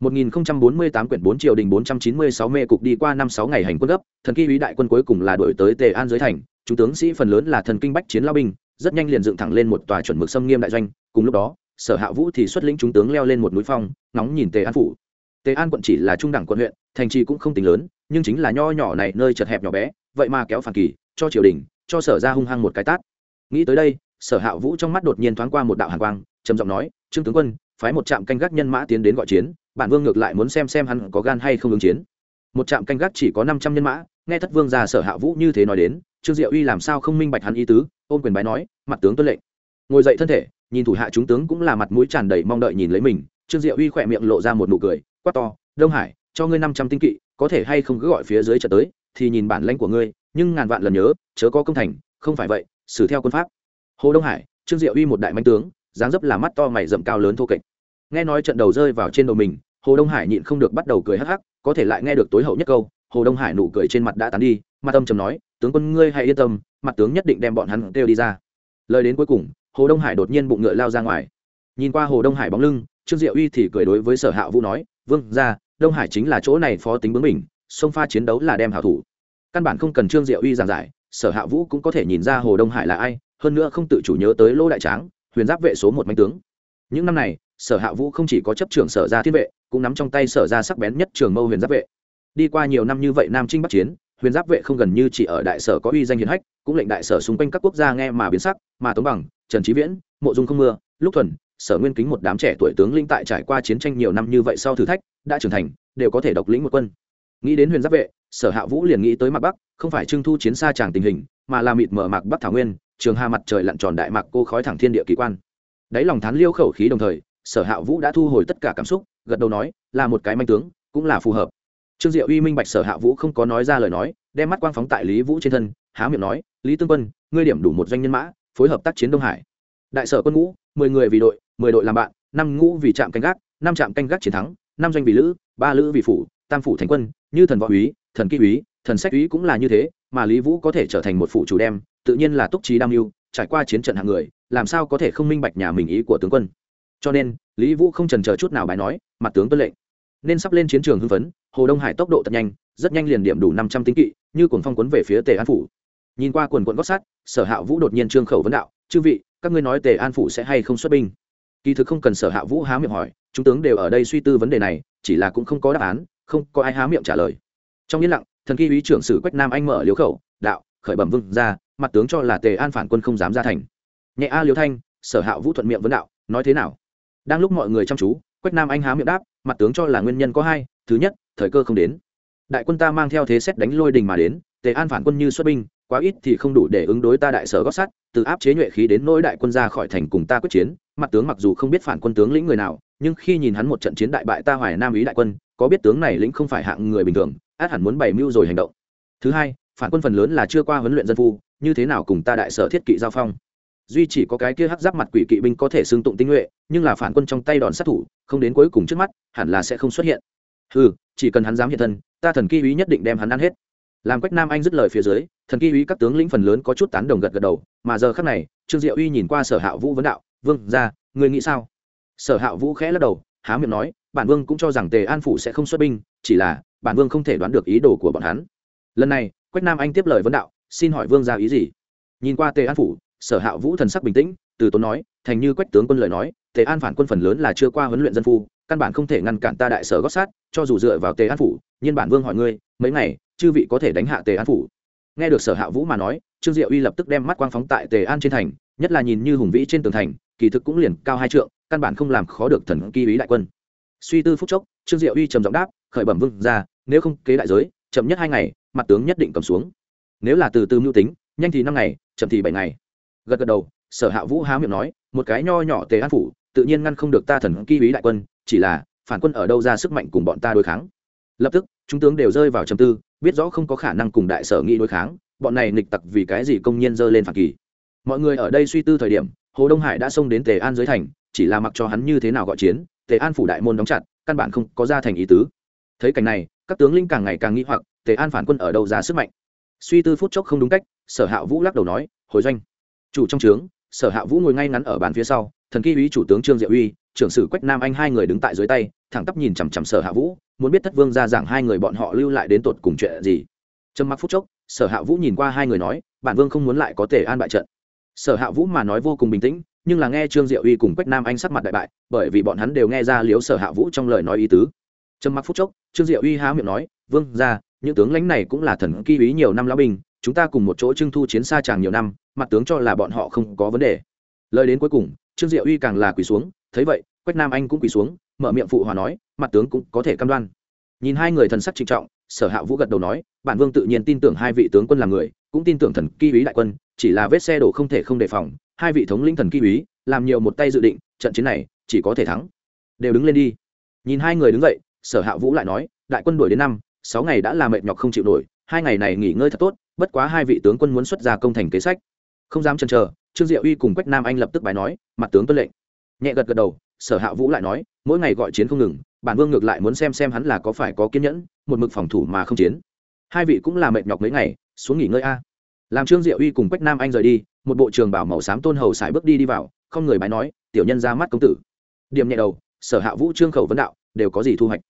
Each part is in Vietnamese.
1048 quyển 4 triều đình 496 mê cục đi qua năm 6 ngày hành quân gấp, thần kỳ úy đại quân cuối cùng là đuổi tới Tề An dưới thành, chúng tướng sĩ phần lớn là thần kinh bách chiến lao binh, rất nhanh liền dựng thẳng lên một tòa chuẩn mực xâm nghiêm đại doanh, cùng lúc đó, Sở Hạ Vũ thì xuất lĩnh chúng tướng leo lên một núi phong, ngóng nhìn Tề An phủ. Tề An quận chỉ là trung đẳng quận huyện, thành trì cũng không tính lớn, nhưng chính là nho nhỏ này nơi chật hẹp nhỏ bé, vậy mà kéo phản kỳ, cho triều đình, cho Sở gia hung hăng một cái tát. Nghĩ tới đây, Sở Hạ Vũ trong mắt đột nhiên thoáng qua một đạo hàn quang, trầm giọng nói, "Trương tướng quân, phái một trạm canh gác nhân mã tiến đến gọi chiến, bản vương ngược lại muốn xem xem hắn có gan hay không ứng chiến. Một trạm canh gác chỉ có năm trăm nhân mã nghe thất vương già sở hạ vũ như thế nói đến trương diệu uy làm sao không minh bạch hắn ý tứ ôm quyền bái nói mặt tướng tuân lệnh. Ngồi dậy thân thể nhìn thủ hạ chúng tướng cũng là mặt mũi tràn đầy mong đợi nhìn lấy mình trương diệu uy khỏe miệng lộ ra một nụ cười quát to đông hải cho ngươi năm trăm tinh kỵ có thể hay không cứ gọi phía dưới trận tới thì nhìn bản lãnh của ngươi nhưng ngàn vạn lần nhớ chớ có công thành không phải vậy xử theo quân pháp. Hồ đông hải trương diệu uy một đại manh tướng dáng dấp là mắt to mày rậm cao lớn thô kệch. Nghe nói trận đầu rơi vào trên đầu mình, hồ đông hải nhịn không được bắt đầu cười hắc hắc, có thể lại nghe được tối hậu nhất câu, hồ đông hải nụ cười trên mặt đã tán đi, mặt âm trầm nói, tướng quân ngươi hãy yên tâm, mặt tướng nhất định đem bọn hắn kêu đi ra. Lời đến cuối cùng, hồ đông hải đột nhiên bụng ngựa lao ra ngoài. Nhìn qua hồ đông hải bóng lưng, trương diệu uy thì cười đối với sở hạ vũ nói, vương ra đông hải chính là chỗ này phó tính bướng mình sông pha chiến đấu là đem hảo thủ. Căn bản không cần trương diệu uy giảng giải, sở hạ vũ cũng có thể nhìn ra hồ đông hải là ai, hơn nữa không tự chủ nhớ tới lỗ đại tráng huyền giáp vệ số một mạnh tướng. Những năm này, sở hạ vũ không chỉ có chấp trưởng sở ra thiên vệ, cũng nắm trong tay sở ra sắc bén nhất trường mâu huyền giáp vệ. Đi qua nhiều năm như vậy nam trinh bắc chiến, huyền giáp vệ không gần như chỉ ở đại sở có uy danh hiền hách, cũng lệnh đại sở xung quanh các quốc gia nghe mà biến sắc, mà tống bằng, trần trí viễn, mộ dung không mưa lúc thuần, sở nguyên kính một đám trẻ tuổi tướng linh tại trải qua chiến tranh nhiều năm như vậy sau thử thách, đã trưởng thành, đều có thể độc lĩnh một quân. Nghĩ đến huyền giáp vệ, sở hạ vũ liền nghĩ tới mặt bắc, không phải trưng thu chiến xa tràng tình hình, mà là mịt mở mạc bắc thảo nguyên trường hà mặt trời lặn tròn đại mạc cô khói thẳng thiên địa kỳ quan. Đáy lòng thán liêu khẩu khí đồng thời, sở hạ vũ đã thu hồi tất cả cảm xúc, gật đầu nói, là một cái manh tướng, cũng là phù hợp. Trương diệu uy minh bạch sở hạ vũ không có nói ra lời nói, đem mắt quang phóng tại lý vũ trên thân, há miệng nói, lý tương quân, ngươi điểm đủ một doanh nhân mã, phối hợp tác chiến đông hải. Đại sở quân ngũ, mười người vì đội, mười đội làm bạn, năm ngũ vì trạm canh gác, năm trạm canh gác chiến thắng, năm doanh vì lữ, ba lữ vì phủ, tam phủ thành quân, như thần võ úy, thần kỹ úy, thần sách úy cũng là như thế, mà lý vũ có thể trở thành một phụ chủ đem tự nhiên là túc trí đam mưu, trải qua chiến trận hàng người, làm sao có thể không minh bạch nhà mình ý của tướng quân. Cho nên, lý vũ không trần chờ chút nào bài nói, mặt tướng tuân lệnh. Nên sắp lên chiến trường hưng phấn, hồ đông hải tốc độ thật nhanh, rất nhanh liền điểm đủ năm trăm tính kỵ, như cuồng phong quấn về phía tề an phủ. Nhìn qua quần quận gót sát sở hạ vũ đột nhiên trương khẩu vấn đạo, chư vị, các ngươi nói tề an phủ sẽ hay không xuất binh? Kỳ thực không cần sở hạ vũ há miệng hỏi, chúng tướng đều ở đây suy tư vấn đề này, chỉ là cũng không có đáp án, không có ai há miệng trả lời. Trong yên lặng, thần kỳ ý trưởng sử quách nam anh mở liếu khẩu, đạo, khởi bẩm vương ra mặt tướng cho là tề an phản quân không dám ra thành. Nhẹ a liêu thanh, sở hạ vũ thuận miệng vấn đạo, nói thế nào? Đang lúc mọi người chăm chú, quách nam anh há miệng đáp, mặt tướng cho là nguyên nhân có hai, thứ nhất, thời cơ không đến. Đại quân ta mang theo thế xét đánh lôi đình mà đến, tề an phản quân như xuất binh, quá ít thì không đủ để ứng đối ta đại sở gót sắt, từ áp chế nhuệ khí đến nỗi đại quân ra khỏi thành cùng ta quyết chiến, mặt tướng mặc dù không biết phản quân tướng lĩnh người nào, nhưng khi nhìn hắn một trận chiến đại bại ta hoài nam ý đại quân, có biết tướng này lĩnh không phải hạng người bình thường, át hẳn muốn bày mưu rồi hành động. Thứ hai, phản quân phần lớn là chưa qua huấn luyện dân phu như thế nào cùng ta đại sở thiết kỵ giao phong? Duy chỉ có cái kia hắc giáp mặt quỷ kỵ binh có thể xương tụng tinh nhuệ, nhưng là phản quân trong tay đòn sát thủ, không đến cuối cùng trước mắt, hẳn là sẽ không xuất hiện. Ừ chỉ cần hắn dám hiện thân, ta thần kỳ úy nhất định đem hắn ăn hết. Làm quách nam anh dứt lời phía dưới, thần kỳ úy các tướng lĩnh phần lớn có chút tán đồng gật gật đầu, mà giờ khắc này, trương diệu uy nhìn qua sở hạ vũ vấn đạo, vương ra người nghĩ sao? Sở hạ vũ khẽ lắc đầu, há miệng nói, bản vương cũng cho rằng tề an phủ sẽ không xuất binh, chỉ là bản vương không thể đoán được ý đồ của bọn hắn. Lần này, quách nam anh tiếp lời vấn đạo xin hỏi vương ra ý gì? Nhìn qua tề an phủ, sở hạ vũ thần sắc bình tĩnh, từ tốn nói, thành như quách tướng quân lời nói, tề an phản quân phần lớn là chưa qua huấn luyện dân phu, căn bản không thể ngăn cản ta đại sở gót sát, cho dù dựa vào tề an phủ nhưng bản vương hỏi ngươi, mấy ngày, chư vị có thể đánh hạ tề an phủ? Nghe được sở hạ vũ mà nói, trương diệu uy lập tức đem mắt quang phóng tại tề an trên thành, nhất là nhìn như hùng vĩ trên tường thành, kỳ thực cũng liền cao hai trượng, căn bản không làm khó được thần kỳ ý đại quân. Suy tư phúc chốc, trương diệu uy trầm giọng đáp, khởi bẩm vương ra nếu không kế đại giới, chậm nhất hai ngày, mặt tướng nhất định cầm xuống nếu là từ từ mưu tính, nhanh thì năm ngày, chậm thì bảy ngày. Gật gật đầu, sở hạ vũ há miệng nói, một cái nho nhỏ tề an phủ, tự nhiên ngăn không được ta thần kỳ ý đại quân, chỉ là, phản quân ở đâu ra sức mạnh cùng bọn ta đối kháng. Lập tức, chúng tướng đều rơi vào trầm tư, biết rõ không có khả năng cùng đại sở nghị đối kháng, bọn này nghịch tặc vì cái gì công nhiên dơ lên phản kỳ. Mọi người ở đây suy tư thời điểm, hồ đông hải đã xông đến tề an dưới thành, chỉ là mặc cho hắn như thế nào gọi chiến, tề an phủ đại môn đóng chặt, căn bản không có ra thành ý tứ. Thấy cảnh này, các tướng linh càng ngày càng nghĩ hoặc, tề an phản quân ở đâu ra sức mạnh? Suy tư phút chốc không đúng cách, sở hạ vũ lắc đầu nói, hồi doanh. Chủ trong trướng. Sở hạ vũ ngồi ngay ngắn ở bàn phía sau, thần ký uý chủ tướng trương diệu uy, trưởng sử quách nam anh hai người đứng tại dưới tay, thẳng tắp nhìn chằm chằm sở hạ vũ, muốn biết thất vương ra giảng hai người bọn họ lưu lại đến tột cùng chuyện gì. Trầm mặc phút chốc, sở hạ vũ nhìn qua hai người nói, bản vương không muốn lại có thể an bại trận. Sở hạ vũ mà nói vô cùng bình tĩnh, nhưng là nghe trương diệu uy cùng quách nam anh sắc mặt đại bại, bởi vì bọn hắn đều nghe ra liếu sở hạ vũ trong lời nói ý tứ. Trầm mặc phút chốc, trương diệu uy há miệng nói, vương ra những tướng lãnh này cũng là thần kỳ ý nhiều năm lão binh, chúng ta cùng một chỗ trưng thu chiến xa chàng nhiều năm, mặt tướng cho là bọn họ không có vấn đề. Lời đến cuối cùng, trương diệu uy càng là quỳ xuống, thấy vậy, quách nam anh cũng quỳ xuống, mở miệng phụ hòa nói, mặt tướng cũng có thể cam đoan. Nhìn hai người thần sắc trịnh trọng, sở hạ vũ gật đầu nói, bản vương tự nhiên tin tưởng hai vị tướng quân là người, cũng tin tưởng thần kỳ ý đại quân, chỉ là vết xe đổ không thể không đề phòng, hai vị thống lĩnh thần kỳ ý, làm nhiều một tay dự định, trận chiến này chỉ có thể thắng. Đều đứng lên đi. Nhìn hai người đứng dậy, sở hạ vũ lại nói, đại quân đuổi đến năm sáu ngày đã làm mệt nhọc không chịu nổi, hai ngày này nghỉ ngơi thật tốt, bất quá hai vị tướng quân muốn xuất ra công thành kế sách. Không dám chần chờ, trương diệu uy cùng quách nam anh lập tức bài nói, mặt tướng tuân lệnh. Nhẹ gật gật đầu, sở hạ vũ lại nói, mỗi ngày gọi chiến không ngừng, bản vương ngược lại muốn xem xem hắn là có phải có kiên nhẫn, một mực phòng thủ mà không chiến. Hai vị cũng là mệt nhọc mấy ngày, xuống nghỉ ngơi a. Làm trương diệu uy cùng quách nam anh rời đi, một bộ trường bảo màu xám tôn hầu sải bước đi đi vào, không người bái nói, tiểu nhân ra mắt công tử. Điểm nhẹ đầu, sở hạ vũ trương khẩu vấn đạo, đều có gì thu hoạch?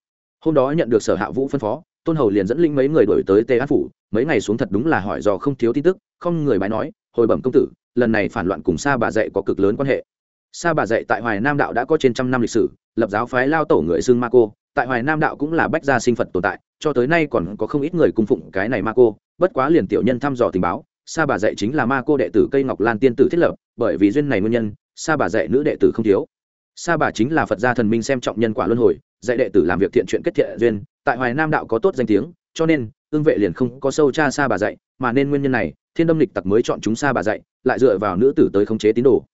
Hôm đó nhận được sở hạ vũ phân phó tôn hầu liền dẫn linh mấy người đổi tới tê an phủ, mấy ngày xuống thật đúng là hỏi dò không thiếu tin tức, không người bái nói, hồi bẩm công tử, lần này phản loạn cùng sa bà dạy có cực lớn quan hệ. Sa bà dạy tại hoài nam đạo đã có trên trăm năm lịch sử, lập giáo phái lao tổ người xưng ma cô, tại hoài nam đạo cũng là bách gia sinh phật tồn tại, cho tới nay còn có không ít người cung phụng cái này ma cô, bất quá liền tiểu nhân thăm dò tình báo, sa bà dạy chính là ma cô đệ tử cây ngọc lan tiên tử thiết lập, bởi vì duyên này nguyên nhân, sa bà dạy nữ đệ tử không thiếu. Sa bà chính là phật gia thần minh xem trọng nhân quả luân hồi, dạy đệ tử làm việc thiện chuyện kết thiện duyên tại hoài nam đạo có tốt danh tiếng, cho nên, ương vệ liền không có sâu cha xa bà dạy, mà nên nguyên nhân này, thiên đâm lịch tặc mới chọn chúng xa bà dạy, lại dựa vào nữ tử tới khống chế tín đồ.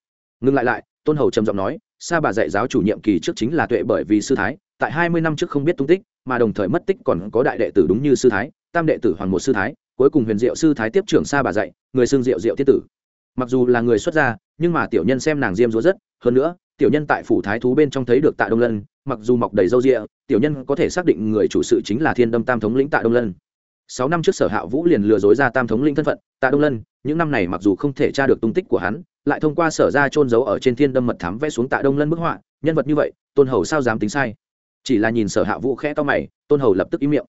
Ngừng lại lại, tôn hầu trầm giọng nói, xa bà dạy giáo chủ nhiệm kỳ trước chính là tuệ bởi vì sư thái, tại hai mươi năm trước không biết tung tích, mà đồng thời mất tích còn có đại đệ tử đúng như sư thái, tam đệ tử hoàng một sư thái, cuối cùng huyền diệu sư thái tiếp trưởng xa bà dạy, người xương diệu diệu thiết tử. Mặc dù là người xuất gia, nhưng mà tiểu nhân xem nàng diêm dúa rất, hơn nữa, tiểu nhân tại phủ thái thú bên trong thấy được tạ đông lân mặc dù mọc đầy râu rịa, tiểu nhân có thể xác định người chủ sự chính là thiên đâm tam thống lĩnh tạ đông lân. Sáu năm trước sở hạ vũ liền lừa dối ra tam thống lĩnh thân phận, tạ đông lân, những năm này mặc dù không thể tra được tung tích của hắn, lại thông qua sở ra trôn giấu ở trên thiên đâm mật thám vẽ xuống tạ đông lân bức họa, nhân vật như vậy, tôn hầu sao dám tính sai? Chỉ là nhìn sở hạ vũ khẽ to mày, tôn hầu lập tức im miệng.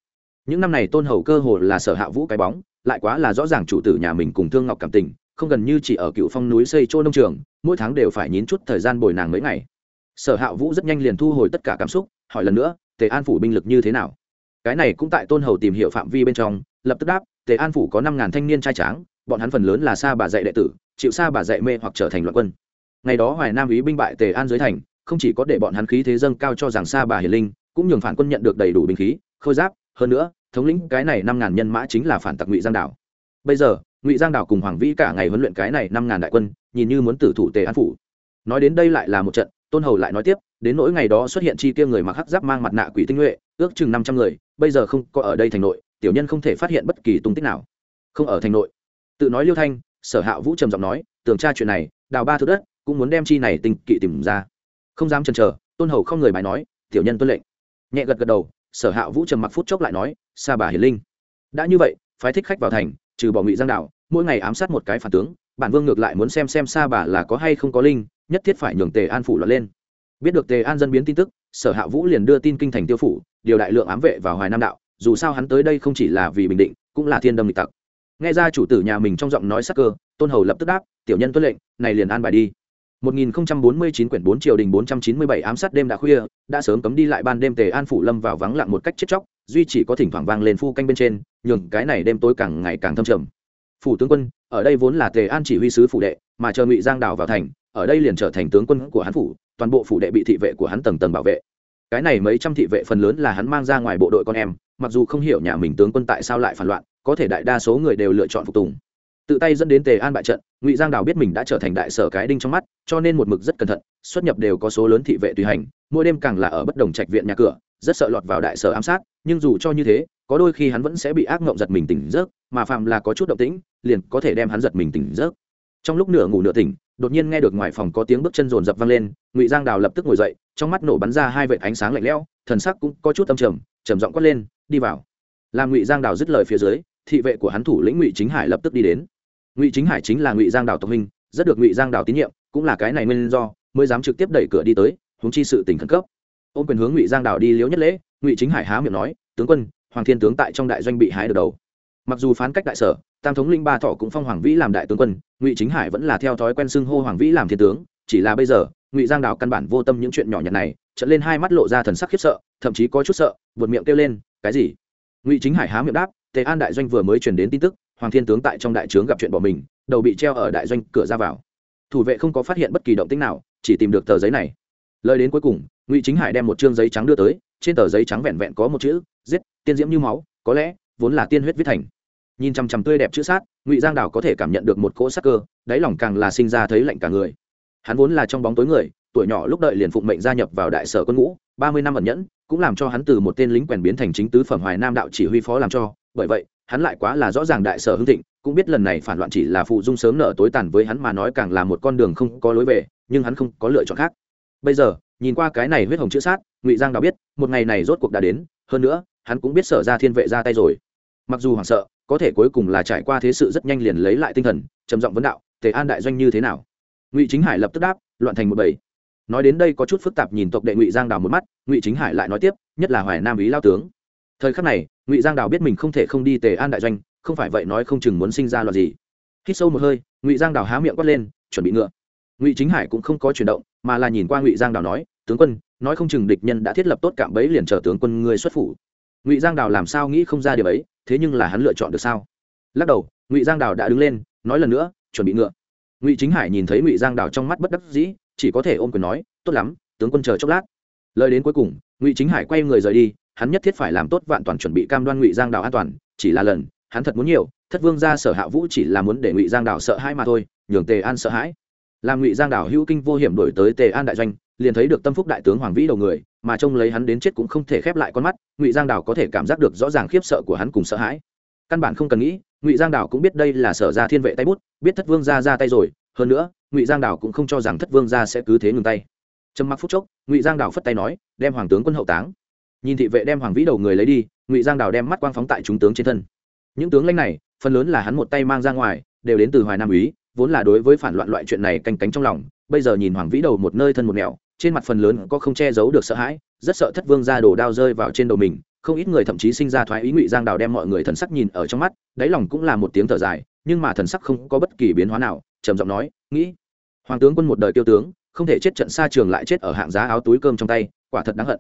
Những năm này tôn hầu cơ hồ là sở hạ vũ cái bóng, lại quá là rõ ràng chủ tử nhà mình cùng thương ngọc cảm tình, không gần như chỉ ở cựu phong núi xây chỗ nông trường, mỗi tháng đều phải nhín chút thời gian bồi nàng mấy ngày sở hạ vũ rất nhanh liền thu hồi tất cả cảm xúc, hỏi lần nữa, tề an phủ binh lực như thế nào? Cái này cũng tại tôn hầu tìm hiểu phạm vi bên trong, lập tức đáp, tề an phủ có năm ngàn thanh niên trai tráng, bọn hắn phần lớn là xa bà dạy đệ tử, chịu xa bà dạy mê hoặc trở thành loạn quân. Ngày đó hoài nam ý binh bại tề an dưới thành, không chỉ có để bọn hắn khí thế dâng cao cho rằng xa bà hiền linh, cũng nhường phản quân nhận được đầy đủ binh khí, khôi giáp, hơn nữa, thống lĩnh cái này năm ngàn nhân mã chính là phản tặc ngụy giang đảo. Bây giờ, ngụy giang đảo cùng hoàng vĩ cả ngày huấn luyện cái này năm ngàn đại quân, nhìn như muốn tử thủ tề an phủ. Nói đến đây lại là một trận tôn hầu lại nói tiếp, đến nỗi ngày đó xuất hiện chi tiêu người mặc hắc giáp mang mặt nạ quỷ tinh nhuệ, ước chừng năm trăm người, bây giờ không có ở đây thành nội, tiểu nhân không thể phát hiện bất kỳ tung tích nào. Không ở thành nội. Tự nói liêu thanh, sở hạ vũ trầm giọng nói, tường tra chuyện này, đào ba thước đất, cũng muốn đem chi này tinh kỵ tìm ra. Không dám chần chờ, tôn hầu không người bài nói, tiểu nhân tuân lệnh. Nhẹ gật gật đầu, sở hạ vũ trầm mặc phút chốc lại nói xa bà hiền linh. Đã như vậy, phái thích khách vào thành, trừ bỏ ngụy giang đạo mỗi ngày ám sát một cái phản tướng, bản vương ngược lại muốn xem xem xa bà là có hay không có linh nhất thiết phải nhường tề an phủ lọt lên. Biết được tề an dân biến tin tức sở hạ vũ liền đưa tin kinh thành tiêu phủ điều đại lượng ám vệ vào hoài nam đạo dù sao hắn tới đây không chỉ là vì bình định cũng là thiên đâm lịch tặc. Nghe ra chủ tử nhà mình trong giọng nói sắc cơ tôn hầu lập tức đáp tiểu nhân tuân lệnh này liền an bài đi. 1049 quyển 4 triều đình 497 ám sát đêm đã khuya, đã sớm cấm đi lại ban đêm Tề An phủ lâm vào vắng lặng một cách chết chóc, duy chỉ có thỉnh thoảng vang lên phu canh bên trên, nhường cái này đêm tối càng ngày càng thâm trầm. Phủ tướng quân, ở đây vốn là Tề An chỉ huy sứ phủ đệ, mà chờ Ngụy Giang Đào vào thành, ở đây liền trở thành tướng quân của hắn phủ, toàn bộ phủ đệ bị thị vệ của hắn tầng tầng bảo vệ. Cái này mấy trăm thị vệ phần lớn là hắn mang ra ngoài bộ đội con em, mặc dù không hiểu nhà mình tướng quân tại sao lại phản loạn, có thể đại đa số người đều lựa chọn phục tùng tự tay dẫn đến tề an bại trận ngụy giang đào biết mình đã trở thành đại sở cái đinh trong mắt cho nên một mực rất cẩn thận xuất nhập đều có số lớn thị vệ tùy hành mỗi đêm càng là ở bất đồng trạch viện nhà cửa rất sợ lọt vào đại sở ám sát nhưng dù cho như thế có đôi khi hắn vẫn sẽ bị ác mộng giật mình tỉnh giấc mà phạm là có chút động tĩnh liền có thể đem hắn giật mình tỉnh giấc trong lúc nửa ngủ nửa tỉnh, đột nhiên nghe được ngoài phòng có tiếng bước chân rồn rập vang lên, ngụy giang đào lập tức ngồi dậy, trong mắt nổ bắn ra hai vệt ánh sáng lạnh lẽo, thần sắc cũng có chút âm trầm trầm giọng quát lên, đi vào. Làm ngụy giang đào dứt lời phía dưới, thị vệ của hắn thủ lĩnh ngụy chính hải lập tức đi đến. Ngụy chính hải chính là ngụy giang đào tộc minh rất được ngụy giang đào tín nhiệm, cũng là cái này nguyên do, mới dám trực tiếp đẩy cửa đi tới húng chi sự tình khẩn cấp. Ôm quyền hướng ngụy giang đào đi liễu nhất lễ, ngụy chính hải há miệng nói, tướng quân, hoàng thiên tướng tại trong đại doanh bị hái được đầu mặc dù phán cách đại sở, tam thống linh ba thọ cũng phong hoàng vĩ làm đại tướng quân, ngụy chính hải vẫn là theo thói quen xưng hô hoàng vĩ làm thiên tướng, chỉ là bây giờ, ngụy giang đào căn bản vô tâm những chuyện nhỏ nhặt này trận lên hai mắt lộ ra thần sắc khiếp sợ, thậm chí có chút sợ vượt miệng kêu lên, cái gì? Ngụy chính hải há miệng đáp, tề an đại doanh vừa mới truyền đến tin tức, hoàng thiên tướng tại trong đại trướng gặp chuyện bỏ mình, đầu bị treo ở đại doanh cửa ra vào. Thủ vệ không có phát hiện bất kỳ động tĩnh nào, chỉ tìm được tờ giấy này. Lời đến cuối cùng, ngụy chính hải đem một chương giấy trắng đưa tới, trên tờ giấy trắng vẹn vẹn có một chữ, giết, tiên diễm như máu, có lẽ vốn là tiên huyết viết thành nhìn chằm chằm tươi đẹp chữ sát, ngụy giang đào có thể cảm nhận được một cỗ sắc cơ, đáy lòng càng là sinh ra thấy lạnh cả người. Hắn vốn là trong bóng tối người, tuổi nhỏ lúc đợi liền phụng mệnh gia nhập vào đại sở quân ngũ, ba mươi năm ẩn nhẫn, cũng làm cho hắn từ một tên lính quèn biến thành chính tứ phẩm hoài nam đạo chỉ huy phó làm cho, bởi vậy, hắn lại quá là rõ ràng đại sở hưng thịnh, cũng biết lần này phản loạn chỉ là phụ dung sớm nợ tối tàn với hắn mà nói càng là một con đường không có lối về, nhưng hắn không có lựa chọn khác. Bây giờ, nhìn qua cái này huyết hồng chữ sát, ngụy giang đào biết, một ngày này rốt cuộc đã đến, hơn nữa, hắn cũng biết sở ra thiên vệ ra tay rồi mặc dù hoảng sợ, có thể cuối cùng là trải qua thế sự rất nhanh liền lấy lại tinh thần, trầm giọng vấn đạo, tề an đại doanh như thế nào? Ngụy chính hải lập tức đáp, loạn thành một bảy nói đến đây có chút phức tạp nhìn tộc đệ ngụy giang đào một mắt, ngụy chính hải lại nói tiếp, nhất là hoài nam ý lao tướng. Thời khắc này, ngụy giang đào biết mình không thể không đi tề an đại doanh, không phải vậy nói không chừng muốn sinh ra loạt gì. Hít sâu một hơi, ngụy giang đào há miệng quát lên, chuẩn bị ngựa. Ngụy chính hải cũng không có chuyển động, mà là nhìn qua ngụy giang đào nói, tướng quân, nói không chừng địch nhân đã thiết lập tốt cạm bẫy liền chờ tướng quân ngươi xuất phủ. Ngụy giang đào làm sao nghĩ không ra điều ấy thế nhưng là hắn lựa chọn được sao? Lắc đầu, ngụy giang đào đã đứng lên, nói lần nữa, chuẩn bị ngựa. Ngụy chính hải nhìn thấy ngụy giang đào trong mắt bất đắc dĩ, chỉ có thể ôm quyền nói, tốt lắm, tướng quân chờ chốc lát. Lời đến cuối cùng, ngụy chính hải quay người rời đi, hắn nhất thiết phải làm tốt vạn toàn chuẩn bị cam đoan ngụy giang đào an toàn, chỉ là lần, hắn thật muốn nhiều, thất vương ra sở hạ vũ chỉ là muốn để ngụy giang đào sợ hãi mà thôi, nhường tề an sợ hãi. Làm ngụy giang đào hữu kinh vô hiểm đổi tới tề an đại doanh, liền thấy được tâm phúc đại tướng hoàng vĩ đầu người mà trông lấy hắn đến chết cũng không thể khép lại con mắt, ngụy giang đào có thể cảm giác được rõ ràng khiếp sợ của hắn cùng sợ hãi. Căn bản không cần nghĩ, ngụy giang đào cũng biết đây là sở ra thiên vệ tay bút, biết thất vương ra ra tay rồi, hơn nữa, ngụy giang đào cũng không cho rằng thất vương ra sẽ cứ thế ngừng tay. Trầm mặc phút chốc, ngụy giang đào phất tay nói, đem hoàng tướng quân hậu táng. Nhìn thị vệ đem hoàng vĩ đầu người lấy đi, ngụy giang đào đem mắt quang phóng tại chúng tướng trên thân. Những tướng lãnh này, phần lớn là hắn một tay mang ra ngoài, đều đến từ hoài nam úy, vốn là đối với phản loạn loại chuyện này canh cánh trong lòng, bây giờ nhìn hoàng vĩ đầu một nơi thân một nẻo trên mặt phần lớn có không che giấu được sợ hãi, rất sợ thất vương ra đồ đao rơi vào trên đầu mình, không ít người thậm chí sinh ra thoái ý ngụy giang đào đem mọi người thần sắc nhìn ở trong mắt, đáy lòng cũng là một tiếng thở dài, nhưng mà thần sắc không có bất kỳ biến hóa nào, trầm giọng nói, nghĩ, hoàng tướng quân một đời tiêu tướng, không thể chết trận xa trường lại chết ở hạng giá áo túi cơm trong tay, quả thật đáng hận.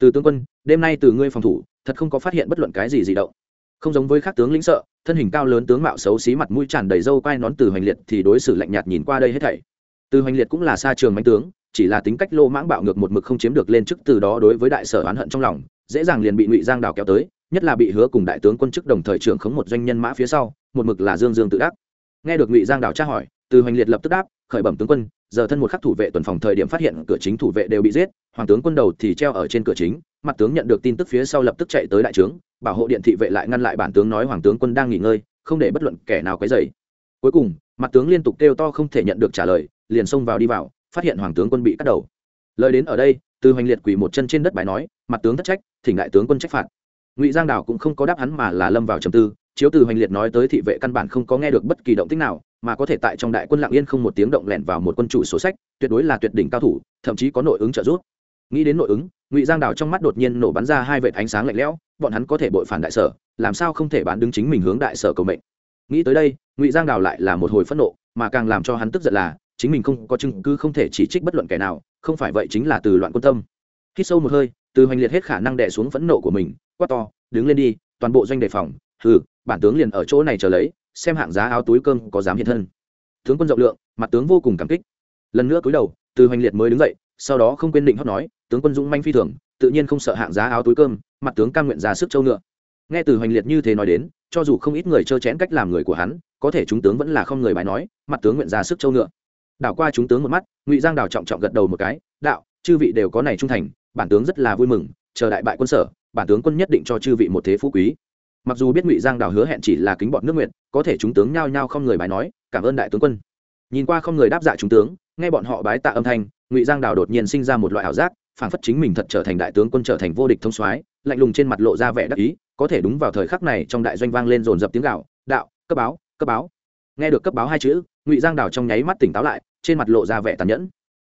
Từ tướng quân, đêm nay từ ngươi phòng thủ, thật không có phát hiện bất luận cái gì gì động. Không giống với các tướng lĩnh sợ, thân hình cao lớn tướng mạo xấu xí mặt mũi tràn đầy râu quai nón từ hoành liệt thì đối xử lạnh nhạt nhìn qua đây hết thảy. Từ hoành liệt cũng là xa trường mạnh tướng chỉ là tính cách lô mãng bạo ngược một mực không chiếm được lên chức từ đó đối với đại sở oán hận trong lòng, dễ dàng liền bị ngụy giang đào kéo tới, nhất là bị hứa cùng đại tướng quân chức đồng thời trưởng khống một doanh nhân mã phía sau, một mực là dương dương tự đắc. Nghe được ngụy giang đào tra hỏi, từ hoành liệt lập tức đáp, khởi bẩm tướng quân, giờ thân một khắc thủ vệ tuần phòng thời điểm phát hiện cửa chính thủ vệ đều bị giết, hoàng tướng quân đầu thì treo ở trên cửa chính, mặt tướng nhận được tin tức phía sau lập tức chạy tới đại trướng, bảo hộ điện thị vệ lại ngăn lại bản tướng nói hoàng tướng quân đang nghỉ ngơi, không để bất luận kẻ nào quấy dày cuối cùng, mặt tướng liên tục kêu to không thể nhận được trả lời, liền xông vào đi vào phát hiện hoàng tướng quân bị cắt đầu. Lời đến ở đây, từ hoành liệt quỳ một chân trên đất bài nói, mặt tướng thất trách, thỉnh đại tướng quân trách phạt. Ngụy giang đảo cũng không có đáp hắn mà là lâm vào trầm tư. Chiếu từ hoành liệt nói tới thị vệ căn bản không có nghe được bất kỳ động tích nào, mà có thể tại trong đại quân lạng yên không một tiếng động lẻn vào một quân chủ số sách, tuyệt đối là tuyệt đỉnh cao thủ, thậm chí có nội ứng trợ giúp. Nghĩ đến nội ứng, ngụy giang đảo trong mắt đột nhiên nổ bắn ra hai vệt ánh sáng lạnh lẽo, bọn hắn có thể bội phản đại sở, làm sao không thể bán đứng chính mình hướng đại sở cầu mệnh. Nghĩ tới đây, ngụy giang đảo lại là một hồi phẫn nộ, mà càng làm cho hắn tức giận là chính mình không có chứng cứ không thể chỉ trích bất luận kẻ nào, không phải vậy chính là từ loạn quân tâm. Khi sâu một hơi, từ hoành liệt hết khả năng đè xuống phẫn nộ của mình, quát to, đứng lên đi, toàn bộ doanh đề phòng, hừ, bản tướng liền ở chỗ này chờ lấy, xem hạng giá áo túi cơm có dám hiện thân. Tướng quân rộng lượng, mặt tướng vô cùng cảm kích. Lần nữa cúi đầu, từ hoành liệt mới đứng dậy, sau đó không quên định hót nói, tướng quân dũng manh phi thường, tự nhiên không sợ hạng giá áo túi cơm, mặt tướng cam nguyện ra sức châu ngựa. Nghe từ hoành liệt như thế nói đến, cho dù không ít người trơ chén cách làm người của hắn, có thể chúng tướng vẫn là không người bài nói, mặt tướng nguyện ra sức châu ngựa đảo qua chúng tướng một mắt, ngụy giang đào trọng trọng gật đầu một cái, đạo, chư vị đều có này trung thành, bản tướng rất là vui mừng, chờ đại bại quân sở, bản tướng quân nhất định cho chư vị một thế phú quý. Mặc dù biết ngụy giang đào hứa hẹn chỉ là kính bọn nước nguyện có thể chúng tướng nhao nhao không người bài nói, cảm ơn đại tướng quân. Nhìn qua không người đáp dạ chúng tướng, nghe bọn họ bái tạ âm thanh, ngụy giang đào đột nhiên sinh ra một loại ảo giác phản phất chính mình thật trở thành đại tướng quân trở thành vô địch thông soái, lạnh lùng trên mặt lộ ra vẻ đắc ý, có thể đúng vào thời khắc này trong đại doanh vang lên dồn dập tiếng gạo đạo, cấp báo cấp báo. Nghe được cấp báo hai chữ, ngụy giang đào trong nháy mắt tỉnh táo lại trên mặt lộ ra vẻ tàn nhẫn.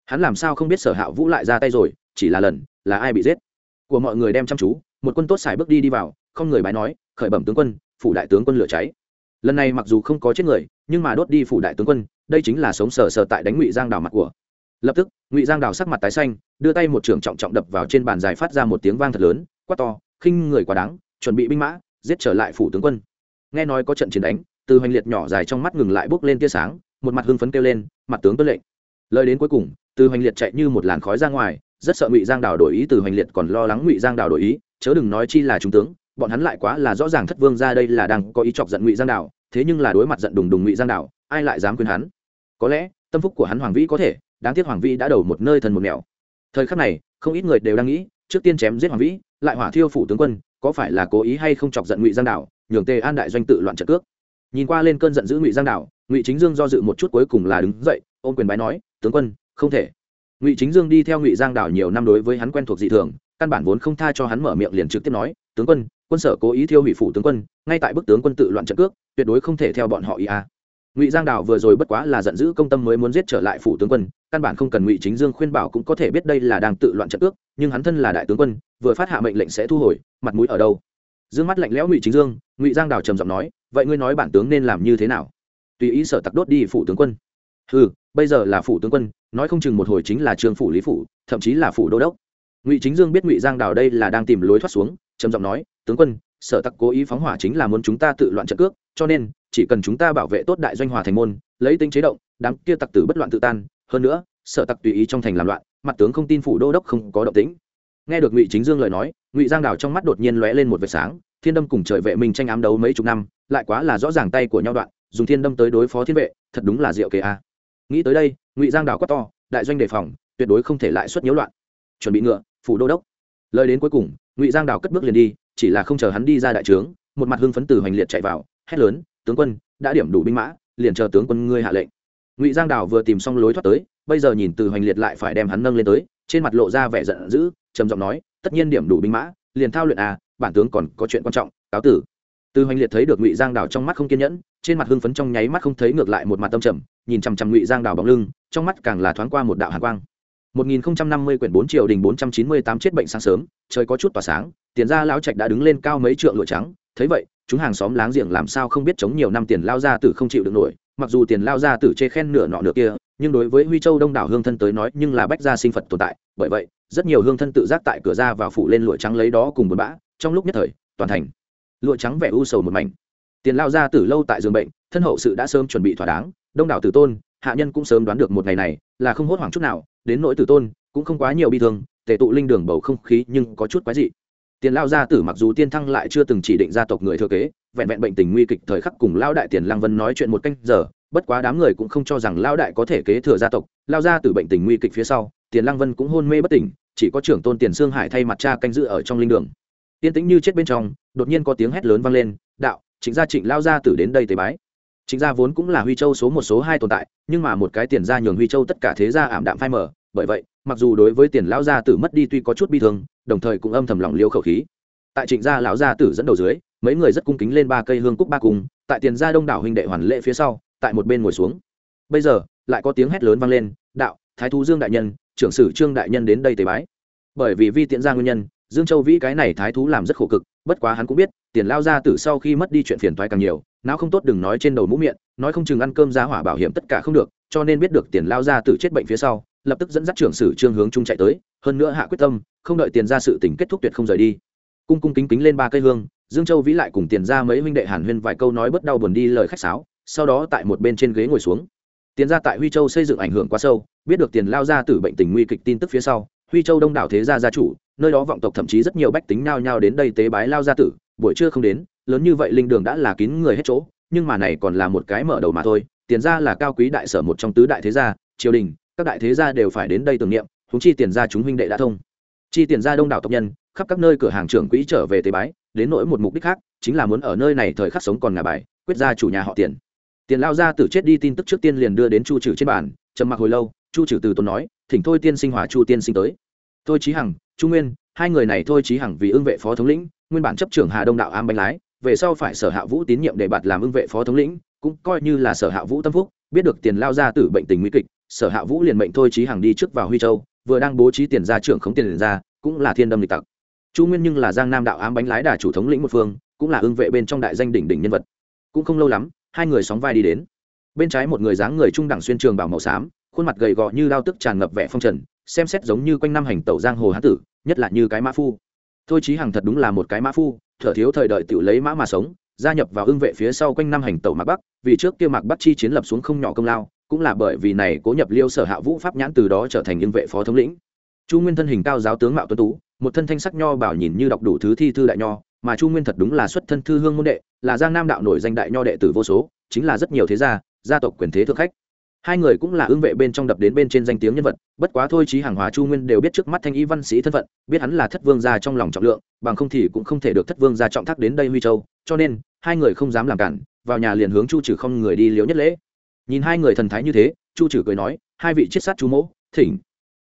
Hắn làm sao không biết sở hạ vũ lại ra tay rồi, chỉ là lần, là ai bị giết? Của mọi người đem chăm chú, một quân tốt xài bước đi đi vào, không người bái nói, khởi bẩm tướng quân, phủ đại tướng quân lửa cháy. Lần này mặc dù không có chết người, nhưng mà đốt đi phủ đại tướng quân, đây chính là sống sờ sờ tại đánh ngụy giang đào mặt của. Lập tức, ngụy giang đào sắc mặt tái xanh, đưa tay một trường trọng trọng đập vào trên bàn dài phát ra một tiếng vang thật lớn, quát to, khinh người quá đáng, chuẩn bị binh mã, giết trở lại phủ tướng quân. Nghe nói có trận chiến đánh, từ hoành liệt nhỏ dài trong mắt ngừng lại bước lên tia sáng một mặt hưng phấn kêu lên, mặt tướng tuân lệnh. Lời đến cuối cùng, từ hoành liệt chạy như một làn khói ra ngoài, rất sợ ngụy giang đào đổi ý, từ hoành liệt còn lo lắng ngụy giang đào đổi ý, chớ đừng nói chi là trung tướng, bọn hắn lại quá là rõ ràng thất vương ra đây là đang có ý chọc giận ngụy giang đào thế nhưng là đối mặt giận đùng đùng ngụy giang đào ai lại dám khuyên hắn? Có lẽ, tâm phúc của hắn hoàng vĩ có thể, đáng tiếc hoàng vĩ đã đầu một nơi thần một mèo thời khắc này, không ít người đều đang nghĩ, trước tiên chém giết hoàng vĩ, lại hỏa thiêu phủ tướng quân, có phải là cố ý hay không chọc giận ngụy giang đào nhường tề an đại doanh tự loạn trận cước. Nhìn qua lên cơn giận dữ ngụy giang đào ngụy chính dương do dự một chút cuối cùng là đứng dậy, ôm quyền bái nói, tướng quân, không thể. Ngụy chính dương đi theo ngụy giang Đảo nhiều năm đối với hắn quen thuộc dị thường, căn bản vốn không tha cho hắn mở miệng liền trực tiếp nói, tướng quân quân sở cố ý thiêu hủy phủ tướng quân, ngay tại bức tướng quân tự loạn trận cước, tuyệt đối không thể theo bọn họ ý a ngụy giang Đảo vừa rồi bất quá là giận dữ công tâm mới muốn giết trở lại phủ tướng quân, căn bản không cần ngụy chính dương khuyên bảo cũng có thể biết đây là đang tự loạn trận cước, nhưng hắn thân là đại tướng quân, vừa phát hạ mệnh lệnh sẽ thu hồi, mặt mũi ở đâu? Dương mắt lạnh lẽo ngụy chính dương, ngụy giang Đảo trầm giọng nói, vậy ngươi nói bản tướng nên làm như thế nào? Tùy ý sở tặc đốt đi phủ tướng quân. Ừ bây giờ là phủ tướng quân, nói không chừng một hồi chính là trường phủ lý phủ, thậm chí là phủ đô đốc. Ngụy chính dương biết ngụy giang đào đây là đang tìm lối thoát xuống, trầm giọng nói, tướng quân, sở tặc cố ý phóng hỏa chính là muốn chúng ta tự loạn trận cước, cho nên chỉ cần chúng ta bảo vệ tốt đại doanh hòa thành môn, lấy tính chế động, đám kia tặc tử bất loạn tự tan. Hơn nữa, sở tặc tùy ý trong thành làm loạn, mặt tướng không tin phủ đô đốc không có động tĩnh. Nghe được ngụy chính dương lời nói, ngụy giang đào trong mắt đột nhiên lóe lên một vệt sáng, thiên đâm cùng trời vệ minh tranh ám đấu mấy chục năm, lại quá là rõ ràng tay của nhau đoạn dùng thiên đâm tới đối phó thiên vệ, thật đúng là diệu kế a. Nghĩ tới đây, ngụy giang đảo quát to, đại doanh đề phòng, tuyệt đối không thể lại xuất nhiễu loạn. Chuẩn bị ngựa, phủ đô đốc. Lời đến cuối cùng, ngụy giang đảo cất bước liền đi, chỉ là không chờ hắn đi ra đại trướng, một mặt hưng phấn từ hoành liệt chạy vào, hét lớn, tướng quân, đã điểm đủ binh mã, liền chờ tướng quân ngươi hạ lệnh. Ngụy giang đảo vừa tìm xong lối thoát tới, bây giờ nhìn từ hoành liệt lại phải đem hắn nâng lên tới, trên mặt lộ ra vẻ giận dữ, trầm giọng nói, tất nhiên điểm đủ binh mã, liền thao luyện à bản tướng còn có chuyện quan trọng, cáo tử từ hoành liệt thấy được ngụy giang đào trong mắt không kiên nhẫn trên mặt hưng phấn trong nháy mắt không thấy ngược lại một mặt tâm trầm nhìn chằm chằm ngụy giang đào bóng lưng trong mắt càng là thoáng qua một đạo hàn quang. 1050 quyển 4 triệu đình 498 chết bệnh sáng sớm, trời có chút tỏa sáng, tiền gia lão trạch đã đứng lên cao mấy trượng lụa trắng, thấy vậy, chúng hàng xóm láng giềng làm sao không biết chống nhiều năm tiền lao ra tử không chịu được nổi, mặc dù tiền lao ra tử chê khen nửa nọ nửa kia, nhưng đối với Huy Châu Đông đảo hương thân tới nói, nhưng là bách gia sinh Phật tồn tại, bởi vậy, rất nhiều hương thân tự giác tại cửa ra vào phủ lên lụa trắng lấy đó cùng buồn bã, trong lúc nhất thời, toàn thành lụa trắng vẻ u sầu một mảnh. Tiền lao ra tử lâu tại giường bệnh, thân hậu sự đã sớm chuẩn bị thỏa đáng, đông đảo tử tôn, hạ nhân cũng sớm đoán được một ngày này, là không hốt hoảng chút nào, đến nỗi tử tôn, cũng không quá nhiều bi thương tề tụ linh đường bầu không khí nhưng có chút quái dị tiền lao gia tử mặc dù tiên thăng lại chưa từng chỉ định gia tộc người thừa kế vẹn vẹn bệnh tình nguy kịch thời khắc cùng lao đại tiền lăng vân nói chuyện một canh giờ bất quá đám người cũng không cho rằng lao đại có thể kế thừa gia tộc lao gia tử bệnh tình nguy kịch phía sau tiền lăng vân cũng hôn mê bất tỉnh chỉ có trưởng tôn tiền sương hải thay mặt cha canh giữ ở trong linh đường tiên tĩnh như chết bên trong, đột nhiên có tiếng hét lớn vang lên, đạo chính gia trịnh lao gia tử đến đây tế bái. Chính gia vốn cũng là huy châu số một số hai tồn tại, nhưng mà một cái tiền gia nhường huy châu tất cả thế gia ảm đạm phai mở bởi vậy, mặc dù đối với tiền lão gia tử mất đi tuy có chút bi thương, đồng thời cũng âm thầm lòng liêu khẩu khí. Tại trịnh gia lão gia tử dẫn đầu dưới, mấy người rất cung kính lên ba cây hương cúc ba cùng tại tiền gia đông đảo huynh đệ hoàn lễ phía sau, tại một bên ngồi xuống. Bây giờ, lại có tiếng hét lớn vang lên, đạo, thái thú dương đại nhân, trưởng sử trương đại nhân đến đây tế bái. Bởi vì vi tiện gia nguyên nhân dương châu vĩ cái này thái thú làm rất khổ cực, bất quá hắn cũng biết, tiền lao gia tử sau khi mất đi chuyện phiền toái càng nhiều não không tốt đừng nói trên đầu mũ miệng, nói không chừng ăn cơm giá hỏa bảo hiểm tất cả không được, cho nên biết được tiền lao gia tử chết bệnh phía sau, lập tức dẫn dắt trưởng sử trương hướng trung chạy tới, hơn nữa hạ quyết tâm, không đợi tiền ra sự tình kết thúc tuyệt không rời đi. Cung cung kính kính lên ba cây hương, dương châu vĩ lại cùng tiền ra mấy huynh đệ hàn huyên vài câu nói bất đau buồn đi lời khách sáo, sau đó tại một bên trên ghế ngồi xuống. Tiền ra tại huy châu xây dựng ảnh hưởng quá sâu, biết được tiền lao ra từ bệnh tình nguy kịch tin tức phía sau, huy châu đông đảo thế gia gia chủ nơi đó vọng tộc thậm chí rất nhiều bách tính nao nhao đến đây tế bái lao gia tử, buổi trưa không đến, lớn như vậy linh đường đã là kín người hết chỗ, nhưng mà này còn là một cái mở đầu mà thôi, tiền ra là cao quý đại sở một trong tứ đại thế gia, triều đình, các đại thế gia đều phải đến đây tưởng niệm húng chi tiền ra chúng huynh đệ đã thông. Chi tiền ra đông đảo tộc nhân, khắp các nơi cửa hàng trưởng quỹ trở về tế bái, đến nỗi một mục đích khác, chính là muốn ở nơi này thời khắc sống còn ngà bài, quyết ra chủ nhà họ tiền. Tiền lao ra tử chết đi tin tức trước tiên liền đưa đến chu trừ trên bàn, trầm mặc hồi lâu, chu trừ từ tốn nói, thỉnh thôi tiên sinh hòa chu tiên sinh tới thôi Chí hằng, Trung nguyên, hai người này thôi Chí hằng vì ưng vệ phó thống lĩnh, nguyên bản chấp trưởng hà đông đạo am bánh lái, về sau phải sở hạ vũ tín nhiệm để bạt làm ưng vệ phó thống lĩnh, cũng coi như là sở hạ vũ tâm phúc, biết được tiền lao ra tử bệnh tình nguy kịch, sở hạ vũ liền mệnh thôi Chí Hằng đi trước vào huy châu, vừa đang bố trí tiền ra trưởng khống tiền ra cũng là thiên đâm lịch tặc. Chu nguyên nhưng là giang nam đạo ám bánh lái đà chủ thống lĩnh một phương, cũng là ương vệ bên trong đại danh đỉnh đỉnh nhân vật. Cũng không lâu lắm, hai người sóng vai đi đến. Bên trái một người dáng người trung đẳng xuyên trường bảo màu xám, khuôn mặt gầy gò như lao tức tràn ngập vẻ phong trần xem xét giống như quanh năm hành tẩu giang hồ hán tử, nhất là như cái mã phu. Thôi chí hằng thật đúng là một cái mã phu, thở thiếu thời đợi tự lấy mã mà sống, gia nhập vào hưng vệ phía sau quanh năm hành tẩu mạc bắc, vì trước kia mạc bắc chi chiến lập xuống không nhỏ công lao, cũng là bởi vì này cố nhập liêu sở hạ vũ pháp nhãn từ đó trở thành hưng vệ phó thống lĩnh. Chu nguyên thân hình cao giáo tướng mạo tuấn tú, một thân thanh sắc nho bảo nhìn như đọc đủ thứ thi thư đại nho, mà chu nguyên thật đúng là xuất thân thư hương môn đệ, là giang nam đạo nổi danh đại nho đệ tử vô số, chính là rất nhiều thế gia gia tộc quyền thế thượng khách hai người cũng là ưng vệ bên trong đập đến bên trên danh tiếng nhân vật, bất quá thôi trí hàng hóa chu nguyên đều biết trước mắt thanh y văn sĩ thân phận, biết hắn là thất vương gia trong lòng trọng lượng, bằng không thì cũng không thể được thất vương gia trọng thác đến đây huy châu, cho nên, hai người không dám làm cản, vào nhà liền hướng chu trừ không người đi liễu nhất lễ. Nhìn hai người thần thái như thế, chu trừ cười nói, hai vị chiết sát chú mỗ thỉnh.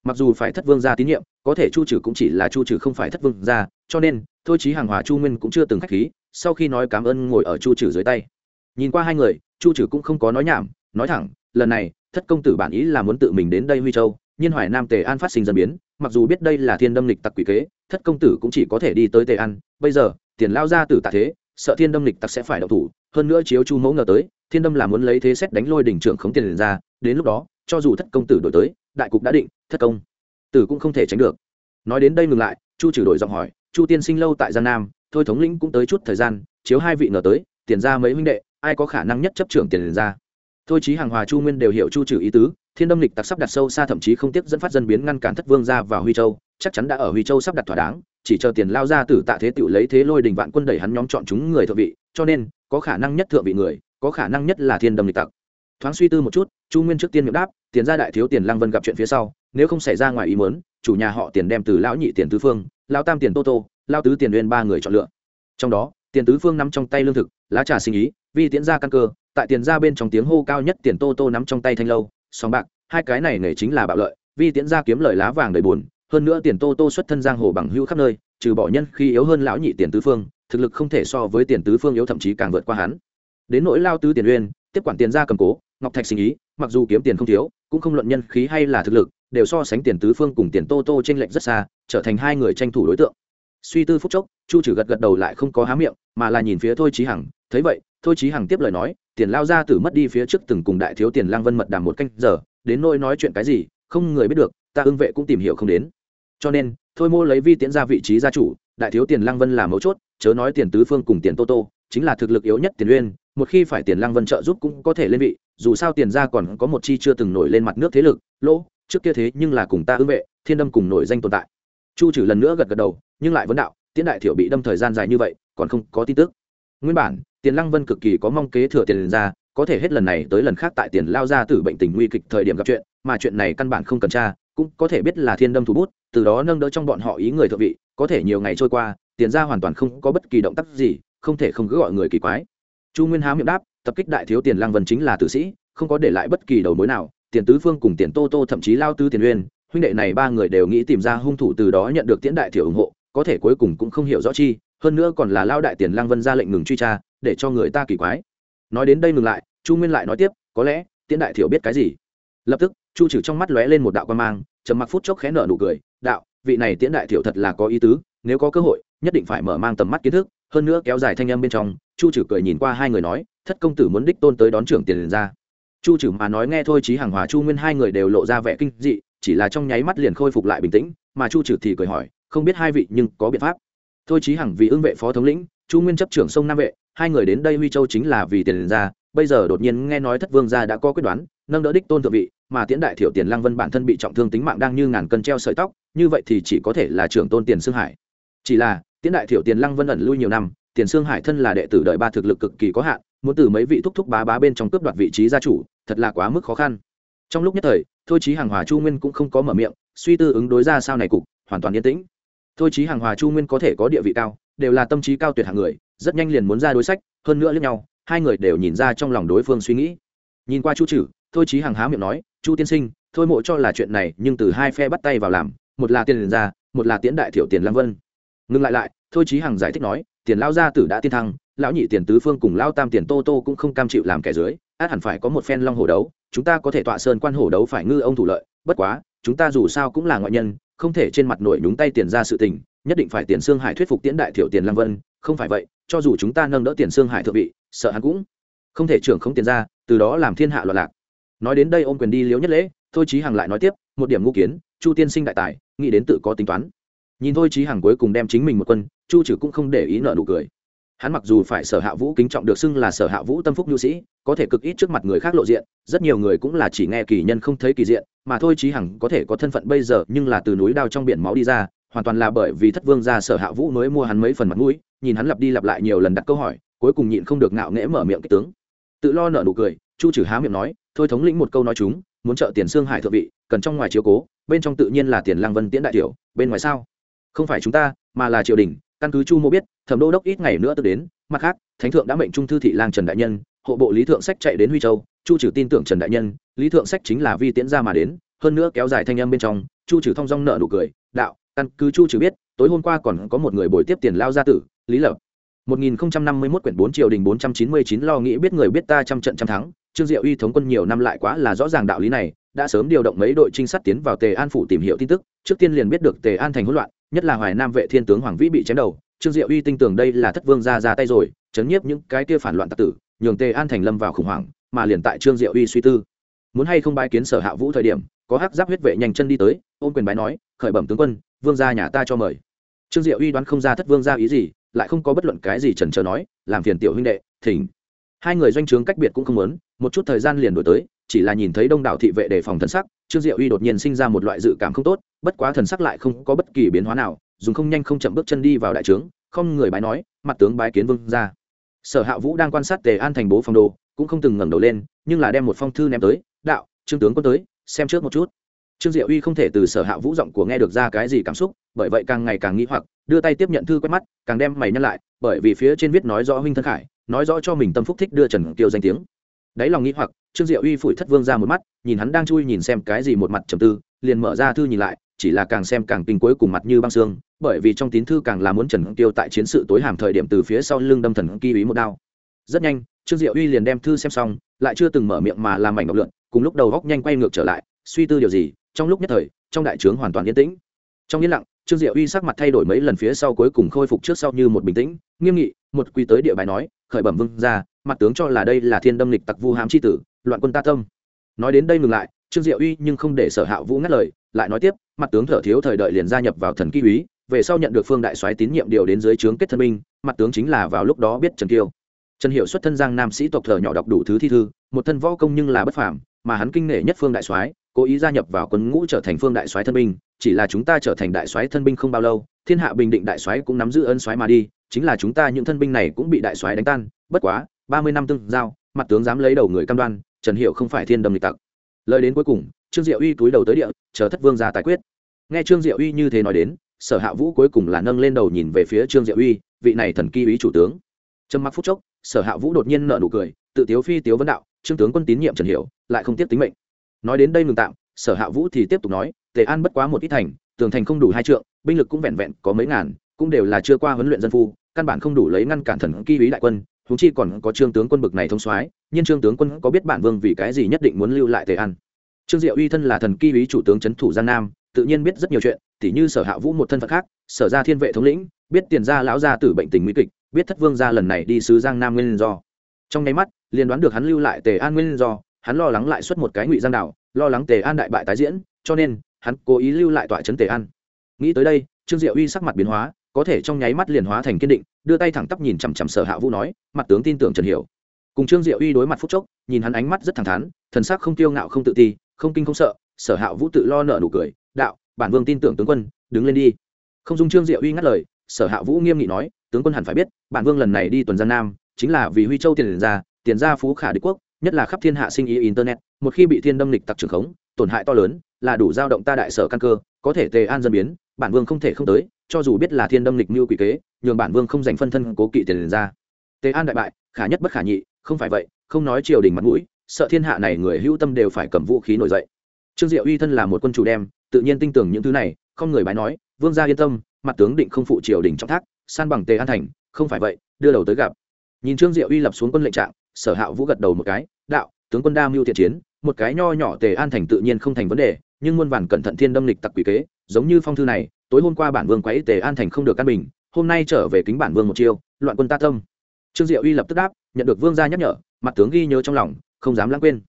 Mặc dù phải thất vương gia tín nhiệm, có thể chu trừ cũng chỉ là chu trừ không phải thất vương gia, cho nên, thôi trí hàng hóa chu nguyên cũng chưa từng khách khí, sau khi nói cảm ơn ngồi ở chu trừ dưới tay. Nhìn qua hai người, chu trừ cũng không có nói nhảm, nói thẳng lần này, thất công tử bản ý là muốn tự mình đến đây huy châu, nhiên hoài nam tề an phát sinh dân biến, mặc dù biết đây là thiên đâm lịch tặc quỷ kế, thất công tử cũng chỉ có thể đi tới tề an. Bây giờ, tiền lao ra từ tạ thế, sợ thiên đâm lịch tặc sẽ phải đậu thủ, hơn nữa chiếu chu mẫu ngờ tới, thiên đâm là muốn lấy thế xét đánh lôi đỉnh trưởng khống tiền liền ra, đến lúc đó, cho dù thất công tử đổi tới, đại cục đã định, thất công tử cũng không thể tránh được. Nói đến đây ngừng lại, chu trừ đổi giọng hỏi, chu tiên sinh lâu tại giang nam, thôi thống lĩnh cũng tới chút thời gian, chiếu hai vị ngờ tới, tiền ra mấy huynh đệ, ai có khả năng nhất chấp trưởng tiền liền ra? Thôi chí hàng hòa chu nguyên đều hiểu chu trừ ý tứ, thiên đâm lịch tặc sắp đặt sâu xa, thậm chí không tiếc dẫn phát dân biến ngăn cản thất vương ra vào huy châu, chắc chắn đã ở huy châu sắp đặt thỏa đáng, chỉ chờ tiền lao ra từ tạ thế tựu lấy thế lôi đình vạn quân đẩy hắn nhóm chọn chúng người thượng vị, cho nên, có khả năng nhất thượng vị người, có khả năng nhất là thiên đâm lịch tặc. Thoáng suy tư một chút, chu nguyên trước tiên miệng đáp, tiền gia đại thiếu tiền lăng vân gặp chuyện phía sau, nếu không xảy ra ngoài ý mớn chủ nhà họ tiền đem từ lão nhị tiền tứ phương lao tam tiền tô tô lao tứ tiền uyên ba người chọn lựa. Trong đó, tiền tứ phương nắm trong tay lương thực, lá trà sinh ý vi tiễn ra căn cơ, tại tiền ra bên trong tiếng hô cao nhất tiền tô tô nắm trong tay thanh lâu, song bạc, hai cái này nghề chính là bạo lợi, vi tiễn ra kiếm lời lá vàng đầy buồn, hơn nữa tiền tô tô xuất thân giang hồ bằng hữu khắp nơi, trừ bỏ nhân khi yếu hơn lão nhị tiền tứ phương, thực lực không thể so với tiền tứ phương yếu thậm chí càng vượt qua hắn. Đến nỗi lao tứ tiền uyên, tiếp quản tiền ra cầm cố, ngọc thạch sinh ý, mặc dù kiếm tiền không thiếu, cũng không luận nhân khí hay là thực lực, đều so sánh tiền tứ phương cùng tiền tô tô t r ê n lệch rất xa, trở thành hai người tranh thủ đối tượng. Suy tư phúc chốc, chu trừ gật gật đầu lại không có há miệng, mà là nhìn phía thôi trí hằng, thấy vậy thôi chí hằng tiếp lời nói, tiền lao ra từ mất đi phía trước từng cùng đại thiếu tiền lang vân mật đàm một canh giờ, đến nôi nói chuyện cái gì, không người biết được, ta ưng vệ cũng tìm hiểu không đến. Cho nên, thôi mô lấy vi tiễn ra vị trí gia chủ, đại thiếu tiền lang vân là mấu chốt, chớ nói tiền tứ phương cùng tiền tô tô, chính là thực lực yếu nhất tiền uyên, một khi phải tiền lang vân trợ giúp cũng có thể lên vị, dù sao tiền ra còn có một chi chưa từng nổi lên mặt nước thế lực, lỗ, trước kia thế nhưng là cùng ta ưng vệ, thiên đâm cùng nổi danh tồn tại. Chu trừ lần nữa gật gật đầu, nhưng lại vấn đạo, tiễn đại thiểu bị đâm thời gian dài như vậy, còn không có tin tức nguyên bản, tiền lăng vân cực kỳ có mong kế thừa tiền ra, có thể hết lần này tới lần khác tại tiền lao ra từ bệnh tình nguy kịch thời điểm gặp chuyện, mà chuyện này căn bản không cần tra, cũng có thể biết là thiên đâm thủ bút, từ đó nâng đỡ trong bọn họ ý người thượng vị, có thể nhiều ngày trôi qua, tiền ra hoàn toàn không có bất kỳ động tác gì, không thể không cứ gọi người kỳ quái. Chu nguyên há miệng đáp, tập kích đại thiếu tiền lăng vân chính là tử sĩ, không có để lại bất kỳ đầu mối nào, tiền tứ phương cùng tiền tô tô thậm chí lao tư tiền uyên, huynh đệ này ba người đều nghĩ tìm ra hung thủ từ đó nhận được tiễn đại thiểu ủng hộ, có thể cuối cùng cũng không hiểu rõ chi hơn nữa còn là lao đại tiền lang vân ra lệnh ngừng truy tra, để cho người ta kỳ quái. Nói đến đây ngừng lại, chu nguyên lại nói tiếp, có lẽ, tiễn đại thiểu biết cái gì? Lập tức, chu trừ trong mắt lóe lên một đạo quan mang, trầm mặc phút chốc khẽ nở nụ cười, đạo, vị này tiễn đại thiểu thật là có ý tứ, nếu có cơ hội, nhất định phải mở mang tầm mắt kiến thức. Hơn nữa kéo dài thanh âm bên trong, chu trừ cười nhìn qua hai người nói, thất công tử muốn đích tôn tới đón trưởng tiền ra. Chu trừ mà nói nghe thôi chí hàng hòa chu nguyên hai người đều lộ ra vẻ kinh dị, chỉ là trong nháy mắt liền khôi phục lại bình tĩnh, mà chu trừ thì cười hỏi, không biết hai vị nhưng có biện pháp? Thôi chí hằng vì ưng vệ phó thống lĩnh, chu nguyên chấp trưởng sông nam vệ, hai người đến đây huy châu chính là vì tiền ra, bây giờ đột nhiên nghe nói thất vương gia đã có quyết đoán, nâng đỡ đích tôn thượng vị, mà tiễn đại thiểu tiền lăng vân bản thân bị trọng thương tính mạng đang như ngàn cân treo sợi tóc, như vậy thì chỉ có thể là trưởng tôn tiền sương hải. Chỉ là, tiễn đại thiểu tiền lăng vân ẩn lui nhiều năm, tiền sương hải thân là đệ tử đợi ba thực lực cực kỳ có hạn, muốn từ mấy vị thúc thúc bá bá bên trong cướp đoạt vị trí gia chủ, thật là quá mức khó khăn. Trong lúc nhất thời, thôi chí hàng hòa chu nguyên cũng không có mở miệng, suy tư ứng đối ra sao này cục, hoàn toàn yên tĩnh thôi chí hàng hòa chu nguyên có thể có địa vị cao, đều là tâm trí cao tuyệt hạng người, rất nhanh liền muốn ra đối sách, hơn nữa lẫn nhau, hai người đều nhìn ra trong lòng đối phương suy nghĩ. Nhìn qua chu trừ thôi chí hàng há miệng nói, chu tiên sinh, thôi mộ cho là chuyện này, nhưng từ hai phe bắt tay vào làm, một là tiền ra, một là tiễn đại thiểu tiền lam vân. Ngừng lại lại, thôi chí hằng giải thích nói, tiền lao gia tử đã tiên thăng, lão nhị tiền tứ phương cùng lao tam tiền tô tô cũng không cam chịu làm kẻ dưới, át hẳn phải có một phen long hổ đấu, chúng ta có thể tọa sơn quan hổ đấu phải ngư ông thủ lợi, bất quá, chúng ta dù sao cũng là ngoại nhân không thể trên mặt nổi nhúng tay tiền ra sự tình, nhất định phải tiền xương hải thuyết phục tiễn đại thiểu tiền lăng vân, không phải vậy, cho dù chúng ta nâng đỡ tiền xương hải thượng vị, sợ hắn cũng không thể trưởng không tiền ra, từ đó làm thiên hạ loạn lạc. Nói đến đây ôm quyền đi liếu nhất lễ, thôi chí hằng lại nói tiếp, một điểm ngũ kiến, chu tiên sinh đại tài, nghĩ đến tự có tính toán. Nhìn thôi chí hằng cuối cùng đem chính mình một quân, chu trừ cũng không để ý nợ nụ cười. Hắn mặc dù phải sở hạ vũ kính trọng được xưng là sở hạ vũ tâm phúc nhu sĩ, có thể cực ít trước mặt người khác lộ diện, rất nhiều người cũng là chỉ nghe kỳ nhân không thấy kỳ diện mà thôi chí hằng có thể có thân phận bây giờ, nhưng là từ núi đao trong biển máu đi ra, hoàn toàn là bởi vì thất vương ra sở hạ vũ mới mua hắn mấy phần mặt mũi, nhìn hắn lặp đi lặp lại nhiều lần đặt câu hỏi, cuối cùng nhịn không được ngạo nghễ mở miệng kích tướng. Tự lo nợ nụ cười, chu trừ há miệng nói, thôi thống lĩnh một câu nói chúng, muốn trợ tiền xương hải thượng vị, cần trong ngoài chiếu cố, bên trong tự nhiên là tiền lang vân tiễn đại tiểu, bên ngoài sao? Không phải chúng ta, mà là triều đình, căn cứ chu mô biết, thẩm đô đốc ít ngày nữa tới đến, mặt khác, thánh thượng đã mệnh trung thư thị lang trần đại nhân, hộ bộ lý thượng sách chạy đến huy châu, chu trừ tin tưởng trần đại nhân lý thượng sách chính là vi tiễn ra mà đến, hơn nữa kéo dài thanh âm bên trong, chu trừ thong dong nợ nụ cười, đạo, căn cứ chu trừ biết, tối hôm qua còn có một người bồi tiếp tiền lao gia tử, lý lập. 1051 quyển 4 triều đình 499 lo nghĩ biết người biết ta trăm trận trăm thắng, trương diệu uy thống quân nhiều năm lại quá là rõ ràng đạo lý này, đã sớm điều động mấy đội trinh sát tiến vào tề an phủ tìm hiểu tin tức, trước tiên liền biết được tề an thành hỗn loạn, nhất là hoài nam vệ thiên tướng hoàng vĩ bị chém đầu, trương diệu uy tin tưởng đây là thất vương ra ra tay rồi, chấn nhiếp những cái kia phản loạn tặc tử, nhường tề an thành lâm vào khủng hoảng, mà liền tại trương diệu uy suy tư muốn hay không bái kiến sở hạ vũ thời điểm, có hắc giáp huyết vệ nhanh chân đi tới, ôm quyền bái nói, khởi bẩm tướng quân, vương gia nhà ta cho mời. Trương diệu uy đoán không ra thất vương gia ý gì, lại không có bất luận cái gì trần trờ nói, làm phiền tiểu huynh đệ, thỉnh. Hai người doanh trướng cách biệt cũng không muốn một chút thời gian liền đổi tới, chỉ là nhìn thấy đông đảo thị vệ đề phòng thần sắc, trương diệu uy đột nhiên sinh ra một loại dự cảm không tốt, bất quá thần sắc lại không có bất kỳ biến hóa nào, dùng không nhanh không chậm bước chân đi vào đại trướng, không người bái nói, mặt tướng bái kiến vương ra sở hạ vũ đang quan sát tề an thành bố phòng đồ, cũng không từng ngẩng đầu lên, nhưng là đem một phong thư ném tới đạo, trương tướng quân tới, xem trước một chút. Trương diệu uy không thể từ sở hạ vũ giọng của nghe được ra cái gì cảm xúc, bởi vậy càng ngày càng nghĩ hoặc, đưa tay tiếp nhận thư quét mắt, càng đem mày nhăn lại, bởi vì phía trên viết nói rõ huynh thân khải, nói rõ cho mình tâm phúc thích đưa trần kiều danh tiếng. Đáy lòng nghĩ hoặc, trương diệu uy phủi thất vương ra một mắt, nhìn hắn đang chui nhìn xem cái gì một mặt trầm tư, liền mở ra thư nhìn lại, chỉ là càng xem càng kinh cuối cùng mặt như băng xương, bởi vì trong tín thư càng là muốn trần kiều tại chiến sự tối hàm thời điểm từ phía sau lưng đâm thần kỳ ý một đao. Rất nhanh, trương diệu uy liền đem thư xem xong, lại chưa từng mở miệng mà làm mảnh ngọc lượn cùng lúc đầu góc nhanh quay ngược trở lại, suy tư điều gì, trong lúc nhất thời, trong đại trướng hoàn toàn yên tĩnh. Trong yên lặng, trương diệu uy sắc mặt thay đổi mấy lần phía sau cuối cùng khôi phục trước sau như một bình tĩnh, nghiêm nghị, một quy tới địa bài nói, khởi bẩm vương ra mặt tướng cho là đây là thiên đâm lịch tặc vu hám c h i tử, loạn quân ta tâm. Nói đến đây ngừng lại, trương diệu uy nhưng không để sở hạ vũ ngắt lời, lại nói tiếp, mặt tướng thở thiếu thời đợi liền gia nhập vào thần ký úy, về sau nhận được phương đại soái tín nhiệm điều đến dưới trướng kết thân binh, mặt tướng chính là vào lúc đó biết trần kiêu. Trần hiệu xuất thân giang nam sĩ tộc thờ nhỏ đọc đủ thứ thi thư, một thân võ công nhưng là bất phàm mà hắn kinh nể nhất phương đại soái, cố ý gia nhập vào quân ngũ trở thành phương đại soái thân binh, chỉ là chúng ta trở thành đại soái thân binh không bao lâu, thiên hạ bình định đại soái cũng nắm giữ ân soái mà đi, chính là chúng ta những thân binh này cũng bị đại soái đánh tan, bất quá, ba mươi năm tương giao, mặt tướng dám lấy đầu người cam đoan, trần hiệu không phải thiên đâm lịch tặc. Lời đến cuối cùng, trương diệu uy túi đầu tới địa, chờ thất vương ra tài quyết. Nghe trương diệu uy như thế nói đến, sở hạ vũ cuối cùng là nâng lên đầu nhìn về phía trương diệu uy, vị này thần kỳ úy chủ tướng. Trầm mặc phút chốc, sở hạ vũ đột nhiên nợ nụ cười, tự tiếu phi tiếu vấn đạo trương tướng quân tín nhiệm trần hiểu, lại không tiếp tính mệnh. Nói đến đây ngừng tạm, sở hạ vũ thì tiếp tục nói, tề an bất quá một ít thành, tường thành không đủ hai trượng, binh lực cũng vẹn vẹn có mấy ngàn, cũng đều là chưa qua huấn luyện dân phu, căn bản không đủ lấy ngăn cản thần kỳ ý đại quân, huống chi còn có trương tướng quân bực này thông soái, nhưng trương tướng quân có biết bản vương vì cái gì nhất định muốn lưu lại tề an? Trương diệu uy thân là thần kỳ ý chủ tướng trấn thủ giang nam, tự nhiên biết rất nhiều chuyện, tỉ như sở hạ vũ một thân phận khác, sở ra thiên vệ thống lĩnh, biết tiền gia lão gia tử bệnh tình nguy kịch, biết thất vương gia lần này đi sứ giang nam nguyên do. Trong nháy mắt liền đoán được hắn lưu lại tề an nguyên do, hắn lo lắng lại xuất một cái ngụy giang đảo, lo lắng tề an đại bại tái diễn, cho nên, hắn cố ý lưu lại tọa trấn tề an. Nghĩ tới đây, trương diệu uy sắc mặt biến hóa, có thể trong nháy mắt liền hóa thành kiên định, đưa tay thẳng tắp nhìn chằm chằm sở hạ vũ nói, mặt tướng tin tưởng trần hiểu. Cùng trương diệu uy đối mặt phúc chốc, nhìn hắn ánh mắt rất thẳng thắn, thần sắc không tiêu ngạo không tự ti, không kinh không sợ, sở hạ vũ tự lo nợ nụ cười, đạo, bản vương tin tưởng tướng quân, đứng lên đi. Không dung trương diệu uy ngắt lời, sở hạ vũ nghiêm nghị nói, tướng quân hẳn phải biết, bản vương lần này đi tuần gian nam, chính là vì huy châu tiền ra tiền gia phú khả đế quốc, nhất là khắp thiên hạ sinh ý internet, một khi bị thiên đâm lịch tặc trưởng khống, tổn hại to lớn, là đủ giao động ta đại sở căn cơ, có thể tề an dân biến, bản vương không thể không tới, cho dù biết là thiên đâm lịch như quỷ kế, nhường bản vương không dành phân thân cố kỵ tiền ra. Tề an đại bại, khả nhất bất khả nhị, không phải vậy, không nói triều đình mặt mũi, sợ thiên hạ này người hữu tâm đều phải cầm vũ khí nổi dậy. Trương diệu uy thân là một quân chủ đem, tự nhiên tin tưởng những thứ này, không người bái nói, vương gia yên tâm, mặt tướng định không phụ triều đình trọng thác, san bằng tề an thành, không phải vậy, đưa đầu tới gặp. Nhìn trương diệu uy lập xuống quân lệnh trạng sở hạ vũ gật đầu một cái, đạo, tướng quân đa mưu thiện chiến, một cái nho nhỏ tề an thành tự nhiên không thành vấn đề, nhưng muôn vàn cẩn thận thiên đâm lịch tặc quỷ kế, giống như phong thư này, tối hôm qua bản vương quấy tề an thành không được căn bình, hôm nay trở về kính bản vương một chiêu, loạn quân ta tâm. Trương diệu uy lập tức đáp, nhận được vương gia nhắc nhở, mặt tướng ghi nhớ trong lòng, không dám lãng quên.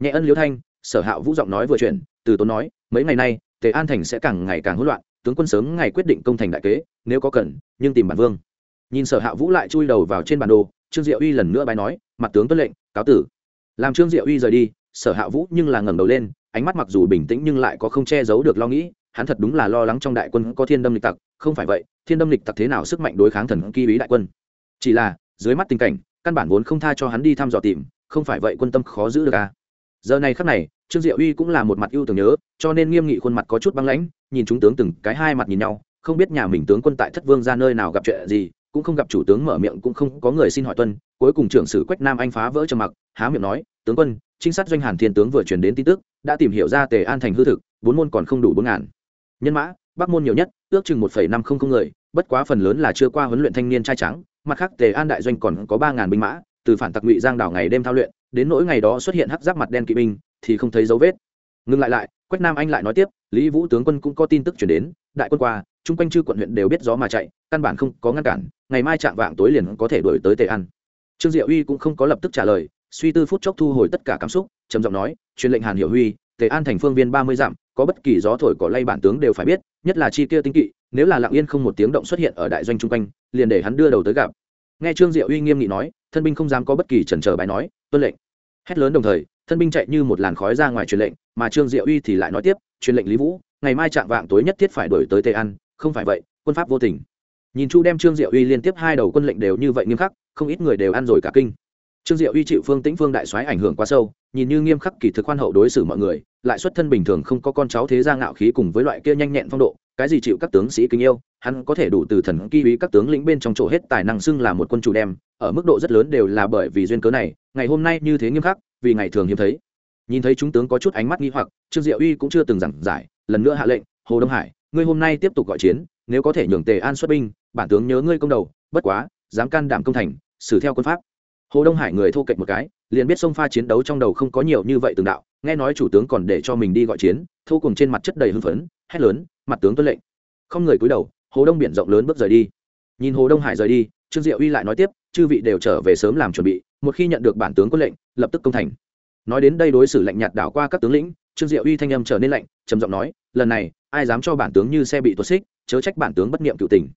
Nhẹ ân liễu thanh, sở hạ vũ giọng nói vừa chuyển, từ tốn nói, mấy ngày nay, tề an thành sẽ càng ngày càng hỗn loạn, tướng quân sớm ngày quyết định công thành đại kế, nếu có cần, nhưng tìm bản vương. Nhìn sở hạ vũ lại chui đầu vào trên bản đồ trương diệu uy lần nữa bài nói, mặt tướng tuân lệnh, cáo tử. Làm trương diệu uy rời đi, sở hạ vũ nhưng là ngẩng đầu lên, ánh mắt mặc dù bình tĩnh nhưng lại có không che giấu được lo nghĩ, hắn thật đúng là lo lắng trong đại quân có thiên đâm lịch tặc, không phải vậy, thiên đâm lịch tặc thế nào sức mạnh đối kháng thần kỳ bí đại quân? Chỉ là, dưới mắt tình cảnh, căn bản vốn không tha cho hắn đi thăm dò tìm, không phải vậy quân tâm khó giữ được à? Giờ này khắc này, trương diệu uy cũng là một mặt ưu tưởng nhớ, cho nên nghiêm nghị khuôn mặt có chút băng lãnh, nhìn chúng tướng từng cái hai mặt nhìn nhau, không biết nhà mình tướng quân tại thất vương ra nơi nào gặp chuyện gì cũng không gặp chủ tướng mở miệng cũng không có người xin hỏi tuân, cuối cùng trưởng sử quách nam anh phá vỡ trầm mặc, há miệng nói, tướng quân, trinh sát doanh hàn thiên tướng vừa truyền đến tin tức, đã tìm hiểu ra tề an thành hư thực, bốn môn còn không đủ bốn ngàn. Nhân mã, bắc môn nhiều nhất, ước chừng một phẩy năm không không người, bất quá phần lớn là chưa qua huấn luyện thanh niên trai trắng mặt khác tề an đại doanh còn có ba ngàn binh mã, từ phản tặc ngụy giang đảo ngày đêm thao luyện, đến nỗi ngày đó xuất hiện hắc giáp mặt đen kỵ binh, thì không thấy dấu vết. Ngừng lại lại, quách nam anh lại nói tiếp, lý vũ tướng quân cũng có tin tức chuyển đến, đại quân qua chung quanh chư quận huyện đều biết gió mà chạy, căn bản không có ngăn cản, ngày mai chạm vạng tối liền có thể đuổi tới tề ăn trương diệu uy cũng không có lập tức trả lời, suy tư phút chốc thu hồi tất cả cảm xúc, trầm giọng nói, truyền lệnh hàn hiểu huy, tề an thành phương viên ba mươi dặm, có bất kỳ gió thổi cỏ lay bản tướng đều phải biết, nhất là chi kia tinh kỵ, nếu là lặng yên không một tiếng động xuất hiện ở đại doanh chung quanh, liền để hắn đưa đầu tới gặp. Nghe trương diệu uy nghiêm nghị nói, thân binh không dám có bất kỳ chần chờ bài nói, tuân lệnh. Hét lớn đồng thời, thân binh chạy như một làn khói ra ngoài truyền lệnh, mà trương diệu uy thì lại nói tiếp, truyền lệnh lý vũ, ngày mai chạm vạng tối nhất thiết phải đổi tới tây an không phải vậy, quân pháp vô tình. Nhìn chu đem trương diệu uy liên tiếp hai đầu quân lệnh đều như vậy nghiêm khắc, không ít người đều ăn rồi cả kinh. Trương diệu uy chịu phương tĩnh phương đại soái ảnh hưởng quá sâu, nhìn như nghiêm khắc kỳ thực khoan hậu đối xử mọi người, lại xuất thân bình thường không có con cháu thế gia ngạo khí cùng với loại kia nhanh nhẹn phong độ, cái gì chịu các tướng sĩ kính yêu, hắn có thể đủ từ thần ký ý các tướng lĩnh bên trong chỗ hết tài năng xưng là một quân chủ đem, ở mức độ rất lớn đều là bởi vì duyên cớ này, ngày hôm nay như thế nghiêm khắc, vì ngày thường hiếm thấy. Nhìn thấy chúng tướng có chút ánh mắt nghi hoặc, trương diệu uy cũng chưa từng giảng giải, lần nữa hạ lệnh, hồ đông hải ngươi hôm nay tiếp tục gọi chiến, nếu có thể nhường tề an xuất binh, bản tướng nhớ ngươi công đầu, bất quá, dám can đảm công thành, xử theo quân pháp. Hồ đông hải người thô kệch một cái, liền biết sông pha chiến đấu trong đầu không có nhiều như vậy từng đạo, nghe nói chủ tướng còn để cho mình đi gọi chiến, thô cùng trên mặt chất đầy hưng phấn, hét lớn, mặt tướng tuân lệnh. Không người cúi đầu, hồ đông biển rộng lớn bước rời đi. Nhìn hồ đông hải rời đi, trương diệu uy lại nói tiếp, chư vị đều trở về sớm làm chuẩn bị, một khi nhận được bản tướng quân lệnh, lập tức công thành. Nói đến đây đối xử lạnh nhạt đảo qua các tướng lĩnh, trương diệu uy thanh âm trở nên lạnh, trầm giọng nói, lần này ai dám cho bản tướng như xe bị tuột xích, chớ trách bản tướng bất niệm cựu tình.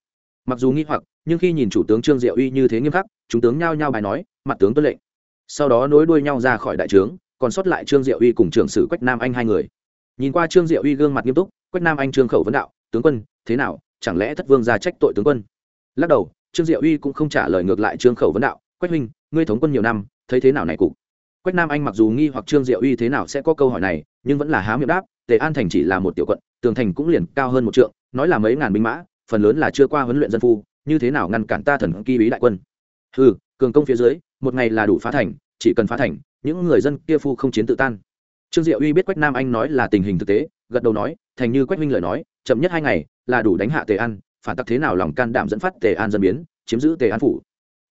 Mặc dù nghi hoặc, nhưng khi nhìn chủ tướng trương diệu uy như thế nghiêm khắc, chúng tướng nhao nhao bài nói, mặt tướng tuân lệnh. Sau đó nối đuôi nhau ra khỏi đại trướng, còn sót lại trương diệu uy cùng trưởng sử quách nam anh hai người. Nhìn qua trương diệu uy gương mặt nghiêm túc, quách nam anh trương khẩu vấn đạo, tướng quân, thế nào? Chẳng lẽ thất vương ra trách tội tướng quân? Lắc đầu, trương diệu uy cũng không trả lời ngược lại trương khẩu vấn đạo, quách huynh, ngươi thống quân nhiều năm, thấy thế nào này cụ quách nam anh mặc dù nghi hoặc trương diệu uy thế nào sẽ có câu hỏi này, nhưng vẫn là há miệng đáp tề an thành chỉ là một tiểu quận, tường thành cũng liền cao hơn một trượng, nói là mấy ngàn binh mã, phần lớn là chưa qua huấn luyện dân phu, như thế nào ngăn cản ta thần kỳ bí đại quân? Ừ cường công phía dưới, một ngày là đủ phá thành, chỉ cần phá thành, những người dân kia phu không chiến tự tan. Trương diệu uy biết quách nam anh nói là tình hình thực tế, gật đầu nói, thành như quách minh lời nói, chậm nhất hai ngày, là đủ đánh hạ tề an, phản tắc thế nào lòng can đảm dẫn phát tề an dân biến, chiếm giữ tề an phủ.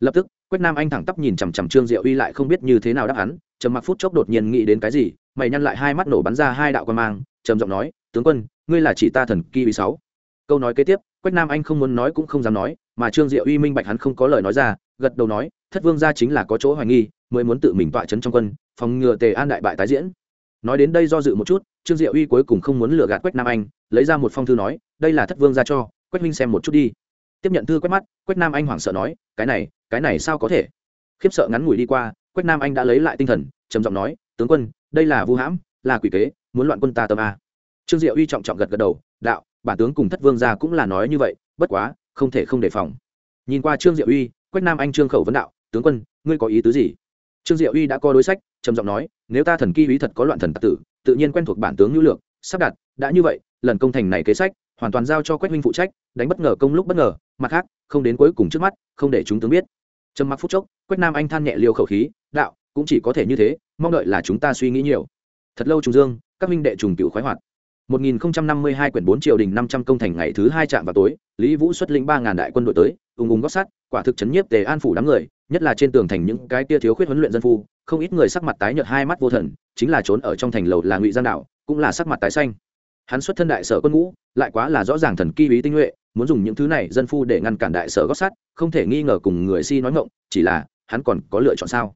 Lập tức, quách nam anh thẳng tắp nhìn chằm chằm trương diệu uy lại không biết như thế nào đáp hắn trầm mặc phút chốc đột nhiên nghĩ đến cái gì mày nhăn lại hai mắt nổ bắn ra hai đạo quan mang, trầm giọng nói, tướng quân, ngươi là chỉ ta thần kỳ uy sáu. Câu nói kế tiếp, quách nam anh không muốn nói cũng không dám nói, mà trương diệu uy minh bạch hắn không có lời nói ra, gật đầu nói, thất vương gia chính là có chỗ hoài nghi, mới muốn tự mình tọa chấn trong quân, phòng ngừa tề an đại bại tái diễn. Nói đến đây do dự một chút, trương diệu uy cuối cùng không muốn lừa gạt quách nam anh, lấy ra một phong thư nói, đây là thất vương gia cho, quách minh xem một chút đi. Tiếp nhận thư quét mắt, quách nam anh hoảng sợ nói, cái này cái này sao có thể? Khiếp sợ ngắn ngủi đi qua, quách nam anh đã lấy lại tinh thần, trầm giọng nói, tướng quân đây là vu hãm, là quỷ kế, muốn loạn quân ta tâm a. Trương diệu uy trọng trọng gật gật đầu, đạo, bản tướng cùng thất vương gia cũng là nói như vậy, bất quá, không thể không đề phòng. Nhìn qua trương diệu uy, quách nam anh trương khẩu vấn đạo, tướng quân, ngươi có ý tứ gì? Trương diệu uy đã có đối sách, trầm giọng nói, nếu ta thần kỳ uy thật có loạn thần tặc tử, tự nhiên quen thuộc bản tướng nhu lược, sắp đặt, đã như vậy, lần công thành này kế sách, hoàn toàn giao cho quách huynh phụ trách, đánh bất ngờ công lúc bất ngờ, mặt khác, không đến cuối cùng trước mắt, không để chúng tướng biết. Trầm mặc phút chốc, quách nam anh than nhẹ liều khẩu khí, đạo, cũng chỉ có thể như thế mong đợi là chúng ta suy nghĩ nhiều. Thật lâu trùng dương các minh đệ trùng cựu khoái hoạt. 1052 quyển 4 triều đình 500 công thành ngày thứ hai trạm vào tối, Lý Vũ xuất lĩnh 3000 đại quân đội tới, ung ung gót sát, quả thực chấn nhiếp Tề An phủ đám người, nhất là trên tường thành những cái tia thiếu khuyết huấn luyện dân phu, không ít người sắc mặt tái nhợt hai mắt vô thần, chính là trốn ở trong thành lầu là Ngụy Giang đạo, cũng là sắc mặt tái xanh. hắn xuất thân đại sở quân ngũ lại quá là rõ ràng thần kỳ ý tinh huệ, muốn dùng những thứ này dân phu để ngăn cản đại sở gót sắt không thể nghi ngờ cùng người si nói ngọng, chỉ là hắn còn có lựa chọn sao?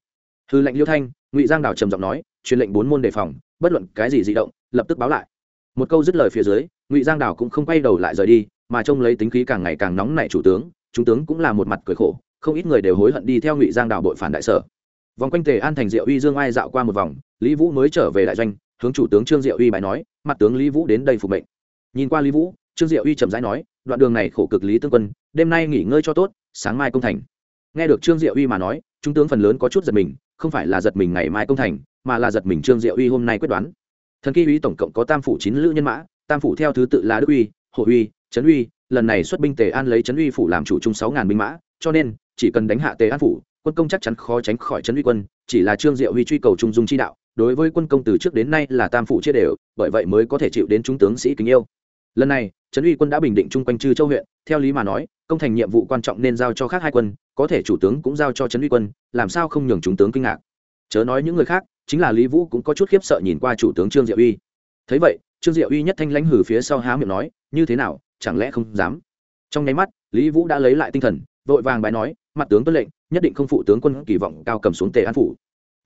Hư lệnh liêu thanh, ngụy giang đảo trầm giọng nói, truyền lệnh bốn môn đề phòng, bất luận cái gì di động, lập tức báo lại. Một câu dứt lời phía dưới, ngụy giang đảo cũng không quay đầu lại rời đi, mà trông lấy tính khí càng ngày càng nóng nảy chủ tướng trung tướng cũng là một mặt cười khổ, không ít người đều hối hận đi theo ngụy giang đảo bội phản đại sở. Vòng quanh tề an thành diệu uy dương ai dạo qua một vòng, lý vũ mới trở về đại doanh, hướng chủ tướng trương diệu uy bài nói, mặt tướng lý vũ đến đây phục mệnh. Nhìn qua lý vũ, trương diệu uy trầm rãi nói, đoạn đường này khổ cực lý tương quân, đêm nay nghỉ ngơi cho tốt, sáng mai công thành. Nghe được trương diệu uy mà nói trung tướng phần lớn có chút giật mình không phải là giật mình ngày mai công thành, mà là giật mình trương diệu uy hôm nay quyết đoán. Thần kỳ uy tổng cộng có tam phủ chín lữ nhân mã, tam phủ theo thứ tự là đức uy hồ uy, trấn uy, lần này xuất binh tề an lấy trấn uy phủ làm chủ chung sáu ngàn binh mã, cho nên, chỉ cần đánh hạ tề an phủ, quân công chắc chắn khó tránh khỏi trấn uy quân, chỉ là trương diệu huy truy cầu trung dung chi đạo, đối với quân công từ trước đến nay là tam phủ chia đều, bởi vậy mới có thể chịu đến trung tướng sĩ kính yêu. Lần này, trấn uy quân đã bình định chung quanh chư châu huyện, theo lý mà nói công thành nhiệm vụ quan trọng nên giao cho khác hai quân, có thể chủ tướng cũng giao cho trấn uy quân, làm sao không nhường chúng tướng kinh ngạc? Chớ nói những người khác, chính là lý vũ cũng có chút khiếp sợ nhìn qua chủ tướng trương diệu uy. Thấy vậy, trương diệu uy nhất thanh lãnh hử phía sau há miệng nói, như thế nào, chẳng lẽ không dám? Trong nháy mắt, lý vũ đã lấy lại tinh thần, vội vàng bài nói, mặt tướng tuân lệnh, nhất định không phụ tướng quân kỳ vọng cao cầm xuống tề an phủ.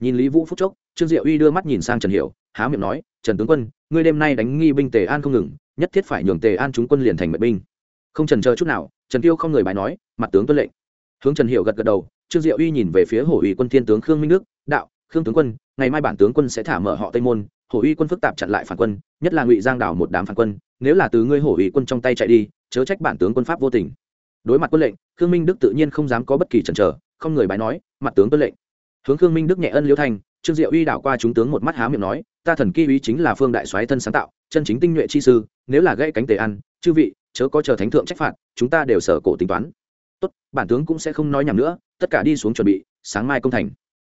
Nhìn lý vũ phúc chốc, trương diệu uy đưa mắt nhìn sang trần hiểu, há miệng nói, trần tướng quân, ngươi đêm nay đánh nghi binh tề an không ngừng, nhất thiết phải nhường tề an chúng quân liền thành mệnh binh. Không trần chờ chút nào trần tiêu không người bài nói, mặt tướng tuân lệnh. Hướng trần hiểu gật gật đầu, trương diệu uy nhìn về phía hổ ủy quân thiên tướng khương minh đức, đạo, khương tướng quân, ngày mai bản tướng quân sẽ thả mở họ tây môn. Hổ uy quân phức tạp chặn lại phản quân, nhất là ngụy giang đảo một đám phản quân, nếu là từ ngươi hổ uy quân trong tay chạy đi, chớ trách bản tướng quân pháp vô tình. Đối mặt quân lệnh, khương minh đức tự nhiên không dám có bất kỳ chần chờ, không người bái nói, mặt tướng tuân lệnh. Hướng khương minh đức nhẹ ân liễu thành, trương diệu uy đảo qua chúng tướng một mắt há miệng nói, ta thần kỳ uy chính là phương đại soái thân sáng tạo, chân chính tinh nhuệ chi sư, nếu là gãy cánh tề ăn chư vị, chớ có chờ thánh thượng trách phạt, chúng ta đều sở cổ tính toán. Tốt, bản tướng cũng sẽ không nói nhầm nữa, tất cả đi xuống chuẩn bị, sáng mai công thành.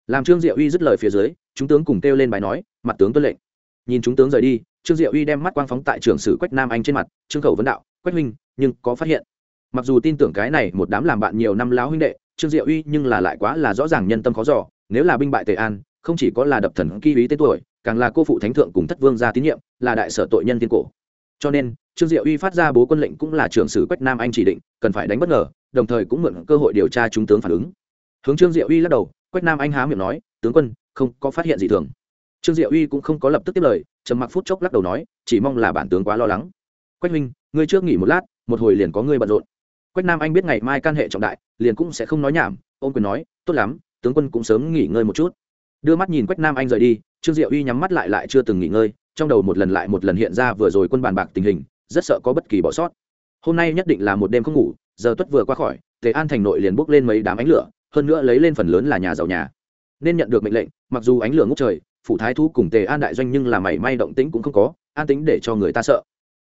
Làm trương diệu uy dứt lời phía dưới, chúng tướng cùng kêu lên bài nói, mặt tướng tuân lệnh. Nhìn chúng tướng rời đi, trương diệu uy đem mắt quang phóng tại trưởng sử quách nam anh trên mặt, trương khẩu vấn đạo, quách huynh, nhưng có phát hiện. Mặc dù tin tưởng cái này một đám làm bạn nhiều năm láo huynh đệ, trương diệu uy nhưng là lại quá là rõ ràng nhân tâm khó giỏ nếu là binh bại tề an, không chỉ có là đập thần kỳ ý tên tuổi, càng là cô phụ thánh thượng cùng thất vương gia tín nhiệm, là đại sở tội nhân tiên cổ. Cho nên trương diệu uy phát ra bố quân lệnh cũng là trưởng sử quách nam anh chỉ định, cần phải đánh bất ngờ, đồng thời cũng mượn cơ hội điều tra chúng tướng phản ứng. Hướng trương diệu uy lắc đầu, quách nam anh há miệng nói, tướng quân, không có phát hiện gì thường. Trương diệu uy cũng không có lập tức tiếp lời, trầm mặc phút chốc lắc đầu nói, chỉ mong là bản tướng quá lo lắng. Quách minh ngươi trước nghỉ một lát, một hồi liền có ngươi bận rộn. Quách nam anh biết ngày mai can hệ trọng đại, liền cũng sẽ không nói nhảm ôm quyền nói, tốt lắm, tướng quân cũng sớm nghỉ ngơi một chút. Đưa mắt nhìn quách nam anh rời đi, trương diệu uy nhắm mắt lại lại chưa từng nghỉ ngơi, trong đầu một lần lại một lần hiện ra vừa rồi quân bàn bạc tình hình rất sợ có bất kỳ bỏ sót. Hôm nay nhất định là một đêm không ngủ, giờ tuất vừa qua khỏi, tề an thành nội liền bốc lên mấy đám ánh lửa, hơn nữa lấy lên phần lớn là nhà giàu nhà. Nên nhận được mệnh lệnh, mặc dù ánh lửa ngốc trời, phủ thái thú cùng tề an đại doanh nhưng là mảy may động tĩnh cũng không có, an tính để cho người ta sợ.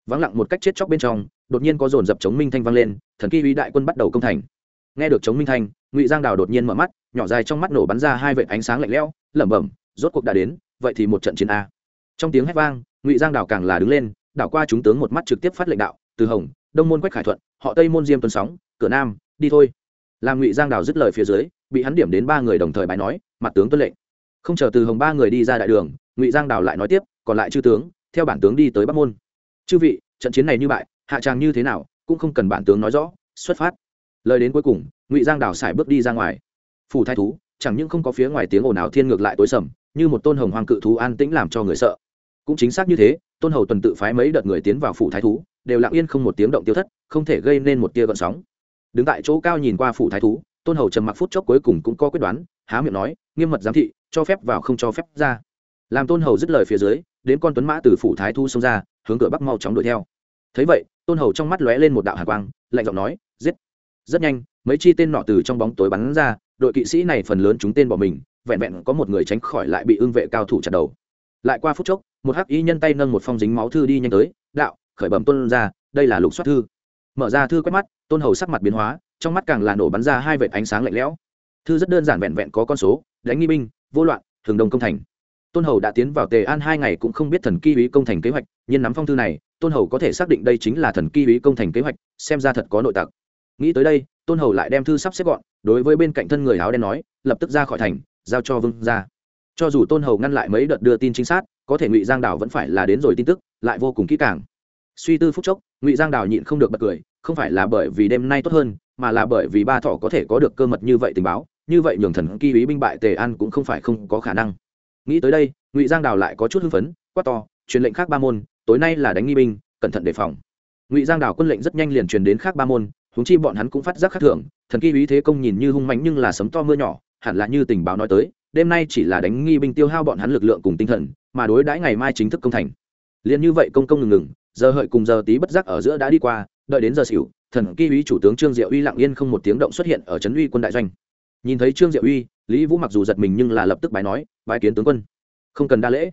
Vắng lặng một cách chết chóc bên trong, đột nhiên có dồn dập chống minh thanh vang lên, thần kỳ uy đại quân bắt đầu công thành. Nghe được chống minh thanh, ngụy giang đào đột nhiên mở mắt, nhỏ dài trong mắt nổ bắn ra hai vệt ánh sáng lạnh lẽo, lẩm bẩm, rốt cuộc đã đến, vậy thì một trận chiến a. Trong tiếng hét vang, ngụy giang đào càng là đứng lên đảo qua chúng tướng một mắt trực tiếp phát lệnh đạo, từ hồng, đông môn quách khải thuận, họ tây môn diêm tuấn sóng, cửa nam, đi thôi. Làm ngụy giang đào dứt lời phía dưới, bị hắn điểm đến ba người đồng thời bài nói, mặt tướng tuân lệnh. Không chờ từ hồng ba người đi ra đại đường, ngụy giang đào lại nói tiếp, còn lại chư tướng, theo bản tướng đi tới bắc môn. Chư vị, trận chiến này như bại, hạ tràng như thế nào, cũng không cần bản tướng nói rõ, xuất phát. Lời đến cuối cùng, ngụy giang đào xài bước đi ra ngoài. Phủ thái thú, chẳng những không có phía ngoài tiếng ồn ào thiên ngược lại tối sầm, như một tôn hồng hoàng cự thú an tĩnh làm cho người sợ cũng chính xác như thế, tôn hầu tuần tự phái mấy đợt người tiến vào phủ thái thú, đều lặng yên không một tiếng động tiêu thất, không thể gây nên một tia gợn sóng. Đứng tại chỗ cao nhìn qua phủ thái thú, tôn hầu trầm mặc phút chốc cuối cùng cũng có quyết đoán, há miệng nói, nghiêm mật giám thị, cho phép vào không cho phép ra. Làm tôn hầu dứt lời phía dưới, đến con tuấn mã từ phủ thái thu xông ra, hướng cửa bắc mau chóng đuổi theo. Thấy vậy, tôn hầu trong mắt lóe lên một đạo hạ quang, lạnh giọng nói, giết! Rất nhanh, mấy chi tên nọ từ trong bóng tối bắn ra, đội kỵ sĩ này phần lớn chúng tên bỏ mình, vẹn vẹn có một người tránh khỏi lại bị ưng vệ cao thủ chặt đầu. Lại qua phút chốc một hắc y nhân tay nâng một phong dính máu thư đi nhanh tới, đạo, khởi bẩm tôn ra, đây là lục soát thư. Mở ra thư quét mắt, tôn hầu sắc mặt biến hóa, trong mắt càng là nổ bắn ra hai vệt ánh sáng lạnh lẽo. Thư rất đơn giản vẹn vẹn có con số, đánh nghi binh, vô loạn, thường đồng công thành. Tôn hầu đã tiến vào tề an hai ngày cũng không biết thần kỳ ý công thành kế hoạch, nhưng nắm phong thư này, tôn hầu có thể xác định đây chính là thần kỳ ý công thành kế hoạch, xem ra thật có nội tặc. Nghĩ tới đây, tôn hầu lại đem thư sắp xếp gọn, đối với bên cạnh thân người áo đen nói, lập tức ra khỏi thành, giao cho vương ra cho dù tôn hầu ngăn lại mấy đợt đưa tin chính xác có thể ngụy giang Đào vẫn phải là đến rồi tin tức lại vô cùng kỹ càng suy tư phúc chốc ngụy giang đào nhịn không được bật cười không phải là bởi vì đêm nay tốt hơn mà là bởi vì ba thọ có thể có được cơ mật như vậy tình báo như vậy nhường thần kỳ ý binh bại tề an cũng không phải không có khả năng nghĩ tới đây ngụy giang đào lại có chút hưng phấn quát to truyền lệnh khác ba môn tối nay là đánh nghi binh cẩn thận đề phòng ngụy giang đào quân lệnh rất nhanh liền truyền đến khác ba môn húng chi bọn hắn cũng phát giác khác thường thần kỳ ý thế công nhìn như hung mạnh nhưng là sấm to mưa nhỏ hẳn là như tình báo nói tới đêm nay chỉ là đánh nghi binh tiêu hao bọn hắn lực lượng cùng tinh thần mà đối đãi ngày mai chính thức công thành. Liền như vậy công công ngừng ngừng, giờ hợi cùng giờ tí bất giác ở giữa đã đi qua, đợi đến giờ xỉu, thần kỳ uy chủ tướng trương diệu uy lặng yên không một tiếng động xuất hiện ở trấn uy quân đại doanh. Nhìn thấy trương diệu uy, lý vũ mặc dù giật mình nhưng là lập tức bài nói bài kiến tướng quân. Không cần đa lễ.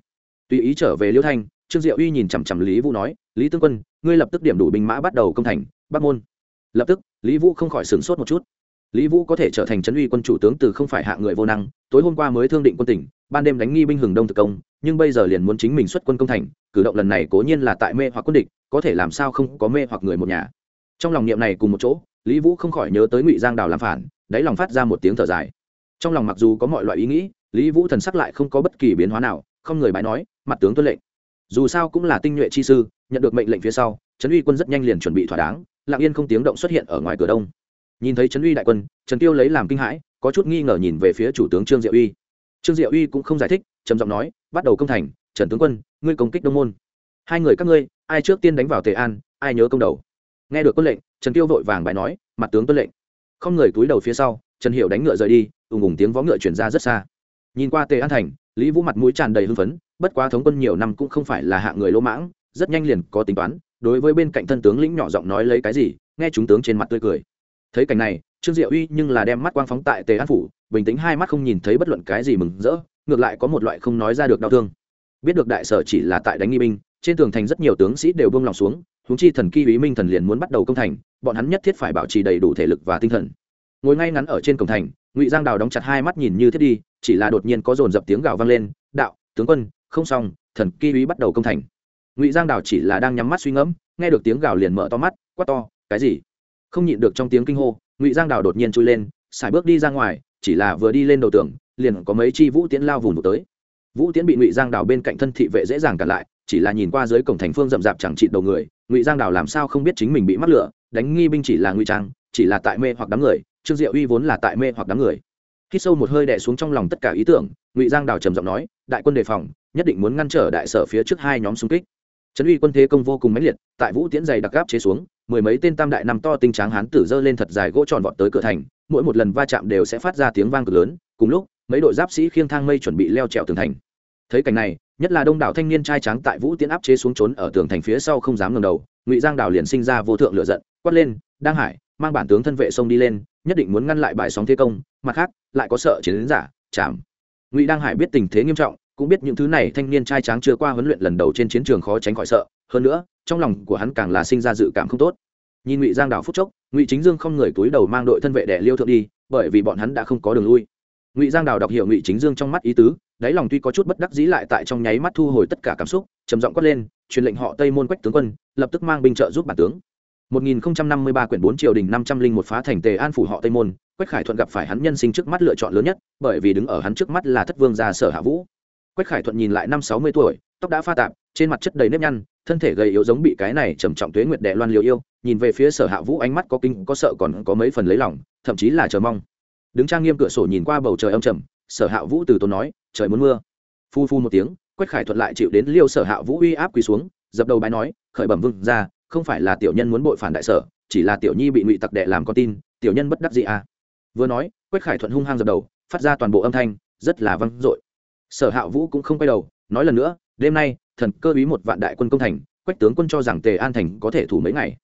Tùy ý trở về liêu thanh, trương diệu uy nhìn chằm chằm lý vũ nói, lý tướng quân, ngươi lập tức điểm đủ binh mã bắt đầu công thành bắc môn. Lập tức, lý vũ không khỏi sửng sốt một chút. Lý vũ có thể trở thành trấn uy quân chủ tướng từ không phải hạ người vô năng, tối hôm qua mới thương định quân tỉnh ban đêm đánh nghi binh hừng đông thực công, nhưng bây giờ liền muốn chính mình xuất quân công thành, cử động lần này cố nhiên là tại mê hoặc quân địch, có thể làm sao không có mê hoặc người một nhà. Trong lòng niệm này cùng một chỗ, lý vũ không khỏi nhớ tới ngụy giang đào làm phản, đáy lòng phát ra một tiếng thở dài. Trong lòng mặc dù có mọi loại ý nghĩ, lý vũ thần sắc lại không có bất kỳ biến hóa nào, không người bái nói, mặt tướng tuân lệnh. Dù sao cũng là tinh nhuệ chi sư, nhận được mệnh lệnh phía sau, trấn uy quân rất nhanh liền chuẩn bị thỏa đáng, lặng yên không tiếng động xuất hiện ở ngoài cửa đông. Nhìn thấy trấn uy đại quân, trần tiêu lấy làm kinh hãi, có chút nghi ngờ nhìn về phía chủ tướng trương diệu uy trương diệu uy cũng không giải thích, trầm giọng nói, bắt đầu công thành, trần tướng quân, ngươi công kích đông môn. Hai người các ngươi, ai trước tiên đánh vào tề an, ai nhớ công đầu. Nghe được quân lệnh, trần tiêu vội vàng bài nói, mặt tướng tuân lệnh. Không người túi đầu phía sau, trần hiệu đánh ngựa rời đi, ùng ùng tiếng vó ngựa chuyển ra rất xa. Nhìn qua tề an thành, lý vũ mặt mũi tràn đầy hưng phấn, bất quá thống quân nhiều năm cũng không phải là hạ người lỗ mãng, rất nhanh liền có tính toán, đối với bên cạnh thân tướng lĩnh nhỏ giọng nói lấy cái gì, nghe chúng tướng trên mặt tươi cười. Thấy cảnh này, trương diệu uy nhưng là đem mắt quang phóng tại tề an phủ bình tĩnh hai mắt không nhìn thấy bất luận cái gì mừng rỡ, ngược lại có một loại không nói ra được đau thương. Biết được đại sở chỉ là tại đánh nghi binh, trên tường thành rất nhiều tướng sĩ đều buông lòng xuống húng chi thần kỳ ý minh thần liền muốn bắt đầu công thành, bọn hắn nhất thiết phải bảo trì đầy đủ thể lực và tinh thần. Ngồi ngay ngắn ở trên cổng thành, ngụy giang đào đóng chặt hai mắt nhìn như thiết đi, chỉ là đột nhiên có dồn dập tiếng gào vang lên, đạo, tướng quân, không xong, thần kỳ ý bắt đầu công thành. Ngụy giang đào chỉ là đang nhắm mắt suy ngẫm, nghe được tiếng gào liền mở to mắt, quát to, cái gì? Không nhịn được trong tiếng kinh hô, ngụy giang đào đột nhiên chui lên, xài bước đi ra ngoài chỉ là vừa đi lên đầu tường, liền có mấy chi vũ tiễn lao vùng tới. Vũ tiễn bị ngụy giang đào bên cạnh thân thị vệ dễ dàng cản lại, chỉ là nhìn qua dưới cổng thành phương rậm rạp chẳng trị đầu người, ngụy giang đào làm sao không biết chính mình bị mắc lửa, đánh nghi binh chỉ là ngụy trang, chỉ là tại mê hoặc đám người, trương diệu uy vốn là tại mê hoặc đám người. Khi sâu một hơi đè xuống trong lòng tất cả ý tưởng, ngụy giang đào trầm giọng nói, đại quân đề phòng, nhất định muốn ngăn trở đại sở phía trước hai nhóm xung kích. Trấn uy quân thế công vô cùng mãnh liệt, tại vũ tiễn dày đặc gáp chế xuống, mười mấy tên tam đại năm to tinh tráng hán tử dơ lên thật dài gỗ tròn vọt tới cửa thành mỗi một lần va chạm đều sẽ phát ra tiếng vang cực lớn, cùng lúc, mấy đội giáp sĩ khiêng thang mây chuẩn bị leo trèo tường thành. Thấy cảnh này, nhất là đông đảo thanh niên trai tráng tại vũ tiễn áp chế xuống trốn ở tường thành phía sau không dám ngẩng đầu, ngụy giang đào liền sinh ra vô thượng lựa giận, quát lên, đang hải, mang bản tướng thân vệ sông đi lên, nhất định muốn ngăn lại bài sóng thế công, mặt khác, lại có sợ chiến giả chạm ngụy đang hải biết tình thế nghiêm trọng, cũng biết những thứ này thanh niên trai tráng chưa qua huấn luyện lần đầu trên chiến trường khó tránh khỏi sợ, hơn nữa, trong lòng của hắn càng là sinh ra dự cảm không tốt nhìn ngụy giang đảo phúc chốc ngụy chính dương không người túi đầu mang đội thân vệ đẻ liêu thượng đi bởi vì bọn hắn đã không có đường lui ngụy giang đào đọc hiểu ngụy chính dương trong mắt ý tứ đáy lòng tuy có chút bất đắc dĩ lại tại trong nháy mắt thu hồi tất cả cảm xúc trầm giọng quát lên truyền lệnh họ tây môn quách tướng quân lập tức mang binh trợ giúp bản tướng 1053 quyển 4 triều đình 501 phá thành Tề An phủ họ Tây môn, Quách Khải Thuận gặp phải hắn nhân sinh trước mắt lựa chọn lớn nhất, bởi vì đứng ở hắn trước mắt là Thất Vương gia Sở Hạ Vũ. Quách Khải Thuận nhìn lại năm 60 tuổi, tóc đã pha tạp, trên mặt chất đầy nếp nhăn, thân thể gầy yếu giống bị cái này trầm trọng tuế nguyệt đè loan liều yêu, nhìn về phía Sở Hạ Vũ ánh mắt có kinh có sợ còn có mấy phần lấy lòng, thậm chí là chờ mong. Đứng trang nghiêm cửa sổ nhìn qua bầu trời âm trầm, Sở Hạ Vũ từ tốn nói, trời muốn mưa. Phu phu một tiếng, Quách Khải Thuận lại chịu đến Liêu Sở Hạ Vũ uy áp quỳ xuống, dập đầu bái nói, khởi bẩm vương ra không phải là tiểu nhân muốn bội phản đại sở chỉ là tiểu nhi bị ngụy tặc đệ làm con tin tiểu nhân bất đắc gì à vừa nói quách khải thuận hung hăng dập đầu phát ra toàn bộ âm thanh rất là vang dội sở hạ vũ cũng không quay đầu nói lần nữa đêm nay thần cơ ý một vạn đại quân công thành quách tướng quân cho rằng tề an thành có thể thủ mấy ngày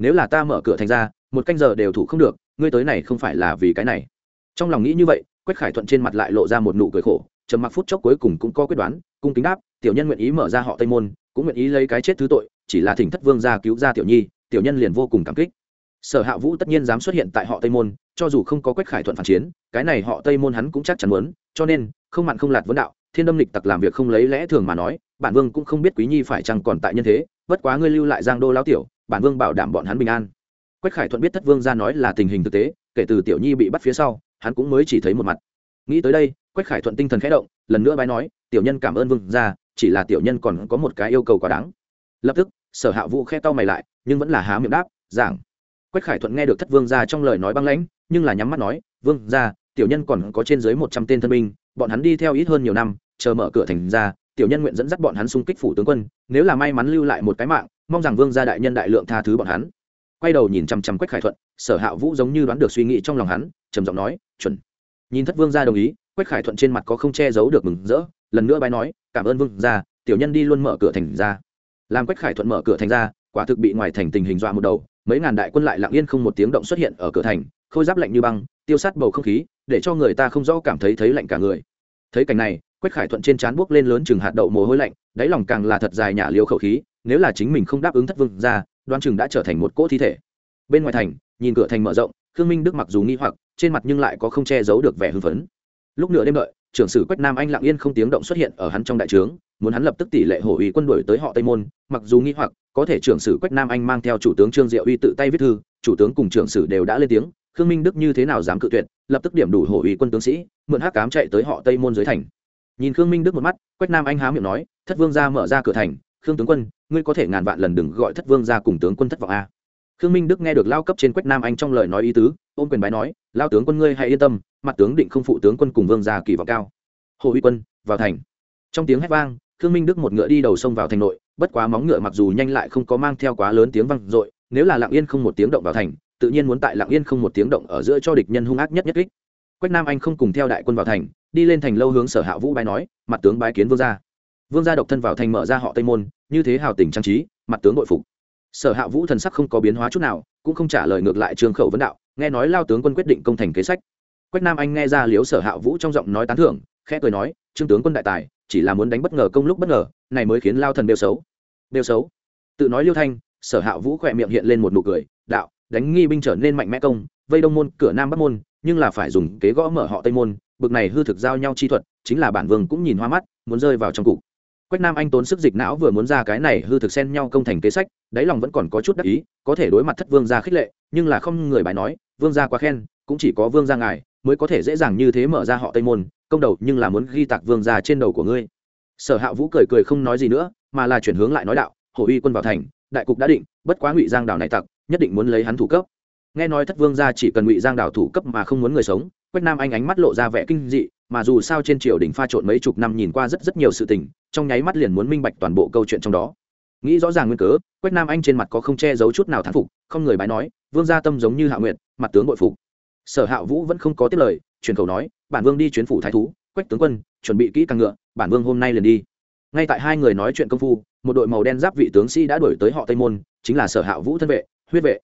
nếu là ta mở cửa thành ra, một canh giờ đều thủ không được, ngươi tới này không phải là vì cái này. Trong lòng nghĩ như vậy, quách khải thuận trên mặt lại lộ ra một nụ cười khổ, trầm mặc phút chốc cuối cùng cũng có quyết đoán, cung kính đáp, tiểu nhân nguyện ý mở ra họ tây môn, cũng nguyện ý lấy cái chết thứ tội, chỉ là thỉnh thất vương ra cứu ra tiểu nhi, tiểu nhân liền vô cùng cảm kích. Sở hạ vũ tất nhiên dám xuất hiện tại họ tây môn, cho dù không có quách khải thuận phản chiến, cái này họ tây môn hắn cũng chắc chắn muốn, cho nên, không mặn không lạt vấn đạo, thiên đâm lịch tặc làm việc không lấy lẽ thường mà nói, bản vương cũng không biết quý nhi phải chăng còn tại nhân thế, bất quá ngươi lưu lại giang đô lao tiểu bản vương bảo đảm bọn hắn bình an. Quách khải thuận biết thất vương ra nói là tình hình thực tế, kể từ tiểu nhi bị bắt phía sau, hắn cũng mới chỉ thấy một mặt. Nghĩ tới đây, quách khải thuận tinh thần khẽ động, lần nữa bái nói, tiểu nhân cảm ơn vương ra chỉ là tiểu nhân còn có một cái yêu cầu quá đáng. Lập tức, sở hạ vũ khe to mày lại, nhưng vẫn là há miệng đáp, giảng. Quách khải thuận nghe được thất vương ra trong lời nói băng lãnh, nhưng là nhắm mắt nói, vương ra tiểu nhân còn có trên dưới một trăm tên thân binh, bọn hắn đi theo ít hơn nhiều năm, chờ mở cửa thành ra, tiểu nhân nguyện dẫn dắt bọn hắn xung kích phủ tướng quân, nếu là may mắn lưu lại một cái mạng mong rằng vương gia đại nhân đại lượng tha thứ bọn hắn. Quay đầu nhìn chằm chằm quách khải thuận, sở hạ vũ giống như đoán được suy nghĩ trong lòng hắn, trầm giọng nói, chuẩn. Nhìn thất vương gia đồng ý, quách khải thuận trên mặt có không che giấu được mừng rỡ, lần nữa bái nói, cảm ơn vương gia, tiểu nhân đi luôn mở cửa thành ra. Làm quách khải thuận mở cửa thành ra, quả thực bị ngoài thành tình hình dọa một đầu, mấy ngàn đại quân lại lặng yên không một tiếng động xuất hiện ở cửa thành, khôi giáp lạnh như băng, tiêu sát bầu không khí, để cho người ta không rõ cảm thấy thấy lạnh cả người. Thấy cảnh này, quách khải thuận trên trán buốc lên lớn chừng hạt đậu mồ hôi lạnh, đáy lòng càng là thật dài nhả liều khẩu khí nếu là chính mình không đáp ứng thất vương ra đoan chừng đã trở thành một cỗ thi thể. Bên ngoài thành, nhìn cửa thành mở rộng, khương minh đức mặc dù nghi hoặc, trên mặt nhưng lại có không che giấu được vẻ hưng phấn. Lúc nửa đêm đợi, trưởng sử quách nam anh lặng yên không tiếng động xuất hiện ở hắn trong đại trướng, muốn hắn lập tức tỷ lệ hổ ủy quân đội tới họ tây môn, mặc dù nghi hoặc, có thể trưởng sử quách nam anh mang theo chủ tướng trương diệu uy tự tay viết thư, chủ tướng cùng trưởng sử đều đã lên tiếng, khương minh đức như thế nào dám cự tuyệt, lập tức điểm đủ hổ ủy quân tướng sĩ, mượn hắc cám chạy tới họ tây môn dưới thành. Nhìn khương minh đức một mắt, quách nam anh há miệng nói, thất vương ra mở ra cửa thành, khương tướng quân ngươi có thể ngàn vạn lần đừng gọi thất vương ra cùng tướng quân thất vọng a khương minh đức nghe được lao cấp trên quách nam anh trong lời nói ý tứ, ôm quyền bái nói, lao tướng quân ngươi hãy yên tâm, mặt tướng định không phụ tướng quân cùng vương gia kỳ vọng cao. Hồ uy quân, vào thành. Trong tiếng hét vang, khương minh đức một ngựa đi đầu sông vào thành nội, bất quá móng ngựa mặc dù nhanh lại không có mang theo quá lớn tiếng vang dội, nếu là lặng yên không một tiếng động vào thành, tự nhiên muốn tại lặng yên không một tiếng động ở giữa cho địch nhân hung ác nhất nhất kích. Quách nam anh không cùng theo đại quân vào thành, đi lên thành lâu hướng sở hạ vũ bái nói, mặt tướng bái kiến vương gia vương gia độc thân vào thành mở ra họ tây môn, như thế hào tình trang trí, mặt tướng bội phục. Sở hạ vũ thần sắc không có biến hóa chút nào, cũng không trả lời ngược lại trương khẩu vấn đạo, nghe nói lao tướng quân quyết định công thành kế sách. Quách nam anh nghe ra liếu sở hạ vũ trong giọng nói tán thưởng, khẽ cười nói, trương tướng quân đại tài, chỉ là muốn đánh bất ngờ công lúc bất ngờ, này mới khiến lao thần đều xấu. Đều xấu? Tự nói liêu thanh, sở hạ vũ khỏe miệng hiện lên một nụ cười, đạo, đánh nghi binh trở nên mạnh mẽ công, vây đông môn, cửa nam bắc môn, nhưng là phải dùng kế gõ mở họ tây môn, bực này hư thực giao nhau chi thuật, chính là bản vương cũng nhìn hoa mắt, muốn rơi vào trong cục quách nam anh tốn sức dịch não vừa muốn ra cái này hư thực xen nhau công thành kế sách, đáy lòng vẫn còn có chút đắc ý, có thể đối mặt thất vương gia khích lệ, nhưng là không người bài nói, vương gia quá khen, cũng chỉ có vương gia ngài mới có thể dễ dàng như thế mở ra họ tây môn, công đầu nhưng là muốn ghi tạc vương gia trên đầu của ngươi. Sở hạ vũ cười cười không nói gì nữa, mà là chuyển hướng lại nói đạo, hổ uy quân vào thành, đại cục đã định, bất quá ngụy giang đảo này tặc, nhất định muốn lấy hắn thủ cấp. Nghe nói thất vương gia chỉ cần ngụy giang đảo thủ cấp mà không muốn người sống, quách nam anh ánh mắt lộ ra vẻ kinh dị, mà dù sao trên triều đình pha trộn mấy chục năm nhìn qua rất rất nhiều sự tình trong nháy mắt liền muốn minh bạch toàn bộ câu chuyện trong đó. Nghĩ rõ ràng nguyên cớ, quách nam anh trên mặt có không che giấu chút nào thán phục, không người bái nói, vương gia tâm giống như hạ nguyệt, mặt tướng bội phục. Sở hạ vũ vẫn không có tiết lời truyền cầu nói, bản vương đi chuyến phủ thái thú, quách tướng quân, chuẩn bị kỹ càng ngựa, bản vương hôm nay liền đi. Ngay tại hai người nói chuyện công phu, một đội màu đen giáp vị tướng sĩ đã đuổi tới họ tây môn, chính là sở hạ vũ thân vệ, huyết vệ.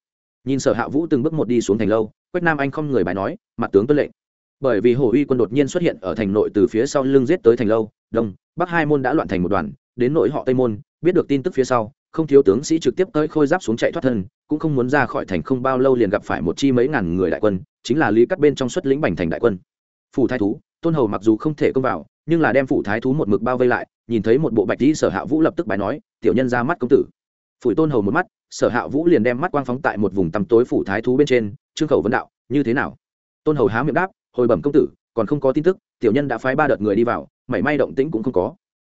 Nhìn sở hạ vũ từng bước một đi xuống thành lâu, quách nam anh không người bài nói, mặt tướng tuân lệnh bởi vì hồ uy quân đột nhiên xuất hiện ở thành nội từ phía sau lưng giết tới thành lâu, đông, bắc hai môn đã loạn thành một đoàn, đến nội họ tây môn, biết được tin tức phía sau, không thiếu tướng sĩ trực tiếp tới khôi giáp xuống chạy thoát thân, cũng không muốn ra khỏi thành không bao lâu liền gặp phải một chi mấy ngàn người đại quân, chính là lý cắt bên trong xuất lĩnh bành thành đại quân. Phủ thái thú, tôn hầu mặc dù không thể công vào, nhưng là đem phủ thái thú một mực bao vây lại, nhìn thấy một bộ bạch dĩ sở hạ vũ lập tức bài nói, tiểu nhân ra mắt công tử. Phủi tôn hầu một mắt, sở hạ vũ liền đem mắt quang phóng tại một vùng tăm tối phủ thái thú bên trên, trương khẩu vấn đạo, như thế nào? Tôn hầu há miệng đáp hồi bẩm công tử, còn không có tin tức, tiểu nhân đã phái ba đợt người đi vào, mảy may động tĩnh cũng không có.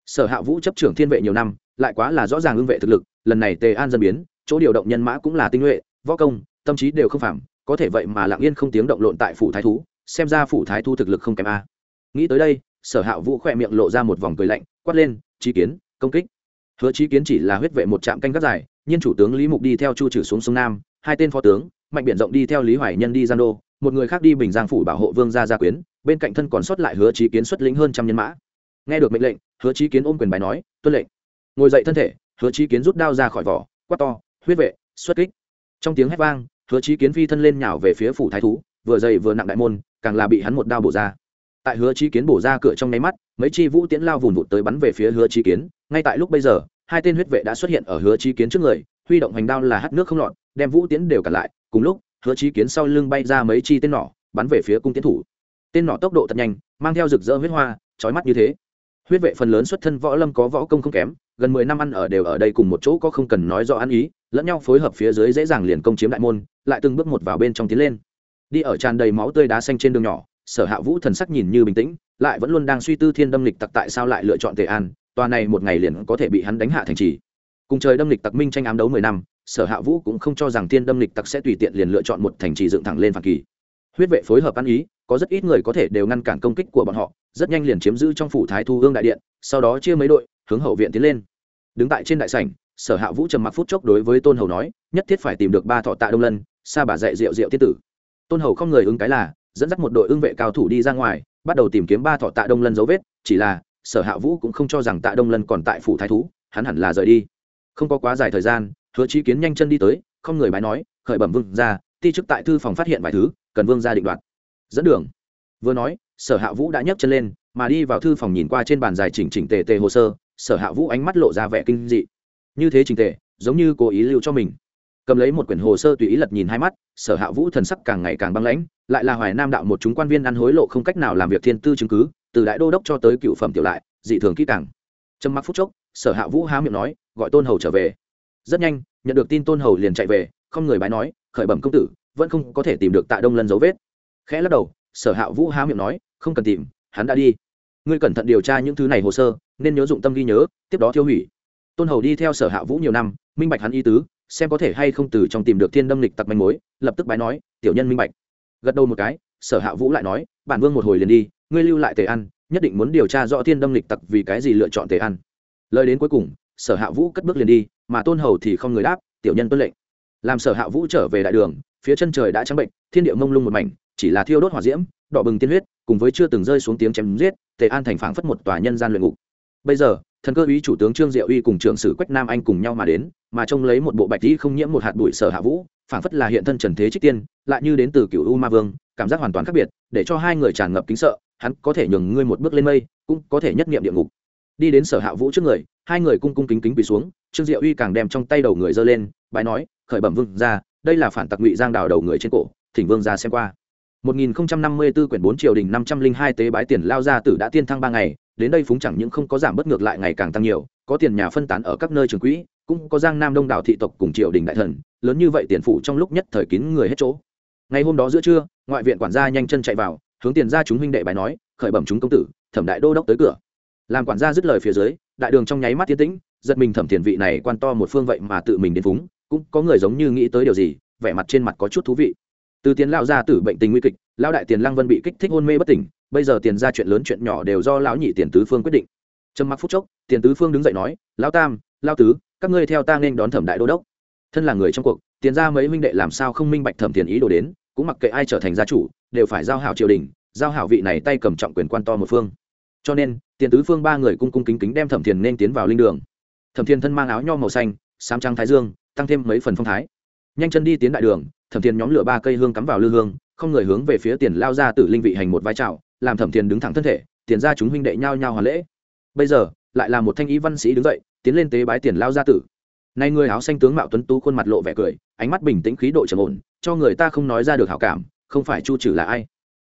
Sở hạ vũ chấp trưởng thiên vệ nhiều năm, lại quá là rõ ràng ưng vệ thực lực, lần này tề an dân biến, chỗ điều động nhân mã cũng là tinh nhuệ, võ công, tâm trí đều không phạm có thể vậy mà lặng yên không tiếng động lộn tại phủ thái thú, xem ra phủ thái thú thực lực không kém a. Nghĩ tới đây, sở hạ vũ khỏe miệng lộ ra một vòng cười lạnh, quát lên trí kiến, công kích. Hứa trí kiến chỉ là huyết vệ một trạm canh gác dài nhiên chủ tướng lý mục đi theo chu trừ xuống sông nam, hai tên phó tướng, mạnh biển rộng đi theo lý hoài nhân đi gian đô một người khác đi bình giang phủ bảo hộ vương gia gia quyến, bên cạnh thân còn sót lại hứa trí kiến xuất lĩnh hơn trăm nhân mã. Nghe được mệnh lệnh, hứa trí kiến ôm quyền bài nói, tuân lệnh. Ngồi dậy thân thể, hứa trí kiến rút đao ra khỏi vỏ, quát to, huyết vệ, xuất kích. Trong tiếng hét vang, hứa trí kiến phi thân lên nhào về phía phủ thái thú, vừa dày vừa nặng đại môn, càng là bị hắn một đao bổ ra. Tại hứa trí kiến bổ ra cửa trong nháy mắt, mấy chi vũ tiễn lao vùn vụt tới bắn về phía hứa trí kiến. Ngay tại lúc bây giờ, hai tên huyết vệ đã xuất hiện ở hứa trí kiến trước người, huy động hành đao là hắt nước không lọt, đem vũ tiễn đều cản lại, cùng lúc hứa chí kiến sau lưng bay ra mấy chi tên nỏ, bắn về phía cung tiến thủ. Tên nỏ tốc độ thật nhanh, mang theo rực rỡ huyết hoa trói mắt như thế. Huyết vệ phần lớn xuất thân võ lâm có võ công không kém, gần mười năm ăn ở đều ở đây cùng một chỗ có không cần nói rõ ăn ý, lẫn nhau phối hợp phía dưới dễ dàng liền công chiếm đại môn, lại từng bước một vào bên trong tiến lên. Đi ở tràn đầy máu tươi đá xanh trên đường nhỏ, sở hạ vũ thần sắc nhìn như bình tĩnh, lại vẫn luôn đang suy tư thiên đâm lịch tặc tại sao lại lựa chọn tề an, tòa này một ngày liền có thể bị hắn đánh hạ thành trì. Cùng trời đâm lịch tặc minh tranh ám đấu mười năm sở hạ vũ cũng không cho rằng tiên đâm lịch tặc sẽ tùy tiện liền lựa chọn một thành trì dựng thẳng lên phản kỳ. Huyết vệ phối hợp ăn ý, có rất ít người có thể đều ngăn cản công kích của bọn họ, rất nhanh liền chiếm giữ trong phủ thái thu hương đại điện, sau đó chia mấy đội, hướng hậu viện tiến lên. Đứng tại trên đại sảnh, sở hạ vũ trầm mặc phút chốc đối với tôn hầu nói, nhất thiết phải tìm được ba thọ tạ đông lân xa bà dạy rượu rượu tiết tử. Tôn hầu không người ứng cái là, dẫn dắt một đội ưng vệ cao thủ đi ra ngoài, bắt đầu tìm kiếm ba thọ tạ đông lân dấu vết, chỉ là, sở hạ vũ cũng không cho rằng tạ đông lân còn tại phủ thái thú, hắn hẳn là rời đi. Không có quá dài thời gian hứa trí kiến nhanh chân đi tới, không người bái nói, khởi bẩm vương ra, ti chức tại thư phòng phát hiện vài thứ, cần vương ra định đoạt. Dẫn đường. Vừa nói, sở hạ vũ đã nhấc chân lên, mà đi vào thư phòng nhìn qua trên bàn dài chỉnh chỉnh tề tề hồ sơ, sở hạ vũ ánh mắt lộ ra vẻ kinh dị. Như thế trình tề, giống như cố ý lưu cho mình. Cầm lấy một quyển hồ sơ tùy ý lật nhìn hai mắt, sở hạ vũ thần sắc càng ngày càng băng lãnh, lại là hoài nam đạo một chúng quan viên ăn hối lộ không cách nào làm việc thiên tư chứng cứ, từ đại đô đốc cho tới cựu phẩm tiểu lại, dị thường kỹ càng. Trầm mặc phút chốc, sở hạ vũ há miệng nói, gọi tôn hầu trở về rất nhanh, nhận được tin tôn hầu liền chạy về, không người bái nói, khởi bẩm công tử, vẫn không có thể tìm được tạ đông lân dấu vết. Khẽ lắc đầu, sở hạ vũ há miệng nói, không cần tìm, hắn đã đi. Ngươi cẩn thận điều tra những thứ này hồ sơ, nên nhớ dụng tâm ghi nhớ, tiếp đó tiêu hủy. Tôn hầu đi theo sở hạ vũ nhiều năm, minh bạch hắn y tứ, xem có thể hay không từ trong tìm được thiên đâm lịch tặc manh mối, lập tức bái nói, tiểu nhân minh bạch. Gật đầu một cái, sở hạ vũ lại nói, bản vương một hồi liền đi, ngươi lưu lại tề ăn, nhất định muốn điều tra rõ thiên đâm lịch tặc vì cái gì lựa chọn tề ăn. Lời đến cuối cùng, sở hạ vũ cất bước liền đi mà tôn hầu thì không người đáp, tiểu nhân tuân lệnh. Làm sở hạ vũ trở về đại đường, phía chân trời đã trắng bệnh, thiên địa mông lung một mảnh, chỉ là thiêu đốt hỏa diễm, đỏ bừng tiên huyết, cùng với chưa từng rơi xuống tiếng chém giết, tề an thành phảng phất một tòa nhân gian luyện ngục. Bây giờ, thần cơ ý chủ tướng trương diệu uy cùng trưởng sử quách nam anh cùng nhau mà đến, mà trông lấy một bộ bạch tí không nhiễm một hạt bụi sở hạ vũ, phảng phất là hiện thân trần thế trích tiên, lại như đến từ cựu u ma vương, cảm giác hoàn toàn khác biệt, để cho hai người tràn ngập kính sợ, hắn có thể nhường ngươi một bước lên mây, cũng có thể nhất nghiệm địa ngục. Đi đến sở hạ vũ trước người, hai người cung cung kính kính quỳ xuống trương diệu uy càng đem trong tay đầu người giơ lên bài nói khởi bẩm vương ra đây là phản tặc ngụy giang đào đầu người trên cổ thỉnh vương ra xem qua 1054 quyển 4 triều đình 502 tế bái tiền lao ra tử đã tiên thăng 3 ngày, đến đây phúng chẳng những không có giảm bất ngược lại ngày càng tăng nhiều, có tiền nhà phân tán ở các nơi trường quỹ, cũng có giang nam đông đảo thị tộc cùng triều đình đại thần, lớn như vậy tiền phụ trong lúc nhất thời kín người hết chỗ. Ngày hôm đó giữa trưa, ngoại viện quản gia nhanh chân chạy vào, hướng tiền gia chúng huynh đệ bài nói, khởi bẩm chúng công tử, thẩm đại đô đốc tới cửa. Làm quản gia dứt lời phía dưới, đại đường trong nháy mắt tiến tĩnh, giật mình thẩm tiền vị này quan to một phương vậy mà tự mình đến phúng, cũng có người giống như nghĩ tới điều gì, vẻ mặt trên mặt có chút thú vị. Từ tiền lao ra tử bệnh tình nguy kịch lao đại tiền lăng vân bị kích thích hôn mê bất tỉnh bây giờ tiền ra chuyện lớn chuyện nhỏ đều do lão nhị tiền tứ phương quyết định. Trầm mặc phút chốc tiền tứ phương đứng dậy nói lão tam lao tứ các ngươi theo ta nên đón thẩm đại đô đốc. Thân là người trong cuộc tiền ra mấy huynh đệ làm sao không minh bạch thẩm tiền ý đồ đến cũng mặc kệ ai trở thành gia chủ đều phải giao hảo triều đình giao hảo vị này tay cầm trọng quyền quan to một phương. Cho nên tiền tứ phương ba người cung cung kính kính đem thẩm tiền nên tiến vào linh đường thẩm Thiên thân mang áo nho màu xanh, sám trăng thái dương, tăng thêm mấy phần phong thái. Nhanh chân đi tiến đại đường, thẩm Thiên nhóm lửa ba cây hương cắm vào lư hương, không người hướng về phía tiền lao ra từ linh vị hành một vai trào làm thẩm Thiên đứng thẳng thân thể, tiền ra chúng huynh đệ nhau nhau hoàn lễ. Bây giờ, lại là một thanh ý văn sĩ đứng dậy, tiến lên tế bái tiền lao gia tử. Nay người áo xanh tướng mạo tuấn tú khuôn mặt lộ vẻ cười, ánh mắt bình tĩnh khí độ trầm ổn, cho người ta không nói ra được hảo cảm, không phải chu trừ là ai.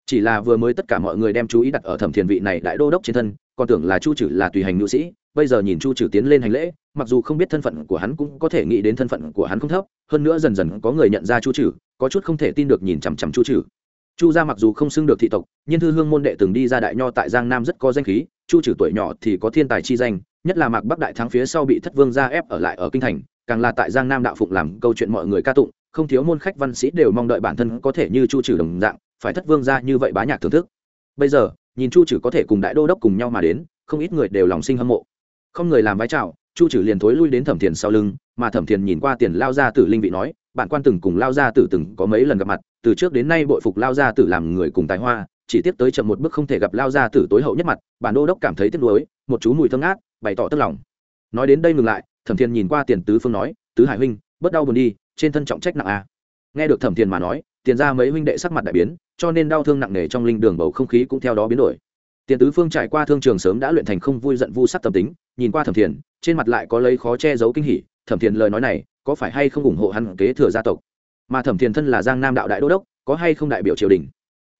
Chỉ là vừa mới tất cả mọi người đem chú ý đặt ở thẩm thiền vị này đại đô đốc trên thân, còn tưởng là chu trừ là tùy hành nữ sĩ bây giờ nhìn chu trừ tiến lên hành lễ, mặc dù không biết thân phận của hắn cũng có thể nghĩ đến thân phận của hắn không thấp, hơn nữa dần dần có người nhận ra chu trừ, có chút không thể tin được nhìn chằm chằm chu trừ. Chu gia mặc dù không xưng được thị tộc, nhưng thư hương môn đệ từng đi ra đại nho tại giang nam rất có danh khí, chu trừ tuổi nhỏ thì có thiên tài chi danh, nhất là mạc bắc đại thắng phía sau bị thất vương gia ép ở lại ở kinh thành, càng là tại giang nam đạo phụng làm câu chuyện mọi người ca tụng, không thiếu môn khách văn sĩ đều mong đợi bản thân có thể như chu trừ đồng dạng, phải thất vương gia như vậy bá nhạc thưởng thức. Bây giờ, nhìn chu trừ có thể cùng đại đô đốc cùng nhau mà đến, không ít người đều lòng sinh hâm mộ không người làm vái chào, chu trừ liền thối lui đến thẩm thiền sau lưng, mà thẩm thiền nhìn qua tiền lao gia tử linh vị nói, bạn quan từng cùng lao gia tử từng có mấy lần gặp mặt, từ trước đến nay bội phục lao gia tử làm người cùng tài hoa, chỉ tiếp tới chậm một bước không thể gặp lao gia tử tối hậu nhất mặt. Bản đô đốc cảm thấy tiếc nuối, một chú mùi thơm ngát, bày tỏ tức lòng. Nói đến đây ngừng lại, thẩm thiền nhìn qua tiền tứ phương nói, tứ hải huynh bất đau buồn đi, trên thân trọng trách nặng a à. nghe được thẩm thiền mà nói, tiền ra mấy huynh đệ sắc mặt đại biến, cho nên đau thương nặng nề trong linh đường bầu không khí cũng theo đó biến đổi tiền tứ phương trải qua thương trường sớm đã luyện thành không vui giận vu sắc tâm tính, nhìn qua thẩm thiền, trên mặt lại có lấy khó che giấu kinh hỉ, thẩm thiền lời nói này, có phải hay không ủng hộ hắn kế thừa gia tộc? Mà thẩm thiền thân là giang nam đạo đại đô đốc, có hay không đại biểu triều đình?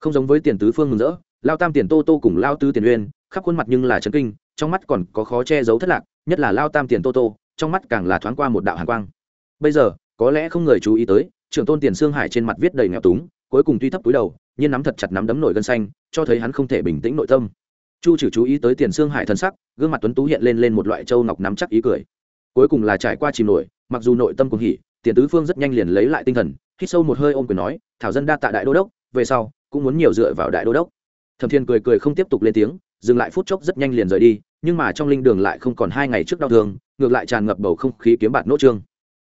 Không giống với tiền tứ phương mừng rỡ, lao tam tiền tô tô cùng lao tứ tiền uyên, khắp khuôn mặt nhưng là trấn kinh, trong mắt còn có khó che giấu thất lạc, nhất là lao tam tiền tô tô, trong mắt càng là thoáng qua một đạo hàn quang. Bây giờ, có lẽ không người chú ý tới, trưởng tôn tiền sương hải trên mặt viết đầy nghèo túng cuối cùng tuy thấp túi đầu, nhưng nắm thật chặt nắm đấm nổi gân xanh, cho thấy hắn không thể bình tĩnh nội tâm. Chu trừ chú ý tới tiền xương hải thân sắc, gương mặt tuấn tú hiện lên lên một loại châu ngọc nắm chắc ý cười. Cuối cùng là trải qua chìm nổi, mặc dù nội tâm cùng hỉ, tiền tứ phương rất nhanh liền lấy lại tinh thần, hít sâu một hơi ôm quyền nói, thảo dân đa tạ đại đô đốc, về sau cũng muốn nhiều dựa vào đại đô đốc. Thẩm thiên cười cười không tiếp tục lên tiếng, dừng lại phút chốc rất nhanh liền rời đi, nhưng mà trong linh đường lại không còn hai ngày trước đau thương, ngược lại tràn ngập bầu không khí kiếm bạt nốt trương.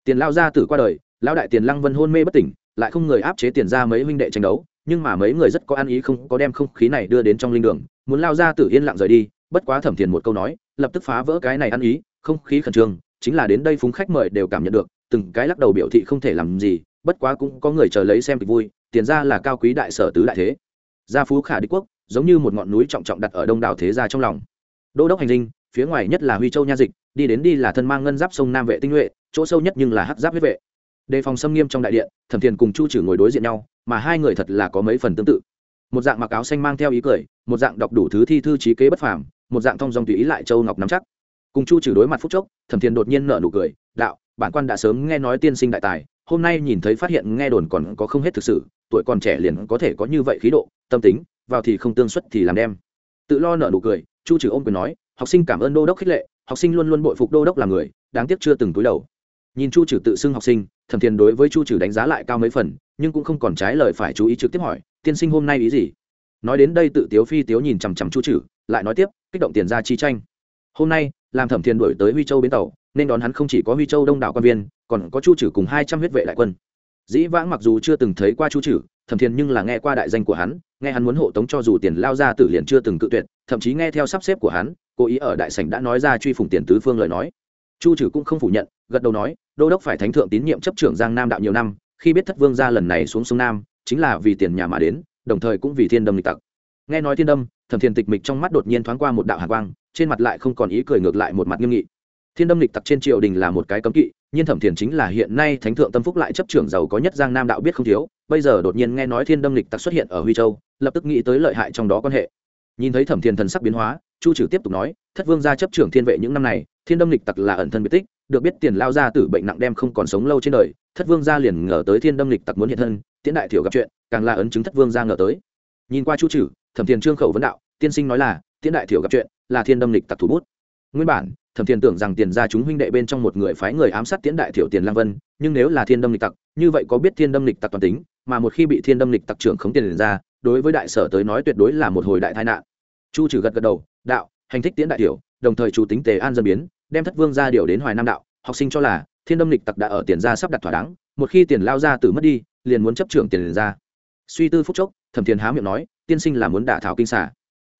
Tiền lao ra tử qua đời, lão đại tiền lăng vân hôn mê bất tỉnh lại không người áp chế tiền ra mấy huynh đệ tranh đấu, nhưng mà mấy người rất có ăn ý không có đem không khí này đưa đến trong linh đường, muốn lao ra tử yên lặng rời đi, bất quá thẩm thiền một câu nói, lập tức phá vỡ cái này ăn ý, không khí khẩn trương, chính là đến đây phúng khách mời đều cảm nhận được, từng cái lắc đầu biểu thị không thể làm gì, bất quá cũng có người chờ lấy xem kịch vui, tiền ra là cao quý đại sở tứ đại thế. Gia phú khả đế quốc, giống như một ngọn núi trọng trọng đặt ở đông đảo thế gia trong lòng. Đô đốc hành linh phía ngoài nhất là huy châu nha dịch, đi đến đi là thân mang ngân giáp sông nam vệ tinh nhuệ, chỗ sâu nhất nhưng là hắc giáp huyết vệ đề phòng xâm nghiêm trong đại điện, thẩm thiền cùng chu trừ ngồi đối diện nhau, mà hai người thật là có mấy phần tương tự. Một dạng mặc áo xanh mang theo ý cười, một dạng đọc đủ thứ thi thư trí kế bất phàm, một dạng thong dong tùy ý lại châu ngọc nắm chắc. Cùng chu trừ đối mặt phúc chốc, thẩm thiền đột nhiên nở nụ cười, đạo, bản quan đã sớm nghe nói tiên sinh đại tài, hôm nay nhìn thấy phát hiện nghe đồn còn có không hết thực sự, tuổi còn trẻ liền có thể có như vậy khí độ, tâm tính, vào thì không tương xuất thì làm đem. Tự lo nở nụ cười, chu trừ ôm quyền nói, học sinh cảm ơn đô đốc khích lệ, học sinh luôn luôn bội phục đô đốc là người, đáng tiếc chưa từng túi đầu nhìn chu trừ tự xưng học sinh, thẩm thiền đối với chu trừ đánh giá lại cao mấy phần, nhưng cũng không còn trái lời phải chú ý trực tiếp hỏi, tiên sinh hôm nay ý gì? Nói đến đây tự tiếu phi tiếu nhìn chằm chằm chu trừ, lại nói tiếp, kích động tiền ra chi tranh. Hôm nay, làm thẩm thiền đổi tới huy châu bến tàu, nên đón hắn không chỉ có huy châu đông đảo quan viên, còn có chu trừ cùng hai trăm huyết vệ đại quân. Dĩ vãng mặc dù chưa từng thấy qua chu trừ, thẩm thiền nhưng là nghe qua đại danh của hắn, nghe hắn muốn hộ tống cho dù tiền lao ra tử liền chưa từng cự tuyệt, thậm chí nghe theo sắp xếp của hắn, cố ý ở đại sảnh đã nói ra truy phủng tiền tứ phương lời nói chu trừ cũng không phủ nhận, gật đầu nói, đô đốc phải thánh thượng tín nhiệm chấp trưởng giang nam đạo nhiều năm, khi biết thất vương ra lần này xuống sông nam, chính là vì tiền nhà mà đến, đồng thời cũng vì thiên đâm lịch tặc. Nghe nói thiên đâm, thẩm thiền tịch mịch trong mắt đột nhiên thoáng qua một đạo hạ quang, trên mặt lại không còn ý cười ngược lại một mặt nghiêm nghị. Thiên đâm lịch tặc trên triều đình là một cái cấm kỵ, nhưng thẩm thiền chính là hiện nay thánh thượng tâm phúc lại chấp trưởng giàu có nhất giang nam đạo biết không thiếu, bây giờ đột nhiên nghe nói thiên đâm lịch tặc xuất hiện ở huy châu, lập tức nghĩ tới lợi hại trong đó quan hệ. Nhìn thấy thẩm thiền thần sắc biến hóa chu trừ tiếp tục nói, thất vương gia chấp trưởng thiên vệ những năm này, thiên đâm lịch tặc là ẩn thân biệt tích, được biết tiền lao gia tử bệnh nặng đem không còn sống lâu trên đời, thất vương gia liền ngờ tới thiên đâm lịch tặc muốn hiện thân, tiễn đại thiểu gặp chuyện, càng là ấn chứng thất vương gia ngờ tới. Nhìn qua chu trừ, thẩm thiền trương khẩu vấn đạo, tiên sinh nói là, tiễn đại thiểu gặp chuyện, là thiên đâm lịch tặc thủ bút. Nguyên bản, thẩm thiền tưởng rằng tiền gia chúng huynh đệ bên trong một người phái người ám sát tiễn đại thiểu tiền lang vân, nhưng nếu là thiên đâm lịch tặc, như vậy có biết thiên đâm lịch tặc toàn tính, mà một khi bị thiên đâm lịch tặc trưởng khống tiền ra, đối với đại sở tới nói tuyệt đối là một hồi đại tai nạn chu trừ gật gật đầu, đạo, hành thích tiễn đại tiểu. đồng thời chủ tính tề an dân biến, đem thất vương ra điều đến hoài nam đạo, học sinh cho là thiên đâm lịch tặc đã ở tiền ra sắp đặt thỏa đáng, một khi tiền lao ra từ mất đi, liền muốn chấp trưởng tiền ra suy tư phúc chốc, thẩm thiền há miệng nói, tiên sinh là muốn đả thảo kinh xả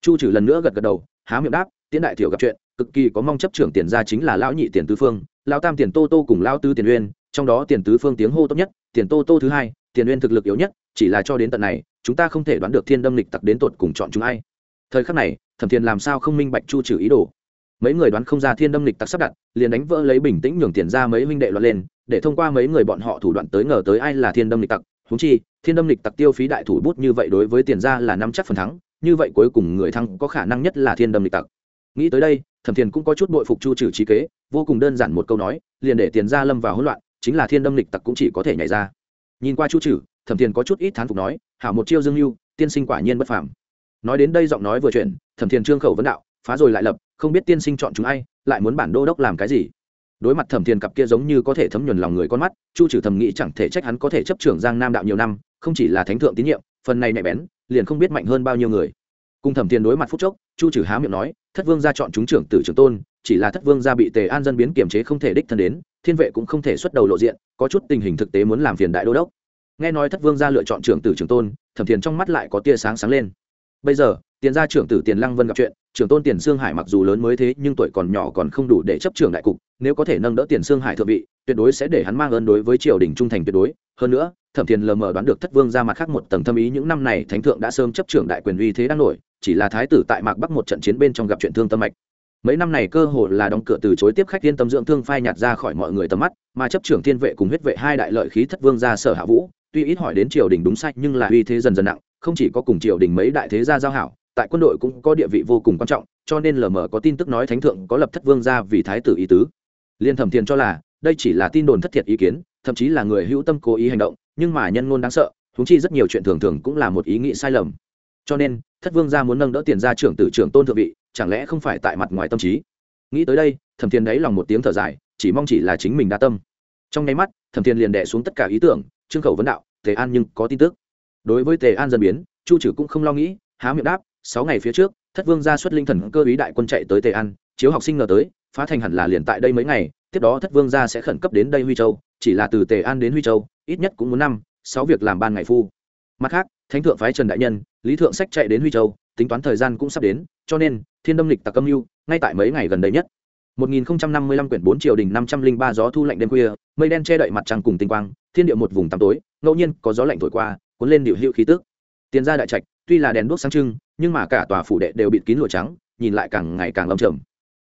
chu trừ lần nữa gật gật đầu, há miệng đáp, tiễn đại tiểu gặp chuyện, cực kỳ có mong chấp trưởng tiền ra chính là lão nhị tiền tứ phương, lão tam tiền tô tô cùng lão tư tiền uyên, trong đó tiền tứ phương tiếng hô tốt nhất, tiền tô tô thứ hai, tiền uyên thực lực yếu nhất, chỉ là cho đến tận này, chúng ta không thể đoán được thiên đâm lịch tặc đến tột cùng chọn chúng ai thời khắc này, thẩm thiền làm sao không minh bạch chu trừ ý đồ? Mấy người đoán không ra thiên đâm lịch tặc sắp đặt, liền đánh vỡ lấy bình tĩnh nhường tiền ra mấy huynh đệ loạn lên, để thông qua mấy người bọn họ thủ đoạn tới ngờ tới ai là thiên đâm lịch tặc. Húng chi, thiên đâm lịch tặc tiêu phí đại thủ bút như vậy đối với tiền ra là nắm chắc phần thắng, như vậy cuối cùng người thắng có khả năng nhất là thiên đâm lịch tặc. Nghĩ tới đây, thẩm thiền cũng có chút bội phục chu trừ trí kế, vô cùng đơn giản một câu nói, liền để tiền ra lâm vào hỗn loạn, chính là thiên đâm lịch tặc cũng chỉ có thể nhảy ra. Nhìn qua chu trừ, thẩm thiền có chút ít thán phục nói, hảo một chiêu dương lưu, tiên sinh quả nhiên bất phàm nói đến đây giọng nói vừa chuyển, thẩm thiền trương khẩu vấn đạo, phá rồi lại lập, không biết tiên sinh chọn chúng ai, lại muốn bản đô đốc làm cái gì? Đối mặt thẩm thiền cặp kia giống như có thể thấm nhuần lòng người con mắt, chu trừ thầm nghĩ chẳng thể trách hắn có thể chấp trưởng giang nam đạo nhiều năm, không chỉ là thánh thượng tín nhiệm, phần này nhạy bén, liền không biết mạnh hơn bao nhiêu người. Cùng thẩm thiền đối mặt phúc chốc, chu trừ há miệng nói, thất vương ra chọn chúng trưởng tử trưởng tôn, chỉ là thất vương gia bị tề an dân biến kiềm chế không thể đích thân đến, thiên vệ cũng không thể xuất đầu lộ diện, có chút tình hình thực tế muốn làm phiền đại đô đốc. Nghe nói thất vương gia lựa chọn trưởng tử trưởng tôn, thẩm thiền trong mắt lại có tia sáng sáng lên bây giờ, tiền gia trưởng tử tiền lăng vân gặp chuyện, trưởng tôn tiền sương hải mặc dù lớn mới thế nhưng tuổi còn nhỏ còn không đủ để chấp trưởng đại cục, nếu có thể nâng đỡ tiền sương hải thượng vị, tuyệt đối sẽ để hắn mang ơn đối với triều đình trung thành tuyệt đối. Hơn nữa, thẩm thiền lờ mờ đoán được thất vương ra mặt khác một tầng thâm ý những năm này thánh thượng đã sớm chấp trưởng đại quyền uy thế đang nổi, chỉ là thái tử tại mạc bắc một trận chiến bên trong gặp chuyện thương tâm mạch. Mấy năm này cơ hội là đóng cửa từ chối tiếp khách yên tâm dưỡng thương phai nhạt ra khỏi mọi người tầm mắt, mà chấp trưởng thiên vệ cùng huyết vệ hai đại lợi khí thất vương ra sở hạ vũ, tuy ít hỏi đến triều đình đúng sai nhưng là uy thế dần dần nặng không chỉ có cùng triều đình mấy đại thế gia giao hảo, tại quân đội cũng có địa vị vô cùng quan trọng, cho nên lờ mờ có tin tức nói thánh thượng có lập thất vương ra vì thái tử ý tứ. Liên thẩm thiền cho là, đây chỉ là tin đồn thất thiệt ý kiến, thậm chí là người hữu tâm cố ý hành động, nhưng mà nhân ngôn đáng sợ thúng chi rất nhiều chuyện thường thường cũng là một ý nghĩ sai lầm. Cho nên, thất vương gia muốn nâng đỡ tiền ra trưởng tử trưởng tôn thượng vị, chẳng lẽ không phải tại mặt ngoài tâm trí? Nghĩ tới đây, thẩm thiền đáy lòng một tiếng thở dài, chỉ mong chỉ là chính mình đa tâm. Trong nháy mắt, thẩm thiền liền đẻ xuống tất cả ý tưởng, trương khẩu vấn đạo, thế an nhưng có tin tức đối với tề an dân biến chu trừ cũng không lo nghĩ há miệng đáp sáu ngày phía trước thất vương ra xuất linh thần cơ ý đại quân chạy tới tề an chiếu học sinh ngờ tới phá thành hẳn là liền tại đây mấy ngày tiếp đó thất vương gia sẽ khẩn cấp đến đây huy châu chỉ là từ tề an đến huy châu ít nhất cũng muốn năm sáu việc làm ban ngày phu. Mặt khác thánh thượng phái trần đại nhân lý thượng sách chạy đến huy châu tính toán thời gian cũng sắp đến cho nên thiên đâm lịch tặc âm mưu ngay tại mấy ngày gần đây nhất. 1055 quyển 4 triều đình 503 gió thu lạnh đêm khuya, mây đen che đậy mặt trăng cùng tinh quang, thiên địa một vùng tăm tối, ngẫu nhiên có gió lạnh thổi qua, cuốn lên điệu hữu khí tức. Tiền gia đại trạch, tuy là đèn đuốc sáng trưng, nhưng mà cả tòa phủ đệ đều bịt kín lụa trắng, nhìn lại càng ngày càng lâm trầm.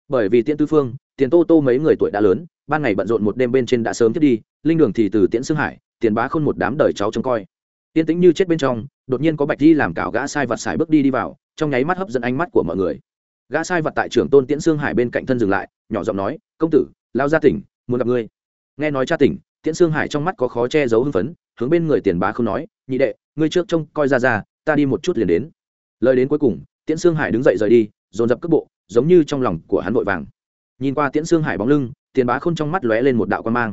Bởi vì Tiễn Tư Phương, Tiền Tô Tô mấy người tuổi đã lớn, ban ngày bận rộn một đêm bên trên đã sớm thiết đi, linh đường thì từ Tiễn Sương Hải, Tiền Bá Khôn một đám đời cháu trông coi. Tiên tĩnh như chết bên trong, đột nhiên có Bạch Di làm cạo gã sai vật xài bước đi đi vào, trong nháy mắt hấp dẫn ánh mắt của mọi người gã sai vật tại trưởng tôn tiễn sương hải bên cạnh thân dừng lại nhỏ giọng nói công tử lao ra tỉnh muốn gặp ngươi nghe nói cha tỉnh tiễn sương hải trong mắt có khó che giấu hưng phấn hướng bên người tiền bá không nói nhị đệ, ngươi trước trông coi ra ra, ta đi một chút liền đến. Lời đến cuối cùng, tiễn sương hải đứng dậy rời đi, dồn dập cước bộ, giống như trong lòng của hắn vội vàng. Nhìn qua tiễn sương hải bóng lưng, tiền bá k h ô n trong mắt lóe lên một đạo quan mang.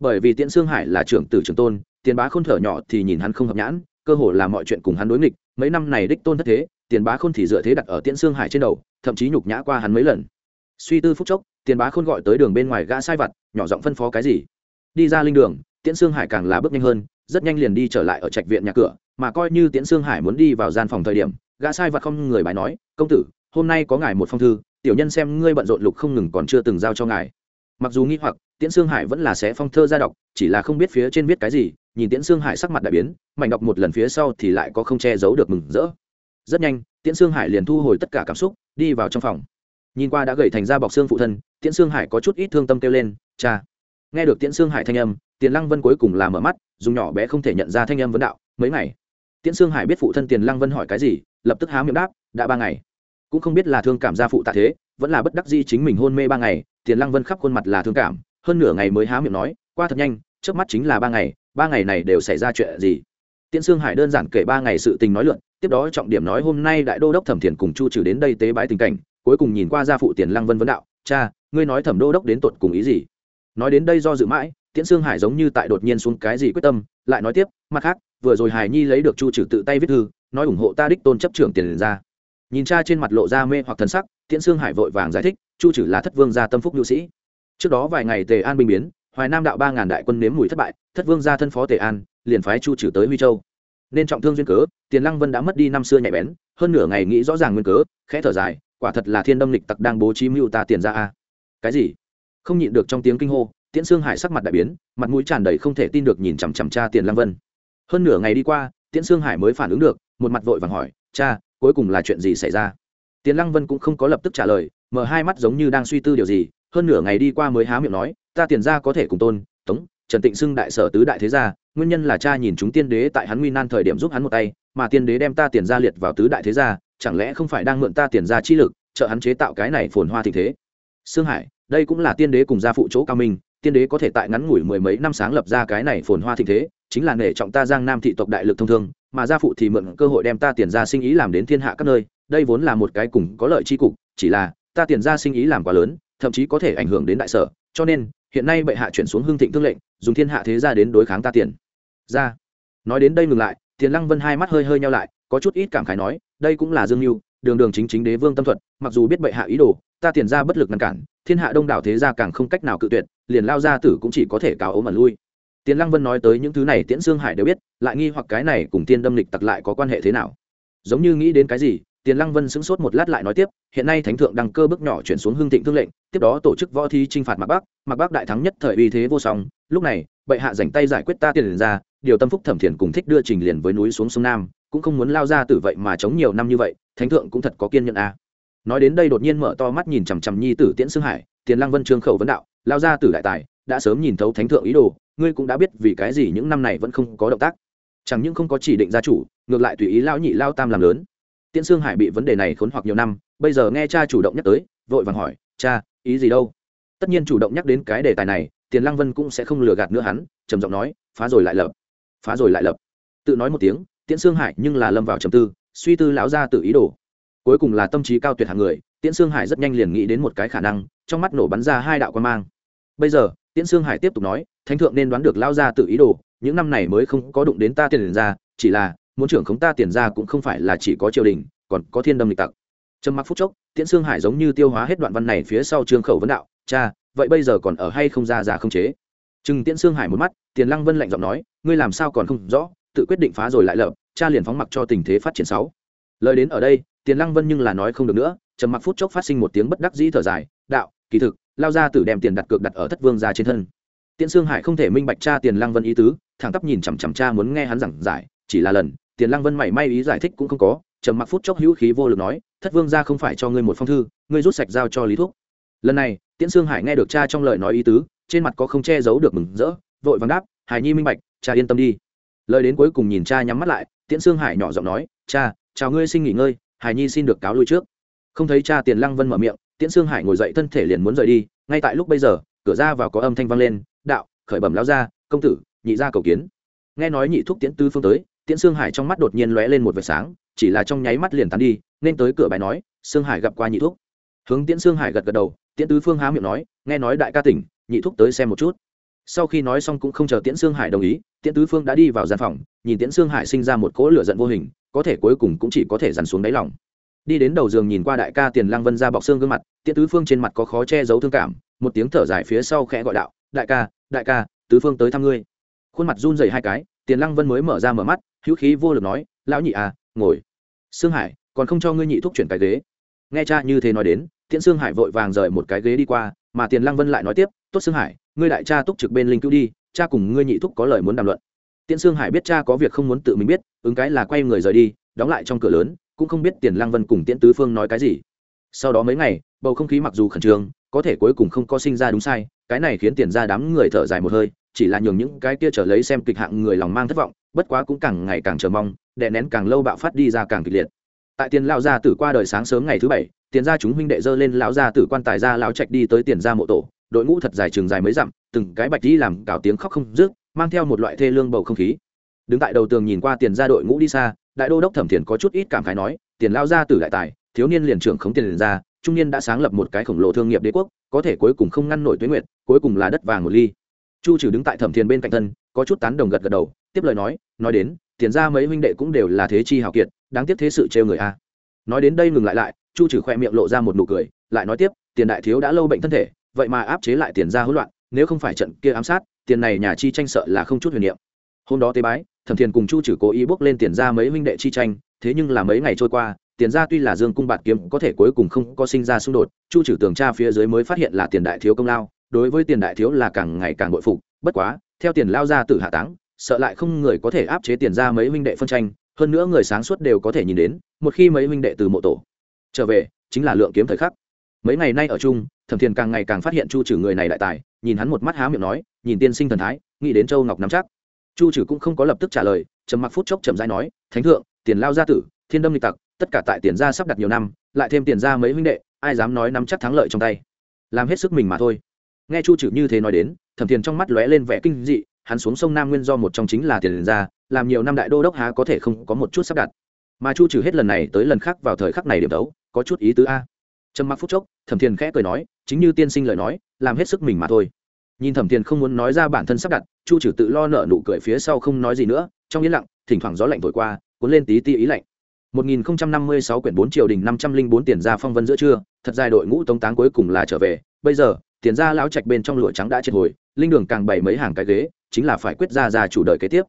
Bởi vì tiễn sương hải là trưởng tử trưởng tôn, tiền bá k h ô n thở nhỏ thì nhìn hắn không hợp nhãn, cơ hồ là mọi chuyện cùng hắn đối nghịch, mấy năm này đích tôn thất thế, tiền bá khôn thì dựa thế đặt ở tiễn sương hải trên đầu, thậm chí nhục nhã qua hắn mấy lần. Suy tư phúc chốc, tiền bá khôn gọi tới đường bên ngoài gã sai vặt, nhỏ giọng phân phó cái gì. Đi ra linh đường, tiễn sương hải càng là bước nhanh hơn rất nhanh liền đi trở lại ở trạch viện nhà cửa, mà coi như tiễn sương hải muốn đi vào gian phòng thời điểm, gã sai vặt không người bài nói, công tử, hôm nay có ngài một phong thư, tiểu nhân xem ngươi bận rộn lục không ngừng còn chưa từng giao cho ngài. Mặc dù nghi hoặc, tiễn sương hải vẫn là sẽ phong thơ ra đọc, chỉ là không biết phía trên viết cái gì, nhìn tiễn sương hải sắc mặt đại biến mạnh đọc một lần phía sau thì lại có không che giấu được mừng rỡ. Rất nhanh, tiễn sương hải liền thu hồi tất cả cảm xúc, đi vào trong phòng. Nhìn qua đã gầy thành ra bọc xương phụ thân, tiễn sương hải có chút ít thương tâm kêu lên, cha. Nghe được tiễn sương hải thanh âm tiền lăng vân cuối cùng là mở mắt, dùng nhỏ bé không thể nhận ra thanh âm vấn đạo, mấy ngày? Tiễn sương hải biết phụ thân tiền lăng vân hỏi cái gì, lập tức há miệng đáp, đã ba ngày. Cũng không biết là thương cảm gia phụ tạ thế, vẫn là bất đắc di chính mình hôn mê ba ngày, tiền lăng vân khắp khuôn mặt là thương cảm, hơn nửa ngày mới há miệng nói, qua thật nhanh, trước mắt chính là ba ngày ba ngày này đều xảy ra chuyện gì? Tiễn sương hải đơn giản kể ba ngày sự tình nói lượn, tiếp đó trọng điểm nói hôm nay đại đô đốc thẩm thiền cùng chu trừ đến đây tế bái tình cảnh, cuối cùng nhìn qua gia phụ tiền lăng vân vấn đạo, cha, ngươi nói thẩm đô đốc đến tột cùng ý gì? Nói đến đây do dự mãi tiễn sương hải giống như tại đột nhiên xuống cái gì quyết tâm, lại nói tiếp, mặt khác, vừa rồi hải nhi lấy được chu trừ tự tay viết thư, nói ủng hộ ta đích tôn chấp trưởng tiền ra. Nhìn cha trên mặt lộ ra mê hoặc thần sắc, tiễn sương hải vội vàng giải thích, chu trừ là thất vương gia tâm phúc nhu sĩ. Trước đó vài ngày tề an binh biến, hoài nam đạo ba ngàn đại quân nếm mùi thất bại, thất vương gia thân phó tề an, liền phái chu trừ tới huy châu. Nên trọng thương duyên cớ, tiền lăng vân đã mất đi năm xưa nhạy bén, hơn nửa ngày nghĩ rõ ràng nguyên cớ, khẽ thở dài, quả thật là thiên đâm lịch tặc đang bố trí mưu ta tiền ra a. Cái gì? Không nhịn được trong tiếng kinh hô tiễn sương hải sắc mặt đại biến, mặt mũi tràn đầy không thể tin được nhìn chằm chằm cha tiền lăng vân. Hơn nửa ngày đi qua, tiễn sương hải mới phản ứng được, một mặt vội vàng hỏi, cha, cuối cùng là chuyện gì xảy ra? Tiền lăng vân cũng không có lập tức trả lời, mở hai mắt giống như đang suy tư điều gì, hơn nửa ngày đi qua mới há miệng nói, ta tiền ra có thể cùng tôn, tống, trần tịnh xưng đại sở tứ đại thế gia, nguyên nhân là cha nhìn chúng tiên đế tại hắn nguy nan thời điểm giúp hắn một tay, mà tiên đế đem ta tiền gia liệt vào tứ đại thế gia, chẳng lẽ không phải đang mượn ta tiền gia chi lực, trợ hắn chế tạo cái này phồn hoa thịnh thế? Sương hải, đây cũng là tiên đế cùng gia phụ chỗ cao minh tiên đế có thể tại ngắn ngủi mười mấy năm sáng lập ra cái này phồn hoa thịnh thế, chính là nể trọng ta giang nam thị tộc đại lực thông thương, mà gia phụ thì mượn cơ hội đem ta tiền gia sinh ý làm đến thiên hạ các nơi, đây vốn là một cái cùng có lợi chi cục, chỉ là ta tiền gia sinh ý làm quá lớn, thậm chí có thể ảnh hưởng đến đại sở, cho nên, hiện nay bệ hạ chuyển xuống hưng thịnh thương lệnh, dùng thiên hạ thế gia đến đối kháng ta tiền. Ra. Nói đến đây ngừng lại, tiền lăng vân hai mắt hơi hơi nhau lại, có chút ít cảm khái nói, đây cũng là dương mưu đường đường chính chính đế vương tâm thuật, mặc dù biết bệ hạ ý đồ, ta tiền ra bất lực ngăn cản, thiên hạ đông đảo thế gia càng không cách nào cự tuyệt, liền lao ra tử cũng chỉ có thể cáo ốm mà lui. Tiền lăng vân nói tới những thứ này tiễn sương hải đều biết, lại nghi hoặc cái này cùng tiên đâm lịch tặc lại có quan hệ thế nào. Giống như nghĩ đến cái gì, tiền lăng vân sững sốt một lát lại nói tiếp, hiện nay thánh thượng đăng cơ bước nhỏ chuyển xuống hưng thịnh thương lệnh, tiếp đó tổ chức võ thi t r i n h phạt mạc bắc mạc bắc đại thắng nhất thời uy thế vô song, lúc này, bệ hạ dành tay giải quyết ta tiền ra, điều tâm phúc thẩm thiền cùng thích đưa trình liền với núi xuống sông nam, cũng không muốn lao ra từ vậy mà chống nhiều năm như vậy thánh thượng cũng thật có kiên nhẫn a à. nói đến đây đột nhiên mở to mắt nhìn chằm chằm nhi tử tiễn xương hải, tiền lăng vân trương khẩu vấn đạo, lao ra tử đại tài, đã sớm nhìn thấu thánh thượng ý đồ, ngươi cũng đã biết vì cái gì những năm này vẫn không có động tác. Chẳng những không có chỉ định gia chủ, ngược lại tùy ý lão nhị lao tam làm lớn. Tiễn sương hải bị vấn đề này khốn hoặc nhiều năm, bây giờ nghe cha chủ động nhắc tới, vội vàng hỏi, cha, ý gì đâu? Tất nhiên chủ động nhắc đến cái đề tài này, tiền lăng vân cũng sẽ không lừa gạt nữa hắn, trầm giọng nói, phá rồi lại lập, phá rồi lại lập. Tự nói một tiếng, tiễn sương hải nhưng là lâm vào trầm tư suy tư lão gia tự ý đồ. Cuối cùng là tâm trí cao tuyệt hạng người, tiễn sương hải rất nhanh liền nghĩ đến một cái khả năng, trong mắt nổ bắn ra hai đạo quan mang. Bây giờ, tiễn sương hải tiếp tục nói, thánh thượng nên đoán được lao ra tự ý đồ, những năm này mới không có đụng đến ta tiền ra, chỉ là, muốn trưởng khống ta tiền ra cũng không phải là chỉ có triều đình, còn có thiên đâm lịch tặc. Trầm mặc phút chốc, tiễn sương hải giống như tiêu hóa hết đoạn văn này phía sau trương khẩu vấn đạo, cha, vậy bây giờ còn ở hay không ra ra không chế? Chừng tiễn sương hải một mắt, tiền lăng vân lạnh giọng nói, ngươi làm sao còn không rõ, tự quyết định phá rồi lại lợp cha liền phóng mặc cho tình thế phát triển sáu. Lời đến ở đây, tiền lăng vân nhưng là nói không được nữa, trầm mặc phút chốc phát sinh một tiếng bất đắc dĩ thở dài, đạo, kỳ thực, lao ra tử đem tiền đặt cược đặt ở thất vương ra trên thân. Tiễn sương hải không thể minh bạch cha tiền lăng vân ý tứ, thẳng tắp nhìn chằm chằm cha muốn nghe hắn giảng giải, chỉ là lần, tiền lăng vân mảy may ý giải thích cũng không có, trầm mặc phút chốc hữu khí vô lực nói, thất vương ra không phải cho ngươi một phong thư, ngươi rút sạch giao cho lý thuốc lần này, tiễn sương hải nghe được cha trong lời nói ý tứ, trên mặt có không che giấu được mừng rỡ, vội vàng đáp, hải nhi minh bạch, cha yên tâm đi. Lời đến cuối cùng nhìn cha nhắm mắt lại tiễn sương hải nhỏ giọng nói, cha, chào ngươi xin nghỉ ngơi, hải nhi xin được cáo lui trước. Không thấy cha tiền lăng vân mở miệng, tiễn sương hải ngồi dậy thân thể liền muốn rời đi, ngay tại lúc bây giờ, cửa ra vào có âm thanh vang lên, đạo, khởi bẩm lao ra công tử, nhị ra cầu kiến. Nghe nói nhị thúc tiễn tư phương tới, tiễn sương hải trong mắt đột nhiên lóe lên một vệt sáng, chỉ là trong nháy mắt liền tán đi, nên tới cửa bài nói, sương hải gặp qua nhị thúc. Hướng tiễn sương hải gật gật đầu, tiễn tứ phương há miệng nói, nghe nói đại ca tỉnh, nhị thúc tới xem một chút sau khi nói xong cũng không chờ tiễn sương hải đồng ý, tiễn tứ phương đã đi vào gian phòng, nhìn tiễn sương hải sinh ra một cỗ lửa giận vô hình, có thể cuối cùng cũng chỉ có thể dằn xuống đáy lòng. Đi đến đầu giường nhìn qua đại ca tiền lăng vân ra bọc xương gương mặt, tiễn tứ phương trên mặt có khó che giấu thương cảm, một tiếng thở dài phía sau khẽ gọi đạo, đại ca đại ca, tứ phương tới thăm ngươi. Khuôn mặt run rẩy hai cái, tiền lăng vân mới mở ra mở mắt, hữu khí vô lực nói, lão nhị à ngồi. Sương hải, còn không cho ngươi nhị thúc chuyển cái ghế. Nghe cha như thế nói đến, tiễn sương hải vội vàng rời một cái ghế đi qua mà tiền lăng vân lại nói tiếp, tốt sương hải, ngươi đại cha túc trực bên linh cứu đi, cha cùng ngươi nhị thúc có lời muốn đàm luận. Tiễn sương hải biết cha có việc không muốn tự mình biết, ứng cái là quay người rời đi, đóng lại trong cửa lớn, cũng không biết tiền lăng vân cùng tiễn tứ phương nói cái gì. Sau đó mấy ngày, bầu không khí mặc dù khẩn trương, có thể cuối cùng không có sinh ra đúng sai, cái này khiến tiền ra đám người thở dài một hơi, chỉ là nhường những cái kia trở lấy xem kịch hạng người lòng mang thất vọng, bất quá cũng càng ngày càng chờ mong, đè nén càng lâu bạo phát đi ra càng kịch liệt tại tiền Lão gia tử qua đời sáng sớm ngày thứ bảy tiền gia chúng huynh đệ dơ lên lão gia tử quan tài ra lão trạch đi tới tiền gia mộ tổ. Đội ngũ thật dài trường dài mấy dặm từng cái bạch đi làm cào tiếng khóc không dứt, mang theo một loại thê lương bầu không khí. Đứng tại đầu tường nhìn qua tiền gia đội ngũ đi xa đại đô đốc thẩm thiền có chút ít cảm khái nói tiền lao gia tử đại tài thiếu niên liền trưởng khống tiền liền ra trung niên đã sáng lập một cái khổng lồ thương nghiệp đế quốc có thể cuối cùng không ngăn nổi tuế nguyệt cuối cùng là đất vàng một ly. Chu trừ đứng tại thẩm thiền bên cạnh thân có chút tán đồng gật gật đầu tiếp lời nói nói đến tiền ra mấy huynh đệ cũng đều là thế chi hào kiệt đáng tiếc thế sự trêu người a. Nói đến đây ngừng lại lại, chu trừ khoe miệng lộ ra một nụ cười, lại nói tiếp, tiền đại thiếu đã lâu bệnh thân thể, vậy mà áp chế lại tiền ra hỗn loạn, nếu không phải trận kia ám sát, tiền này nhà chi tranh sợ là không chút huyền niệm. Hôm đó tế bái, thẩm thiền cùng chu trừ cố ý bước lên tiền ra mấy huynh đệ chi tranh, thế nhưng là mấy ngày trôi qua, tiền ra tuy là dương cung bạt kiếm có thể cuối cùng không có sinh ra xung đột, chu trừ tường tra phía dưới mới phát hiện là tiền đại thiếu công lao, đối với tiền đại thiếu là càng ngày càng bội phục, bất quá, theo tiền lao ra từ hạ táng, sợ lại không người có thể áp chế tiền ra mấy huynh đệ phân tranh hơn nữa người sáng suốt đều có thể nhìn đến, một khi mấy huynh đệ từ mộ tổ trở về, chính là lượng kiếm thời khắc. Mấy ngày nay ở chung, thẩm thiền càng ngày càng phát hiện chu trừ người này đại tài, nhìn hắn một mắt há miệng nói, nhìn tiên sinh thần thái, nghĩ đến châu ngọc nắm chắc. Chu trừ cũng không có lập tức trả lời, trầm mặc phút chốc chậm rãi nói, thánh thượng, tiền lao gia tử, thiên đâm lịch tặc, tất cả tại tiền gia sắp đặt nhiều năm, lại thêm tiền gia mấy huynh đệ, ai dám nói nắm chắc thắng lợi trong tay? Làm hết sức mình mà thôi. Nghe chu trừ như thế nói đến, thẩm thiền trong mắt lóe lên vẻ kinh dị, hắn xuống sông nam nguyên do một trong chính là tiền gia làm nhiều năm đại đô đốc há có thể không có một chút sắp đặt. Mà chu trừ hết lần này tới lần khác vào thời khắc này điểm đấu có chút ý tứ a. Trầm mặc phút chốc thẩm thiền khẽ cười nói chính như tiên sinh lời nói làm hết sức mình mà thôi. Nhìn thẩm thiền không muốn nói ra bản thân sắp đặt chu trừ tự lo nợ nụ cười phía sau không nói gì nữa trong yên lặng thỉnh thoảng gió lạnh thổi qua cuốn lên tí ti ý lạnh. 1056 quyển 4 triều đình 504 tiền ra phong vân giữa trưa, thật dài đội ngũ tống táng cuối cùng là trở về, bây giờ, tiền ra lão trạch bên trong lụa trắng đã chết hồi, linh đường càng bày mấy hàng cái ghế, chính là phải quyết ra ra chủ đời kế tiếp.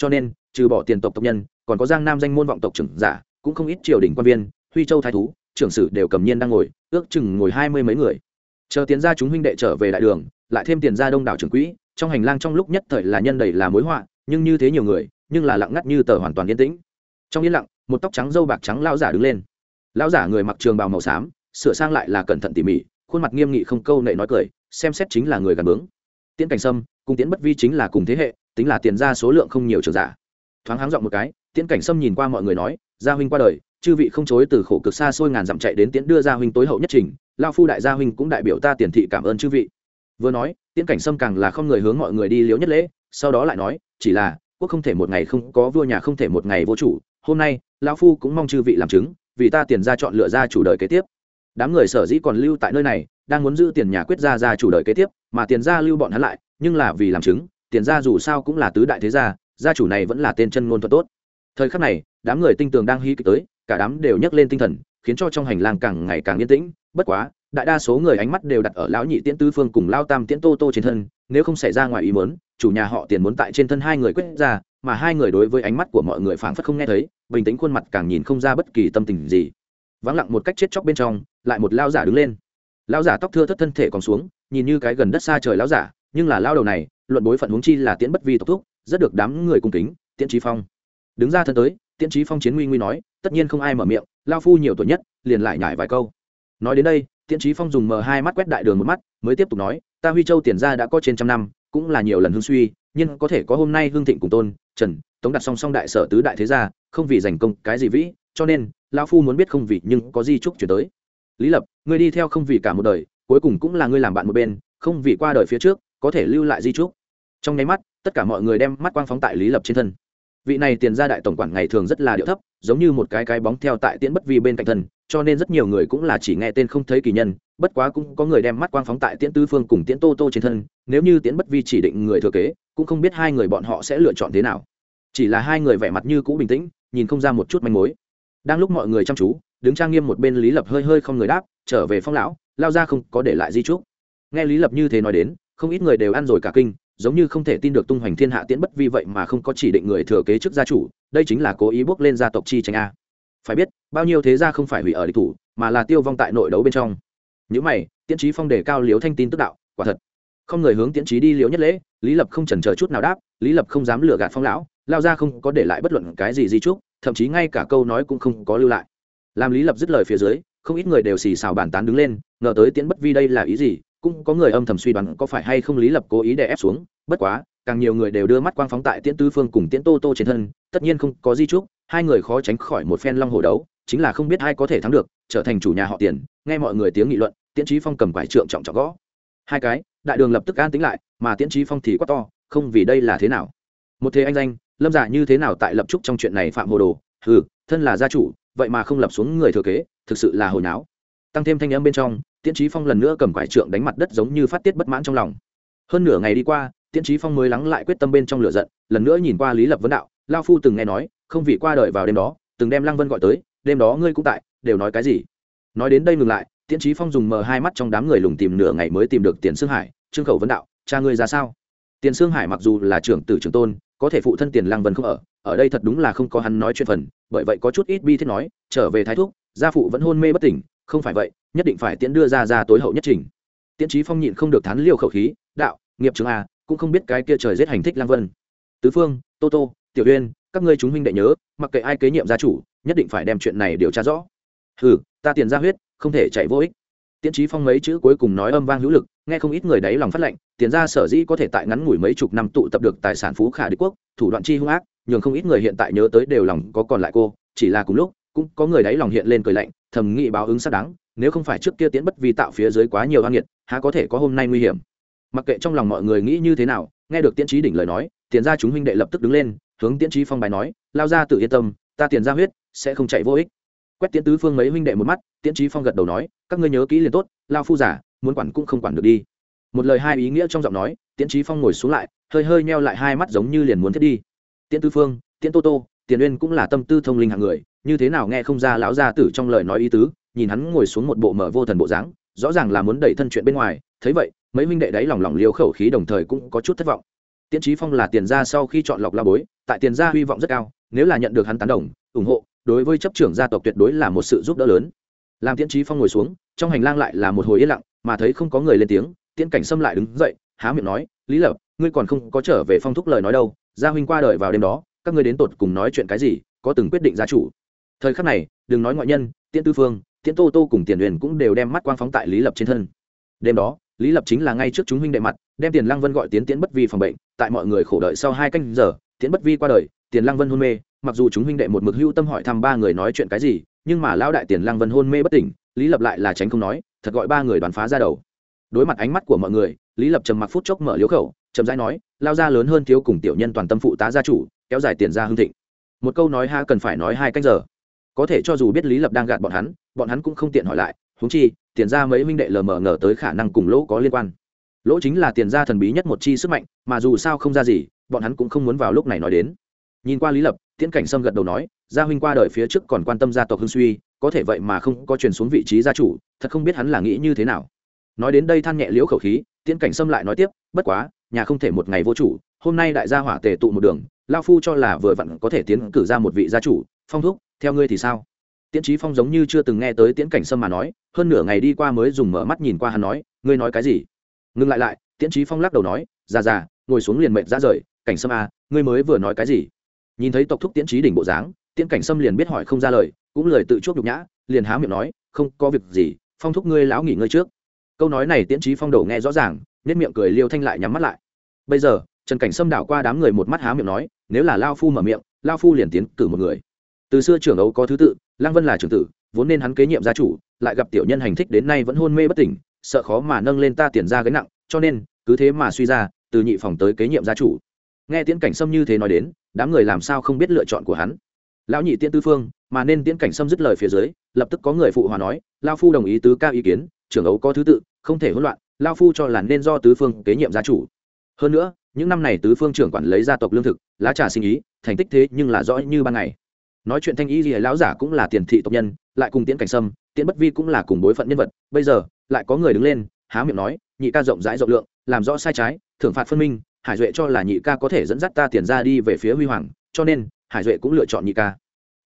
Cho nên, trừ bỏ tiền tộc tộc nhân, còn có Giang Nam danh môn vọng tộc trưởng giả, cũng không ít triều đình quan viên, Huy Châu thái thú, trưởng sử đều cầm nhiên đang ngồi, ước chừng ngồi hai mươi mấy người. Chờ tiến ra chúng huynh đệ trở về đại đường, lại thêm tiền ra đông đảo trưởng quỹ, trong hành lang trong lúc nhất thời là nhân đầy là mối họa, nhưng như thế nhiều người, nhưng là lặng ngắt như tờ hoàn toàn yên tĩnh. Trong yên lặng, một tóc trắng dâu bạc trắng lão giả đứng lên lão giả người mặc trường bào màu xám sửa sang lại là cẩn thận tỉ mỉ khuôn mặt nghiêm nghị không câu nệ nói cười xem xét chính là người gần bướng tiễn cảnh sâm cùng tiễn bất vi chính là cùng thế hệ tính là tiền ra số lượng không nhiều trường giả. Thoáng háng dọn một cái, tiễn cảnh sâm nhìn qua mọi người nói, gia huynh qua đời, chư vị không chối từ khổ cực xa xôi ngàn dặm chạy đến tiễn đưa gia huynh tối hậu nhất trình lao phu đại gia huynh cũng đại biểu ta tiền thị cảm ơn chư vị. Vừa nói, tiễn cảnh sâm càng là không người hướng mọi người đi liếu nhất lễ, sau đó lại nói, chỉ là, quốc không thể một ngày không có vua nhà không thể một ngày vô chủ, hôm nay, lão phu cũng mong chư vị làm chứng, vì ta tiền ra chọn lựa ra chủ đời kế tiếp. Đám người sở dĩ còn lưu tại nơi này, đang muốn giữ tiền nhà quyết gia ra chủ đời kế tiếp, mà tiền gia lưu bọn hắn lại, nhưng là vì làm chứng tiền gia dù sao cũng là tứ đại thế gia gia chủ này vẫn là tên chân ngôn thuật tốt. Thời khắc này, đám người tinh tường đang hí kịch tới, cả đám đều nhấc lên tinh thần, khiến cho trong hành lang càng ngày càng yên tĩnh. Bất quá, đại đa số người ánh mắt đều đặt ở lão nhị tiễn tư phương cùng lao tam tiễn tô tô trên thân, nếu không xảy ra ngoài ý muốn, chủ nhà họ tiền muốn tại trên thân hai người quyết ra, mà hai người đối với ánh mắt của mọi người phảng phất không nghe thấy, bình tĩnh khuôn mặt càng nhìn không ra bất kỳ tâm tình gì. Vắng lặng một cách chết chóc bên trong, lại một lao giả đứng lên. Lao giả tóc thưa thất thân thể còn xuống, nhìn như cái gần đất xa trời lao giả, nhưng là lao đầu này luận bối phận huống chi là tiễn bất vi tộc thúc, rất được đám người cung kính, tiễn trí phong. Đứng ra thân tới, tiễn trí phong chiến nguy nguy nói, tất nhiên không ai mở miệng, lao phu nhiều tuổi nhất, liền lại nhải vài câu. Nói đến đây, tiễn trí phong dùng mờ hai mắt quét đại đường một mắt, mới tiếp tục nói, ta huy châu tiền ra đã có trên trăm năm, cũng là nhiều lần hương suy, nhưng có thể có hôm nay hương thịnh cùng tôn, trần, tống đặt song song đại sở tứ đại thế gia, không vì giành công cái gì vĩ, cho nên, lao phu muốn biết không vì, nhưng có di trúc chuyển tới. Lý lập, ngươi đi theo không vì cả một đời, cuối cùng cũng là ngươi làm bạn một bên, không vì qua đời phía trước, có thể lưu lại di trúc trong nháy mắt, tất cả mọi người đem mắt quang phóng tại lý lập trên thân. Vị này tiền gia đại tổng quản ngày thường rất là điệu thấp, giống như một cái cái bóng theo tại tiễn bất vi bên cạnh thân, cho nên rất nhiều người cũng là chỉ nghe tên không thấy kỳ nhân, bất quá cũng có người đem mắt quang phóng tại tiễn tư phương cùng tiễn tô tô trên thân, nếu như tiễn bất vi chỉ định người thừa kế, cũng không biết hai người bọn họ sẽ lựa chọn thế nào. Chỉ là hai người vẻ mặt như cũ bình tĩnh, nhìn không ra một chút manh mối. Đang lúc mọi người chăm chú, đứng trang nghiêm một bên lý lập hơi hơi không người đáp, trở về phong lão, lao ra không có để lại di trúc nghe lý lập như thế nói đến, không ít người đều ăn rồi cả kinh giống như không thể tin được tung hoành thiên hạ tiễn bất vi vậy mà không có chỉ định người thừa kế chức gia chủ, đây chính là cố ý bước lên gia tộc chi tranh a. Phải biết, bao nhiêu thế gia không phải hủy ở địch thủ, mà là tiêu vong tại nội đấu bên trong. Những mày, tiễn trí phong đề cao liếu thanh tin tức đạo, quả thật. Không người hướng tiễn trí đi liếu nhất lễ, lý lập không chần chờ chút nào đáp, lý lập không dám lừa gạt phong lão, lao ra không có để lại bất luận cái gì di trúc thậm chí ngay cả câu nói cũng không có lưu lại. Làm lý lập dứt lời phía dưới, không ít người đều xì xào bàn tán đứng lên, ngờ tới tiễn bất vi đây là ý gì cũng có người âm thầm suy đoán có phải hay không lý lập cố ý đè ép xuống, bất quá, càng nhiều người đều đưa mắt quang phóng tại tiễn tư phương cùng tiễn tô tô trên thân, tất nhiên không có di trúc hai người khó tránh khỏi một phen long hồ đấu, chính là không biết ai có thể thắng được, trở thành chủ nhà họ tiền nghe mọi người tiếng nghị luận, tiễn trí phong cầm quải trượng trọng trọng gõ. Hai cái, đại đường lập tức an tính lại, mà tiễn trí phong thì quá to, không vì đây là thế nào? Một thế anh danh, lâm giả như thế nào tại lập trúc trong chuyện này phạm hồ đồ? Ừ thân là gia chủ, vậy mà không lập xuống người thừa kế, thực sự là hồi náo. Tăng thêm thanh âm bên trong tiễn trí phong lần nữa cầm quải trượng đánh mặt đất giống như phát tiết bất mãn trong lòng. Hơn nửa ngày đi qua, tiễn trí phong mới lắng lại quyết tâm bên trong lửa giận, lần nữa nhìn qua lý lập vấn đạo, lao phu từng nghe nói, không vì qua đời vào đêm đó, từng đem lăng vân gọi tới, đêm đó ngươi cũng tại, đều nói cái gì? Nói đến đây ngừng lại, tiễn trí phong dùng mờ hai mắt trong đám người lùng tìm nửa ngày mới tìm được tiền sương hải, trương khẩu vấn đạo, cha ngươi ra sao? Tiền sương hải mặc dù là trưởng tử trưởng tôn, có thể phụ thân tiền lăng vân không ở ở đây thật đúng là không có hắn nói chuyện phần, bởi vậy có chút ít bi thiết nói, trở về thái thúc, gia phụ vẫn hôn mê bất tỉnh, không phải vậy nhất định phải tiễn đưa ra ra tối hậu nhất trình. Tiễn trí phong nhịn không được thán liều khẩu khí, đạo, nghiệp trường a à, cũng không biết cái kia trời giết hành thích lang vân. Tứ phương, tô tô, tiểu uyên, các ngươi chúng huynh đệ nhớ, mặc kệ ai kế nhiệm gia chủ, nhất định phải đem chuyện này điều tra rõ. Hừ, ta tiền ra huyết, không thể chạy vô ích. Tiễn trí phong mấy chữ cuối cùng nói âm vang hữu lực, nghe không ít người đáy lòng phát lệnh, tiền ra sở dĩ có thể tại ngắn ngủi mấy chục năm tụ tập được tài sản phú khả đế quốc, thủ đoạn chi hung ác, nhường không ít người hiện tại nhớ tới đều lòng có còn lại cô, chỉ là cùng lúc, cũng có người đáy lòng hiện lên cười lạnh, thầm nghị báo ứng xác đáng nếu không phải trước kia tiễn bất vi tạo phía dưới quá nhiều hoang nghiệt, há có thể có hôm nay nguy hiểm? Mặc kệ trong lòng mọi người nghĩ như thế nào, nghe được tiễn trí đỉnh lời nói, tiền ra chúng huynh đệ lập tức đứng lên, hướng tiễn trí phong bài nói, lao ra tự yên tâm, ta tiền ra huyết sẽ không chạy vô ích. Quét tiễn tứ phương mấy huynh đệ một mắt, tiễn trí phong gật đầu nói, các ngươi nhớ kỹ liền tốt, lao phu giả muốn quản cũng không quản được đi. Một lời hai ý nghĩa trong giọng nói, tiễn trí phong ngồi xuống lại, hơi hơi neo lại hai mắt giống như liền muốn thiết đi. Tiễn tứ phương, tiễn tô tô, tiền uyên cũng là tâm tư thông linh hạng người, như thế nào nghe không ra lão gia tử trong lời nói ý tứ? Nhìn hắn ngồi xuống một bộ mở vô thần bộ dáng, rõ ràng là muốn đẩy thân chuyện bên ngoài, thấy vậy, mấy huynh đệ đấy lòng lòng liều khẩu khí đồng thời cũng có chút thất vọng. Tiễn trí phong là tiền gia sau khi chọn lọc la bối, tại tiền gia hy vọng rất cao, nếu là nhận được hắn tán đồng, ủng hộ, đối với chấp trưởng gia tộc tuyệt đối là một sự giúp đỡ lớn. Làm tiễn trí phong ngồi xuống, trong hành lang lại là một hồi yên lặng, mà thấy không có người lên tiếng, tiễn cảnh xâm lại đứng dậy, há miệng nói, lý lập, ngươi còn không có trở về phong thúc lời nói đâu, gia huynh qua đời vào đêm đó, các ngươi đến tột cùng nói chuyện cái gì, có từng quyết định gia chủ? Thời khắc này, đừng nói ngoại nhân, tiễn tư phương tiễn tô tô cùng tiền huyền cũng đều đem mắt quang phóng tại lý lập trên thân. Đêm đó, lý lập chính là ngay trước chúng huynh đệ mặt, đem tiền lăng vân gọi tiến tiễn bất vi phòng bệnh. Tại mọi người khổ đợi sau hai canh giờ, tiễn bất vi qua đời, tiền lăng vân hôn mê. Mặc dù chúng huynh đệ một mực hưu tâm hỏi thăm ba người nói chuyện cái gì, nhưng mà lão đại tiền lăng vân hôn mê bất tỉnh, lý lập lại là tránh không nói, thật gọi ba người đoàn phá ra đầu. Đối mặt ánh mắt của mọi người, lý lập trầm mặc phút chốc mở liếu khẩu, chậm rãi nói, lao ra lớn hơn thiếu cùng tiểu nhân toàn tâm phụ tá gia chủ, kéo dài tiền ra hương thịnh. Một câu nói ha cần phải nói hai canh giờ có thể cho dù biết lý lập đang gạt bọn hắn bọn hắn cũng không tiện hỏi lại húng chi, tiền ra mấy minh đệ lờ mờ ngờ tới khả năng cùng lỗ có liên quan. Lỗ chính là tiền ra thần bí nhất một chi sức mạnh, mà dù sao không ra gì, bọn hắn cũng không muốn vào lúc này nói đến. Nhìn qua lý lập, tiễn cảnh sâm gật đầu nói, gia huynh qua đời phía trước còn quan tâm gia tộc hưng suy, có thể vậy mà không có truyền xuống vị trí gia chủ, thật không biết hắn là nghĩ như thế nào. Nói đến đây than nhẹ liễu khẩu khí, tiễn cảnh sâm lại nói tiếp, bất quá, nhà không thể một ngày vô chủ, hôm nay đại gia hỏa tề tụ một đường lao phu cho là vừa vặn có thể tiến cử ra một vị gia chủ, phong thúc theo ngươi thì sao? Tiễn trí phong giống như chưa từng nghe tới tiễn cảnh sâm mà nói, hơn nửa ngày đi qua mới dùng mở mắt nhìn qua hắn nói, ngươi nói cái gì? Ngừng lại lại, tiễn trí phong lắc đầu nói, già già, ngồi xuống liền mệt ra rời, cảnh sâm à ngươi mới vừa nói cái gì? Nhìn thấy tộc thúc tiễn trí đỉnh bộ dáng, tiễn cảnh sâm liền biết hỏi không ra lời, cũng lời tự chuốc nhục nhã, liền há miệng nói, không có việc gì, phong thúc ngươi lão nghỉ ngơi trước. Câu nói này tiễn trí phong đầu nghe rõ ràng nét miệng cười liêu thanh lại nhắm mắt lại. Bây giờ, trần cảnh sâm đảo qua đám người một mắt há miệng nói, nếu là lao phu mở miệng, lao phu liền tiến cử một người từ xưa trưởng ấu có thứ tự, lăng vân là trưởng tử, vốn nên hắn kế nhiệm gia chủ, lại gặp tiểu nhân hành thích đến nay vẫn hôn mê bất tỉnh, sợ khó mà nâng lên ta tiền ra gánh nặng, cho nên, cứ thế mà suy ra, từ nhị phòng tới kế nhiệm gia chủ. Nghe tiễn cảnh sâm như thế nói đến, đám người làm sao không biết lựa chọn của hắn. Lão nhị tiễn tư phương, mà nên tiễn cảnh sâm dứt lời phía dưới, lập tức có người phụ hòa nói lao phu đồng ý tứ cao ý kiến, trưởng ấu có thứ tự, không thể hỗn loạn lao phu cho là nên do tứ phương kế nhiệm gia chủ. Hơn nữa, những năm này tứ phương trưởng quản lấy gia tộc lương thực, lá trà sinh ý, thành tích thế nhưng là rõ như ban ngày nói chuyện thanh ý gì lão giả cũng là tiền thị tộc nhân, lại cùng tiễn cảnh sâm, tiễn bất vi cũng là cùng bối phận nhân vật. Bây giờ, lại có người đứng lên, há miệng nói, nhị ca rộng rãi rộng lượng, làm rõ sai trái, thưởng phạt phân minh, hải duệ cho là nhị ca có thể dẫn dắt ta tiền ra đi về phía huy hoàng, cho nên, hải duệ cũng lựa chọn nhị ca.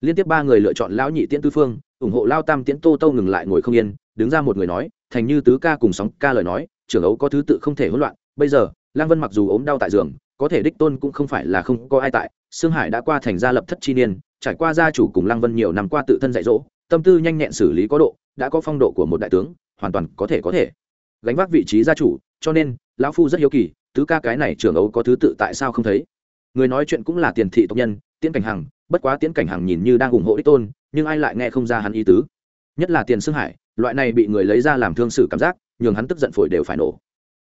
Liên tiếp ba người lựa chọn lão nhị tiễn tư phương, ủng hộ lao tam tiễn tô tô ngừng lại ngồi không yên, đứng ra một người nói, thành như tứ ca cùng sóng ca lời nói, trưởng ấu có thứ tự không thể hỗn loạn, bây giờ lang vân mặc dù ốm đau tại giường có thể đích tôn cũng không phải là không có ai tại, sương hải đã qua thành gia lập thất chi niên, trải qua gia chủ cùng lang vân nhiều năm qua tự thân dạy dỗ, tâm tư nhanh nhẹn xử lý có độ, đã có phong độ của một đại tướng, hoàn toàn có thể có thể gánh vác vị trí gia chủ, cho nên, lão phu rất hiếu kỳ, tứ ca cái này trưởng ấu có thứ tự tại sao không thấy? Người nói chuyện cũng là tiền thị tộc nhân, tiễn cảnh hằng, bất quá tiễn cảnh hằng nhìn như đang ủng hộ đích tôn, nhưng ai lại nghe không ra hắn ý tứ. Nhất là tiền xương hải, loại này bị người lấy ra làm thương xử cảm giác, nhường hắn tức giận phổi đều phải nổ.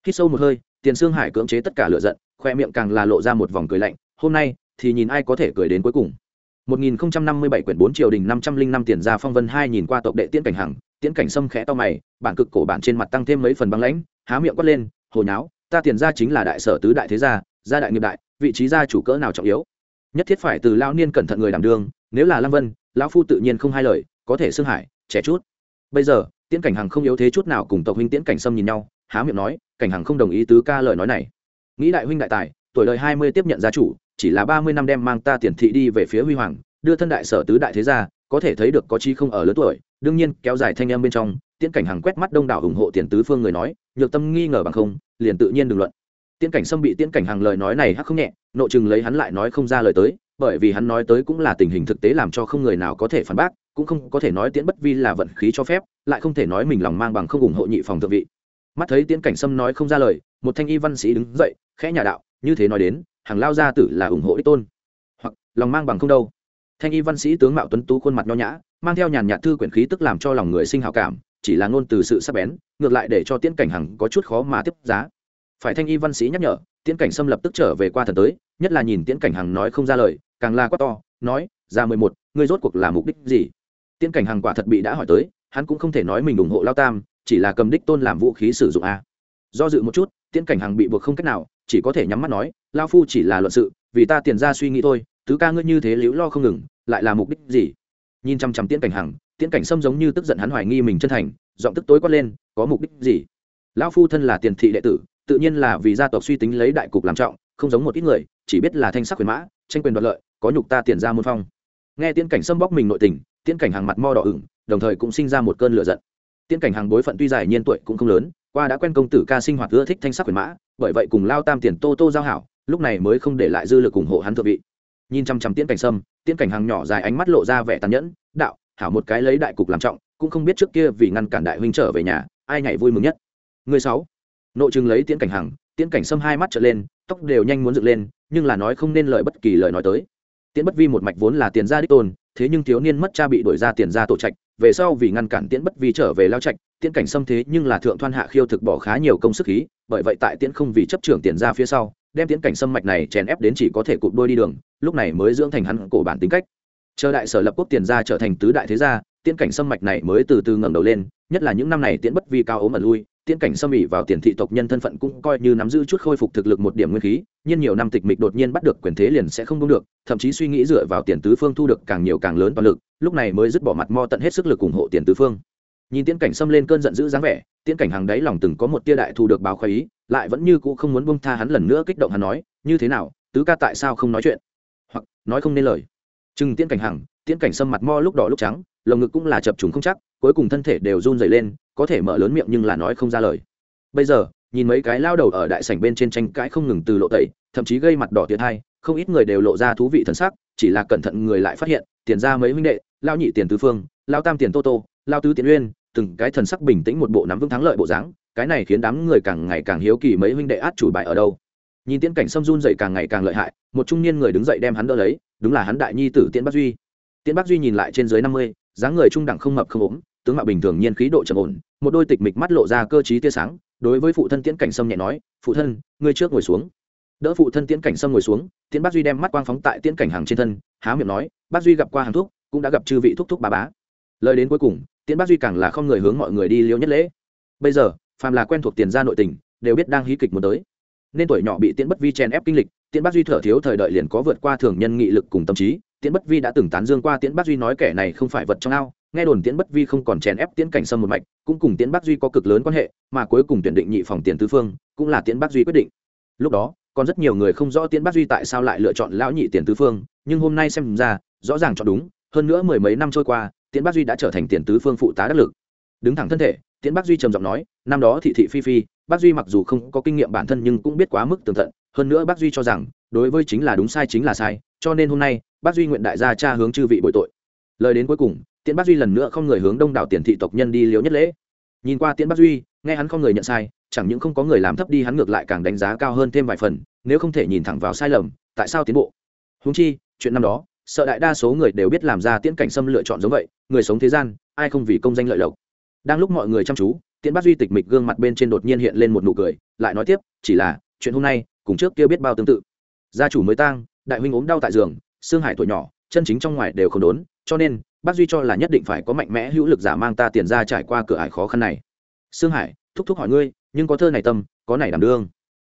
Khi sâu một hơi tiền Sương hải cưỡng chế tất cả lựa giận, khoe miệng càng là lộ ra một vòng cười lạnh, hôm nay thì nhìn ai có thể cười đến cuối cùng. 1057 quyển 4 triều đình 505 tiền ra phong vân hai nhìn qua tộc đệ tiễn cảnh hằng, tiễn cảnh sâm khẽ to mày, bản cực cổ bản trên mặt tăng thêm mấy phần băng lãnh, há miệng quát lên, hồ nháo, ta tiền ra chính là đại sở tứ đại thế gia gia đại nghiệp đại, vị trí gia chủ cỡ nào trọng yếu? Nhất thiết phải từ lao niên cẩn thận người đảm đương, nếu là Lăng vân, lão phu tự nhiên không hai lời, có thể xưng hải, trẻ chút. Bây giờ, tiễn cảnh hằng không yếu thế chút nào cùng tộc huynh tiễn cảnh sâm nhìn nhau há miệng nói, cảnh hằng không đồng ý tứ ca lời nói này. Nghĩ đại huynh đại tài, tuổi đời hai mươi tiếp nhận gia chủ, chỉ là ba mươi năm đem mang ta tiền thị đi về phía huy hoàng, đưa thân đại sở tứ đại thế gia, có thể thấy được có chi không ở lớn tuổi, đương nhiên kéo dài thanh em bên trong, tiễn cảnh hằng quét mắt đông đảo ủng hộ tiền tứ phương người nói, nhược tâm nghi ngờ bằng không, liền tự nhiên đừng luận. Tiễn cảnh sâm bị tiễn cảnh hằng lời nói này hắc không nhẹ nội chừng lấy hắn lại nói không ra lời tới, bởi vì hắn nói tới cũng là tình hình thực tế làm cho không người nào có thể phản bác, cũng không có thể nói tiễn bất vi là vận khí cho phép, lại không thể nói mình lòng mang bằng không ủng hộ nhị phòng thượng vị mắt thấy tiễn cảnh sâm nói không ra lời, một thanh y văn sĩ đứng dậy, khẽ nhà đạo, như thế nói đến, hàng lao gia tử là ủng hộ đích tôn. Hoặc, lòng mang bằng không đâu. Thanh y văn sĩ tướng mạo tuấn tú khuôn mặt nho nhã, mang theo nhàn nhạt thư quyển khí tức làm cho lòng người sinh hào cảm, chỉ là ngôn từ sự sắc bén, ngược lại để cho tiễn cảnh hằng có chút khó mà tiếp giá. Phải thanh y văn sĩ nhắc nhở, tiễn cảnh sâm lập tức trở về qua thần tới, nhất là nhìn tiễn cảnh hằng nói không ra lời, càng la quát to, nói, ra mười một, ngươi rốt cuộc là mục đích gì? Tiễn cảnh hằng quả thật bị đã hỏi tới, hắn cũng không thể nói mình ủng hộ lao tam chỉ là cầm đích tôn làm vũ khí sử dụng a. Do dự một chút, tiễn cảnh hằng bị buộc không cách nào, chỉ có thể nhắm mắt nói, lao phu chỉ là luận sự, vì ta tiền ra suy nghĩ thôi thứ ca ngươi như thế liễu lo không ngừng, lại là mục đích gì? Nhìn chăm chăm tiễn cảnh hằng, tiễn cảnh sâm giống như tức giận hắn hoài nghi mình chân thành, giọng tức tối quát lên, có mục đích gì? Lão phu thân là tiền thị đệ tử, tự nhiên là vì gia tộc suy tính lấy đại cục làm trọng, không giống một ít người, chỉ biết là thanh sắc quyền mã, tranh quyền đoạt lợi, có nhục ta tiền ra môn phong. Nghe tiễn cảnh sâm bóc mình nội tình, tiễn cảnh hàng mặt mo đỏ ửng, đồng thời cũng sinh ra một cơn lửa giận tiễn cảnh hàng bối phận tuy dài nhiên tuổi cũng không lớn qua đã quen công tử ca sinh hoạt ưa thích thanh sắc quyền mã bởi vậy cùng lao tam tiền tô tô giao hảo lúc này mới không để lại dư lực ủng hộ hắn thượng vị. Nhìn chăm chăm tiễn cảnh sâm tiễn cảnh hàng nhỏ dài ánh mắt lộ ra vẻ tàn nhẫn đạo hảo một cái lấy đại cục làm trọng cũng không biết trước kia vì ngăn cản đại huynh trở về nhà ai ngày vui mừng nhất. Người sáu. Nội chừng lấy tiễn cảnh hàng, tiễn cảnh sâm hai mắt trở lên tóc đều nhanh muốn dựng lên nhưng là nói không nên lời bất kỳ lời nói tới. Tiễn bất vi một mạch vốn là tiền gia đích tôn thế nhưng thiếu niên mất cha bị đuổi ra tiền gia tổ trạch, về sau vì ngăn cản tiễn bất vi trở về lao trạch, tiễn cảnh xâm thế nhưng là thượng thoan hạ khiêu thực bỏ khá nhiều công sức khí, bởi vậy tại tiễn không vì chấp trưởng tiền ra phía sau, đem tiễn cảnh xâm mạch này chèn ép đến chỉ có thể cụp đôi đi đường, lúc này mới dưỡng thành hắn cổ bản tính cách. Chờ đại sở lập quốc tiền ra trở thành tứ đại thế gia, tiễn cảnh xâm mạch này mới từ từ ngẩng đầu lên, nhất là những năm này tiễn bất vi cao ốm ẩn lui tiễn cảnh xâm ỉ vào tiền thị tộc nhân thân phận cũng coi như nắm giữ chút khôi phục thực lực một điểm nguyên khí, nhưng nhiều năm tịch mịch đột nhiên bắt được quyền thế liền sẽ không đúng được, thậm chí suy nghĩ dựa vào tiền tứ phương thu được càng nhiều càng lớn toàn lực, lúc này mới dứt bỏ mặt mo tận hết sức lực ủng hộ tiền tứ phương. Nhìn tiễn cảnh xâm lên cơn giận dữ dáng vẻ, tiễn cảnh hàng đáy lòng từng có một tia đại thu được báo khoái ý, lại vẫn như cũ không muốn bông tha hắn lần nữa kích động hắn nói, như thế nào, tứ ca tại sao không nói chuyện? Hoặc, nói không nên lời. Chừng tiễn cảnh hàng, tiễn cảnh xâm mặt mo lúc đỏ lúc trắng lồng ngực cũng là chập trùng không chắc, cuối cùng thân thể đều run dày lên, có thể mở lớn miệng nhưng là nói không ra lời. Bây giờ, nhìn mấy cái lao đầu ở đại sảnh bên trên tranh cãi không ngừng từ lộ tẩy, thậm chí gây mặt đỏ tiệt hai, không ít người đều lộ ra thú vị thần sắc, chỉ là cẩn thận người lại phát hiện, tiền ra mấy huynh đệ, lao nhị tiền tứ phương, lao tam tiền tô tô, lao tứ tiền uyên, từng cái thần sắc bình tĩnh một bộ nắm vững thắng lợi bộ dáng, cái này khiến đám người càng ngày càng hiếu kỳ mấy huynh đệ át chủ bài ở đâu. Nhìn tiễn cảnh xâm run dậy càng ngày càng lợi hại, một trung niên người đứng dậy đem hắn đỡ lấy, đúng là hắn đại nhi tử tiễn bắc duy. Tiễn bắc duy nhìn lại trên dưới năm mươi dáng người trung đẳng không mập không ốm, tướng mạo bình thường nhiên khí độ trầm ổn, một đôi tịch mịch mắt lộ ra cơ t tia sáng, đối với phụ thân tiễn cảnh sâm nhẹ nói, phụ thân, ngươi trước ngồi xuống. Đỡ phụ thân tiễn cảnh sâm ngồi xuống, tiễn bác duy đem mắt quang phóng tại tiễn cảnh hàng trên thân, há miệng nói, bác duy gặp qua hàng thuốc cũng đã gặp chư vị thúc thúc bà bá. Lời đến cuối cùng, tiễn bác duy càng là không người hướng mọi người đi liễu nhất lễ. Bây giờ, phàm là quen thuộc tiền gia nội tình, đều biết đang hí kịch muốn tới. Nên tuổi nhỏ bị tiễn bất vi chen ép kinh lịch, tiễn bác duy thở thiếu thời đợi liền có vượt qua thường nhân nghị lực cùng tâm trí tiễn bất vi đã từng tán dương qua tiễn bắc duy nói kẻ này không phải vật trong ao, nghe đồn tiễn bất vi không còn chèn ép tiễn cảnh sâm một mạch, cũng cùng tiễn bắc duy có cực lớn quan hệ, mà cuối cùng tuyển định nhị phòng tiền tứ phương, cũng là tiễn bắc duy quyết định. Lúc đó, còn rất nhiều người không rõ tiễn bắc duy tại sao lại lựa chọn lão nhị tiền tứ phương, nhưng hôm nay xem ra, rõ ràng chọn đúng, hơn nữa mười mấy năm trôi qua, tiễn bắc duy đã trở thành tiền tứ phương phụ tá đắc lực. Đứng thẳng thân thể, tiễn bắc duy trầm giọng nói, năm đó thị thị phi phi bắc duy mặc dù không có kinh nghiệm bản thân nhưng cũng biết quá mức tường tận, hơn nữa bắc duy cho rằng, đối với chính là đúng sai chính là sai cho nên hôm nay, bác duy nguyện đại gia cha hướng chư vị bội tội. Lời đến cuối cùng, tiễn bác duy lần nữa không người hướng đông đảo tiền thị tộc nhân đi liễu nhất lễ. Nhìn qua tiễn bác duy, nghe hắn không người nhận sai, chẳng những không có người làm thấp đi, hắn ngược lại càng đánh giá cao hơn thêm vài phần, nếu không thể nhìn thẳng vào sai lầm, tại sao tiến bộ? Húng chi, chuyện năm đó, sợ đại đa số người đều biết làm ra tiễn cảnh xâm lựa chọn giống vậy, người sống thế gian, ai không vì công danh lợi lộc. Đang lúc mọi người chăm chú, tiễn bác duy tịch mịch gương mặt bên trên đột nhiên hiện lên một nụ cười, lại nói tiếp, chỉ là, chuyện hôm nay, cùng trước kia biết bao tương tự. Gia chủ mới tang đại huynh ốm đau tại giường xương hải tuổi nhỏ, chân chính trong ngoài đều không đốn, cho nên, bác duy cho là nhất định phải có mạnh mẽ hữu lực giả mang ta tiền ra trải qua cửa ải khó khăn này. Sương hải, thúc thúc hỏi ngươi, nhưng có thơ này tâm, có này đảm đương.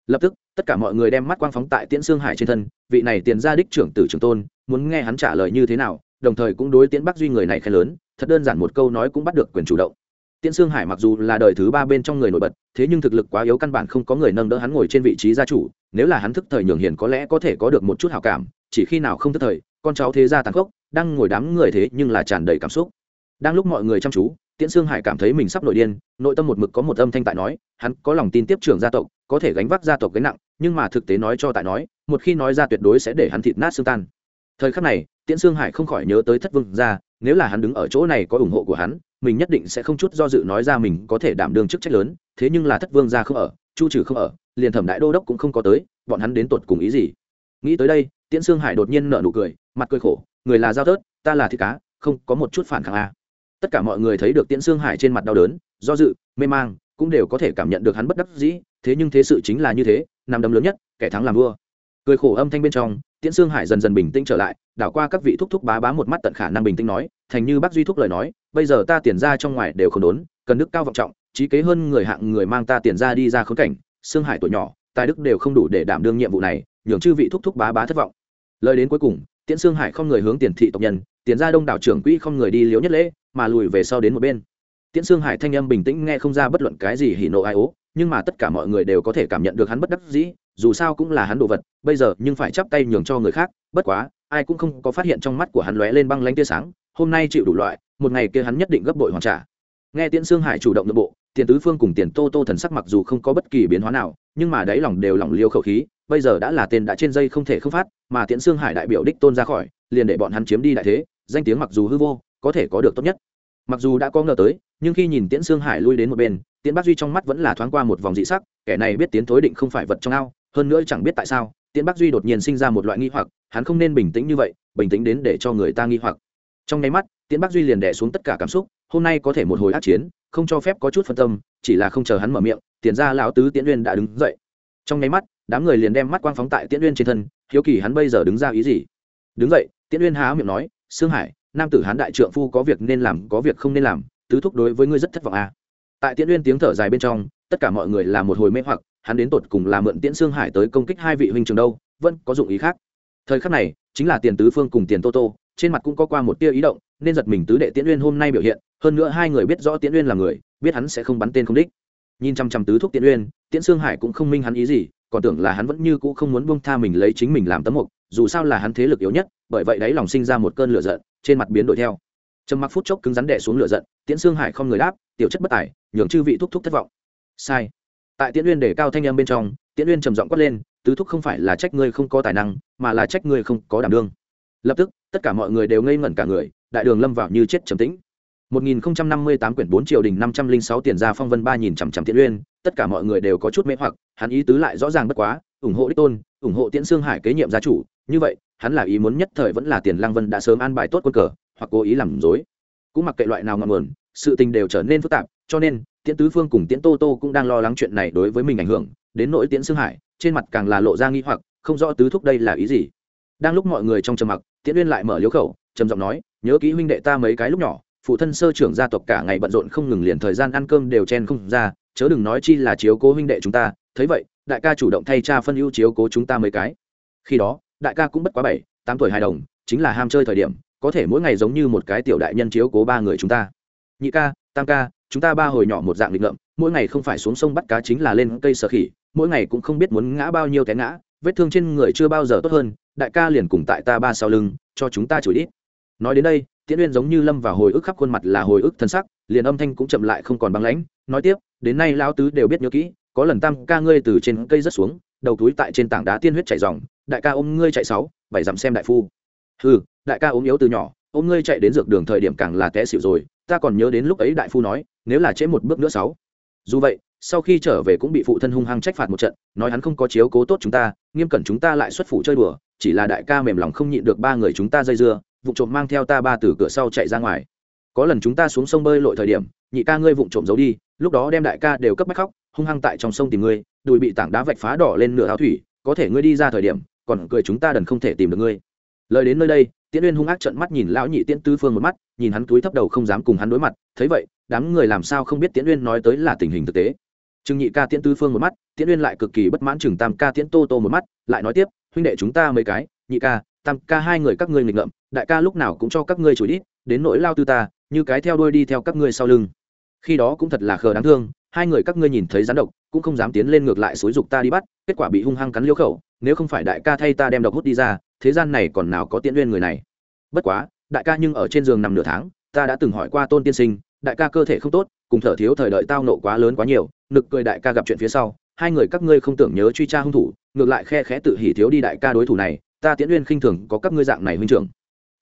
Lập tức, tất cả mọi người đem mắt quang phóng tại tiễn sương hải trên thân, vị này tiền ra đích trưởng tử trưởng tôn, muốn nghe hắn trả lời như thế nào, đồng thời cũng đối tiễn bác duy người này khen lớn, thật đơn giản một câu nói cũng bắt được quyền chủ động tiễn sương hải mặc dù là đời thứ ba bên trong người nổi bật, thế nhưng thực lực quá yếu căn bản không có người nâng đỡ hắn ngồi trên vị trí gia chủ, nếu là hắn thức thời nhường hiền có lẽ có thể có được một chút hào cảm, chỉ khi nào không thức thời, con cháu thế gia tàn khốc, đang ngồi đám người thế nhưng là tràn đầy cảm xúc. Đang lúc mọi người chăm chú, tiễn sương hải cảm thấy mình sắp nội điên, nội tâm một mực có một âm thanh tại nói, hắn có lòng tin tiếp trưởng gia tộc, có thể gánh vác gia tộc gánh nặng, nhưng mà thực tế nói cho tại nói, một khi nói ra tuyệt đối sẽ để hắn thịt nát xương tan. Thời khắc này, tiễn sương hải không khỏi nhớ tới thất vương gia, nếu là hắn đứng ở chỗ này có ủng hộ của hắn mình nhất định sẽ không chút do dự nói ra mình có thể đảm đương chức trách lớn, thế nhưng là thất vương gia không ở, chu trừ không ở, liền thẩm đại đô đốc cũng không có tới, bọn hắn đến tột cùng ý gì? Nghĩ tới đây, tiễn sương hải đột nhiên nở nụ cười, mặt cười khổ, người là dao tớt ta là thịt cá, không có một chút phản kháng a tất cả mọi người thấy được tiễn sương hải trên mặt đau đớn, do dự, mê mang, cũng đều có thể cảm nhận được hắn bất đắc dĩ, thế nhưng thế sự chính là như thế, nằm đấm lớn nhất, kẻ thắng làm vua cười khổ âm thanh bên trong, tiễn sương hải dần dần bình tĩnh trở lại, đảo qua các vị thúc thúc bá bá một mắt tận khả năng bình tĩnh nói, thành như bác duy thúc lời nói, bây giờ ta tiền ra trong ngoài đều không đốn, cần đức cao vọng trọng, trí kế hơn người hạng người mang ta tiền ra đi ra khốn cảnh, sương hải tuổi nhỏ, tài đức đều không đủ để đảm đương nhiệm vụ này, nhường chư vị thúc thúc bá bá thất vọng. Lời đến cuối cùng, tiễn sương hải không người hướng tiền thị tộc nhân, tiền ra đông đảo trưởng quỹ không người đi liếu nhất lễ, mà lùi về sau đến một bên. Tiễn sương hải thanh âm bình tĩnh nghe không ra bất luận cái gì hỉ nộ ai ố, nhưng mà tất cả mọi người đều có thể cảm nhận được hắn bất đắc dĩ dù sao cũng là hắn đồ vật, bây giờ nhưng phải chắp tay nhường cho người khác, bất quá, ai cũng không có phát hiện trong mắt của hắn lóe lên băng lanh tia sáng, hôm nay chịu đủ loại, một ngày kia hắn nhất định gấp bội hoàn trả. Nghe tiễn sương hải chủ động nội bộ, tiền tứ phương cùng tiền tô tô thần sắc mặc dù không có bất kỳ biến hóa nào, nhưng mà đáy lòng đều lòng liêu khẩu khí, bây giờ đã là tên đã trên dây không thể không phát, mà tiễn sương hải đại biểu đích tôn ra khỏi, liền để bọn hắn chiếm đi đại thế, danh tiếng mặc dù hư vô, có thể có được tốt nhất. Mặc dù đã có ngờ tới, nhưng khi nhìn tiễn sương hải lui đến một bên, tiễn bác duy trong mắt vẫn là thoáng qua một vòng dị sắc, kẻ này biết tiến thối định không phải vật trong ao hơn nữa chẳng biết tại sao, tiễn bắc duy đột nhiên sinh ra một loại nghi hoặc, hắn không nên bình tĩnh như vậy, bình tĩnh đến để cho người ta nghi hoặc. Trong nháy mắt, tiễn bắc duy liền đẻ xuống tất cả cảm xúc, hôm nay có thể một hồi ác chiến, không cho phép có chút phân tâm, chỉ là không chờ hắn mở miệng, tiền ra lão tứ tiễn uyên đã đứng dậy. Trong nháy mắt, đám người liền đem mắt quang phóng tại tiễn uyên trên thân, hiếu kỳ hắn bây giờ đứng ra ý gì. Đứng dậy, tiễn uyên há miệng nói, sương hải, nam tử hán đại trượng phu có việc nên làm, có việc không nên làm, tứ thúc đối với ngươi rất thất vọng à. tại tiễn uyên tiếng thở dài bên trong, tất cả mọi người là một hồi mê hoặc hắn đến tột cùng là mượn tiễn xương hải tới công kích hai vị huynh trường đâu, vẫn có dụng ý khác. Thời khắc này, chính là tiền tứ phương cùng tiền tô tô, trên mặt cũng có qua một tia ý động, nên giật mình tứ đệ tiễn uyên hôm nay biểu hiện, hơn nữa hai người biết rõ tiễn uyên là người, biết hắn sẽ không bắn tên không đích. Nhìn chăm chăm tứ thúc tiễn uyên, tiễn xương hải cũng không minh hắn ý gì, còn tưởng là hắn vẫn như cũ không muốn buông tha mình lấy chính mình làm tấm mục, dù sao là hắn thế lực yếu nhất, bởi vậy đấy lòng sinh ra một cơn lửa giận, trên mặt biến đổi theo. Trầm mặc phút chốc cứng rắn đẻ xuống lửa giận, tiễn xương hải không người đáp, tiểu chất bất tài, nhường chư vị thúc thúc thất vọng. Sai tại tiễn uyên để cao thanh âm bên trong tiễn uyên trầm giọng quát lên tứ thúc không phải là trách ngươi không có tài năng mà là trách ngươi không có đảm đương lập tức tất cả mọi người đều ngây ngẩn cả người đại đường lâm vào như chết trầm tĩnh 1058 quyển 4 triều đình 506 tiền ra phong vân ba nhìn chằm chằm Tiễn Uyên, tất cả mọi người đều có chút mê hoặc, hắn ý tứ lại rõ ràng bất quá, ủng hộ Đích Tôn, ủng hộ Tiễn Xương Hải kế nhiệm gia chủ, như vậy, hắn là ý muốn nhất thời vẫn là Tiền Lăng Vân đã sớm an bài tốt quân cờ, hoặc cố ý làm dối. Cũng mặc kệ loại nào ngọn nguồn, sự tình đều trở nên phức tạp, cho nên, Tiễn Tứ Phương cùng Tiễn Tô Tô cũng đang lo lắng chuyện này đối với mình ảnh hưởng, đến nỗi Tiễn Xương Hải, trên mặt càng là lộ ra nghi hoặc, không rõ tứ thúc đây là ý gì. Đang lúc mọi người trong trầm mặc, Tiễn Uyên lại mở liếu khẩu, trầm giọng nói, nhớ kỹ huynh đệ ta mấy cái lúc nhỏ, phụ thân sơ trưởng gia tộc cả ngày bận rộn không ngừng liền thời gian ăn cơm đều chen không ra chớ đừng nói chi là chiếu cố huynh đệ chúng ta thấy vậy đại ca chủ động thay cha phân ưu chiếu cố chúng ta mấy cái khi đó đại ca cũng bất quá bảy tám tuổi hài đồng chính là ham chơi thời điểm có thể mỗi ngày giống như một cái tiểu đại nhân chiếu cố ba người chúng ta nhị ca tam ca chúng ta ba hồi nhỏ một dạng lịch ngợm, mỗi ngày không phải xuống sông bắt cá chính là lên cây sở khỉ, mỗi ngày cũng không biết muốn ngã bao nhiêu té ngã, vết thương trên người chưa bao giờ tốt hơn, đại ca liền cùng tại ta ba sau lưng, cho chúng ta chửi ít. Nói đến đây, tiễn uyên giống như lâm vào hồi ức khắp khuôn mặt là hồi ức thân sắc, liền âm thanh cũng chậm lại không còn băng lãnh, nói tiếp, đến nay lão tứ đều biết nhớ kỹ, có lần tam ca ngươi từ trên cây rất xuống, đầu túi tại trên tảng đá tiên huyết chảy dòng đại ca ôm ngươi chạy sáu, bảy dặm xem đại phu. Ừ đại ca ốm yếu từ nhỏ, ôm ngươi chạy đến dược đường thời điểm càng là té xỉu rồi, ta còn nhớ đến lúc ấy đại phu nói nếu là trễ một bước nữa sáu. Dù vậy, sau khi trở về cũng bị phụ thân hung hăng trách phạt một trận, nói hắn không có chiếu cố tốt chúng ta, nghiêm cẩn chúng ta lại xuất phủ chơi đùa, chỉ là đại ca mềm lòng không nhịn được ba người chúng ta dây dưa, vụ trộm mang theo ta ba từ cửa sau chạy ra ngoài. Có lần chúng ta xuống sông bơi lội thời điểm, nhị ca ngươi vụng trộm giấu đi, lúc đó đem đại ca đều cấp bách khóc, hung hăng tại trong sông tìm ngươi, đùi bị tảng đá vạch phá đỏ lên nửa áo thủy, có thể ngươi đi ra thời điểm, còn cười chúng ta đần không thể tìm được ngươi. Lời đến nơi đây tiễn uyên hung ác trận mắt nhìn lão nhị tiễn tư phương một mắt nhìn hắn túi thấp đầu không dám cùng hắn đối mặt thấy vậy đám người làm sao không biết tiễn uyên nói tới là tình hình thực tế. Trương nhị ca tiễn tư phương một mắt tiễn uyên lại cực kỳ bất mãn chừng tam ca tiễn tô tô một mắt lại nói tiếp huynh đệ chúng ta mấy cái nhị ca tam ca hai người các ngươi nghịch ngợm đại ca lúc nào cũng cho các ngươi chửi đi, đến nỗi lao tư ta như cái theo đuôi đi theo các ngươi sau lưng. Khi đó cũng thật là khờ đáng thương hai người các ngươi nhìn thấy rắn độc cũng không dám tiến lên ngược lại xúi dục ta đi bắt kết quả bị hung hăng cắn liêu khẩu nếu không phải đại ca thay ta đem độc hút đi ra thế gian này còn nào có tiễn duyên người này? Bất quá, đại ca nhưng ở trên giường nằm nửa tháng, ta đã từng hỏi qua tôn tiên sinh, đại ca cơ thể không tốt, cùng thở thiếu thời đợi tao nộ quá lớn quá nhiều, nực cười đại ca gặp chuyện phía sau, hai người các ngươi không tưởng nhớ truy tra hung thủ, ngược lại khe khẽ tự hỉ thiếu đi đại ca đối thủ này, ta tiễn uyên khinh thường có các ngươi dạng này huynh trưởng.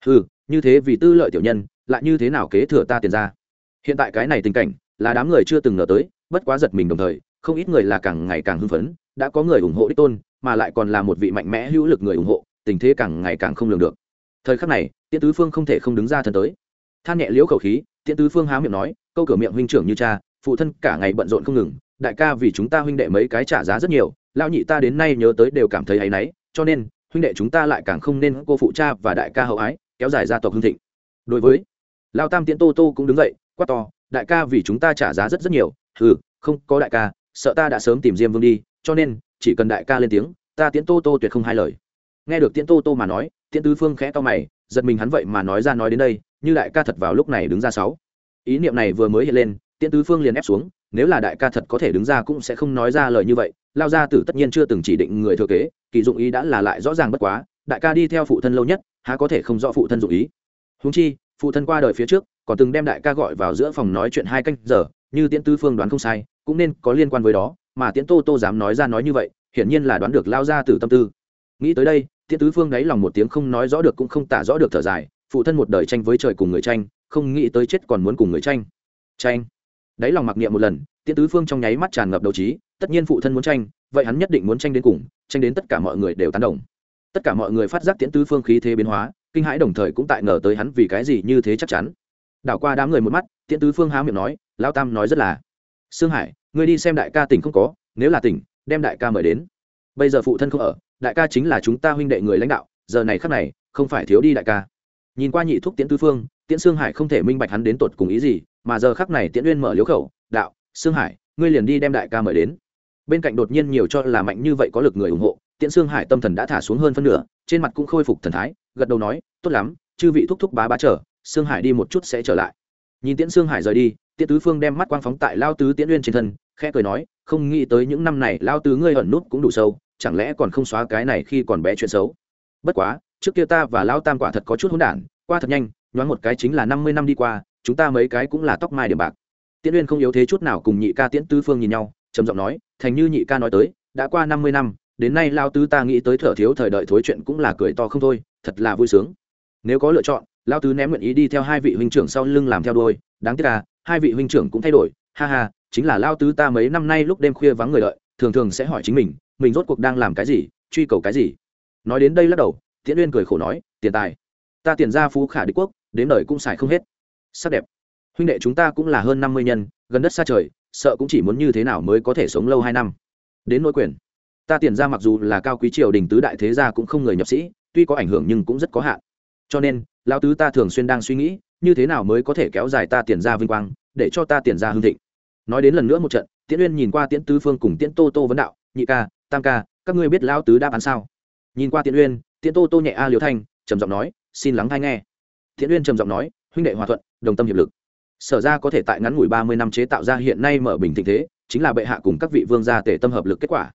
Ừ như thế vì tư lợi tiểu nhân, lại như thế nào kế thừa ta tiền ra? Hiện tại cái này tình cảnh, là đám người chưa từng ngờ tới, bất quá giật mình đồng thời, không ít người là càng ngày càng hưng phấn, đã có người ủng hộ đích tôn, mà lại còn là một vị mạnh mẽ hữu lực người ủng hộ tình thế càng ngày càng không lường được. Thời khắc này, tiễn tứ phương không thể không đứng ra thân tới. Than nhẹ liễu khẩu khí, tiễn tứ phương há miệng nói, câu cửa miệng huynh trưởng như cha, phụ thân cả ngày bận rộn không ngừng, đại ca vì chúng ta huynh đệ mấy cái trả giá rất nhiều, lão nhị ta đến nay nhớ tới đều cảm thấy áy náy, cho nên, huynh đệ chúng ta lại càng không nên cô phụ cha và đại ca hậu ái, kéo dài gia tộc hương thịnh. Đối với lao tam tiễn tô tô cũng đứng dậy, quát to, đại ca vì chúng ta trả giá rất rất nhiều ừ không có đại ca, sợ ta đã sớm tìm diêm vương đi, cho nên, chỉ cần đại ca lên tiếng, ta tiễn tô tô tuyệt không hai lời nghe được tiễn tô tô mà nói, tiễn tứ phương khẽ to mày, giật mình hắn vậy mà nói ra nói đến đây, như đại ca thật vào lúc này đứng ra sáu. Ý niệm này vừa mới hiện lên, tiễn tứ phương liền ép xuống, nếu là đại ca thật có thể đứng ra cũng sẽ không nói ra lời như vậy, lao gia tử tất nhiên chưa từng chỉ định người thừa kế, kỳ dụng ý đã là lại rõ ràng bất quá, đại ca đi theo phụ thân lâu nhất, há có thể không rõ phụ thân dụng ý. Húng chi, phụ thân qua đời phía trước, còn từng đem đại ca gọi vào giữa phòng nói chuyện hai canh giờ, như tiễn tư phương đoán không sai, cũng nên có liên quan với đó, mà tiễn tô tô dám nói ra nói như vậy, hiển nhiên là đoán được lao ra từ tâm tư. Nghĩ tới đây tiễn tứ phương đáy lòng một tiếng không nói rõ được cũng không tả rõ được thở dài, phụ thân một đời tranh với trời cùng người tranh, không nghĩ tới chết còn muốn cùng người tranh. Tranh. Đáy lòng mặc niệm một lần, tiễn tứ phương trong nháy mắt tràn ngập đầu trí, tất nhiên phụ thân muốn tranh, vậy hắn nhất định muốn tranh đến cùng, tranh đến tất cả mọi người đều tán đồng. Tất cả mọi người phát giác tiễn tứ phương khí thế biến hóa, kinh hãi đồng thời cũng tại ngờ tới hắn vì cái gì như thế chắc chắn. Đảo qua đám người một mắt, tiễn tứ phương há miệng nói lao tam nói rất là. Sương hải, ngươi đi xem đại ca tỉnh không có, nếu là tỉnh, đem đại ca mời đến bây giờ phụ thân không ở, đại ca chính là chúng ta huynh đệ người lãnh đạo, giờ này khắc này, không phải thiếu đi đại ca. Nhìn qua nhị thúc tiễn tứ phương, tiễn sương hải không thể minh bạch hắn đến tột cùng ý gì, mà giờ khắc này tiễn uyên mở liếu khẩu, đạo, sương hải, ngươi liền đi đem đại ca mời đến. Bên cạnh đột nhiên nhiều cho là mạnh như vậy có lực người ủng hộ, tiễn sương hải tâm thần đã thả xuống hơn phân nửa, trên mặt cũng khôi phục thần thái, gật đầu nói, tốt lắm, chư vị thúc thúc bá bá trở sương hải đi một chút sẽ trở lại. Nhìn tiễn sương hải rời đi, tiễn tứ phương đem mắt quang phóng tại lao tứ tiễn uyên trên thân, khẽ cười nói, không nghĩ tới những năm này lao tứ ngươi ẩn nút cũng đủ sâu chẳng lẽ còn không xóa cái này khi còn bé chuyện xấu? Bất quá, trước kia ta và lao tam quả thật có chút hỗn đản, qua thật nhanh, nhoáng một cái chính là năm mươi năm đi qua, chúng ta mấy cái cũng là tóc mai điểm bạc. Tiễn uyên không yếu thế chút nào cùng nhị ca tiễn Tư phương nhìn nhau, trầm giọng nói, thành như nhị ca nói tới, đã qua năm mươi năm, đến nay lao tứ ta nghĩ tới thở thiếu thời đợi thối chuyện cũng là cười to không thôi, thật là vui sướng. Nếu có lựa chọn lao tứ ném nguyện ý đi theo hai vị huynh trưởng sau lưng làm theo đôi đáng tiếc là, hai vị huynh trưởng cũng thay đổi, ha ha, chính là lao tứ ta mấy năm nay lúc đêm khuya vắng người đợi, thường thường sẽ hỏi chính mình mình rốt cuộc đang làm cái gì, truy cầu cái gì? Nói đến đây lắc đầu, tiễn uyên cười khổ nói, tiền tài. Ta tiền ra phú khả đế quốc, đến đời cũng xài không hết. Sắc đẹp. Huynh đệ chúng ta cũng là hơn năm mươi nhân, gần đất xa trời, sợ cũng chỉ muốn như thế nào mới có thể sống lâu hai năm. Đến nỗi quyền. Ta tiền ra mặc dù là cao quý triều đình tứ đại thế gia cũng không người nhập sĩ, tuy có ảnh hưởng nhưng cũng rất có hạn. Cho nên, lão tứ ta thường xuyên đang suy nghĩ, như thế nào mới có thể kéo dài ta tiền ra vinh quang, để cho ta tiền ra hương thịnh. Nói đến lần nữa một trận, tiễn uyên nhìn qua tiễn tứ phương cùng tiễn tô tô vấn đạo, nhị ca tam ca, các ngươi biết lão tứ đáp án sao? Nhìn qua tiễn uyên, tiễn tô tô nhẹ a liều thanh, trầm giọng nói, xin lắng hay nghe. Tiễn uyên trầm giọng nói, huynh đệ hòa thuận, đồng tâm hiệp lực. Sở ra có thể tại ngắn ngủi ba mươi năm chế tạo ra hiện nay mở bình tình thế, chính là bệ hạ cùng các vị vương gia tể tâm hợp lực kết quả.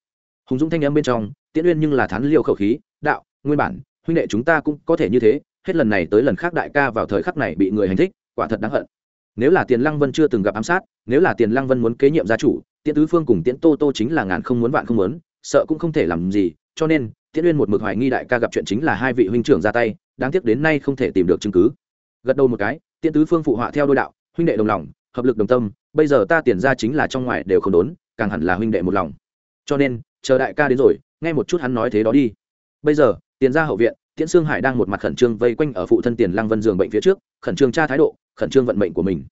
Hùng dũng thanh âm bên trong, tiễn uyên nhưng là thán liêu khẩu khí, đạo, nguyên bản, huynh đệ chúng ta cũng có thể như thế, hết lần này tới lần khác đại ca vào thời khắc này bị người hành thích, quả thật đáng hận. Nếu là tiền lăng vân chưa từng gặp ám sát, nếu là tiền lăng vân muốn kế nhiệm gia chủ, tiễn tứ phương cùng tiễn tô tô chính là ngàn không muốn vạn không muốn sợ cũng không thể làm gì, cho nên, tiễn uyên một mực hoài nghi đại ca gặp chuyện chính là hai vị huynh trưởng ra tay, đáng tiếc đến nay không thể tìm được chứng cứ. Gật đầu một cái, tiễn tứ phương phụ họa theo đôi đạo, huynh đệ đồng lòng, hợp lực đồng tâm, bây giờ ta tiền ra chính là trong ngoài đều không đốn, càng hẳn là huynh đệ một lòng. Cho nên, chờ đại ca đến rồi, nghe một chút hắn nói thế đó đi. Bây giờ, tiền ra hậu viện, tiễn sương hải đang một mặt khẩn trương vây quanh ở phụ thân tiền lăng vân giường bệnh phía trước, khẩn trương tra thái độ, khẩn trương vận mệnh của mình.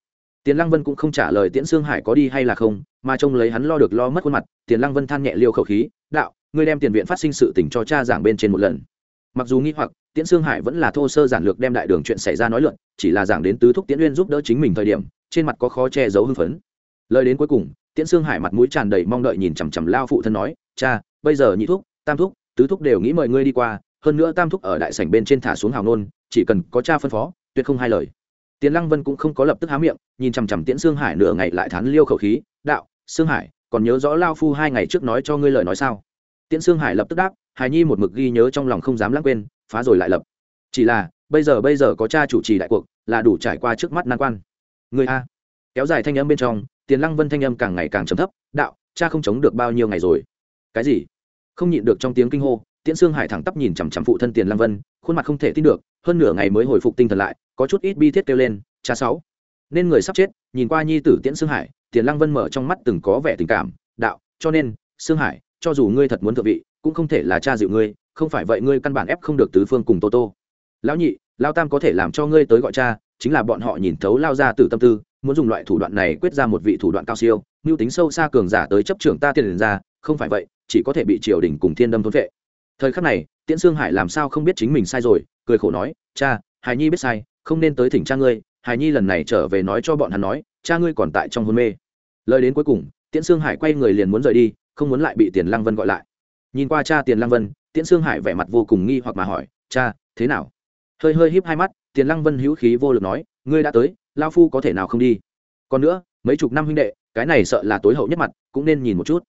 Tiền lăng vân cũng không trả lời tiễn sương hải có đi hay là không, mà trông lấy hắn lo được lo mất khuôn mặt, tiền lăng vân than nhẹ liêu khẩu khí đạo, ngươi đem tiền viện phát sinh sự tình cho cha giảng bên trên một lần. Mặc dù nghi hoặc, tiễn sương hải vẫn là thô sơ giản lược đem đại đường chuyện xảy ra nói luận, chỉ là giảng đến tứ thúc tiễn uyên giúp đỡ chính mình thời điểm, trên mặt có khó che giấu hưng phấn. Lời đến cuối cùng, tiễn sương hải mặt mũi tràn đầy mong đợi nhìn chằm chằm lao phụ thân nói, cha, bây giờ nhị thúc, tam thúc, tứ thúc đều nghĩ mời ngươi đi qua, hơn nữa tam thúc ở đại sảnh bên trên thả xuống hào nôn chỉ cần có cha phân phó, tuyệt không hai lời. Tiền lăng vân cũng không có lập tức há miệng, nhìn chằm chằm tiễn sương hải nửa ngày lại thán liêu khẩu khí, đạo, sương hải còn nhớ rõ lao phu hai ngày trước nói cho ngươi lời nói sao? Tiễn sương hải lập tức đáp hài nhi một mực ghi nhớ trong lòng không dám lãng quên, phá rồi lại lập. Chỉ là, bây giờ bây giờ có cha chủ trì đại cuộc, là đủ trải qua trước mắt nan quan. Người a. Kéo dài thanh âm bên trong, tiền lăng vân thanh âm càng ngày càng trầm thấp, đạo, cha không chống được bao nhiêu ngày rồi. Cái gì? Không nhịn được trong tiếng kinh hô, tiễn sương hải thẳng tắp nhìn chằm chằm phụ thân tiền lăng vân, khuôn mặt không thể tin được, hơn nửa ngày mới hồi phục tinh thần lại, có chút ít bi thiết kêu lên, cha sáu. Nên người sắp chết, nhìn qua nhi tử tiễn sương hải tiền lăng vân mở trong mắt từng có vẻ tình cảm, đạo, cho nên, sương hải, cho dù ngươi thật muốn thượng vị, cũng không thể là cha dịu ngươi, không phải vậy ngươi căn bản ép không được tứ phương cùng tô tô. Lão nhị, lao tam có thể làm cho ngươi tới gọi cha, chính là bọn họ nhìn thấu lao ra từ tâm tư, muốn dùng loại thủ đoạn này quyết ra một vị thủ đoạn cao siêu, mưu tính sâu xa cường giả tới chấp trưởng ta tiền ra, không phải vậy, chỉ có thể bị triều đình cùng thiên đâm thôn vệ. Thời khắc này, tiễn sương hải làm sao không biết chính mình sai rồi, cười khổ nói, cha, hài nhi biết sai, không nên tới thỉnh cha ngươi hài nhi lần này trở về nói cho bọn hắn nói cha ngươi còn tại trong hôn mê. Lời đến cuối cùng tiễn sương hải quay người liền muốn rời đi không muốn lại bị tiền lăng vân gọi lại. Nhìn qua cha tiền lăng vân tiễn sương hải vẻ mặt vô cùng nghi hoặc mà hỏi cha thế nào? Hơi hơi híp hai mắt tiền lăng vân hữu khí vô lực nói ngươi đã tới lao phu có thể nào không đi? Còn nữa mấy chục năm huynh đệ cái này sợ là tối hậu nhất mặt cũng nên nhìn một chút.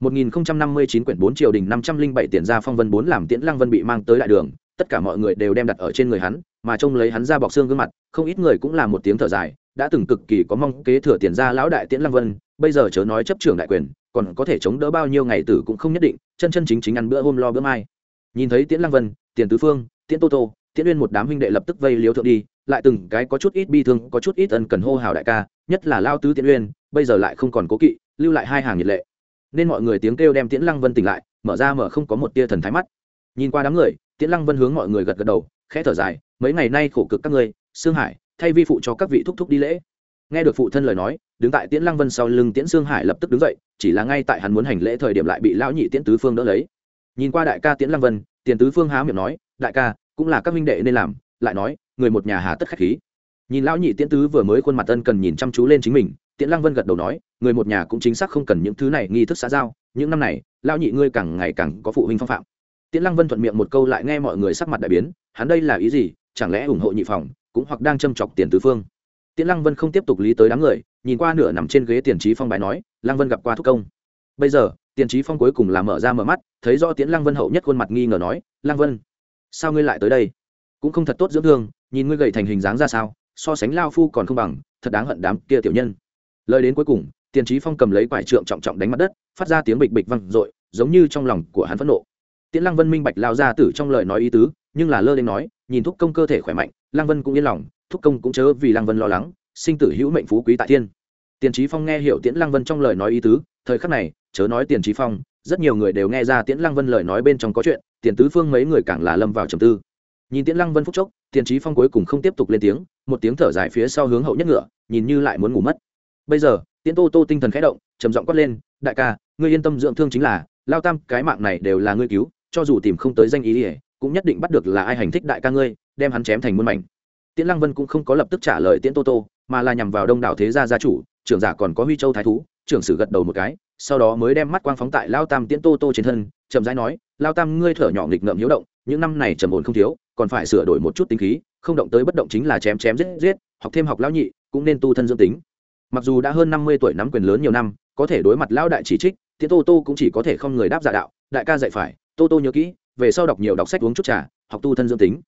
1059 quyển 4 triều đình 507 tiền ra phong vân 4 làm Tiễn Lăng Vân bị mang tới đại đường, tất cả mọi người đều đem đặt ở trên người hắn, mà trông lấy hắn ra bọc xương gương mặt, không ít người cũng là một tiếng thở dài, đã từng cực kỳ có mong kế thừa tiền ra lão đại Tiễn Lăng Vân, bây giờ chớ nói chấp trưởng đại quyền, còn có thể chống đỡ bao nhiêu ngày tử cũng không nhất định, chân chân chính chính ăn bữa hôm lo bữa mai. Nhìn thấy Tiễn Lăng Vân, Tiền Tứ Phương, Tiễn Tô Tô, Tiễn Uyên một đám huynh đệ lập tức vây liếu thượng đi, lại từng cái có chút ít bi thương, có chút ít ân cần hô hào đại ca, nhất là lao tứ Tiễn Uyên, bây giờ lại không còn cố kỵ, lưu lại hai hàng nhiệt lệ nên mọi người tiếng kêu đem tiễn lăng vân tỉnh lại mở ra mở không có một tia thần thái mắt nhìn qua đám người tiễn lăng vân hướng mọi người gật gật đầu, khẽ thở dài, mấy ngày nay khổ cực các ngươi, sương hải, thay vi phụ cho các vị thúc thúc đi lễ. Nghe được phụ thân lời nói, đứng tại tiễn lăng vân sau lưng tiễn sương hải lập tức đứng dậy, chỉ là ngay tại hắn muốn hành lễ thời điểm lại bị lão nhị tiễn tứ phương đỡ lấy. Nhìn qua đại ca tiễn lăng vân tiền tứ phương há miệng nói, đại ca, cũng là các minh đệ nên làm. Lại nói, người một nhà hà tất khách khí. Nhìn lão nhị tiễn tứ vừa mới khuôn mặt ân cần nhìn chăm chú lên chính mình, tiễn lăng vân gật đầu nói, người một nhà cũng chính xác không cần những thứ này nghi thức xã giao, những năm này, lão nhị ngươi càng ngày càng có phụ huynh phong phạm tiễn lăng vân thuận miệng một câu lại nghe mọi người sắc mặt đại biến, hắn đây là ý gì, chẳng lẽ ủng hộ nhị phòng, cũng hoặc đang châm chọc tiền tứ phương? Tiễn lăng vân không tiếp tục lý tới đám người, nhìn qua nửa nằm trên ghế tiền trí phong bài nói, lăng vân gặp qua thúc công. Bây giờ, tiền trí phong cuối cùng là mở ra mở mắt, thấy do tiễn lăng vân hậu nhất khuôn mặt nghi ngờ nói, lăng vân, sao ngươi lại tới đây? Cũng không thật tốt dưỡng thương, nhìn ngươi gầy thành hình dáng ra sao, so sánh lao phu còn không bằng, thật đáng hận đám kia tiểu nhân. Lời đến cuối cùng, tiền trí phong cầm lấy quải trượng trọng trọng đánh mặt đất, phát ra tiếng bịch bịch văng r giống như trong lòng của hắn phẫn nộ tiễn lăng vân minh bạch lao ra tử trong lời nói ý tứ, nhưng là lơ lên nói, nhìn thúc công cơ thể khỏe mạnh, lăng vân cũng yên lòng, thúc công cũng chớ vì lăng vân lo lắng, sinh tử hữu mệnh phú quý tại thiên. Tiền trí phong nghe hiểu tiễn lăng vân trong lời nói ý tứ, thời khắc này, chớ nói tiền trí phong, rất nhiều người đều nghe ra tiễn lăng vân lời nói bên trong có chuyện, tiền tứ phương mấy người càng là lâm vào trầm tư. Nhìn tiễn lăng vân phúc chốc, tiền trí phong cuối cùng không tiếp tục lên tiếng, một tiếng thở dài phía sau hướng hậu nhất ngựa, nhìn như lại muốn ngủ mất. Bây giờ, tiễn tô tô tinh thần khẽ động, trầm giọng quát lên, đại ca, ngươi yên tâm dưỡng thương chính là lao tam, cái mạng này đều là ngươi cứu, cho dù tìm không tới danh ý ỉa cũng nhất định bắt được là ai hành thích đại ca ngươi, đem hắn chém thành muôn mảnh. Tiễn lăng vân cũng không có lập tức trả lời tiễn tô tô, mà là nhằm vào đông đảo thế gia gia chủ, trưởng giả còn có huy châu thái thú, trưởng sử gật đầu một cái, sau đó mới đem mắt quang phóng tại lao tam tiễn tô tô trên thân, chậm rãi nói, lao tam, ngươi thở nhỏ nghịch ngợm hiếu động, những năm này trầm ổn không thiếu, còn phải sửa đổi một chút tính khí, không động tới bất động chính là chém chém giết giết, học thêm học lão nhị, cũng nên tu thân dương tính. Mặc dù đã hơn năm mươi tuổi nắm quyền lớn nhiều năm, có thể đối mặt lão đại chỉ trích tiễn tô tô cũng chỉ có thể không người đáp giả đạo, đại ca dạy phải, tô tô nhớ kỹ, về sau đọc nhiều đọc sách uống chút trà, học tu thân dương tính.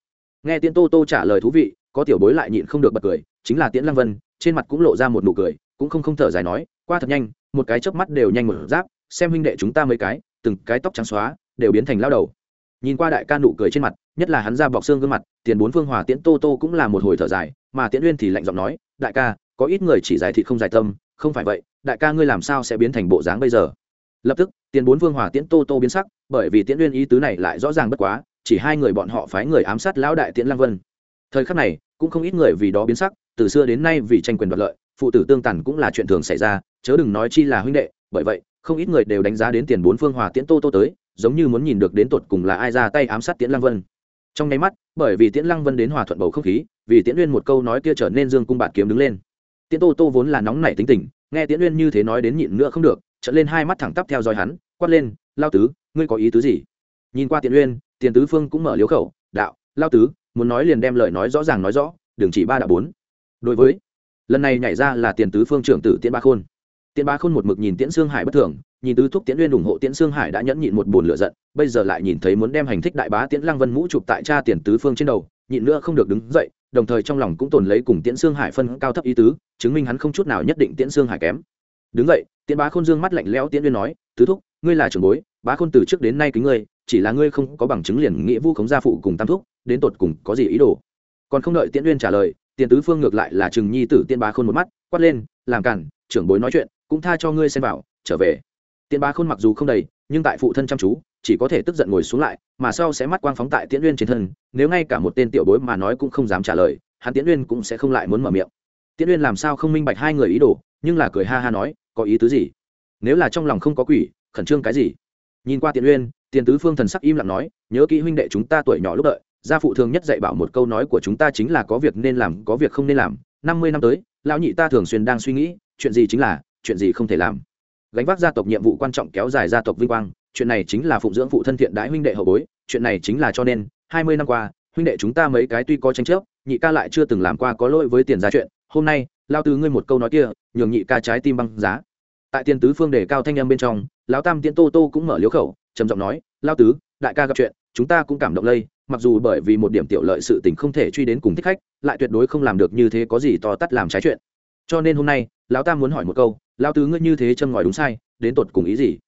Nghe tiễn tô tô trả lời thú vị, có tiểu bối lại nhịn không được bật cười, chính là tiễn lăng vân, trên mặt cũng lộ ra một nụ cười, cũng không không thở dài nói, qua thật nhanh, một cái chớp mắt đều nhanh một giáp, xem huynh đệ chúng ta mấy cái, từng cái tóc trắng xóa, đều biến thành lao đầu. Nhìn qua đại ca nụ cười trên mặt, nhất là hắn ra bọc xương gương mặt tiền bốn phương hòa tiễn tô tô cũng là một hồi thở dài, mà tiễn uyên thì lạnh giọng nói, đại ca, có ít người chỉ giải thị không giải tâm, không phải vậy, đại ca ngươi làm sao sẽ biến thành bộ dáng bây giờ? Lập tức, tiền bốn vương hòa tiễn tô tô biến sắc, bởi vì tiễn uyên ý tứ này lại rõ ràng bất quá, chỉ hai người bọn họ phái người ám sát lão đại tiễn lăng vân. Thời khắc này, cũng không ít người vì đó biến sắc, từ xưa đến nay vì tranh quyền đoạt lợi, phụ tử tương tàn cũng là chuyện thường xảy ra, chớ đừng nói chi là huynh đệ, bởi vậy, không ít người đều đánh giá đến tiền bốn phương hòa tiễn tô tô tới, giống như muốn nhìn được đến tột cùng là ai ra tay ám sát tiễn lăng vân. Trong nháy mắt, bởi vì tiễn lăng vân đến hòa thuận bầu không khí, vì tiễn uyên một câu nói kia trở nên dương cung bạt kiếm đứng lên. Tiễn tô tô vốn là nóng nảy tính tình, nghe tiễn uyên như thế nói đến nhịn nữa không được trận lên hai mắt thẳng tắp theo dõi hắn, quát lên, lao tứ, ngươi có ý tứ gì? Nhìn qua tiễn uyên tiền tứ phương cũng mở liếu khẩu, đạo, lao tứ, muốn nói liền đem lời nói rõ ràng nói rõ, đừng chỉ ba đạo bốn. Đối với, lần này nhảy ra là tiền tứ phương trưởng tử tiễn ba khôn. Tiễn ba khôn một mực nhìn tiễn sương hải bất thường, nhìn tứ thúc tiễn uyên ủng hộ tiễn sương hải đã nhẫn nhịn một buồn lửa giận, bây giờ lại nhìn thấy muốn đem hành thích đại bá tiễn lăng vân mũ chụp tại cha tiền tứ phương trên đầu, nhịn nữa không được đứng dậy, đồng thời trong lòng cũng tồn lấy cùng tiễn sương hải phân cao thấp ý tứ, chứng minh hắn không chút nào nhất định tiễn sương hải kém đứng dậy, tiễn bá khôn dương mắt lạnh lẽo tiễn uyên nói, tứ thúc, ngươi là trưởng bối, bá khôn từ trước đến nay kính ngươi, chỉ là ngươi không có bằng chứng liền nghĩa vu khống gia phụ cùng tam thúc, đến tột cùng có gì ý đồ? Còn không đợi tiễn uyên trả lời tiền tứ phương ngược lại là trừng nhi tử tiên bá khôn một mắt, quát lên, làm cản, trưởng bối nói chuyện, cũng tha cho ngươi xem vào, trở về. Tiên bá khôn mặc dù không đầy, nhưng tại phụ thân chăm chú, chỉ có thể tức giận ngồi xuống lại, mà sau sẽ mắt quang phóng tại tiễn uyên trên thân, nếu ngay cả một tên tiểu bối mà nói cũng không dám trả lời, hắn tiễn uyên cũng sẽ không lại muốn mở miệng. Tiễn uyên làm sao không minh bạch hai người ý đồ nhưng là cười ha ha nói, có ý tứ gì? Nếu là trong lòng không có quỷ, khẩn trương cái gì? Nhìn qua tiền uyên, tiền tứ phương thần sắc im lặng nói, nhớ kỹ huynh đệ chúng ta tuổi nhỏ lúc đợi, gia phụ thường nhất dạy bảo một câu nói của chúng ta chính là có việc nên làm, có việc không nên làm. Năm mươi năm tới, lão nhị ta thường xuyên đang suy nghĩ, chuyện gì chính là, chuyện gì không thể làm. Gánh vác gia tộc nhiệm vụ quan trọng kéo dài gia tộc vinh quang, chuyện này chính là phụng dưỡng phụ thân thiện đãi huynh đệ hậu bối, chuyện này chính là cho nên, hai mươi năm qua, huynh đệ chúng ta mấy cái tuy có tranh chấp, nhị ca lại chưa từng làm qua có lỗi với tiền gia chuyện, hôm nay lao tứ ngươi một câu nói kia, nhường nhị ca trái tim băng giá. Tại tiền tứ phương đề cao thanh em bên trong, lão tam tiễn tô tô cũng mở liếu khẩu, trầm giọng nói, lao tứ, đại ca gặp chuyện, chúng ta cũng cảm động lây, mặc dù bởi vì một điểm tiểu lợi sự tình không thể truy đến cùng thích khách, lại tuyệt đối không làm được như thế có gì to tắt làm trái chuyện. Cho nên hôm nay, lão tam muốn hỏi một câu lão tứ ngươi như thế châm ngòi đúng sai, đến tột cùng ý gì?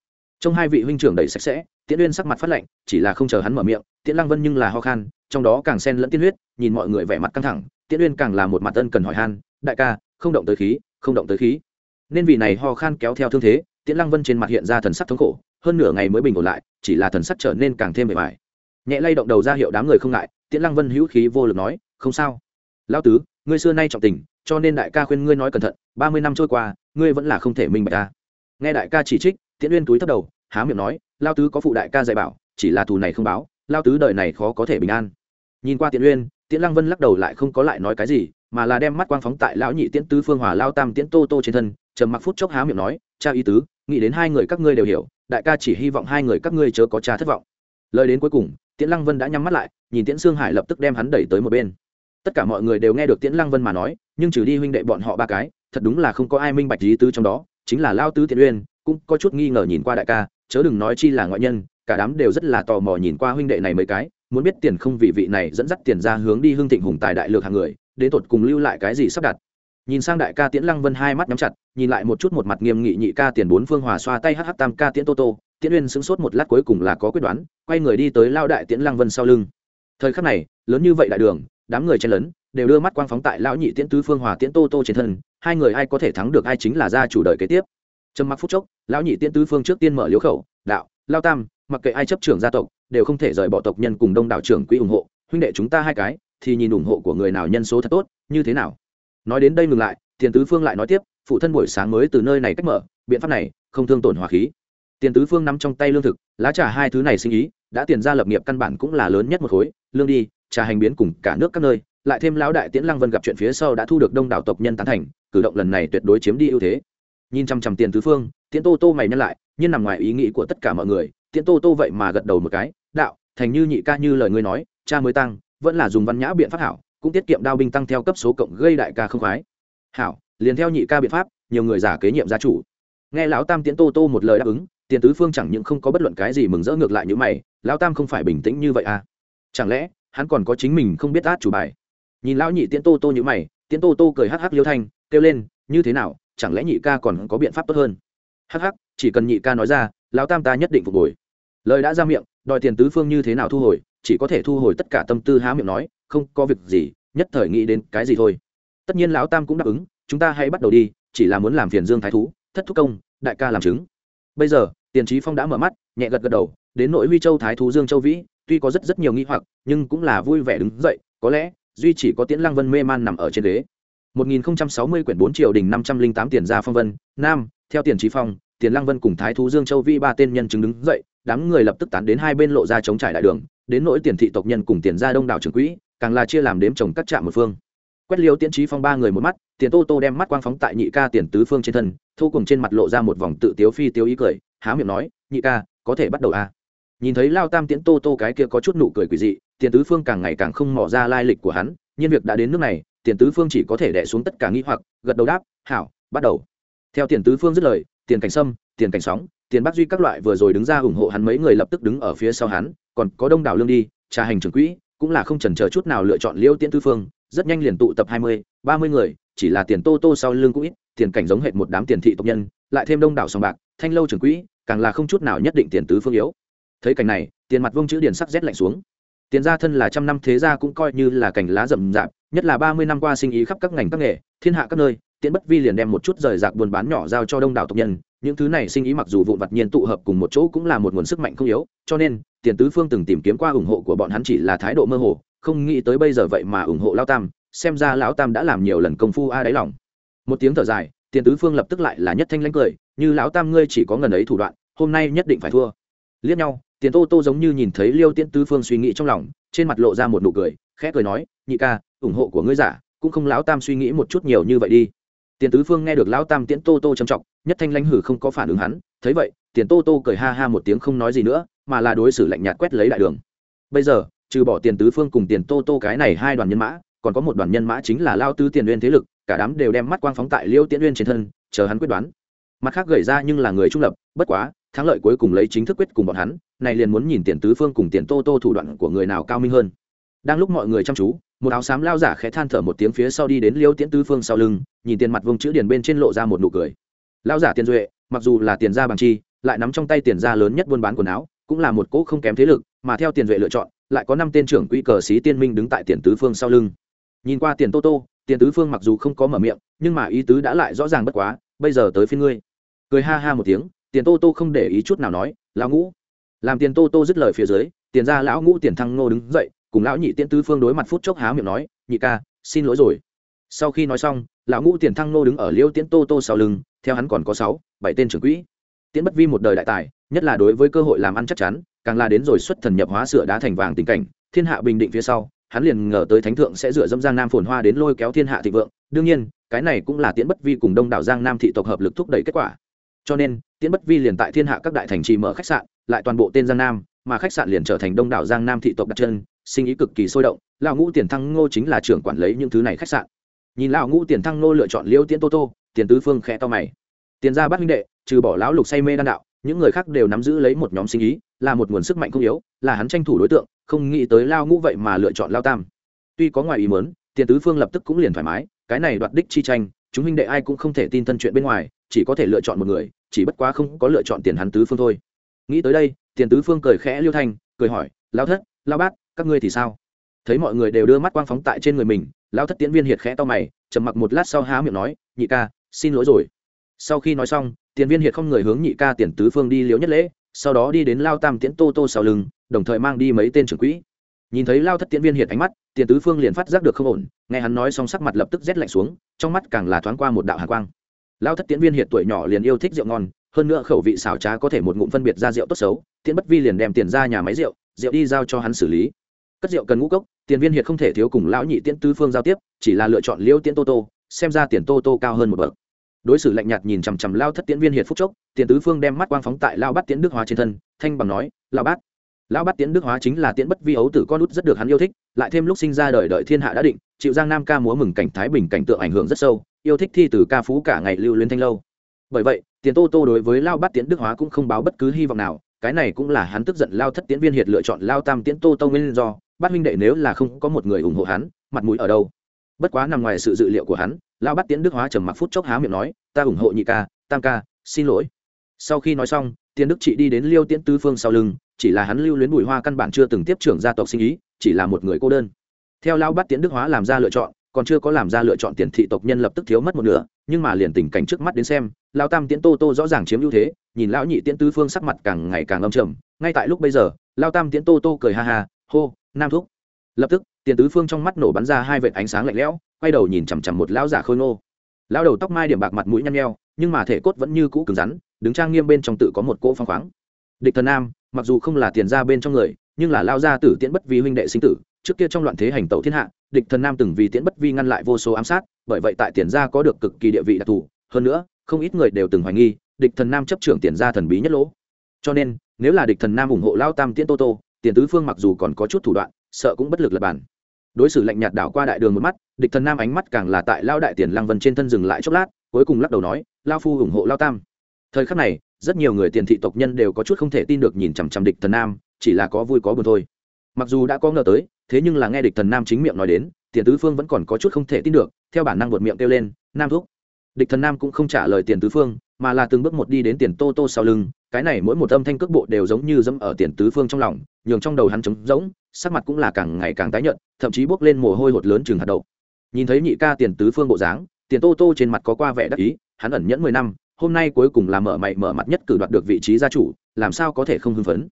Trong hai vị huynh trưởng đầy sạch sẽ, tiễn uyên sắc mặt phát lạnh, chỉ là không chờ hắn mở miệng, tiễn lăng vân nhưng là ho khan, trong đó càng xen lẫn tiên huyết, nhìn mọi người vẻ mặt căng thẳng, tiễn uyên càng là một mặt ân cần hỏi han, đại ca không động tới khí, không động tới khí. Nên vì này ho khan kéo theo thương thế, tiễn lăng vân trên mặt hiện ra thần sắc thống khổ, hơn nửa ngày mới bình ổn lại, chỉ là thần sắc trở nên càng thêm bề mỏi. nhẹ lay động đầu ra hiệu đám người không ngại, tiễn lăng vân hữu khí vô lực nói, không sao. Lão tứ, ngươi xưa nay trọng tình, cho nên đại ca khuyên ngươi nói cẩn thận, ba mươi năm trôi qua, ngươi vẫn là không thể minh bạch ta. Nghe đại ca chỉ trích, tiễn uyên túi thấp đầu, há miệng nói lao tứ có phụ đại ca dạy bảo, chỉ là thù này không báo lao tứ đời này khó có thể bình an. Nhìn qua tiễn uyên tiễn lăng vân lắc đầu lại không có lại nói cái gì, mà là đem mắt quang phóng tại lão nhị tiễn tứ phương hòa lao tam tiễn tô tô trên thân, trầm mặc phút chốc há miệng nói, cha ý tứ, nghĩ đến hai người các ngươi đều hiểu, đại ca chỉ hy vọng hai người các ngươi chớ có cha thất vọng. Lời đến cuối cùng, tiễn lăng vân đã nhắm mắt lại, nhìn tiễn sương hải lập tức đem hắn đẩy tới một bên. Tất cả mọi người đều nghe được tiễn lăng vân mà nói, nhưng trừ đi huynh đệ bọn họ ba cái, thật đúng là không có ai minh bạch lý tứ trong đó, chính là lao tứ tiễn uyên, cũng có chút nghi ngờ nhìn qua đại ca, chớ đừng nói chi là ngoại nhân, cả đám đều rất là tò mò nhìn qua huynh đệ này mấy cái muốn biết tiền không vị vị này dẫn dắt tiền ra hướng đi hưng thịnh hùng tài đại lược hàng người, đến tột cùng lưu lại cái gì sắp đặt. Nhìn sang đại ca tiễn lăng vân hai mắt nhắm chặt, nhìn lại một chút một mặt nghiêm nghị nhị ca tiền bốn phương hòa xoa tay hh tam ca tiễn tô tô, tiễn uyên sững sốt một lát cuối cùng là có quyết đoán, quay người đi tới lao đại tiễn lăng vân sau lưng. Thời khắc này, lớn như vậy đại đường, đám người chen lấn, đều đưa mắt quang phóng tại lão nhị tiễn tứ phương hòa tiễn tô tô trên thân, hai người ai có thể thắng được ai chính là gia chủ đời kế tiếp. Trầm mặc phút chốc, lão nhị tiễn tứ phương trước tiên mở liếu khẩu, đạo, lao tam, mặc kệ ai chấp trưởng gia tộc đều không thể rời bỏ tộc nhân cùng đông đảo trưởng quỹ ủng hộ. Huynh đệ chúng ta hai cái, thì nhìn ủng hộ của người nào nhân số thật tốt, như thế nào? Nói đến đây ngừng lại, tiền tứ phương lại nói tiếp, phụ thân buổi sáng mới từ nơi này cách mở, biện pháp này không thương tổn hòa khí. Tiền tứ phương nắm trong tay lương thực, lá trà hai thứ này sinh ý, đã tiền ra lập nghiệp căn bản cũng là lớn nhất một khối, lương đi, trà hành biến cùng cả nước các nơi, lại thêm lão đại tiễn lăng vân gặp chuyện phía sau đã thu được đông đảo tộc nhân tán thành, cử động lần này tuyệt đối chiếm đi ưu thế. Nhìn chăm chăm tiền tứ phương, tiễn tô tô mày nhân lại, nhưng nằm ngoài ý nghĩ của tất cả mọi người, tiễn tô tô vậy mà gật đầu một cái đạo, thành như nhị ca như lời ngươi nói, cha mới tăng, vẫn là dùng văn nhã biện pháp hảo, cũng tiết kiệm đao binh tăng theo cấp số cộng gây đại ca không khoái. Hảo, liền theo nhị ca biện pháp, nhiều người giả kế nhiệm gia chủ. Nghe lão tam tiễn tô tô một lời đáp ứng, tiền tứ phương chẳng những không có bất luận cái gì mừng rỡ ngược lại như mày, lão tam không phải bình tĩnh như vậy à? Chẳng lẽ, hắn còn có chính mình không biết át chủ bài? Nhìn lão nhị tiễn tô tô như mày, tiễn tô tô cười hắc hắc liêu thanh, kêu lên, như thế nào, chẳng lẽ nhị ca còn có biện pháp tốt hơn? Hắc hắc, chỉ cần nhị ca nói ra, lão tam ta nhất định phục hồi. Lời đã ra miệng đòi tiền tứ phương như thế nào thu hồi, chỉ có thể thu hồi tất cả tâm tư há miệng nói, không có việc gì, nhất thời nghĩ đến cái gì thôi. Tất nhiên lão tam cũng đáp ứng, chúng ta hãy bắt đầu đi, chỉ là muốn làm phiền dương thái thú, thất thúc công, đại ca làm chứng. Bây giờ, tiền trí phong đã mở mắt, nhẹ gật gật đầu, đến nội huy châu thái thú dương châu vĩ, tuy có rất rất nhiều nghi hoặc, nhưng cũng là vui vẻ đứng dậy, có lẽ, duy chỉ có tiễn lăng vân mê man nằm ở trên đế 1060 quyển 4 triều đình 508 tiền gia phong vân, nam, theo tiền trí phong, tiền lăng vân cùng thái thú dương châu vĩ ba tên nhân chứng đứng dậy đám người lập tức tán đến hai bên lộ ra chống trải đại đường, đến nỗi tiền thị tộc nhân cùng tiền gia đông đảo trưởng quỹ, càng là chia làm đếm chồng các trạm một phương quét liêu tiễn trí phong ba người một mắt, tiền tô tô đem mắt quang phóng tại nhị ca tiền tứ phương trên thân, thu cùng trên mặt lộ ra một vòng tự tiếu phi tiếu ý cười, há miệng nói, nhị ca, có thể bắt đầu à. nhìn thấy lao tam tiễn tô tô cái kia có chút nụ cười quỷ dị, tiền tứ phương càng ngày càng không mỏ ra lai lịch của hắn, nhiên việc đã đến nước này, tiền tứ phương chỉ có thể đẻ xuống tất cả nghĩ hoặc, gật đầu đáp, hảo, bắt đầu theo tiền tứ phương dứt lời, tiền cảnh sâm, tiền cảnh sóng tiền bắc duy các loại vừa rồi đứng ra ủng hộ hắn mấy người lập tức đứng ở phía sau hắn, còn có đông đảo lương đi, trà hành trưởng quỹ, cũng là không chần chờ chút nào lựa chọn liêu tiễn Tư phương, rất nhanh liền tụ tập hai mươi, ba mươi người, chỉ là tiền tô tô sau lương cũng ít, tiền cảnh giống hệt một đám tiền thị tộc nhân, lại thêm đông đảo sòng bạc, thanh lâu trưởng quỹ, càng là không chút nào nhất định tiền tứ phương yếu. Thấy cảnh này, tiền mặt vông chữ điền sắc rét lạnh xuống. Tiền gia thân là trăm năm thế gia cũng coi như là cành lá rậm rạp, nhất là ba mươi năm qua sinh ý khắp các ngành các nghề, thiên hạ các nơi, tiễn bất vi liền đem một chút rời rạc buôn bán nhỏ giao cho đông đảo tộc nhân những thứ này sinh ý mặc dù vụn vặt nhiên tụ hợp cùng một chỗ cũng là một nguồn sức mạnh không yếu, cho nên, tiền tứ phương từng tìm kiếm qua ủng hộ của bọn hắn chỉ là thái độ mơ hồ, không nghĩ tới bây giờ vậy mà ủng hộ lao tam, xem ra lão tam đã làm nhiều lần công phu a đáy lòng. Một tiếng thở dài, tiền tứ phương lập tức lại là nhất thanh lãnh cười, như lão tam ngươi chỉ có ngần ấy thủ đoạn, hôm nay nhất định phải thua. Liếc nhau, tiền tô tô giống như nhìn thấy liêu tiễn tứ phương suy nghĩ trong lòng, trên mặt lộ ra một nụ cười, khẽ cười nói, nhị ca, ủng hộ của ngươi giả, cũng không lão tam suy nghĩ một chút nhiều như vậy đi tiền tứ phương nghe được lão tam tiễn tô tô trầm trọng, nhất thanh lãnh hử không có phản ứng hắn, thấy vậy, tiền tô tô cười ha ha một tiếng không nói gì nữa, mà là đối xử lạnh nhạt quét lấy đại đường. Bây giờ, trừ bỏ tiền tứ phương cùng tiền tô tô cái này hai đoàn nhân mã, còn có một đoàn nhân mã chính là lao tứ tiền uyên thế lực, cả đám đều đem mắt quang phóng tại liêu tiễn uyên trên thân, chờ hắn quyết đoán. Mặt khác gửi ra nhưng là người trung lập, bất quá, thắng lợi cuối cùng lấy chính thức quyết cùng bọn hắn, này liền muốn nhìn tiền tứ phương cùng tiền tô tô thủ đoạn của người nào cao minh hơn đang lúc mọi người chăm chú, một áo xám lao giả khẽ than thở một tiếng phía sau đi đến liêu tiễn tứ phương sau lưng, nhìn tiền mặt vương chữ điền bên trên lộ ra một nụ cười. Lao giả tiền duệ, mặc dù là tiền ra bằng chi, lại nắm trong tay tiền ra lớn nhất buôn bán quần áo, cũng là một cỗ không kém thế lực, mà theo tiền duệ lựa chọn, lại có năm tên trưởng quỹ cờ sĩ tiên minh đứng tại tiền tứ phương sau lưng. Nhìn qua tiền tô tô, tiền tứ phương mặc dù không có mở miệng, nhưng mà ý tứ đã lại rõ ràng bất quá, bây giờ tới phiên ngươi. Cười ha ha một tiếng, tiền tô tô không để ý chút nào nói, lão ngũ. Làm tiền tô tô dứt lời phía dưới, tiền ra lão ngũ tiền thăng nô đứng dậy cùng lão nhị tiễn tứ phương đối mặt phút chốc há miệng nói, nhị ca, xin lỗi rồi. Sau khi nói xong, lão ngũ tiền thăng nô đứng ở liêu tiễn tô tô sau lưng, theo hắn còn có sáu, bảy tên trưởng quỹ. Tiễn bất vi một đời đại tài, nhất là đối với cơ hội làm ăn chắc chắn, càng là đến rồi xuất thần nhập hóa sửa đá thành vàng tình cảnh, thiên hạ bình định phía sau, hắn liền ngờ tới thánh thượng sẽ dựa dâm giang nam phồn hoa đến lôi kéo thiên hạ thịnh vượng. Đương nhiên, cái này cũng là tiễn bất vi cùng đông đảo giang nam thị tộc hợp lực thúc đẩy kết quả. Cho nên, tiễn bất vi liền tại thiên hạ các đại thành trì mở khách sạn, lại toàn bộ tên giang nam mà khách sạn liền trở thành đông đảo giang nam thị tộc đặt chân, sinh ý cực kỳ sôi động, lão ngũ tiền thăng ngô chính là trưởng quản lấy những thứ này khách sạn. Nhìn lão ngũ tiền thăng ngô lựa chọn liêu tiễn tô tô, tiền tứ phương khẽ to mày. Tiền ra bắt huynh đệ, trừ bỏ lão lục say mê đan đạo, những người khác đều nắm giữ lấy một nhóm sinh ý, là một nguồn sức mạnh không yếu, là hắn tranh thủ đối tượng, không nghĩ tới lao ngũ vậy mà lựa chọn lao tam. Tuy có ngoài ý mớn tiền tứ phương lập tức cũng liền thoải mái, cái này đoạt đích chi tranh, chúng huynh đệ ai cũng không thể tin thân chuyện bên ngoài, chỉ có thể lựa chọn một người, chỉ bất quá không có lựa chọn tiền hắn tứ phương thôi. Nghĩ tới đây tiền tứ phương cười khẽ liêu thanh, cười hỏi lao thất lao bát, các ngươi thì sao? Thấy mọi người đều đưa mắt quang phóng tại trên người mình lao thất tiễn viên hiệt khẽ to mày, trầm mặc một lát sau há miệng nói, nhị ca, xin lỗi rồi. Sau khi nói xong tiền viên hiệt không người hướng nhị ca tiền tứ phương đi liếu nhất lễ, sau đó đi đến lao tam tiễn tô tô sau lưng, đồng thời mang đi mấy tên trưởng quỹ. Nhìn thấy lao thất tiễn viên hiệt ánh mắt, tiền tứ phương liền phát giác được không ổn, nghe hắn nói xong sắc mặt lập tức rét lạnh xuống, trong mắt càng là thoáng qua một đạo hạ quang. Lao thất tiễn viên hiệt tuổi nhỏ liền yêu thích rượu ngon hơn nữa khẩu vị xảo trá có thể một ngụm phân biệt ra rượu tốt xấu, tiễn bất vi liền đem tiền ra nhà máy rượu rượu đi giao cho hắn xử lý. Cất rượu cần ngũ cốc, tiền viên hiệt không thể thiếu cùng lão nhị tiễn tứ phương giao tiếp, chỉ là lựa chọn liêu tiễn tô tô, xem ra tiền tô tô cao hơn một bậc. Đối xử lạnh nhạt nhìn chằm chằm lao thất tiễn viên hiệt phúc chốc tiền tứ phương đem mắt quang phóng tại lao bắt tiễn đức hóa trên thân, thanh bằng nói lao bát, lão bắt tiễn đức hóa chính là tiễn bất vi ấu tử con út rất được hắn yêu thích, lại thêm lúc sinh ra đời đợi thiên hạ đã định, chịu giang nam ca múa mừng cảnh thái bình cảnh tượng ảnh hưởng rất sâu, yêu thích thi từ ca phú cả ngày lưu luyến thanh lâu bởi vậy, tiền tô tô đối với lao bắt tiễn đức hóa cũng không báo bất cứ hy vọng nào, cái này cũng là hắn tức giận lao thất tiễn viên hiệt lựa chọn lao tam tiễn tô tô nguyên do bắt huynh đệ nếu là không có một người ủng hộ hắn, mặt mũi ở đâu? Bất quá nằm ngoài sự dự liệu của hắn, lao bắt tiễn đức hóa trầm mặc phút chốc há miệng nói, ta ủng hộ nhị ca, tam ca, xin lỗi. Sau khi nói xong tiến đức trị đi đến liêu tiễn tứ phương sau lưng, chỉ là hắn lưu luyến bùi hoa căn bản chưa từng tiếp trưởng gia tộc sinh ý, chỉ là một người cô đơn. Theo lao bắt tiễn đức hóa làm ra lựa chọn còn chưa có làm ra lựa chọn tiền thị tộc nhân lập tức thiếu mất một nửa, nhưng mà liền tình cảnh trước mắt đến xem lao tam tiễn tô tô rõ ràng chiếm ưu thế, nhìn lão nhị tiễn tứ phương sắc mặt càng ngày càng âm trầm, ngay tại lúc bây giờ lao tam tiễn tô tô cười ha ha, hô, nam thúc. Lập tức, tiền tứ phương trong mắt nổ bắn ra hai vệt ánh sáng lạnh lẽo, quay đầu nhìn chằm chằm một lão giả khôi ngô. Lão đầu tóc mai điểm bạc mặt mũi nhăn nheo, nhưng mà thể cốt vẫn như cũ cứng rắn, đứng trang nghiêm bên trong tự có một cỗ phong khoáng. Địch thần nam, mặc dù không là tiền ra bên trong người nhưng là lao gia tử tiễn bất vi huynh đệ sinh tử, trước kia trong loạn thế hành tẩu thiên hạ, địch thần nam từng vì tiễn bất vi ngăn lại vô số ám sát, bởi vậy tại tiền gia có được cực kỳ địa vị đặc thù. Hơn nữa, không ít người đều từng hoài nghi, địch thần nam chấp trưởng tiền gia thần bí nhất lỗ. Cho nên, nếu là địch thần nam ủng hộ lao tam tiễn tô tô, tiền tứ phương mặc dù còn có chút thủ đoạn, sợ cũng bất lực lập bản. Đối xử lạnh nhạt đảo qua đại đường một mắt, địch thần nam ánh mắt càng là tại lao đại tiền lăng vân trên thân dừng lại chốc lát, cuối cùng lắc đầu nói, lao phu ủng hộ lao tam. Thời khắc này, rất nhiều người tiền thị tộc nhân đều có chút không thể tin được nhìn chằm chằm địch thần nam chỉ là có vui có buồn thôi. Mặc dù đã có ngờ tới, thế nhưng là nghe địch thần nam chính miệng nói đến, tiền tứ phương vẫn còn có chút không thể tin được, theo bản năng buột miệng kêu lên, nam thúc. Địch thần nam cũng không trả lời tiền tứ phương, mà là từng bước một đi đến tiền tô tô sau lưng, cái này mỗi một âm thanh cước bộ đều giống như dẫm ở tiền tứ phương trong lòng, nhường trong đầu hắn trống rỗng, sắc mặt cũng là càng ngày càng tái nhợt, thậm chí bốc lên mồ hôi hột lớn chừng hạt đậu. Nhìn thấy nhị ca tiền tứ phương bộ dáng, tiền tô tô trên mặt có qua vẻ đắc ý, hắn ẩn nhẫn mười năm, hôm nay cuối cùng là mở mày mở mặt nhất cử đoạt được vị trí gia chủ, làm sao có thể không hưng phấn?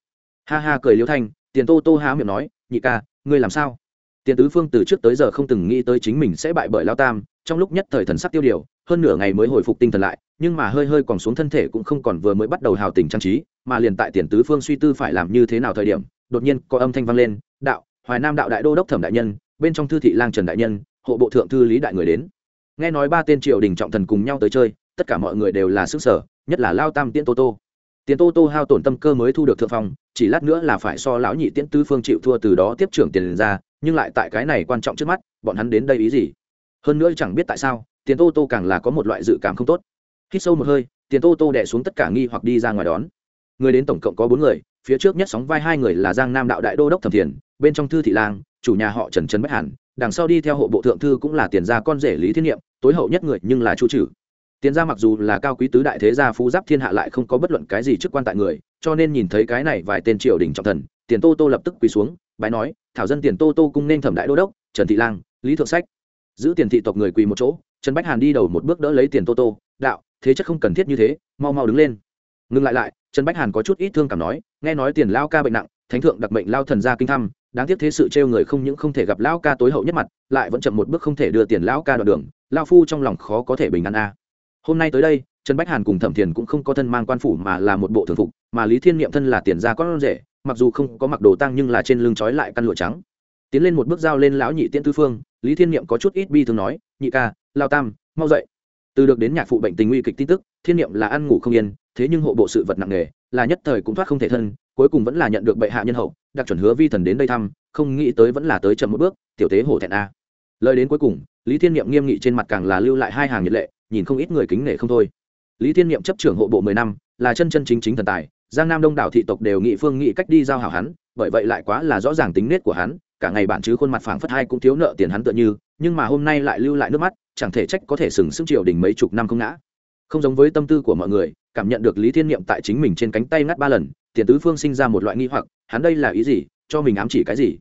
Ha ha cười liêu thanh, tiền tô tô há miệng nói, nhị ca, ngươi làm sao? Tiền tứ phương từ trước tới giờ không từng nghĩ tới chính mình sẽ bại bởi lao tam, trong lúc nhất thời thần sắc tiêu điều, hơn nửa ngày mới hồi phục tinh thần lại, nhưng mà hơi hơi còn xuống thân thể cũng không còn vừa mới bắt đầu hào tình trang trí, mà liền tại tiền tứ phương suy tư phải làm như thế nào thời điểm, đột nhiên có âm thanh vang lên, đạo, hoài nam đạo đại đô đốc thẩm đại nhân, bên trong thư thị lang trần đại nhân, hộ bộ thượng thư lý đại người đến. Nghe nói ba tên triều đình trọng thần cùng nhau tới chơi, tất cả mọi người đều là sức sở nhất là lao tam tiễn tô tô tiền tô tô hao tổn tâm cơ mới thu được thượng phong, chỉ lát nữa là phải so lão nhị tiễn tứ phương chịu thua từ đó tiếp trưởng tiền ra, nhưng lại tại cái này quan trọng trước mắt, bọn hắn đến đây ý gì? Hơn nữa chẳng biết tại sao, tiền tô tô càng là có một loại dự cảm không tốt. Khi sâu một hơi, tiền tô tô đẻ xuống tất cả nghi hoặc đi ra ngoài đón. Người đến tổng cộng có bốn người, phía trước nhất sóng vai hai người là giang nam đạo đại đô đốc thẩm thiền, bên trong thư thị lang, chủ nhà họ trần trần bách hàn, đằng sau đi theo hộ bộ thượng thư cũng là tiền gia con rể lý thiên nhiệm tối hậu nhất người nhưng là chu trừ tiền gia mặc dù là cao quý tứ đại thế gia phú giáp thiên hạ lại không có bất luận cái gì chức quan tại người, cho nên nhìn thấy cái này vài tên triều đình trọng thần, tiền tô tô lập tức quỳ xuống, bái nói, thảo dân tiền tô tô cung nên thẩm đại đô đốc, trần thị lang, lý thượng sách. Giữ tiền thị tộc người quỳ một chỗ, trần bách hàn đi đầu một bước đỡ lấy tiền tô tô, đạo, thế chất không cần thiết như thế, mau mau đứng lên. Ngừng lại lại, trần bách hàn có chút ít thương cảm nói, nghe nói tiền lao ca bệnh nặng, thánh thượng đặc mệnh lao thần gia kinh thăm, đáng tiếc thế sự trêu người không những không thể gặp lão ca tối hậu nhất mặt, lại vẫn chậm một bước không thể đưa tiền lão ca đoạn đường, lao phu trong lòng khó có thể bình an a hôm nay tới đây, trần bách hàn cùng thẩm thiền cũng không có thân mang quan phủ mà là một bộ thường phục, mà lý thiên niệm thân là tiền gia con rể, mặc dù không có mặc đồ tăng nhưng là trên lưng trói lại căn lụa trắng. Tiến lên một bước giao lên lão nhị tiễn tư phương, lý thiên niệm có chút ít bi thường nói, nhị ca, lao tam, mau dậy. Từ được đến nhạc phụ bệnh tình nguy kịch tin tức, thiên niệm là ăn ngủ không yên, thế nhưng hộ bộ sự vật nặng nề, là nhất thời cũng thoát không thể thân, cuối cùng vẫn là nhận được bệ hạ nhân hậu, đặc chuẩn hứa vi thần đến đây thăm, không nghĩ tới vẫn là tới chậm một bước, tiểu tế hổ thẹn a. Lời đến cuối cùng, lý thiên niệm nghiêm nghị trên mặt càng là lưu lại hai hàng nhiệt lệ nhìn không ít người kính nể không thôi. Lý thiên niệm chấp trưởng hộ bộ mười năm, là chân chân chính chính thần tài, giang nam đông đảo thị tộc đều nghị phương nghị cách đi giao hảo hắn, bởi vậy lại quá là rõ ràng tính nết của hắn, cả ngày bản chứ khuôn mặt phảng phất hai cũng thiếu nợ tiền hắn tựa như, nhưng mà hôm nay lại lưu lại nước mắt, chẳng thể trách có thể sừng sững triều đình mấy chục năm không ngã. Không giống với tâm tư của mọi người, cảm nhận được lý thiên niệm tại chính mình trên cánh tay ngắt ba lần, tiền tứ phương sinh ra một loại nghi hoặc, hắn đây là ý gì, cho mình ám chỉ cái gì?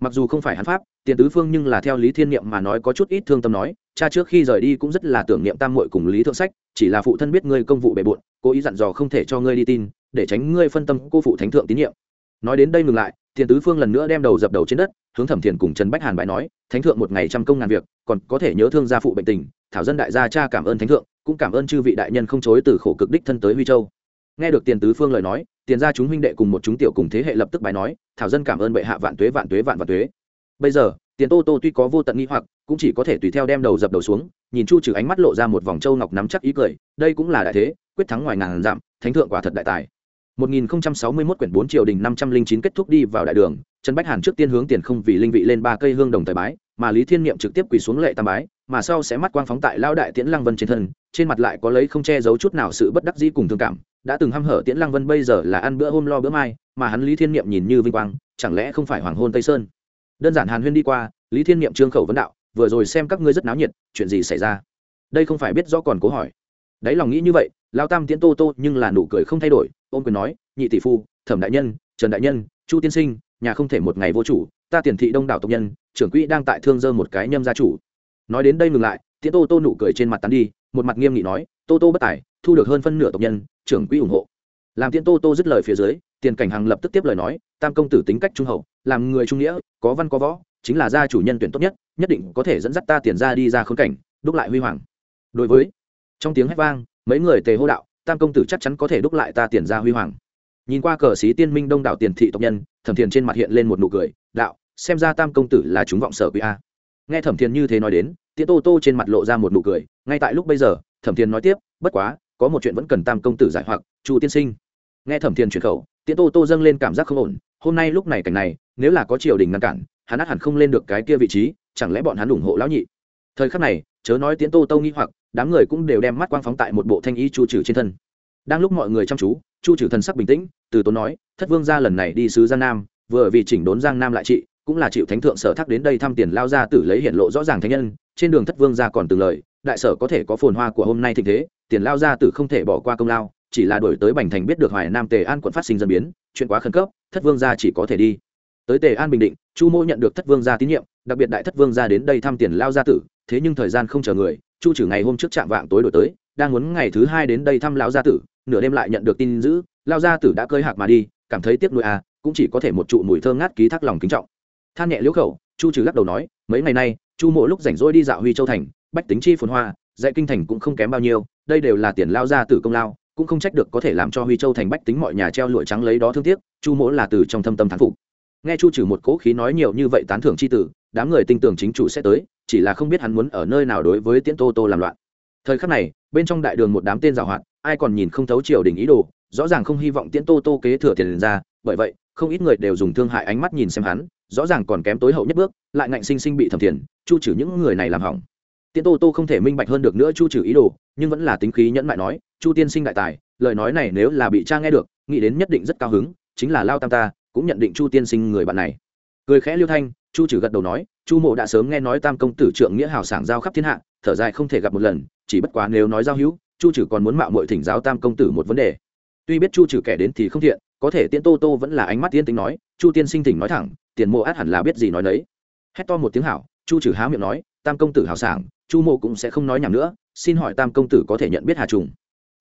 Mặc dù không phải hắn pháp, tiền tứ phương nhưng là theo lý thiên niệm mà nói có chút ít thương tâm nói, cha trước khi rời đi cũng rất là tưởng niệm tam muội cùng lý thượng sách, chỉ là phụ thân biết ngươi công vụ bề bộn, cố ý dặn dò không thể cho ngươi đi tin, để tránh ngươi phân tâm, cô phụ thánh thượng tín nhiệm. Nói đến đây ngừng lại, tiền tứ phương lần nữa đem đầu dập đầu trên đất, hướng thẩm thiền cùng trần bách hàn bài nói, thánh thượng một ngày trăm công ngàn việc, còn có thể nhớ thương gia phụ bệnh tình, thảo dân đại gia cha cảm ơn thánh thượng, cũng cảm ơn chư vị đại nhân không chối từ khổ cực đích thân tới huy châu. Nghe được tiền tứ phương lời nói tiền gia chúng huynh đệ cùng một chúng tiểu cùng thế hệ lập tức bài nói thảo dân cảm ơn bệ hạ vạn tuế vạn tuế vạn vạn tuế. Bây giờ tiền tô tô tuy có vô tận nghi hoặc cũng chỉ có thể tùy theo đem đầu dập đầu xuống nhìn chu trừ ánh mắt lộ ra một vòng châu ngọc nắm chắc ý cười đây cũng là đại thế quyết thắng ngoài ngàn giảm, thánh thượng quả thật đại tài. 1061 quyển 4 triều đình 509 kết thúc đi vào đại đường, Trần Bách Hàn trước tiên hướng tiền không vì linh vị lên ba cây hương đồng thời bái, mà Lý Thiên Niệm trực tiếp quỳ xuống lệ tam bái, mà sau sẽ mắt quang phóng tại lao đại Tiễn Lăng Vân trên thân, trên mặt lại có lấy không che giấu chút nào sự bất đắc dĩ cùng thương cảm, đã từng hăm hở Tiễn Lăng Vân bây giờ là ăn bữa hôm lo bữa mai, mà hắn Lý Thiên Niệm nhìn như vinh quang, chẳng lẽ không phải hoàng hôn Tây Sơn? Đơn giản Hàn Huyên đi qua, Lý Thiên Niệm trương khẩu vấn đạo, vừa rồi xem các ngươi rất náo nhiệt, chuyện gì xảy ra? Đây không phải biết rõ còn cố hỏi. Đấy lòng nghĩ như vậy, Lão Tam Tiễn Tô Tô nhưng là nụ cười không thay đổi, ôm quyền nói, nhị tỷ phu, thẩm đại nhân trần đại nhân chu tiên sinh nhà không thể một ngày vô chủ ta tiền thị đông đảo tộc nhân trưởng quỹ đang tại thương dơ một cái nhâm gia chủ nói đến đây ngừng lại tiễn tô tô nụ cười trên mặt tán đi một mặt nghiêm nghị nói tô tô bất tài thu được hơn phân nửa tộc nhân, trưởng quỹ ủng hộ. Làm tiễn tô tô dứt lời phía dưới, tiền cảnh hằng lập tức tiếp lời nói, tam công tử tính cách trung hậu, làm người trung nghĩa, có văn có võ, chính là gia chủ nhân tuyển tốt nhất nhất định có thể dẫn dắt ta tiền ra đi ra khốn cảnh, đúc lại huy hoàng. Đối với, trong tiếng hét vang, mấy người tề hô đạo, tam công tử chắc chắn có thể đúc lại ta tiền ra huy hoàng. Nhìn qua cờ sĩ tiên minh đông đảo tiền thị tộc nhân, thẩm thiền trên mặt hiện lên một nụ cười, đạo, xem ra tam công tử là chúng vọng sở quý a. Nghe thẩm thiền như thế nói đến, tiễn tô tô trên mặt lộ ra một nụ cười, ngay tại lúc bây giờ, thẩm thiền nói tiếp, bất quá có một chuyện vẫn cần tam công tử giải hoặc, chu tiên sinh. Nghe thẩm thiền truyền khẩu, tiễn tô tô dâng lên cảm giác không ổn, hôm nay lúc này cảnh này, nếu là có triều đình ngăn cản, hắn át hẳn không lên được cái kia vị trí, chẳng lẽ bọn hắn ủng hộ lão nhị? Thời khắc này, chớ nói tiễn tô tô nghi hoặc, đám người cũng đều đem mắt quang phóng tại một bộ thanh y chu trừ trên thân. Đang lúc mọi người chăm chú, chu trừ thần sắc bình tĩnh, từ tốn nói, thất vương gia lần này đi sứ giang nam, vừa vì chỉnh đốn giang nam lại trị, cũng là chịu thánh thượng sở thác đến đây thăm tiền lao ra tử lấy hiện lộ rõ ràng thánh nhân, trên đường thất vương gia còn từng lời đại sở có thể có phồn hoa của hôm nay thịnh thế, tiền lao ra tử không thể bỏ qua công lao, chỉ là đổi tới bành thành biết được hoài nam tề an quận phát sinh dân biến, chuyện quá khẩn cấp, thất vương gia chỉ có thể đi. Tới tề an bình định, chu mô nhận được thất vương gia tín nhiệm, đặc biệt đại thất vương gia đến đây thăm tiền lao gia tử, thế nhưng thời gian không chờ người, chu trừ ngày hôm trước chạm vạng tối đổi tới, đang muốn ngày thứ hai đến đây thăm lão gia tử, nửa đêm lại nhận được tin dữ lao gia tử đã cơi hạc mà đi, cảm thấy tiếc nuôi à cũng chỉ có thể một trụ mùi thơm ngát ký thác lòng kính trọng. Than nhẹ liễu khẩu, chu trừ lắc đầu nói, mấy ngày nay, chu Mỗ lúc rảnh rỗi đi dạo huy châu thành bách tính chi phồn hoa, dạy kinh thành cũng không kém bao nhiêu, đây đều là tiền lao ra từ công lao, cũng không trách được có thể làm cho huy châu thành bách tính mọi nhà treo lụa trắng lấy đó thương tiếc, chu mỗ là từ trong thâm tâm thán phục. Nghe chu trừ một cỗ khí nói nhiều như vậy tán thưởng c h i tử, đám người tin tưởng chính chủ sẽ tới, chỉ là không biết hắn muốn ở nơi nào đối với tiễn tô tô làm loạn. Thời khắc này, bên trong đại đường một đám tên giảo hoạt, ai còn nhìn không thấu triều đình ý đồ, rõ ràng không hy vọng tiễn tô tô kế thừa tiền ra, bởi vậy, không ít người đều dùng thương hại ánh mắt nhìn xem hắn, rõ ràng còn kém tối hậu nhất bước, lại ngạnh sinh sinh bị thẩm thiền, chu trừ những người này làm hỏng tiễn tô tô không thể minh bạch hơn được nữa chu trừ ý đồ, nhưng vẫn là tính khí nhẫn mại nói, chu tiên sinh đại tài, lời nói này nếu là bị cha nghe được, nghĩ đến nhất định rất cao hứng, chính là lao tam ta, cũng nhận định chu tiên sinh người bạn này. Cười khẽ liêu thanh, chu trừ gật đầu nói, chu mộ đã sớm nghe nói tam công tử trượng nghĩa hào sảng giao khắp thiên hạ, thở dài không thể gặp một lần, chỉ bất quá nếu nói giao hữu, chu trừ còn muốn mạo mội thỉnh giáo tam công tử một vấn đề. Tuy biết chu trừ kẻ đến thì không thiện, có thể tiễn tô tô vẫn là ánh mắt tiên tính nói, chu tiên sinh thỉnh nói thẳng, tiền mộ át hẳn là biết gì nói đấy hét to một tiếng hảo, chu trừ há miệng nói tam công tử hào sảng, chu mộ cũng sẽ không nói nhảm nữa, xin hỏi tam công tử có thể nhận biết hà trùng?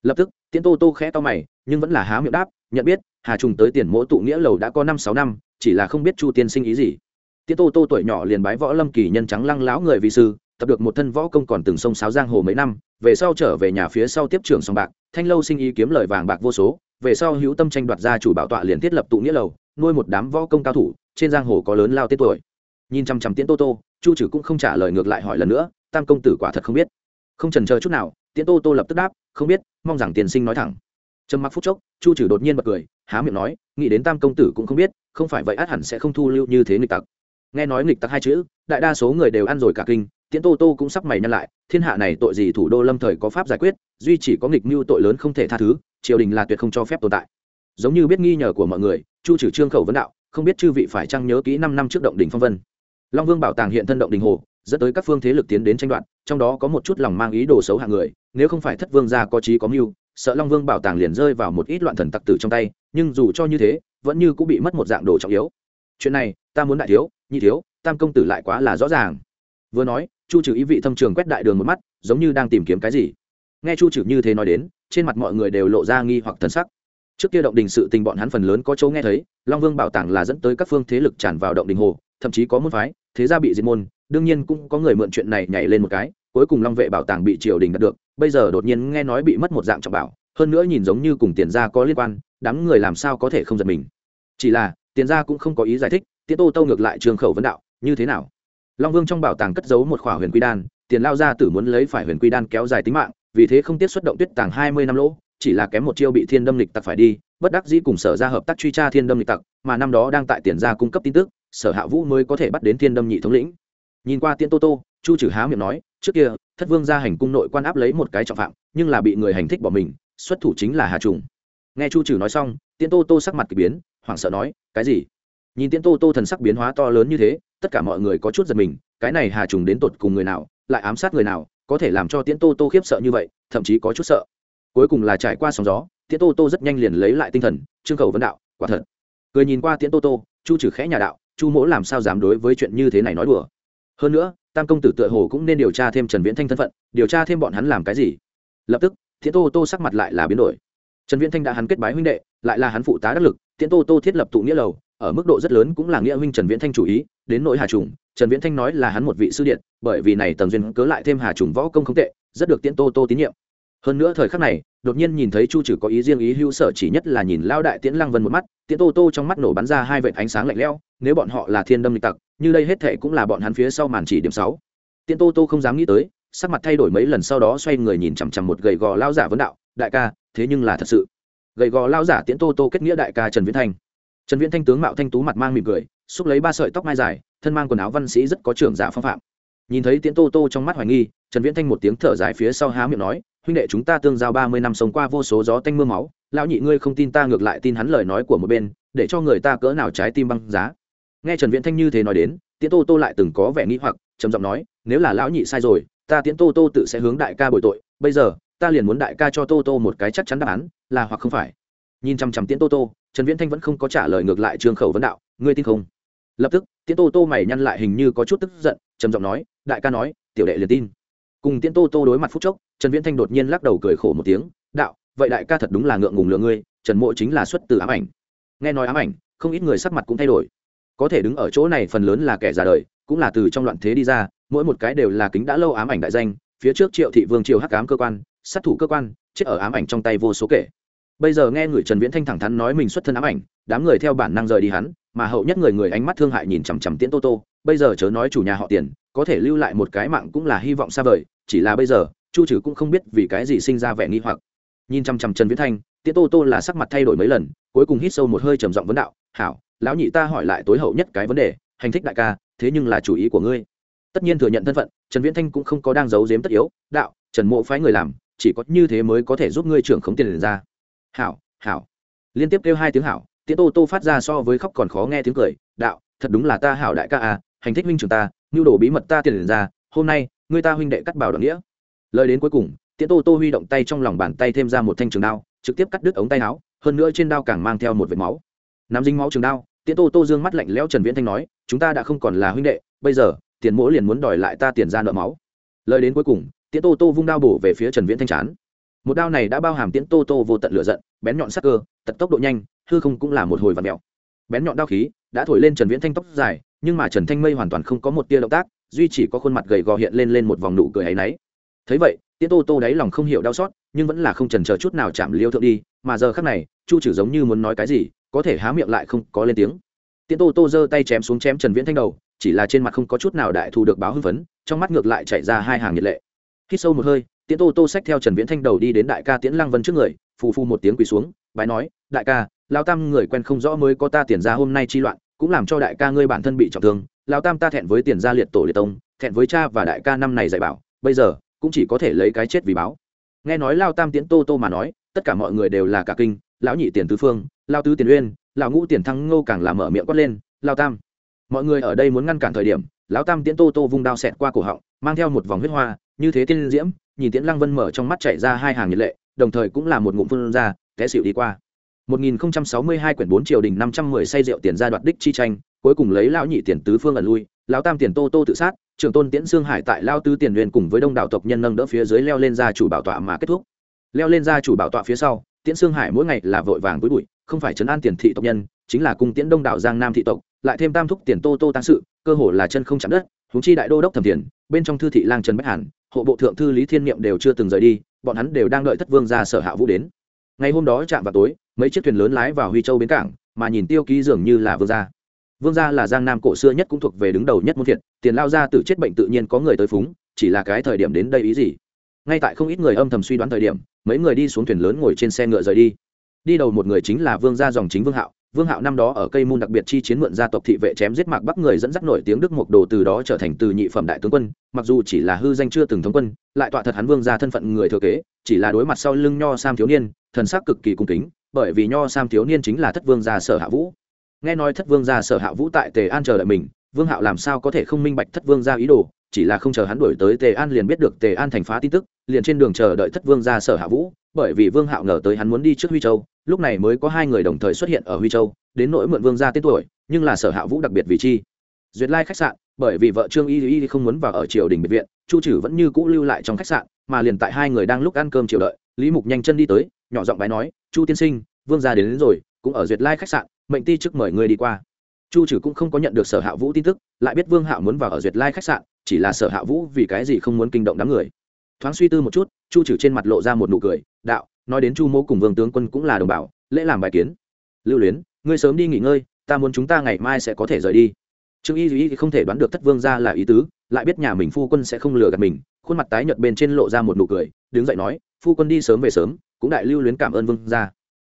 Lập tức, tiễn tô tô khẽ to mày, nhưng vẫn là há miệng đáp, nhận biết, hà trùng tới tiền mộ tụ nghĩa lầu đã có năm sáu năm, chỉ là không biết chu tiên sinh ý gì. Tiễn tô tô tuổi nhỏ liền bái võ lâm kỳ nhân trắng lăng lão người vì sư, tập được một thân võ công còn từng sông sáo giang hồ mấy năm, về sau trở về nhà phía sau tiếp trưởng sòng bạc, thanh lâu sinh ý kiếm lời vàng bạc vô số, về sau hữu tâm tranh đoạt gia chủ bảo tọa liền thiết lập tụ nghĩa lầu, nuôi một đám võ công cao thủ, trên giang hồ có lớn lao tiết tuổi. Nhìn chăm chăm tiễn tô tô chu trừ cũng không trả lời ngược lại hỏi lần nữa, tam công tử quả thật không biết. Không trần chờ chút nào, tiễn tô tô lập tức đáp, không biết, mong rằng tiền sinh nói thẳng. Trầm mặc phút chốc, chu trừ đột nhiên bật cười, há miệng nói, nghĩ đến tam công tử cũng không biết, không phải vậy át hẳn sẽ không thu lưu như thế nghịch tặc. Nghe nói nghịch tặc hai chữ, đại đa số người đều ăn rồi cả kinh, tiễn tô tô cũng sắp mày nhăn lại, thiên hạ này tội gì thủ đô lâm thời có pháp giải quyết, duy chỉ có nghịch mưu tội lớn không thể tha thứ, triều đình là tuyệt không cho phép tồn tại. Giống như biết nghi nhờ của mọi người, chu trừ trương khẩu vấn đạo, không biết chư vị phải chăng nhớ kỹ năm năm trước động đình phong vân? Long vương bảo tàng hiện thân động đình hồ, dẫn tới các phương thế lực tiến đến tranh đoạt, trong đó có một chút lòng mang ý đồ xấu hạng người, nếu không phải thất vương gia có trí có mưu, sợ long vương bảo tàng liền rơi vào một ít loạn thần tặc tử trong tay, nhưng dù cho như thế, vẫn như cũng bị mất một dạng đồ trọng yếu. Chuyện này, ta muốn đại thiếu, nhị thiếu, tam công tử lại quá là rõ ràng. Vừa nói, chu trừ ý vị thâm trường quét đại đường một mắt, giống như đang tìm kiếm cái gì. Nghe chu trừ như thế nói đến, trên mặt mọi người đều lộ ra nghi hoặc thần sắc. Trước kia động đình sự tình bọn hắn phần lớn có chỗ nghe thấy, long vương bảo tàng là dẫn tới các phương thế lực tràn vào động đình hồ, thậm chí có môn phái thế gia bị diệt môn, đương nhiên cũng có người mượn chuyện này nhảy lên một cái, cuối cùng long vệ bảo tàng bị triều đình đạt được, bây giờ đột nhiên nghe nói bị mất một dạng trọng bảo, hơn nữa nhìn giống như cùng tiền gia có liên quan, đám người làm sao có thể không giật mình. Chỉ là, tiền gia cũng không có ý giải thích tiết tô tâu ngược lại trường khẩu vấn đạo, như thế nào? Long vương trong bảo tàng cất giấu một khỏa huyền quy đan, tiền lao ra tử muốn lấy phải huyền quy đan kéo dài tính mạng, vì thế không tiết xuất động tuyết tàng hai mươi năm lỗ, chỉ là kém một chiêu bị thiên đâm lịch tặc phải đi, bất đắc dĩ cùng sở ra hợp tác truy tra thiên đâm lịch tặc, mà năm đó đang tại tiền gia cung cấp tin tức sở hạ vũ mới có thể bắt đến thiên đâm nhị thống lĩnh. Nhìn qua tiên tô tô, chu trừ há miệng nói, trước kia, thất vương ra hành cung nội quan áp lấy một cái trọng phạm, nhưng là bị người hành thích bỏ mình, xuất thủ chính là hà trùng. Nghe chu trừ nói xong tiên tô tô sắc mặt k ỳ biến, hoảng sợ nói, cái gì? Nhìn tiên tô tô thần sắc biến hóa to lớn như thế, tất cả mọi người có chút giật mình, cái này hà trùng đến tột cùng người nào, lại ám sát người nào, có thể làm cho tiễn tô tô khiếp sợ như vậy, thậm chí có chút sợ. Cuối cùng là trải qua sóng gió, tiễn tô tô rất nhanh liền lấy lại tinh thần, trương cầu vấn đạo, quả thật. Cười nhìn qua tiễn tô tô, chu trừ khẽ nhà đạo chu mỗ làm sao dám đối với chuyện như thế này nói đùa? Hơn nữa, tam công tử tựa hồ cũng nên điều tra thêm trần viễn thanh thân phận, điều tra thêm bọn hắn làm cái gì? Lập tức, thiện tô tô sắc mặt lại là biến đổi. Trần viễn thanh đã hắn kết bái huynh đệ, lại là hắn phụ tá đắc lực, thiện tô tô thiết lập tụ nghĩa lầu, ở mức độ rất lớn cũng là nghĩa huynh trần viễn thanh chủ ý, đến nội hà trùng, trần viễn thanh nói là hắn một vị sư điện, bởi vì này tầng duyên cớ lại thêm hà trùng võ công không tệ, rất được tiễn tô tô tín nhiệm hơn nữa thời khắc này, đột nhiên nhìn thấy chu trừ có ý riêng ý hữu sở chỉ nhất là nhìn lao đại tiễn lăng vân một mắt, tiễn tô tô trong mắt nổ bắn ra hai vệt ánh sáng lạnh lẽo, nếu bọn họ là thiên đâm lịch tặc, như đây hết thệ cũng là bọn hắn phía sau màn chỉ điểm sáu. Tiễn tô tô không dám nghĩ tới, sắc mặt thay đổi mấy lần sau đó xoay người nhìn chằm chằm một gầy gò lao giả vấn đạo, đại ca, thế nhưng là thật sự. Gầy gò lao giả tiễn tô tô kết nghĩa đại ca trần viễn thanh. Trần viễn thanh tướng mạo thanh tú mặt mang mỉm cười, xúc lấy ba sợi tóc mai dài, thân mang quần áo văn sĩ rất có trưởng giả phong phạm. Nhìn thấy tiễn tô tô trong mắt hoài nghi, trần viễn thanh một tiếng thở dài phía sau há miệng nói huynh đệ chúng ta tương giao ba mươi năm sống qua vô số gió tanh mưa máu, lão nhị ngươi không tin ta ngược lại tin hắn lời nói của một bên, để cho người ta cỡ nào trái tim băng giá. Nghe trần viễn thanh như thế nói đến, tiễn tô tô lại từng có vẻ nghĩ hoặc, trầm giọng nói, nếu là lão nhị sai rồi, ta tiễn tô tô tự sẽ hướng đại ca bồi tội, bây giờ, ta liền muốn đại ca cho tô tô một cái chắc chắn đáp án, là hoặc không phải. Nhìn chăm chăm tiễn tô tô, trần viễn thanh vẫn không có trả lời ngược lại trương khẩu vấn đạo, ngươi tin không? Lập tức, tiễn tô tô mày nhăn lại hình như có chút tức giận, trầm giọng nói, đại ca nói, tiểu đệ liền tin cùng tiễn tô tô đối mặt phút chốc, trần viễn thanh đột nhiên lắc đầu cười khổ một tiếng, đạo, vậy đại ca thật đúng là ngượng ngùng lượng ngươi, trần mộ chính là xuất từ ám ảnh. Nghe nói ám ảnh, không ít người sắc mặt cũng thay đổi. Có thể đứng ở chỗ này phần lớn là kẻ già đời, cũng là từ trong loạn thế đi ra, mỗi một cái đều là kính đã lâu ám ảnh đại danh, phía trước triệu thị vương triều hắc ám cơ quan, sát thủ cơ quan, chết ở ám ảnh trong tay vô số kể bây giờ nghe người trần viễn thanh thẳng thắn nói mình xuất thân ám ảnh, đám người theo bản năng rời đi hắn, mà hậu nhất người người ánh mắt thương hại nhìn chằm chằm tiễn tô tô. Bây giờ chớ nói chủ nhà họ tiền, có thể lưu lại một cái mạng cũng là hy vọng xa vời, chỉ là bây giờ, chu trừ cũng không biết vì cái gì sinh ra vẻ nghi hoặc. Nhìn chằm chằm trần viễn thanh, tiễn tô tô là sắc mặt thay đổi mấy lần, cuối cùng hít sâu một hơi trầm giọng vấn đạo, hảo, lão nhị ta hỏi lại tối hậu nhất cái vấn đề, hành thích đại ca, thế nhưng là chủ ý của ngươi. Tất nhiên thừa nhận thân phận, trần viễn thanh cũng không có đang giấu giếm tất yếu, đạo, trần mộ phái người làm, chỉ có như thế mới có thể giúp ngươi trưởng khống tiền ra hảo hảo. Liên tiếp kêu hai tiếng hảo, tiễn tô tô phát ra so với khóc còn khó nghe tiếng cười, đạo, thật đúng là ta hảo đại ca à hành thích huynh trường ta, nhu đồ bí mật ta tiền ra, hôm nay người ta huynh đệ cắt bảo đoạn nghĩa. Lời đến cuối cùng, tiễn tô tô huy động tay trong lòng bàn tay thêm ra một thanh trường đao, trực tiếp cắt đứt ống tay áo, hơn nữa trên đao càng mang theo một vệt máu. Nắm dính máu trường đao, tiễn tô tô dương mắt lạnh lẽo trần viễn thanh nói, chúng ta đã không còn là huynh đệ, bây giờ, tiền mỗ liền muốn đòi lại ta tiền ra nợ máu. Lời đến cuối cùng, tiễn tô tô vung đao bổ về phía trần viễn thanh chán một đao này đã bao hàm tiễn tô tô vô tận lửa giận, bén nhọn sắc cơ, tật tốc độ nhanh, hư không cũng là một hồi vạt mèo. Bén nhọn đao khí đã thổi lên trần viễn thanh tóc dài, nhưng mà trần thanh mây hoàn toàn không có một tia động tác, duy chỉ có khuôn mặt gầy gò hiện lên lên một vòng nụ cười áy náy thấy vậy, tiễn tô tô đáy lòng không hiểu đau xót, nhưng vẫn là không trần chờ chút nào chạm liêu thượng đi, mà giờ khác này, chu trừ giống như muốn nói cái gì, có thể há miệng lại không có lên tiếng. Tiễn tô tô giơ tay chém xuống chém trần viễn thanh đầu, chỉ là trên mặt không có chút nào đại thù được báo hưng phấn, trong mắt ngược lại chạy ra hai hàng nhiệt lệ. Hít sâu một hơi tiễn tô tô xách theo trần viễn thanh đầu đi đến đại ca tiễn lăng vân trước người, phù phù một tiếng quỳ xuống, bái nói, đại ca lao tam người quen không rõ mới có ta tiền ra hôm nay chi loạn, cũng làm cho đại ca ngươi bản thân bị trọng thương. Lao tam ta thẹn với tiền gia liệt tổ liệt tông, thẹn với cha và đại ca năm này dạy bảo, bây giờ cũng chỉ có thể lấy cái chết vì báo. Nghe nói lao tam tiễn tô tô mà nói, tất cả mọi người đều là cả kinh, lão nhị tiền tứ phương lao tứ tiền uyên, lão ngũ tiền thăng ngô càng làm mở miệng quát lên lao tam, mọi người ở đây muốn ngăn cản thời điểm, lão tam tiễn tô tô vung đao xẹt qua cổ họng, mang theo một vòng huyết hoa, như thế tiên diễm nhìn tiễn lăng vân mở trong mắt chảy ra hai hàng nhiệt lệ đồng thời cũng là một ngụm phun ra té xịu đi qua 1062 quyển 4 triều đình 510 say rượu tiền ra đoạt đích chi tranh, cuối cùng lấy lão nhị tiền tứ phương ẩn lui, lão tam tiền Tô Tô tự sát, trưởng tôn Tiễn Dương Hải tại lao tứ tiền nguyên cùng với đông đảo tộc nhân nâng đỡ phía dưới leo lên gia chủ bảo tọa mà kết thúc. Leo lên gia chủ bảo tọa phía sau, Tiễn Dương Hải mỗi ngày là vội vàng với bụi, không phải trấn an tiền thị tộc nhân, chính là cung Tiễn Đông đảo Giang Nam thị tộc, lại thêm tam thúc tiền Tô Tô tăng sự, cơ hồ là chân không chạm đất, huống chi đại đô đốc thẩm tiền, bên trong thư thị lang Trần Bách Hàn, hộ bộ thượng thư Lý Thiên Niệm đều chưa từng rời đi, bọn hắn đều đang đợi thất vương gia sở hạ vũ đến. Ngày hôm đó chạm vào tối mấy chiếc thuyền lớn lái vào huy châu bến cảng mà nhìn tiêu ký dường như là vương gia. Vương gia là giang nam cổ xưa nhất cũng thuộc về đứng đầu nhất môn thiệt tiền lao ra tự chết bệnh tự nhiên có người tới phúng chỉ là cái thời điểm đến đây ý gì? Ngay tại không ít người âm thầm suy đoán thời điểm mấy người đi xuống thuyền lớn ngồi trên xe ngựa rời đi. Đi đầu một người chính là vương gia dòng chính vương hạo vương hạo năm đó ở cây môn đặc biệt chi chiến mượn gia tộc thị vệ chém giết mạc bắc người dẫn dắt nổi tiếng đức mộc đồ từ đó trở thành từ nhị phẩm đại tướng quân, mặc dù chỉ là hư danh chưa từng thống quân, lại tọa thật hắn vương gia thân phận người thừa kế, chỉ là đối mặt sau lưng nho sam thiếu niên, thần sắc cực kỳ cung kính, bởi vì nho sam thiếu niên chính là thất vương gia sở hạ vũ. Nghe nói thất vương gia sở hạ vũ tại tề an chờ đợi mình, vương hạo làm sao có thể không minh bạch thất vương gia ý đồ, chỉ là không chờ hắn đuổi tới tề an liền biết được tề an thành phá tin tức, liền trên đường chờ đợi thất vương gia sở hạ vũ bởi vì vương hạo ngờ tới hắn muốn đi trước huy châu lúc này mới có hai người đồng thời xuất hiện ở huy châu đến nỗi mượn vương gia tên tuổi nhưng là sở hạ vũ đặc biệt vì chi. Duyệt lai khách sạn bởi vì vợ trương y y không muốn vào ở triều đình biệt viện chu trừ vẫn như cũ lưu lại trong khách sạn mà liền tại hai người đang lúc ăn cơm chiều đợi lý mục nhanh chân đi tới nhỏ giọng bái nói chu tiên sinh vương gia đến, đến rồi cũng ở duyệt lai khách sạn mệnh ti trước mời người đi qua. Chu trừ cũng không có nhận được sở hạ vũ tin tức lại biết vương hạo muốn vào ở duyệt lai khách sạn chỉ là sở hạ vũ vì cái gì không muốn kinh động đám người. Thoáng suy tư một chút chu trừ trên mặt lộ ra một nụ cười đạo, nói đến chu mô cùng vương tướng quân cũng là đồng bào, lễ làm bài kiến. Lưu luyến, ngươi sớm đi nghỉ ngơi, ta muốn chúng ta ngày mai sẽ có thể rời đi. Trương y duy không thể đoán được thất vương ra là ý tứ, lại biết nhà mình phu quân sẽ không lừa gạt mình, khuôn mặt tái nhợt bên trên lộ ra một nụ cười, đứng dậy nói, phu quân đi sớm về sớm, cũng đại lưu luyến cảm ơn vương gia.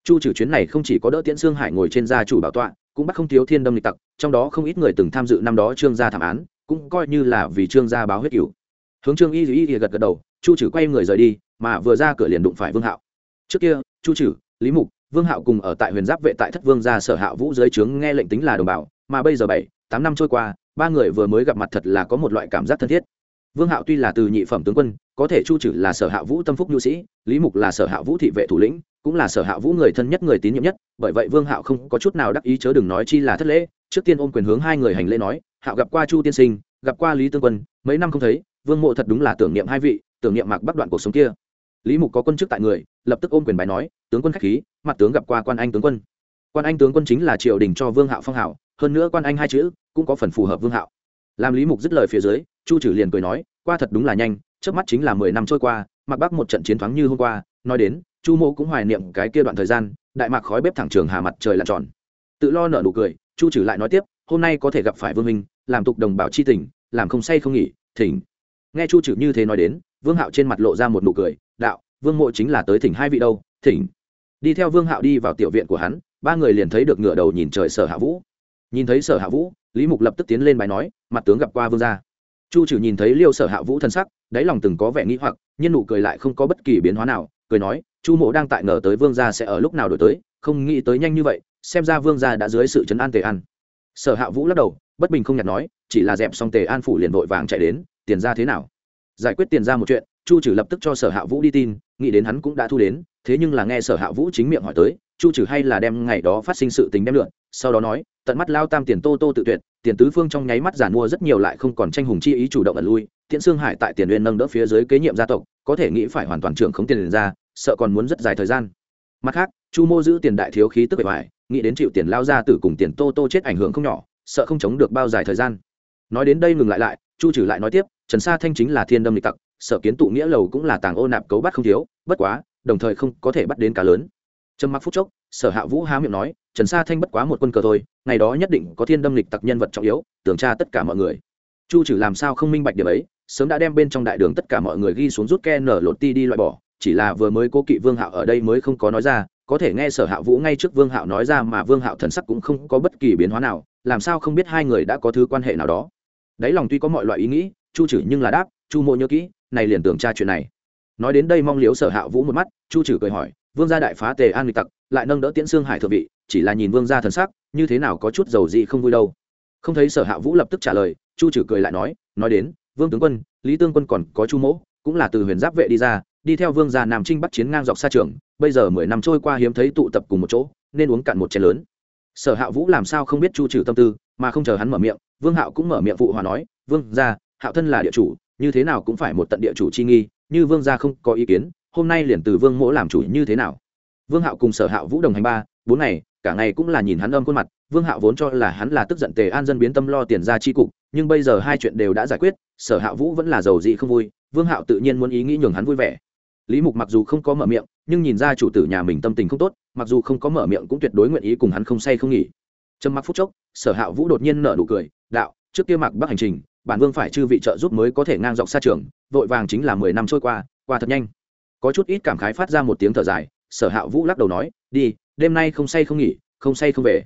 Chu trừ chuyến này không chỉ có đỡ tiễn sương hải ngồi trên gia chủ bảo tọa, cũng bắt không thiếu thiên đâm lịch tặc, trong đó không ít người từng tham dự năm đó trương gia thảm án, cũng coi như là vì trương gia báo huyết cửu. Hướng trương y duy gật gật đầu, chu trừ quay người rời đi mà vừa ra cửa liền đụng phải vương hạo trước kia chu trừ lý mục vương hạo cùng ở tại huyền giáp vệ tại thất vương gia sở hạ vũ dưới trướng nghe lệnh tính là đồng bào mà bây giờ bảy tám năm trôi qua ba người vừa mới gặp mặt thật là có một loại cảm giác thân thiết vương hạo tuy là từ nhị phẩm tướng quân có thể chu trừ là sở hạ vũ tâm phúc nhu sĩ lý mục là sở hạ vũ thị vệ thủ lĩnh cũng là sở hạ vũ người thân nhất người tín nhiệm nhất bởi vậy vương hạo không có chút nào đắc ý chớ đừng nói chi là thất lễ trước tiên ôm quyền hướng hai người hành lễ nói hạo gặp qua chu tiên sinh gặp qua lý tương quân mấy năm không thấy vương mộ thật đúng là tưởng niệm hai vị tưởng niệm mạc bắt đoạn cuộc sống kia lý mục có quân chức tại người lập tức ôm quyền bài nói tướng quân khách khí mặt tướng gặp qua quan anh tướng quân. Quan anh tướng quân chính là triều đình cho vương hạo phong hảo hơn nữa quan anh hai chữ cũng có phần phù hợp vương hạo. Làm lý mục dứt lời phía dưới chu trừ liền cười nói qua thật đúng là nhanh trước mắt chính là mười năm trôi qua mặc bắc một trận chiến thoáng như hôm qua nói đến chu mô cũng hoài niệm cái kia đoạn thời gian đại mạc khói bếp thẳng trường hà mặt trời lặn tròn. Tự lo nở nụ cười chu trừ lại nói tiếp hôm nay có thể gặp phải vương minh làm tục đồng bào chi tỉnh, làm không say không nghỉ thỉnh. Nghe chu trừ như thế nói đến vương hạo trên mặt lộ ra một nụ cười, đạo, vương mộ chính là tới thỉnh hai vị đâu, thỉnh. Đi theo vương hạo đi vào tiểu viện của hắn, ba người liền thấy được ngựa đầu nhìn trời sở hạ vũ. Nhìn thấy sở hạ vũ, lý mục lập tức tiến lên bài nói, mặt tướng gặp qua vương gia. Chu trừ nhìn thấy liêu sở hạ vũ thân sắc, đáy lòng từng có vẻ nghĩ hoặc, nhưng nụ cười lại không có bất kỳ biến hóa nào, cười nói, chu mộ đang tại ngờ tới vương gia sẽ ở lúc nào đổi tới, không nghĩ tới nhanh như vậy, xem ra vương gia đã dưới sự chấn an tề an. Sở hạ vũ lắc đầu, bất bình không nhặt nói, chỉ là dẹp xong tề an phủ liền vội vàng chạy đến, tiền ra thế nào? Giải quyết tiền ra một chuyện, chu trừ lập tức cho sở hạ vũ đi tin, nghĩ đến hắn cũng đã thu đến, thế nhưng là nghe sở hạ vũ chính miệng hỏi tới, chu trừ hay là đem ngày đó phát sinh sự tình đem lượn, sau đó nói, tận mắt lao tam tiền tô tô tự tuyệt, tiền tứ phương trong nháy mắt giản mua rất nhiều lại không còn tranh hùng chi ý chủ động ẩn lui, tiễn xương hải tại tiền uyên nâng đỡ phía dưới kế nhiệm gia tộc, có thể nghĩ phải hoàn toàn trưởng không tiền ra, sợ còn muốn rất dài thời gian. Mặt khác, chu mô giữ tiền đại thiếu khí tức bề ngoài, nghĩ đến chịu tiền lao ra từ cùng tiền tô tô chết ảnh hưởng không nhỏ, sợ không chống được bao dài thời gian. Nói đến đây ngừng lại lại chu trừ lại nói tiếp, trần sa thanh chính là thiên đâm lịch tặc, sở kiến tụ nghĩa lầu cũng là tàng ô nạp cấu bắt không thiếu, bất quá, đồng thời không có thể bắt đến cá lớn. Trầm mặc phút chốc, sở hạ vũ há miệng nói, trần sa thanh bất quá một quân cờ thôi, ngày đó nhất định có thiên đâm lịch tặc nhân vật trọng yếu, tưởng tra tất cả mọi người. Chu trừ làm sao không minh bạch điểm ấy, sớm đã đem bên trong đại đường tất cả mọi người ghi xuống rút ke nở lột ti đi loại bỏ, chỉ là vừa mới cố kỵ vương hạo ở đây mới không có nói ra, có thể nghe sở hạ vũ ngay trước vương hạo nói ra mà vương hạo thần sắc cũng không có bất kỳ biến hóa nào, làm sao không biết hai người đã có thứ quan hệ nào đó đáy lòng tuy có mọi loại ý nghĩ, chu trừ nhưng là đáp, chu mộ nhớ kỹ, này liền tưởng tra chuyện này. Nói đến đây mong liếu sở hạ vũ một mắt, chu trừ cười hỏi, vương gia đại phá tề an nghịch tặc, lại nâng đỡ tiễn xương hải thượng vị, chỉ là nhìn vương gia thần sắc, như thế nào có chút dầu gì không vui đâu? Không thấy sở hạ vũ lập tức trả lời, chu trừ cười lại nói nói đến, vương tướng quân, lý tương quân còn có chu mỗ cũng là từ huyền giáp vệ đi ra, đi theo vương gia nam trinh bắt chiến ngang dọc xa trường, bây giờ mười năm trôi qua hiếm thấy tụ tập cùng một chỗ, nên uống cạn một chén lớn. Sở hạ vũ làm sao không biết chu trừ tâm tư mà không chờ hắn mở miệng, vương hạo cũng mở miệng phụ hòa nói, vương gia, hạo thân là địa chủ, như thế nào cũng phải một tận địa chủ chi nghi, như vương gia không có ý kiến, hôm nay liền từ vương mỗ làm chủ như thế nào? Vương hạo cùng sở hạo vũ đồng hành ba, bốn ngày, cả ngày cũng là nhìn hắn âm khuôn mặt, vương hạo vốn cho là hắn là tức giận tề an dân biến tâm lo tiền ra chi cục, nhưng bây giờ hai chuyện đều đã giải quyết, sở hạo vũ vẫn là giàu dị không vui, vương hạo tự nhiên muốn ý nghĩ nhường hắn vui vẻ. Lý mục mặc dù không có mở miệng, nhưng nhìn ra chủ tử nhà mình tâm tình không tốt, mặc dù không có mở miệng cũng tuyệt đối nguyện ý cùng hắn không say không nghỉ. Trầm mặc phút chốc sở hạo vũ đột nhiên nở nụ cười, đạo, trước kia mặc bắc hành trình, bản vương phải chư vị trợ giúp mới có thể ngang dọc xa trường, vội vàng chính là mười năm trôi qua qua thật nhanh. Có chút ít cảm khái phát ra một tiếng thở dài, sở hạ vũ lắc đầu nói, đi, đêm nay không say không nghỉ, không say không về.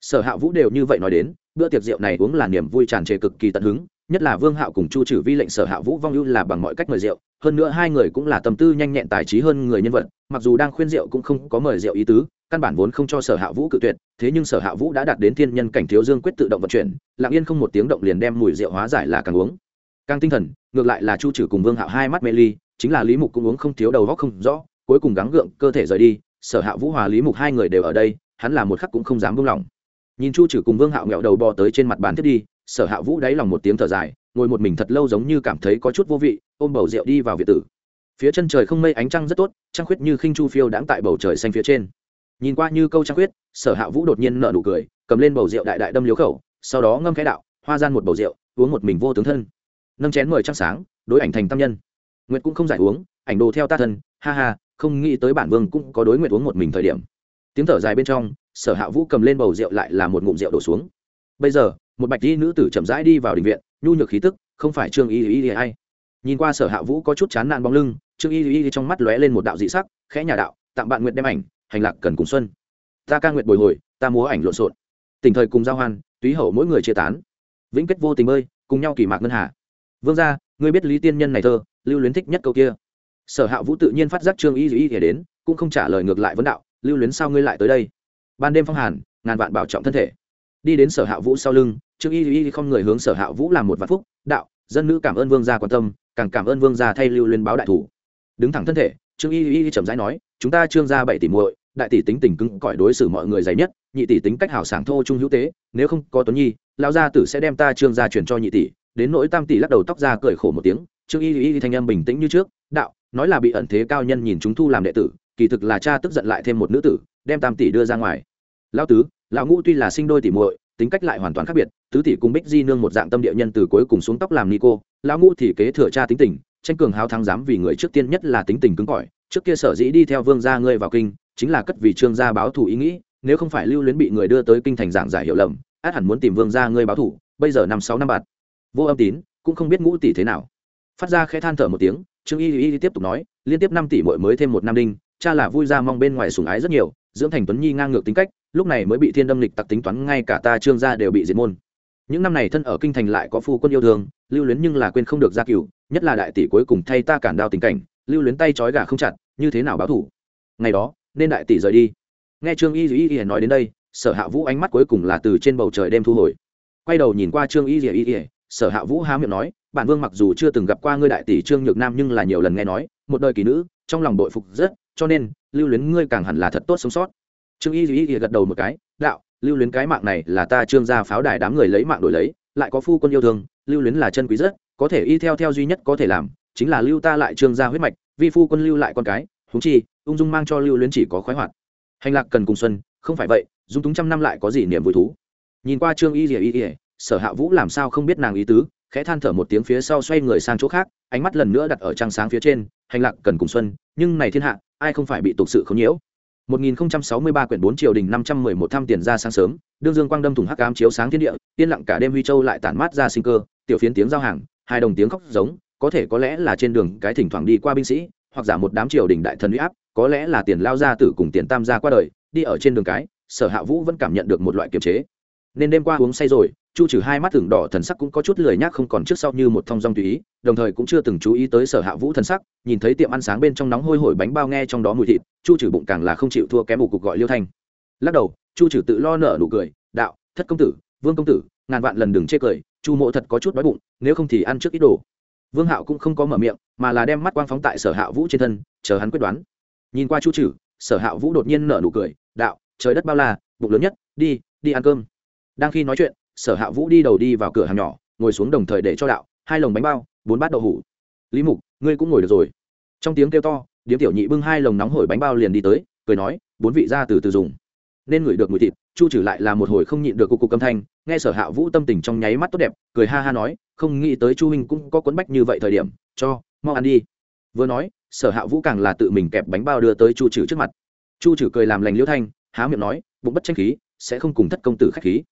Sở hạ vũ đều như vậy nói đến, bữa tiệc rượu này uống là niềm vui tràn trề cực kỳ tận hứng, nhất là vương hạo cùng chu trừ vi lệnh sở hạ vũ vong ưu là bằng mọi cách mời rượu, hơn nữa hai người cũng là tâm tư nhanh nhẹn tài trí hơn người nhân vật, mặc dù đang khuyên rượu cũng không có mời rượu ý tứ căn bản vốn không cho sở hạ vũ cự tuyệt, thế nhưng sở hạ vũ đã đạt đến thiên nhân cảnh thiếu dương quyết tự động vận chuyển, lặng yên không một tiếng động liền đem mùi rượu hóa giải là càng uống. Càng tinh thần, ngược lại là chu trừ cùng vương hạo hai mắt mê ly, chính là lý mục cũng uống không thiếu đầu góc không rõ, cuối cùng gắng gượng cơ thể rời đi, sở hạ vũ hòa lý mục hai người đều ở đây, hắn là một khắc cũng không dám buông lỏng. Nhìn chu trừ cùng vương hạo nghẹo đầu bò tới trên mặt bàn thiết đi, sở hạ vũ đáy lòng một tiếng thở dài, ngồi một mình thật lâu giống như cảm thấy có chút vô vị, ôm bầu rượu đi vào việt tử. Phía chân trời không mây ánh trăng rất tốt, trăng khuyết như khinh chu phiêu đãng tại bầu trời xanh phía trên nhìn qua như câu trang quyết sở hạ vũ đột nhiên nở nụ cười, cầm lên bầu rượu đại đại đâm liếu khẩu, sau đó ngâm cái đạo, hoa gian một bầu rượu, uống một mình vô tướng thân. Nâng chén mời trăng sáng, đối ảnh thành tam nhân. Nguyệt cũng không giải uống, ảnh đồ theo ta thân, ha ha, không nghĩ tới bản vương cũng có đối nguyện uống một mình thời điểm. Tiếng thở dài bên trong, sở hạ vũ cầm lên bầu rượu lại là một ngụm rượu đổ xuống. Bây giờ, một bạch y nữ tử chậm rãi đi vào đình viện, nhu nhược khí tức, không phải trương y y y ai. Nhìn qua sở hạ vũ có chút chán nản bóng lưng, trương y y trong mắt lóe lên một đạo dị sắc, khẽ nhà đạo tặng bạn nguyện đem ảnh hành lạc cần cùng xuân. Ta ca nguyện bồi hồi, ta múa ảnh lộn xộn. Tình thời cùng giao hoan, túy hậu mỗi người chia tán. Vĩnh kết vô tình ơi, cùng nhau kỳ mạc ngân hà. Vương gia, ngươi biết lý tiên nhân này thơ, lưu luyến thích nhất câu kia. Sở hạ vũ tự nhiên phát giác trương y y đến, cũng không trả lời ngược lại vấn đạo, lưu luyến sao ngươi lại tới đây? Ban đêm phong hàn, ngàn vạn bảo trọng thân thể. Đi đến sở hạ vũ sau lưng, trương y y không người hướng sở hạ vũ làm một vạn phúc, đạo, dân nữ cảm ơn vương gia quan tâm, càng cảm ơn vương gia thay lưu luyến báo đại thủ. Đứng thẳng thân thể, trương y y chậm rãi nói chúng ta trương gia bảy tỷ muội, đại tỷ tính tình cứng cỏi đối xử mọi người dày nhất, nhị tỷ tính cách hảo sảng thô trung hữu tế, nếu không có tuấn nhi, lão gia tử sẽ đem ta trương gia chuyển cho nhị tỷ. Đến nỗi tam tỷ lắc đầu tóc ra cười khổ một tiếng, trương y y thanh âm bình tĩnh như trước, đạo, nói là bị ẩn thế cao nhân nhìn chúng thu làm đệ tử, kỳ thực là cha tức giận lại thêm một nữ tử, đem tam tỷ đưa ra ngoài. Lão tứ, lão ngũ tuy là sinh đôi tỷ muội, tính cách lại hoàn toàn khác biệt, tứ tỷ cùng bích di nương một dạng tâm địa nhân từ cuối cùng xuống tóc làm ni cô, lão ngũ thì kế thừa cha tính tình, tranh cường hào thắng dám vì người trước tiên nhất là tính tình cứng cỏi trước kia sở dĩ đi theo vương gia ngươi vào kinh, chính là cất vì trương gia báo thù ý nghĩ, nếu không phải lưu luyến bị người đưa tới kinh thành giảng giải hiểu lầm, át hẳn muốn tìm vương gia ngươi báo thù, bây giờ năm sáu năm bạt. Vô âm tín, cũng không biết ngũ tỷ thế nào. Phát ra khẽ than thở một tiếng, trương y y tiếp tục nói, liên tiếp năm tỷ mỗi mới thêm một năm đinh, cha là vui ra mong bên ngoài sùng ái rất nhiều, dưỡng thành tuấn nhi ngang ngược tính cách, lúc này mới bị thiên đâm lịch tặc tính toán ngay cả ta trương gia đều bị diệt môn. Những năm này thân ở kinh thành lại có phu quân yêu thương, lưu luyến nhưng là quên không được gia cửu, nhất là đại tỷ cuối cùng thay ta cản đao tình cảnh lưu luyến tay trói gà không chặt, như thế nào báo thủ? Ngày đó, nên đại tỷ rời đi. Nghe trương y y y nói đến đây, sở hạ vũ ánh mắt cuối cùng là từ trên bầu trời đêm thu hồi. Quay đầu nhìn qua trương y y y sở hạ vũ há miệng nói, bản vương mặc dù chưa từng gặp qua ngươi đại tỷ trương nhược nam nhưng là nhiều lần nghe nói, một đời kỳ nữ, trong lòng bội phục rất, cho nên, lưu luyến ngươi càng hẳn là thật tốt sống sót. Trương y y gật đầu một cái, đạo, lưu luyến cái mạng này là ta trương gia pháo đài đám người lấy mạng đổi lấy, lại có phu quân yêu thương, lưu luyến là chân quý rất, có thể y theo theo duy nhất có thể làm chính là lưu ta lại trương gia huyết mạch vi phu quân lưu lại con cái húng chi ung dung mang cho lưu luyến chỉ có khoái hoạt. Hành lạc cần cùng xuân không phải vậy dung túng trăm năm lại có gì niềm vui thú. Nhìn qua trương y y rỉa sở hạ vũ làm sao không biết nàng ý tứ khẽ than thở một tiếng phía sau xoay người sang chỗ khác ánh mắt lần nữa đặt ở trăng sáng phía trên hành lạc cần cùng xuân nhưng này thiên hạ ai không phải bị tục sự không nhiễu 1063 quyển 4 triều đình 511 thăm tiền ra sáng sớm, đương dương quang đâm thủng hắc ám chiếu sáng thiên địa, yên lặng cả đêm huy châu lại tản mát ra sinh cơ, tiểu phiến tiếng giao hàng, hai đồng tiếng khóc giống, có thể có lẽ là trên đường cái thỉnh thoảng đi qua binh sĩ, hoặc giả một đám triều đình đại thần uy áp, có lẽ là tiền lao gia tử cùng tiền tam gia qua đời, đi ở trên đường cái, Sở Hạ Vũ vẫn cảm nhận được một loại kiềm chế. Nên đêm qua uống say rồi, Chu Trừ hai mắt thường đỏ thần sắc cũng có chút lười nhác không còn trước sau như một thông dong tùy ý, đồng thời cũng chưa từng chú ý tới Sở Hạ Vũ thần sắc, nhìn thấy tiệm ăn sáng bên trong nóng hôi hổi bánh bao nghe trong đó mùi thịt, Chu Trừ bụng càng là không chịu thua kém một cục gọi Liêu Thanh. Lắc đầu, Chu Trừ tự lo nở nụ cười, "Đạo, thất công tử, Vương công tử, ngàn vạn lần đừng chê cười, Chu Mộ thật có chút đói bụng, nếu không thì ăn trước ít đồ." Vương Hạo cũng không có mở miệng, mà là đem mắt quang phóng tại Sở Hạ Vũ trên thân, chờ hắn quyết đoán. Nhìn qua Chu Trừ, Sở Hạ Vũ đột nhiên nở nụ cười, "Đạo, trời đất bao la, bụng lớn nhất, đi, đi ăn cơm." Đang khi nói chuyện, sở hạ vũ đi đầu đi vào cửa hàng nhỏ ngồi xuống đồng thời để cho đạo hai lồng bánh bao bốn bát đậu hủ lý mục ngươi cũng ngồi được rồi trong tiếng kêu to điếm tiểu nhị bưng hai lồng nóng hổi bánh bao liền đi tới cười nói bốn vị ra từ từ dùng nên ngửi được mùi thịt chu trừ lại là một hồi không nhịn được cục cục âm thanh nghe sở hạ vũ tâm tình trong nháy mắt tốt đẹp cười ha ha nói không nghĩ tới chu huynh cũng có quấn bách như vậy thời điểm, cho, mau ăn đi. Vừa nói, sở hạ vũ càng là tự mình kẹp bánh bao đưa tới chu trừ trước mặt. Chu trừ cười làm lành liễu thanh, há miệng nói, bụng bất tranh khí, sẽ không cùng thất công tử khách khí.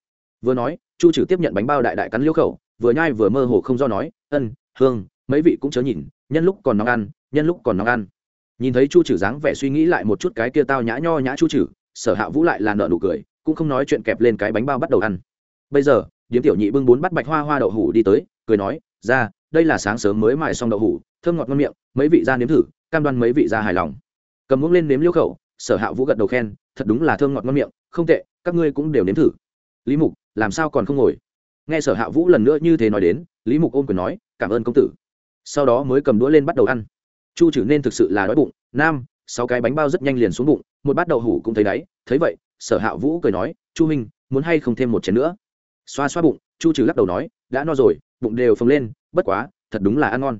Vừa nói, chu trừ tiếp nhận bánh bao đại đại cắn liêu khẩu, vừa nhai vừa mơ hồ không do nói, ân, hương, mấy vị cũng chớ nhìn, nhân lúc còn nóng ăn, nhân lúc còn nóng ăn. Nhìn thấy chu trừ dáng vẻ suy nghĩ lại một chút cái kia tao nhã nho nhã chu trừ sở hạ vũ lại là nợ nụ cười, cũng không nói chuyện kẹp lên cái bánh bao bắt đầu ăn. Bây giờ điếm tiểu nhị bưng bốn bát bạch hoa hoa đậu hủ đi tới, cười nói, ra, đây là sáng sớm mới mài xong đậu hủ, thơm ngọt ngon miệng, mấy vị ra nếm thử, cam đoan mấy vị ra hài lòng. Cầm muỗng lên nếm liêu khẩu, sở hạ vũ gật đầu khen, thật đúng là thơm ngọt ngon miệng, không tệ, các ngươi cũng đều nếm thử. Lý mục, làm sao còn không ngồi? Nghe sở hạ vũ lần nữa như thế nói đến, lý mục ôm quyền nói, cảm ơn công tử. Sau đó mới cầm đũa lên bắt đầu ăn. Chu trừ nên thực sự là đói bụng, nam, sáu cái bánh bao rất nhanh liền xuống bụng, một bát đậu hủ cũng thấy đáy, thấy vậy, sở hạ vũ cười nói, chu minh muốn hay không thêm một chén nữa? Xoa xoa bụng, chu trừ lắc đầu nói, đã no rồi, bụng đều phồng lên, bất quá, thật đúng là ăn ngon.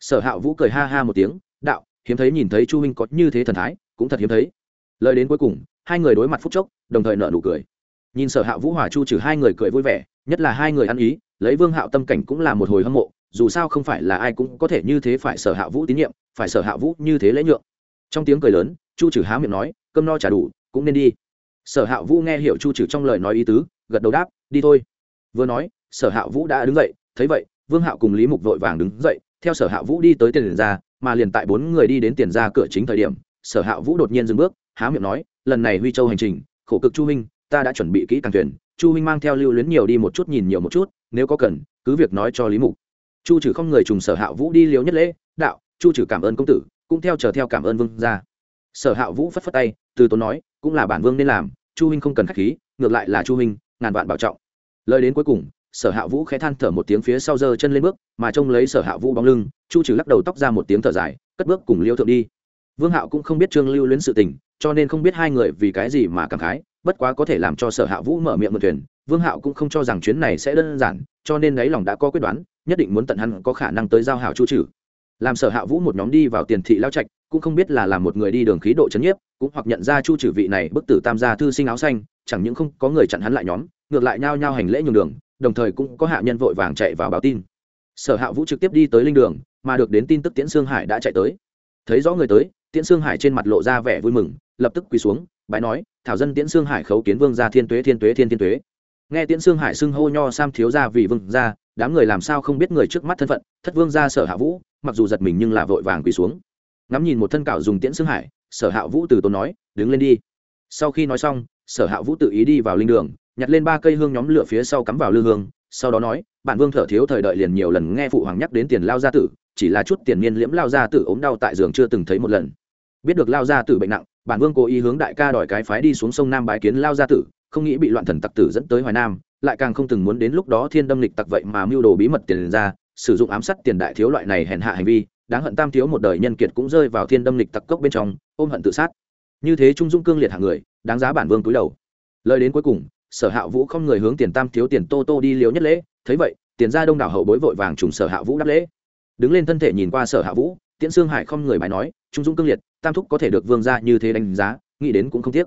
Sở hạ vũ cười ha ha một tiếng, đạo, hiếm thấy nhìn thấy chu minh có như thế thần thái, cũng thật hiếm thấy. Lời đến cuối cùng, hai người đối mặt phút chốc, đồng thời nợ nụ cười. Nhìn sở hạ vũ hòa chu trừ hai người cười vui vẻ, nhất là hai người ăn ý, lấy vương hạo tâm cảnh cũng là một hồi hâm mộ, dù sao không phải là ai cũng có thể như thế phải sở hạ vũ tín nhiệm, phải sở hạ vũ như thế lễ nhượng. Trong tiếng cười lớn, chu trừ há miệng nói, cơm no trả đủ, cũng nên đi. Sở hạ vũ nghe hiểu chu trừ trong lời nói ý tứ, gật đầu đáp đi thôi. Vừa nói, sở hạ vũ đã đứng dậy, thấy vậy, vương hạo cùng lý mục vội vàng đứng dậy, theo sở hạ vũ đi tới tiền ra mà liền tại bốn người đi đến tiền ra cửa chính thời điểm, sở hạ vũ đột nhiên dừng bước, há miệng nói, lần này huy châu hành trình, khổ cực chu huynh, ta đã chuẩn bị kỹ càng thuyền, chu huynh mang theo lưu luyến nhiều đi một chút nhìn nhiều một chút, nếu có cần, cứ việc nói cho lý mục. Chu trừ không người trùng sở hạ vũ đi liếu nhất lễ, đạo, chu trừ cảm ơn công tử, cũng theo chờ theo cảm ơn vương ra sở hạ vũ phất phất tay, từ tốn nói, cũng là bản vương nên làm, chu huynh không cần k h á c h khí, ngược lại là chu huynh, ngàn vạn bảo trọng lời đến cuối cùng, sở hạ vũ khẽ than thở một tiếng phía sau giơ chân lên bước, mà trông lấy sở hạ vũ bóng lưng, chu trừ lắc đầu tóc ra một tiếng thở dài, cất bước cùng liêu thượng đi. Vương hạo cũng không biết trương lưu luyến sự tình, cho nên không biết hai người vì cái gì mà cảm khái, bất quá có thể làm cho sở hạ vũ mở miệng một thuyền, vương hạo cũng không cho rằng chuyến này sẽ đơn giản, cho nên đáy lòng đã có quyết đoán, nhất định muốn tận hắn có khả năng tới giao hảo chu trừ. Làm sở hạ vũ một nhóm đi vào tiền thị lao trạch, cũng không biết là làm một người đi đường khí độ c h ấ n nhiếp, cũng hoặc nhận ra chu trừ vị này bức tử tam gia thư sinh áo xanh, chẳng những không có người chặn hắn lại nhóm ngược lại nhao nhao hành lễ nhường đường, đồng thời cũng có hạ nhân vội vàng chạy vào báo tin. Sở hạ vũ trực tiếp đi tới linh đường, mà được đến tin tức tiễn sương hải đã chạy tới. Thấy rõ người tới, tiễn sương hải trên mặt lộ ra vẻ vui mừng, lập tức quỳ xuống, bái nói, thảo dân tiễn sương hải khấu kiến vương gia thiên tuế thiên tuế, thiên thiên tuế. Nghe tiễn sương hải xưng hô nho sam thiếu gia vì vương gia, đám người làm sao không biết người trước mắt thân phận, thất vương gia sở hạ vũ, mặc dù giật mình nhưng là vội vàng quỳ xuống. Ngắm nhìn một thân cạo dùng tiễn sương hải, sở hạ vũ từ tốn nói, đứng lên đi. Sau khi nói xong, sở hạ vũ tự ý đi vào linh đường nhặt lên ba cây hương nhóm lửa phía sau cắm vào lư hương, sau đó nói bản vương thở thiếu thời đợi liền nhiều lần nghe phụ hoàng nhắc đến tiền lao gia tử, chỉ là chút tiền niên liễm lao gia tử ốm đau tại giường chưa từng thấy một lần. Biết được lao gia tử bệnh nặng bản vương cố ý hướng đại ca đòi cái phái đi xuống sông nam bái kiến lao gia tử, không nghĩ bị loạn thần tặc tử dẫn tới hoài nam, lại càng không từng muốn đến lúc đó thiên đâm lịch tặc vậy mà mưu đồ bí mật tiền ra, sử dụng ám sát tiền đại thiếu loại này hèn hạ hành vi, đáng hận tam thiếu một đời nhân kiệt cũng rơi vào thiên đâm lịch tặc cốc bên trong, ôm hận tự sát. Như thế trung dung cương liệt hạng người, đáng giá bản vương túi đầu. Lời đến cuối cùng sở hạ vũ không người hướng tiền tam thiếu tiền tô tô đi liếu nhất lễ, thấy vậy, tiền ra đông đảo hậu bối vội vàng trùng sở hạ vũ đáp lễ. Đứng lên thân thể nhìn qua sở hạ vũ, tiễn sương hải không người bài nói, trung dũng cương liệt, tam thúc có thể được vương ra như thế đánh giá, nghĩ đến cũng không tiếc.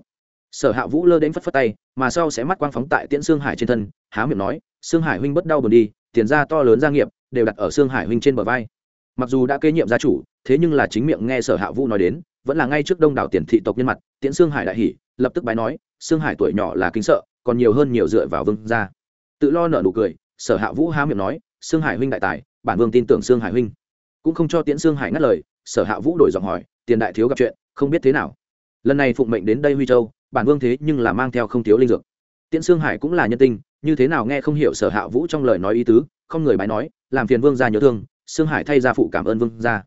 Sở hạ vũ lơ đến phất phất tay, mà sau sẽ mắt quang phóng tại tiễn sương hải trên thân, há miệng nói, sương hải huynh bất đau buồn đi, tiền ra to lớn gia nghiệp, đều đặt ở sương hải huynh trên bờ vai. Mặc dù đã kế nhiệm gia chủ, thế nhưng là chính miệng nghe sở hạ vũ nói đến, vẫn là ngay trước đông đảo tiền thị tộc nhân mặt, tiễn sương hải đại hỉ, lập tức bái nói, sương hải tuổi nhỏ là kính sợ còn nhiều hơn nhiều dựa vào vương gia. Tự lo nợ nụ cười, sở hạ vũ há miệng nói, sương hải huynh đại tài, bản vương tin tưởng sương hải huynh. Cũng không cho tiễn sương hải ngắt lời, sở hạ vũ đổi giọng hỏi, tiền đại thiếu gặp chuyện, không biết thế nào? Lần này phụng mệnh đến đây huy châu, bản vương thế nhưng là mang theo không thiếu linh dược. Tiễn sương hải cũng là nhân tinh như thế nào nghe không hiểu sở hạ vũ trong lời nói ý tứ, không người bái nói, làm phiền vương gia nhớ thương, sương hải thay gia phụ cảm ơn vương gia.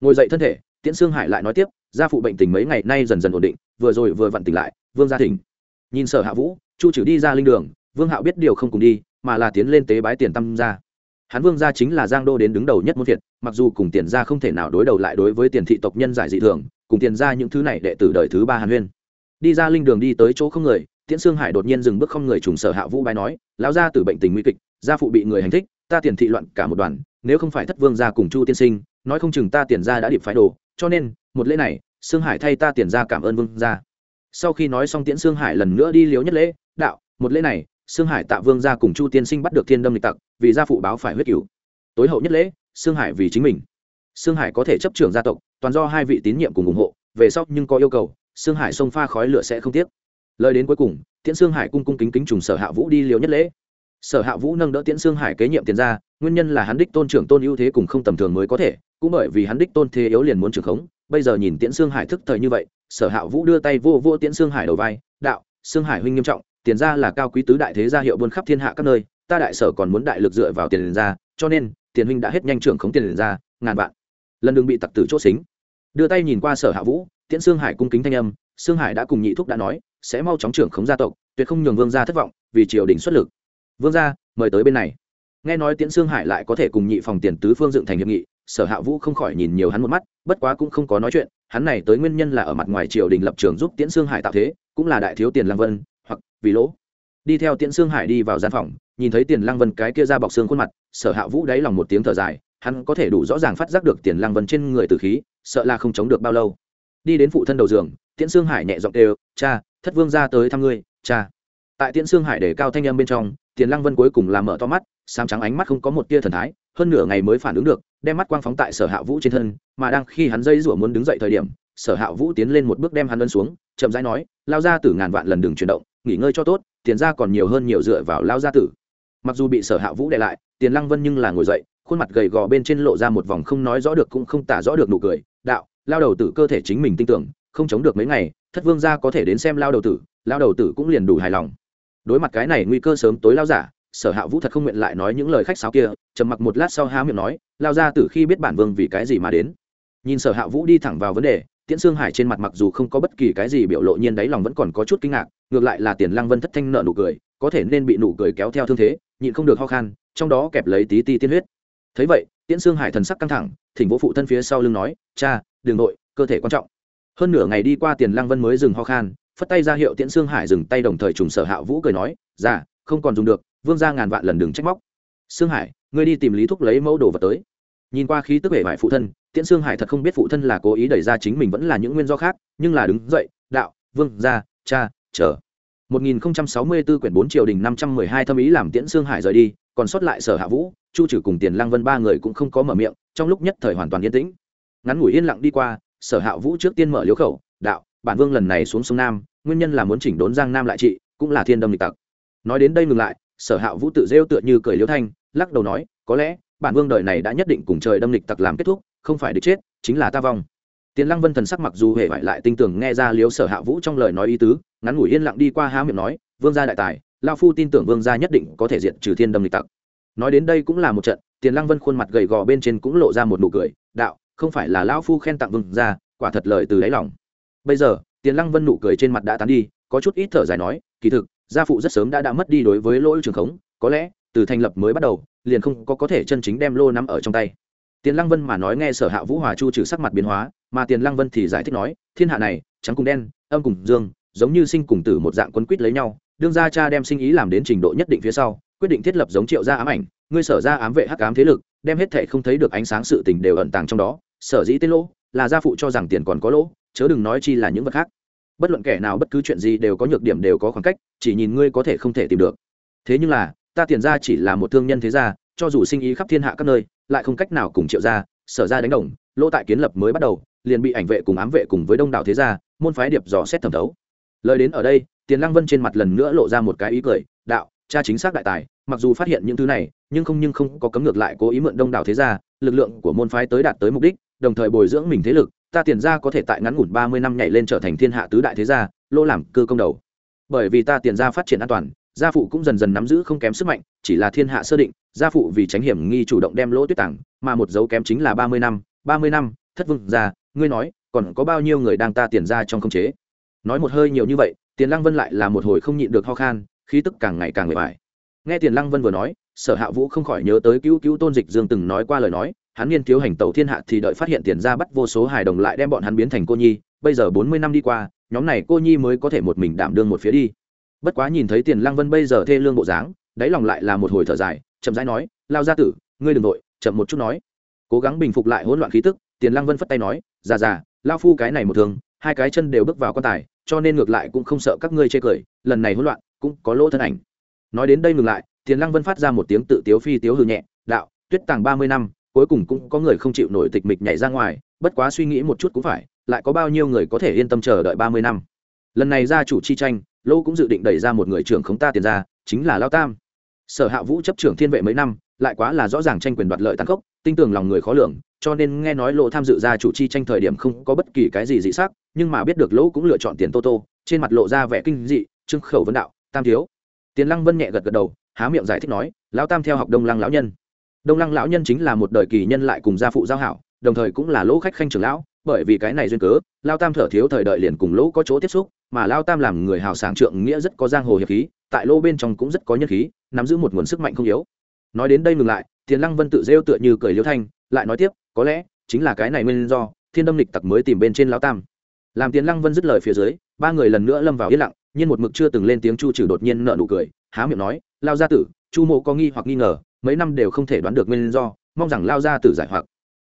Ngồi dậy thân thể, tiễn sương hải lại nói tiếp, gia phụ bệnh tình mấy ngày nay dần dần ổn định, vừa rồi vừa vặn tỉnh lại, vương gia thỉnh nhìn sở hạ vũ chu trừ đi ra linh đường, vương hạo biết điều không cùng đi, mà là tiến lên tế bái tiền tâm ra hắn vương gia chính là giang đô đến đứng đầu nhất môn việt mặc dù cùng tiền gia không thể nào đối đầu lại đối với tiền thị tộc nhân giải dị thường, cùng tiền gia những thứ này đệ tử đời thứ ba hàn huyên. Đi ra linh đường đi tới chỗ không người, tiễn sương hải đột nhiên dừng bước không người trùng sở hạ vũ bái nói, lão gia từ bệnh tình nguy kịch, gia phụ bị người hành thích, ta tiền thị loạn cả một đoàn, nếu không phải thất vương gia cùng chu tiên sinh, nói không chừng ta tiền gia đã điệp phái đồ, cho nên, một lễ này, sương hải thay ta tiền gia cảm ơn vương gia. Sau khi nói xong tiễn sương hải lần nữa đi liếu nhất lễ đạo, một lễ này, sương hải tạ vương gia cùng chu tiên sinh bắt được thiên đâm lịch tặc, vì gia phụ báo phải huyết cứu tối hậu nhất lễ, sương hải vì chính mình. Sương hải có thể chấp trưởng gia tộc, toàn do hai vị tín nhiệm cùng ủng hộ, về sau nhưng có yêu cầu, sương hải xông pha khói lửa sẽ không tiếc. Lời đến cuối cùng, tiễn sương hải cung cung kính kính trùng sở hạ vũ đi liều nhất lễ. Sở hạ vũ nâng đỡ tiễn sương hải kế nhiệm tiền ra, nguyên nhân là hắn đích tôn trưởng tôn ưu thế cùng không tầm thường mới có thể, cũng bởi vì hắn đích tôn thế yếu liền muốn trưởng khống, bây giờ nhìn tiễn sương hải thức thời như vậy, sở hạ vũ đưa tay vô vô tiễn sương hải đầu vai, đạo, sương hải huynh nghiêm trọng tiền ra là cao quý tứ đại thế gia hiệu buôn khắp thiên hạ các nơi, ta đại sở còn muốn đại lực dựa vào tiền ra, cho nên, tiền huynh đã hết nhanh trưởng khống tiền ra, ngàn vạn. Lần đừng bị tặc tử chỗ xính. Đưa tay nhìn qua sở hạ vũ, tiễn sương hải cung kính thanh âm, sương hải đã cùng nhị thúc đã nói, sẽ mau chóng trưởng khống gia tộc, tuyệt không nhường vương gia thất vọng, vì triều đình xuất lực. Vương gia, mời tới bên này. Nghe nói tiễn sương hải lại có thể cùng nhị phòng tiền tứ phương dựng thành hiệp nghị, sở hạ vũ không khỏi nhìn nhiều hắn một mắt, bất quá cũng không có nói chuyện, hắn này tới nguyên nhân là ở mặt ngoài triều đình lập trường giúp tiễn sương hải tạo thế, cũng là đại thiếu tiền lăng vân vì lỗ. Đi theo tiễn sương hải đi vào gian phòng, nhìn thấy tiền lăng vân cái kia ra bọc xương khuôn mặt, sở hạ vũ đáy lòng một tiếng thở dài, hắn có thể đủ rõ ràng phát giác được tiền lăng vân trên người từ khí, sợ là không chống được bao lâu. Đi đến phụ thân đầu giường, tiễn sương hải nhẹ giọng đều cha, thất vương ra tới thăm ngươi, cha. Tại tiễn sương hải để cao thanh âm bên trong, tiền lăng vân cuối cùng làm mở to mắt, sám trắng ánh mắt không có một tia thần thái, hơn nửa ngày mới phản ứng được, đem mắt quang phóng tại sở hạ vũ trên thân, mà đang khi hắn dây rủa muốn đứng dậy thời điểm, sở hạ vũ tiến lên một bước đem hắn lân xuống, chậm rãi nói, lao ra từ ngàn vạn lần đường chuyển động nghỉ ngơi cho tốt, tiền ra còn nhiều hơn nhiều dựa vào lao gia tử. Mặc dù bị sở hạ vũ đè lại, tiền lăng vân nhưng là ngồi dậy, khuôn mặt gầy gò bên trên lộ ra một vòng không nói rõ được cũng không tả rõ được nụ cười, đạo, lao đầu tử cơ thể chính mình tin tưởng, không chống được mấy ngày, thất vương gia có thể đến xem lao đầu tử, lao đầu tử cũng liền đủ hài lòng. Đối mặt cái này nguy cơ sớm tối lao giả, sở hạ vũ thật không nguyện lại nói những lời khách sáo kia, trầm mặc một lát sau há miệng nói, lao ra từ khi biết bản vương vì cái gì mà đến. Nhìn sở hạ vũ đi thẳng vào vấn đề tiễn sương hải trên mặt mặc dù không có bất kỳ cái gì biểu lộ nhiên đáy lòng vẫn còn có chút kinh ngạc, ngược lại là tiền lăng vân thất thanh nợ nụ cười, có thể nên bị nụ cười kéo theo thương thế, nhịn không được ho khan, trong đó kẹp lấy tí ti tiên huyết. Thấy vậy, tiễn sương hải thần sắc căng thẳng, thỉnh vỗ phụ thân phía sau lưng nói, cha đường nội, cơ thể quan trọng. Hơn nửa ngày đi qua tiền lăng vân mới dừng ho khan, phất tay ra hiệu tiễn sương hải dừng tay đồng thời trùng sở hạ vũ cười nói già không còn dùng được, vương ra ngàn vạn lần đừng trách móc. Sương hải, ngươi đi tìm lý thúc lấy mẫu đồ vật tới nhìn qua khí tức vẻ vải phụ thân, tiễn sương hải thật không biết phụ thân là cố ý đẩy ra chính mình vẫn là những nguyên do khác, nhưng là đứng dậy, đạo, vương, gia, cha, chờ. 1064 quyển 4 triều đình 512 thâm ý làm tiễn sương hải rời đi, còn sót lại sở hạ vũ, chu trừ cùng tiền lăng vân ba người cũng không có mở miệng, trong lúc nhất thời hoàn toàn yên tĩnh. Ngắn ngủi yên lặng đi qua, sở hạ vũ trước tiên mở liếu khẩu, đạo, bản vương lần này xuống sông nam, nguyên nhân là muốn chỉnh đốn giang nam lại trị, cũng là thiên đâm lịch tặc. Nói đến đây ngừng lại, sở hạ vũ tự rêu tựa như cười liếu thanh, lắc đầu nói, có lẽ bản vương đời này đã nhất định cùng trời đâm lịch tặc làm kết thúc, không phải địch chết, chính là ta vong. Tiền lăng vân thần sắc mặc dù hề vải lại tinh tường nghe ra liếu sở hạ vũ trong lời nói ý tứ, ngắn ngủi yên lặng đi qua há miệng nói, vương gia đại tài lao phu tin tưởng vương gia nhất định có thể diện trừ thiên đâm lịch tặc. Nói đến đây cũng là một trận, tiền lăng vân khuôn mặt gầy gò bên trên cũng lộ ra một nụ cười, đạo, không phải là lao phu khen tặng vương gia, quả thật lời từ đáy lòng. Bây giờ, tiền lăng vân nụ cười trên mặt đã tán đi, có chút ít thở dài nói, kỳ thực, gia phụ rất sớm đã đã mất đi đối với lỗi trường khống, có lẽ, từ thành lập mới bắt đầu liền không có có thể chân chính đem lô nắm ở trong tay. Tiền lăng vân mà nói nghe sở hạ vũ hòa chu trừ sắc mặt biến hóa, mà tiền lăng vân thì giải thích nói, thiên hạ này, trắng cùng đen, âm cùng dương, giống như sinh cùng tử một dạng quân quýt lấy nhau. Đương gia cha đem sinh ý làm đến trình độ nhất định phía sau, quyết định thiết lập giống triệu gia ám ảnh. Ngươi sở ra ám vệ hắc ám thế lực, đem hết thệ không thấy được ánh sáng sự tình đều ẩn tàng trong đó. Sở dĩ tên lỗ, là gia phụ cho rằng tiền còn có lỗ, chớ đừng nói chi là những vật khác. Bất luận kẻ nào bất cứ chuyện gì đều có nhược điểm đều có khoảng cách, chỉ nhìn ngươi có thể không thể tìm được. Thế nhưng là ta tiền ra chỉ là một thương nhân thế gia, cho dù sinh ý khắp thiên hạ các nơi, lại không cách nào cùng triệu gia, sở ra đánh đồng, lỗ tại kiến lập mới bắt đầu, liền bị ảnh vệ cùng ám vệ cùng với đông đảo thế gia, môn phái điệp dò xét thẩm thấu. Lời đến ở đây, tiền lăng vân trên mặt lần nữa lộ ra một cái ý cười, đạo, cha chính xác đại tài, mặc dù phát hiện những thứ này, nhưng không nhưng không có cấm ngược lại cố ý mượn đông đảo thế gia, lực lượng của môn phái tới đạt tới mục đích, đồng thời bồi dưỡng mình thế lực, ta tiền ra có thể tại ngắn ngủn ba mươi năm nhảy lên trở thành thiên hạ tứ đại thế gia, lỗ làm cơ công đầu. Bởi vì ta tiền ra phát triển an toàn gia phụ cũng dần dần nắm giữ không kém sức mạnh, chỉ là thiên hạ sơ định, gia phụ vì tránh hiểm nghi chủ động đem lỗ tuyết tảng, mà một dấu kém chính là ba mươi năm, ba mươi năm, thất vương gia, ngươi nói, còn có bao nhiêu người đang ta tiền ra trong không chế? Nói một hơi nhiều như vậy, tiền lăng vân lại là một hồi không nhịn được ho khan, khí tức càng ngày càng bề bài nghe tiền lăng vân vừa nói, sở hạ vũ không khỏi nhớ tới cứu cứu tôn dịch dương từng nói qua lời nói, hắn niên thiếu hành tẩu thiên hạ thì đợi phát hiện tiền ra bắt vô số hài đồng lại đem bọn hắn biến thành cô nhi, bây giờ bốn mươi năm đi qua, nhóm này cô nhi mới có thể một mình đảm đương một phía đi bất quá nhìn thấy tiền lăng vân bây giờ thê lương bộ dáng, đáy lòng lại là một hồi thở dài, chậm rãi nói, lao gia tử, ngươi đừng nội chậm một chút nói. Cố gắng bình phục lại hỗn loạn khí tức, tiền lăng vân phất tay nói, già già lao phu cái này một thường, hai cái chân đều bước vào quan tài, cho nên ngược lại cũng không sợ các ngươi chê cười, lần này hỗn loạn cũng có lỗ thân ảnh. Nói đến đây ngừng lại, tiền lăng vân phát ra một tiếng tự tiếu phi tiếu hư nhẹ, đạo, tuyết tàng ba mươi năm, cuối cùng cũng có người không chịu nổi tịch mịch nhảy ra ngoài, bất quá suy nghĩ một chút cũng phải, lại có bao nhiêu người có thể yên tâm chờ đợi ba mươi năm? Lần này gia chủ chi tranh lô cũng dự định đẩy ra một người trưởng khống ta tiền ra, chính là lao tam. Sở hạ vũ chấp trưởng thiên vệ mấy năm, lại quá là rõ ràng tranh quyền đoạt lợi tăng cốc tin tưởng lòng người khó lường, cho nên nghe nói lỗ tham dự ra chủ chi tranh thời điểm không có bất kỳ cái gì dị sắc, nhưng mà biết được lỗ cũng lựa chọn tiền tô tô, trên mặt lộ ra vẻ kinh dị trưng khẩu vấn đạo, tam thiếu. Tiền lăng vân nhẹ gật gật đầu, há miệng giải thích nói, lão tam theo học đông lăng lão nhân. Đông lăng lão nhân chính là một đời kỳ nhân lại cùng gia phụ giao hảo, đồng thời cũng là lỗ khách khanh trưởng lão, bởi vì cái này duyên cớ, lao tam thở thiếu thời đợi liền cùng lỗ có chỗ tiếp xúc mà lao tam làm người hào sảng trượng nghĩa rất có giang hồ hiệp khí, tại lô bên trong cũng rất có nhân khí, nắm giữ một nguồn sức mạnh không yếu. Nói đến đây ngừng lại, tiền lăng vân tự rêu tựa như cười liêu thanh, lại nói tiếp, có lẽ chính là cái này nguyên do, thiên đâm lịch tặc mới tìm bên trên lao tam. Làm tiền lăng vân dứt lời phía dưới, ba người lần nữa lâm vào yên lặng nhưng một mực chưa từng lên tiếng chu trừ đột nhiên nợ nụ cười, há miệng nói, lao gia tử, chu mộ có nghi hoặc nghi ngờ, mấy năm đều không thể đoán được nguyên do, mong rằng lao gia tử giải hoặc.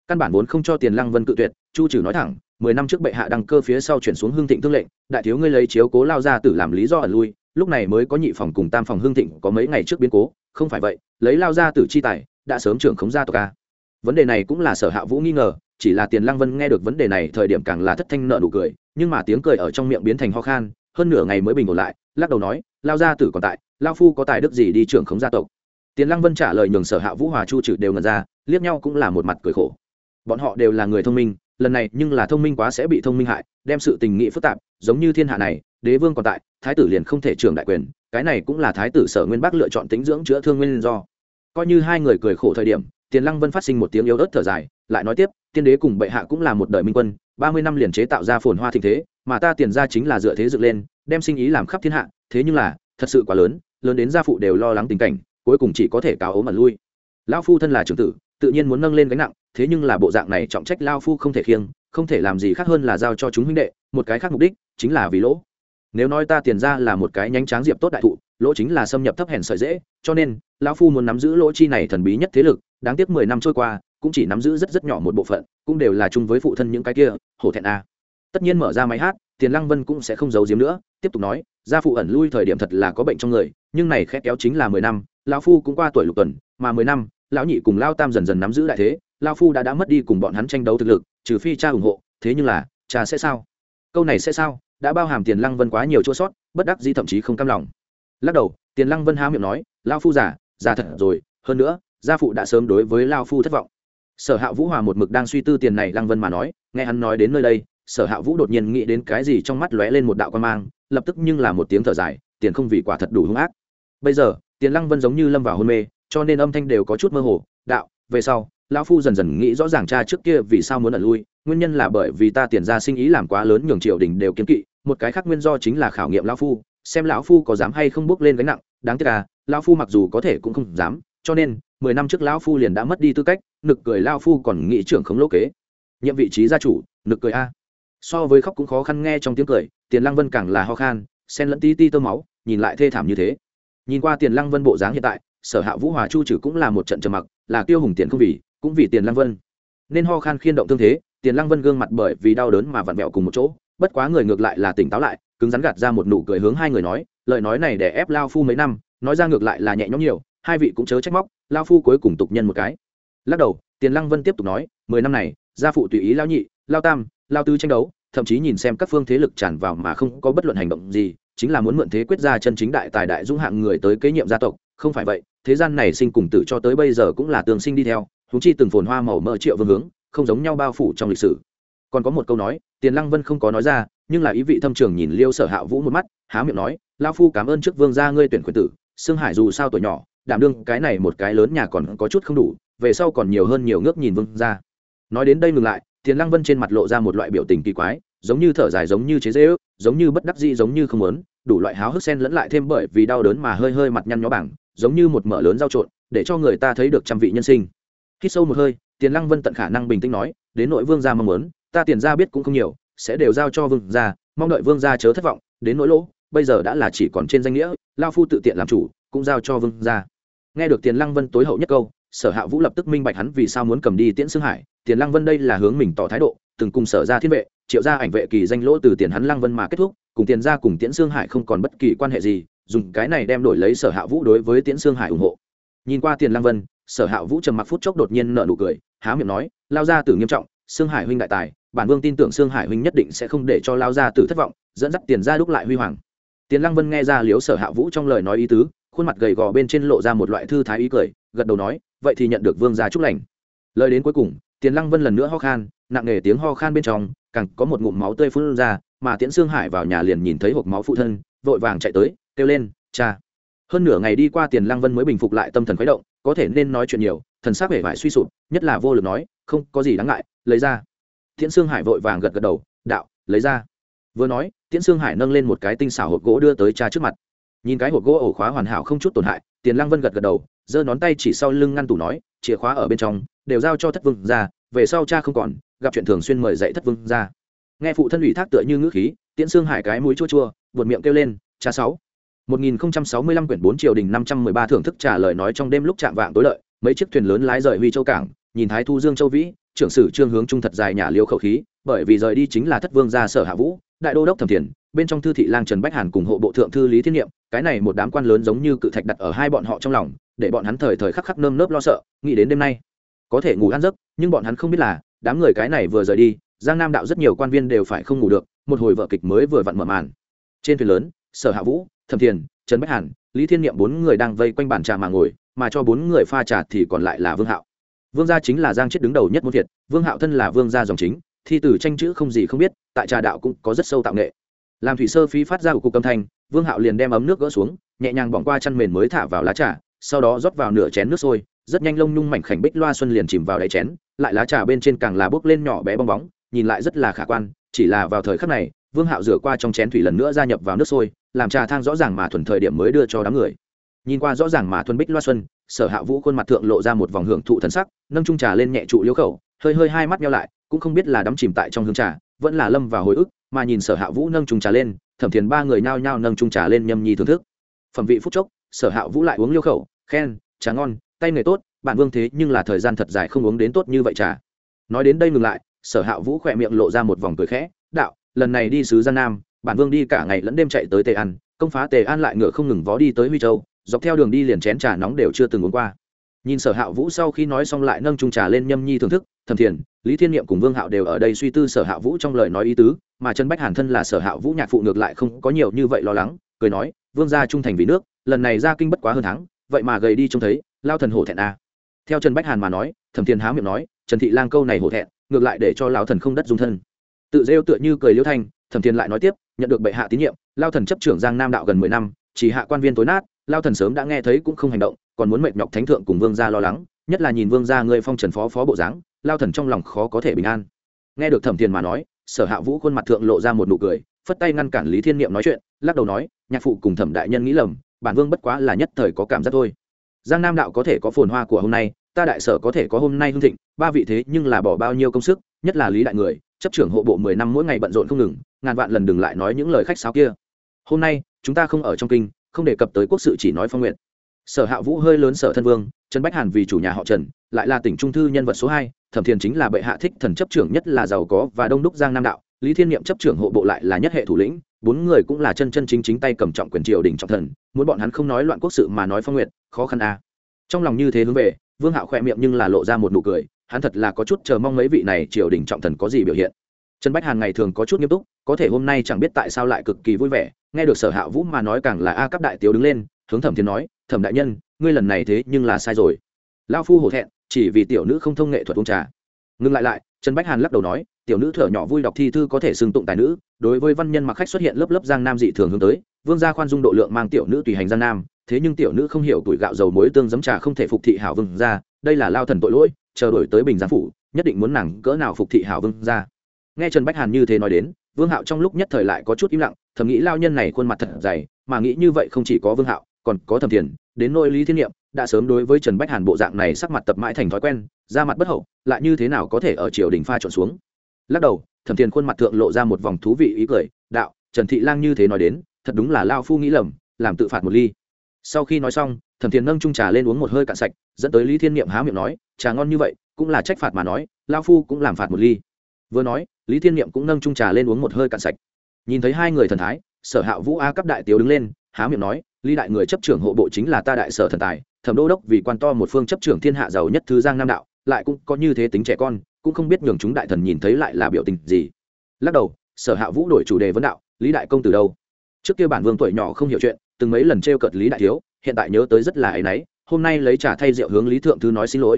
Căn bản vốn không cho tiền lăng vân cự tuyệt, chu trừ nói thẳng mười năm trước bệ hạ đăng cơ phía sau chuyển xuống hương thịnh thương lệnh, đại thiếu ngươi lấy chiếu cố lao gia tử làm lý do ẩn lui, lúc này mới có nhị phòng cùng tam phòng hương thịnh có mấy ngày trước biến cố, không phải vậy, lấy lao gia tử chi tài, đã sớm trưởng khống gia tộc ca vấn đề này cũng là sở hạ vũ nghi ngờ, chỉ là tiền lăng vân nghe được vấn đề này thời điểm càng là thất thanh nợ nụ cười, nhưng mà tiếng cười ở trong miệng biến thành ho khan, hơn nửa ngày mới bình ổn lại, lắc đầu nói, lao gia tử còn tại, lao phu có tài đức gì đi trưởng khống gia tộc? Tiền lăng vân trả lời nhường sở hạ vũ hòa chu trừ đều ngần ra, liếc nhau cũng là một mặt cười khổ. Bọn họ đều là người thông minh lần này nhưng là thông minh quá sẽ bị thông minh hại, đem sự tình nghị phức tạp, giống như thiên hạ này, đế vương còn tại, thái tử liền không thể trưởng đại quyền, cái này cũng là thái tử sở nguyên bắc lựa chọn tính dưỡng chữa thương nguyên do. Coi như hai người cười khổ thời điểm, tiền lăng vân phát sinh một tiếng yếu ớt thở dài, lại nói tiếp, tiên đế cùng bệ hạ cũng là một đời minh quân, ba mươi năm liền chế tạo ra phồn hoa thịnh thế, mà ta tiền ra chính là dựa thế dựng lên, đem sinh ý làm khắp thiên hạ, thế nhưng là, thật sự quá lớn lớn đến gia phụ đều lo lắng tình cảnh, cuối cùng chỉ có thể cáo ốm ẩn lui. Lão phu thân là trưởng tử tự nhiên muốn nâng lên gánh nặng, thế nhưng là bộ dạng này trọng trách lao phu không thể khiêng, không thể làm gì khác hơn là giao cho chúng huynh đệ, một cái khác mục đích chính là vì lỗ. Nếu nói ta tiền ra là một cái nhánh tráng diệp tốt đại thụ, lỗ chính là xâm nhập thấp hèn sợi dễ, cho nên lão phu muốn nắm giữ lỗ chi này thần bí nhất thế lực, đáng tiếc mười năm trôi qua, cũng chỉ nắm giữ rất rất nhỏ một bộ phận, cũng đều là chung với phụ thân những cái kia, hổ thẹn a. Tất nhiên mở ra máy hát, tiền lăng vân cũng sẽ không giấu giếm nữa, tiếp tục nói, gia phụ ẩn lui thời điểm thật là có bệnh trong người, nhưng này khét kéo chính là mười năm lão phu cũng qua tuổi lục tuần, mà mười năm lão nhị cùng lao tam dần dần nắm giữ đại thế, lao phu đã đã mất đi cùng bọn hắn tranh đấu thực lực, trừ phi cha ủng hộ, thế nhưng là, cha sẽ sao? Câu này sẽ sao? Đã bao hàm tiền lăng vân quá nhiều chỗ sót, bất đắc di thậm chí không cam lòng. Lắc đầu, tiền lăng vân há miệng nói lao phu giả già thật rồi, hơn nữa, gia phụ đã sớm đối với lao phu thất vọng. Sở hạ vũ hòa một mực đang suy tư tiền này lăng vân mà nói, nghe hắn nói đến nơi đây, sở hạ vũ đột nhiên nghĩ đến cái gì trong mắt lóe lên một đạo quan mang, lập tức nhưng là một tiếng thở dài, tiền không vì quả thật đủ hung ác. Bây giờ, tiền lăng vân giống như lâm vào hôn mê cho nên âm thanh đều có chút mơ hồ, đạo, về sau, lão phu dần dần nghĩ rõ ràng cha trước kia vì sao muốn ẩn lui, nguyên nhân là bởi vì ta tiền ra sinh ý làm quá lớn nhường triều đình đều kiếm kỵ, một cái khác nguyên do chính là khảo nghiệm lão phu, xem lão phu có dám hay không bước lên gánh nặng, đáng tiếc là, lão phu mặc dù có thể cũng không dám, cho nên, mười năm trước lão phu liền đã mất đi tư cách, nực cười lão phu còn nghĩ trưởng khống lỗ kế. Nhiệm vị trí gia chủ, nực cười a. So với khóc cũng khó khăn nghe trong tiếng cười, tiền lăng vân càng là ho khan sen lẫn tí ti tơ máu, nhìn lại thê thảm như thế. Nhìn qua tiền lăng vân bộ dáng hiện tại sở hạ vũ hòa chu trừ cũng là một trận trầm mặc, là tiêu hùng tiền không vì, cũng vì tiền lăng vân. Nên ho khan khiên động thương thế, tiền lăng vân gương mặt bởi vì đau đớn mà vặn vẹo cùng một chỗ, bất quá người ngược lại là tỉnh táo lại, cứng rắn gạt ra một nụ cười hướng hai người nói, lời nói này để ép lao phu mấy năm, nói ra ngược lại là nhẹ nhõm nhiều, hai vị cũng chớ trách móc, lao phu cuối cùng tục nhân một cái. Lắc đầu, tiền lăng vân tiếp tục nói, mười năm này, gia phụ tùy ý lao nhị, lao tam, lao tư tranh đấu, thậm chí nhìn xem các phương thế lực tràn vào mà không có bất luận hành động gì, chính là muốn mượn thế quyết ra chân chính đại tài đại dũng hạng người tới kế nhiệm gia tộc không phải vậy, thế gian này sinh cùng tử cho tới bây giờ cũng là tường sinh đi theo húng chi từng phồn hoa màu mỡ triệu vương hướng, không giống nhau bao phủ trong lịch sử. Còn có một câu nói, tiền lăng vân không có nói ra, nhưng là ý vị thâm trường nhìn liêu sở hạ vũ một mắt, há miệng nói lao phu cảm ơn trước vương gia ngươi tuyển quyền tử xương hải dù sao tuổi nhỏ, đảm đương cái này một cái lớn nhà còn có chút không đủ, về sau còn nhiều hơn nhiều ngước nhìn vương gia. Nói đến đây ngừng lại, tiền lăng vân trên mặt lộ ra một loại biểu tình kỳ quái, giống như thở dài, giống như chế dễ ước giống như bất đắc dĩ, giống như không muốn đủ loại háo hức sen lẫn lại thêm bởi vì đau đớn mà hơi hơi mặt nhăn nhó bảng, giống như một mở lớn dao trộn, để cho người ta thấy được trăm vị nhân sinh. Khi sâu một hơi, tiền lăng vân tận khả năng bình tĩnh nói, đến nội vương gia mong muốn, ta tiền gia biết cũng không nhiều, sẽ đều giao cho vương gia, mong đợi vương gia chớ thất vọng, đến nỗi lỗ, bây giờ đã là chỉ còn trên danh nghĩa, lao phu tự tiện làm chủ, cũng giao cho vương gia. Nghe được tiền lăng vân tối hậu nhất câu, sở hạ vũ lập tức minh bạch hắn vì sao muốn cầm đi tiễn xương hải. Tiền lăng vân đây là hướng mình tỏ thái độ, từng cùng sở ra thiên vệ, triệu ra ảnh vệ kỳ danh lỗ từ tiền hắn lăng vân mà kết thúc cùng tiền ra cùng tiễn xương hải không còn bất kỳ quan hệ gì, dùng cái này đem đổi lấy sở hạ vũ đối với tiễn xương hải ủng hộ. Nhìn qua tiền lang vân, sở hạ vũ trầm mặc phút chốc đột nhiên nợ nụ cười, há miệng nói, lao ra tử nghiêm trọng xương hải huynh đại tài, bản vương tin tưởng xương hải huynh nhất định sẽ không để cho lao ra tử thất vọng, dẫn dắt tiền ra đúc lại huy hoàng. Tiền lăng vân nghe ra liếu sở hạ vũ trong lời nói ý tứ, khuôn mặt gầy gò bên trên lộ ra một loại thư thái ý cười, gật đầu nói, vậy thì nhận được vương gia chúc lành. Lời đến cuối cùng, tiền lăng vân lần nữa ho khan, nặng nề tiếng ho khan bên trong, càng có một ngụm máu tươi phun ra mà tiễn sương hải vào nhà liền nhìn thấy hộp máu phụ thân, vội vàng chạy tới, kêu lên, cha. Hơn nửa ngày đi qua tiền lăng vân mới bình phục lại tâm thần khuấy động, có thể nên nói chuyện nhiều, thần sắc vẻ vải suy sụp, nhất là vô lực nói, không, có gì đáng ngại, lấy ra. Tiễn sương hải vội vàng gật gật đầu, đạo, lấy ra. Vừa nói, tiễn sương hải nâng lên một cái tinh xảo hộp gỗ đưa tới cha trước mặt. Nhìn cái hộp gỗ ổ khóa hoàn hảo không chút tổn hại, tiền lăng vân gật gật đầu, giơ ngón tay chỉ sau lưng ngăn tủ nói, chìa khóa ở bên trong, đều giao cho thất vương ra về sau cha không còn, gặp chuyện thường xuyên mời dạy thất vương ra nghe phụ thân ủy thác tựa như ngữ khí tiễn xương hải cái mũi chua chua buột miệng kêu lên cha sáu. 1065 quyển 4 triều đình 513 thưởng thức trả lời nói trong đêm lúc chạm vạng tối lợi, mấy chiếc thuyền lớn lái rời Huy Châu cảng, nhìn Thái Thu Dương Châu Vĩ, trưởng sử trương hướng trung thật dài nhà liêu khẩu khí, bởi vì rời đi chính là thất vương gia sở hạ vũ, đại đô đốc thẩm thiền, bên trong thư thị lang Trần Bách Hàn cùng hộ bộ thượng thư Lý Thiên Niệm, cái này một đám quan lớn giống như cự thạch đặt ở hai bọn họ trong lòng, để bọn hắn thời thời khắc khắc nơm nớp lo sợ, nghĩ đến đêm nay có thể ngủ ăn giấc, nhưng bọn hắn không biết là, đám người cái này vừa rời đi, Giang Nam đạo rất nhiều quan viên đều phải không ngủ được, một hồi vở kịch mới vừa vặn mở màn. Trên thuyền lớn, Sở Hạ Vũ, Thẩm Thiền, trần bách hàn lý thiên niệm bốn người đang vây quanh bàn trà mà ngồi mà cho bốn người pha trà thì còn lại là vương hạo vương gia chính là giang chết đứng đầu nhất môn việt vương hạo thân là vương gia dòng chính thi từ tranh chữ không gì không biết tại trà đạo cũng có rất sâu tạo nghệ làm thủy sơ phí phát ra của cục âm thanh vương hạo liền đem ấm nước gỡ xuống nhẹ nhàng bỏng qua chăn mền mới thả vào lá trà sau đó rót vào nửa chén nước sôi rất nhanh lông nhung mảnh khảnh bích loa xuân liền chìm vào đáy chén lại lá trà bên trên càng là bốc lên nhỏ bé bong bóng nhìn lại rất là khả quan, chỉ là vào thời khắc này, vương hạo rửa qua trong chén thủy lần nữa gia nhập vào nước sôi, làm trà thang rõ ràng mà thuần thời điểm mới đưa cho đám người. Nhìn qua rõ ràng mà thuần bích loa xuân, sở hạ vũ khuôn mặt thượng lộ ra một vòng hưởng thụ thần sắc, nâng trung trà lên nhẹ trụ liễu khẩu, hơi hơi hai mắt nhau lại, cũng không biết là đắm chìm tại trong hương trà, vẫn là lâm vào hồi ức, mà nhìn sở hạ vũ nâng trung trà lên, thẩm thiền ba người nhao nhao nâng trung trà lên nhâm nhi thưởng thức. Phẩm vị phúc chốc, sở hạ vũ lại uống liêu khẩu, khen, trà ngon, tay nghề tốt, bạn vương thế nhưng là thời gian thật dài không uống đến tốt như vậy trà. Nói đến đây ngừng lại sở hạ vũ khỏe miệng lộ ra một vòng cười khẽ, đạo, lần này đi sứ gian nam, bản vương đi cả ngày lẫn đêm chạy tới tề an, công phá tề an lại ngựa không ngừng vó đi tới huy châu, dọc theo đường đi liền chén trà nóng đều chưa từng uống qua nhìn sở hạ vũ sau khi nói xong lại nâng trung trà lên nhâm nhi thưởng thức, thẩm thiền, lý thiên niệm cùng vương hạo đều ở đây suy tư sở hạ vũ trong lời nói ý tứ, mà trần bách hàn thân là sở hạ vũ nhạc phụ ngược lại không có nhiều như vậy lo lắng, cười nói, vương gia trung thành vì nước, lần này ra kinh bất quá hơn tháng vậy mà gầy đi trông thấy, lao thần hổ thẹn a à. theo trần bách hàn mà nói, thẩm thiền há miệng nói, trần thị lang câu này hổ thẹn ngược lại để cho lao thần không đất dung thân. Tự rêu tựa như cười liêu thanh, thẩm thiền lại nói tiếp, nhận được bệ hạ tín nhiệm lao thần chấp trưởng giang nam đạo gần mười năm, chỉ hạ quan viên tối nát lao thần sớm đã nghe thấy cũng không hành động, còn muốn mệt nhọc thánh thượng cùng vương gia lo lắng, nhất là nhìn vương gia người phong trần phó phó bộ dáng lao thần trong lòng khó có thể bình an. Nghe được thẩm thiền mà nói, sở hạ vũ khuôn mặt thượng lộ ra một nụ cười, phất tay ngăn cản lý thiên niệm nói chuyện, lắc đầu nói, nhạc phụ cùng thẩm đại nhân nghĩ lầm, bản vương bất quá là nhất thời có cảm giác thôi. Giang nam đạo có thể có phồn hoa của hôm nay ta đại sở có thể có hôm nay hưng thịnh, ba vị thế nhưng là bỏ bao nhiêu công sức, nhất là lý đại người, chấp trưởng hộ bộ mười năm mỗi ngày bận rộn không ngừng, ngàn vạn lần đừng lại nói những lời khách sáo kia hôm nay, chúng ta không ở trong kinh, không đề cập tới quốc sự chỉ nói phong nguyện sở hạ vũ hơi lớn sở thân vương, trần bách hàn vì chủ nhà họ trần, lại là tỉnh trung thư nhân vật số hai, thẩm thiền chính là bệ hạ thích thần chấp trưởng nhất là giàu có và đông đúc giang nam đạo, lý thiên niệm chấp trưởng hộ bộ lại là nhất hệ thủ lĩnh, bốn người cũng là chân chân chính chính tay cầm trọng quyền triều đình trọng thần, muốn bọn hắn không nói loạn quốc sự mà nói phong nguyện, khó khăn à. trong lòng như thế hướng về vương hạo khỏe miệng nhưng là lộ ra một nụ cười, hắn thật là có chút chờ mong mấy vị này triều đình trọng thần có gì biểu hiện. Trần bách hàn ngày thường có chút nghiêm túc, có thể hôm nay chẳng biết tại sao lại cực kỳ vui vẻ, nghe được sở hạ vũ mà nói càng là a cấp đại tiểu đứng lên, hướng thẩm thiên nói, thẩm đại nhân, ngươi lần này thế nhưng là sai rồi. Lao phu hổ thẹn, chỉ vì tiểu nữ không thông nghệ thuật uống trà. Ngừng lại lại, trần bách hàn lắc đầu nói, tiểu nữ thở nhỏ vui đọc thi thư có thể xưng tụng tài nữ, đối với văn nhân mặc khách xuất hiện lớp lớp giang nam dị thường hướng tới, vương gia khoan dung độ lượng mang tiểu nữ tùy hành giang nam thế nhưng tiểu nữ không hiểu tuổi gạo dầu muối tương giấm trà không thể phục thị hảo vương gia, đây là lao thần tội lỗi, chờ đổi tới bình giang phủ, nhất định muốn nàng cỡ nào phục thị hảo vương gia. Nghe trần bách hàn như thế nói đến, vương hạo trong lúc nhất thời lại có chút im lặng, thầm nghĩ lao nhân này khuôn mặt thật dày, mà nghĩ như vậy không chỉ có vương hạo, còn có thầm thiền, đến nỗi lý thiên niệm, đã sớm đối với trần bách hàn bộ dạng này sắc mặt tập mãi thành thói quen ra mặt bất hậu, lại như thế nào có thể ở triều đình pha trộn xuống. Lắc đầu, thẩm thiền khuôn mặt thượng lộ ra một vòng thú vị ý cười, đạo, trần thị lang như thế nói đến, thật đúng là lao phu nghĩ lầm, làm tự phạt một ly sau khi nói xong, thẩm thiền nâng trung trà lên uống một hơi cạn sạch, dẫn tới lý thiên niệm há miệng nói, trà ngon như vậy, cũng là trách phạt mà nói lao phu cũng làm phạt một ly. Vừa nói, lý thiên niệm cũng nâng trung trà lên uống một hơi cạn sạch. Nhìn thấy hai người thần thái, sở hạ vũ a cấp đại tiếu đứng lên, há miệng nói, lý đại người chấp trưởng hộ bộ chính là ta đại sở thần tài, thẩm đô đốc vì quan to một phương chấp trưởng thiên hạ giàu nhất thứ giang nam đạo, lại cũng có như thế tính trẻ con, cũng không biết nhường chúng đại thần nhìn thấy lại là biểu tình gì. Lắc đầu, sở hạ vũ đổi chủ đề vấn đạo, lý đại công từ đâu? Trước kia bản vương tuổi nhỏ không hiểu chuyện từng mấy lần t r e o cợt lý đại thiếu, hiện tại nhớ tới rất là áy náy, hôm nay lấy trà thay rượu hướng lý thượng thư nói xin lỗi.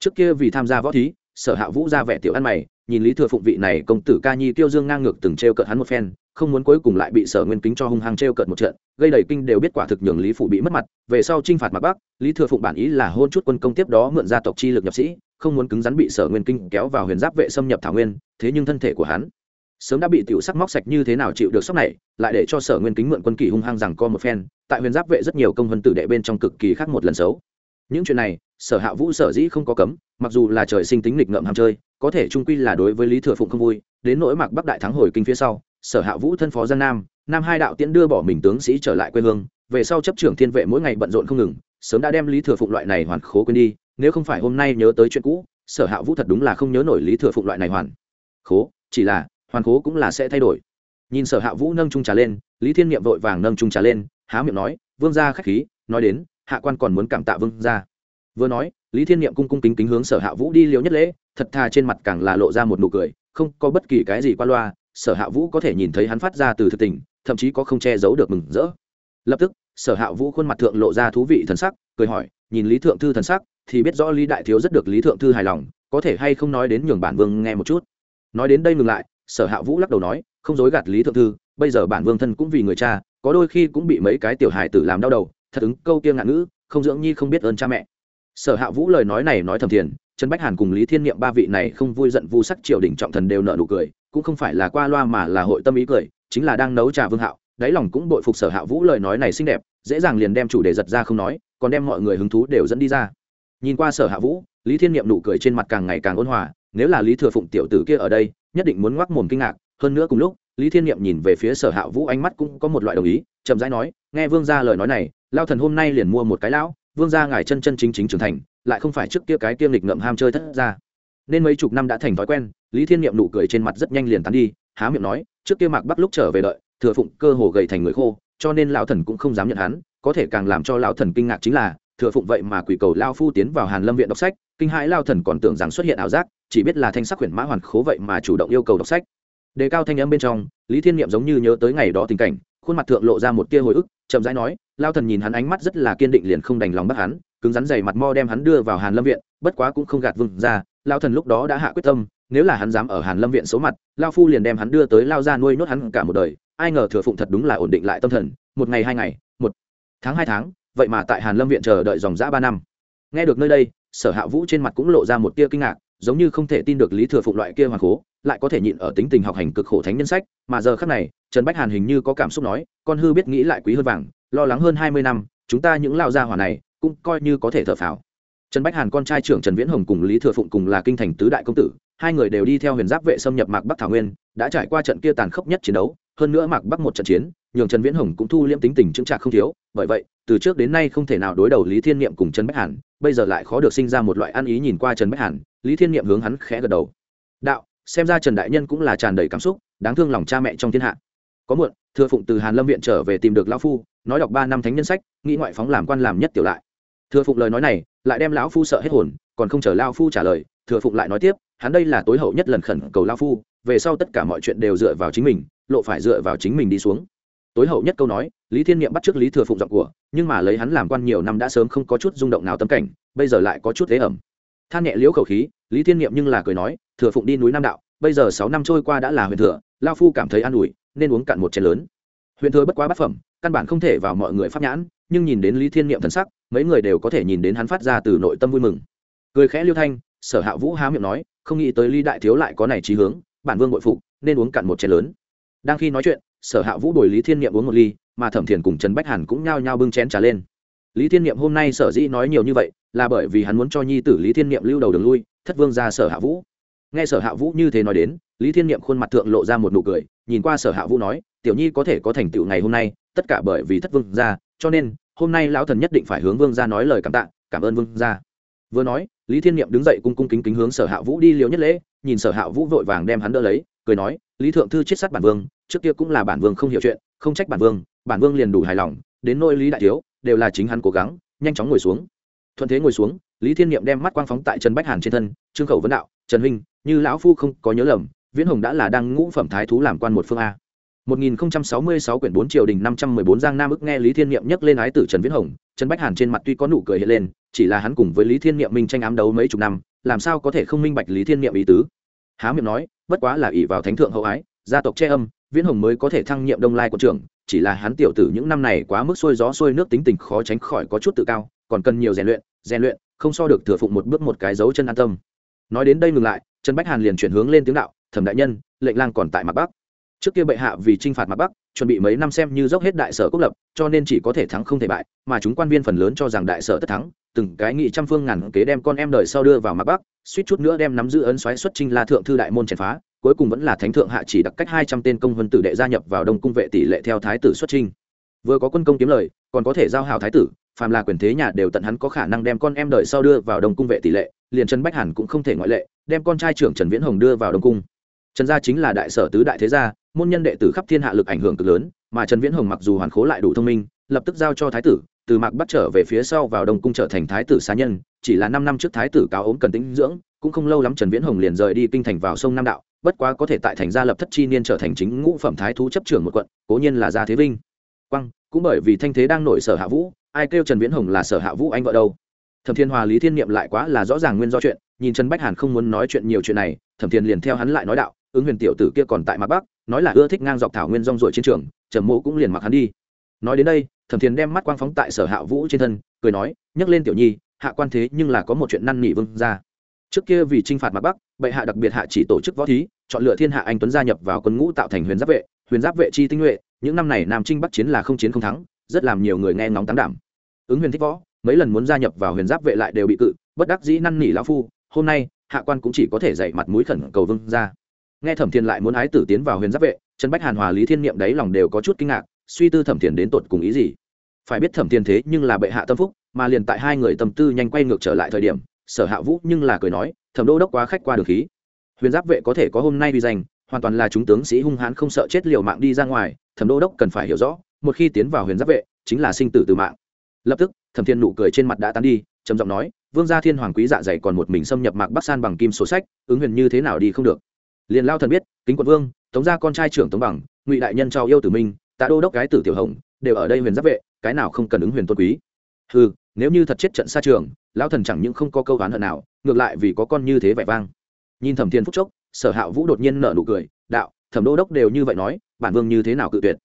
Trước kia vì tham gia võ thí, sở hạ vũ ra vẻ tiểu ăn mày, nhìn lý thừa phụng vị này công tử ca nhi tiêu dương ngang ngược từng t r e o cợt hắn một phen, không muốn cuối cùng lại bị sở nguyên kính cho hung hăng t r e o cợt một trận, gây đầy kinh đều biết quả thực nhường lý phụ bị mất mặt. Về sau t r i n h phạt mặt bắc, lý thừa phụng bản ý là hôn chút quân công tiếp đó mượn gia tộc chi lực nhập sĩ, không muốn cứng rắn bị sở nguyên kinh kéo vào huyền giáp vệ xâm nhập thảo nguyên, thế nhưng thân thể của hắn sớm đã bị tiểu sắc móc sạch như thế nào chịu được sốc này, lại để cho sở nguyên kính mượn quân kỳ hung hăng rằng co một phen, tại huyền giáp vệ rất nhiều công văn tử đệ bên trong cực kỳ khác một lần xấu. Những chuyện này, sở hạ vũ sở dĩ không có cấm, mặc dù là trời sinh tính lịch ngợm ham chơi, có thể trung quy là đối với lý thừa phụng không vui, đến nỗi mạc bắc đại thắng hồi kinh phía sau, sở hạ vũ thân phó giang nam nam hai đạo tiễn đưa bỏ mình tướng sĩ trở lại quê hương, về sau chấp trưởng thiên vệ mỗi ngày bận rộn không ngừng, sớm đã đem lý thừa phụng loại này hoàn khố quên đi, nếu không phải hôm nay nhớ tới chuyện cũ, sở hạ vũ thật đúng là không nhớ nổi lý thừa phụng loại này hoàn khố, chỉ là hoàn cố cũng là sẽ thay đổi. Nhìn sở hạ vũ nâng trung trà lên, lý thiên niệm vội vàng nâng trung trà lên, há miệng nói, vương gia khách khí, nói đến, hạ quan còn muốn cảm tạ vương gia. Vừa nói, lý thiên niệm cung cung kính kính hướng sở hạ vũ đi liều nhất lễ, thật thà trên mặt càng là lộ ra một nụ cười, không có bất kỳ cái gì qua loa, sở hạ vũ có thể nhìn thấy hắn phát ra từ thực tình, thậm chí có không che giấu được mừng rỡ. Lập tức, sở hạ vũ khuôn mặt thượng lộ ra thú vị thần sắc, cười hỏi, nhìn lý thượng thư thần sắc, thì biết rõ lý đại thiếu rất được lý thượng thư hài lòng, có thể hay không nói đến nhường bản vương nghe một chút? Nói đến đây ngừng lại sở hạ vũ lắc đầu nói, không dối gạt lý thượng thư, bây giờ bản vương thân cũng vì người cha, có đôi khi cũng bị mấy cái tiểu hài tử làm đau đầu, thật ứng câu kia ngạn ngữ, không dưỡng nhi không biết ơn cha mẹ. Sở hạ vũ lời nói này nói thầm thiền, trần bách hàn cùng lý thiên niệm ba vị này không vui giận vu sắc triều đình trọng thần đều nợ nụ cười, cũng không phải là qua loa mà là hội tâm ý cười, chính là đang nấu trà vương hạo, đáy lòng cũng bội phục sở hạ vũ lời nói này xinh đẹp, dễ dàng liền đem chủ đề giật ra không nói, còn đem mọi người hứng thú đều dẫn đi ra. Nhìn qua sở hạ vũ, lý thiên niệm nụ cười trên mặt càng ngày càng ôn hòa, nếu là lý thừa phụng tiểu tử kia ở đây nhất định muốn ngoác mồm kinh ngạc. Hơn nữa cùng lúc, lý thiên niệm nhìn về phía sở hạ vũ ánh mắt cũng có một loại đồng ý, chậm rãi nói, nghe vương Gia lời nói này, lao thần hôm nay liền mua một cái lão, vương gia ngài chân chân chính chính trưởng thành, lại không phải trước kia cái tiêm lịch ngậm ham chơi thất ra nên mấy chục năm đã thành thói quen, lý thiên niệm nụ cười trên mặt rất nhanh liền tán đi, há miệng nói, trước kia mạc bắc lúc trở về đợi, thừa phụng cơ hồ gầy thành người khô, cho nên lão thần cũng không dám nhận hắn, có thể càng làm cho lão thần kinh ngạc chính là, thừa phụng vậy mà quỷ cầu lao phu tiến vào hàn lâm viện đọc sách, kinh hãi lao thần còn tưởng rằng xuất hiện ảo giác chỉ biết là thanh sắc quyển mã hoàn khố vậy mà chủ động yêu cầu đọc sách. Đề cao thanh âm bên trong, lý thiên niệm giống như nhớ tới ngày đó tình cảnh, khuôn mặt thượng lộ ra một tia hồi ức, chậm rãi nói, lao thần nhìn hắn ánh mắt rất là kiên định liền không đành lòng bắt hắn, cứng rắn dày mặt mo đem hắn đưa vào hàn lâm viện, bất quá cũng không gạt vừng ra, lao thần lúc đó đã hạ quyết tâm, nếu là hắn dám ở hàn lâm viện số mặt, lao phu liền đem hắn đưa tới lao ra nuôi nốt hắn cả một đời, ai ngờ thừa phụng thật đúng là ổn định lại tâm thần, một ngày hai ngày, một tháng hai tháng, vậy mà tại hàn lâm viện chờ đợi dòng dã ba năm. Nghe được nơi đây, sở hạ vũ trên mặt cũng lộ ra một tia kinh ngạc giống như không thể tin được lý thừa phụng loại kia hoàng cố, lại có thể nhịn ở tính tình học hành cực khổ thánh nhân sách, mà giờ khác này, trần bách hàn hình như có cảm xúc nói, con hư biết nghĩ lại quý hơn vàng, lo lắng hơn hai mươi năm, chúng ta những lao gia hỏa này, cũng coi như có thể thở phào. Trần bách hàn con trai trưởng trần viễn hồng cùng lý thừa phụng cùng là kinh thành tứ đại công tử, hai người đều đi theo huyền giáp vệ xâm nhập mạc bắc thảo nguyên, đã trải qua trận kia tàn khốc nhất chiến đấu, hơn nữa mạc bắc một trận chiến, nhường trần viễn hồng cũng thu liễm tính tình chững chạc không thiếu, bởi vậy từ trước đến nay không thể nào đối đầu lý thiên niệm cùng trần bách hàn, bây giờ lại khó được sinh ra một loại ăn ý nhìn qua trần bách hàn, lý thiên niệm hướng hắn khẽ gật đầu. Đạo, xem ra trần đại nhân cũng là tràn đầy cảm xúc, đáng thương lòng cha mẹ trong thiên hạ. Có muộn thừa phụng từ hàn lâm viện trở về tìm được lão phu, nói đọc ba năm thánh nhân sách, nghĩ ngoại phóng làm quan làm nhất tiểu lại. Thừa phụng lời nói này, lại đem lão phu sợ hết hồn, còn không chờ lao phu trả lời thừa phụng lại nói tiếp, hắn đây là tối hậu nhất lần khẩn cầu lao phu, về sau tất cả mọi chuyện đều dựa vào chính mình, lộ phải dựa vào chính mình đi xuống. Tối hậu nhất câu nói, lý thiên niệm bắt t r ư ớ c lý thừa phụng giọng của nhưng mà lấy hắn làm quan nhiều năm đã sớm không có chút rung động nào tâm cảnh, bây giờ lại có chút thế ẩm. Than nhẹ liễu khẩu khí, lý thiên niệm nhưng là cười nói, thừa phụng đi núi nam đạo, bây giờ sáu năm trôi qua đã là huyền thừa lao phu cảm thấy an ủi, nên uống cạn một chén lớn. Huyền thừa bất quá bát phẩm, căn bản không thể vào mọi người pháp nhãn, nhưng nhìn đến lý thiên niệm thần sắc, mấy người đều có thể nhìn đến hắn phát ra từ nội tâm vui mừng. Cười khẽ liêu thanh, sở hạ vũ há miệng nói, không nghĩ tới lý đại thiếu lại có này trí hướng, bản vương bội phục, nên uống cạn một chén lớn. Đang khi nói chuyện, sở hạ vũ đổi lý thiên niệm uống một ly mà thẩm thiền cùng trần bách hàn cũng nhao nhao bưng chén trà lên lý thiên niệm hôm nay sở dĩ nói nhiều như vậy là bởi vì hắn muốn cho nhi tử lý thiên niệm lưu đầu đường lui thất vương ra sở hạ vũ nghe sở hạ vũ như thế nói đến lý thiên niệm khuôn mặt thượng lộ ra một nụ cười nhìn qua sở hạ vũ nói tiểu nhi có thể có thành tựu ngày hôm nay tất cả bởi vì thất vương gia cho nên hôm nay lão thần nhất định phải hướng vương gia nói lời cảm tạ cảm ơn vương gia vừa nói lý thiên niệm đứng dậy cung cung kính kính hướng sở hạ vũ đi liều nhất lễ nhìn sở hạ vũ vội vàng đem hắn đỡ lấy cười nói lý thượng thư chết sát bản vương trước kia cũng là bản vương không hiểu chuyện không trách bản vương bản vương liền đủ hài lòng đến nôi lý đại thiếu đều là chính hắn cố gắng nhanh chóng ngồi xuống thuận thế ngồi xuống lý thiên niệm đem mắt quang phóng tại trần bách hàn trên thân trương khẩu vấn đạo trần huynh như lão phu không có nhớ lầm viễn hồng đã là đang ngũ phẩm thái thú làm quan một phương a 1066 quyển 4 triều đình 514 Giang Nam ức nghe Lý Thiên Niệm nhắc lên ái tử Trần Viễn Hồng, Trần Bách Hàn trên mặt tuy có nụ cười hiện lên, chỉ là hắn cùng với Lý Thiên Niệm minh tranh ám đấu mấy chục năm, làm sao có thể không minh bạch Lý Thiên Niệm ý tứ. Há miệng nói, bất quá là ỷ vào thánh thượng hậu ái, gia tộc che âm, Viễn Hồng mới có thể thăng nhiệm Đông Lai quận trưởng, chỉ là hắn tiểu tử những năm này quá mức xuôi gió xuôi nước tính tình khó tránh khỏi có chút tự cao, còn cần nhiều rèn luyện, rèn luyện, không so được thừa phụng một bước một cái dấu chân an tâm. Nói đến đây ngừng lại, Trần Bách Hàn liền chuyển hướng lên tiếng đạo, "Thẩm đại nhân, lệnh lang còn tại mặt Bắc." Trước kia bệ hạ vì trinh phạt mặt Bắc, chuẩn bị mấy năm xem như dốc hết đại sở quốc lập cho nên chỉ có thể thắng không thể bại mà chúng quan viên phần lớn cho rằng đại sở tất thắng từng cái nghị trăm phương ngàn kế đem con em đời sau đưa vào mặt bắc suýt chút nữa đem nắm giữ ấn xoáy xuất trinh la thượng thư đại môn chèn phá cuối cùng vẫn là thánh thượng hạ chỉ đặc cách hai trăm tên công vân tử đệ gia nhập vào đông cung vệ tỷ lệ theo thái tử xuất trinh vừa có quân công kiếm lời, còn có thể giao hào thái tử, phàm là quyền thế nhà đều tận hắn có khả năng đem con em đời sau đưa vào đông cung vệ tỷ lệ, liền trần bách hàn cũng không thể ngoại lệ, đem con trai trưởng trần viễn hồng đưa vào đông cung. Trần gia chính là đại sở tứ đại thế gia, môn nhân đệ tử khắp thiên hạ lực ảnh hưởng cực lớn, mà trần viễn hồng mặc dù hoàn khố lại đủ thông minh, lập tức giao cho thái tử, từ mạc bắt trở về phía sau vào đông cung trở thành thái tử xá nhân, chỉ là năm năm trước thái tử cáo ốm cần tĩnh dưỡng cũng không lâu lắm trần viễn hồng liền rời đi kinh thành vào sông nam đạo, bất quá có thể tại thành gia lập thất chi niên trở thành chính ngũ phẩm thái thú chấp trưởng một quận, cố nhiên là gia thế vinh. Quăng cũng bởi vì thanh thế đang nổi sở hạ vũ, ai kêu trần viễn hồng là sở hạ vũ anh vợ đâu? Thẩm thiên hòa, lý thiên niệm lại quá là rõ ràng nguyên do chuyện, nhìn trần bách hàn không muốn nói chuyện nhiều chuyện này, thẩm thiên liền theo hắn lại nói đạo, ứng huyền tiểu tử kia còn tại mặt bắc, nói là ưa thích ngang dọc thảo nguyên rong ruổi chiến trường, trầm mộ cũng liền mặc hắn đi. Nói đến đây, thẩm Thiên đem mắt quang phóng tại sở hạ vũ trên thân, cười nói, nhắc lên tiểu nhi, hạ quan thế nhưng là có một chuyện năn nỉ vương ra trước kia vì t r i n h phạt mặt bắc, bệ hạ đặc biệt hạ chỉ tổ chức võ thí, chọn lựa thiên hạ anh tuấn gia nhập vào quân ngũ tạo thành huyền giáp vệ, huyền giáp vệ chi tinh nhuệ, những năm này nam trinh bắc chiến là không chiến không thắng, rất làm nhiều người nghe ngóng tán đảm. Ứng huyền thích võ, mấy lần muốn gia nhập vào huyền giáp vệ lại đều bị cự, bất đắc dĩ năn nỉ lão phu, hôm nay, hạ quan cũng chỉ có thể dạy mặt mũi khẩn cầu vương ra nghe thẩm thiền lại muốn ái tử tiến vào huyền giáp vệ, trần bách hàn hòa lý thiên niệm đấy lòng đều có chút kinh ngạc, suy tư thẩm thiền đến tột cùng ý gì. Phải biết thẩm thiền thế nhưng là bệ hạ tâm phúc, mà liền tại hai người tâm tư nhanh quay ngược trở lại thời điểm sở hạ vũ nhưng là cười nói, thẩm đô đốc quá khách qua đường khí. Huyền giáp vệ có thể có hôm nay vì danh, hoàn toàn là chúng tướng sĩ hung hãn không sợ chết liều mạng đi ra ngoài, thẩm đô đốc cần phải hiểu rõ, một khi tiến vào huyền giáp vệ, chính là sinh tử từ mạng. Lập tức, thẩm thiên nụ cười trên mặt đã tan đi, trầm giọng nói, vương gia thiên hoàng quý dạ dày còn một mình xâm nhập mạc bắc san bằng kim sổ sách, ứng huyền như thế nào đi không được. Liền lao thần biết, kính quận vương, tống gia con trai trưởng tống bằng, ngụy đại nhân trao yêu tử minh, tạ đô đốc gái tử tiểu hồng, đều ở đây huyền giáp vệ, cái nào không cần ứng huyền tôn quý. Ừ nếu như thật chết trận xa trường lão thần chẳng những không có câu oán hận nào, ngược lại vì có con như thế vẻ vang. Nhìn thẩm thiên phúc chốc, sở hạ vũ đột nhiên nở nụ cười, đạo, thẩm đô đốc đều như vậy nói, bản vương như thế nào cự tuyệt?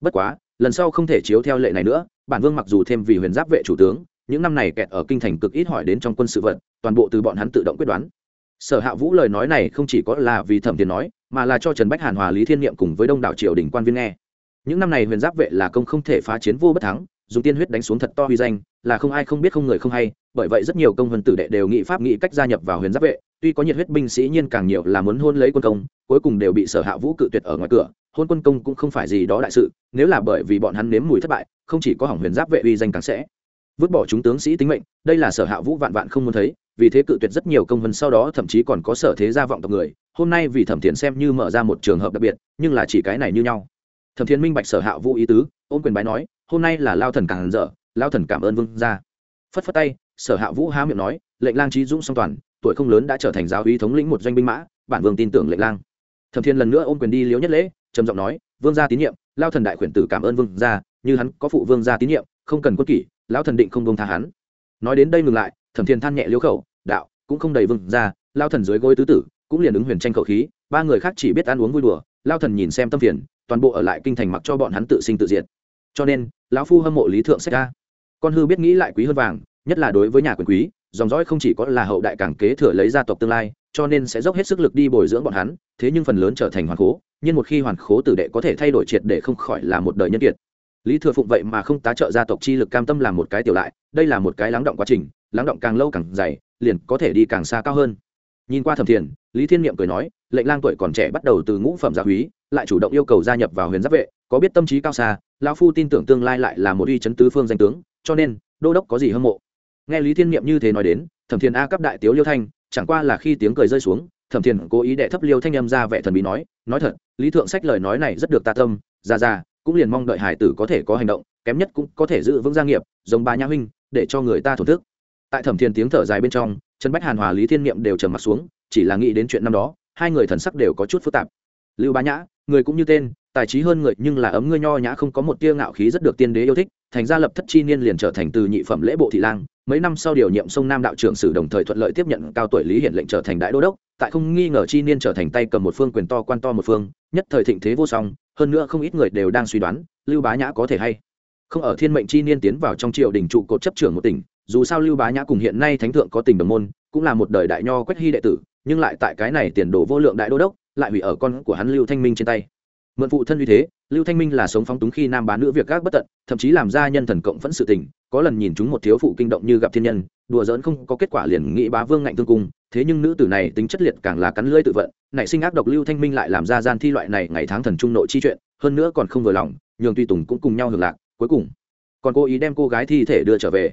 Bất quá, lần sau không thể chiếu theo lệ này nữa, bản vương mặc dù thêm vì huyền giáp vệ chủ tướng, những năm này kẹt ở kinh thành cực ít hỏi đến trong quân sự vận toàn bộ từ bọn hắn tự động quyết đoán. Sở hạ vũ lời nói này không chỉ có là vì thẩm thiên nói, mà là cho trần bách hàn hòa lý thiên niệm cùng với đông đảo triều đình quan viên nghe. Những năm này huyền giáp vệ là công không thể phá chiến vô bất thắng dùng tiên huyết đánh xuống thật to huy danh, là không ai không biết không người không hay, bởi vậy rất nhiều công vân tử đệ đều nghị pháp nghị cách gia nhập vào huyền giáp vệ, tuy có nhiệt huyết binh sĩ nhiên càng nhiều là muốn hôn lấy quân công, cuối cùng đều bị sở hạ vũ cự tuyệt ở ngoài cửa, hôn quân công cũng không phải gì đó đại sự, nếu là bởi vì bọn hắn nếm mùi thất bại, không chỉ có hỏng huyền giáp vệ uy danh càng sẽ vứt bỏ chúng tướng sĩ tính mệnh, đây là sở hạ vũ vạn vạn không muốn thấy, vì thế cự tuyệt rất nhiều công vân sau đó thậm chí còn có sở thế gia vọng tộc người, hôm nay vì thẩm thiền xem như mở ra một trường hợp đặc biệt, nhưng là chỉ cái này như nhau. Thẩm thiền minh bạch sở hạ vũ ý tứ ôm quyền bái nói hôm nay là lao thần càng dở, lao thần cảm ơn vương gia. Phất phất tay, sở hạ vũ há miệng nói, lệnh lang trí dũng song toàn, tuổi không lớn đã trở thành giáo úy thống lĩnh một doanh binh mã, bản vương tin tưởng lệnh lang. Thẩm thiên lần nữa ôm quyền đi liếu nhất lễ, trầm giọng nói, vương gia tín nhiệm, lao thần đại khuyển tử cảm ơn vương gia, như hắn có phụ vương gia tín nhiệm, không cần quân kỷ, lão thần định không công tha hắn. Nói đến đây ngừng lại, thẩm thiên than nhẹ liếu khẩu, đạo, cũng không đầy vương gia, lao thần dưới gối tứ tử, cũng liền ứng huyền tranh khẩu khí, ba người khác chỉ biết ăn uống vui đùa, lao thần nhìn xem tâm phiền, toàn bộ ở lại kinh thành mặc cho bọn hắn tự sinh tự diệt cho nên, lão phu hâm mộ lý thượng sách ca con hư biết nghĩ lại quý hơn vàng, nhất là đối với nhà quyền quý, dòng dõi không chỉ có là hậu đại cảng kế thừa lấy gia tộc tương lai, cho nên sẽ dốc hết sức lực đi bồi dưỡng bọn hắn, thế nhưng phần lớn trở thành hoàn khố, nhưng một khi hoàn khố tử đệ có thể thay đổi triệt để không khỏi là một đời nhân kiệt. Lý thừa phụng vậy mà không tá trợ gia tộc chi lực cam tâm làm một cái tiểu lại, đây là một cái lắng động quá trình, lắng động càng lâu càng dày, liền có thể đi càng xa cao hơn. Nhìn qua thẩm thiền, lý thiên niệm cười nói, lệnh lang tuổi còn trẻ bắt đầu từ ngũ phẩm gia quý lại chủ động yêu cầu gia nhập vào huyền giáp vệ, có biết tâm trí cao xa lão phu tin tưởng tương lai lại là một uy chấn tứ phương danh tướng, cho nên, đô đốc có gì hâm mộ. Nghe lý thiên niệm như thế nói đến, thẩm thiền a cấp đại tiếu liêu thanh, chẳng qua là khi tiếng cười rơi xuống, thẩm thiền cố ý đệ thấp liêu thanh âm ra vẻ thần bí nói nói thật, lý thượng sách lời nói này rất được ta tâm ra ra cũng liền mong đợi hải tử có thể có hành động, kém nhất cũng có thể giữ vững gia nghiệp, giống bà nha huynh, để cho người ta thổn thức. Tại thẩm thiền tiếng thở dài bên trong, trần bách hàn hòa, lý thiên niệm đều trầm mặt xuống, chỉ là nghĩ đến chuyện năm đó, hai người thần sắc đều có chút phức tạp. Lưu bá nhã, người cũng như tên tài trí hơn người, nhưng là ấm ngươi nho nhã không có một tia ngạo khí rất được tiên đế yêu thích, thành ra lập thất chi niên liền trở thành từ nhị phẩm lễ bộ thị lang, mấy năm sau điều nhiệm sông nam đạo trưởng sử đồng thời thuận lợi tiếp nhận cao tuổi lý hiển lệnh trở thành đại đô đốc, tại không nghi ngờ chi niên trở thành tay cầm một phương quyền to quan to một phương, nhất thời thịnh thế vô song, hơn nữa không ít người đều đang suy đoán, lưu bá nhã có thể hay không ở thiên mệnh chi niên tiến vào trong triều đình trụ cột chấp trưởng một tỉnh, dù sao lưu bá nhã cùng hiện nay thánh thượng có tình đồng môn, cũng là một đời đại nho quách hy đệ tử, nhưng lại tại cái này tiền đồ vô lượng đại đô đốc, lại hủy ở con của hắn lưu thanh minh trên tay mượn phụ thân uy thế, lưu thanh minh là sống phóng túng khi nam bán nữ việc gác bất tận, thậm chí làm ra nhân thần cộng phẫn sự tình, có lần nhìn chúng một thiếu phụ kinh động như gặp thiên nhân, đùa giỡn không có kết quả liền nghĩ bá vương ngạnh tương cung, thế nhưng nữ tử này tính chất liệt càng là cắn lưỡi tự vận, nảy sinh ác độc lưu thanh minh lại làm ra gian thi loại này ngày tháng thần trung nội chi chuyện, hơn nữa còn không vừa lòng, nhường tuy tùng cũng cùng nhau hưởng lạc, cuối cùng, còn cố ý đem cô gái thi thể đưa trở về.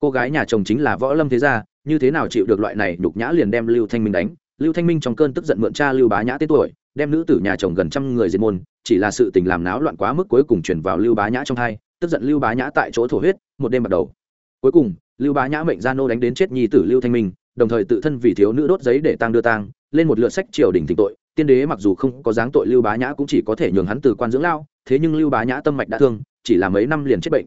Cô gái nhà chồng chính là võ lâm thế gia, như thế nào chịu được loại này nhục nhã liền đem lưu thanh minh đánh. Lưu thanh minh trong cơn tức giận mượn cha lưu bá nhã tên tuổi đem nữ tử nhà chồng gần trăm người diệt môn, chỉ là sự tình làm náo loạn quá mức cuối cùng chuyển vào lưu bá nhã trong hai, tức giận lưu bá nhã tại chỗ thổ huyết, một đêm bắt đầu. Cuối cùng, lưu bá nhã mệnh gia nô đánh đến chết nhi tử lưu thanh minh, đồng thời tự thân vì thiếu nữ đốt giấy để tang đưa tang, lên một lượt sách triều đình thỉnh tội. Tiên đế mặc dù không có dáng tội lưu bá nhã cũng chỉ có thể nhường hắn từ quan dưỡng lao, thế nhưng lưu bá nhã tâm mạch đã thương, chỉ là mấy năm liền chết bệnh.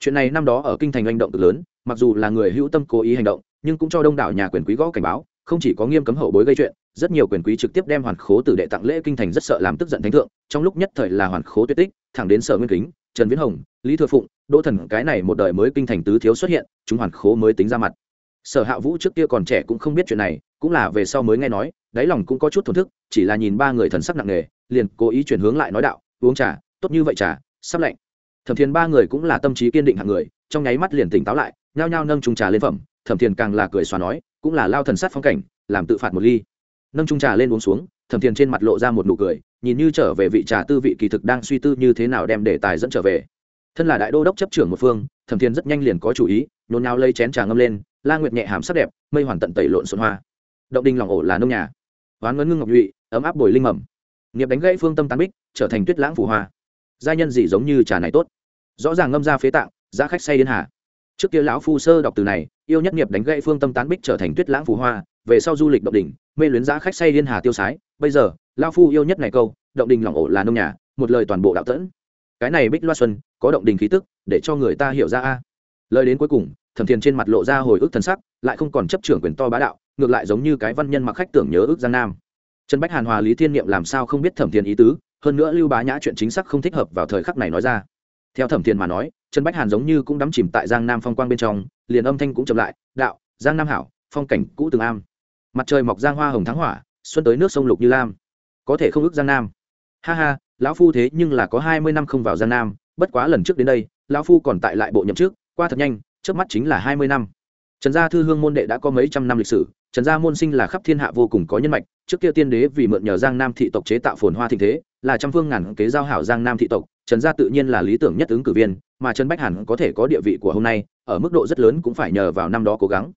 Chuyện này năm đó ở kinh thành hành động cực lớn, mặc dù là người hữu tâm cố ý hành động, nhưng cũng cho đông đảo nhà quyền quý gõ cảnh báo không chỉ có nghiêm cấm hậu bối gây chuyện, rất nhiều quyền quý trực tiếp đem hoàn khố tử đệ tặng lễ kinh thành rất sợ làm tức giận thánh thượng, trong lúc nhất thời là hoàn khố tuyệt tích, thẳng đến sở nguyên kính, trần viễn hồng, lý thừa phụng, đỗ thần, cái này một đời mới kinh thành tứ thiếu xuất hiện, chúng hoàn khố mới tính ra mặt. Sở hạ vũ trước kia còn trẻ cũng không biết chuyện này, cũng là về sau mới nghe nói, đáy lòng cũng có chút thổn thức, chỉ là nhìn ba người thần sắc nặng nề, liền cố ý chuyển hướng lại nói đạo, uống trà, tốt như vậy trà, sắp lạnh. Thẩm thiền ba người cũng là tâm trí kiên định hạng người, trong nháy mắt liền tỉnh táo lại, nhao nhao nâng trùng trà lên phẩm, thẩm thiền càng là cười xóa nói cũng là lao thần sát phong cảnh, làm tự phạt một ly. Nâng trung trà lên uống xuống, thẩm thiền trên mặt lộ ra một nụ cười, nhìn như trở về vị trà tư vị kỳ thực đang suy tư như thế nào đem đề tài dẫn trở về. Thân là đại đô đốc chấp trưởng một phương, thẩm thiền rất nhanh liền có chủ ý, nhốn nao lây chén trà ngâm lên, la nguyệt nhẹ hàm sắc đẹp, mây hoàn tận tẩy lộn xuân hoa. Động đình lòng ổ là nông nhà. Hoán ngấn ngưng ngọc nhụy, ấm áp bồi linh mầm. Nghiệp đánh gãy phương tâm tán bích, trở thành tuyết lãng phù hoa. Giai nhân gì giống như trà này tốt. Rõ ràng ngâm ra phế tạng, giá khách say đến hà trước kia lão phu sơ đọc từ này, yêu nhất nghiệp đánh gậy phương tâm tán bích trở thành tuyết lãng phù hoa, về sau du lịch động đỉnh, mê luyến giá khách say liên hà tiêu sái. Bây giờ, lão phu yêu nhất này câu, động đình lòng ổ là nông nhà, một lời toàn bộ đạo tẫn. Cái này bích loa xuân, có động đình khí tức, để cho người ta hiểu ra a. Lời đến cuối cùng, thẩm thiền trên mặt lộ ra hồi ức thần sắc, lại không còn chấp trưởng quyền to bá đạo, ngược lại giống như cái văn nhân mặc khách tưởng nhớ ước giang nam. Trần bách hàn hòa lý thiên niệm làm sao không biết thẩm thiền ý tứ, hơn nữa lưu bá nhã chuyện chính xác không thích hợp vào thời khắc này nói ra. Theo thẩm thiền mà nói trần bách hàn giống như cũng đắm chìm tại giang nam phong quang bên trong, liền âm thanh cũng chậm lại, đạo, giang nam hảo, phong cảnh cũ từng am. Mặt trời mọc giang hoa hồng thắng hỏa, xuân tới nước sông lục như lam. Có thể không ước giang nam. Ha ha, lão phu thế nhưng là có hai mươi năm không vào giang nam, bất quá lần trước đến đây, lão phu còn tại lại bộ nhậm trước qua thật nhanh, trước mắt chính là hai mươi năm. Trần gia thư hương môn đệ đã có mấy trăm năm lịch sử, trần gia môn sinh là khắp thiên hạ vô cùng có nhân mạch, trước kia tiên đế vì mượn nhờ giang nam thị tộc chế tạo phồn hoa thịnh thế, là trăm phương ngàn kế giao hảo giang nam thị tộc, trần gia tự nhiên là lý tưởng nhất ứng cử viên mà trần bách hẳn có thể có địa vị của hôm nay, ở mức độ rất lớn cũng phải nhờ vào năm đó cố gắng.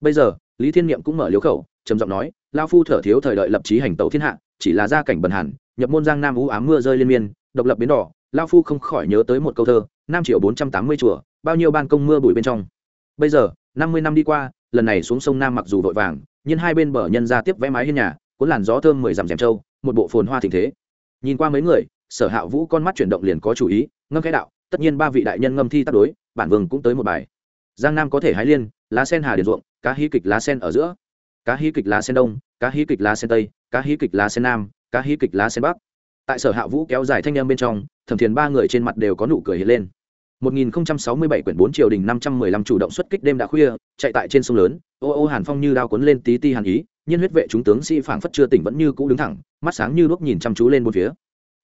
Bây giờ, lý thiên niệm cũng mở liếu khẩu, trầm giọng nói, lao phu thở thiếu thời đợi lập trí hành tẩu thiên hạ, chỉ là gia cảnh bần hẳn nhập môn giang nam ú ám mưa rơi liên miên, độc lập biến đỏ, lao phu không khỏi nhớ tới một câu thơ nam triệu bốn trăm tám mươi chùa, bao nhiêu ban công mưa bụi bên trong. Bây giờ, năm mươi năm đi qua, lần này xuống sông nam mặc dù vội vàng, nhưng hai bên bờ nhân ra tiếp vẽ mái hiên nhà, cuốn làn gió thơm mười dặm rèm trâu, một bộ phồn hoa thịnh thế. Nhìn qua mấy người, sở hạ vũ con mắt chuyển động liền có chủ ý, ngâm cái đạo tất nhiên ba vị đại nhân ngâm thi tác đối bản vương cũng tới một bài. Giang nam có thể hái liên lá sen hà điền ruộng cá hí kịch lá sen ở giữa. Cá hí kịch lá sen đông cá hí kịch lá sen tây cá hí kịch lá sen nam cá hí kịch lá sen bắc. Tại sở hạ vũ kéo dài thanh em bên trong thẩm thiền ba người trên mặt đều có nụ cười hiện lên. 1067 quyển 4 triều đình 515 chủ động xuất kích đêm đã khuya, chạy tại trên sông lớn, ô ô hàn phong như đao cuốn lên tí tí hàn ý, nhân huyết vệ chúng tướng sĩ phảng phất chưa tỉnh vẫn như cũ đứng thẳng, mắt sáng như đuốc nhìn chăm chú lên bốn phía.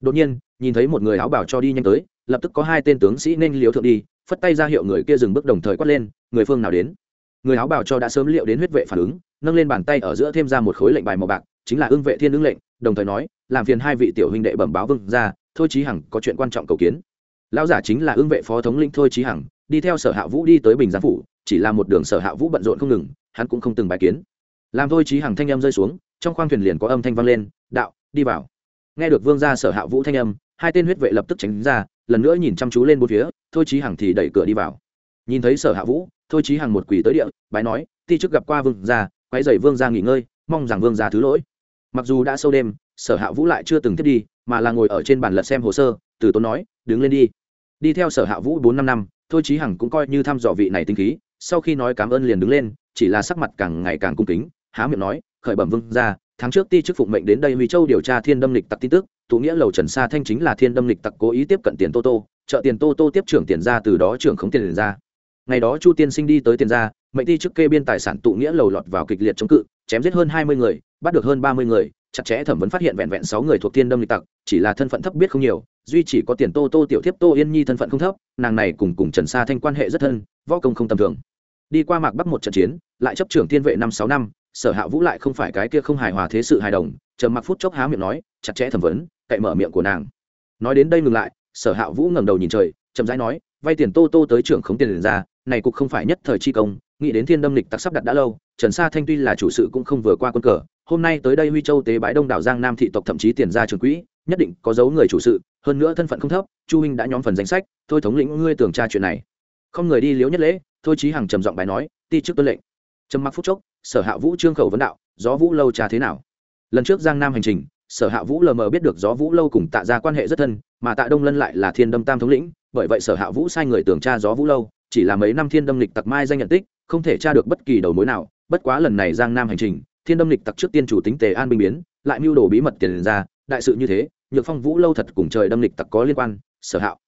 Đột nhiên, nhìn thấy một người áo bảo cho đi nhanh tới, lập tức có hai tên tướng sĩ nên liếu thượng đi, phất tay ra hiệu người kia dừng bước đồng thời quát lên, người phương nào đến? Người áo bào cho đã sớm liệu đến huyết vệ phản ứng, nâng lên bàn tay ở giữa thêm ra một khối lệnh bài màu bạc, chính là ưng vệ thiên ứng lệnh, đồng thời nói, làm phiền hai vị tiểu huynh đệ bẩm báo vương ra, thôi chí hằng có chuyện quan trọng cầu kiến. Lão giả chính là ương vệ phó thống lĩnh thôi trí hằng đi theo sở hạ vũ đi tới bình giang phủ chỉ là một đường sở hạ vũ bận rộn không ngừng hắn cũng không từng bài kiến. Làm thôi trí hằng thanh âm rơi xuống trong khoang thuyền liền có âm thanh vang lên đạo đi vào. Nghe được vương gia sở hạ vũ thanh âm hai tên huyết vệ lập tức tránh ra, lần nữa nhìn chăm chú lên bốn phía, thôi Chí hằng thì đẩy cửa đi vào. Nhìn thấy sở hạ vũ, thôi Chí hằng một quỳ tới địa, bái nói, ti chức gặp qua vương gia quay dậy vương gia nghỉ ngơi, mong rằng vương gia thứ lỗi. Mặc dù đã sâu đêm, sở hạ vũ lại chưa từng thiết đi, mà là ngồi ở trên bàn lật xem hồ sơ, từ tốn nói, đứng lên đi. Đi theo sở hạ vũ bốn năm năm, thôi chí hằng cũng coi như thăm dò vị này tinh khí, sau khi nói cảm ơn liền đứng lên, chỉ là sắc mặt càng ngày càng cung kính, há miệng nói, khởi bẩm vương ra tháng trước ti chức phụng mệnh đến đây huy châu điều tra thiên đâm lịch tặc tin tức tụ nghĩa lầu trần sa thanh chính là thiên đâm lịch tặc cố ý tiếp cận tiền tô tô, trợ tiền tô tô tiếp trưởng tiền ra từ đó trưởng khống tiền ra. Ngày đó chu tiên sinh đi tới tiền ra, mệnh ti chức kê biên tài sản tụ nghĩa lầu lọt vào kịch liệt chống cự, chém giết hơn hai mươi người, bắt được hơn ba mươi người, chặt chẽ thẩm vấn phát hiện vẹn vẹn sáu người thuộc thiên đâm lịch tặc, chỉ là thân phận thấp biết không nhiều, duy chỉ có tiền tô tô tiểu thiếp tô yên nhi thân phận không thấp, nàng này cùng cùng trần sa thanh quan hệ rất thân, võ công không tầm thường. Đi qua mạc bắc một trận chiến, lại chấp trưởng thiên vệ năm sáu năm, sở hạ vũ lại không phải cái kia không hài hòa thế sự hài đồng chờ mặc phút chốc há miệng nói, chặt chẽ thẩm vấn, cậy mở miệng của nàng. Nói đến đây ngừng lại, sở hạ vũ ngẩng đầu nhìn trời, chậm rãi nói, vay tiền tô tô tới trưởng khống tiền ra, này cục không phải nhất thời chi công, nghĩ đến thiên đâm lịch tặc sắp đặt đã lâu, trần sa thanh tuy là chủ sự cũng không vừa qua quân cờ, hôm nay tới đây huy châu tế bái đông đảo giang nam thị tộc thậm chí tiền ra trường quỹ, nhất định có dấu người chủ sự, hơn nữa thân phận không thấp, chu huynh đã nhóm phần danh sách, thôi thống lĩnh ngươi tưởng tra chuyện này. Không người đi liếu nhất lễ, thôi chí hằng trầm giọng bài nói, ti trước tuân lệnh. Trầm mặc phút chốc, sở hạ vũ trương khẩu vấn đạo, gió vũ lâu trà thế nào? Lần trước giang nam hành trình, sở hạ vũ lờ mờ biết được gió vũ lâu cùng tạ ra quan hệ rất thân, mà tạ đông lân lại là thiên đâm tam thống lĩnh, bởi vậy sở hạ vũ sai người tưởng tra gió vũ lâu, chỉ là mấy năm thiên đâm lịch tặc mai danh nhận tích, không thể tra được bất kỳ đầu mối nào. Bất quá lần này giang nam hành trình, thiên đâm lịch tặc trước tiên chủ tính tề an binh biến, lại mưu đồ bí mật tiền ra, đại sự như thế, nhược phong vũ lâu thật cùng trời đâm lịch tặc có liên quan, sở hạo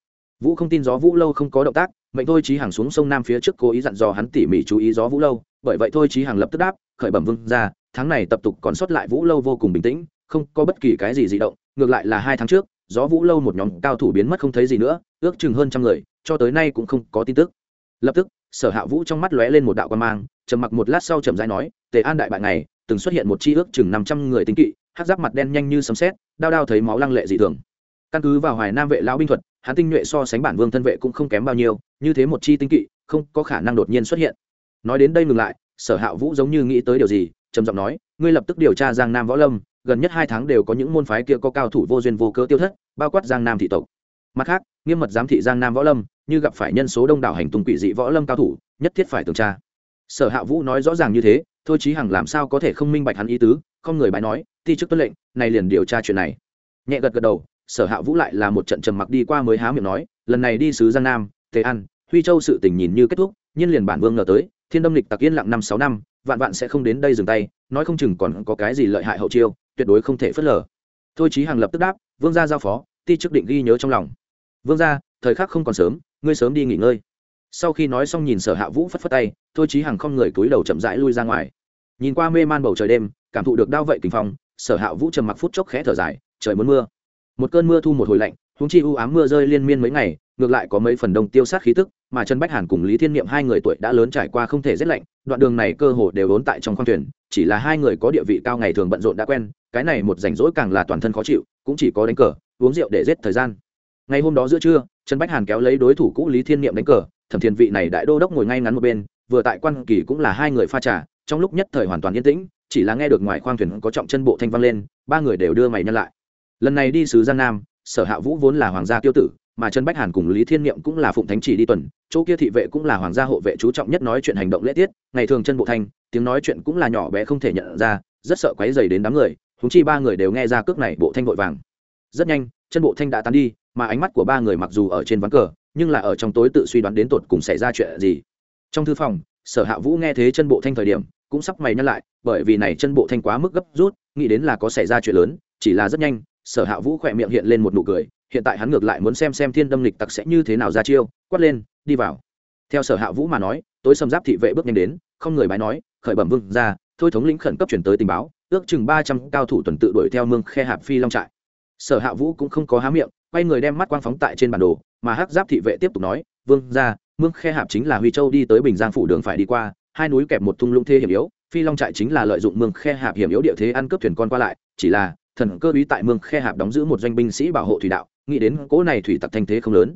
vũ không tin gió vũ lâu không có động tác, mệnh thôi trí hàng xuống sông nam phía trước cố ý dặn dò hắn tỉ mỉ chú ý gió vũ lâu, bởi vậy thôi trí hàng lập tức đáp, khởi bẩm vương ra tháng này tập tục còn sót lại vũ lâu vô cùng bình tĩnh, không có bất kỳ cái gì di động, ngược lại là hai tháng trước, gió vũ lâu một nhóm cao thủ biến mất không thấy gì nữa, ước chừng hơn trăm người, cho tới nay cũng không có tin tức. Lập tức, sở hạ vũ trong mắt lóe lên một đạo quan mang, trầm mặc một lát sau trầm dai nói, tề an đại bại này từng xuất hiện một chi ước chừng năm trăm người tính kỵ hát giáp mặt đen nhanh như sấm sét, đao đao thấy máu lăng lệ dị thường. Căn cứ vào hoài nam vệ lão binh thuật, hắn tinh nhuệ so sánh bản vương thân vệ cũng không kém bao nhiêu, như thế một chi tinh kỵ, không có khả năng đột nhiên xuất hiện. Nói đến đây ngừng lại, sở hạ vũ giống như nghĩ tới điều gì trầm giọng nói, ngươi lập tức điều tra giang nam võ lâm, gần nhất hai tháng đều có những môn phái kia có cao thủ vô duyên vô cớ tiêu thất, bao quát giang nam thị tộc. Mặt khác, nghiêm mật giám thị giang nam võ lâm, như gặp phải nhân số đông đảo hành tung quỷ dị võ lâm cao thủ, nhất thiết phải tường tra. Sở hạ vũ nói rõ ràng như thế, thôi chí hằng làm sao có thể không minh bạch hắn ý tứ, không người bãi nói, ti chức tuân lệnh, này liền điều tra chuyện này. Nhẹ gật gật đầu, sở hạ vũ lại là một trận trầm mặc đi qua mới há miệng nói, lần này đi sứ giang nam, tề an, huy châu sự tình nhìn như kết thúc, nhiên liền bản vương ngờ tới, thiên đông lịch tặc yên lặng năm sáu năm vạn vạn sẽ không đến đây dừng tay, nói không chừng còn có cái gì lợi hại hậu chiêu, tuyệt đối không thể phớt lờ. Thôi chí hằng lập tức đáp, vương gia giao phó, ti chức định ghi nhớ trong lòng. Vương gia, thời khắc không còn sớm, ngươi sớm đi nghỉ ngơi. Sau khi nói xong nhìn sở hạ vũ phất phất tay, thôi chí hằng không người cúi đầu chậm rãi lui ra ngoài. Nhìn qua mê man bầu trời đêm, cảm thụ được đau vậy kinh phong, sở hạ vũ trầm mặc phút chốc khẽ thở dài, trời muốn mưa. Một cơn mưa thu một hồi lạnh húng chi u ám mưa rơi liên miên mấy ngày, ngược lại có mấy phần đông tiêu sát khí tức mà trần bách hàn cùng lý thiên niệm hai người tuổi đã lớn trải qua không thể rét lạnh, đoạn đường này cơ hồ đều ốn tại trong khoang thuyền, chỉ là hai người có địa vị cao ngày thường bận rộn đã quen, cái này một rảnh rỗi càng là toàn thân khó chịu, cũng chỉ có đánh cờ, uống rượu để giết thời gian. Ngày hôm đó giữa trưa, trần bách hàn kéo lấy đối thủ cũ lý thiên niệm đánh cờ, thẩm thiền vị này đại đô đốc ngồi ngay ngắn một bên, vừa tại quan kỳ cũng là hai người pha trà, trong lúc nhất thời hoàn toàn yên tĩnh, chỉ là nghe được ngoài khoang thuyền có trọng chân bộ thanh vang lên, ba người đều đưa mày nhân lại. Lần này đi sứ giang nam, sở hạ vũ vốn là hoàng gia tiêu tử mà trần bách hàn cùng lý thiên niệm cũng là phụng thánh chỉ đi tuần, chỗ kia thị vệ cũng là hoàng gia hộ vệ chú trọng nhất nói chuyện hành động lễ tiết, ngày thường chân bộ thanh, tiếng nói chuyện cũng là nhỏ bé không thể nhận ra, rất sợ quấy dày đến đám người húng chi ba người đều nghe ra cước này bộ thanh vội vàng. Rất nhanh, chân bộ thanh đã tán đi, mà ánh mắt của ba người mặc dù ở trên ván cờ, nhưng là ở trong tối tự suy đoán đến tột cùng xảy ra chuyện gì. Trong thư phòng, sở hạ vũ nghe thế chân bộ thanh thời điểm, cũng sắp mày nhắc lại, bởi vì này chân bộ thanh quá mức gấp rút, nghĩ đến là có xảy ra chuyện lớn, chỉ là rất nhanh, sở hạ vũ khỏe miệng hiện lên một nụ cười hiện tại hắn ngược lại muốn xem xem thiên đâm lịch tặc sẽ như thế nào ra chiêu, quát lên, đi vào. Theo sở hạ vũ mà nói, tối xâm giáp thị vệ bước nhanh đến, không người bái nói, khởi bẩm vương ra thôi thống lĩnh khẩn cấp chuyển tới tình báo, ước chừng ba trăm cao thủ tuần tự đuổi theo mương khe hạp phi long trại. Sở hạ vũ cũng không có há miệng, quay người đem mắt quang phóng tại trên bản đồ, mà hắc giáp thị vệ tiếp tục nói, vương ra mương khe hạp chính là huy châu đi tới bình giang phủ đường phải đi qua, hai núi kẹp một thung lũng thê hiểm yếu, phi long trại chính là lợi dụng mương khe hạp hiểm yếu địa thế ăn cướp thuyền con qua lại, chỉ là thần cơ ý tại mương khe hạp đóng giữ một doanh binh sĩ bảo hộ thủy đạo, nghĩ đến cỗ này thủy tặc thanh thế không lớn.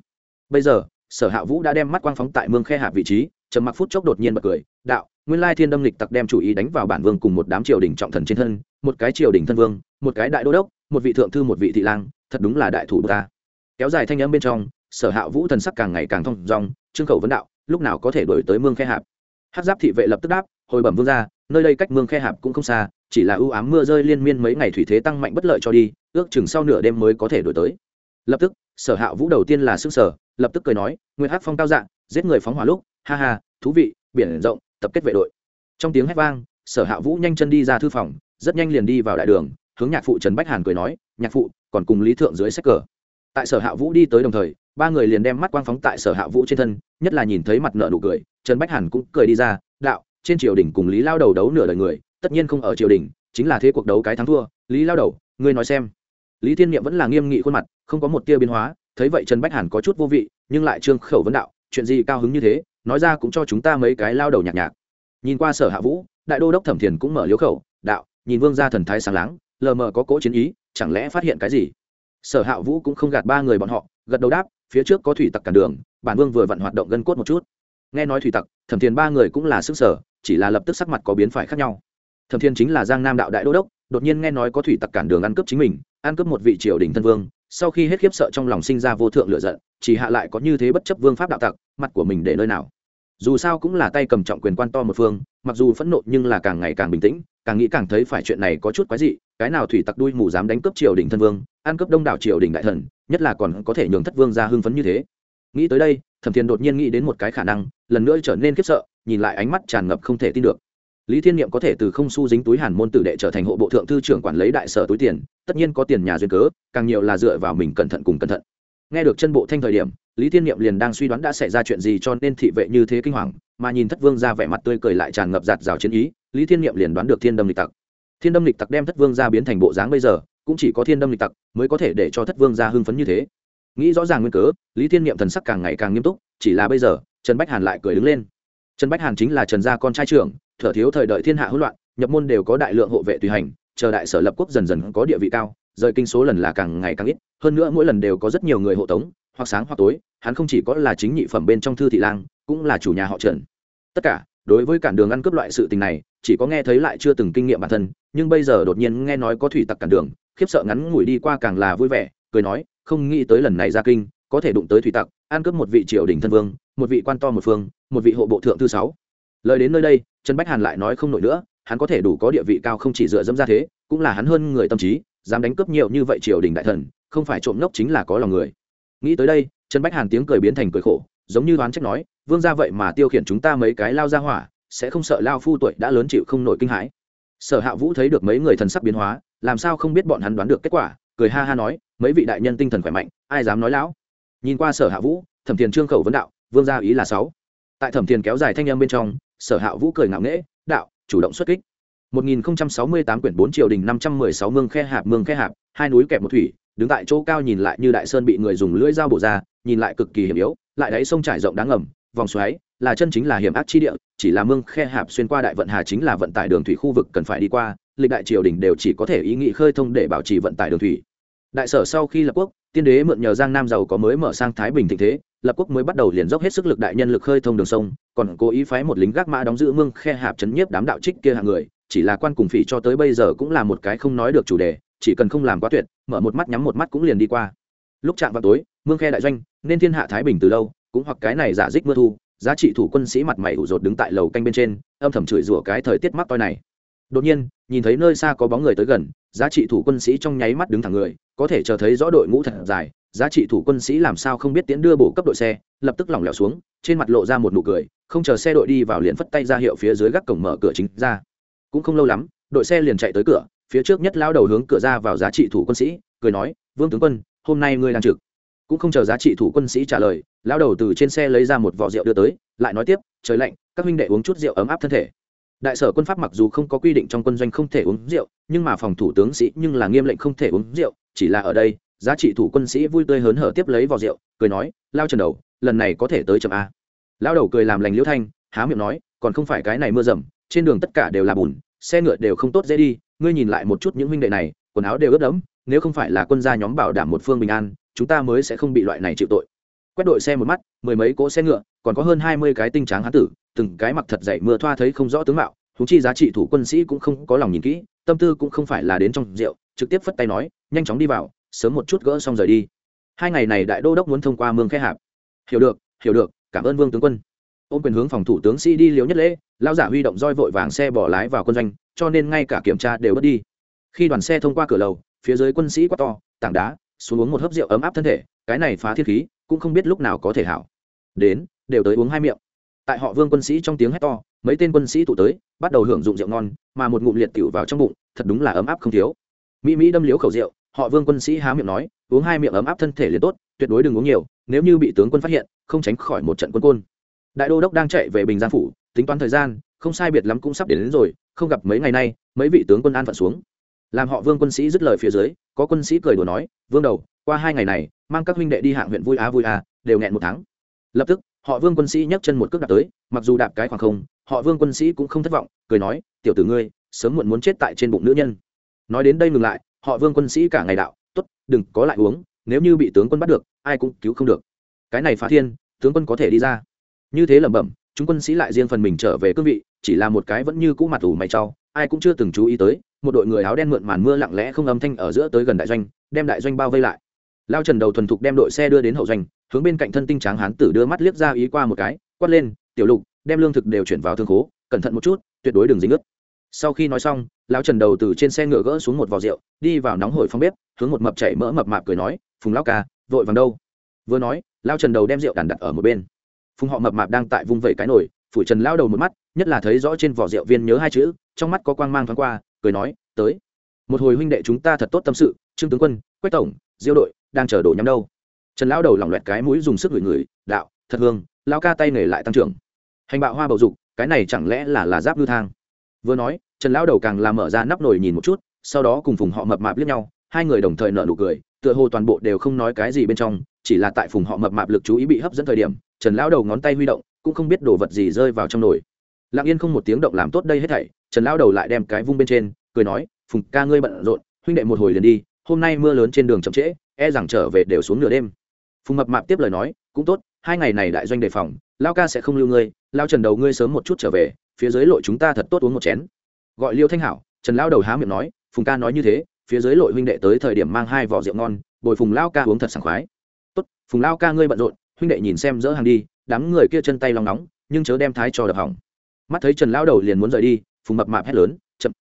Bây giờ, sở hạ vũ đã đem mắt quang phóng tại mương khe hạp vị trí, trầm mặc phút chốc đột nhiên bật cười, đạo, nguyên lai thiên đâm lịch tặc đem chủ ý đánh vào bản vương cùng một đám triều đình trọng thần trên thân, một cái triều đình thân vương, một cái đại đô đốc, một vị thượng thư một vị thị lang, thật đúng là đại thủ ta. Kéo dài thanh âm bên trong, sở hạ vũ thần sắc càng ngày càng thong dong, trương khẩu vấn đạo, lúc nào có thể đổi tới mương khe hạp? Hát giáp thị vệ lập tức đáp, hồi bẩm vương ra nơi đây cách mương khe hạp cũng không xa, chỉ là ưu ám mưa rơi liên miên mấy ngày thủy thế tăng mạnh bất lợi cho đi, ước chừng sau nửa đêm mới có thể đổi tới. Lập tức, sở hạ vũ đầu tiên là xương sở lập tức cười nói nguyên hát phong cao dạng giết người phóng hỏa lúc, ha ha, thú vị, biển rộng, tập kết vệ đội. Trong tiếng hét vang, sở hạ vũ nhanh chân đi ra thư phòng, rất nhanh liền đi vào đại đường, hướng nhạc phụ trần bách hàn cười nói, nhạc phụ, còn cùng lý thượng dưới sách cờ. Tại sở hạ vũ đi tới đồng thời, ba người liền đem mắt quang phóng tại sở hạ vũ trên thân, nhất là nhìn thấy mặt nợ nụ cười, trần bách hàn cũng cười đi ra, đạo trên triều đình cùng lý lao đầu đấu nửa đời người, tất nhiên không ở triều đình, chính là thế cuộc đấu cái thắng thua. Lý lao đầu, ngươi nói xem. Lý thiên niệm vẫn là nghiêm nghị khuôn mặt, không có một tia biến hóa, thấy vậy trần bách hàn có chút vô vị, nhưng lại trương khẩu vấn đạo, chuyện gì cao hứng như thế, nói ra cũng cho chúng ta mấy cái lao đầu nhạc nhạc. Nhìn qua sở hạ vũ, đại đô đốc thẩm thiền cũng mở liếu khẩu, đạo, nhìn vương gia thần thái sáng láng, lờ mờ có cỗ chiến ý, chẳng lẽ phát hiện cái gì? Sở hạ vũ cũng không gạt ba người bọn họ, gật đầu đáp, phía trước có thủy tặc cản đường, bản vương vừa vặn hoạt động gân cốt một chút. Nghe nói thủy tặc, thẩm thiền ba người cũng là sức sở chỉ là lập tức sắc mặt có biến phải khác nhau. Thẩm thiên chính là giang nam đạo đại đô đốc, đột nhiên nghe nói có thủy tặc cản đường ăn cướp chính mình, ăn cướp một vị triều đình thân vương, sau khi hết khiếp sợ trong lòng sinh ra vô thượng lựa giận, chỉ hạ lại có như thế bất chấp vương pháp đạo tặc, mặt của mình để nơi nào. Dù sao cũng là tay cầm trọng quyền quan to một phương, mặc dù phẫn nộ nhưng là càng ngày càng bình tĩnh, càng nghĩ càng thấy phải chuyện này có chút quái dị, cái nào thủy tặc đuôi mù dám đánh cướp triều đình thân vương, ăn cướp đông đảo triều đình đại thần, nhất là còn có thể nhường thất vương ra hưng phấn như thế. Nghĩ tới đây thẩm thiền đột nhiên nghĩ đến một cái khả năng, lần nữa trở nên khiếp sợ, nhìn lại ánh mắt tràn ngập không thể tin được. Lý thiên niệm có thể từ không su dính túi hàn môn tử đệ trở thành hộ bộ thượng thư trưởng quản lấy đại sở túi tiền, tất nhiên có tiền nhà duyên cớ, càng nhiều là dựa vào mình cẩn thận cùng cẩn thận. Nghe được chân bộ thanh thời điểm, lý thiên niệm liền đang suy đoán đã xảy ra chuyện gì cho nên thị vệ như thế kinh hoàng, mà nhìn thất vương ra vẻ mặt tươi cười lại tràn ngập giạt rào chiến ý, lý thiên niệm liền đoán được thiên đâm lịch tặc. Thiên đâm lịch tặc đem thất vương ra biến thành bộ dáng bây giờ, cũng chỉ có thiên đâm lịch tặc mới có thể để cho thất vương ra hưng phấn như thế nghĩ rõ ràng nguyên cớ, lý thiên niệm thần sắc càng ngày càng nghiêm túc, chỉ là bây giờ, trần bách hàn lại cười đứng lên. Trần bách hàn chính là trần gia con trai trưởng, thở thiếu thời đợi thiên hạ hỗn loạn, nhập môn đều có đại lượng hộ vệ tùy hành, chờ đại sở lập quốc dần dần có địa vị cao, rời kinh số lần là càng ngày càng ít, hơn nữa mỗi lần đều có rất nhiều người hộ tống, hoặc sáng hoặc tối, hắn không chỉ có là chính nhị phẩm bên trong thư thị lang, cũng là chủ nhà họ trần. Tất cả, đối với cản đường ăn cướp loại sự tình này, chỉ có nghe thấy lại chưa từng kinh nghiệm bản thân, nhưng bây giờ đột nhiên nghe nói có thủy tặc cản đường, khiếp sợ ngắn ngủi đi qua càng là vui vẻ, cười nói không nghĩ tới lần này ra kinh, có thể đụng tới thủy tặc, ăn cướp một vị triều đình thân vương, một vị quan to một phương, một vị hộ bộ thượng thư sáu. Lời đến nơi đây, trần bách hàn lại nói không nổi nữa, hắn có thể đủ có địa vị cao không chỉ dựa dẫm ra thế, cũng là hắn hơn người tâm trí, dám đánh cướp nhiều như vậy triều đình đại thần, không phải trộm ngốc chính là có lòng người. Nghĩ tới đây, trần bách hàn tiếng cười biến thành cười khổ, giống như đoán trách nói, vương ra vậy mà tiêu khiển chúng ta mấy cái lao ra hỏa, sẽ không sợ lao phu tuổi đã lớn chịu không nổi kinh hãi. Sở hạ vũ thấy được mấy người thần sắc biến hóa, làm sao không biết bọn hắn đoán được kết quả cười ha ha nói, mấy vị đại nhân tinh thần khỏe mạnh, ai dám nói lão nhìn qua sở hạ vũ, thẩm thiền trương khẩu vấn đạo, vương gia ý là sáu. Tại thẩm thiền kéo dài thanh em bên trong, sở hạ vũ cười ngạo nghễ, đạo, chủ động xuất kích. 1068 quyển 4 triều đình 516 mương khe hạp, mương khe hạp, hai núi kẹp một thủy, đứng tại chỗ cao nhìn lại như đại sơn bị người dùng lưỡi dao bổ ra, nhìn lại cực kỳ hiểm yếu, lại đáy sông trải rộng đáng ngầm, vòng xoáy là chân chính là hiểm ác chi địa, chỉ là mương khe hạp xuyên qua đại vận hà chính là vận tải đường thủy khu vực cần phải đi qua lịch đại triều đình đều chỉ có thể ý nghị khơi thông để bảo trì vận tải đường thủy. Đại sở sau khi lập quốc, tiên đế mượn nhờ giang nam giàu có mới mở sang thái bình thịnh thế, lập quốc mới bắt đầu liền dốc hết sức lực đại nhân lực khơi thông đường sông, còn cố ý phái một lính gác mã đóng giữ mương khe hạp chấn nhiếp đám đạo trích kia hạng người, chỉ là quan cùng phỉ cho tới bây giờ cũng là một cái không nói được chủ đề, chỉ cần không làm quá tuyệt, mở một mắt nhắm một mắt cũng liền đi qua. Lúc chạm vào tối, mương khe đại doanh, nên thiên hạ thái bình từ lâu, cũng hoặc cái này giả dích mưa thu, giá trị thủ quân sĩ mặt mày ủ rột đứng tại lầu canh bên trên, âm thầm chửi rủa cái thời tiết mắc toi này đột nhiên, nhìn thấy nơi xa có bóng người tới gần, giá trị thủ quân sĩ trong nháy mắt đứng thẳng người, có thể chờ thấy rõ đội ngũ thật dài, giá trị thủ quân sĩ làm sao không biết tiến đưa bổ cấp đội xe, lập tức lỏng lẻo xuống, trên mặt lộ ra một nụ cười, không chờ xe đội đi vào liền phất tay ra hiệu phía dưới gác cổng mở cửa chính ra. Cũng không lâu lắm, đội xe liền chạy tới cửa, phía trước nhất lao đầu hướng cửa ra vào giá trị thủ quân sĩ, cười nói, vương tướng quân, hôm nay ngươi đang trực. Cũng không chờ giá trị thủ quân sĩ trả lời lao đầu từ trên xe lấy ra một vỏ rượu đưa tới, lại nói tiếp, trời lạnh, các huynh đệ uống chút rượu ấm áp thân thể đại sở quân pháp mặc dù không có quy định trong quân doanh không thể uống rượu, nhưng mà phòng thủ tướng sĩ nhưng là nghiêm lệnh không thể uống rượu, chỉ là ở đây, giá trị thủ quân sĩ vui tươi hớn hở tiếp lấy vò rượu, cười nói, lao trần đầu, lần này có thể tới chậm a. Lao đầu cười làm lành liễu thanh, há miệng nói, còn không phải cái này mưa rầm, trên đường tất cả đều là bùn, xe ngựa đều không tốt dễ đi, ngươi nhìn lại một chút những huynh đệ này, quần áo đều ướt đẫm, nếu không phải là quân gia nhóm bảo đảm một phương bình an, chúng ta mới sẽ không bị loại này chịu tội. Quét đội xe một mắt, mười mấy cỗ xe ngựa còn có hơn hai mươi cái tinh tráng hán tử, từng cái mặc thật dậy mưa thoa thấy không rõ tướng mạo thú chi giá trị thủ quân sĩ cũng không có lòng nhìn kỹ, tâm tư cũng không phải là đến trong rượu, trực tiếp phất tay nói, nhanh chóng đi vào, sớm một chút gỡ xong rời đi. Hai ngày này đại đô đốc muốn thông qua mương khe hạp. Hiểu được hiểu được, cảm ơn vương tướng quân. Ôm quyền hướng phòng thủ tướng sĩ đi liếu nhất lễ lao giả huy động roi vội vàng xe bỏ lái vào quân doanh, cho nên ngay cả kiểm tra đều bất đi. Khi đoàn xe thông qua cửa lầu, phía dưới quân sĩ quát to, tảng đá, xuống uống một hớp rượu ấm áp thân thể, cái này phá thiên khí, cũng không biết lúc nào có thể hảo đến đều tới uống hai miệng. Tại họ vương quân sĩ trong tiếng hét to mấy tên quân sĩ tụ tới bắt đầu hưởng dụng rượu ngon mà một ngụm liệt tiểu vào trong bụng thật đúng là ấm áp không thiếu. Mỹ mỹ đâm liếu khẩu rượu họ vương quân sĩ há miệng nói uống hai miệng ấm áp thân thể liền tốt tuyệt đối đừng uống nhiều nếu như bị tướng quân phát hiện không tránh khỏi một trận quân côn. Đại đô đốc đang chạy về bình giang phủ tính toán thời gian không sai biệt lắm cũng sắp đến, đến rồi không gặp mấy ngày nay mấy vị tướng quân an phận xuống. Làm họ vương quân sĩ dứt lời phía dưới có quân sĩ cười đùa nói vương đầu qua hai ngày này mang các huynh đệ đi hạng huyện vui á vui à đều nghẹn một tháng lập tức, họ vương quân sĩ nhấc chân một cước đạp tới, mặc dù đạp cái khoảng không, họ vương quân sĩ cũng không thất vọng, cười nói, tiểu tử ngươi, sớm muộn muốn chết tại trên bụng nữ nhân. Nói đến đây ngừng lại, họ vương quân sĩ cả ngày đạo t ố t đừng có lại uống, nếu như bị tướng quân bắt được, ai cũng cứu không được. Cái này phá thiên, tướng quân có thể đi ra. Như thế lẩm bẩm, chúng quân sĩ lại riêng phần mình trở về cương vị, chỉ là một cái vẫn như cũ mặt ủ mày trau, ai cũng chưa từng chú ý tới, một đội người áo đen mượn màn mưa lặng lẽ không âm thanh ở giữa tới gần đại doanh, đem đại doanh bao vây lại. Lao trần đầu thuần thục đem đội xe đưa đến hậu doanh hướng bên cạnh thân tinh tráng hán tử đưa mắt liếc ra ý qua một cái, quát lên, tiểu lục, đem lương thực đều chuyển vào thương khố, cẩn thận một chút, tuyệt đối đừng dính ướt. Sau khi nói xong, lão trần đầu từ trên xe ngựa gỡ xuống một vò rượu, đi vào nóng hổi phong bếp, hướng một mập chảy mỡ mập mạp cười nói, phùng lão ca, vội vàng đâu? Vừa nói, lão trần đầu đem rượu đàn đặt ở một bên. Phùng họ mập mạp đang tại vung vẩy cái nồi, phủi trần lao đầu một mắt, nhất là thấy rõ trên vỏ rượu viên nhớ hai chữ, trong mắt có quang mang thoáng qua, cười nói, tới. Một hồi huynh đệ chúng ta thật tốt tâm sự, trương tướng quân, quách tổng, diêu đội, đang chờ đổ nhắm đâu? Trần lão đầu lỏng loẹt cái mũi dùng sức gửi người, đạo thật hương lao ca tay nghề lại tăng trưởng. Hành bạo hoa bầu dục cái này chẳng lẽ là là giáp ngư thang? Vừa nói trần lão đầu càng làm mở ra nắp nồi nhìn một chút sau đó cùng phùng họ mập mạp liếc nhau hai người đồng thời nợ nụ cười tựa hồ toàn bộ đều không nói cái gì bên trong chỉ là tại phùng họ mập mạp lực chú ý bị hấp dẫn thời điểm trần lão đầu ngón tay huy động cũng không biết đồ vật gì rơi vào trong nồi. Lặng yên không một tiếng động làm tốt đây hết thảy trần lão đầu lại đem cái vung bên trên cười nói phùng ca ngươi bận rộn huynh đệ một hồi liền đi hôm nay mưa lớn trên đường chậm trễ e rằng trở về đều xuống nửa đêm phùng mập mạp tiếp lời nói, cũng tốt, hai ngày này đại doanh đề phòng, lao ca sẽ không lưu ngươi, lao trần đầu ngươi sớm một chút trở về, phía dưới lội chúng ta thật tốt uống một chén. Gọi liêu thanh hảo, trần lao đầu há miệng nói, phùng ca nói như thế, phía dưới lội huynh đệ tới thời điểm mang hai vỏ rượu ngon, bồi phùng lao ca uống thật sảng khoái. Tốt, phùng lao ca ngươi bận rộn, huynh đệ nhìn xem dỡ hàng đi, đám người kia chân tay lòng nóng, nhưng chớ đem thái cho đập hỏng. Mắt thấy trần lao đầu liền muốn rời đi, phùng mập mạp hét lớn, chậm.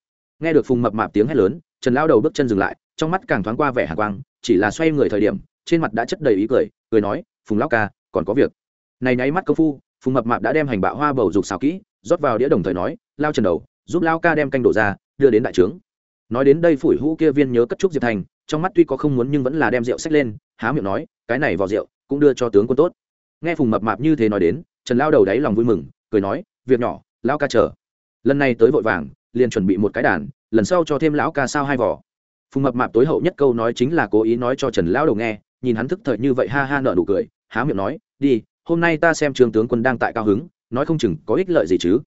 Nghe được phùng mập mạp tiếng hét lớn, trần lao đầu bước chân dừng lại, trong mắt càng thoáng qua vẻ hạ quang, chỉ là xoay người thời điểm, trên mặt đã chất đầy ý cười cười nói, phùng lao ca, còn có việc. Này nháy mắt công phu, phùng mập mạp đã đem hành bạo hoa bầu dục xào kỹ, rót vào đĩa đồng thời nói, lao trần đầu, giúp lao ca đem canh đổ ra, đưa đến đại trướng. Nói đến đây phủi hũ kia viên nhớ cất trúc diệp thành, trong mắt tuy có không muốn nhưng vẫn là đem rượu xách lên, há miệng nói, cái này vào rượu, cũng đưa cho tướng quân tốt. Nghe phùng mập mạp như thế nói đến, trần lao đầu đáy lòng vui mừng, cười nói, việc nhỏ lao ca chờ. Lần này tới vội vàng, liền chuẩn bị một cái đàn, lần sau cho thêm lão ca sao hai vỏ phùng mập mạp tối hậu nhất câu nói chính là cố ý nói cho trần lao đầu nghe nhìn hắn thức thời như vậy ha ha nợ nụ cười, há miệng nói, đi, hôm nay ta xem trường tướng quân đang tại cao hứng, nói không chừng có ích lợi gì chứ.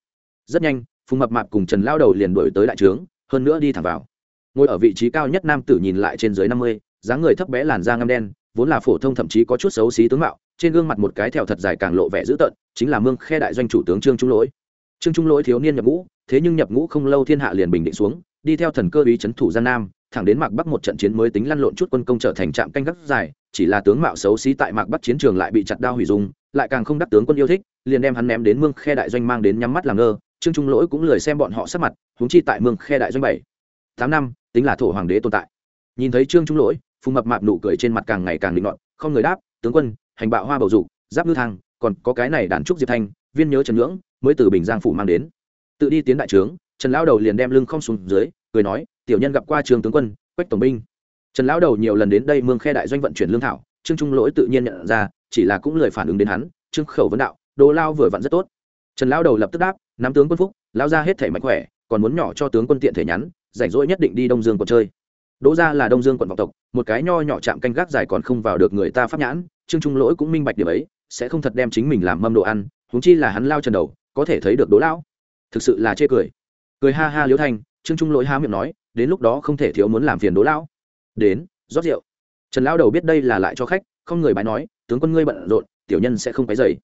Rất nhanh, phùng mập mạp cùng trần lao đầu liền đổi tới đại trướng, hơn nữa đi thẳng vào. Ngồi ở vị trí cao nhất nam tử nhìn lại trên dưới năm mươi, dáng người thấp bé làn da ngăm đen, vốn là phổ thông thậm chí có chút xấu xí tướng mạo, trên gương mặt một cái thẹo thật dài càng lộ vẻ dữ tợn, chính là mương khe đại doanh chủ tướng trương trung lỗi. Trương trung lỗi thiếu niên nhập ngũ, thế nhưng nhập ngũ không lâu thiên hạ liền bình định xuống, đi theo thần cơ ý c thủ gian nam, thẳng đến mạc bắc một trận chiến mới tính lăn lộn chút quân công trở thành trạm canh gác dài chỉ là tướng mạo xấu xí tại mạc bắt chiến trường lại bị chặt đao hủy dung, lại càng không đắc tướng quân yêu thích, liền đem hắn ném đến mương khe đại doanh mang đến nhắm mắt làm ngơ, trương trung lỗi cũng lười xem bọn họ sắc mặt húng chi tại mương khe đại doanh bảy, tám năm, tính là thổ hoàng đế tồn tại. Nhìn thấy trương trung lỗi, phùng mập mạp nụ cười trên mặt càng ngày càng định luận không người đáp, tướng quân, hành bạo hoa bầu dục, giáp ngư thang, còn có cái này đàn trúc diệp thanh, viên nhớ trần ngưỡng, mới từ bình giang phủ mang đến. Tự đi tiến đại trướng, trần lão đầu liền đem lưng không xuống dưới, cười nói, tiểu nhân gặp qua trường tướng quân, quách tổng binh trần lão đầu nhiều lần đến đây mương khe đại doanh vận chuyển lương thảo, trương trung lỗi tự nhiên nhận ra, chỉ là cũng lời phản ứng đến hắn, trương khẩu vấn đạo, đồ lao vừa vặn rất tốt. Trần lão đầu lập tức đáp, nắm tướng quân phúc lao ra hết thể mạnh khỏe, còn muốn nhỏ cho tướng quân tiện thể nhắn, rảnh rỗi nhất định đi đông dương quận chơi. Đỗ ra là đông dương quận vọng tộc, một cái nho nhỏ chạm canh gác dài còn không vào được người ta pháp nhãn, trương trung lỗi cũng minh bạch điểm ấy, sẽ không thật đem chính mình làm mâm đồ ăn, huống chi là hắn lao trần đầu, có thể thấy được đỗ lão. Thực sự là chê cười. Cười ha ha liễu thanh, trương trung lỗi há miệng nói, đến lúc đó không thể thiếu muốn làm phiền đỗ lão đến, rót rượu. Trần lão đầu biết đây là lại cho khách, không người bái nói, tướng quân ngươi bận rộn, tiểu nhân sẽ không cái dày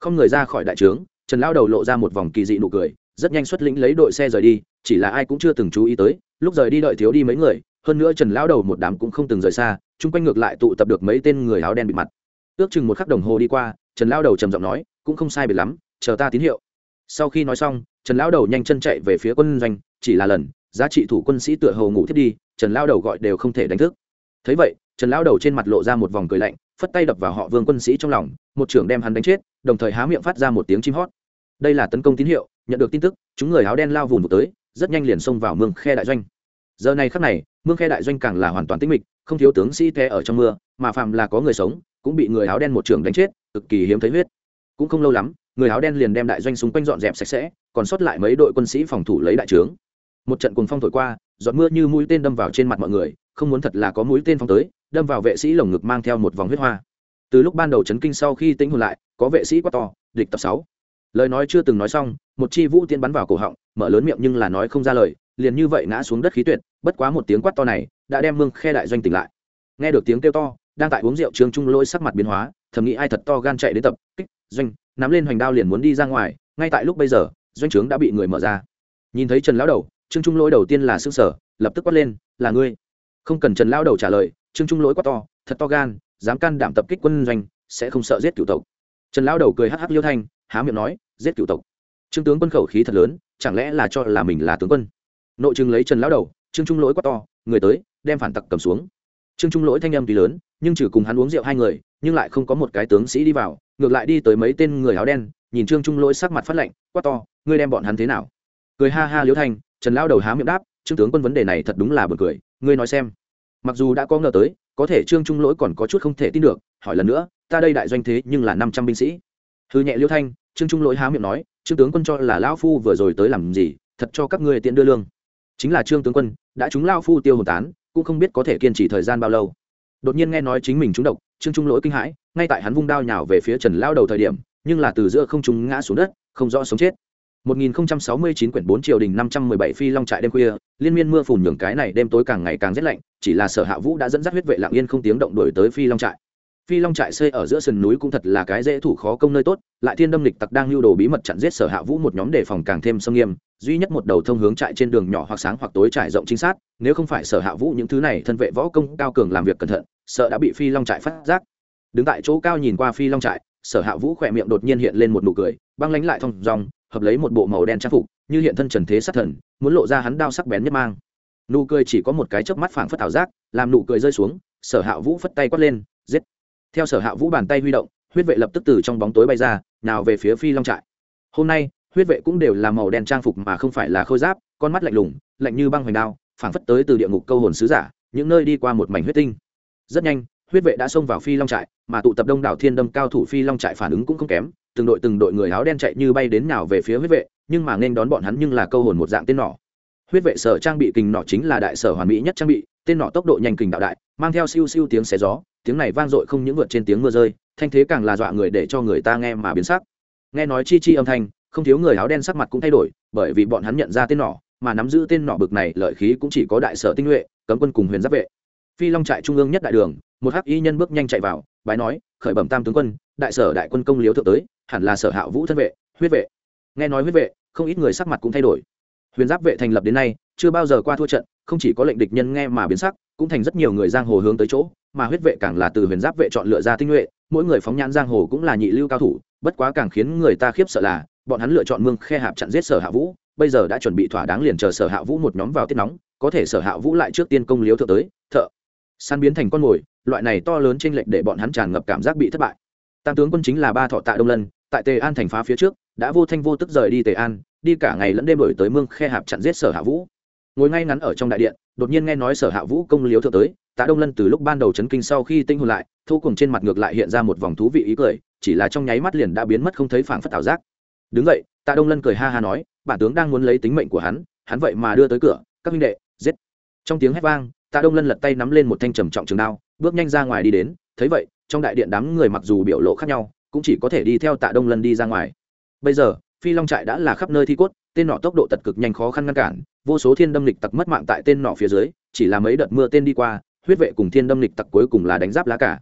không người ra khỏi đại trướng, trần lão đầu lộ ra một vòng kỳ dị nụ cười, rất nhanh xuất lĩnh lấy đội xe rời đi, chỉ là ai cũng chưa từng chú ý tới, lúc rời đi đợi thiếu đi mấy người, hơn nữa trần lão đầu một đám cũng không từng rời xa, chung quanh ngược lại tụ tập được mấy tên người áo đen bị mặt. Ước chừng một khắc đồng hồ đi qua, trần lão đầu trầm giọng nói, cũng không sai biệt lắm, chờ ta tín hiệu. Sau khi nói xong, trần lão đầu nhanh chân chạy về phía quân doanh, chỉ là lần, giá trị thủ quân sĩ tựa hồ ngủ thiết đi trần lão đầu gọi đều không thể đánh thức. Thấy vậy, trần lão đầu trên mặt lộ ra một vòng cười lạnh, phất tay đập vào họ vương quân sĩ trong lòng, một trưởng đem hắn đánh chết, đồng thời há miệng phát ra một tiếng chim hót. Đây là tấn công tín hiệu, nhận được tin tức, chúng người áo đen lao vùng tới, rất nhanh liền xông vào mương khe đại doanh. Giờ này khắc này, mương khe đại doanh càng là hoàn toàn tĩnh mịch, không thiếu tướng sĩ the ở trong mưa, mà phạm là có người sống, cũng bị người áo đen một trưởng đánh chết, cực kỳ hiếm thấy huyết. Cũng không lâu lắm, người áo đen liền đem đại doanh xung quanh dọn dẹp sạch sẽ, còn sót lại mấy đội quân sĩ phòng thủ lấy đại trướng. Một trận cuồng phong thổi qua giọt mưa như mũi tên đâm vào trên mặt mọi người, không muốn thật là có mũi tên phong tới, đâm vào vệ sĩ lồng ngực mang theo một vòng huyết hoa. Từ lúc ban đầu chấn kinh sau khi tính hồn lại, có vệ sĩ quát to, địch tập sáu. Lời nói chưa từng nói xong, một chi vũ tiên bắn vào cổ họng, mở lớn miệng nhưng là nói không ra lời, liền như vậy ngã xuống đất khí tuyệt, bất quá một tiếng quát to này đã đem mương khe đại doanh tỉnh lại. Nghe được tiếng kêu to, đang tại uống rượu trương trung lôi sắc mặt biến hóa, thầm nghĩ ai thật to gan chạy đến tập, kích, doanh, nắm lên hoành đao liền muốn đi ra ngoài, ngay tại lúc bây giờ, doanh trướng đã bị người mở ra. Nhìn thấy trần lão đầu trương trung lỗi đầu tiên là xương sở lập tức quát lên, là ngươi? Không cần trần lão đầu trả lời, trương trung lỗi quát to, thật to gan, dám can đảm tập kích quân doanh, sẽ không sợ giết cựu tộc. Trần lão đầu cười hắc hắc liêu thanh, há miệng nói, giết cựu tộc. Trương tướng quân khẩu khí thật lớn, chẳng lẽ là cho là mình là tướng quân? Nội chừng lấy trần lão đầu, trương trung lỗi quát to, người tới, đem phản tặc cầm xuống. Trương trung lỗi thanh âm tuy lớn, nhưng trừ cùng hắn uống rượu hai người, nhưng lại không có một cái tướng sĩ đi vào, ngược lại đi tới mấy tên người áo đen, nhìn trương trung lỗi sắc mặt phát lạnh, quát to, ngươi đem bọn hắn thế nào? Cười ha ha liễu thanh trần lao đầu há miệng đáp, trương tướng quân vấn đề này thật đúng là b u ồ n cười, ngươi nói xem. Mặc dù đã có ngờ tới, có thể trương trung lỗi còn có chút không thể tin được, hỏi lần nữa, ta đây đại doanh thế nhưng là năm trăm binh sĩ. Hư nhẹ Liêu thanh, trương trung lỗi há miệng nói, trương tướng quân cho là lão phu vừa rồi tới làm gì, thật cho các ngươi tiện đưa lương. Chính là trương tướng quân, đã chúng lao phu tiêu hồn tán, cũng không biết có thể kiên trì thời gian bao lâu. Đột nhiên nghe nói chính mình trúng độc, trương trung lỗi kinh hãi, ngay tại hắn vung đao nhào về phía trần lao đầu thời điểm, nhưng là từ giữa không chúng ngã xuống đất, không rõ sống chết. 1069 quyển 4 triều đình 517 phi long trại đêm khuya, liên miên mưa phùn nhường cái này đêm tối càng ngày càng rét lạnh, chỉ là Sở Hạ Vũ đã dẫn dắt huyết vệ lặng yên không tiếng động đuổi tới phi long trại. Phi long trại xây ở giữa sườn núi cũng thật là cái dễ thủ khó công nơi tốt, lại thiên đâm lịch tặc đang lưu đồ bí mật chặn giết Sở Hạ Vũ một nhóm đề phòng càng thêm sông nghiêm, duy nhất một đầu thông hướng trại trên đường nhỏ hoặc sáng hoặc tối trải rộng chính xác, nếu không phải Sở Hạ Vũ những thứ này thân vệ võ công cao cường làm việc cẩn thận, sợ đã bị phi long trại phát giác. Đứng tại chỗ cao nhìn qua phi long trại, Sở Hạ Vũ khỏe miệng đột nhiên hiện lên một nụ cười, băng lánh lại thông dòng hợp lấy một bộ màu đen trang phục, như hiện thân trần thế sát thần, muốn lộ ra hắn đao sắc bén nhất mang. Nụ cười chỉ có một cái chớp mắt phảng phất ảo giác, làm nụ cười rơi xuống, sở hạ vũ phất tay quát lên, giết! Theo sở hạ vũ bàn tay huy động, huyết vệ lập tức từ trong bóng tối bay ra, nào về phía phi long trại. Hôm nay, huyết vệ cũng đều là màu đen trang phục mà không phải là khôi giáp, con mắt lạnh lùng, lạnh như băng hoành đao, phảng phất tới từ địa ngục câu hồn sứ giả, những nơi đi qua một mảnh huyết tinh. Rất nhanh, huyết vệ đã xông vào phi long trại, mà tụ tập đông đảo thiên đâm cao thủ phi long trại phản ứng cũng không kém từng đội từng đội người áo đen chạy như bay đến nào về phía huyết vệ, nhưng mà nên đón bọn hắn nhưng là câu hồn một dạng tên nỏ. Huyết vệ sở trang bị kình nỏ chính là đại sở hoàn mỹ nhất trang bị, tên nỏ tốc độ nhanh kình đạo đại, mang theo siêu siêu tiếng xé gió, tiếng này vang dội không những vượt trên tiếng mưa rơi, thanh thế càng là dọa người để cho người ta nghe mà biến sắc. Nghe nói chi chi âm thanh, không thiếu người áo đen sắc mặt cũng thay đổi, bởi vì bọn hắn nhận ra tên nỏ, mà nắm giữ tên nỏ bực này lợi khí cũng chỉ có đại sở tinh nhuệ, cấm quân cùng huyền giáp vệ. Phi long trại trung ương nhất đại đường, một hắc y nhân bước nhanh chạy vào, bái nói, khởi bẩm tam tướng quân, đại sở đại quân công liếu thượng tới hẳn là sở hạ vũ thân vệ, huyết vệ. Nghe nói huyết vệ, không ít người sắc mặt cũng thay đổi. Huyền giáp vệ thành lập đến nay, chưa bao giờ qua thua trận, không chỉ có lệnh địch nhân nghe mà biến sắc, cũng thành rất nhiều người giang hồ hướng tới chỗ, mà huyết vệ càng là từ huyền giáp vệ chọn lựa ra tinh nhuệ, mỗi người phóng nhãn giang hồ cũng là nhị lưu cao thủ, bất quá càng khiến người ta khiếp sợ là, bọn hắn lựa chọn mương khe hạp chặn giết sở hạ vũ, bây giờ đã chuẩn bị thỏa đáng liền chờ sở hạ vũ một nhóm vào tiết nóng, có thể sở hạ vũ lại trước tiên công liếu thượng tới, thợ. Săn biến thành con mồi, loại này to lớn trên lệnh để bọn hắn tràn ngập cảm giác bị thất bại. Tam tướng quân chính là ba thọ tạ đông lân tại tề an thành phá phía trước, đã vô thanh vô tức rời đi tề an, đi cả ngày lẫn đêm đổi tới mương khe hạp chặn giết sở hạ vũ. Ngồi ngay ngắn ở trong đại điện, đột nhiên nghe nói sở hạ vũ công liếu thượng tới, tạ đông lân từ lúc ban đầu chấn kinh sau khi tinh hồn lại thu cùng trên mặt ngược lại hiện ra một vòng thú vị ý cười, chỉ là trong nháy mắt liền đã biến mất không thấy phảng phất ảo giác. Đứng vậy tạ đông lân cười ha ha nói, bản tướng đang muốn lấy tính mệnh của hắn hắn vậy mà đưa tới cửa, các minh đệ, giết. Trong tiếng hét vang, tạ đông lân lật tay nắm lên một thanh trầm trọng trường đao, bước nhanh ra ngoài đi đến, thấy vậy, trong đại điện đám người mặc dù biểu lộ khác nhau cũng chỉ có thể đi theo tạ đông lân đi ra ngoài. Bây giờ, phi long trại đã là khắp nơi thi cốt, tên nọ tốc độ tật cực nhanh khó khăn ngăn cản, vô số thiên đâm lịch tặc mất mạng tại tên nọ phía dưới, chỉ là mấy đợt mưa tên đi qua, huyết vệ cùng thiên đâm lịch tặc cuối cùng là đánh giáp lá cả.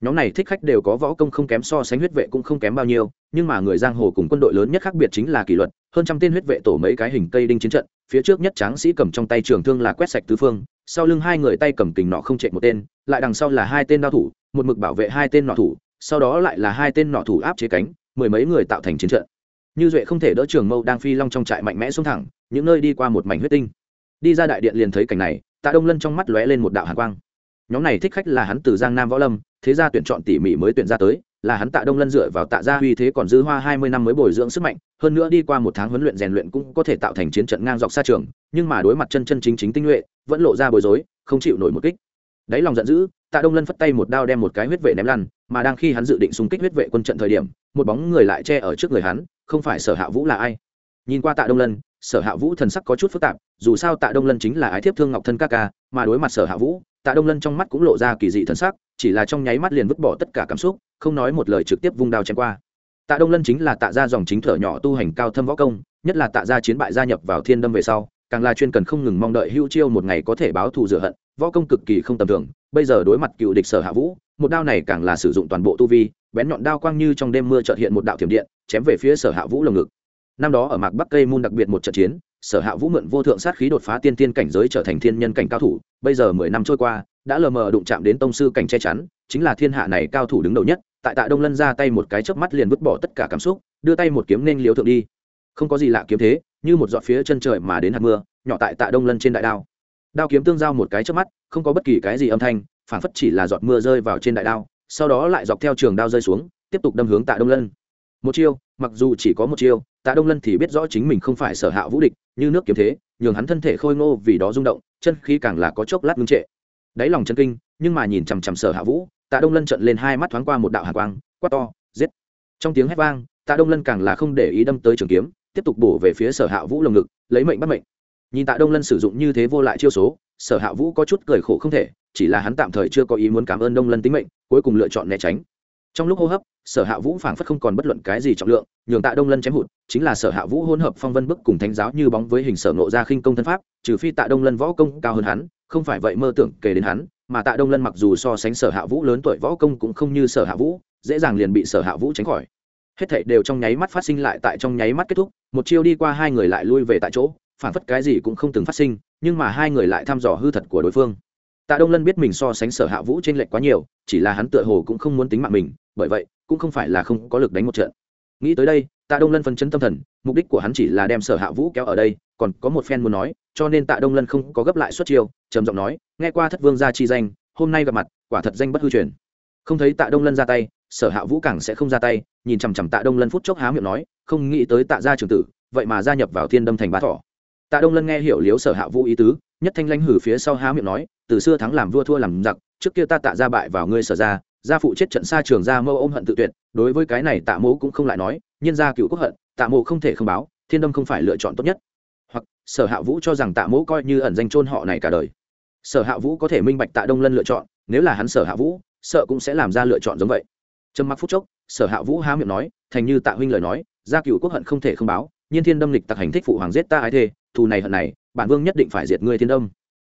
Nhóm này thích khách đều có võ công không kém so sánh huyết vệ cũng không kém bao nhiêu, nhưng mà người giang hồ cùng quân đội lớn nhất khác biệt chính là kỷ luật, hơn trăm tên huyết vệ tổ mấy cái hình cây đinh chiến trận, phía trước nhất tráng sĩ cầm trong tay trường thương là quét sạch tứ phương, sau lưng hai người tay cầm kình nọ không chạy một tên, lại đằng sau là hai tên đao thủ, một mực bảo vệ hai tên nọ thủ sau đó lại là hai tên nọ thủ áp chế cánh, mười mấy người tạo thành chiến trận. Như duệ không thể đỡ trường mâu đang phi long trong trại mạnh mẽ xuống thẳng, những nơi đi qua một mảnh huyết tinh. Đi ra đại điện liền thấy cảnh này, tạ đông lân trong mắt lóe lên một đạo hàn quang. Nhóm này thích khách là hắn từ giang nam võ lâm, thế ra tuyển chọn tỉ mỉ mới tuyển ra tới, là hắn tạ đông lân dựa vào tạ gia uy thế còn dư hoa hai mươi năm mới bồi dưỡng sức mạnh, hơn nữa đi qua một tháng huấn luyện rèn luyện cũng có thể tạo thành chiến trận ngang dọc xa trường, nhưng mà đối mặt chân chân chính chính tinh nhuệ, vẫn lộ ra bối rối, không chịu nổi một kích đáy lòng giận dữ, tạ đông lân phất tay một đao đem một cái huyết vệ ném lăn, mà đang khi hắn dự định xung kích huyết vệ quân trận thời điểm, một bóng người lại che ở trước người hắn, không phải sở hạ vũ là ai? Nhìn qua tạ đông lân, sở hạ vũ thần sắc có chút phức tạp, dù sao tạ đông lân chính là ái thiếp thương ngọc thân ca ca, mà đối mặt sở hạ vũ, tạ đông lân trong mắt cũng lộ ra kỳ dị thần sắc, chỉ là trong nháy mắt liền vứt bỏ tất cả cảm xúc, không nói một lời trực tiếp vung đao chém qua. Tạ đông lân chính là tạ gia dòng chính thở nhỏ tu hành cao thâm võ công, nhất là tạ gia chiến bại gia nhập vào thiên đâm về sau, càng là chuyên cần không ngừng mong đợi hữu chiêu một ngày có thể báo thù rửa hận võ công cực kỳ không tầm thường, bây giờ đối mặt cựu địch sở hạ vũ, một đao này càng là sử dụng toàn bộ tu vi, bén nhọn đao quang như trong đêm mưa trợt hiện một đạo thiểm điện, chém về phía sở hạ vũ lồng ngực. Năm đó ở mạc bắc cây môn đặc biệt một trận chiến, sở hạ vũ mượn vô thượng sát khí đột phá tiên tiên cảnh giới trở thành thiên nhân cảnh cao thủ, bây giờ mười năm trôi qua, đã lờ mờ đụng chạm đến tông sư cảnh che chắn, chính là thiên hạ này cao thủ đứng đầu nhất, tại tạ đông lân ra tay một cái chớp mắt liền vứt bỏ tất cả cảm xúc, đưa tay một kiếm nên liếu thượng đi. Không có gì lạ kiếm thế, như một giọt phía chân trời mà đến hạt mưa, nhỏ tại tạ đông lân trên đại đao đao kiếm tương giao một cái trước mắt, không có bất kỳ cái gì âm thanh phản phất chỉ là giọt mưa rơi vào trên đại đao, sau đó lại dọc theo trường đao rơi xuống, tiếp tục đâm hướng tạ đông lân. Một chiêu, mặc dù chỉ có một chiêu, tạ đông lân thì biết rõ chính mình không phải sở hạ vũ địch, như nước kiếm thế, nhường hắn thân thể khôi ngô vì đó rung động, chân khí càng là có chốc lát ngưng trệ. Đáy lòng chân kinh, nhưng mà nhìn chằm chằm sở hạ vũ, tạ đông lân trận lên hai mắt thoáng qua một đạo hạ quang, quát to, giết. Trong tiếng hét vang, tạ đông lân càng là không để ý đâm tới trường kiếm, tiếp tục bổ về phía sở hạ vũ lồng ngực, lấy mệnh bắt mệnh nhìn tạ đông lân sử dụng như thế vô lại chiêu số, sở hạ vũ có chút cười khổ không thể, chỉ là hắn tạm thời chưa có ý muốn cảm ơn đông lân tính mệnh, cuối cùng lựa chọn né tránh. Trong lúc hô hấp, sở hạ vũ phảng phất không còn bất luận cái gì trọng lượng, nhường tạ đông lân chém hụt, chính là sở hạ vũ hỗn hợp phong vân bức cùng thánh giáo như bóng với hình sở nộ ra khinh công thân pháp, trừ phi tạ đông lân võ công cao hơn hắn, không phải vậy mơ tưởng kể đến hắn, mà tạ đông lân mặc dù so sánh sở hạ vũ lớn tuổi võ công cũng không như sở hạ vũ, dễ dàng liền bị sở hạ vũ tránh khỏi. Hết thảy đều trong nháy mắt phát sinh lại tại trong nháy mắt kết thúc, một chiêu đi qua hai người lại lui về tại chỗ phản phất cái gì cũng không từng phát sinh, nhưng mà hai người lại thăm dò hư thật của đối phương. Tạ đông lân biết mình so sánh sở hạ vũ t r ê n lệch quá nhiều, chỉ là hắn tựa hồ cũng không muốn tính mạng mình, bởi vậy, cũng không phải là không có lực đánh một trận. Nghĩ tới đây, tạ đông lân phân chấn tâm thần, mục đích của hắn chỉ là đem sở hạ vũ kéo ở đây, còn có một phen muốn nói, cho nên tạ đông lân không có gấp lại suất chiêu, trầm giọng nói, nghe qua thất vương gia chi danh, hôm nay gặp mặt, quả thật danh bất hư truyền. Không thấy tạ đông lân ra tay, sở hạ vũ càng sẽ không ra tay, nhìn chằm chằm tạ đông lân phút chốc há miệng nói, không nghĩ tới tạ gia trường tử, vậy mà gia nhập vào thiên đâm thành bá thỏ tạ đông lân nghe hiểu liếu sở hạ vũ ý tứ, nhất thanh Lanh hử phía sau há miệng nói, từ xưa thắng làm vua thua làm giặc, trước kia ta tạ ra bại vào ngươi sở ra gia phụ chết trận xa trường ra mâu ôm hận tự tuyệt, đối với cái này tạ mô cũng không lại nói, nhân gia cựu quốc hận, tạ mô không thể không báo, thiên đâm không phải lựa chọn tốt nhất. Hoặc, sở hạ vũ cho rằng tạ mô coi như ẩn danh chôn họ này cả đời. Sở hạ vũ có thể minh bạch tạ đông lân lựa chọn, nếu là hắn sở hạ vũ, sợ cũng sẽ làm ra lựa chọn giống vậy. Trầm mặc phút chốc, sở hạ vũ há miệng nói, thành như tạ huynh lời nói, gia cựu quốc hận không thể không báo nhiên thiên đâm lịch tặc hành thích phụ hoàng giết ta ái thê thù này hận này bản vương nhất định phải diệt ngươi thiên đông.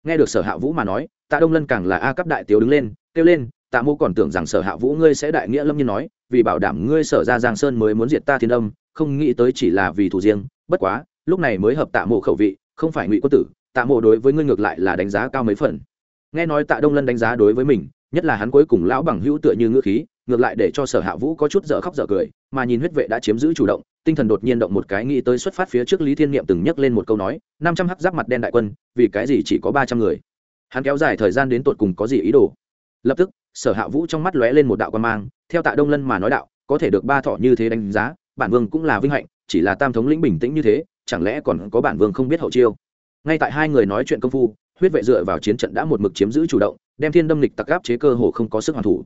nghe được sở hạ vũ mà nói tạ đông lân càng là a cấp đại tiếu đứng lên kêu lên tạ mô còn tưởng rằng sở hạ vũ ngươi sẽ đại nghĩa lâm nhiên nói vì bảo đảm ngươi sở ra giang sơn mới muốn diệt ta thiên đông, không nghĩ tới chỉ là vì thủ riêng bất quá lúc này mới hợp tạ mộ khẩu vị không phải ngụy quân tử tạ mộ đối với ngươi ngược lại là đánh giá cao mấy phần nghe nói tạ đông lân đánh giá đối với mình nhất là hắn cuối cùng lão bằng hữu tựa như ngữ khí ngược lại để cho sở hạ vũ có chút dở khóc dở cười, mà nhìn huyết vệ đã chiếm giữ chủ động, tinh thần đột nhiên động một cái nghĩ tới xuất phát phía trước lý thiên niệm từng nhắc lên một câu nói, năm trăm hắc giáp mặt đen đại quân, vì cái gì chỉ có ba trăm người? Hắn kéo dài thời gian đến tột cùng có gì ý đồ? Lập tức, sở hạ vũ trong mắt lóe lên một đạo quan mang, theo tạ đông lân mà nói đạo, có thể được ba thọ như thế đánh giá, bản vương cũng là vinh hạnh, chỉ là tam thống lĩnh bình tĩnh như thế, chẳng lẽ còn có bản vương không biết hậu chiêu? Ngay tại hai người nói chuyện công phu, huyết vệ dựa vào chiến trận đã một mực chiếm giữ chủ động, đem thiên đâm lịch tặc gáp chế cơ hồ không có sức hoàn thủ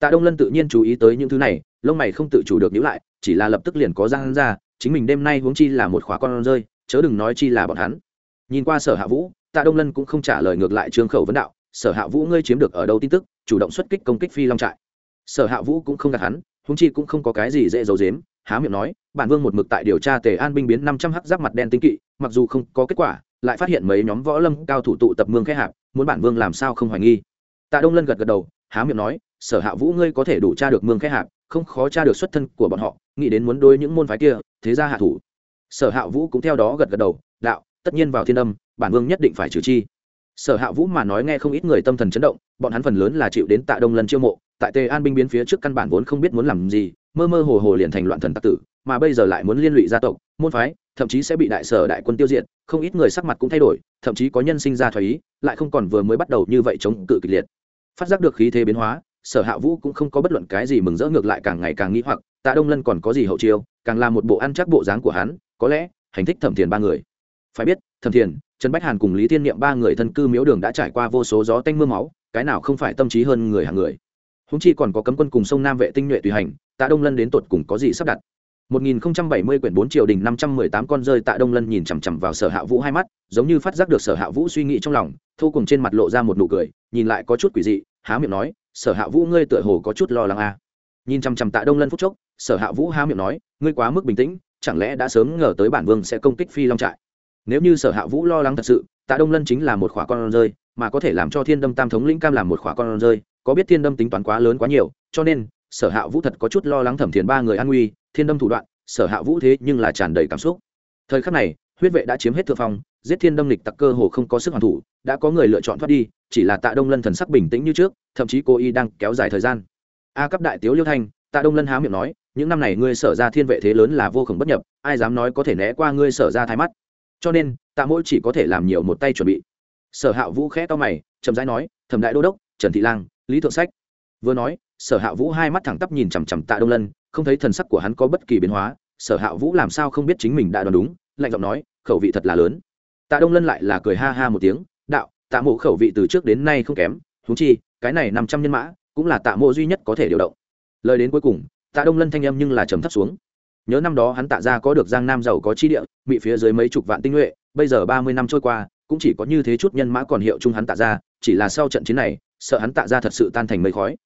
tạ đông lân tự nhiên chú ý tới những thứ này, lông mày không tự chủ được nhữ lại, chỉ là lập tức liền có răng ra, chính mình đêm nay huống chi là một khóa con rơi, chớ đừng nói chi là bọn hắn. Nhìn qua sở hạ vũ, tạ đông lân cũng không trả lời ngược lại trương khẩu vấn đạo, sở hạ vũ ngươi chiếm được ở đâu tin tức, chủ động xuất kích công kích phi long trại? Sở hạ vũ cũng không gạt hắn, huống chi cũng không có cái gì dễ giấu dếm há miệng nói, bản vương một mực tại điều tra tề an binh biến năm trăm hắc giáp mặt đen tinh kỵ, mặc dù không có kết quả, lại phát hiện mấy nhóm võ lâm cao thủ tụ tập mương khế hạp, muốn bản vương làm sao không hoài nghi? Tạ đông lân gật gật đầu, há miệng nói sở hạ vũ ngươi có thể đủ tra được mương khẽ hạc không khó tra được xuất thân của bọn họ, nghĩ đến muốn đôi những môn phái kia, thế ra hạ thủ. Sở hạ vũ cũng theo đó gật gật đầu, đạo, tất nhiên vào thiên âm, bản vương nhất định phải trừ chi. Sở hạ vũ mà nói nghe không ít người tâm thần chấn động, bọn hắn phần lớn là chịu đến tạ đông lần chiêu mộ, tại tề an binh biến phía trước căn bản vốn không biết muốn làm gì, mơ mơ hồ hồ liền thành loạn thần tặc tử, mà bây giờ lại muốn liên lụy gia tộc, môn phái, thậm chí sẽ bị đại sở đại quân tiêu diệt, không ít người sắc mặt cũng thay đổi, thậm chí có nhân sinh ra thoái ý, lại không còn vừa mới bắt đầu như vậy chống cự kịch liệt. Phát giác được khí thế biến hóa sở hạ vũ cũng không có bất luận cái gì mừng rỡ ngược lại càng ngày càng nghĩ hoặc tạ đông lân còn có gì hậu chiêu càng là một bộ ăn chắc bộ dáng của hắn có lẽ hành thích thẩm thiền ba người. Phải biết thẩm thiền trần bách hàn cùng lý thiên niệm ba người thân cư miếu đường đã trải qua vô số gió tanh m ư a máu cái nào không phải tâm trí hơn người hàng người. Húng chi còn có cấm quân cùng sông nam vệ tinh nhuệ tùy hành tạ đông lân đến tột cùng có gì sắp đặt? 1070 quyển 4 triều đình 518 con rơi Tạ Đông Lân nhìn chằm chằm vào Sở Hạ Vũ hai mắt, giống như phát giác được Sở Hạ Vũ suy nghĩ trong lòng, thu cùng trên mặt lộ ra một nụ cười, nhìn lại có chút quỷ dị, há miệng nói, "Sở Hạ Vũ ngươi tựa hồ có chút lo lắng à?" Nhìn chằm chằm Tạ Đông Lân phút chốc, Sở Hạ Vũ há miệng nói, "Ngươi quá mức bình tĩnh, chẳng lẽ đã sớm ngờ tới bản vương sẽ công kích Phi Long trại?" Nếu như Sở Hạ Vũ lo lắng thật sự, Tạ Đông Lân chính là một khỏa con rơi, mà có thể làm cho Thiên Đâm Tam thống lĩnh cam làm một khỏa con rơi, có biết Thiên Đâm tính toán quá lớn quá nhiều, cho nên, Sở Hạ Vũ thật có chút lo lắng Thẩm Thiền ba người an nguy, Thiên Đâm thủ đoạn, sở hạ vũ thế nhưng là tràn đầy cảm xúc thời khắc này huyết vệ đã chiếm hết thượng phong giết thiên Đâm lịch tặc cơ hồ không có sức hoàn thủ, đã có người lựa chọn thoát đi, chỉ là tạ đông lân thần sắc bình tĩnh như trước, thậm chí cô y đang kéo dài thời gian. A cấp đại tiếu liêu thanh, tạ đông lân há miệng nói, những năm này ngươi sở ra thiên vệ thế lớn là vô khổng bất nhập, ai dám nói có thể né qua ngươi sở ra thái mắt? Cho nên, tạ mỗi chỉ có thể làm nhiều một tay chuẩn bị. Sở hạ vũ khẽ to mày, chậm rãi nói, thẩm đại đô đốc, trần thị lang, lý thượng sách. Vừa nói, sở hạ vũ hai mắt thẳng tắp nhìn chằm chằm tạ đông lân, không thấy thần sắc của hắn có bất kỳ biến hóa. Sở hạ vũ làm sao không biết chính mình đã đoán đúng, lạnh giọng nói, khẩu vị thật là lớn tạ đông lân lại là cười ha ha một tiếng, đạo, tạ mộ khẩu vị từ trước đến nay không kém thú chi, cái này năm trăm nhân mã, cũng là tạ mộ duy nhất có thể điều động. Lời đến cuối cùng, tạ đông lân thanh âm nhưng là trầm thấp xuống. Nhớ năm đó hắn tạ ra có được giang nam giàu có chi địa bị phía dưới mấy chục vạn tinh nhuệ, bây giờ ba mươi năm trôi qua, cũng chỉ có như thế chút nhân mã còn hiệu chung hắn tạ ra chỉ là sau trận chiến này, sợ hắn tạ ra thật sự tan thành mây khói.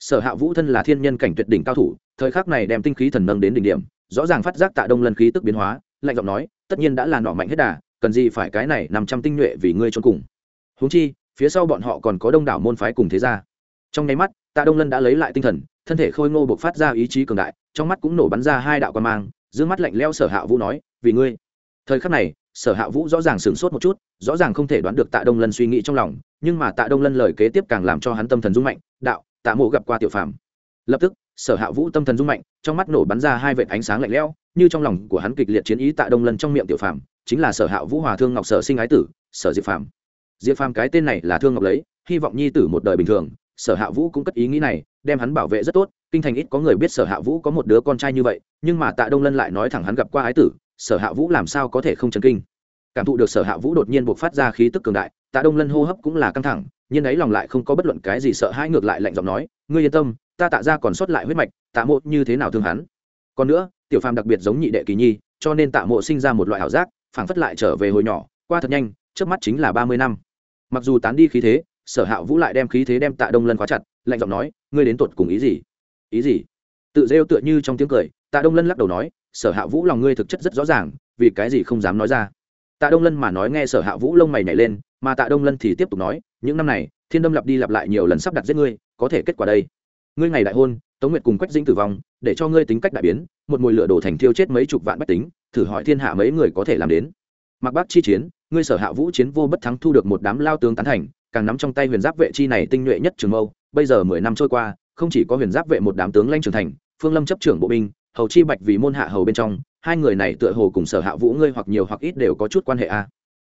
Sở hạ vũ thân là thiên nhân cảnh tuyệt đỉnh cao thủ, thời khắc này đem tinh khí thần nâng đến đỉnh điểm, rõ ràng phát giác tạ đông lân khí tức biến hóa, lạnh giọng nói, tất nhiên đã là nọ mạnh hết đà cần gì phải cái này nằm trăm tinh nhuệ vì ngươi trốn cùng. Húng chi, phía sau bọn họ còn có đông đảo môn phái cùng thế gia. Trong nháy mắt, tạ đông lân đã lấy lại tinh thần, thân thể khôi ngô buộc phát ra ý chí cường đại, trong mắt cũng nổ bắn ra hai đạo quan mang giữ mắt lạnh leo sở hạ vũ nói, vì ngươi. Thời khắc này, sở hạ vũ rõ ràng sửng sốt một chút, rõ ràng không thể đoán được tạ đông lân suy nghĩ trong lòng, nhưng mà tạ đông lân lời kế tiếp càng làm cho hắn tâm thần rung mạnh, đạo, tạ mộ gặp qua tiểu phàm. Lập tức, sở hạ vũ tâm thần rung mạnh, trong mắt nổ bắn ra hai vệt ánh sáng lạnh lẽo như trong lòng của hắn kịch liệt chiến ý tạ đông lân trong miệng tiểu phàm, chính là sở hạ vũ hòa thương ngọc sở sinh ái tử, sở diệp phàm. Diệp phàm cái tên này là thương ngọc lấy, hy vọng nhi tử một đời bình thường, sở hạ vũ cũng cất ý nghĩ này, đem hắn bảo vệ rất tốt, kinh thành ít có người biết sở hạ vũ có một đứa con trai như vậy, nhưng mà tạ đông lân lại nói thẳng hắn gặp qua ái tử, sở hạ vũ làm sao có thể không chấn kinh. Cảm thụ được sở hạ vũ đột nhiên buộc phát ra khí tức cường đại, tạ đông lân hô hấp cũng là căng thẳng, nhưng ấy lòng lại không có bất luận cái gì sợ hãi, ngược lại lạnh giọng nói, ngươi yên tâm, ta tạ ra còn sót lại huyết mạch, tạ mộ như thế nào thương hắn? Còn nữa tiểu phàm đặc biệt giống nhị đệ kỳ nhi, cho nên tạ mộ sinh ra một loại ảo giác, phảng phất lại trở về hồi nhỏ, qua thật nhanh trước mắt chính là ba mươi năm. Mặc dù tán đi khí thế, sở hạ vũ lại đem khí thế đem tạ đông lân khóa chặt, lạnh giọng nói, ngươi đến tuột cùng ý gì? Ý gì? Tự rêu tựa như trong tiếng cười, tạ đông lân lắc đầu nói, sở hạ vũ lòng ngươi thực chất rất rõ ràng, vì cái gì không dám nói ra? Tạ đông lân mà nói nghe sở hạ vũ lông mày nhảy lên, mà tạ đông lân thì tiếp tục nói, những năm này, thiên đâm lặp đi lặp lại nhiều lần sắp đặt giết ngươi, có thể kết quả đây. Ngươi ngày đại hôn tống nguyệt cùng quách dĩnh tử vong, để cho ngươi tính cách đại biến, một mùi lửa đổ thành thiêu chết mấy chục vạn bách tính, thử hỏi thiên hạ mấy người có thể làm đến mặc bác chi chiến, ngươi sở hạ vũ chiến vô bất thắng thu được một đám lao tướng tán thành, càng nắm trong tay huyền giáp vệ chi này tinh nhuệ nhất trường mâu, bây giờ mười năm trôi qua, không chỉ có huyền giáp vệ một đám tướng lanh trưởng thành, phương lâm chấp trưởng bộ binh, hầu chi bạch vì môn hạ hầu bên trong, hai người này tựa hồ cùng sở hạ vũ ngươi hoặc nhiều hoặc ít đều có chút quan hệ a à.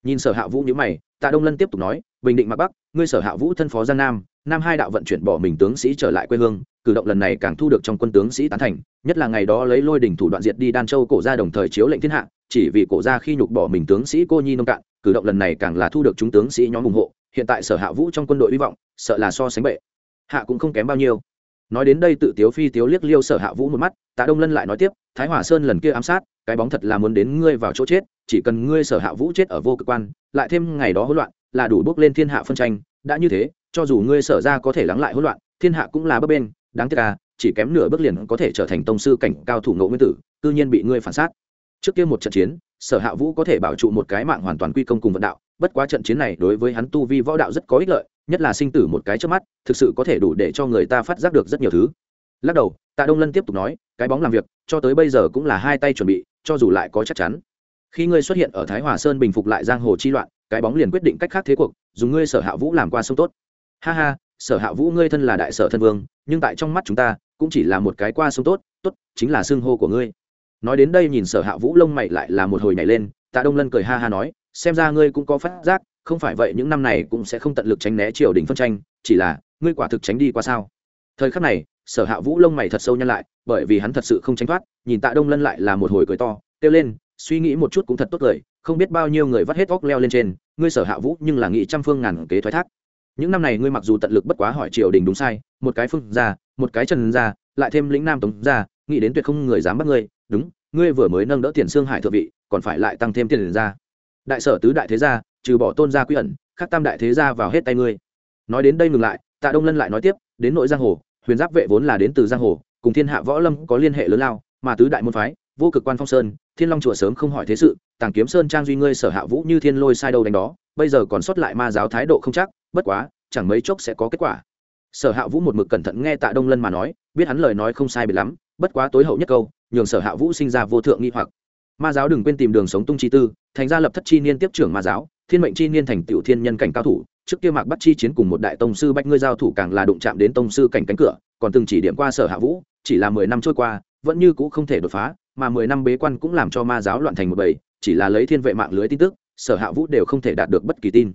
nhìn sở hạ vũ nhữ mày, tạ đông lân tiếp tục nói, bình định mặc bắc, ngươi sở hạ vũ thân phó giang nam nam hai đạo vận chuyển bỏ mình tướng sĩ trở lại quê hương, cử động lần này càng thu được trong quân tướng sĩ tán thành, nhất là ngày đó lấy lôi đỉnh thủ đoạn diệt đi đan châu cổ ra đồng thời chiếu lệnh thiên hạ, chỉ vì cổ ra khi nhục bỏ mình tướng sĩ cô nhi nông cạn, cử động lần này càng là thu được chúng tướng sĩ nhóm ủng hộ, hiện tại sở hạ vũ trong quân đội hy vọng, sợ là so sánh bệ. Hạ cũng không kém bao nhiêu. Nói đến đây tự tiếu phi tiếu liếc liêu sở hạ vũ một mắt, tạ đông lân lại nói tiếp, thái hòa sơn lần kia ám sát, cái bóng thật là muốn đến ngươi vào chỗ chết, chỉ cần ngươi sở hạ vũ chết ở vô cực quan, lại thêm ngày đó hỗn loạn, là đủ bước lên thiên hạ phân tranh, đã như thế cho dù ngươi sở ra có thể lắng lại hỗn loạn, thiên hạ cũng là bấp bên đáng tiếc à chỉ kém nửa bước liền có thể trở thành tông sư cảnh cao thủ ngộ nguyên tử, cư nhiên bị ngươi phản sát. Trước kia một trận chiến, sở hạ vũ có thể bảo trụ một cái mạng hoàn toàn quy công cùng vận đạo, bất quá trận chiến này đối với hắn tu vi võ đạo rất có ích lợi, nhất là sinh tử một cái trước mắt, thực sự có thể đủ để cho người ta phát giác được rất nhiều thứ. Lắc đầu, tạ đông lân tiếp tục nói, cái bóng làm việc, cho tới bây giờ cũng là hai tay chuẩn bị, cho dù lại có chắc chắn. Khi ngươi xuất hiện ở thái hòa sơn bình phục lại giang hồ chi loạn, cái bóng liền quyết định cách khác thế cuộc, dùng ngươi sở hạ vũ làm qua sông tốt ha ha, sở hạ vũ ngươi thân là đại sở thân vương, nhưng tại trong mắt chúng ta, cũng chỉ là một cái qua sông tốt tốt, chính là xưng hô của ngươi. Nói đến đây nhìn sở hạ vũ lông mày lại là một hồi nhảy lên, tạ đông lân cười ha ha nói, xem ra ngươi cũng có phát giác, không phải vậy những năm này cũng sẽ không tận lực tránh né triều đình phân tranh, chỉ là, ngươi quả thực tránh đi qua sao? Thời khắc này, sở hạ vũ lông mày thật sâu nhăn lại, bởi vì hắn thật sự không tránh thoát, nhìn tạ đông lân lại là một hồi cười to, kêu lên, suy nghĩ một chút cũng thật tốt cười không biết bao nhiêu người vắt hết óc leo lên trên, ngươi sở hạ vũ nhưng là nghĩ trăm phương ngàn kế thoái thác những năm này ngươi mặc dù tận lực bất quá hỏi triều đình đúng sai, một cái phương ra một cái trần ra lại thêm lĩnh nam tống ra nghĩ đến tuyệt không người dám bắt ngươi, đúng, ngươi vừa mới nâng đỡ tiền xương hải thượng vị, còn phải lại tăng thêm tiền ra đại sở tứ đại thế gia, trừ bỏ tôn gia quy ẩn khắc tam đại thế gia vào hết tay ngươi. Nói đến đây ngừng lại, tạ đông lân lại nói tiếp, đến nội giang hồ, huyền giáp vệ vốn là đến từ giang hồ, cùng thiên hạ võ lâm có liên hệ lớn lao, mà tứ đại môn phái, vô cực quan phong sơn, thiên long chùa sớm không hỏi thế sự, tàng kiếm sơn trang duy ngươi sở hạ vũ như thiên lôi sai đâu đánh đó bây giờ còn sót lại ma giáo thái độ không chắc, bất quá, chẳng mấy chốc sẽ có kết quả. Sở hạ vũ một mực cẩn thận nghe tạ đông lân mà nói, biết hắn lời nói không sai biệt lắm, bất quá tối hậu nhất câu, nhường sở hạ vũ sinh ra vô thượng nghi hoặc. Ma giáo đừng quên tìm đường sống tung chi tư, thành ra lập thất chi niên tiếp trưởng ma giáo, thiên mệnh chi niên thành tiểu thiên nhân cảnh cao thủ, trước kia mạc bắt chi chiến cùng một đại tông sư bách ngươi giao thủ càng là đụng chạm đến tông sư cảnh cánh cửa, còn từng chỉ điểm qua sở hạ vũ, chỉ là mười năm trôi qua, vẫn như cũ không thể đột phá, mà mười năm bế quan cũng làm cho ma giáo loạn thành một bầy, chỉ là lấy thiên vệ mạng lưới tin tức sở hạ vũ đều không thể đạt được bất kỳ tin.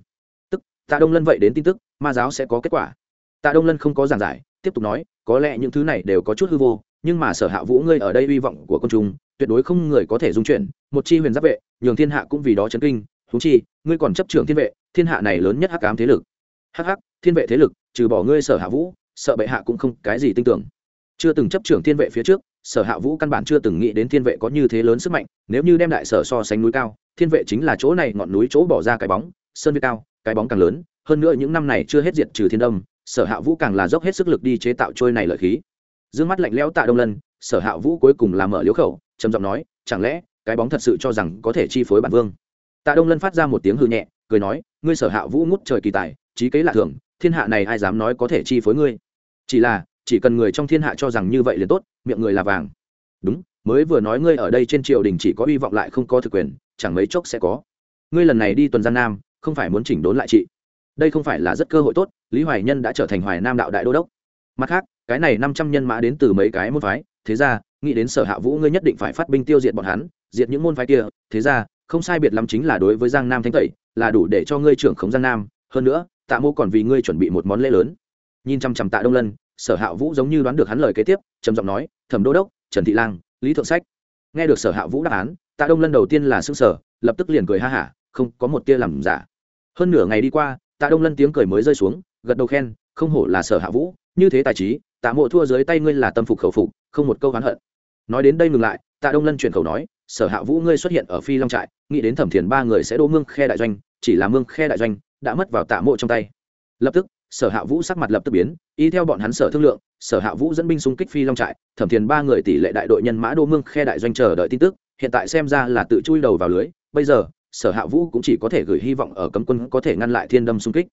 Tức, tạ đông lân vậy đến tin tức, ma giáo sẽ có kết quả. Tạ đông lân không có giảng giải, tiếp tục nói, có lẽ những thứ này đều có chút hư vô, nhưng mà sở hạ vũ ngươi ở đây hy vọng của công chúng tuyệt đối không người có thể dung chuyển, một chi huyền giáp vệ, nhường thiên hạ cũng vì đó chấn kinh thú chi, ngươi còn chấp trưởng thiên vệ, thiên hạ này lớn nhất hắc ám thế lực. Hắc hắc, thiên vệ thế lực, trừ bỏ ngươi sở hạ vũ, sợ bệ hạ cũng không cái gì tin tưởng. Chưa từng chấp trưởng thiên vệ phía trước sở hạ vũ căn bản chưa từng nghĩ đến thiên vệ có như thế lớn sức mạnh, nếu như đem đại sở so sánh núi cao, thiên vệ chính là chỗ này ngọn núi chỗ bỏ ra cái bóng, sơn việt cao, cái bóng càng lớn, hơn nữa những năm này chưa hết diệt trừ thiên đông, sở hạ vũ càng là dốc hết sức lực đi chế tạo trôi này lợi khí. D mắt lạnh lẽo tạ đông lân, sở hạ vũ cuối cùng làm mở liếu khẩu, trầm giọng nói, chẳng lẽ cái bóng thật sự cho rằng có thể chi phối bản vương? Tạ đông lân phát ra một tiếng hư nhẹ, cười nói, ngươi sở hạ vũ ngút trời kỳ tài, trí kế lạ thường, thiên hạ này ai dám nói có thể chi phối ngươi? Chỉ là chỉ cần người trong thiên hạ cho rằng như vậy liền tốt, miệng người là vàng. Đúng, mới vừa nói ngươi ở đây trên triều đình chỉ có hy vọng lại không có thực quyền, chẳng mấy chốc sẽ có. Ngươi lần này đi tuần gian nam, không phải muốn chỉnh đốn lại chị. Đây không phải là rất cơ hội tốt, lý hoài nhân đã trở thành hoài nam đạo đại đô đốc. Mặt khác, cái này năm trăm nhân mã đến từ mấy cái môn phái, thế ra, nghĩ đến sở hạ vũ ngươi nhất định phải phát binh tiêu diệt bọn hắn, diệt những môn phái kia, thế ra, không sai biệt lắm chính là đối với giang nam thánh tẩy, là đủ để cho ngươi trưởng khống giang nam. Hơn nữa, tạ mô còn vì ngươi chuẩn bị một món lễ lớn. Nhìn chăm chăm tạ đông lân sở hạ vũ giống như đoán được hắn lời kế tiếp, trầm giọng nói, thẩm đô đốc, trần thị lang, lý thượng sách. Nghe được sở hạ vũ đáp án, tạ đông lân đầu tiên là xưng sở lập tức liền cười ha hả, không có một tia làm giả. Hơn nửa ngày đi qua, tạ đông lân tiếng cười mới rơi xuống, gật đầu khen, không hổ là sở hạ vũ, như thế tài trí, tạ mộ thua dưới tay ngươi là tâm phục khẩu phục, không một câu oán hận. Nói đến đây ngừng lại, tạ đông lân chuyển khẩu nói, sở hạ vũ ngươi xuất hiện ở phi long trại, nghĩ đến thẩm thiền ba người sẽ đỗ mương khe đại doanh, chỉ là mương khe đại doanh, đã mất vào tạ mộ trong tay. Lập tức sở hạ vũ sắc mặt lập tức biến, y theo bọn hắn sở thương lượng, sở hạ vũ dẫn binh xung kích phi long trại, thẩm thiền ba người tỷ lệ đại đội nhân mã đô mương khe đại doanh chờ đợi tin tức, hiện tại xem ra là tự chui đầu vào lưới, bây giờ, sở hạ vũ cũng chỉ có thể gửi hy vọng ở cấm quân có thể ngăn lại thiên đâm xung kích.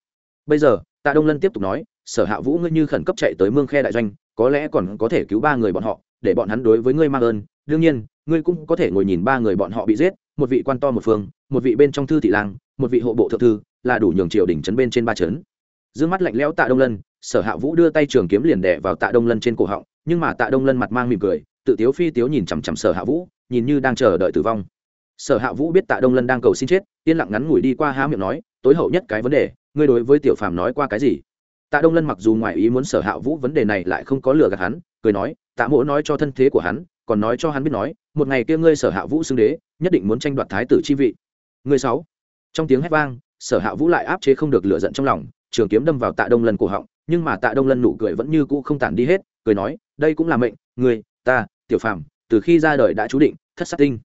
Bây giờ, tạ đông lân tiếp tục nói, sở hạ vũ ngươi như khẩn cấp chạy tới mương khe đại doanh, có lẽ còn có thể cứu ba người bọn họ, để bọn hắn đối với ngươi mang ơn, đương nhiên, ngươi cũng có thể ngồi nhìn ba người bọn họ bị giết, một vị quan to một phương, một vị bên trong thư thị lang, một vị hộ bộ thượng thư, là đủ nhường triều đỉnh trấn bên trên ba trấn Dương mắt lạnh lẽo tạ đông lân, sở hạ vũ đưa tay trường kiếm liền đè vào tạ đông lân trên cổ họng, nhưng mà tạ đông lân mặt mang mỉm cười, tự tiếu phi tiếu nhìn chằm chằm sở hạ vũ, nhìn như đang chờ đợi tử vong. Sở hạ vũ biết tạ đông lân đang cầu xin chết, yên lặng ngắn ngủi đi qua há miệng nói, tối hậu nhất cái vấn đề, ngươi đối với tiểu phàm nói qua cái gì? Tạ đông lân mặc dù ngoài ý muốn sở hạ vũ vấn đề này lại không có lừa gạt hắn, cười nói, tạ mỗ nói cho thân thế của hắn, còn nói cho hắn biết nói, một ngày kia ngươi sở hạ vũ xưng đế, nhất định muốn tranh đoạt thái tử chi vị. Ngươi sáu. Trong tiếng hét vang, sở hạ vũ lại áp chế không được lửa giận trong lòng trường kiếm đâm vào tạ đông lân cổ họng, nhưng mà tạ đông lân nụ cười vẫn như cũ không tản đi hết, cười nói, đây cũng là mệnh người ta, tiểu phàm, từ khi ra đời đã chú định, thất sát tinh.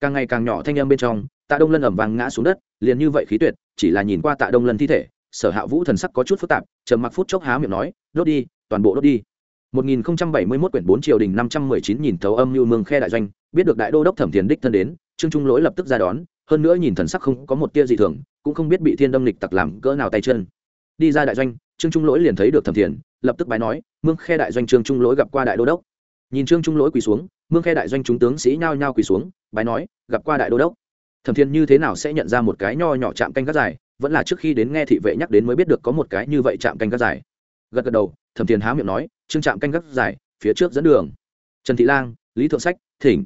Càng ngày càng nhỏ thanh âm bên trong, tạ đông lân ẩm vàng ngã xuống đất, liền như vậy khí tuyệt, chỉ là nhìn qua tạ đông lân thi thể, sở hạ vũ thần sắc có chút phức tạp, trầm mặc phút chốc há miệng nói, đốt đi, toàn bộ đốt đi. 1071 quyển 4 triều đình 519 nhìn thấu âm lưu mương khe đại doanh, biết được đại đô đốc thẩm thiền đích thân đến, trương trung lỗi lập tức ra đón, hơn nữa nhìn thần sắc không có một tia gì thường, cũng không biết bị thiên đâm lịch tặc làm cỡ nào tay chân đi ra đại doanh, trương trung lỗi liền thấy được thẩm thiền, lập tức bái nói, mương khe đại doanh trương trung lỗi gặp qua đại đô đốc. Nhìn trương trung lỗi quỳ xuống, mương khe đại doanh chúng tướng sĩ nhao nhao quỳ xuống, bái nói, gặp qua đại đô đốc. Thẩm thiền như thế nào sẽ nhận ra một cái nho nhỏ chạm canh gác dài, vẫn là trước khi đến nghe thị vệ nhắc đến mới biết được có một cái như vậy chạm canh gác dài. Gật gật đầu, thẩm thiền há miệng nói, trương trạm canh gác dài, phía trước dẫn đường. Trần thị lang, lý thượng sách, thỉnh.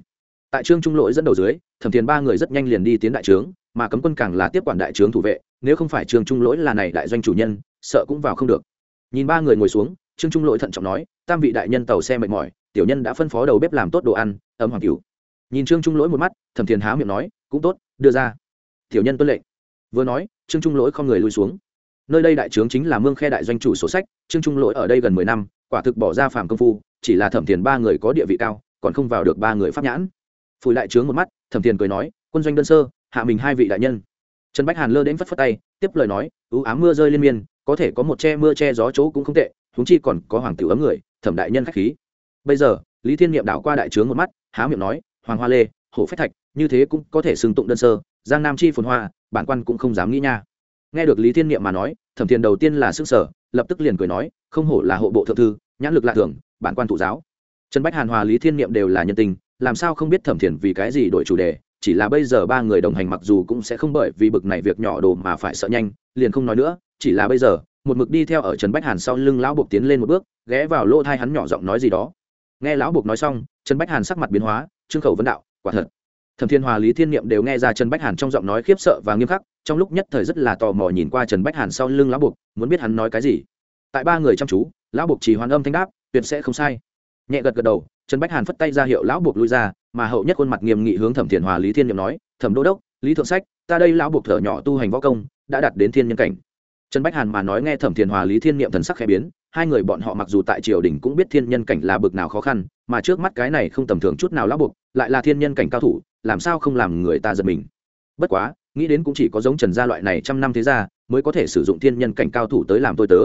Tại trương trung lỗi dẫn đầu dưới, thẩm thiền ba người rất nhanh liền đi tiến đại trướng mà cấm quân càng là tiếp quản đại trướng thủ vệ, nếu không phải trương trung lỗi là này đại doanh chủ nhân, sợ cũng vào không được. Nhìn ba người ngồi xuống, trương trung lỗi thận trọng nói, tam vị đại nhân tàu xe mệt mỏi, tiểu nhân đã phân phó đầu bếp làm tốt đồ ăn, ấm hoàng cửu. Nhìn trương trung lỗi một mắt, thẩm thiền há miệng nói, cũng tốt, đưa ra. Tiểu nhân tuân lệnh. Vừa nói, trương trung lỗi không người lui xuống. Nơi đây đại trướng chính là mương khe đại doanh chủ sổ sách, trương trung lỗi ở đây gần mười năm, quả thực bỏ ra phàm công phu, chỉ là thẩm thiền ba người có địa vị cao, còn không vào được ba người pháp nhãn. Phủi đại trướng một mắt, thẩm thiền cười nói, quân doanh đơn sơ hạ mình hai vị đại nhân. Trần bách hàn lơ đến phất phất tay, tiếp lời nói, ưu ám mưa rơi liên miên, có thể có một che mưa che gió chỗ cũng không tệ húng chi còn có hoàng tử ấm người, thẩm đại nhân khách khí. Bây giờ, lý thiên niệm đảo qua đại trướng một mắt, há miệng nói, hoàng hoa lê, hổ phách thạch, như thế cũng có thể xưng tụng đơn sơ, giang nam chi phồn hoa, bản quan cũng không dám nghĩ nha. Nghe được lý thiên niệm mà nói, thẩm thiền đầu tiên là s ư sở lập tức liền cười nói, không hổ là hộ bộ thượng thư, nhãn lực lạ thường, bản quan thụ giáo. Trần bách hàn hòa lý thiên niệm đều là nhân tình, làm sao không biết thẩm thiền vì cái gì đổi chủ đề chỉ là bây giờ ba người đồng hành mặc dù cũng sẽ không bởi vì bực này việc nhỏ đồ mà phải sợ nhanh, liền không nói nữa, chỉ là bây giờ, một mực đi theo ở trần bách hàn sau lưng lão buộc tiến lên một bước, ghé vào lỗ thai hắn nhỏ giọng nói gì đó. Nghe lão buộc nói xong, trần bách hàn sắc mặt biến hóa, trương khẩu vấn đạo, quả thật. Thẩm thiên hòa, lý thiên niệm đều nghe ra trần bách hàn trong giọng nói khiếp sợ và nghiêm khắc, trong lúc nhất thời rất là tò mò nhìn qua trần bách hàn sau lưng lão buộc, muốn biết hắn nói cái gì. Tại ba người chăm chú, lão buộc chỉ hoàn âm thanh đáp, tuyệt sẽ không sai. Nhẹ gật gật đầu trần bách hàn phất tay ra hiệu lão buộc lui ra, mà hậu nhất khuôn mặt nghiêm nghị hướng thẩm thiền hòa lý thiên niệm nói, thẩm đô đốc, lý thượng sách, ta đây lão buộc thở nhỏ tu hành võ công, đã đạt đến thiên nhân cảnh. Trần bách hàn mà nói nghe thẩm thiền hòa lý thiên niệm thần sắc khẽ biến, hai người bọn họ mặc dù tại triều đình cũng biết thiên nhân cảnh là bực nào khó khăn, mà trước mắt cái này không tầm thường chút nào lão buộc, lại là thiên nhân cảnh cao thủ, làm sao không làm người ta giật mình. Bất quá, nghĩ đến cũng chỉ có giống trần gia loại này trăm năm thế gia, mới có thể sử dụng thiên nhân cảnh cao thủ tới làm tôi tớ.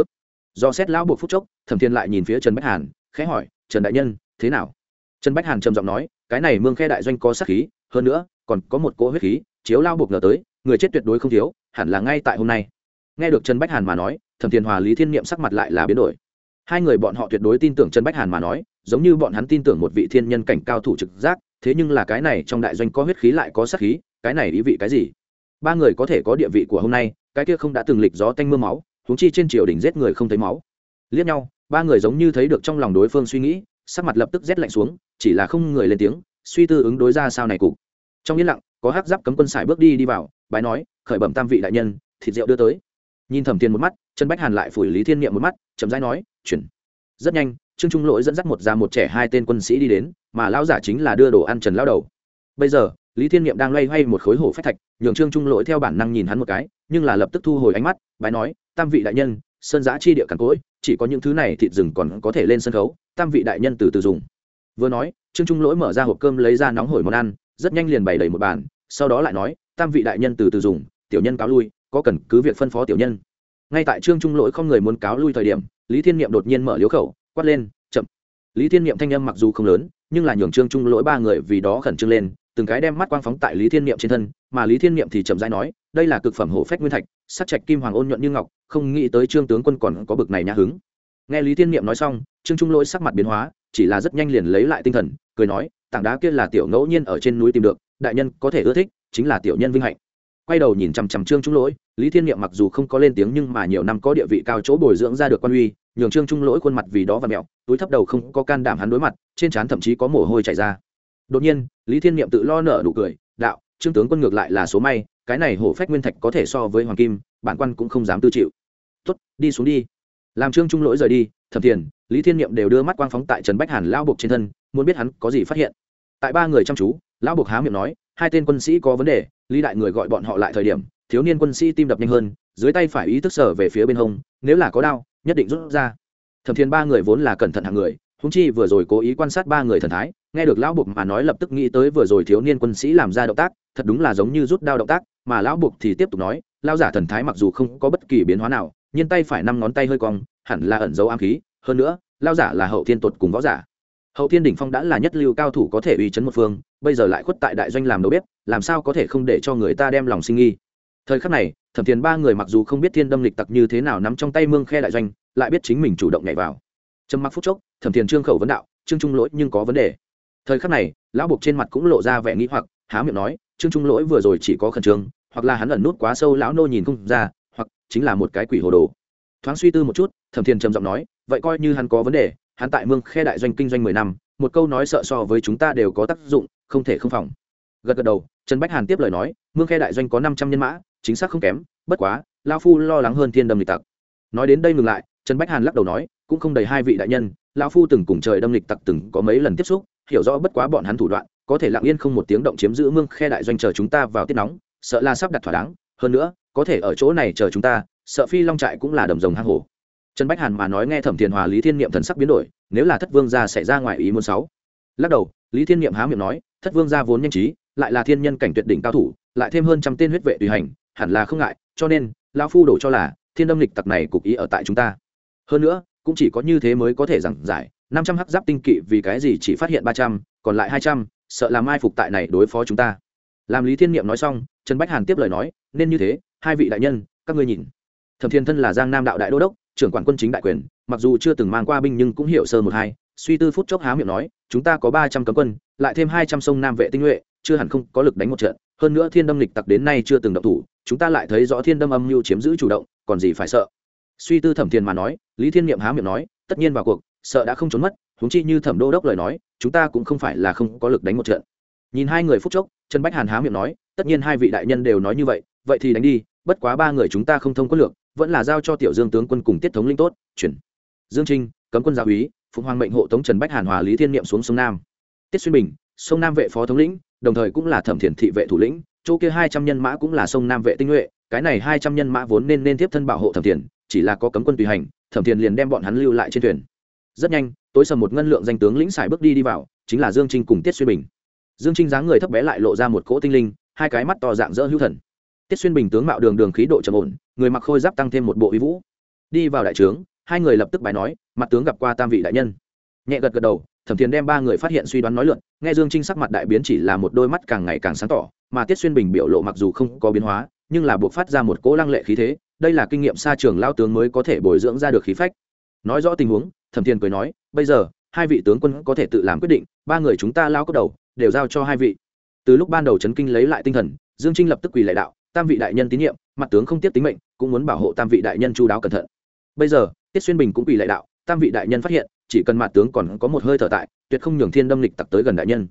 Do xét lão buộc phúc chốc, thẩm thiên lại nhìn phía trần bách hàn, khẽ hỏi, trần đại nhân thế nào? Trần bách hàn trầm giọng nói, cái này mương khe đại doanh có sát khí, hơn nữa, còn có một cỗ huyết khí, chiếu lao buộc ngờ tới, người chết tuyệt đối không thiếu, hẳn là ngay tại hôm nay. Nghe được trần bách hàn mà nói, thẩm thiên hòa lý thiên niệm sắc mặt lại là biến đổi. Hai người bọn họ tuyệt đối tin tưởng trần bách hàn mà nói, giống như bọn hắn tin tưởng một vị thiên nhân cảnh cao thủ trực giác, thế nhưng là cái này trong đại doanh có huyết khí lại có sát khí, cái này ý vị cái gì? Ba người có thể có địa vị của hôm nay, cái kia không đã từng lịch gió tanh mưa máu, huống chi trên triều đình giết người không thấy máu. Liếc nhau, ba người giống như thấy được trong lòng đối phương suy nghĩ sắc mặt lập tức rét lạnh xuống, chỉ là không người lên tiếng, suy tư ứng đối ra sao này cục. Trong yên lặng, có hắc giáp cấm quân sải bước đi đi vào, bái nói, khởi bẩm tam vị đại nhân, thịt rượu đưa tới. Nhìn thẩm tiền một mắt chân bách hàn lại phủi lý thiên niệm một mắt, chậm rãi nói, chuyển. Rất nhanh, trương trung lỗi dẫn dắt một già một trẻ hai tên quân sĩ đi đến, mà lão giả chính là đưa đồ ăn trần lao đầu. Bây giờ, lý thiên niệm đang loay hoay một khối hổ phách thạch, nhường trương trung lỗi theo bản năng nhìn hắn một cái, nhưng là lập tức thu hồi ánh mắt, bái nói, tam vị đại nhân, sơn giã chi địa càn cỗi chỉ có những thứ này thịt rừng còn có thể lên sân khấu, tam vị đại nhân từ từ dùng. Vừa nói, trương trung lỗi mở ra hộp cơm lấy ra nóng hổi món ăn, rất nhanh liền bày đầy một bàn, sau đó lại nói, tam vị đại nhân từ từ dùng, tiểu nhân cáo lui, có cần cứ việc phân phó tiểu nhân. Ngay tại trương trung lỗi không người muốn cáo lui thời điểm, lý thiên niệm đột nhiên mở liếu khẩu, quát lên, chậm. Lý thiên niệm thanh âm mặc dù không lớn, nhưng là nhường trương trung lỗi ba người vì đó khẩn trương lên từng cái đem mắt quang phóng tại lý thiên niệm trên thân, mà lý thiên niệm thì chậm rãi nói, đây là cực phẩm hổ phách nguyên thạch, sắc trạch kim hoàng ôn nhuận như ngọc, không nghĩ tới trương tướng quân còn có bực này nhã hứng. Nghe lý thiên niệm nói xong, trương trung lỗi sắc mặt biến hóa, chỉ là rất nhanh liền lấy lại tinh thần, cười nói, tảng đá kia là tiểu ngẫu nhiên ở trên núi tìm được, đại nhân có thể ưa thích, chính là tiểu nhân vinh hạnh. Quay đầu nhìn chằm chằm trương trung lỗi, lý thiên niệm mặc dù không có lên tiếng nhưng mà nhiều năm có địa vị cao chỗ bồi dưỡng ra được quan uy, nhường trương trung lỗi khuôn mặt vì đó và mẹo, túi thấp đầu không có can đảm hắn đối mặt, trên trán thậm chí có mồ hôi chảy ra. Đột nhiên lý thiên niệm tự lo nở nụ cười, đạo, trương tướng quân ngược lại là số may, cái này hổ phách nguyên thạch có thể so với hoàng kim, bản quan cũng không dám tư chịu. Tuất đi xuống đi. Làm trương trung lỗi rời đi, thẩm thiền, lý thiên niệm đều đưa mắt quang phóng tại trần bách hàn lao buộc trên thân, muốn biết hắn có gì phát hiện. Tại ba người chăm chú, lão buộc há miệng nói, hai tên quân sĩ có vấn đề, lý đại người gọi bọn họ lại thời điểm, thiếu niên quân sĩ tim đập nhanh hơn, dưới tay phải ý thức sở về phía bên hông, nếu là có đau, nhất định rút ra. Thẩm thiền ba người vốn là cẩn thận hàng người húng chi vừa rồi cố ý quan sát ba người thần thái nghe được lão buộc mà nói lập tức nghĩ tới vừa rồi thiếu niên quân sĩ làm ra động tác, thật đúng là giống như rút đao động tác, mà lão buộc thì tiếp tục nói lao giả thần thái mặc dù không có bất kỳ biến hóa nào, nhưng tay phải năm ngón tay hơi cong, hẳn là ẩn dấu am khí, hơn nữa lao giả là hậu thiên tuột cùng võ giả. Hậu thiên đỉnh phong đã là nhất lưu cao thủ có thể uy chấn một phương, bây giờ lại khuất tại đại doanh làm đầu bếp, làm sao có thể không để cho người ta đem lòng sinh nghi? Thời khắc này, thẩm thiền ba người mặc dù không biết thiên đâm lịch tặc như thế nào nắm trong tay mương khe đại doanh, lại biết chính mình chủ động nhảy vào. Trầm mặc phút chốc, thẩm thiền trương khẩu vấn đạo, trương trung lỗi nhưng có vấn đề thời khắc này, lão buộc trên mặt cũng lộ ra vẻ nghĩ hoặc, há miệng nói, trương trung lỗi vừa rồi chỉ có khẩn trương, hoặc là hắn ẩn nút quá sâu lão nô nhìn không ra, hoặc chính là một cái quỷ hồ đồ. Thoáng suy tư một chút, thẩm thiền trầm giọng nói, vậy coi như hắn có vấn đề, hắn tại mương khe đại doanh kinh doanh mười năm, một câu nói sợ so với chúng ta đều có tác dụng, không thể không phòng. Gật gật đầu, trần bách hàn tiếp lời nói, mương khe đại doanh có năm trăm nhân mã, chính xác không kém, bất quá lao phu lo lắng hơn thiên đâm lịch tặc. Nói đến đây ngừng lại, trần bách hàn lắc đầu nói, cũng không đầy hai vị đại nhân lao phu từng cùng trời đâm lịch tặc từng có mấy lần tiếp xúc hiểu rõ bất quá bọn hắn thủ đoạn, có thể lặng yên không một tiếng động chiếm giữ mương khe đại doanh chờ chúng ta vào tiết nóng, sợ là sắp đặt thỏa đáng, hơn nữa, có thể ở chỗ này chờ chúng ta, sợ phi long trại cũng là đầm rồng hang hổ. Trần bách hàn mà nói nghe thẩm thiền hòa lý thiên niệm thần sắc biến đổi, nếu là thất vương gia xảy ra ngoài ý muốn sáu. Lắc đầu, lý thiên niệm há miệng nói, thất vương gia vốn nhanh trí, lại là thiên nhân cảnh tuyệt đỉnh cao thủ, lại thêm hơn trăm tên huyết vệ tùy hành, hẳn là không ngại, cho nên, lão phu đổ cho là, thiên đâm lịch tặc này cục ý ở tại chúng ta. Hơn nữa, cũng chỉ có như thế mới có thể giảng giải năm trăm hắc giáp tinh kỵ vì cái gì chỉ phát hiện ba trăm, còn lại hai trăm, sợ làm ai phục tại này đối phó chúng ta. Làm lý thiên niệm nói xong, trần bách hàn tiếp lời nói, nên như thế, hai vị đại nhân, các ngươi nhìn. Thẩm thiên thân là giang nam đạo đại đô đốc, trưởng quản quân chính đại quyền, mặc dù chưa từng mang qua binh nhưng cũng hiểu sơ một hai, suy tư phút chốc há miệng nói, chúng ta có ba trăm cấm quân, lại thêm hai trăm sông nam vệ tinh nhuệ, chưa hẳn không có lực đánh một trận, hơn nữa thiên đâm lịch tặc đến nay chưa từng động thủ, chúng ta lại thấy rõ thiên đâm âm mưu chiếm giữ chủ động, còn gì phải sợ. Suy tư thẩm Thiên mà nói, lý thiên niệm há miệng nói, tất nhiên vào cuộc sợ đã không trốn mất húng chi như thẩm đô đốc lời nói, chúng ta cũng không phải là không có lực đánh một trận. Nhìn hai người phút chốc, trần bách hàn há miệng nói, tất nhiên hai vị đại nhân đều nói như vậy vậy thì đánh đi, bất quá ba người chúng ta không thông quân lược, vẫn là giao cho tiểu dương tướng quân cùng tiết thống linh tốt, chuyển. Dương trinh, cấm quân gia úy, phụng hoàng mệnh hộ tống trần bách hàn hòa lý thiên niệm xuống sông nam. Tiết xuyên bình, sông nam vệ phó thống lĩnh, đồng thời cũng là thẩm thiền thị vệ thủ lĩnh, chỗ kia hai trăm nhân mã cũng là sông nam vệ tinh nhuệ, cái này hai trăm nhân mã vốn nên nên tiếp thân bảo hộ thẩm thiền chỉ là có cấm quân tùy hành, thẩm thiền liền đem bọn hắn lưu lại trên thuyền rất nhanh, tối sầm một ngân lượng danh tướng lĩnh xài bước đi đi vào, chính là dương trinh cùng tiết xuyên bình. Dương trinh dáng người thấp bé lại lộ ra một cỗ tinh linh, hai cái mắt to dạng dỡ hữu thần. Tiết xuyên bình tướng mạo đường đường khí độ trầm ổn, người mặc khôi giáp tăng thêm một bộ uy vũ. Đi vào đại trướng, hai người lập tức bài nói, mặt tướng gặp qua tam vị đại nhân. Nhẹ gật gật đầu, thẩm thiền đem ba người phát hiện suy đoán nói luận nghe dương trinh sắc mặt đại biến chỉ là một đôi mắt càng ngày càng sáng tỏ, mà tiết xuyên bình biểu lộ mặc dù không có biến hóa, nhưng là buộc phát ra một cỗ lăng lệ khí thế, đây là kinh nghiệm xa trường lao tướng mới có thể bồi dưỡng ra được khí phách nói rõ tình huống, thẩm thiền cười nói, bây giờ, hai vị tướng quân có thể tự làm quyết định, ba người chúng ta lao cốc đầu, đều giao cho hai vị. Từ lúc ban đầu trấn kinh lấy lại tinh thần, dương trinh lập tức quỳ lại đạo, tam vị đại nhân tín nhiệm, mặt tướng không tiếp tính mệnh, cũng muốn bảo hộ tam vị đại nhân chú đáo cẩn thận. Bây giờ, tiết xuyên bình cũng quỳ lại đạo, tam vị đại nhân phát hiện, chỉ cần mặt tướng còn có một hơi thở tại, tuyệt không nhường thiên đâm lịch tặc tới gần đại nhân.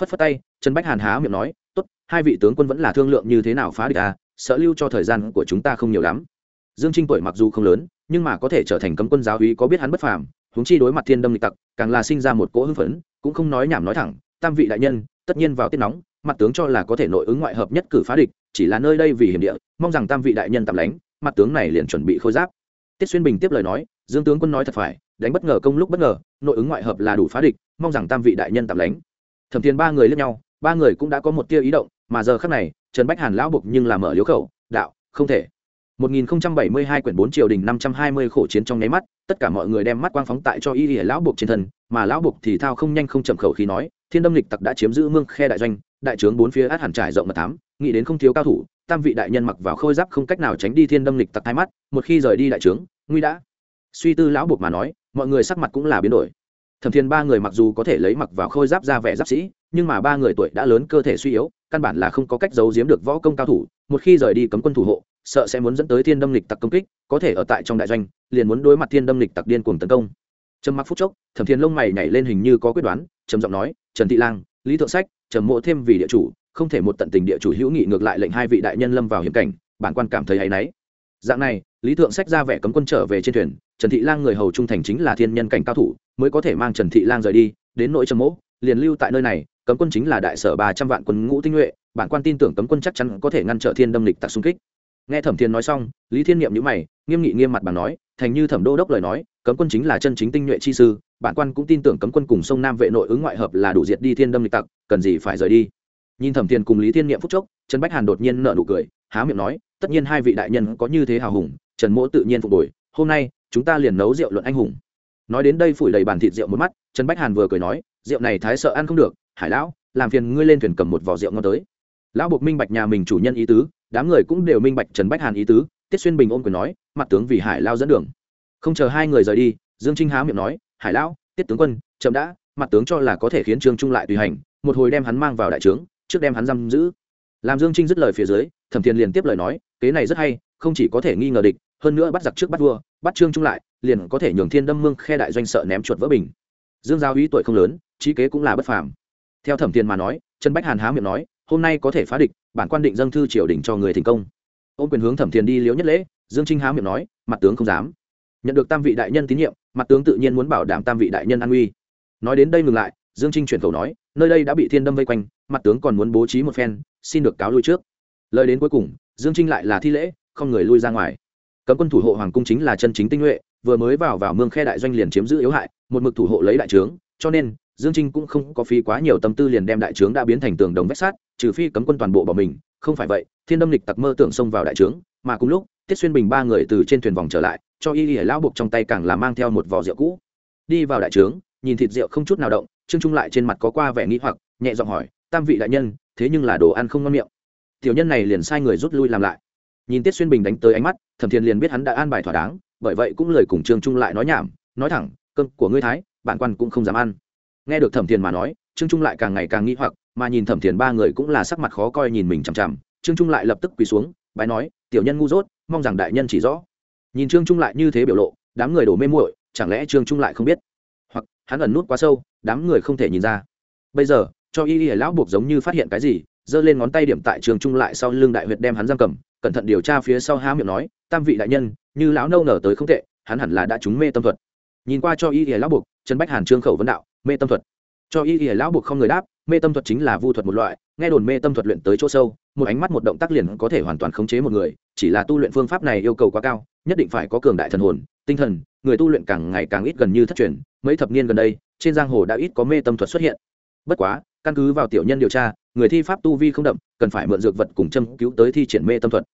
Phất phất tay, trần bách hàn há miệng nói, tốt, hai vị tướng quân vẫn là thương lượng như thế nào phá địch à sợ lưu cho thời gian của chúng ta không nhiều lắm dương trinh tuổi mặc dù không lớn, nhưng mà có thể trở thành cấm quân giáo úy có biết hắn bất phàm, huống chi đối mặt thiên đâm lịch tặc, càng là sinh ra một cỗ hưng phấn, cũng không nói nhảm nói thẳng, tam vị đại nhân, tất nhiên vào tiết nóng, mặt tướng cho là có thể nội ứng ngoại hợp nhất cử phá địch, chỉ là nơi đây vì hiểm địa, mong rằng tam vị đại nhân tạm lánh, mặt tướng này liền chuẩn bị khôi giáp. Tiết xuyên bình tiếp lời nói, dương tướng quân nói thật phải, đánh bất ngờ công lúc bất ngờ, nội ứng ngoại hợp là đủ phá địch, mong rằng tam vị đại nhân tạm lánh. Thẩm thiên ba người lẫn nhau, ba người cũng đã có một tia ý động, mà giờ khắc này, trần bách hàn lão bục nhưng làm mở liếu khẩu, đạo, không thể. 1072 quyển 4 triều đình 520 khổ chiến trong nháy mắt, tất cả mọi người đem mắt quang phóng tại cho y y lão buộc trên thân, mà lão buộc thì thao không nhanh không chậm khẩu khí nói, Thiên Đâm lịch tặc đã chiếm giữ mương khe đại doanh, đại trướng bốn phía át hẳn trải rộng mà thám, nghĩ đến không thiếu cao thủ, tam vị đại nhân mặc vào khôi giáp không cách nào tránh đi Thiên Đâm lịch tặc hai mắt, một khi rời đi đại trướng, nguy đã. Suy tư lão buộc mà nói, mọi người sắc mặt cũng là biến đổi. Thẩm Thiên ba người mặc dù có thể lấy mặc vào khôi giáp ra vẻ giáp sĩ, nhưng mà ba người tuổi đã lớn cơ thể suy yếu, căn bản là không có cách giấu giếm được võ công cao thủ, một khi rời đi cấm quân thủ hộ, sợ sẽ muốn dẫn tới thiên đâm lịch tặc công kích, có thể ở tại trong đại doanh, liền muốn đối mặt thiên đâm lịch tặc điên cuồng tấn công. Trầm mặc phút chốc, thẩm thiên lông mày nhảy lên hình như có quyết đoán, trầm giọng nói, trần thị lang, lý thượng sách, trầm mộ thêm vì địa chủ, không thể một tận tình địa chủ hữu nghị ngược lại lệnh hai vị đại nhân lâm vào hiểm cảnh, bản quan cảm thấy hay nấy dạng này, lý thượng sách ra vẻ cấm quân trở về trên thuyền, trần thị lang người hầu trung thành chính là thiên nhân cảnh cao thủ, mới có thể mang trần thị lang rời đi, đến nội trầm mỗ liền lưu tại nơi này, cấm quân chính là đại sở ba trăm vạn quân ngũ tinh nhuệ, bản quan tin tưởng cấm quân chắc chắn có thể ngăn trở thiên đâm lịch tặc xung kích nghe thẩm thiên nói xong, lý thiên niệm nhữ mày, nghiêm nghị nghiêm mặt bằng nói, thành như thẩm đô đốc lời nói, cấm quân chính là chân chính tinh nhuệ chi sư, bản quan cũng tin tưởng cấm quân cùng sông nam vệ nội ứng ngoại hợp là đủ diệt đi thiên đâm lịch tặc, cần gì phải rời đi? Nhìn thẩm thiên cùng lý thiên niệm phúc chốc, trần bách hàn đột nhiên nợ nụ cười, há miệng nói, tất nhiên hai vị đại nhân có như thế hào hùng, trần mỗ tự nhiên phục hồi, hôm nay, chúng ta liền nấu rượu luận anh hùng. Nói đến đây phủi đầy bàn thịt rượu một mắt, trần bách hàn vừa cười nói, rượu này thái sợ ăn không được, hải lão, làm phiền ngươi lên thuyền cầm một vỏ rượu ngon tới. Lão buộc minh bạch nhà mình chủ nhân ý tứ đám người cũng đều minh bạch trần bách hàn ý tứ, tiết xuyên bình ôm quyền nói, mặt tướng vì hải lao dẫn đường. Không chờ hai người rời đi, dương trinh há miệng nói, hải lão tiết tướng quân, chậm đã, mặt tướng cho là có thể khiến trương trung lại tùy hành, một hồi đem hắn mang vào đại trướng, trước đem hắn giam giữ. Làm dương trinh dứt lời phía dưới, thẩm thiên liền tiếp lời nói, kế này rất hay, không chỉ có thể nghi ngờ địch, hơn nữa bắt giặc trước bắt vua, bắt trương trung lại, liền có thể nhường thiên đâm mương khe đại doanh sợ ném chuột vỡ bình. Dương giao ý tuổi không lớn, trí kế cũng là bất phàm. Theo thẩm thiên mà nói, trần bách hàn há miệng nói hôm nay có thể phá địch, bản quan định dâng thư triều đình cho người thành công. Ôm quyền hướng thẩm thiền đi liếu nhất lễ, dương trinh há miệng nói, mặt tướng không dám. Nhận được tam vị đại nhân tín nhiệm, mặt tướng tự nhiên muốn bảo đảm tam vị đại nhân an uy. Nói đến đây ngừng lại, dương trinh chuyển khẩu nói, nơi đây đã bị thiên đâm vây quanh, mặt tướng còn muốn bố trí một phen, xin được cáo lui trước. Lời đến cuối cùng, dương trinh lại là thi lễ, không người lui ra ngoài. Cấm quân thủ hộ hoàng cung chính là chân chính tinh nhuệ, vừa mới vào vào mương khe đại doanh liền chiếm giữ yếu hại, một mực thủ hộ lấy đại trướng, cho nên dương trinh cũng không có phí quá nhiều tâm tư liền đem đại trướng đã biến thành tường đồng vách sát trừ phi cấm quân toàn bộ bỏ mình, không phải vậy, thiên đâm lịch tặc mơ tưởng xông vào đại trướng, mà cùng lúc, tiết xuyên bình ba người từ trên thuyền vòng trở lại, cho y y lão buộc trong tay càng là mang theo một vò rượu cũ. Đi vào đại trướng, nhìn thịt rượu không chút nào động, trương trung lại trên mặt có qua vẻ nghĩ hoặc, nhẹ giọng hỏi, tam vị đại nhân, thế nhưng là đồ ăn không ngon miệng. Tiểu nhân này liền sai người rút lui làm lại. Nhìn tiết xuyên bình đánh tới ánh mắt, thẩm thiền liền biết hắn đã an bài thỏa đáng, bởi vậy cũng lời cùng trương trung lại nói nhảm, nói thẳng, cơm của ngươi thái, bản quan cũng không dám ăn nghe được thẩm thiền mà nói, trương trung lại càng ngày càng nghĩ hoặc, mà nhìn thẩm thiền ba người cũng là sắc mặt khó coi nhìn mình chằm chằm. Trương trung lại lập tức quỳ xuống, bái nói, tiểu nhân ngu dốt, mong rằng đại nhân chỉ rõ. Nhìn trương trung lại như thế biểu lộ, đám người đổ mê muội, chẳng lẽ trương trung lại không biết? Hoặc, hắn ẩn nút quá sâu, đám người không thể nhìn ra. Bây giờ, cho y y lão buộc giống như phát hiện cái gì, giơ lên ngón tay điểm tại trường trung lại sau lưng đại huyệt đem hắn giam cầm, cẩn thận điều tra phía sau há miệng nói, tam vị đại nhân, như lão nâu nở tới không tệ, hắn hẳn là đã trúng mê tâm thuật. Nhìn qua cho y y lão buộc, trần bách hàn trương khẩu vấn đạo mê tâm thuật. Cho y y lão buộc không người đáp, mê tâm thuật chính là vu thuật một loại, nghe đồn mê tâm thuật luyện tới chỗ sâu, một ánh mắt một động tác liền có thể hoàn toàn khống chế một người, chỉ là tu luyện phương pháp này yêu cầu quá cao, nhất định phải có cường đại thần hồn, tinh thần, người tu luyện càng ngày càng ít gần như thất truyền, mấy thập niên gần đây, trên giang hồ đã ít có mê tâm thuật xuất hiện. Bất quá, căn cứ vào tiểu nhân điều tra, người thi pháp tu vi không đậm, cần phải mượn dược vật cùng châm cứu tới thi triển mê tâm thuật.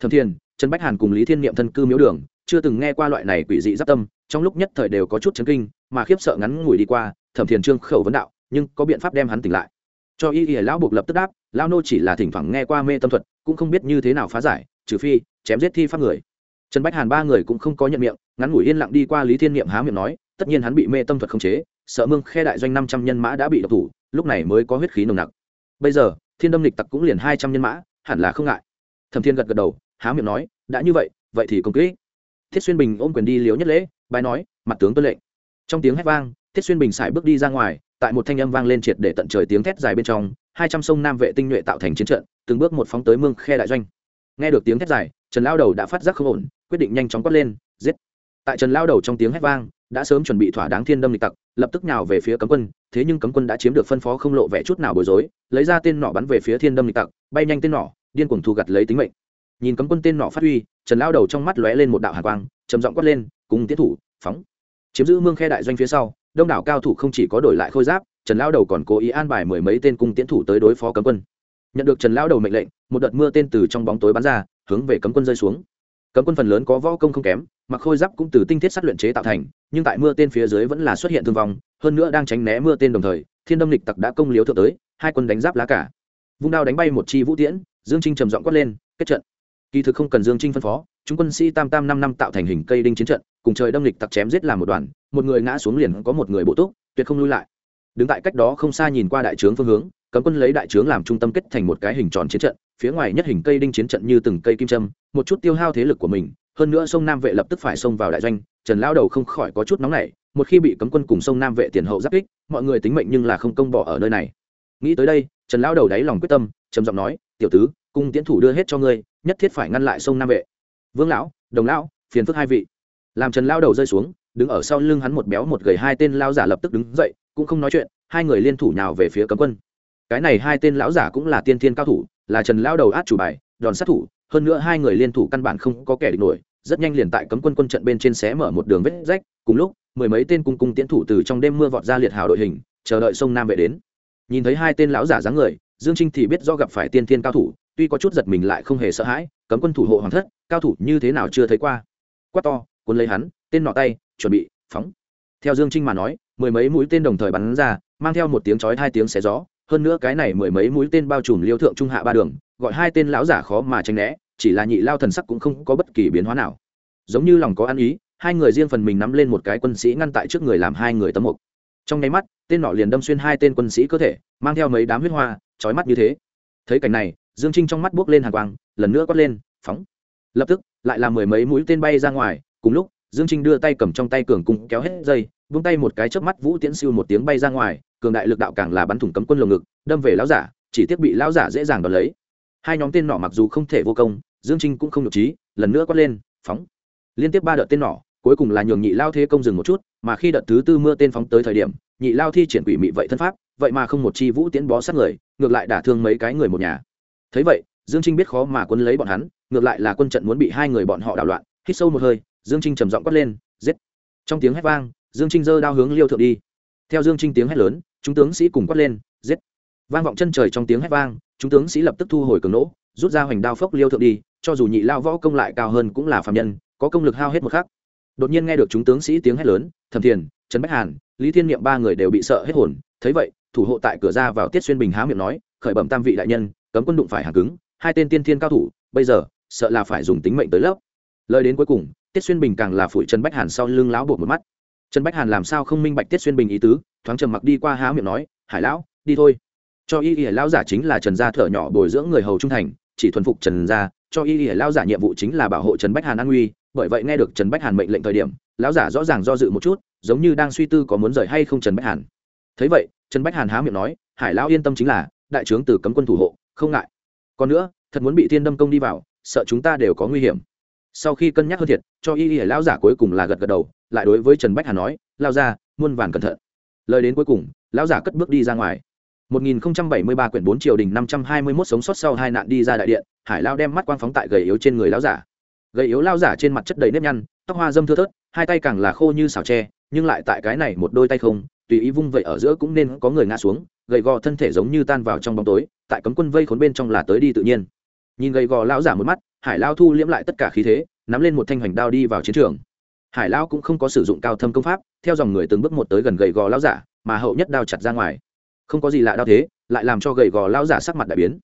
Thẩm thiên, trần bách hàn cùng lý thiên niệm thân cư miếu đường, chưa từng nghe qua loại này quỷ dị giáp tâm, trong lúc nhất thời đều có chút chấn kinh, mà khiếp sợ ngắn ngủi đi qua thẩm thiền trương khẩu vấn đạo, nhưng có biện pháp đem hắn tỉnh lại. Cho y y lão buộc lập tức đáp, lão nô chỉ là thỉnh thoảng nghe qua mê tâm thuật, cũng không biết như thế nào phá giải, trừ phi chém giết thi pháp người. Trần bách hàn ba người cũng không có nhận miệng, ngắn ngủi yên lặng đi qua lý thiên niệm há miệng nói, tất nhiên hắn bị mê tâm thuật khống chế, sợ mương khe đại doanh năm trăm nhân mã đã bị độc thủ, lúc này mới có huyết khí nồng nặc. Bây giờ, thiên đâm lịch tặc cũng liền hai trăm nhân mã, hẳn là không ngại. Thẩm thiên gật gật đầu, há miệng nói, đã như vậy vậy thì công kỹ. Thiết xuyên bình ôm quyền đi liếu nhất lễ bài nói, mặt tướng tuân lệnh. Trong tiếng hét vang thiết xuyên bình xài bước đi ra ngoài, tại một thanh âm vang lên triệt để tận trời tiếng thét dài bên trong, hai trăm sông nam vệ tinh nhuệ tạo thành chiến trận, từng bước một phóng tới mương khe đại doanh. Nghe được tiếng thét dài, trần lao đầu đã phát giác không ổn, quyết định nhanh chóng quát lên, giết. Tại trần lao đầu trong tiếng hét vang, đã sớm chuẩn bị thỏa đáng thiên đâm lịch tặc, lập tức nào về phía cấm quân, thế nhưng cấm quân đã chiếm được phân phó không lộ vẻ chút nào bối rối, lấy ra tên nỏ bắn về phía thiên đâm lịch tặc, bay nhanh tên nỏ, điên cuồng thu gặt lấy tính mệnh. Nhìn cấm quân tên nỏ phát huy, trần lao đầu trong mắt lóe lên một đạo hạ quang, trầm giọng quát lên, cùng tiến thủ, phóng. Chiếm giữ mương khe đại doanh phía sau đông đảo cao thủ không chỉ có đổi lại khôi giáp, trần lao đầu còn cố ý an bài mười mấy tên cung tiến thủ tới đối phó cấm quân. Nhận được trần lao đầu mệnh lệnh, một đợt mưa tên từ trong bóng tối bắn ra, hướng về cấm quân rơi xuống. Cấm quân phần lớn có võ công không kém, mặc khôi giáp cũng từ tinh thiết sắt luyện chế tạo thành, nhưng tại mưa tên phía dưới vẫn là xuất hiện thương vong, hơn nữa đang tránh né mưa tên đồng thời, thiên đâm lịch tặc đã công liếu thượng tới, hai quân đánh giáp lá cả. Vung đao đánh bay một chi vũ tiễn, dương trinh trầm giọng quát lên, kết trận. Kỳ thực không cần dương trinh phân phó chúng quân sĩ tam tam năm năm tạo thành hình cây đinh chiến trận, cùng trời đâm lịch tặc chém giết làm một đoàn, một người ngã xuống liền có một người bộ túc, tuyệt không lui lại. Đứng tại cách đó không xa nhìn qua đại trướng phương hướng, cấm quân lấy đại trướng làm trung tâm kết thành một cái hình tròn chiến trận, phía ngoài nhất hình cây đinh chiến trận như từng cây kim châm, một chút tiêu hao thế lực của mình, hơn nữa sông nam vệ lập tức phải xông vào đại doanh, trần lao đầu không khỏi có chút nóng nảy, một khi bị cấm quân cùng sông nam vệ tiền hậu giáp kích, mọi người tính mệnh nhưng là không công bỏ ở nơi này. Nghĩ tới đây, trần lao đầu đáy lòng quyết tâm, trầm giọng nói, tiểu tứ, cung tiến thủ đưa hết cho ngươi, nhất thiết phải ngăn lại sông nam vệ vương lão đồng lão phiền phức hai vị làm trần lao đầu rơi xuống đứng ở sau lưng hắn một béo một gầy hai tên lao giả lập tức đứng dậy cũng không nói chuyện hai người liên thủ nhào về phía cấm quân cái này hai tên lão giả cũng là tiên thiên cao thủ là trần lao đầu át chủ bài đòn sát thủ hơn nữa hai người liên thủ căn bản không có kẻ địch nổi rất nhanh liền tại cấm quân quân trận bên trên xé mở một đường vết rách cùng lúc mười mấy tên cung cung tiễn thủ từ trong đêm mưa vọt ra liệt hào đội hình chờ đợi sông nam vệ đến nhìn thấy hai tên lão giả dáng người dương trinh thì biết do gặp phải tiên thiên cao thủ tuy có chút giật mình lại không hề sợ hãi cấm quân thủ hộ hoàng thất, cao thủ như thế nào chưa thấy qua. Quát to, cuốn lấy hắn, tên nọ tay, chuẩn bị, phóng. Theo dương trinh mà nói, mười mấy mũi tên đồng thời bắn ra, mang theo một tiếng chói hai tiếng xé gió. Hơn nữa cái này mười mấy mũi tên bao trùm liêu thượng trung hạ ba đường, gọi hai tên lão giả khó mà tránh né, chỉ là nhị lao thần sắc cũng không có bất kỳ biến hóa nào. Giống như lòng có ăn ý, hai người riêng phần mình nắm lên một cái quân sĩ ngăn tại trước người làm hai người tấm mục. Trong nháy mắt, tên nọ liền đâm xuyên hai tên quân sĩ cơ thể, mang theo mấy đám huyết hoa trói mắt như thế. Thấy cảnh này, dương trinh trong mắt buốc lên hàng quang lần nữa quát lên, phóng. Lập tức, lại là mười mấy mũi tên bay ra ngoài, cùng lúc, dương trinh đưa tay cầm trong tay cường cung kéo hết dây, vung tay một cái chớp mắt vũ tiễn siêu một tiếng bay ra ngoài, cường đại lực đạo càng là bắn thủng cấm quân lồng ngực, đâm về lão giả, chỉ tiếc bị lão giả dễ dàng đón lấy. Hai nhóm tên nỏ mặc dù không thể vô công, dương trinh cũng không nhục trí, lần nữa quát lên, phóng. Liên tiếp ba đợt tên nỏ, cuối cùng là nhường nhị lao thế công dừng một chút, mà khi đợt thứ tư mưa tên phóng tới thời điểm, nhị lao thi triển quỷ mị vậy thân pháp, vậy mà không một chi vũ tiễn bó sát người, ngược lại đả thương mấy cái người một nhà. Thấy vậy dương trinh biết khó mà quân lấy bọn hắn, ngược lại là quân trận muốn bị hai người bọn họ đảo loạn, hít sâu một hơi, dương trinh trầm giọng quát lên, giết! Trong tiếng hét vang, dương trinh giơ đao hướng liêu thượng đi. Theo dương trinh tiếng hét lớn, chúng tướng sĩ cùng quát lên, giết! Vang vọng chân trời trong tiếng hét vang, chúng tướng sĩ lập tức thu hồi cường nỗ, rút ra hoành đao phốc liêu thượng đi, cho dù nhị lao võ công lại cao hơn cũng là phạm nhân, có công lực hao hết một khắc. Đột nhiên nghe được chúng tướng sĩ tiếng hét lớn, Thẩm thiền, trần bách hàn, lý thiên niệm ba người đều bị sợ hết hồn. Thấy vậy, thủ hộ tại cửa ra vào tiết xuyên bình há miệng nói, khởi bẩm tam vị đại nhân, cấm quân đụng phải hàng cứng hai tên tiên thiên cao thủ, bây giờ, sợ là phải dùng tính mệnh tới lớp. Lời đến cuối cùng, tiết xuyên bình càng là phủi trần bách hàn sau lưng lão buộc một mắt. Trần bách hàn làm sao không minh bạch tiết xuyên bình ý tứ, thoáng trầm mặc đi qua há miệng nói, hải lão, đi thôi. Cho y y lão giả chính là trần gia thở nhỏ bồi dưỡng người hầu trung thành, chỉ thuần phục trần gia, cho y y lão giả nhiệm vụ chính là bảo hộ trần bách hàn an nguy, bởi vậy nghe được trần bách hàn mệnh lệnh thời điểm, lão giả rõ ràng do dự một chút, giống như đang suy tư có muốn rời hay không trần bách hàn. Thấy vậy, trần bách hàn há miệng nói, hải lão yên tâm chính là, đại trướng từ cấm quân thủ hộ, không ngại còn nữa thật muốn bị thiên đâm công đi vào sợ chúng ta đều có nguy hiểm. Sau khi cân nhắc hơn thiệt cho y y lão giả cuối cùng là gật gật đầu lại đối với trần bách hà nói lao ra muôn vàn cẩn thận. Lời đến cuối cùng lão giả cất bước đi ra ngoài. 1073 quyển 4 triều đình 521 sống sót sau hai nạn đi ra đại điện, Hải Lao đem mắt quang phóng tại gầy yếu trên người lão giả. Gầy yếu lão giả trên mặt chất đầy nếp nhăn, tóc hoa dâm thưa thớt, hai tay càng là khô như xào tre, nhưng lại tại cái này một đôi tay không, tùy ý vung vậy ở giữa cũng nên có người ngã xuống, gầy gò thân thể giống như tan vào trong bóng tối, tại cấm quân vây khốn bên trong là tới đi tự nhiên. Nhìn gầy gò lão giả một mắt, Hải Lao thu liễm lại tất cả khí thế, nắm lên một thanh hoành đao đi vào chiến trường. Hải Lao cũng không có sử dụng cao thâm công pháp, theo dòng người từng bước một tới gần gầy gò lão giả, mà hậu nhất đao chặt ra ngoài không có gì lạ đao thế lại làm cho gầy gò lao giả sắc mặt đại biến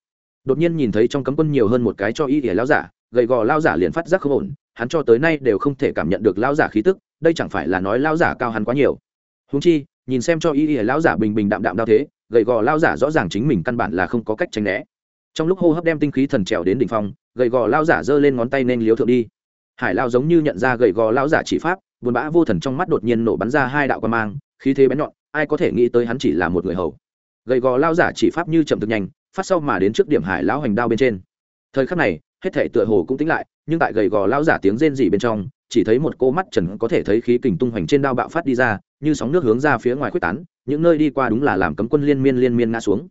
đột nhiên nhìn thấy trong cấm quân nhiều hơn một cái cho y ỉa lao giả gầy gò lao giả liền phát giác không ổn hắn cho tới nay đều không thể cảm nhận được lao giả khí tức đây chẳng phải là nói lao giả cao hắn quá nhiều húng chi nhìn xem cho y ỉa lao giả bình bình đạm đạm đao thế gầy gò lao giả rõ ràng chính mình căn bản là không có cách tránh né. Trong lúc hô hấp đem tinh khí thần trèo đến đỉnh phong, gầy gò lao giả giơ lên ngón tay nên liếu thượng đi. Hải lao giống như nhận ra gầy gò lao giả chỉ pháp, buồn bã vô thần trong mắt đột nhiên nổ bắn ra hai đạo quan mang, khí thế bén nhọn, ai có thể nghĩ tới hắn chỉ là một người hầu. Gầy gò lao giả chỉ pháp như chậm thực nhanh, phát sau mà đến trước điểm hải lão hành đao bên trên. Thời khắc này, hết thể tựa hồ cũng tính lại, nhưng tại gầy gò lao giả tiếng rên rỉ bên trong, chỉ thấy một cô mắt trần có thể thấy khí kình tung hoành trên đao bạo phát đi ra, như sóng nước hướng ra phía ngoài quyết tán những nơi đi qua đúng là làm cấm quân liên miên liên miên ngã xuống.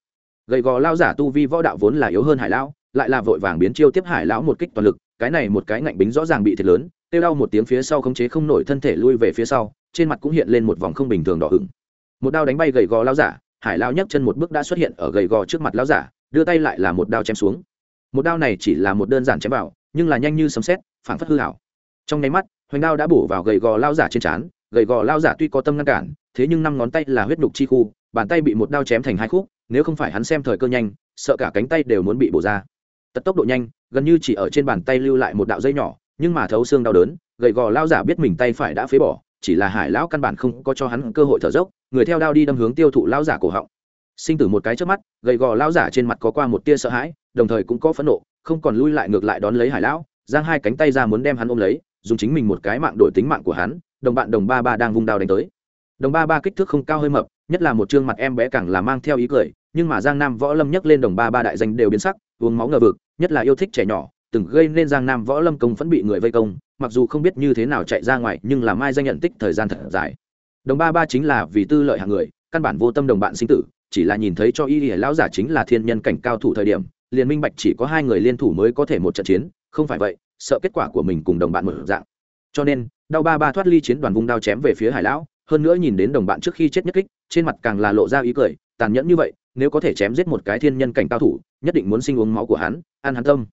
Gầy gò lao giả tu vi võ đạo vốn là yếu hơn hải lão, lại là vội vàng biến chiêu tiếp hải lão một kích toàn lực, cái này một cái ngạnh bính rõ ràng bị thiệt lớn tiêu đau một tiếng phía sau khống chế không nổi thân thể lui về phía sau, trên mặt cũng hiện lên một vòng không bình thường đỏ ửng. Một đao đánh bay gầy gò lao giả, hải lao nhấc chân một bước đã xuất hiện ở gầy gò trước mặt lao giả, đưa tay lại là một đao chém xuống. Một đao này chỉ là một đơn giản chém vào, nhưng là nhanh như sấm xét phảng phất hư hảo trong nháy mắt, hoành đao đã bổ vào gầy gò lao giả trên trán gầy gò lao giả tuy có tâm ngăn cản, thế nhưng năm ngón tay là huyết đục chi khu, bàn tay bị một đao chém thành hai khúc, nếu không phải hắn xem thời cơ nhanh, sợ cả cánh tay đều muốn bị bổ ra. Tật tốc độ nhanh, gần như chỉ ở trên bàn tay lưu lại một đạo dây nhỏ, nhưng mà thấu xương đau đớn, gầy gò lao giả biết mình tay phải đã phế bỏ, chỉ là hải lão căn bản không có cho hắn cơ hội thở dốc, người theo đao đi đâm hướng tiêu thụ lao giả cổ họng. Sinh tử một cái trước mắt, gầy gò lao giả trên mặt có qua một tia sợ hãi, đồng thời cũng có phẫn nộ, không còn lui lại ngược lại đón lấy hải lão, giang hai cánh tay ra muốn đem hắn ôm lấy, dùng chính mình một cái mạng đổi tính mạng của hắn đồng bạn đồng ba ba đang vung đao đánh tới. Đồng ba ba kích thước không cao hơi mập, nhất là một chương mặt em bé càng là mang theo ý cười, nhưng mà giang nam võ lâm nhấc lên đồng ba ba đại danh đều biến sắc, uống máu ngờ vực, nhất là yêu thích trẻ nhỏ, từng gây nên giang nam võ lâm công vẫn bị người vây công, mặc dù không biết như thế nào chạy ra ngoài, nhưng là mai danh nhận tích thời gian thật dài. Đồng ba ba chính là vì tư lợi hàng người, căn bản vô tâm đồng bạn sinh tử, chỉ là nhìn thấy cho y lìa lão giả chính là thiên nhân cảnh cao thủ thời điểm, liền minh bạch chỉ có hai người liên thủ mới có thể một trận chiến, không phải vậy, sợ kết quả của mình cùng đồng bạn một dạng. Cho nên đau ba ba thoát ly chiến đoàn vung đao chém về phía hải lão, hơn nữa nhìn đến đồng bạn trước khi chết nhất kích, trên mặt càng là lộ ra ý cười, tàn nhẫn như vậy, nếu có thể chém giết một cái thiên nhân cảnh cao thủ, nhất định muốn sinh uống máu của hắn, ăn hắn tâm.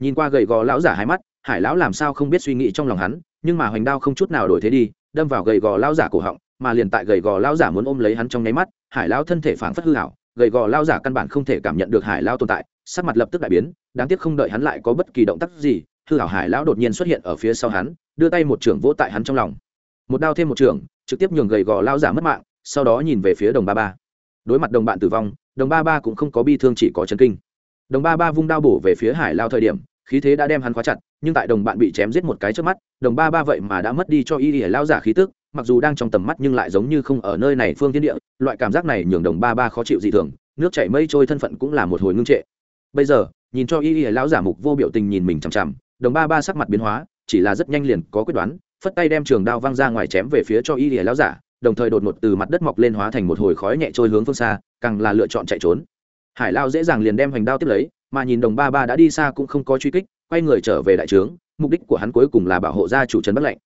Nhìn qua gầy gò lão giả hai mắt, hải lão làm sao không biết suy nghĩ trong lòng hắn, nhưng mà hoành đao không chút nào đổi thế đi, đâm vào gầy gò lão giả cổ họng, mà liền tại gầy gò lão giả muốn ôm lấy hắn trong nháy mắt, hải lão thân thể phảng phất hư hảo gầy gò lão giả căn bản không thể cảm nhận được hải lão tồn tại, sắc mặt lập tức đại biến, đáng tiếc không đợi hắn lại có bất kỳ động tác gì, hư hảo hải lão đột nhiên xuất hiện ở phía sau hắn đưa tay một trưởng vỗ tại hắn trong lòng. Một đao thêm một trưởng, trực tiếp nhường gầy gò lão giả mất mạng, sau đó nhìn về phía đồng ba ba. Đối mặt đồng bạn tử vong, đồng ba ba cũng không có bi thương chỉ có chấn kinh. Đồng ba ba vung đao bổ về phía hải lao thời điểm, khí thế đã đem hắn khóa chặt, nhưng tại đồng bạn bị chém giết một cái trước mắt, đồng ba ba vậy mà đã mất đi cho y y lao giả khí tức, mặc dù đang trong tầm mắt nhưng lại giống như không ở nơi này phương thiên địa, loại cảm giác này nhường đồng ba ba khó chịu dị thường, nước chảy mây trôi thân phận cũng là một hồi ngưng trệ. Bây giờ, nhìn cho y y lao giả mục vô biểu tình nhìn mình chằm chằm, đồng ba ba sắc mặt biến hóa chỉ là rất nhanh liền có quyết đoán, phất tay đem trường đao văng ra ngoài chém về phía cho y lìa lao giả, đồng thời đột ngột từ mặt đất mọc lên hóa thành một hồi khói nhẹ trôi hướng phương xa, càng là lựa chọn chạy trốn. Hải lao dễ dàng liền đem hoành đao tiếp lấy, mà nhìn đồng ba ba đã đi xa cũng không có truy kích, quay người trở về đại trướng, mục đích của hắn cuối cùng là bảo hộ gia chủ trần bất lệnh.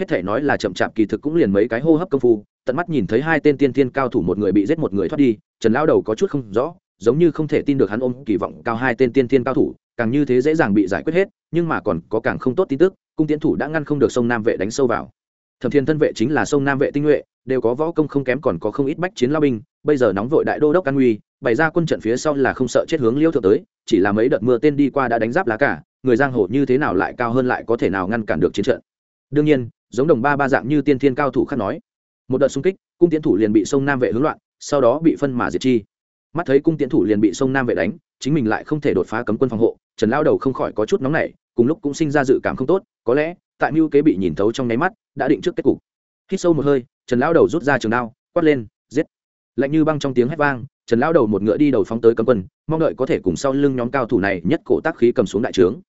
Hết thể nói là chậm chạp kỳ thực cũng liền mấy cái hô hấp công phu, tận mắt nhìn thấy hai tên tiên tiên cao thủ một người bị giết một người thoát đi, trần lao đầu có chút không rõ, giống như không thể tin được hắn ôm kỳ vọng cao hai tên tiên tiên cao thủ, càng như thế dễ dàng bị giải quyết hết, nhưng mà còn có càng không tốt tin tức cung tiến thủ đã ngăn không được sông nam vệ đánh sâu vào. Thẩm thiên thân vệ chính là sông nam vệ tinh nhuệ, đều có võ công không kém còn có không ít bách chiến lao binh, bây giờ nóng vội đại đô đốc an nguy bày ra quân trận phía sau là không sợ chết hướng liêu thượng tới, chỉ là mấy đợt mưa tên đi qua đã đánh giáp lá cả, người giang hồ như thế nào lại cao hơn lại có thể nào ngăn cản được chiến trận. Đương nhiên, giống đồng ba ba dạng như tiên thiên cao thủ khác nói, một đợt xung kích, cung tiến thủ liền bị sông nam vệ hướng loạn, sau đó bị phân mà diệt chi. Mắt thấy cung tiến thủ liền bị sông nam vệ đánh, chính mình lại không thể đột phá cấm quân phòng hộ, trần lao đầu không khỏi có chút nóng nảy cùng lúc cũng sinh ra dự cảm không tốt, có lẽ, tại mưu kế bị nhìn thấu trong nháy mắt, đã định trước kết cục. Hít sâu một hơi, trần lão đầu rút ra trường đao, quát lên, giết. Lạnh như băng trong tiếng hét vang, trần lão đầu một ngựa đi đầu phóng tới cấm quân, mong đợi có thể cùng sau lưng nhóm cao thủ này nhất cổ tác khí cầm xuống đại trướng.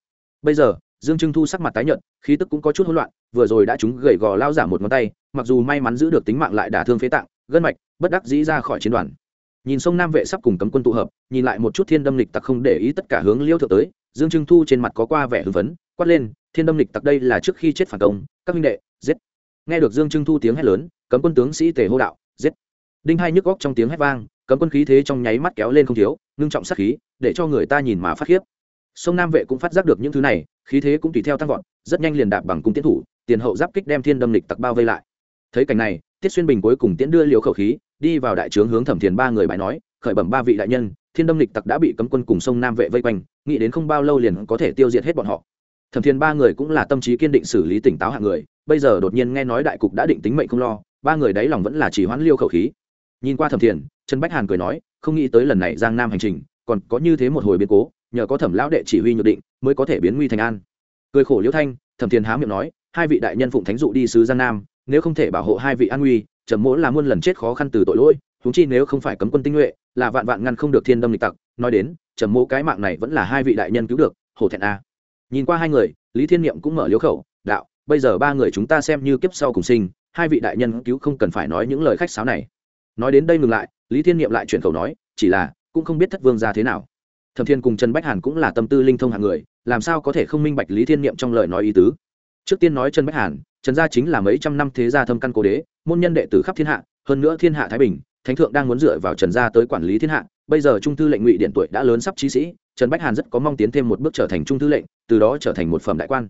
Bây giờ, dương trưng thu sắc mặt tái nhợt, khí tức cũng có chút hỗn loạn, vừa rồi đã chúng gầy gò lao giả một ngón tay, mặc dù may mắn giữ được tính mạng lại đả thương phế tạng, gân mạch, bất đắc dĩ ra khỏi chiến đoàn. Nhìn sông nam vệ sắp cùng cấm quân tụ hợp, nhìn lại một chút thiên đâm lịch tặc không để ý tất cả hướng liêu thượng tới dương trưng thu trên mặt có qua vẻ hưng phấn, quát lên, thiên đâm lịch tặc đây là trước khi chết phản công, các minh đệ, giết. Nghe được dương trưng thu tiếng hét lớn, cấm quân tướng sĩ tề hô đạo, giết. Đinh hai nhức góc trong tiếng hét vang, cấm quân khí thế trong nháy mắt kéo lên không thiếu, ngưng trọng sát khí, để cho người ta nhìn mà phát khiếp. Sông nam vệ cũng phát giác được những thứ này, khí thế cũng tùy theo tăng vọt, rất nhanh liền đạp bằng cung tiến thủ, tiền hậu giáp kích đem thiên đâm lịch tặc bao vây lại. Thấy cảnh này, tiết xuyên bình cuối cùng tiễn đưa liều khẩu khí, đi vào đại trướng hướng thẩm thiền ba người bài nói khởi bẩm ba vị đại nhân, thiên đâm lịch tặc đã bị cấm quân cùng sông nam vệ vây quanh, nghĩ đến không bao lâu liền có thể tiêu diệt hết bọn họ. Thẩm thiên ba người cũng là tâm trí kiên định xử lý tỉnh táo hạng người, bây giờ đột nhiên nghe nói đại cục đã định tính mệnh không lo, ba người đáy lòng vẫn là chỉ hoãn liêu khẩu khí. Nhìn qua thẩm thiền, trần bách hàn cười nói, không nghĩ tới lần này giang nam hành trình, còn có như thế một hồi biến cố, nhờ có thẩm lão đệ chỉ huy nhược định, mới có thể biến nguy thành an. Cười khổ liễu thanh, thẩm thiền há miệng nói, hai vị đại nhân phụng thánh dụ đi sứ giang nam, nếu không thể bảo hộ hai vị an nguy trầm mỗ là muôn lần chết khó khăn từ tội lỗi huống chi nếu không phải cấm quân tinh nhuệ, là vạn vạn ngăn không được thiên đâm lịch tặc, nói đến, trầm mộ cái mạng này vẫn là hai vị đại nhân cứu được, hổ thẹn a. Nhìn qua hai người, lý thiên niệm cũng mở liếu khẩu, đạo, bây giờ ba người chúng ta xem như kiếp sau cùng sinh, hai vị đại nhân cứu không cần phải nói những lời khách sáo này. Nói đến đây ngừng lại, lý thiên niệm lại chuyển khẩu nói, chỉ là, cũng không biết thất vương ra thế nào. Thẩm thiên cùng trần bách hàn cũng là tâm tư linh thông hạng người, làm sao có thể không minh bạch lý thiên niệm trong lời nói ý tứ. Trước tiên nói trần bách hàn, trần gia chính là mấy trăm năm thế gia thâm căn cố đế, môn nhân đệ tử khắp thiên hạ, hơn nữa thiên hạ thái bình thánh thượng đang muốn dựa vào trần gia tới quản lý thiên hạ, bây giờ trung thư lệnh ngụy điện tuổi đã lớn sắp trí sĩ, trần bách hàn rất có mong tiến thêm một bước trở thành trung thư lệnh, từ đó trở thành một phẩm đại quan.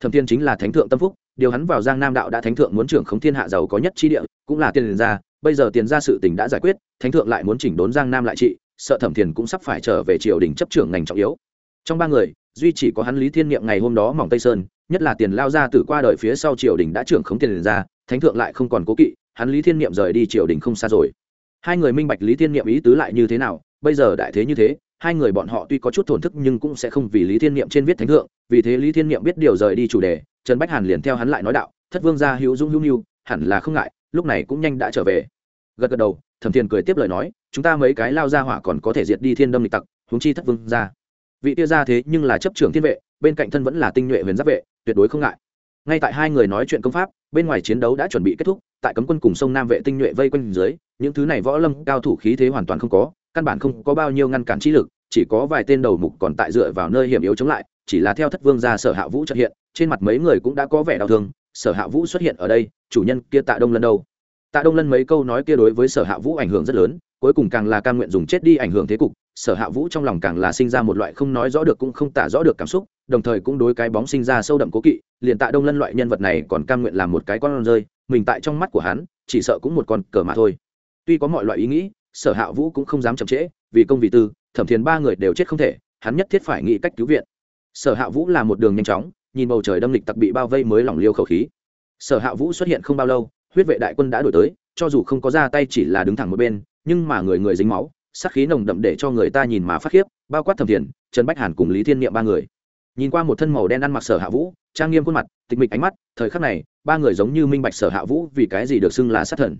Thẩm thiên chính là thánh thượng tâm phúc, điều hắn vào giang nam đạo đã thánh thượng muốn trưởng khống thiên hạ giàu có nhất chi địa, cũng là tiền gia, bây giờ tiền gia sự tình đã giải quyết, thánh thượng lại muốn chỉnh đốn giang nam lại trị, sợ thẩm thiền cũng sắp phải trở về triều đình chấp trưởng ngành trọng yếu. Trong ba người, duy chỉ có hắn lý thiên niệm ngày hôm đó mỏng tây sơn, nhất là tiền lao ra từ qua đời phía sau triều đình đã trưởng khống tiền ra thánh thượng lại không còn cố kỵ, hắn lý thiên niệm rời đi triều đình không xa rồi hai người minh bạch lý thiên niệm ý tứ lại như thế nào, bây giờ đại thế như thế, hai người bọn họ tuy có chút thổn thức nhưng cũng sẽ không vì lý thiên niệm trên viết thánh thượng, vì thế lý thiên niệm biết điều rời đi chủ đề, trần bách hàn liền theo hắn lại nói đạo, thất vương gia hữu dung hữu nhu, hẳn là không ngại, lúc này cũng nhanh đã trở về. Gật gật đầu, thẩm thiền cười tiếp lời nói, chúng ta mấy cái lao ra hỏa còn có thể diệt đi thiên đâm lịch tặc, huống chi thất vương gia. Vị tia ra thế nhưng là chấp trưởng thiên vệ, bên cạnh thân vẫn là tinh nhuệ huyền giáp vệ, tuyệt đối không ngại. Ngay tại hai người nói chuyện công pháp, bên ngoài chiến đấu đã chuẩn bị kết thúc tại cấm quân cùng sông nam vệ tinh nhuệ vây quanh dưới, những thứ này võ lâm cao thủ khí thế hoàn toàn không có, căn bản không có bao nhiêu ngăn cản trí lực, chỉ có vài tên đầu mục còn tại dựa vào nơi hiểm yếu chống lại, chỉ là theo thất vương gia sở hạ vũ trợ hiện, trên mặt mấy người cũng đã có vẻ đau thương, sở hạ vũ xuất hiện ở đây, chủ nhân kia tạ đông lân đâu? Tạ đông lân mấy câu nói kia đối với sở hạ vũ ảnh hưởng rất lớn, cuối cùng càng là cam nguyện dùng chết đi ảnh hưởng thế cục, sở hạ vũ trong lòng càng là sinh ra một loại không nói rõ được cũng không tả rõ được cảm xúc đồng thời cũng đối cái bóng sinh ra sâu đậm cố kỵ, liền tạ đông lân loại nhân vật này còn cam nguyện làm một cái con rơi, mình tại trong mắt của hắn, chỉ sợ cũng một con cờ mà thôi. Tuy có mọi loại ý nghĩ, sở hạ vũ cũng không dám chậm trễ, vì công vì tư, thẩm thiền ba người đều chết không thể, hắn nhất thiết phải nghĩ cách cứu viện. Sở hạ vũ là một đường nhanh chóng, nhìn bầu trời đâm lịch tặc bị bao vây mới lỏng liêu khẩu khí. Sở hạ vũ xuất hiện không bao lâu, huyết vệ đại quân đã đổi tới, cho dù không có ra tay chỉ là đứng thẳng một bên, nhưng mà người người dính máu, sát khí nồng đậm để cho người ta nhìn mà phát khiếp, bao quát thẩm thiền, trần bách hàn cùng lý thiên niệm ba người nhìn qua một thân màu đen ăn mặc sở hạ vũ trang nghiêm khuôn mặt tịch mịch ánh mắt thời khắc này ba người giống như minh bạch sở hạ vũ vì cái gì được xưng là sát thần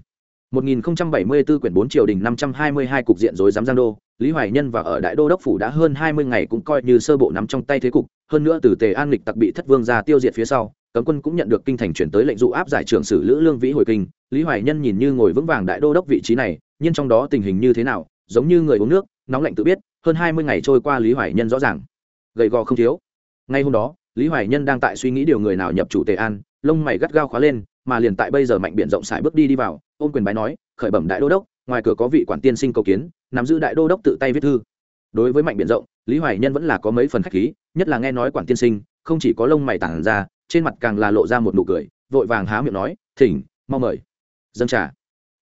1074 quyển 4 triều đình 522 cục diện rối giám giang đô, Lý Hoài Nhân và ở Đại Đô đốc phủ đã hơn 20 ngày cũng coi như sơ bộ nắm trong tay thế cục, hơn nữa từ Tề An lịch tặc bị Thất Vương gia tiêu diệt phía sau, cấm quân cũng nhận được kinh thành chuyển tới lệnh dụ áp giải trưởng sử Lữ Lương Vĩ hồi kinh, Lý Hoài Nhân nhìn như ngồi vững vàng Đại Đô đốc vị trí này, nhưng trong đó tình hình như thế nào, giống như người uống nước, nóng lạnh tự biết, hơn 20 ngày trôi qua Lý Hoài Nhân rõ ràng, gầy gò không thiếu. Ngay hôm đó, Lý Hoài Nhân đang tại suy nghĩ điều người nào nhập chủ Tề An, lông mày gắt gao khóa lên, mà liền tại bây giờ mạnh biển rộng sải bước đi đi vào, ôm quyền bái nói, khởi bẩm đại đô đốc ngoài cửa có vị quản tiên sinh cầu kiến nắm giữ đại đô đốc tự tay viết thư. Đối với mạnh biển rộng lý hoài nhân vẫn là có mấy phần khách khí nhất là nghe nói quản tiên sinh không chỉ có lông mày tản ra trên mặt càng là lộ ra một nụ cười vội vàng há miệng nói thỉnh mau mời. Dân trà.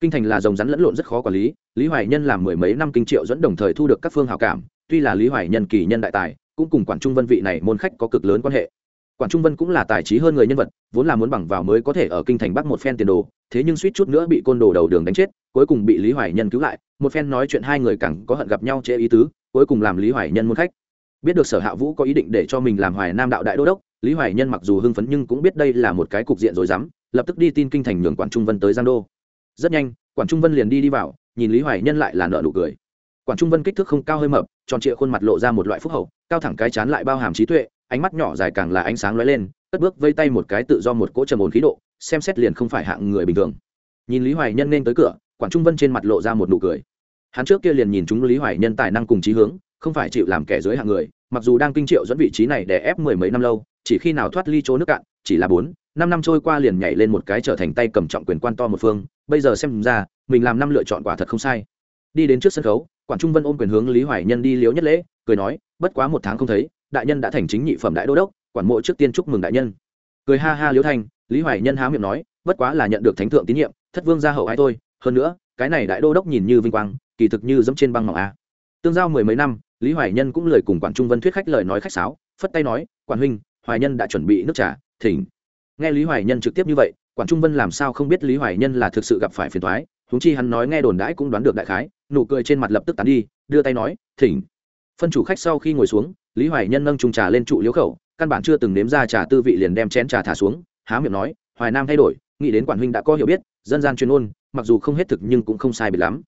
Kinh thành là rồng rắn lẫn lộn rất khó quản lý lý hoài nhân làm mười mấy năm kinh triệu dẫn đồng thời thu được các phương hào cảm tuy là lý hoài nhân kỳ nhân đại tài cũng cùng quản trung vân vị này môn khách có cực lớn quan hệ. Quản trung vân cũng là tài trí hơn người nhân vật, vốn là muốn bằng vào mới có thể ở kinh thành bắc một phen tiền đồ, thế nhưng suýt chút nữa bị côn đồ đầu đường đánh chết, cuối cùng bị lý hoài nhân cứu lại, một phen nói chuyện hai người càng có hận gặp nhau chê ý tứ, cuối cùng làm lý hoài nhân muốn khách. Biết được sở hạ vũ có ý định để cho mình làm hoài nam đạo đại đô đốc, lý hoài nhân mặc dù hưng phấn nhưng cũng biết đây là một cái cục diện rồi dám lập tức đi tin kinh thành nhường quản trung vân tới giang đô. Rất nhanh quản trung vân liền đi đi vào, nhìn lý hoài nhân lại là nợ nụ cười quản trung vân kích thước không cao hơi mập, tròn trịa khuôn mặt lộ ra một loại phúc hậu, cao thẳng cái chán lại bao hàm trí tuệ, ánh mắt nhỏ dài càng là ánh sáng lóe lên, cất bước vây tay một cái tự do một cỗ trầm ổn khí độ, xem xét liền không phải hạng người bình thường. Nhìn lý hoài nhân nên tới cửa quản trung vân trên mặt lộ ra một nụ cười. Hắn trước kia liền nhìn chúng lý hoài nhân tài năng cùng trí hướng, không phải chịu làm kẻ dưới hạng người, mặc dù đang kinh triệu dẫn vị trí này để ép mười mấy năm lâu, chỉ khi nào thoát ly chỗ nước cạn, chỉ là bốn, năm năm trôi qua liền nhảy lên một cái trở thành tay cầm trọng quyền quan to một phương, bây giờ xem ra, mình làm năm lựa chọn quả thật không sai. Đi đến trước sân khấu quản trung vân ôm quyền hướng lý hoài nhân đi liếu nhất lễ, cười nói, bất quá một tháng không thấy, đại nhân đã thành chính nhị phẩm đại đô đốc, quản mộ trước tiên chúc mừng đại nhân. Cười ha ha liếu thanh, lý hoài nhân há miệng nói, bất quá là nhận được thánh thượng tín nhiệm, thất vương gia hậu ai thôi, hơn nữa, cái này đại đô đốc nhìn như vinh quang, kỳ thực như dẫm trên băng mỏng a. Tương giao mười mấy năm, lý hoài nhân cũng lời cùng quản trung vân thuyết khách lời nói khách sáo, phất tay nói, quản huynh, hoài nhân đã chuẩn bị nước trà, thỉnh. Nghe lý hoài nhân trực tiếp như vậy quản trung vân làm sao không biết lý hoài nhân là thực sự gặp phải phiền thoái húng chi hắn nói nghe đồn đãi cũng đoán được đại khái nụ cười trên mặt lập tức tán đi, đưa tay nói, thỉnh. Phân chủ khách sau khi ngồi xuống, lý hoài nhân nâng trùng trà lên trụ liếu khẩu, căn bản chưa từng nếm ra trà tư vị liền đem chén trà thả xuống, há miệng nói, hoài nam thay đổi, nghĩ đến quản huynh đã có hiểu biết, dân gian chuyên ôn mặc dù không hết thực nhưng cũng không sai biệt lắm.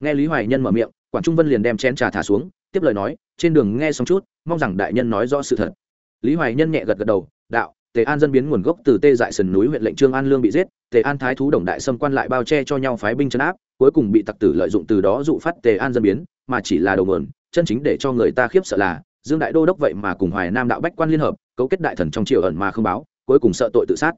Nghe lý hoài nhân mở miệng, quản trung vân liền đem chén trà thả xuống, tiếp lời nói, trên đường nghe xong chút, mong rằng đại nhân nói rõ sự thật. Lý hoài nhân nhẹ gật gật đầu, đạo, tề an dân biến nguồn gốc từ tê dại sườn núi huyện lệnh trương an lương bị giết, tề an thái thú đồng đại xâm quan lại bao che cho nhau phái binh chấn áp cuối cùng bị tặc tử lợi dụng từ đó dụ phát tề an dân biến, mà chỉ là đầu nguồn, chân chính để cho người ta khiếp sợ là, dương đại đô đốc vậy mà cùng hoài nam đạo bách quan liên hợp, cấu kết đại thần trong triều ẩn mà không báo, cuối cùng sợ tội tự sát.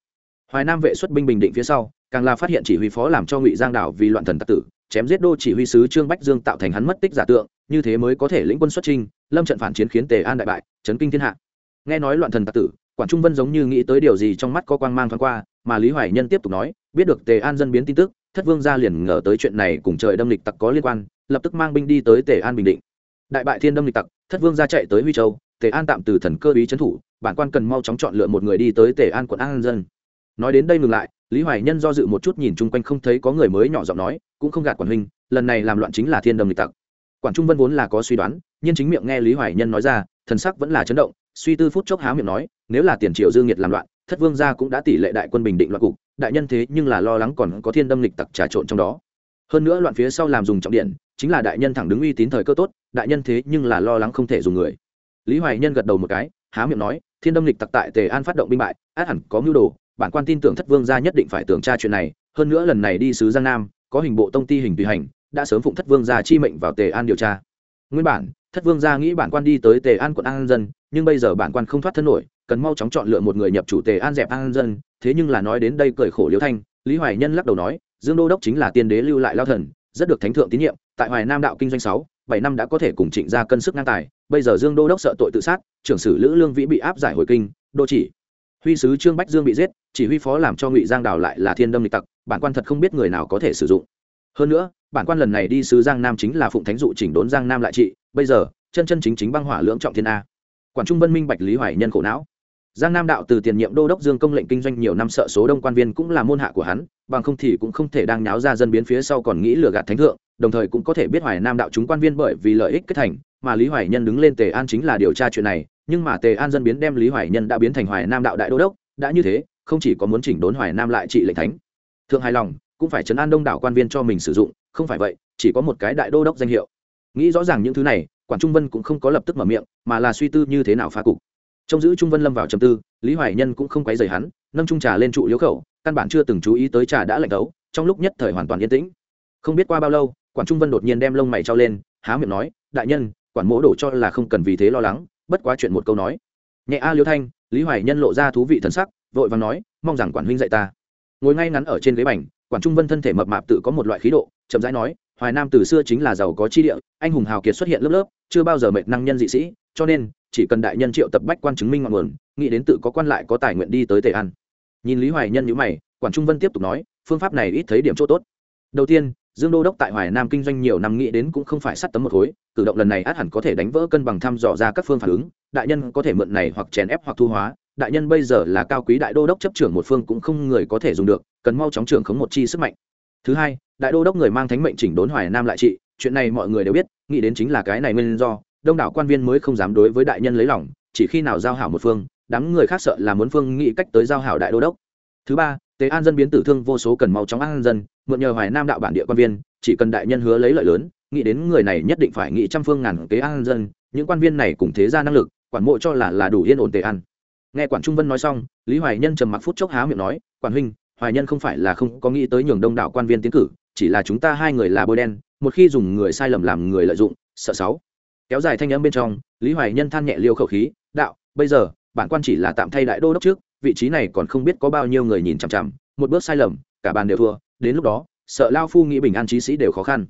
Hoài nam vệ xuất binh bình định phía sau, càng là phát hiện chỉ huy phó làm cho ngụy giang đảo vì loạn thần tặc tử, chém giết đô chỉ huy sứ trương bách dương tạo thành hắn mất tích giả tượng, như thế mới có thể lĩnh quân xuất trinh lâm trận phản chiến khiến tề an đại bại, chấn kinh thiên hạ. Nghe nói loạn thần tặc tử quản trung vân giống như nghĩ tới điều gì trong mắt có quang mang thoáng qua, mà lý hoài nhân tiếp tục nói biết được tề an dân biến tin tức, thất vương gia liền ngờ tới chuyện này cùng trời đâm lịch tặc có liên quan, lập tức mang binh đi tới tề an bình định. Đại bại thiên đâm lịch tặc, thất vương gia chạy tới huy châu, tề an tạm từ thần cơ ý trấn thủ, bản quan cần mau chóng chọn lựa một người đi tới tề an quận an dân. Nói đến đây ngừng lại, lý hoài nhân do dự một chút nhìn chung quanh không thấy có người mới nhỏ giọng nói, cũng không gạt quản huynh, lần này làm loạn chính là thiên đâm lịch tặc. Quản trung vân vốn là có suy đoán, nhưng chính miệng nghe lý hoài nhân nói ra, thần sắc vẫn là chấn động, suy tư phút chốc há miệng nói, nếu là tiền triệu dương nhiệt làm loạn thất vương gia cũng đã tỷ lệ đại quân bình định loạn cục, đại nhân thế nhưng là lo lắng còn có thiên đâm lịch tặc trà trộn trong đó. Hơn nữa loạn phía sau làm dùng trọng điện, chính là đại nhân thẳng đứng uy tín thời cơ tốt, đại nhân thế nhưng là lo lắng không thể dùng người. Lý hoài nhân gật đầu một cái, há miệng nói, thiên đâm lịch tặc tại tề an phát động binh bại, át hẳn có mưu đồ, bản quan tin tưởng thất vương gia nhất định phải tưởng tra chuyện này, hơn nữa lần này đi sứ giang nam, có hình bộ tông ti hình tùy hành, đã sớm phụng thất vương gia chi mệnh vào tề an điều tra. Nguyên bản, thất vương gia nghĩ bản quan đi tới tề an quận an dân nhưng bây giờ bản quan không thoát thân nổi, cần mau chóng chọn lựa một người nhập chủ tề an dẹp an dân. Thế nhưng là nói đến đây cười khổ liễu thanh, lý hoài nhân lắc đầu nói, dương đô đốc chính là tiên đế lưu lại lao thần, rất được thánh thượng tín nhiệm. Tại hoài nam đạo kinh doanh sáu, bảy năm đã có thể cùng trịnh ra cân sức ngang tài. Bây giờ dương đô đốc sợ tội tự sát, trưởng sử lữ lương vĩ bị áp giải hồi kinh. Đô chỉ, huy sứ trương bách dương bị giết, chỉ huy phó làm cho ngụy giang đào lại là thiên đâm lịch tặc, bản quan thật không biết người nào có thể sử dụng. Hơn nữa, bản quan lần này đi sứ giang nam chính là phụng thánh dụ chỉnh đốn giang nam lại trị. Bây giờ, chân chân chính chính băng hỏa lưỡng trọng thiên a quản trung vân minh bạch lý hoài nhân khổ não. Giang nam đạo từ tiền nhiệm đô đốc dương công lệnh kinh doanh nhiều năm sợ số đông quan viên cũng là môn hạ của hắn, bằng không thì cũng không thể đang nháo ra dân biến phía sau còn nghĩ lừa gạt thánh thượng, đồng thời cũng có thể biết hoài nam đạo chúng quan viên bởi vì lợi ích kết thành, mà lý hoài nhân đứng lên tề an chính là điều tra chuyện này, nhưng mà tề an dân biến đem lý hoài nhân đã biến thành hoài nam đạo đại đô đốc, đã như thế, không chỉ có muốn chỉnh đốn hoài nam lại trị lệnh thánh. Thượng hài lòng, cũng phải chấn an đông đảo quan viên cho mình sử dụng, không phải vậy, chỉ có một cái đại đô đốc danh hiệu. Nghĩ rõ ràng những thứ này quản trung vân cũng không có lập tức mở miệng, mà là suy tư như thế nào phá cục. Trong giữ trung vân lâm vào trầm tư, lý hoài nhân cũng không quấy rầy hắn, nâng trung trà lên trụ liếu khẩu, căn bản chưa từng chú ý tới trà đã lạnh tấu trong lúc nhất thời hoàn toàn yên tĩnh. Không biết qua bao lâu, quản trung vân đột nhiên đem lông mày trao lên, há miệng nói, đại nhân, quản mỗ đổ cho là không cần vì thế lo lắng, bất quá chuyện một câu nói. Nhẹ a liễu thanh, lý hoài nhân lộ ra thú vị thần sắc, vội vàng nói, mong rằng quản huynh dạy ta. Ngồi ngay ngắn ở trên ghế bành, quản trung vân thân thể mập mạp tự có một loại khí độ, chậm rãi nói hoài nam từ xưa chính là giàu có chi địa, anh hùng hào kiệt xuất hiện lớp lớp, chưa bao giờ mệt năng nhân dị sĩ, cho nên, chỉ cần đại nhân triệu tập bách quan chứng minh ngọn nguồn, nghĩ đến tự có quan lại có tài nguyện đi tới tề ăn nhìn lý hoài nhân nhữ mày, quản trung vân tiếp tục nói, phương pháp này ít thấy điểm chỗ tốt. Đầu tiên, dương đô đốc tại hoài nam kinh doanh nhiều năm nghĩ đến cũng không phải sắt tấm một khối, cử động lần này át hẳn có thể đánh vỡ cân bằng thăm dò ra các phương phản ứng, đại nhân có thể mượn này hoặc chèn ép hoặc thu hóa, đại nhân bây giờ là cao quý đại đô đốc chấp trưởng một phương cũng không người có thể dùng được, cần mau chóng trưởng khống một chi sức mạnh. Thứ hai đại đô đốc người mang thánh mệnh chỉnh đốn hoài nam lại trị, chuyện này mọi người đều biết, nghĩ đến chính là cái này nguyên do, đông đảo quan viên mới không dám đối với đại nhân lấy lòng, chỉ khi nào giao hảo một phương, đám người khác sợ là muốn phương nghĩ cách tới giao hảo đại đô đốc. Thứ ba, tế an dân biến tử thương vô số cần mau chóng an dân, mượn nhờ hoài nam đạo bản địa quan viên, chỉ cần đại nhân hứa lấy lợi lớn, nghĩ đến người này nhất định phải nghĩ trăm phương ngàn kế an dân, những quan viên này cùng thế ra năng lực, quản mộ cho là là đủ yên ổn tề an. Nghe quản trung vân nói xong, lý hoài nhân trầm mặc phút chốc há miệng nói, quản huynh, hoài nhân không phải là không có nghĩ tới nhường đông đảo quan viên tiến cử chỉ là chúng ta hai người là bôi đen, một khi dùng người sai lầm làm người lợi dụng, sợ sáu. Kéo dài thanh âm bên trong, lý hoài nhân than nhẹ liêu khẩu khí, đạo, bây giờ, bản quan chỉ là tạm thay đại đô đốc trước, vị trí này còn không biết có bao nhiêu người nhìn chằm chằm, một bước sai lầm, cả bàn đều thua, đến lúc đó, sợ lao phu nghĩ bình an trí sĩ đều khó khăn.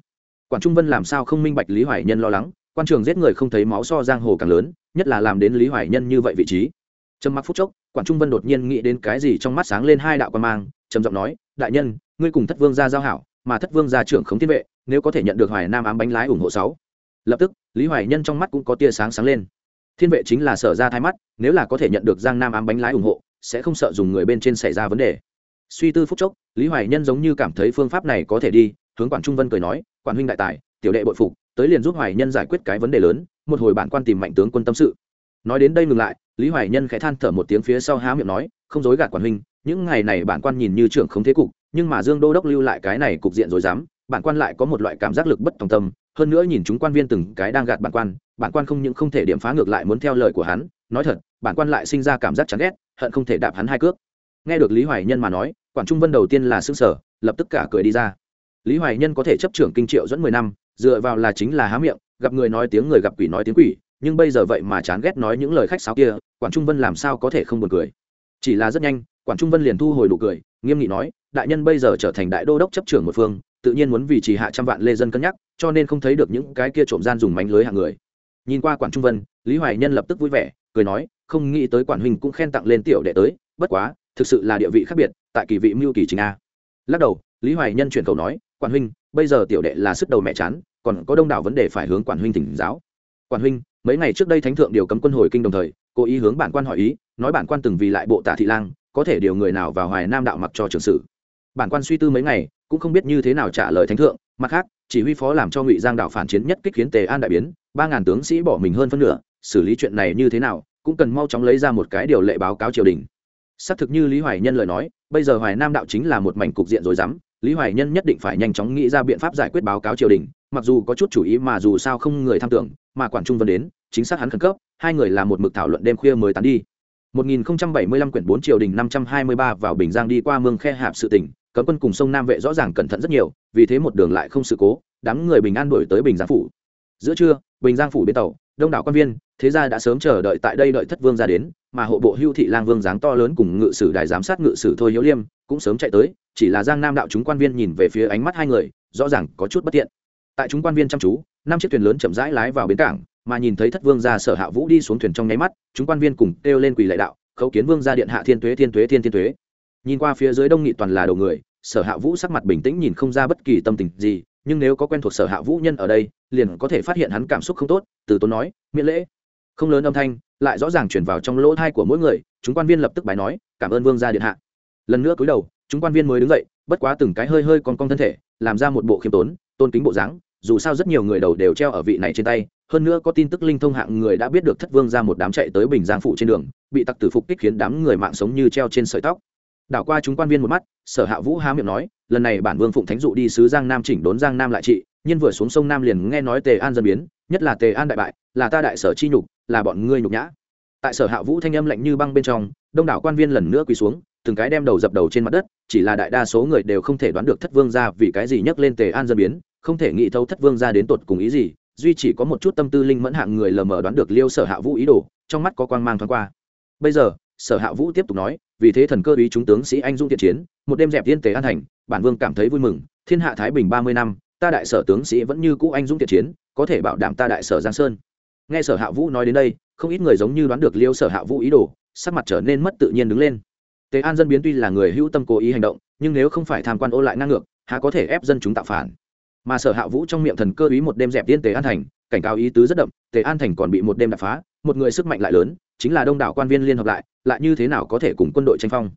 Quản trung vân làm sao không minh bạch lý hoài nhân lo lắng, quan trường giết người không thấy máu so giang hồ càng lớn, nhất là làm đến lý hoài nhân như vậy vị trí. Trầm mặc phút chốc, quản trung vân đột nhiên nghĩ đến cái gì trong mắt sáng lên hai đạo quan mang, trầm giọng nói, đại nhân, ngươi cùng thất vương ra giao hảo mà thất vương gia trưởng không thiên vệ, nếu có thể nhận được hoài nam ám bánh lái ủng hộ sáu. Lập tức, lý hoài nhân trong mắt cũng có tia sáng sáng lên. Thiên vệ chính là sở ra thái mắt, nếu là có thể nhận được giang nam ám bánh lái ủng hộ, sẽ không sợ dùng người bên trên xảy ra vấn đề. Suy tư phúc chốc, lý hoài nhân giống như cảm thấy phương pháp này có thể đi, hướng quản trung vân cười nói, quản huynh đại tài, tiểu đệ bội phục, tới liền giúp hoài nhân giải quyết cái vấn đề lớn, một hồi bản quan tìm mạnh tướng quân tâm sự. Nói đến đây ngừng lại, lý hoài nhân khẽ than thở một tiếng phía sau há miệng nói, không dối gạt quản huynh, những ngày này bản quan nhìn như trưởng không thế cục nhưng mà dương đô đốc lưu lại cái này cục diện rồi dám, bản quan lại có một loại cảm giác lực bất tòng tâm, hơn nữa nhìn chúng quan viên từng cái đang gạt bản quan bản quan không những không thể điểm phá ngược lại muốn theo lời của hắn, nói thật, bản quan lại sinh ra cảm giác chán ghét, hận không thể đạp hắn hai cước. Nghe được lý hoài nhân mà nói, quản trung vân đầu tiên là xương sở lập tức cả cười đi ra. Lý hoài nhân có thể chấp trưởng kinh triệu dẫn mười năm, dựa vào là chính là há miệng, gặp người nói tiếng người gặp quỷ nói tiếng quỷ, nhưng bây giờ vậy mà chán ghét nói những lời khách sáo kia, quản trung vân làm sao có thể không buồn cười? Chỉ là rất nhanh, quản trung vân liền thu hồi đủ cười nghiêm nghị nói, đại nhân bây giờ trở thành đại đô đốc chấp trưởng một phương, tự nhiên muốn vì chỉ hạ trăm vạn lê dân cân nhắc, cho nên không thấy được những cái kia trộm gian dùng mánh lưới hạng người. Nhìn qua quản trung vân, lý hoài nhân lập tức vui vẻ, cười nói, không nghĩ tới quản huynh cũng khen tặng lên tiểu đệ tới, bất quá, thực sự là địa vị khác biệt, tại kỳ vị mưu kỳ chính a. Lắc đầu, lý hoài nhân chuyển cầu nói, quản huynh, bây giờ tiểu đệ là sức đầu mẹ chán, còn có đông đảo vấn đề phải hướng quản huynh thỉnh giáo. Quản huynh, mấy ngày trước đây thánh thượng điều cấm quân hồi kinh đồng thời, cố ý hướng bản quan hỏi ý, nói bản quan từng vì lại bộ tả thị lang có thể điều người nào vào hoài nam đạo mặc cho trường sử. Bản quan suy tư mấy ngày, cũng không biết như thế nào trả lời thánh thượng, mặt khác, chỉ huy phó làm cho ngụy giang đạo phản chiến nhất kích khiến tề an đại biến, ba ngàn tướng sĩ bỏ mình hơn phân nửa, xử lý chuyện này như thế nào, cũng cần mau chóng lấy ra một cái điều lệ báo cáo triều đình. Xác thực như lý hoài nhân lời nói, bây giờ hoài nam đạo chính là một mảnh cục diện rồi dám lý hoài nhân nhất định phải nhanh chóng nghĩ ra biện pháp giải quyết báo cáo triều đình, mặc dù có chút chủ ý mà dù sao không người tham tưởng, mà quản trung vân đến, chính xác hắn khẩn cấp, hai người làm một mực thảo luận đêm khuya mới tán đi. 1075 quyển 4 triều đình 523 vào Bình Giang đi qua mương khe hạp sự tỉnh, cấm quân cùng sông Nam vệ rõ ràng cẩn thận rất nhiều, vì thế một đường lại không sự cố, đám người bình an đuổi tới Bình Giang phủ. Giữa trưa, Bình Giang phủ bên tàu, đông đảo quan viên, thế gia đã sớm chờ đợi tại đây đợi thất vương ra đến, mà hộ bộ Hưu thị lang vương dáng to lớn cùng ngự sử đại giám sát ngự sử thôi Hiếu Liêm cũng sớm chạy tới, chỉ là Giang Nam đạo chúng quan viên nhìn về phía ánh mắt hai người, rõ ràng có chút bất tiện. Tại chúng quan viên chăm chú, năm chiếc thuyền lớn chậm rãi lái vào bến cảng, mà nhìn thấy thất vương gia sở hạ vũ đi xuống thuyền trong nháy mắt, chúng quan viên cùng kêu lên quỳ lệ đạo, khấu kiến vương gia điện hạ thiên tuế thiên tuế, thiên thiên tuế. Nhìn qua phía dưới đông nghị toàn là đầu người, sở hạ vũ sắc mặt bình tĩnh nhìn không ra bất kỳ tâm tình gì, nhưng nếu có quen thuộc sở hạ vũ nhân ở đây, liền có thể phát hiện hắn cảm xúc không tốt, từ tốn nói, miễn lễ. Không lớn âm thanh, lại rõ ràng chuyển vào trong lỗ thai của mỗi người, chúng quan viên lập tức bài nói, cảm ơn vương gia điện hạ. Lần nữa cúi đầu, chúng quan viên mới đứng dậy, bất quá từng cái hơi hơi con con thân thể, làm ra một bộ khiêm tốn, tôn kính bộ dáng dù sao rất nhiều người đầu đều treo ở vị này trên tay, hơn nữa có tin tức linh thông hạng người đã biết được thất vương ra một đám chạy tới bình giang phụ trên đường, bị tặc tử phục kích khiến đám người mạng sống như treo trên sợi tóc. Đảo qua chúng quan viên một mắt, sở hạ vũ há miệng nói, lần này bản vương phụng thánh dụ đi sứ giang nam chỉnh đốn giang nam lại trị, nhân vừa xuống sông nam liền nghe nói tề an dân biến, nhất là tề an đại bại, là ta đại sở chi nhục, là bọn ngươi nhục nhã. Tại sở hạ vũ thanh âm lạnh như băng bên trong, đông đảo quan viên lần nữa quỳ xuống, từng cái đem đầu dập đầu trên mặt đất, chỉ là đại đa số người đều không thể đoán được thất vương ra vì cái gì nhắc lên tề an dân biến không thể nghĩ thấu thất vương ra đến tột cùng ý gì, duy chỉ có một chút tâm tư linh mẫn hạng người lờ mờ đoán được liêu sở hạ vũ ý đồ, trong mắt có quang mang thoáng qua. Bây giờ, sở hạ vũ tiếp tục nói, vì thế thần cơ ý chúng tướng sĩ anh dung thiện chiến, một đêm dẹp tiên tế an thành bản vương cảm thấy vui mừng, thiên hạ thái bình ba mươi năm, ta đại sở tướng sĩ vẫn như cũ anh dung thiện chiến, có thể bảo đảm ta đại sở giang sơn. Nghe sở hạ vũ nói đến đây, không ít người giống như đoán được liêu sở hạ vũ ý đồ, sắc mặt trở nên mất tự nhiên đứng lên. Tế an dân biến tuy là người hữu tâm cố ý hành động, nhưng nếu không phải tham quan ô lại ngang ngược, há có thể ép dân chúng tạo phản? Mà sở hạ vũ trong miệng thần cơ ý một đêm dẹp tiên tế an thành, cảnh cáo ý tứ rất đậm, tề an thành còn bị một đêm đập phá, một người sức mạnh lại lớn, chính là đông đảo quan viên liên hợp lại lại như thế nào có thể cùng quân đội tranh phong.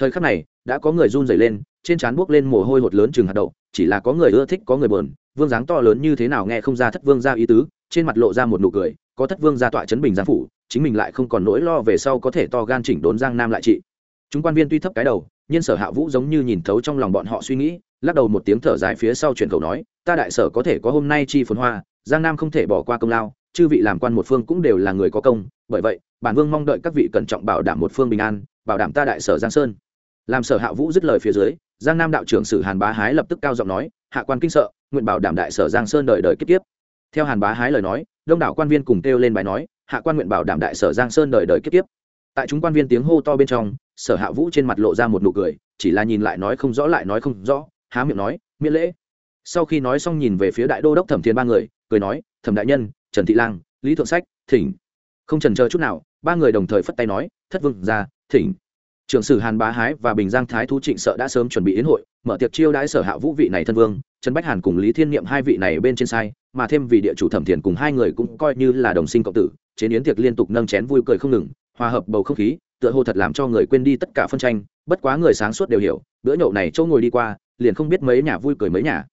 Thời khắc này, đã có người run rẩy lên, trên trán buốc lên mồ hôi hột lớn chừng hạt đậu, chỉ là có người ưa thích, có người bờn vương dáng to lớn như thế nào nghe không ra thất vương ra ý tứ, trên mặt lộ ra một nụ cười, có thất vương ra tọa chấn bình giang phủ, chính mình lại không còn nỗi lo về sau có thể to gan chỉnh đốn giang nam lại trị chúng quan viên tuy thấp cái đầu, nhưng sở hạ vũ giống như nhìn thấu trong lòng bọn họ suy nghĩ, lắc đầu một tiếng thở dài phía sau chuyển cầu nói, ta đại sở có thể có hôm nay chi phồn hoa, giang nam không thể bỏ qua công lao, chư vị làm quan một phương cũng đều là người có công, bởi vậy, bản vương mong đợi các vị cẩn trọng bảo đảm một phương bình an, bảo đảm ta đại sở giang sơn. Làm sở hạ vũ dứt lời phía dưới, giang nam đạo trưởng sử hàn bá hái lập tức cao giọng nói, hạ quan kinh sợ, nguyện bảo đảm đại sở giang sơn đời đời kiếp kiếp. Theo hàn bá hái lời nói, đông đảo quan viên cùng kêu lên bài nói, hạ quan nguyện bảo đảm đại sở giang sơn đời đời kiếp kiếp. Tại chúng quan viên tiếng hô to bên trong sở hạ vũ trên mặt lộ ra một nụ cười, chỉ là nhìn lại nói không rõ lại nói không rõ, há miệng nói, miễn lễ. Sau khi nói xong nhìn về phía đại đô đốc thẩm thiên ba người, cười nói, thẩm đại nhân, trần thị lang, lý thượng sách, thỉnh. Không trần chờ chút nào, ba người đồng thời phất tay nói, thất vương ra, thỉnh. Trưởng sử hàn bá hái và bình giang thái thú trịnh sợ đã sớm chuẩn bị yến hội, mở tiệc chiêu đãi sở hạ vũ vị này thân vương, trần bách hàn cùng lý thiên niệm hai vị này bên trên sai, mà thêm vì địa chủ thẩm thiền cùng hai người cũng coi như là đồng sinh cộng tử, chế yến tiệc liên tục nâng chén vui cười không ngừng, hòa hợp bầu không khí tựa hồ thật làm cho người quên đi tất cả phân tranh, bất quá người sáng suốt đều hiểu, bữa nhậu này châu ngồi đi qua, liền không biết mấy nhà vui cười mấy nhà.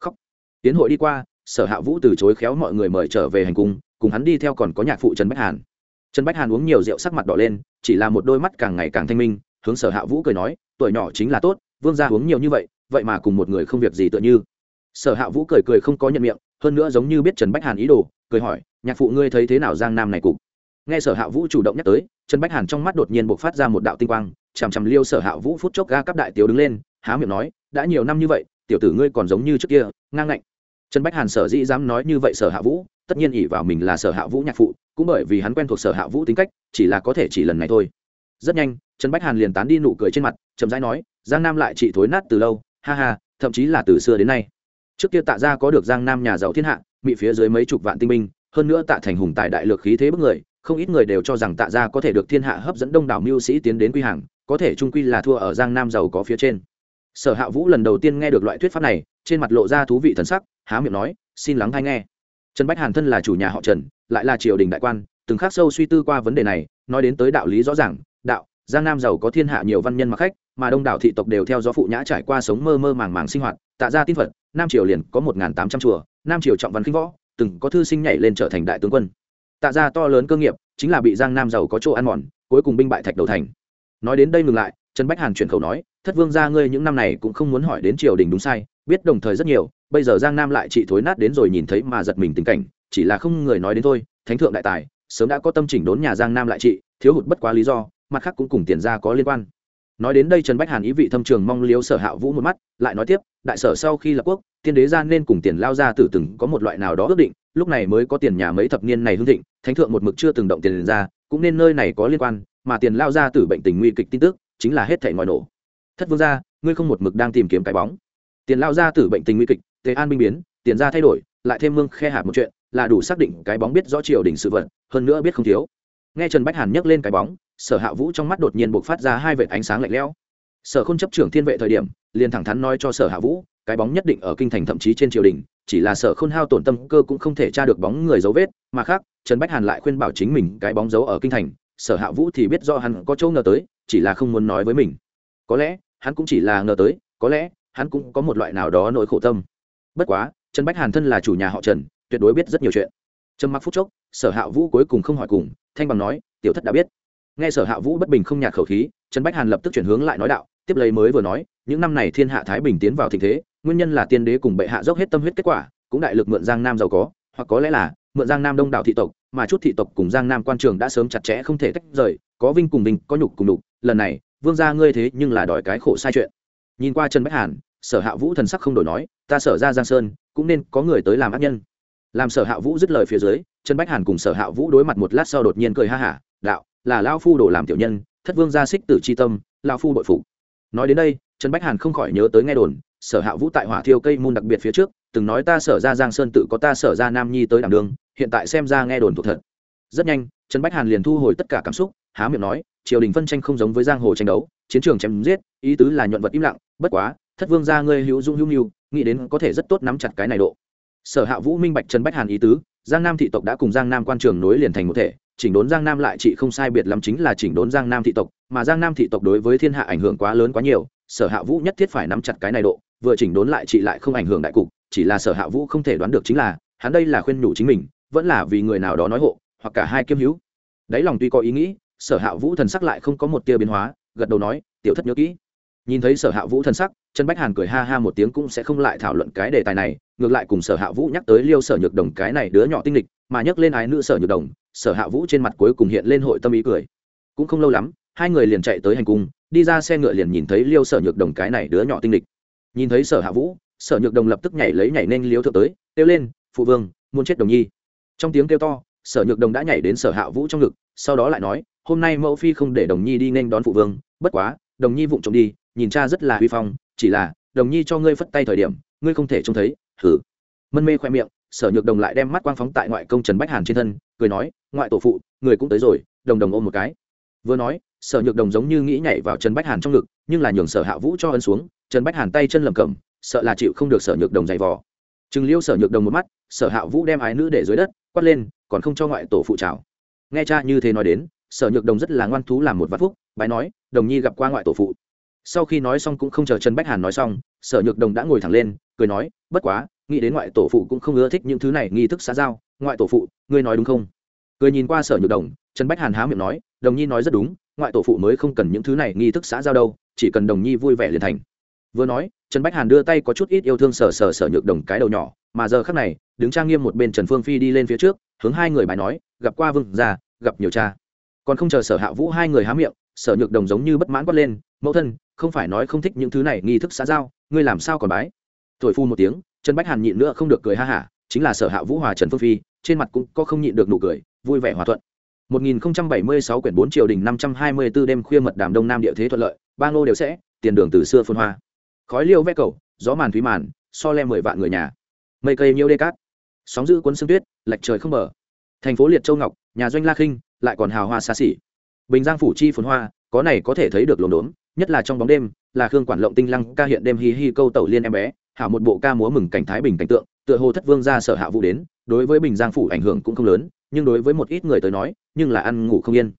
Khóc. Tiến hội đi qua, sở hạ vũ từ chối khéo mọi người mời trở về hành cung, cùng hắn đi theo còn có nhạc phụ trần bách hàn. Trần bách hàn uống nhiều rượu sắc mặt đỏ lên, chỉ là một đôi mắt càng ngày càng thanh minh, hướng sở hạ vũ cười nói, tuổi nhỏ chính là tốt, vương gia uống nhiều như vậy vậy mà cùng một người không việc gì tựa như. Sở hạ vũ cười cười không có nhận miệng, hơn nữa giống như biết trần bách hàn ý đồ, cười hỏi, nhạc phụ ngươi thấy thế nào giang nam này cục? Nghe sở hạ vũ chủ động nhắc tới, trần bách hàn trong mắt đột nhiên b ộ c phát ra một đạo tinh quang, chằm chằm liêu sở hạ vũ phút chốc ga cấp đại tiểu đứng lên, há miệng nói, đã nhiều năm như vậy, tiểu tử ngươi còn giống như trước kia, ngang ngạnh. Trần bách hàn sở dĩ dám nói như vậy sở hạ vũ, tất nhiên ỉ vào mình là sở hạ vũ nhạc phụ, cũng bởi vì hắn quen thuộc sở hạ vũ tính cách, chỉ là có thể chỉ lần này thôi. Rất nhanh, trần bách hàn liền tán đi nụ cười trên mặt, chậm rãi nói, giang nam lại chỉ thối nát từ lâu, ha ha, thậm chí là từ xưa đến nay. Trước kia tạ ra có được giang nam nhà giàu thiên hạ bị phía dưới mấy chục vạn tinh binh, hơn nữa tạ thành hùng tài đại lược khí thế bức người không ít người đều cho rằng tạ gia có thể được thiên hạ hấp dẫn đông đảo mưu sĩ tiến đến quy hàng, có thể trung quy là thua ở giang nam giàu có phía trên. Sở hạ vũ lần đầu tiên nghe được loại thuyết pháp này, trên mặt lộ ra thú vị thần sắc, há miệng nói, xin lắng hay nghe. Trần bách hàn thân là chủ nhà họ trần, lại là triều đình đại quan, từng khắc sâu suy tư qua vấn đề này, nói đến tới đạo lý rõ ràng, đạo, giang nam giàu có thiên hạ nhiều văn nhân mặc khách, mà đông đảo thị tộc đều theo gió phụ nhã trải qua sống mơ mơ màng màng sinh hoạt, tạ ra tin phật, nam triều liền có một tám trăm chùa, nam triều trọng văn khinh võ, từng có thư sinh nhảy lên trở thành đại tướng quân tạ ra to lớn cơ nghiệp, chính là bị giang nam giàu có chỗ ăn mòn, cuối cùng binh bại thạch đầu thành. Nói đến đây ngừng lại, trần bách hàn chuyển khẩu nói, thất vương gia ngươi những năm này cũng không muốn hỏi đến triều đình đúng sai, biết đồng thời rất nhiều, bây giờ giang nam lại trị thối nát đến rồi nhìn thấy mà giật mình tình cảnh, chỉ là không người nói đến thôi, thánh thượng đại tài, sớm đã có tâm chỉnh đốn nhà giang nam lại trị, thiếu hụt bất quá lý do, mặt khác cũng cùng tiền ra có liên quan. Nói đến đây trần bách hàn ý vị thâm trường mong liếu sở hạ vũ một mắt, lại nói tiếp, đại sở sau khi lập quốc, tiên đế ra nên cùng tiền lao ra tử từng có một loại nào đó ước định lúc này mới có tiền nhà mấy thập niên này hưng thịnh, thánh thượng một mực chưa từng động tiền ra, cũng nên nơi này có liên quan, mà tiền lao ra tử bệnh tình nguy kịch tin tức, chính là hết thảy ngoài nổ. Thất vương gia, ngươi không một mực đang tìm kiếm cái bóng. Tiền lao ra tử bệnh tình nguy kịch tề an binh biến, tiền ra thay đổi, lại thêm mương khe hạt một chuyện, là đủ xác định cái bóng biết rõ triều đình sự vật, hơn nữa biết không thiếu. Nghe trần bách hàn nhắc lên cái bóng, sở hạ vũ trong mắt đột nhiên buộc phát ra hai vệt ánh sáng lạnh lẽo. Sở khôn chấp trưởng thiên vệ thời điểm, liền thẳng thắn nói cho sở hạ vũ cái bóng nhất định ở kinh thành thậm chí trên triều đình, chỉ là sở khôn hao tổn tâm cơ cũng không thể tra được bóng người dấu vết, mà khác, trần bách hàn lại khuyên bảo chính mình cái bóng giấu ở kinh thành, sở hạ vũ thì biết do hắn có chỗ ngờ tới, chỉ là không muốn nói với mình. Có lẽ, hắn cũng chỉ là ngờ tới, có lẽ, hắn cũng có một loại nào đó nỗi khổ tâm. Bất quá, trần bách hàn thân là chủ nhà họ trần, tuyệt đối biết rất nhiều chuyện. Trầm mặc phút chốc, sở hạ vũ cuối cùng không hỏi cùng, thanh bằng nói, tiểu thất đã biết. Nghe sở hạ vũ bất bình không nhạt khẩu khí, trần bách hàn lập tức chuyển hướng lại nói đạo, tiếp lấy mới vừa nói, những năm này thiên hạ thái bình tiến vào tình thế nguyên nhân là tiên đế cùng bệ hạ dốc hết tâm huyết kết quả, cũng đại lực mượn giang nam giàu có, hoặc có lẽ là mượn giang nam đông đảo thị tộc, mà chút thị tộc cùng giang nam quan trường đã sớm chặt chẽ không thể tách rời, có vinh cùng vinh, có nhục cùng đục lần này, vương gia ngươi thế nhưng là đòi cái khổ sai chuyện. Nhìn qua trần bách hàn, sở hạ vũ thần sắc không đổi nói, ta sở ra giang sơn, cũng nên có người tới làm ác nhân. Làm sở hạ vũ dứt lời phía dưới, trần bách hàn cùng sở hạ vũ đối mặt một lát sau đột nhiên cười ha hả, đạo, là lao phu đổ làm tiểu nhân, thất vương gia xích tử c h i tâm lao phu bội phụ nói đến đây, trần bách hàn không khỏi nhớ tới nghe đồn sở hạ vũ tại hỏa thiêu cây môn đặc biệt phía trước, từng nói ta sở ra giang sơn tự có ta sở ra nam nhi tới đảm đường, hiện tại xem ra nghe đồn thuộc thật. Rất nhanh, trần bách hàn liền thu hồi tất cả cảm xúc, há miệng nói, triều đình phân tranh không giống với giang hồ tranh đấu, chiến trường chém giết, ý tứ là nhuận vật im lặng, bất quá, thất vương gia ngươi hữu dung hữu nhu nghĩ đến có thể rất tốt nắm chặt cái này độ. Sở hạ vũ minh bạch trần bách hàn ý tứ, giang nam thị tộc đã cùng giang nam quan trường nối liền thành một thể, chỉnh đốn giang nam lại chị không sai biệt lắm chính là chỉnh đốn giang nam thị tộc, mà giang nam thị tộc đối với thiên hạ ảnh hưởng quá lớn quá nhiều, sở hạ vũ nhất thiết phải nắm chặt cái này độ vừa chỉnh đốn lại chị lại không ảnh hưởng đại cục, chỉ là sở hạ vũ không thể đoán được chính là, hắn đây là khuyên nhủ chính mình, vẫn là vì người nào đó nói hộ, hoặc cả hai kiêm hữu. Đáy lòng tuy có ý nghĩ, sở hạ vũ thần sắc lại không có một tia biến hóa, gật đầu nói, tiểu thất nhớ kỹ. Nhìn thấy sở hạ vũ thần sắc, trần bách hàn cười ha ha một tiếng cũng sẽ không lại thảo luận cái đề tài này, ngược lại cùng sở hạ vũ nhắc tới liêu sở nhược đồng cái này đứa nhỏ tinh lịch, mà nhắc lên ái nữ sở nhược đồng, sở hạ vũ trên mặt cuối cùng hiện lên hội tâm ý cười. Cũng không lâu lắm, hai người liền chạy tới hành cung, đi ra xe ngựa liền nhìn thấy liêu sở nhược đồng cái này đứa nhỏ tinh lịch nhìn thấy sở hạ vũ, sở nhược đồng lập tức nhảy lấy nhảy nên liếu thượng tới, kêu lên, phụ vương, muốn chết đồng nhi. Trong tiếng kêu to, sở nhược đồng đã nhảy đến sở hạ vũ trong ngực, sau đó lại nói, hôm nay mẫu phi không để đồng nhi đi nên đón phụ vương, bất quá, đồng nhi vụng trộm đi, nhìn cha rất là huy phong, chỉ là, đồng nhi cho ngươi phất tay thời điểm, ngươi không thể trông thấy thử mân mê khoe miệng, sở nhược đồng lại đem mắt quang phóng tại ngoại công trần bách hàn trên thân, cười nói, ngoại tổ phụ, người cũng tới rồi, đồng đồng ôm một cái. Vừa nói sở nhược đồng giống như nghĩ nhảy vào trần bách hàn trong ngực, nhưng là nhường sở hạ vũ cho ân xuống, trần bách hàn tay chân lầm cầm sợ là chịu không được sở nhược đồng dày vò. Chừng liêu sở nhược đồng một mắt, sở hạ vũ đem ái nữ để dưới đất, quát lên, còn không cho ngoại tổ phụ trào nghe cha như thế nói đến, sở nhược đồng rất là ngoan thú làm một vạn phúc, bái nói, đồng nhi gặp qua ngoại tổ phụ. Sau khi nói xong cũng không chờ trần bách hàn nói xong, sở nhược đồng đã ngồi thẳng lên, cười nói, bất quá, nghĩ đến ngoại tổ phụ cũng không ưa thích những thứ này nghi thức xã giao, ngoại tổ phụ, ngươi nói đúng không? Cười nhìn qua sở nhược đồng, trần bách hàn há miệng nói, đồng nhi nói rất đúng ngoại tổ phụ mới không cần những thứ này, nghi thức xã giao đâu, chỉ cần đồng nhi vui vẻ liền thành. Vừa nói, trần bách hàn đưa tay có chút ít yêu thương sờ sờ sờ nhược đồng cái đầu nhỏ, mà giờ khắc này, đứng trang nghiêm một bên trần phương phi đi lên phía trước, hướng hai người bài nói, gặp qua vương già gặp nhiều cha. Còn không chờ sở hạ vũ hai người há miệng, sở nhược đồng giống như bất mãn quát lên, mẫu thân, không phải nói không thích những thứ này, nghi thức xã giao, ngươi làm sao còn bái? Thổi phu một tiếng, trần bách hàn nhịn nữa không được cười ha hả, chính là sở hạ vũ hòa trần phương phi, trên mặt cũng có không nhịn được nụ cười, vui vẻ hòa thuận. 1076 quyển 4 triều đình 524 đêm khuya mật đàm đông nam địa thế thuận lợi ba ngô đều sẽ tiền đường từ xưa phồn hoa. Khói liêu vẽ cầu gió màn thúy màn so le mười vạn người nhà. Mây cây nhiêu đê cát. Sóng giữ cuốn sương tuyết lệch trời không bờ. Thành phố liệt châu ngọc nhà doanh la khinh lại còn hào hoa xa xỉ. Bình giang phủ chi phồn hoa có này có thể thấy được lồn đốm, nhất là trong bóng đêm là khương quản lộng tinh lăng ca hiện đêm hi hi câu tẩu liên em bé hảo một bộ ca múa mừng cảnh thái bình cảnh tượng tựa hồ thất vương gia sở hạ vụ đến đối với bình giang phủ ảnh hưởng cũng không lớn nhưng đối với một ít người tới nói, nhưng là ăn ngủ không yên.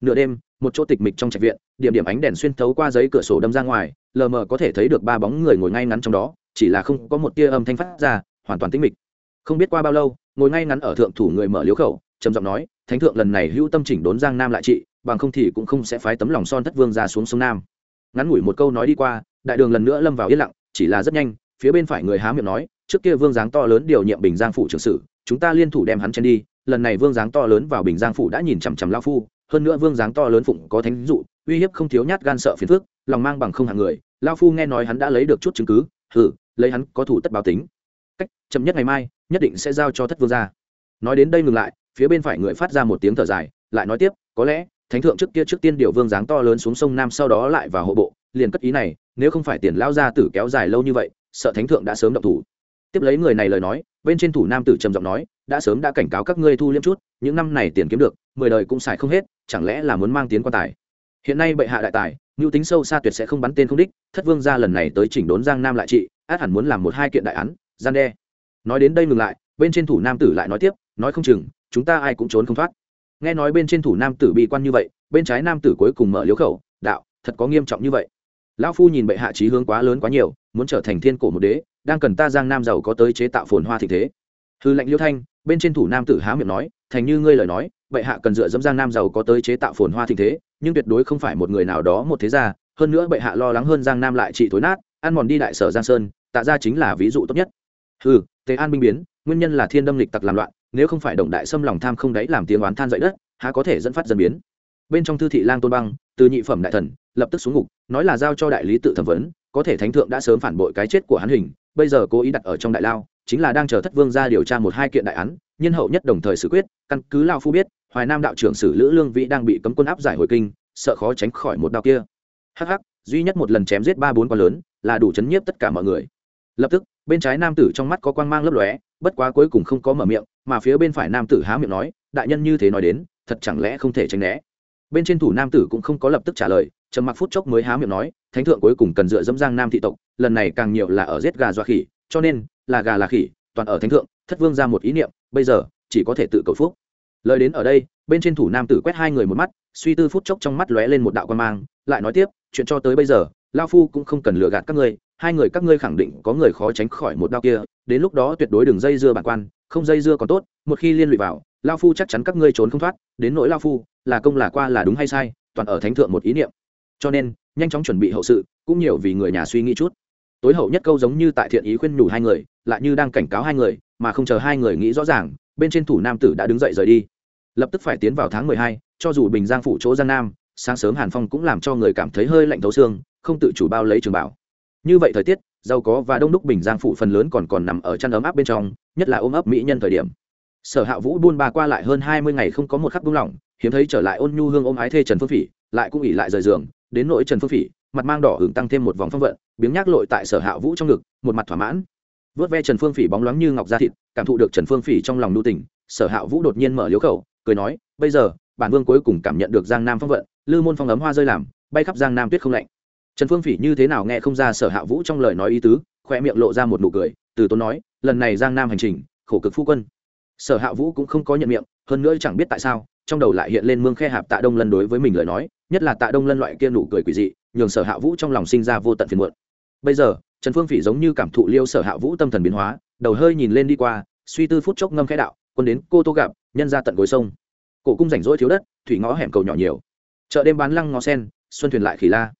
Nửa đêm, một chỗ tịch mịch trong trạch viện, điểm điểm ánh đèn xuyên thấu qua giấy cửa sổ đâm ra ngoài, lờ mờ có thể thấy được ba bóng người ngồi ngay ngắn trong đó, chỉ là không có một tia âm thanh phát ra, hoàn toàn tĩnh mịch. Không biết qua bao lâu, ngồi ngay ngắn ở thượng thủ người mở liếu khẩu, trầm giọng nói, thánh thượng, lần này hữu tâm chỉnh đốn giang nam lại trị, bằng không thì cũng không sẽ phái tấm lòng son thất vương ra xuống sông nam. Ngắn ngủi một câu nói đi qua, đại đường lần nữa lâm vào yên lặng, chỉ là rất nhanh, phía bên phải người há miệng nói, trước kia vương dáng to lớn điều nhiệm bình giang phủ trưởng sử, chúng ta liên thủ đem hắn chen đi lần này vương dáng to lớn vào bình giang phủ đã nhìn chằm chằm lao phu, hơn nữa vương dáng to lớn phụng có thánh dụ, uy hiếp không thiếu nhát gan sợ phiền phước lòng mang bằng không hạng người, lao phu nghe nói hắn đã lấy được chút chứng cứ thử lấy hắn có thủ tất báo tính. Cách, chậm nhất ngày mai, nhất định sẽ giao cho thất vương ra nói đến đây ngừng lại, phía bên phải người phát ra một tiếng thở dài, lại nói tiếp, có lẽ, thánh thượng trước kia trước tiên điều vương dáng to lớn xuống sông nam sau đó lại vào hộ bộ, liền cất ý này, nếu không phải tiền lao ra tử kéo dài lâu như vậy, sợ thánh thượng đã sớm động thủ tiếp lấy người này lời nói, bên trên thủ nam tử trầm giọng nói, đã sớm đã cảnh cáo các ngươi thu liêm chút, những năm này tiền kiếm được, mười đời cũng xài không hết, chẳng lẽ là muốn mang tiến quan tài? Hiện nay bệ hạ đại tài mưu tính sâu xa tuyệt sẽ không bắn tên không đích, thất vương ra lần này tới chỉnh đốn giang nam lại trị, át hẳn muốn làm một hai kiện đại án, gian đe. Nói đến đây ngừng lại, bên trên thủ nam tử lại nói tiếp, nói không chừng, chúng ta ai cũng trốn không thoát. Nghe nói bên trên thủ nam tử bị quan như vậy, bên trái nam tử cuối cùng mở liếu khẩu, đạo, thật có nghiêm trọng như vậy lão phu nhìn bệ hạ trí hướng quá lớn quá nhiều, muốn trở thành thiên cổ một đế, đang cần ta giang nam giàu có tới chế tạo phồn hoa thị thế. Hư lệnh liêu thanh, bên trên thủ nam tử há miệng nói, thành như ngươi lời nói, bệ hạ cần dựa dẫm giang nam giàu có tới chế tạo phồn hoa thị thế, nhưng tuyệt đối không phải một người nào đó một thế gia, hơn nữa bệ hạ lo lắng hơn giang nam lại trị thối nát, ăn mòn đi đại sở giang sơn, tạ ra chính là ví dụ tốt nhất. Hư tế an binh biến, nguyên nhân là thiên đâm lịch tặc làm loạn, nếu không phải đồng đại xâm lòng tham không đáy làm tiếng oán than dậy đất, há có thể dẫn phát dân biến? Bên trong thư thị lang tôn băng, từ nhị phẩm đại thần, lập tức xuống ngục, nói là giao cho đại lý tự thẩm vấn, có thể thánh thượng đã sớm phản bội cái chết của hắn hình, bây giờ cố ý đặt ở trong đại lao, chính là đang chờ thất vương ra điều tra một hai kiện đại án, nhân hậu nhất đồng thời xử quyết, căn cứ lao phu biết, hoài nam đạo trưởng sử lữ lương vĩ đang bị cấm quân áp giải hồi kinh, sợ khó tránh khỏi một đao kia. Hh duy nhất một lần chém giết ba bốn con lớn, là đủ chấn nhiếp tất cả mọi người. Lập tức, bên trái nam tử trong mắt có quang mang lấp lóe, bất quá cuối cùng không có mở miệng, mà phía bên phải nam tử há miệng nói, đại nhân như thế nói đến, thật chẳng lẽ không thể tránh né? Bên trên thủ nam tử cũng không có lập tức trả lời, trầm mặc phút chốc mới há miệng nói, thánh thượng cuối cùng cần dựa dẫm giang nam thị tộc, lần này càng nhiều là ở giết gà doa khỉ, cho nên, là gà là khỉ, toàn ở thánh thượng, thất vương ra một ý niệm, bây giờ, chỉ có thể tự cầu phúc. Lời đến ở đây, bên trên thủ nam tử quét hai người một mắt, suy tư phút chốc trong mắt lóe lên một đạo quan mang, lại nói tiếp, chuyện cho tới bây giờ lao phu cũng không cần lừa gạt các ngươi, hai người các ngươi khẳng định có người khó tránh khỏi một đao kia, đến lúc đó tuyệt đối đừng dây dưa bản quan, không dây dưa còn tốt, một khi liên lụy vào lao phu chắc chắn các ngươi trốn không thoát, đến nỗi lao phu, là công là qua là đúng hay sai, toàn ở thánh thượng một ý niệm. Cho nên, nhanh chóng chuẩn bị hậu sự, cũng nhiều vì người nhà suy nghĩ chút. Tối hậu nhất câu giống như tại thiện ý khuyên nhủ hai người, lại như đang cảnh cáo hai người, mà không chờ hai người nghĩ rõ ràng, bên trên thủ nam tử đã đứng dậy rời đi. Lập tức phải tiến vào tháng mười hai, cho dù bình giang phủ chỗ giang nam, sáng sớm hàn phong cũng làm cho người cảm thấy hơi lạnh thấu xương, không tự chủ bao lấy trường bảo. Như vậy thời tiết, giàu có và đông đúc bình giang phủ phần lớn còn còn nằm ở chăn ấm áp bên trong, nhất là ôm ấp mỹ nhân thời điểm sở hạ vũ buôn ba qua lại hơn hai mươi ngày không có một khắc buông lỏng, hiếm thấy trở lại ôn nhu hương ôm ái thê trần phương phỉ, lại cũng ỉ lại rời giường, đến nỗi trần phương phỉ, mặt mang đỏ hưởng tăng thêm một vòng phong vận, biếng nhác lội tại sở hạ vũ trong ngực, một mặt thỏa mãn. Vớt ve trần phương phỉ bóng loáng như ngọc da thịt, cảm thụ được trần phương phỉ trong lòng nu tình, sở hạ vũ đột nhiên mở liếu khẩu, cười nói, bây giờ, bản vương cuối cùng cảm nhận được giang nam phong vận, lư môn phong ấm hoa rơi làm, bay khắp giang nam tuyết không lạnh. Trần phương phỉ như thế nào nghe không ra sở hạ vũ trong lời nói ý tứ khoe miệng lộ ra một nụ cười, từ tốn nói, lần này giang nam hành trình, khổ cực phu quân sở hạ vũ cũng không có nhận miệng, hơn nữa chẳng biết tại sao, trong đầu lại hiện lên mương khe hạp tạ đông lân đối với mình lời nói, nhất là tạ đông lân loại kia nụ cười quỷ dị, nhường sở hạ vũ trong lòng sinh ra vô tận phiền muộn. Bây giờ, trần phương phỉ giống như cảm thụ liêu sở hạ vũ tâm thần biến hóa, đầu hơi nhìn lên đi qua, suy tư phút chốc ngâm khẽ đạo, quân đến, cô tô gặp, nhân ra tận gối sông. Cổ cung rảnh rỗi thiếu đất, thủy ngõ hẻm cầu nhỏ nhiều. Chợ đêm bán lăng ngó sen, xuân thuyền lại khỉ la.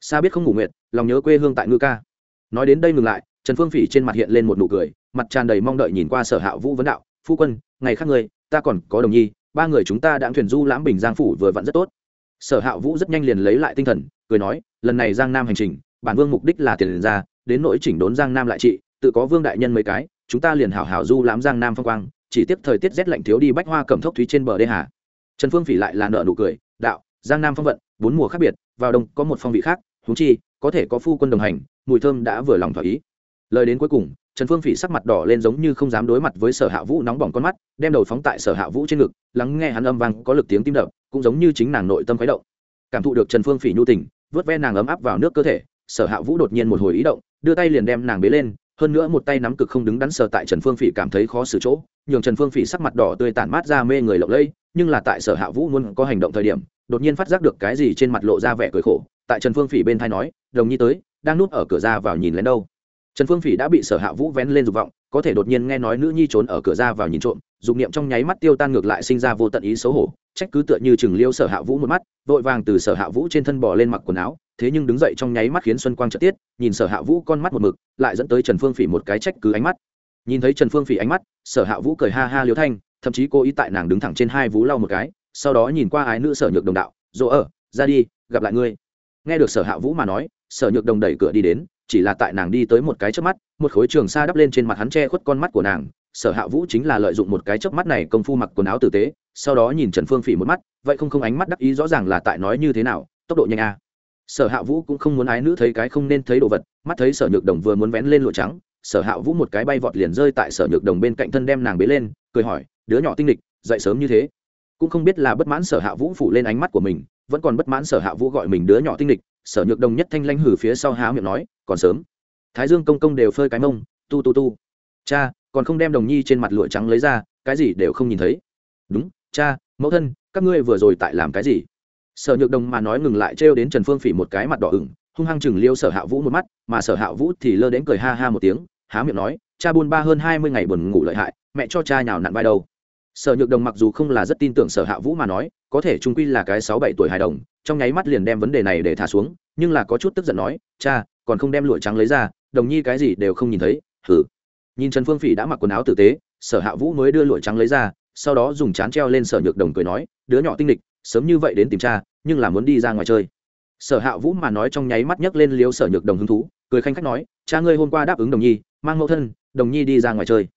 Xa biết không ngủ nguyện lòng nhớ quê hương tại ngư ca. Nói đến đây ngừng lại, trần phương phỉ trên mặt hiện lên một nụ cười, mặt tràn đầy mong đợi nhìn qua sở hạ vũ vấn đạo phu quân, ngày khác người ta còn có đồng nhi, ba người chúng ta đã thuyền du lãm bình giang phủ vừa vặn rất tốt. Sở hạ vũ rất nhanh liền lấy lại tinh thần, cười nói, lần này giang nam hành trình, bản vương mục đích là tiền ra, đến nỗi chỉnh đốn giang nam lại trị, tự có vương đại nhân mấy cái, chúng ta liền hảo hảo du lãm giang nam phong quang, chỉ tiếp thời tiết rét lạnh thiếu đi bách hoa cẩm thốc thúy trên bờ đê hà. Trần phương phỉ lại là nợ nụ cười, đạo, giang nam phong vận, bốn mùa khác biệt, vào đông có một phong vị khác húng chi, có thể có phu quân đồng hành, mùi thơm đã vừa lòng thỏa ý. Lời đến cuối cùng trần phương phỉ sắc mặt đỏ lên giống như không dám đối mặt với sở hạ vũ nóng bỏng con mắt, đem đầu phóng tại sở hạ vũ trên ngực, lắng nghe hắn âm vang, có lực tiếng tim đập, cũng giống như chính nàng nội tâm khuấy động. Cảm thụ được trần phương phỉ nhu tình, vớt ve nàng ấm áp vào nước cơ thể, sở hạ vũ đột nhiên một hồi ý động, đưa tay liền đem nàng bế lên, hơn nữa một tay nắm cực không đứng đắn sờ tại trần phương phỉ cảm thấy khó xử chỗ, nhường trần phương phỉ sắc mặt đỏ tươi tản mát ra mê người lộng lẫy, nhưng là tại sở hạ vũ muốn có hành động thời điểm, đột nhiên phát giác được cái gì trên mặt lộ ra vẻ cười khổ, tại trần phương phỉ bên thai nói, đồng nhi tới, đang núp ở cửa ra vào nhìn lên đâu trần phương phỉ đã bị sở hạ vũ vén lên dục vọng, có thể đột nhiên nghe nói nữ nhi trốn ở cửa ra vào nhìn trộm, dục niệm trong nháy mắt tiêu tan ngược lại sinh ra vô tận ý xấu hổ, trách cứ tựa như chừng liêu sở hạ vũ một mắt, vội vàng từ sở hạ vũ trên thân bỏ lên mặc quần áo, thế nhưng đứng dậy trong nháy mắt khiến xuân quang trợ tiết nhìn sở hạ vũ con mắt một mực, lại dẫn tới trần phương phỉ một cái trách cứ ánh mắt. Nhìn thấy trần phương phỉ ánh mắt, sở hạ vũ cười ha ha liêu thanh, thậm chí cô ý tại nàng đứng thẳng trên hai vú lau một cái, sau đó nhìn qua ái nữ sở nhược đồng đạo, dỗ ở, ra đi, gặp lại ngươi. Nghe được sở hạ vũ mà nói, sở nhược đồng đẩy cửa đi đến chỉ là tại nàng đi tới một cái chớp mắt, một khối trường sa đắp lên trên mặt hắn che khuất con mắt của nàng, sở hạ vũ chính là lợi dụng một cái chớp mắt này công phu mặc quần áo tử tế, sau đó nhìn trần phương phỉ một mắt, vậy không không ánh mắt đắc ý rõ ràng là tại nói như thế nào, tốc độ nhanh a. Sở hạ vũ cũng không muốn ái nữ thấy cái không nên thấy đồ vật, mắt thấy sở nhược đồng vừa muốn vén lên lụa trắng, sở hạ vũ một cái bay vọt liền rơi tại sở nhược đồng bên cạnh thân đem nàng bế lên, cười hỏi, đứa nhỏ tinh lịch, dậy sớm như thế? Cũng không biết là bất mãn sở hạ vũ phủ lên ánh mắt của mình, vẫn còn bất mãn sở hạ vũ gọi mình đứa nhỏ tinh lịch sở nhược đồng nhất thanh lanh hử phía sau há miệng nói, còn sớm. Thái dương công công đều phơi cái mông, tu tu tu. Cha, còn không đem đồng nhi trên mặt lụa trắng lấy ra, cái gì đều không nhìn thấy. Đúng, cha, mẫu thân, các ngươi vừa rồi tại làm cái gì? Sở nhược đồng mà nói ngừng lại trêu đến trần phương phỉ một cái mặt đỏ ửng, hung hăng chừng liêu sở hạ vũ một mắt, mà sở hạ vũ thì lơ đến cười ha ha một tiếng, há miệng nói, cha buôn ba hơn hai mươi ngày buồn ngủ lợi hại, mẹ cho cha nhào nặn vai đâu. Sở nhược đồng mặc dù không là rất tin tưởng sở hạ vũ mà nói, có thể trung quy là cái sáu bảy tuổi hài đồng trong nháy mắt liền đem vấn đề này để thả xuống, nhưng là có chút tức giận nói, cha, còn không đem lụa trắng lấy ra, đồng nhi cái gì đều không nhìn thấy hử nhìn trần phương phỉ đã mặc quần áo tử tế, sở hạ vũ mới đưa lụa trắng lấy ra, sau đó dùng chán treo lên sở nhược đồng cười nói, đứa nhỏ tinh địch sớm như vậy đến tìm cha, nhưng là muốn đi ra ngoài chơi. Sở hạ vũ mà nói trong nháy mắt nhấc lên liếu sở nhược đồng hứng thú, cười khanh khách nói, cha ngươi hôm qua đáp ứng đồng nhi, mang mẫu thân, đồng nhi đi ra ngoài chơi.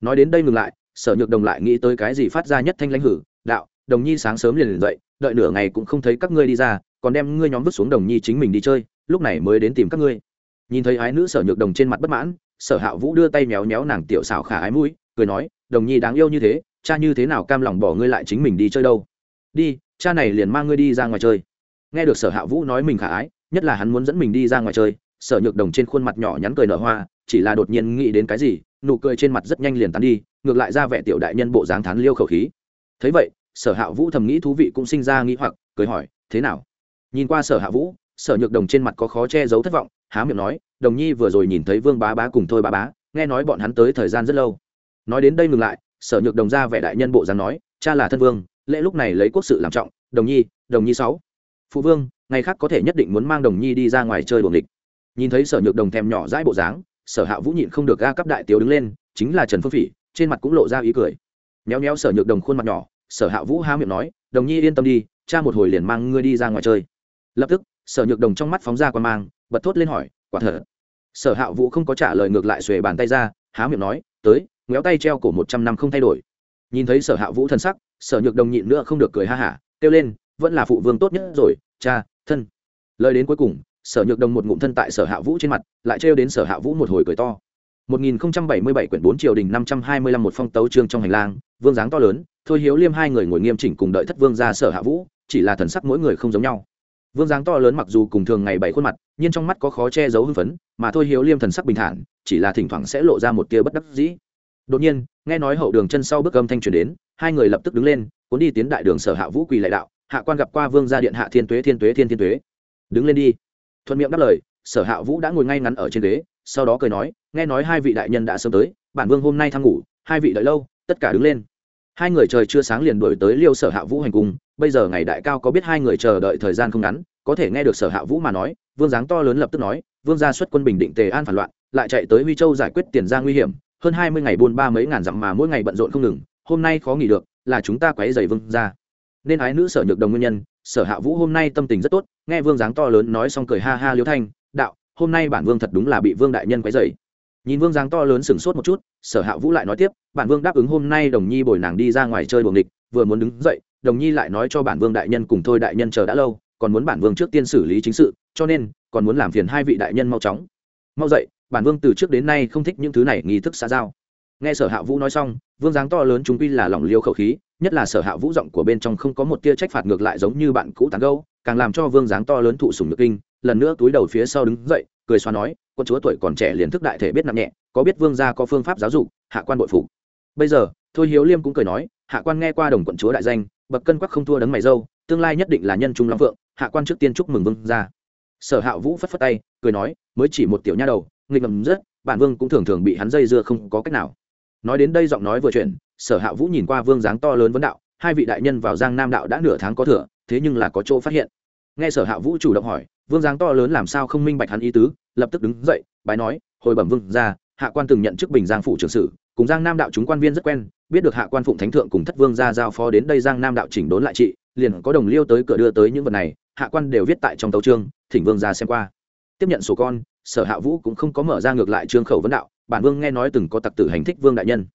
Nói đến đây ngừng lại, sở nhược đồng lại nghĩ tới cái gì phát ra nhất thanh lãnh hử, đạo đồng nhi sáng sớm liền liền dậy, đợi nửa ngày cũng không thấy các ngươi đi ra, còn đem ngươi nhóm vứt xuống đồng nhi chính mình đi chơi, lúc này mới đến tìm các ngươi. Nhìn thấy ái nữ sở nhược đồng trên mặt bất mãn, sở hạ vũ đưa tay méo méo nàng tiểu xảo khả ái mũi, cười nói, đồng nhi đáng yêu như thế, cha như thế nào cam lòng bỏ ngươi lại chính mình đi chơi đâu? Đi, cha này liền mang ngươi đi ra ngoài chơi. Nghe được sở hạ vũ nói mình khả ái, nhất là hắn muốn dẫn mình đi ra ngoài chơi, sở nhược đồng trên khuôn mặt nhỏ nhắn cười nở hoa, chỉ là đột nhiên nghĩ đến cái gì, nụ cười trên mặt rất nhanh liền tán đi, ngược lại ra vẻ tiểu đại nhân bộ dáng thán liêu khẩu khí. Thấy vậy sở hạ vũ thầm nghĩ thú vị cũng sinh ra nghĩ hoặc, cười hỏi, thế nào? Nhìn qua sở hạ vũ, sở nhược đồng trên mặt có khó che giấu thất vọng, há miệng nói, đồng nhi vừa rồi nhìn thấy vương bá bá cùng thôi bá bá, nghe nói bọn hắn tới thời gian rất lâu. Nói đến đây ngừng lại, sở nhược đồng ra vẻ đại nhân bộ dáng nói, cha là thân vương, lễ lúc này lấy quốc sự làm trọng, đồng nhi đồng nhi sáu, phụ vương, ngày khác có thể nhất định muốn mang đồng nhi đi ra ngoài chơi buồng địch nhìn thấy sở nhược đồng thèm nhỏ dãi bộ dáng, sở hạ vũ nhịn không được ga cấp đại tiểu đứng lên, chính là trần phương phỉ, trên mặt cũng lộ ra ý cười. Nhéo nhéo sở nhược đồng khuôn mặt nhỏ sở hạ vũ há miệng nói, đồng nhi yên tâm đi, cha một hồi liền mang ngươi đi ra ngoài chơi. Lập tức, sở nhược đồng trong mắt phóng ra quan mang, bật thốt lên hỏi, quả thở sở hạ vũ không có trả lời ngược lại xuề bàn tay ra, há miệng nói, tới ngéo tay treo cổ một trăm năm không thay đổi. Nhìn thấy sở hạ vũ thân sắc, sở nhược đồng nhịn nữa không được cười ha hả, kêu lên, vẫn là phụ vương tốt nhất rồi, cha, thân. Lời đến cuối cùng, sở nhược đồng một ngụm thân tại sở hạ vũ trên mặt, lại trêu đến sở hạ vũ một hồi cười to. 1077 quyển 4 triều đình 525 một phong tấu trương trong hành lang, vương dáng to lớn, thôi hiếu liêm hai người ngồi nghiêm chỉnh cùng đợi thất vương ra sở hạ vũ, chỉ là thần sắc mỗi người không giống nhau. Vương dáng to lớn mặc dù cùng thường ngày bảy khuôn mặt, nhưng trong mắt có khó che giấu hưng phấn, mà thôi hiếu liêm thần sắc bình thản, chỉ là thỉnh thoảng sẽ lộ ra một tia bất đắc dĩ. Đột nhiên, nghe nói hậu đường chân sau bước âm thanh truyền đến, hai người lập tức đứng lên, cuốn đi tiến đại đường sở hạ vũ quỳ lại đạo, hạ quan gặp qua vương gia điện hạ thiên tuế thiên tuế, thiên thiên tuế. Đứng lên đi. Thuận miệng đáp lời, sở hạ vũ đã ngồi ngay ngắn ở trên ghế sau đó cười nói, nghe nói hai vị đại nhân đã sớm tới, bản vương hôm nay thăng ngủ, hai vị đợi lâu, tất cả đứng lên. Hai người trời chưa sáng liền đổi tới liêu sở hạ vũ hành cung, bây giờ ngày đại cao có biết hai người chờ đợi thời gian không ngắn, có thể nghe được sở hạ vũ mà nói, vương dáng to lớn lập tức nói, vương gia xuất quân bình định tề an phản loạn, lại chạy tới huy châu giải quyết tiền ra nguy hiểm, hơn hai mươi ngày buôn ba mấy ngàn dặm mà mỗi ngày bận rộn không ngừng, hôm nay khó nghỉ được, là chúng ta quấy dày vương gia. Nên ái nữ sở nhược đồng nguyên nhân, sở hạ vũ hôm nay tâm tình rất tốt, nghe vương dáng to lớn nói xong cười ha ha liêu thanh hôm nay bản vương thật đúng là bị vương đại nhân quấy dày nhìn vương dáng to lớn sửng sốt một chút, sở hạ vũ lại nói tiếp, bản vương đáp ứng hôm nay đồng nhi bồi nàng đi ra ngoài chơi buồng địch vừa muốn đứng dậy, đồng nhi lại nói cho bản vương đại nhân cùng thôi đại nhân chờ đã lâu, còn muốn bản vương trước tiên xử lý chính sự, cho nên, còn muốn làm phiền hai vị đại nhân mau chóng. Mau dậy, bản vương từ trước đến nay không thích những thứ này nghi thức xã giao. Nghe sở hạ vũ nói xong, vương dáng to lớn chúng quy là lòng liêu khẩu khí, nhất là sở hạ vũ giọng của bên trong không có một tia trách phạt ngược lại giống như bạn cũ tán gâu càng làm cho vương dáng to lớn thụ sùng nhược kinh, lần nữa túi đầu phía sau đứng dậy, cười xoa nói, quân chúa tuổi còn trẻ liền thức đại thể biết nặng nhẹ, có biết vương gia có phương pháp giáo dục, hạ quan bội phục. Bây giờ, thôi hiếu liêm cũng cười nói, hạ quan nghe qua đồng quận chúa đại danh, bậc cân quắc không thua đấng mày dâu, tương lai nhất định là nhân trung long vượng hạ quan trước tiên chúc mừng vương gia. Sở hạ vũ phất phất tay, cười nói, mới chỉ một tiểu nha đầu, nghịch ngầm rất, bản vương cũng thường thường bị hắn dây dưa không có cách nào. Nói đến đây giọng nói vừa chuyện sở hạ vũ nhìn qua vương dáng to lớn vấn đạo, hai vị đại nhân vào giang nam đạo đã nửa tháng có thừa, thế nhưng là có chỗ phát hiện nghe sở hạ vũ chủ động hỏi, vương dáng to lớn làm sao không minh bạch hắn ý tứ, lập tức đứng dậy, bái nói, hồi bẩm vương ra hạ quan từng nhận chức bình giang phủ trưởng sử cùng giang nam đạo chúng quan viên rất quen, biết được hạ quan phụng thánh thượng cùng thất vương ra giao phó đến đây giang nam đạo chỉnh đốn lại trị, liền có đồng liêu tới cửa đưa tới những vật này, hạ quan đều viết tại trong tấu trương thỉnh vương ra xem qua. Tiếp nhận sổ con, sở hạ vũ cũng không có mở ra ngược lại trương khẩu vấn đạo, bản vương nghe nói từng có tặc tử hành thích vương đại nhân.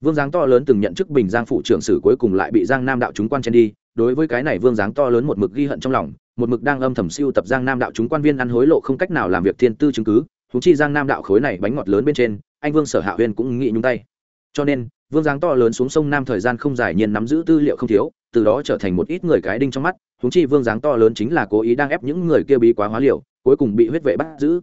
Vương giáng to lớn từng nhận chức bình giang phụ trưởng sử cuối cùng lại bị giang nam đạo chúng quan chen đi, đối với cái này vương giáng to lớn một mực ghi hận trong lòng một mực đang âm thầm siêu tập giang nam đạo chúng quan viên ăn hối lộ không cách nào làm việc thiên tư chứng cứ húng chi giang nam đạo khối này bánh ngọt lớn bên trên, anh vương sở hạ huyên cũng nghĩ nhúng tay. Cho nên, vương giáng to lớn xuống sông nam thời gian không dài nhiên nắm giữ tư liệu không thiếu, từ đó trở thành một ít người cái đinh trong mắt húng chi vương giáng to lớn chính là cố ý đang ép những người kia bí quá hóa liều, cuối cùng bị huyết vệ bắt giữ.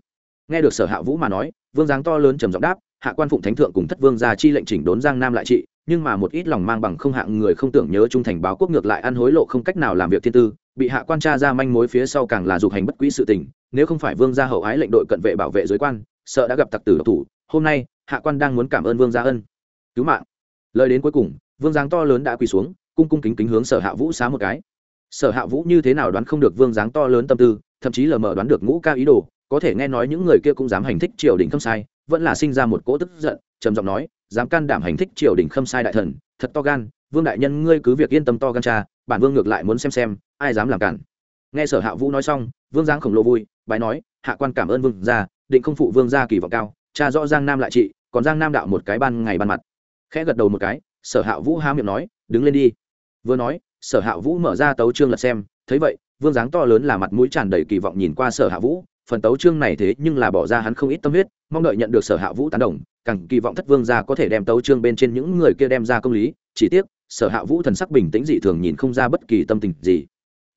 Nghe được sở hạ vũ mà nói, vương giáng to lớn trầm giọng đáp, hạ quan phụng thánh thượng cùng thất vương ra chi lệnh chỉnh đốn giang nam lại trị, nhưng mà một ít lòng mang bằng không hạng người không tưởng nhớ trung thành báo quốc ngược lại ăn hối lộ không cách nào làm việc thiên tư bị hạ quan tra ra manh mối phía sau càng là dục hành bất quỹ sự tình, nếu không phải vương gia hậu ái lệnh đội cận vệ bảo vệ giới quan, sợ đã gặp tặc tử độc thủ, hôm nay, hạ quan đang muốn cảm ơn vương gia ân. Cứu mạng. Lời đến cuối cùng, vương giáng to lớn đã quỳ xuống, cung cung kính kính hướng sở hạ vũ xá một cái. Sở hạ vũ như thế nào đoán không được vương giáng to lớn tâm tư, thậm chí lờ mờ đoán được ngũ ca ý đồ, có thể nghe nói những người kia cũng dám hành thích triều đình không sai, vẫn là sinh ra một cỗ tức giận, trầm giọng nói, dám can đảm hành thích triều đình khâm sai đại thần, thật to gan, vương đại nhân ngươi cứ việc yên tâm to gan cha, bản vương ngược lại muốn xem xem ai dám làm cản? Nghe sở hạ vũ nói xong, vương giang khổng lồ vui, bái nói, hạ quan cảm ơn vương gia, định không phụ vương gia kỳ vọng cao, cha rõ giang nam lại trị, còn giang nam đạo một cái ban ngày ban mặt. Khẽ gật đầu một cái, sở hạ vũ há miệng nói, đứng lên đi. Vừa nói, sở hạ vũ mở ra tấu trương lật xem, thấy vậy, vương dáng to lớn là mặt mũi tràn đầy kỳ vọng nhìn qua sở hạ vũ, phần tấu trương này thế nhưng là bỏ ra hắn không ít tâm huyết, mong đợi nhận được sở hạ vũ tán đồng, càng kỳ vọng thất vương gia có thể đem tấu trương bên trên những người kia đem ra công lý, chỉ tiếc, sở hạ vũ thần sắc bình tĩnh dị thường nhìn không ra bất kỳ tâm tình gì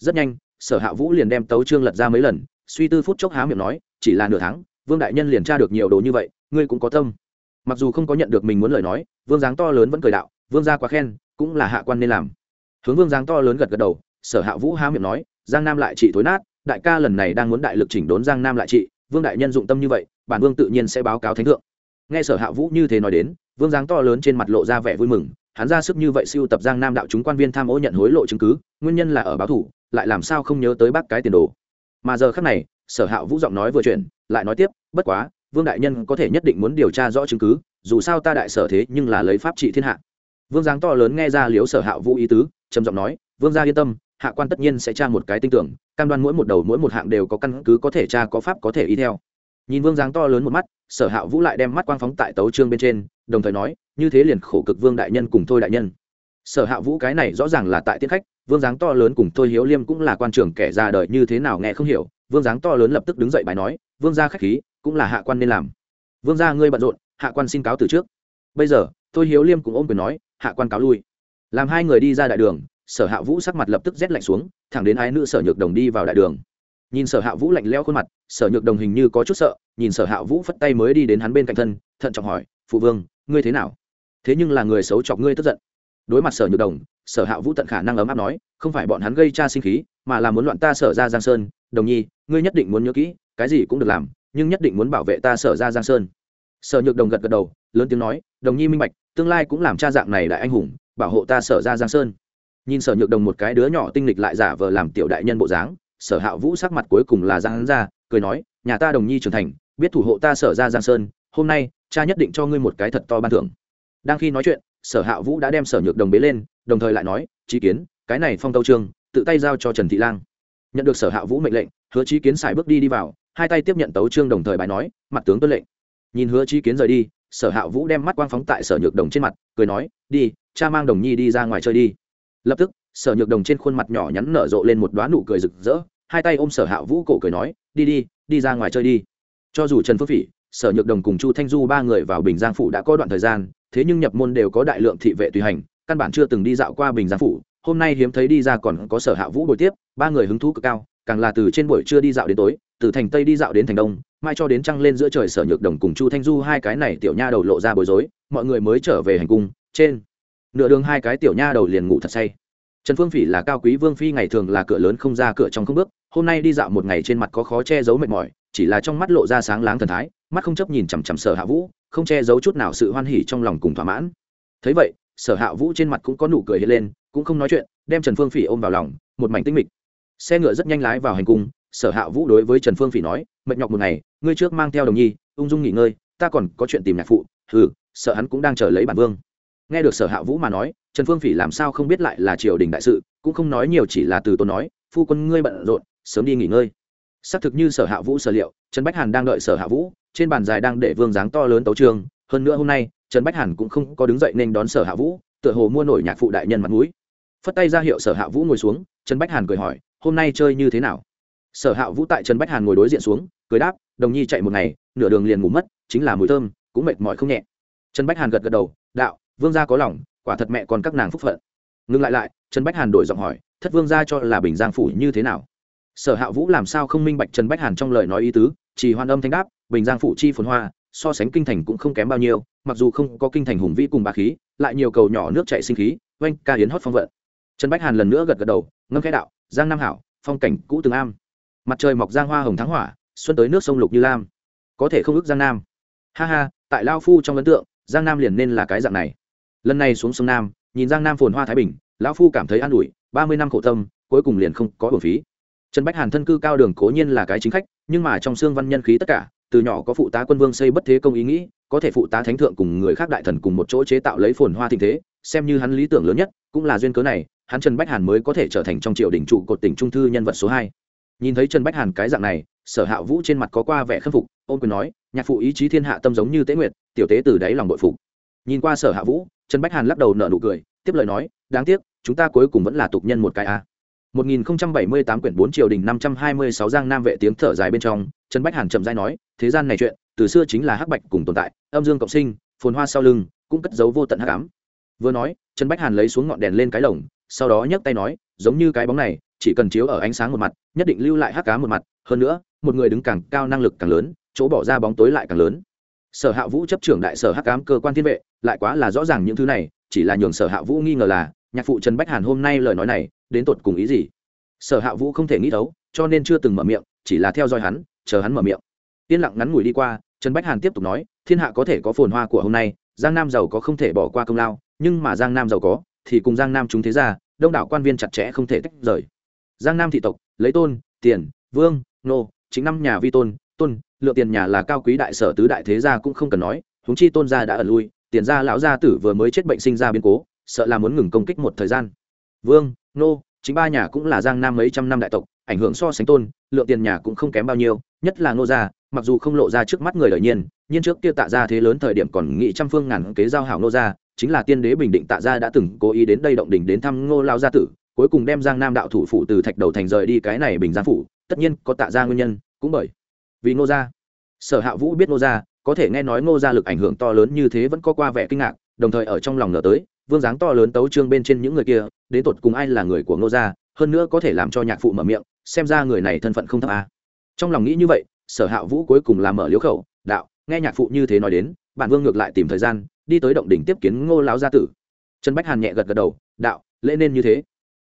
rất nhanh, sở hạ vũ liền đem tấu trương lật ra mấy lần, suy tư phút chốc há miệng nói, chỉ là nửa tháng, vương đại nhân liền tra được nhiều đồ như vậy, ngươi cũng có tâm. Mặc dù không có nhận được mình muốn lời nói, vương giáng to lớn vẫn cười đạo, vương gia quá khen, cũng là hạ quan nên làm. Hướng vương giáng to lớn gật gật đầu, sở hạ vũ há miệng nói, giang nam lại trị thối nát, đại ca lần này đang muốn đại lực chỉnh đốn giang nam lại trị, vương đại nhân dụng tâm như vậy, bản vương tự nhiên sẽ báo cáo thánh thượng. Nghe sở hạ vũ như thế nói đến, vương giáng to lớn trên mặt lộ ra vẻ vui mừng, hắn ra sức như vậy siêu tập giang nam đạo chúng quan viên tham ô nhận hối lộ chứng cứ, nguyên nhân là ở báo thủ lại làm sao không nhớ tới bác cái tiền đồ. Mà giờ khắc này, sở hạ vũ giọng nói vừa chuyện lại nói tiếp, bất quá, vương đại nhân có thể nhất định muốn điều tra rõ chứng cứ, dù sao ta đại sở thế nhưng là lấy pháp trị thiên hạ. Vương giáng to lớn nghe ra liếu sở hạ vũ ý tứ, trầm giọng nói, vương gia yên tâm, hạ quan tất nhiên sẽ tra một cái tinh tưởng, cam đoan mỗi một đầu mỗi một hạng đều có căn cứ có thể tra, có pháp có thể y theo. Nhìn vương giáng to lớn một mắt, sở hạ vũ lại đem mắt quang phóng tại tấu trương bên trên, đồng thời nói, như thế liền khổ cực vương đại nhân cùng thôi đại nhân. Sở hạ vũ cái này rõ ràng là tại tiết khách vương dáng to lớn cùng thôi hiếu liêm cũng là quan trưởng kẻ ra đời như thế nào nghe không hiểu. Vương dáng to lớn lập tức đứng dậy bài nói, vương gia khách khí, cũng là hạ quan nên làm. Vương gia, ngươi bận rộn, hạ quan xin cáo từ trước. Bây giờ, thôi hiếu liêm cũng ôm quyền nói, hạ quan cáo lui. Làm hai người đi ra đại đường, sở hạ vũ sắc mặt lập tức rét lạnh xuống, thẳng đến ái nữ sở nhược đồng đi vào đại đường. Nhìn sở hạ vũ lạnh leo khuôn mặt, sở nhược đồng hình như có chút sợ, nhìn sở hạ vũ phất tay mới đi đến hắn bên cạnh thân, thận trọng hỏi, phụ vương, ngươi thế nào? Thế nhưng là người xấu chọc ngươi tức giận. Đối mặt sở nhược đồng sở hạ vũ tận khả năng ấm áp nói, không phải bọn hắn gây cha sinh khí, mà là muốn loạn ta sở ra giang sơn. Đồng nhi, ngươi nhất định muốn nhớ kỹ, cái gì cũng được làm, nhưng nhất định muốn bảo vệ ta sở ra giang sơn. Sở nhược đồng gật gật đầu, lớn tiếng nói, đồng nhi minh bạch, tương lai cũng làm cha dạng này đại anh hùng, bảo hộ ta sở ra giang sơn. Nhìn sở nhược đồng một cái đứa nhỏ tinh lịch lại giả vờ làm tiểu đại nhân bộ dáng, sở hạ vũ sắc mặt cuối cùng là giang hắn ra, cười nói, nhà ta đồng nhi trưởng thành, biết thủ hộ ta sở ra giang sơn, hôm nay, cha nhất định cho ngươi một cái thật to ban thưởng đang khi nói chuyện, sở hạ vũ đã đem sở nhược đồng bế lên, đồng thời lại nói trí kiến, cái này phong tâu trương, tự tay giao cho trần thị lang. Nhận được sở hạ vũ mệnh lệnh, hứa trí kiến xài bước đi đi vào, hai tay tiếp nhận tấu trương đồng thời bài nói, mặt tướng tuân lệnh. Nhìn hứa trí kiến rời đi, sở hạ vũ đem mắt quang phóng tại sở nhược đồng trên mặt, cười nói, đi, cha mang đồng nhi đi ra ngoài chơi đi. Lập tức, sở nhược đồng trên khuôn mặt nhỏ nhắn nở rộ lên một đoá nụ cười rực rỡ, hai tay ôm sở hạ vũ cổ cười nói, đi đi đi ra ngoài chơi đi. Cho dù trần phước phỉ sở nhược đồng cùng chu thanh du ba người vào bình giang phủ đã có đoạn thời gian, thế nhưng nhập môn đều có đại lượng thị vệ tùy hành, căn bản chưa từng đi dạo qua bình giang phủ. Hôm nay hiếm thấy đi ra còn có sở hạ vũ buổi tiếp, ba người hứng thú cực cao, càng là từ trên buổi trưa đi dạo đến tối, từ thành tây đi dạo đến thành đông, mai cho đến trăng lên giữa trời sở nhược đồng cùng chu thanh du hai cái này tiểu nha đầu lộ ra bối rối, mọi người mới trở về hành cung, trên nửa đường hai cái tiểu nha đầu liền ngủ thật say. Trần phương phỉ là cao quý, vương phi ngày thường là cửa lớn không ra cửa trong không bước, hôm nay đi dạo một ngày trên mặt có khó che giấu mệt mỏi, chỉ là trong mắt lộ ra sáng láng thần thái mắt không chấp nhìn chằm chằm sở hạ vũ, không che giấu chút nào sự hoan hỉ trong lòng cùng thỏa mãn. Thấy vậy, sở hạ vũ trên mặt cũng có nụ cười hiện lên, cũng không nói chuyện, đem trần phương phỉ ôm vào lòng, một mảnh tinh mịch. Xe ngựa rất nhanh lái vào hành cung, sở hạ vũ đối với trần phương phỉ nói, mệt nhọc một ngày, ngươi trước mang theo đồng nhi, ung dung nghỉ ngơi, ta còn có chuyện tìm nhạc phụ ừ sợ hắn cũng đang chờ lấy bản vương. Nghe được sở hạ vũ mà nói, trần phương phỉ làm sao không biết lại là triều đình đại sự, cũng không nói nhiều chỉ là từ tôi nói, phu quân ngươi bận rộn, sớm đi nghỉ ngơi. Xác thực như sở hạ vũ sở liệu, trần bách hàn đang đợi sở hạ vũ trên bàn dài đang để vương dáng to lớn tấu trường, hơn nữa hôm nay, trần bách hàn cũng không có đứng dậy nên đón sở hạ vũ, tựa hồ mua nổi nhạc phụ đại nhân mặt mũi. Phất tay ra hiệu sở hạ vũ ngồi xuống, trần bách hàn cười hỏi, hôm nay chơi như thế nào? Sở hạ vũ tại trần bách hàn ngồi đối diện xuống, cười đáp, đồng nhi chạy một ngày, nửa đường liền ngủ mất, chính là mùi thơm, cũng mệt mỏi không nhẹ. Trần bách hàn gật gật đầu, đạo, vương gia có lòng, quả thật mẹ còn các nàng phúc phận. Ngừng lại lại, trần bách hàn đổi giọng hỏi, thất vương gia cho là bình giang phủ như thế nào? Sở hạ vũ làm sao không minh bạch trần bách hàn trong lời nói ý tứ, chỉ hoan âm thanh đáp bình giang phụ chi phồn hoa, so sánh kinh thành cũng không kém bao nhiêu, mặc dù không có kinh thành hùng vĩ cùng bà khí, lại nhiều cầu nhỏ nước chạy sinh khí, oanh ca hiến hót phong vận. Trần bách hàn lần nữa gật gật đầu, ngâm khẽ đạo, giang nam hảo, phong cảnh cũ từng am. Mặt trời mọc giang hoa hồng thắng hỏa, xuân tới nước sông lục như lam. Có thể không ước giang nam. Ha ha, tại lao phu trong ấn tượng, giang nam liền nên là cái dạng này. Lần này xuống sông nam, nhìn giang nam phồn hoa thái bình, lão phu cảm thấy an ủi, ba mươi năm khổ tâm, cuối cùng liền không có bổn phí. Trần bách hàn thân cư cao đường cố nhiên là cái chính khách, nhưng mà trong xương văn nhân khí tất cả từ nhỏ có phụ tá quân vương xây bất thế công ý nghĩ, có thể phụ tá thánh thượng cùng người khác đại thần cùng một chỗ chế tạo lấy phồn hoa thịnh thế, xem như hắn lý tưởng lớn nhất, cũng là duyên cớ này, hắn trần bách hàn mới có thể trở thành trong triều đình trụ cột tỉnh trung thư nhân vật số hai. Nhìn thấy trần bách hàn cái dạng này, sở hạ vũ trên mặt có qua vẻ khâm phục, ôn quyền nói, nhạc phụ ý chí thiên hạ tâm giống như tế nguyệt, tiểu tế từ đáy lòng bội phục. Nhìn qua sở hạ vũ, trần bách hàn lắc đầu nở nụ cười, tiếp lời nói, đáng tiếc, chúng ta cuối cùng vẫn là tục nhân một cái a. 1078 quyển 4 triều đình 526 giang nam vệ tiếng thở dài bên trong, Trần Bách Hàn chậm rãi nói, thế gian này chuyện, từ xưa chính là hắc bạch cùng tồn tại, âm dương cộng sinh, phồn hoa sau lưng, cũng cất giấu vô tận hắc ám. Vừa nói, Trần Bách Hàn lấy xuống ngọn đèn lên cái lồng, sau đó nhấc tay nói, giống như cái bóng này, chỉ cần chiếu ở ánh sáng một mặt, nhất định lưu lại hắc ám một mặt, hơn nữa, một người đứng càng cao năng lực càng lớn, chỗ bỏ ra bóng tối lại càng lớn. Sở Hạ Vũ chấp trưởng đại sở hắc ám cơ quan thiên vệ, lại quá là rõ ràng những thứ này, chỉ là nhường Sở Hạ Vũ nghi ngờ là, nhạc phụ Trần Bách Hàn hôm nay lời nói này, đến tột cùng ý gì? Sở hạ vũ không thể nghĩ thấu cho nên chưa từng mở miệng chỉ là theo dõi hắn chờ hắn mở miệng. Yên lặng ngắn ngủi đi qua trần bách hàn tiếp tục nói thiên hạ có thể có phồn hoa của hôm nay giang nam giàu có không thể bỏ qua công lao nhưng mà giang nam giàu có thì cùng giang nam chúng thế ra đông đảo quan viên chặt chẽ không thể tách rời. Giang nam thị tộc lấy tôn tiền vương nô chính năm nhà vi tôn tôn lượng tiền nhà là cao quý đại sở tứ đại thế gia cũng không cần nói huống chi tôn gia đã ẩn lui tiền gia lão gia tử vừa mới chết bệnh sinh ra biến cố sợ là muốn ngừng công kích một thời gian. Vương, nô, chính ba nhà cũng là giang nam mấy trăm năm đại tộc, ảnh hưởng so sánh tôn, lượng tiền nhà cũng không kém bao nhiêu, nhất là ngô gia, mặc dù không lộ ra trước mắt người đời nhiên, nhưng trước kia tạ ra thế lớn thời điểm còn nghị trăm phương ngàn kế giao hảo ngô gia, chính là tiên đế bình định tạ gia đã từng cố ý đến đây động đỉnh đến thăm ngô lao gia tử, cuối cùng đem giang nam đạo thủ phủ từ thạch đầu thành rời đi cái này bình giang phủ, tất nhiên có tạ gia nguyên nhân, cũng bởi vì ngô gia. Sở hạ vũ biết ngô gia, có thể nghe nói ngô gia lực ảnh hưởng to lớn như thế vẫn có qua vẻ kinh ngạc, đồng thời ở trong lòng ngờ tới vương dáng to lớn tấu trương bên trên những người kia, đến tột cùng ai là người của ngô gia, hơn nữa có thể làm cho nhạc phụ mở miệng, xem ra người này thân phận không thấp à. Trong lòng nghĩ như vậy, sở hạ vũ cuối cùng làm mở liếu khẩu, đạo, nghe nhạc phụ như thế nói đến, bản vương ngược lại tìm thời gian, đi tới động đỉnh tiếp kiến ngô lão gia tử. Trần bách hàn nhẹ gật gật đầu, đạo, lễ nên như thế.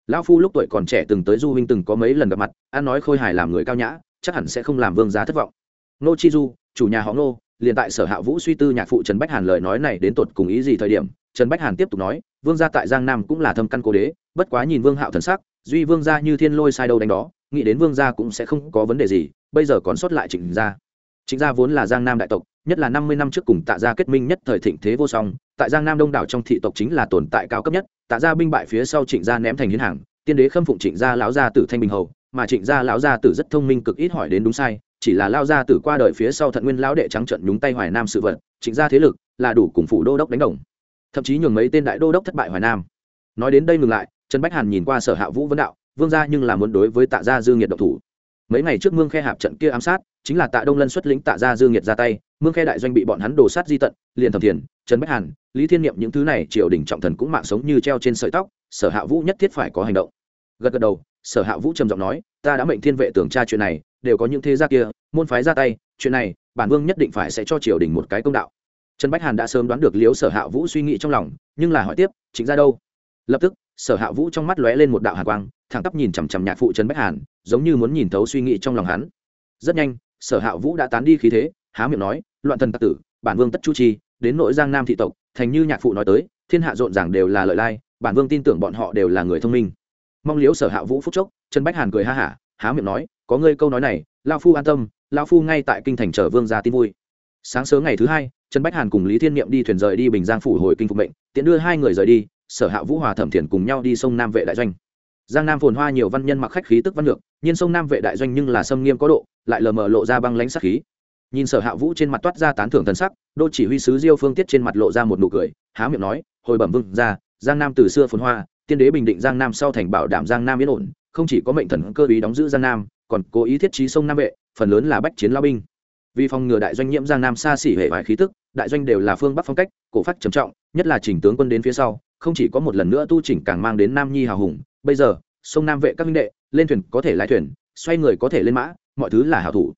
Lão phu lúc tuổi còn trẻ từng tới du huynh từng có mấy lần gặp mặt an nói khôi hài làm người cao nhã, chắc hẳn sẽ không làm vương giá thất vọng. Nô chi du, chủ nhà họ ngô, liền tại sở hạ vũ suy tư nhạc phụ trần bách hàn lời nói này đến tột cùng ý gì thời điểm trần bách hàn tiếp tục nói, vương gia tại giang nam cũng là thâm căn cố đế, bất quá nhìn vương hạo thần sắc, duy vương gia như thiên lôi sai đâu đánh đó, nghĩ đến vương gia cũng sẽ không có vấn đề gì, bây giờ còn sót lại trịnh gia. Trịnh gia vốn là giang nam đại tộc, nhất là năm mươi năm trước cùng tạ gia kết minh nhất thời thịnh thế vô song, tại giang nam đông đảo trong thị tộc chính là tồn tại cao cấp nhất, tạ gia binh bại phía sau trịnh gia ném thành hiến hàng, tiên đế khâm phụng trịnh gia lão gia tử thanh bình hầu, mà trịnh gia lão gia tử rất thông minh cực ít hỏi đến đúng sai, chỉ là lao gia tử qua đời phía sau thận nguyên lão đệ trắng trận nhúng tay hoài nam sự vật, trịnh gia thế lực là đủ cùng phủ đô đốc đánh đồng thậm chí nhường mấy tên đại đô đốc thất bại hoài nam. Nói đến đây ngừng lại, trần bách hàn nhìn qua sở hạ vũ vấn đạo, vương gia nhưng là muốn đối với tạ gia dương nhiệt độc thủ. Mấy ngày trước mương khe hạp trận kia ám sát, chính là tạ đông lân xuất lĩnh tạ gia dương nhiệt ra tay, mương khe đại doanh bị bọn hắn đổ sát di tận, liền thẩm thiền, trần bách hàn, lý thiên niệm những thứ này triều đình trọng thần cũng mạng sống như treo trên sợi tóc, sở hạ vũ nhất thiết phải có hành động. Gật gật đầu, sở hạ vũ trầm giọng nói, ta đã mệnh thiên vệ tưởng tra chuyện này, đều có những thế gia kia, môn phái ra tay, chuyện này, bản vương nhất định phải sẽ cho triều đình một cái công đạo trần bách hàn đã sớm đoán được liếu sở hạ vũ suy nghĩ trong lòng, nhưng là hỏi tiếp chính ra đâu? Lập tức, sở hạ vũ trong mắt lóe lên một đạo hạ quang, thẳng tắp nhìn chằm chằm nhạc phụ trần bách hàn, giống như muốn nhìn thấu suy nghĩ trong lòng hắn. Rất nhanh, sở hạ vũ đã tán đi khí thế, há miệng nói, loạn thần tặc tử, bản vương tất chu chi, đến nội giang nam thị tộc, thành như nhạc phụ nói tới, thiên hạ rộn ràng đều là lợi lai, bản vương tin tưởng bọn họ đều là người thông minh. Mong liếu sở hạ vũ phúc chốc, trần bách hàn cười ha hả, há miệng nói, có ngươi câu nói này lao phu an tâm lao phu ngay tại kinh thành chờ vương ra tin vui. Sáng sớm ngày thứ hai trần bách hàn cùng lý thiên niệm đi thuyền rời đi bình giang phủ hồi kinh phục mệnh, tiện đưa hai người rời đi, sở hạ vũ hòa thẩm thiền cùng nhau đi sông nam vệ đại doanh. Giang nam phồn hoa nhiều văn nhân mặc khách khí tức văn lược nhiên sông nam vệ đại doanh nhưng là xâm nghiêm có độ, lại lờ mờ lộ ra băng lãnh sắc khí. Nhìn sở hạ vũ trên mặt toát ra tán thưởng thần sắc, đô chỉ huy sứ diêu phương tiết trên mặt lộ ra một nụ cười, há miệng nói, hồi bẩm vương ra giang nam từ xưa phồn hoa, tiên đế bình định giang nam sau thành bảo đảm giang nam yên ổn, không chỉ có mệnh thần cơ ý đóng giữ giang nam, còn cố ý thiết trí sông nam vệ, phần lớn là bách chiến lao binh vì phòng ngừa đại doanh nhiễm giang nam xa xỉ hệ vài khí tức, đại doanh đều là phương bắc phong cách, cổ phát trầm trọng, nhất là chỉnh tướng quân đến phía sau, không chỉ có một lần nữa tu chỉnh càng mang đến nam nhi hào hùng. Bây giờ, sông nam vệ các minh đệ, lên thuyền có thể lái thuyền, xoay người có thể lên mã, mọi thứ là hảo thủ.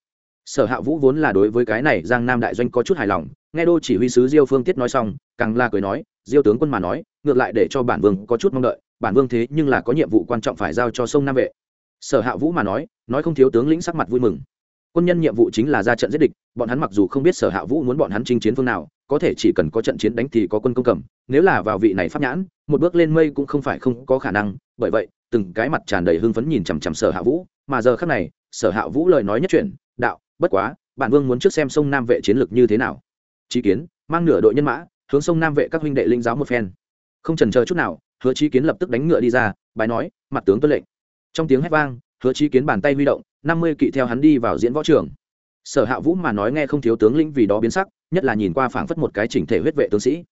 Sở hạ vũ vốn là đối với cái này giang nam đại doanh có chút hài lòng, nghe đô chỉ huy sứ diêu phương tiết nói xong, càng là cười nói, diêu tướng quân mà nói, ngược lại để cho bản vương có chút mong đợi, bản vương thế nhưng là có nhiệm vụ quan trọng phải giao cho sông nam vệ. Sở hạ vũ mà nói nói không thiếu tướng lĩnh sắc mặt vui mừng quân nhân nhiệm vụ chính là ra trận giết địch, bọn hắn mặc dù không biết sở hạ vũ muốn bọn hắn chinh chiến phương nào, có thể chỉ cần có trận chiến đánh thì có quân công cầm, nếu là vào vị này pháp nhãn, một bước lên mây cũng không phải không có khả năng, bởi vậy, từng cái mặt tràn đầy hưng phấn nhìn chằm chằm sở hạ vũ, mà giờ khác này, sở hạ vũ lời nói nhất chuyển, đạo, bất quá, bản vương muốn trước xem sông nam vệ chiến lược như thế nào. Chí kiến, mang nửa đội nhân mã, hướng sông nam vệ các huynh đệ linh giáo một phen. Không trần chờ chút nào, hứa chí kiến lập tức đánh ngựa đi ra bài nói, mặt tướng tuân lệnh. Trong tiếng hét vang, hứa chí kiến bàn tay huy động năm mươi kỵ theo hắn đi vào diễn võ trường. Sở hạ vũ mà nói nghe không thiếu tướng lĩnh vì đó biến sắc, nhất là nhìn qua phảng phất một cái chỉnh thể huyết vệ tướng sĩ.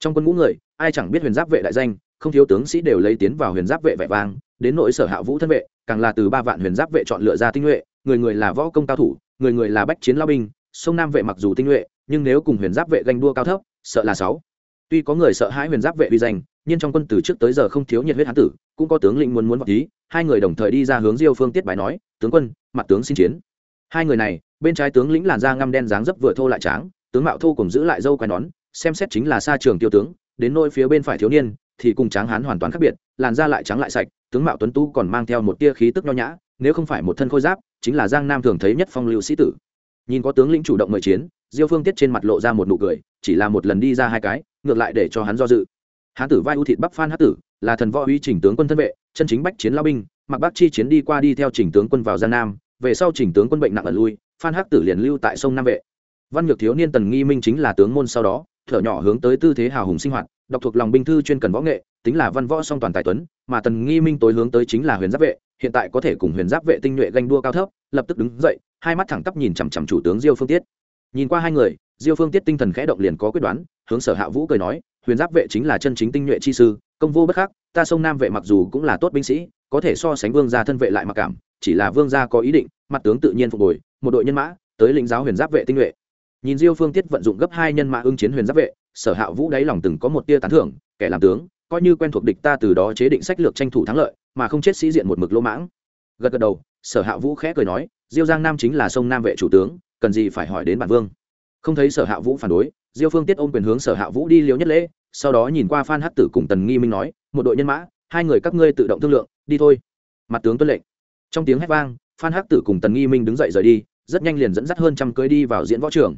Trong quân ngũ người, ai chẳng biết huyền giáp vệ đại danh, không thiếu tướng sĩ đều lấy tiến vào huyền giáp vệ vẻ vang, đến nội sở hạ vũ thân vệ, càng là từ ba vạn huyền giáp vệ chọn lựa ra tinh nhuệ, người người là võ công cao thủ, người người là bách chiến lao binh, sông nam vệ mặc dù tinh nhuệ, nhưng nếu cùng huyền giáp vệ ganh đua cao thấp, sợ là sáu. Tuy có người sợ hãi huyền giáp vệ uy danh nhưng trong quân từ trước tới giờ không thiếu nhiệt huyết hán tử, cũng có tướng lĩnh muốn muốn vào tí hai người đồng thời đi ra hướng diêu phương tiết bài nói, tướng quân, mặt tướng xin chiến. Hai người này, bên trái tướng lĩnh làn da ngăm đen dáng dấp vừa thô lại tráng, tướng mạo thô cùng giữ lại dâu quai nón, xem xét chính là xa trường tiêu tướng, đến nôi phía bên phải thiếu niên, thì cùng tráng hán hoàn toàn khác biệt, làn da lại trắng lại sạch, tướng mạo tuấn tu còn mang theo một tia khí tức nho nhã, nếu không phải một thân khôi giáp, chính là giang nam thường thấy nhất phong lưu sĩ tử. Nhìn có tướng lĩnh chủ động mời chiến, diêu phương tiết trên mặt lộ ra một nụ cười, chỉ là một lần đi ra hai cái, ngược lại để cho hắn do dự hán tử vai ưu thịt bắc phan hát tử, là thần võ uy chỉnh tướng quân thân vệ, chân chính bách chiến lao binh, mặc bác chi chiến đi qua đi theo chỉnh tướng quân vào Gian nam, về sau chỉnh tướng quân bệnh nặng ẩn lui, phan hắc tử liền lưu tại sông nam vệ. Văn nhược thiếu niên tần nghi minh chính là tướng môn sau đó, thở nhỏ hướng tới tư thế hào hùng sinh hoạt, đọc thuộc lòng binh thư chuyên cần võ nghệ, tính là văn võ song toàn tài tuấn, mà tần nghi minh tối hướng tới chính là huyền giáp vệ, hiện tại có thể cùng huyền giáp vệ tinh nhuệ ganh đua cao thấp, lập tức đứng dậy, hai mắt thẳng tắp nhìn chằm chằm chủ tướng diêu phương tiết. Nhìn qua hai người, diêu phương tiết tinh thần khẽ động liền có quyết đoán hướng sở hạ vũ cười nói, huyền giáp vệ chính là chân chính tinh nhuệ chi sư, công vô bất khắc, ta sông nam vệ mặc dù cũng là tốt binh sĩ, có thể so sánh vương gia thân vệ lại mặc cảm, chỉ là vương gia có ý định, mặt tướng tự nhiên phục hồi, một đội nhân mã tới lĩnh giáo huyền giáp vệ tinh nhuệ. Nhìn diêu phương tiết vận dụng gấp hai nhân mã ứng chiến huyền giáp vệ, sở hạ vũ đáy lòng từng có một tia tán thưởng, kẻ làm tướng, coi như quen thuộc địch ta từ đó chế định sách lược tranh thủ thắng lợi, mà không chết sĩ diện một mực lỗ mãng. Gật gật đầu, sở hạ vũ khẽ cười nói, diêu giang nam chính là sông nam vệ chủ tướng, cần gì phải hỏi đến bản vương. Không thấy sở hạ vũ phản đối diêu phương tiết ôm quyền hướng sở hạ vũ đi liều nhất lễ, sau đó nhìn qua phan hát tử cùng tần nghi minh nói, một đội nhân mã, hai người các ngươi tự động thương lượng, đi thôi. Mặt tướng tuân lệnh. Trong tiếng hét vang, phan hắc tử cùng tần nghi minh đứng dậy rời đi, rất nhanh liền dẫn dắt hơn trăm cưới đi vào diễn võ trường.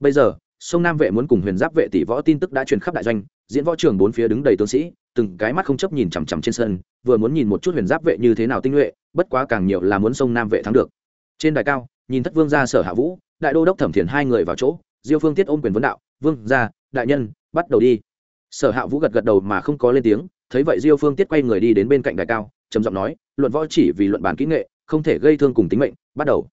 Bây giờ, sông nam vệ muốn cùng huyền giáp vệ tỷ võ tin tức đã truyền khắp đại doanh, diễn võ trường bốn phía đứng đầy tướng sĩ, từng cái mắt không chấp nhìn chằm chằm trên sân, vừa muốn nhìn một chút huyền giáp vệ như thế nào tinh nhuệ, bất quá càng nhiều là muốn sông nam vệ thắng được. Trên đài cao, nhìn thất vương ra sở hạ vũ, đại đô đốc thẩm thiền hai người vào chỗ, diêu phương tiết ôm quyền vấn đạo vương gia đại nhân, bắt đầu đi. Sở hạ vũ gật gật đầu mà không có lên tiếng, thấy vậy diêu phương tiết quay người đi đến bên cạnh đại cao, trầm giọng nói, luận võ chỉ vì luận bản kỹ nghệ, không thể gây thương cùng tính mệnh, bắt đầu.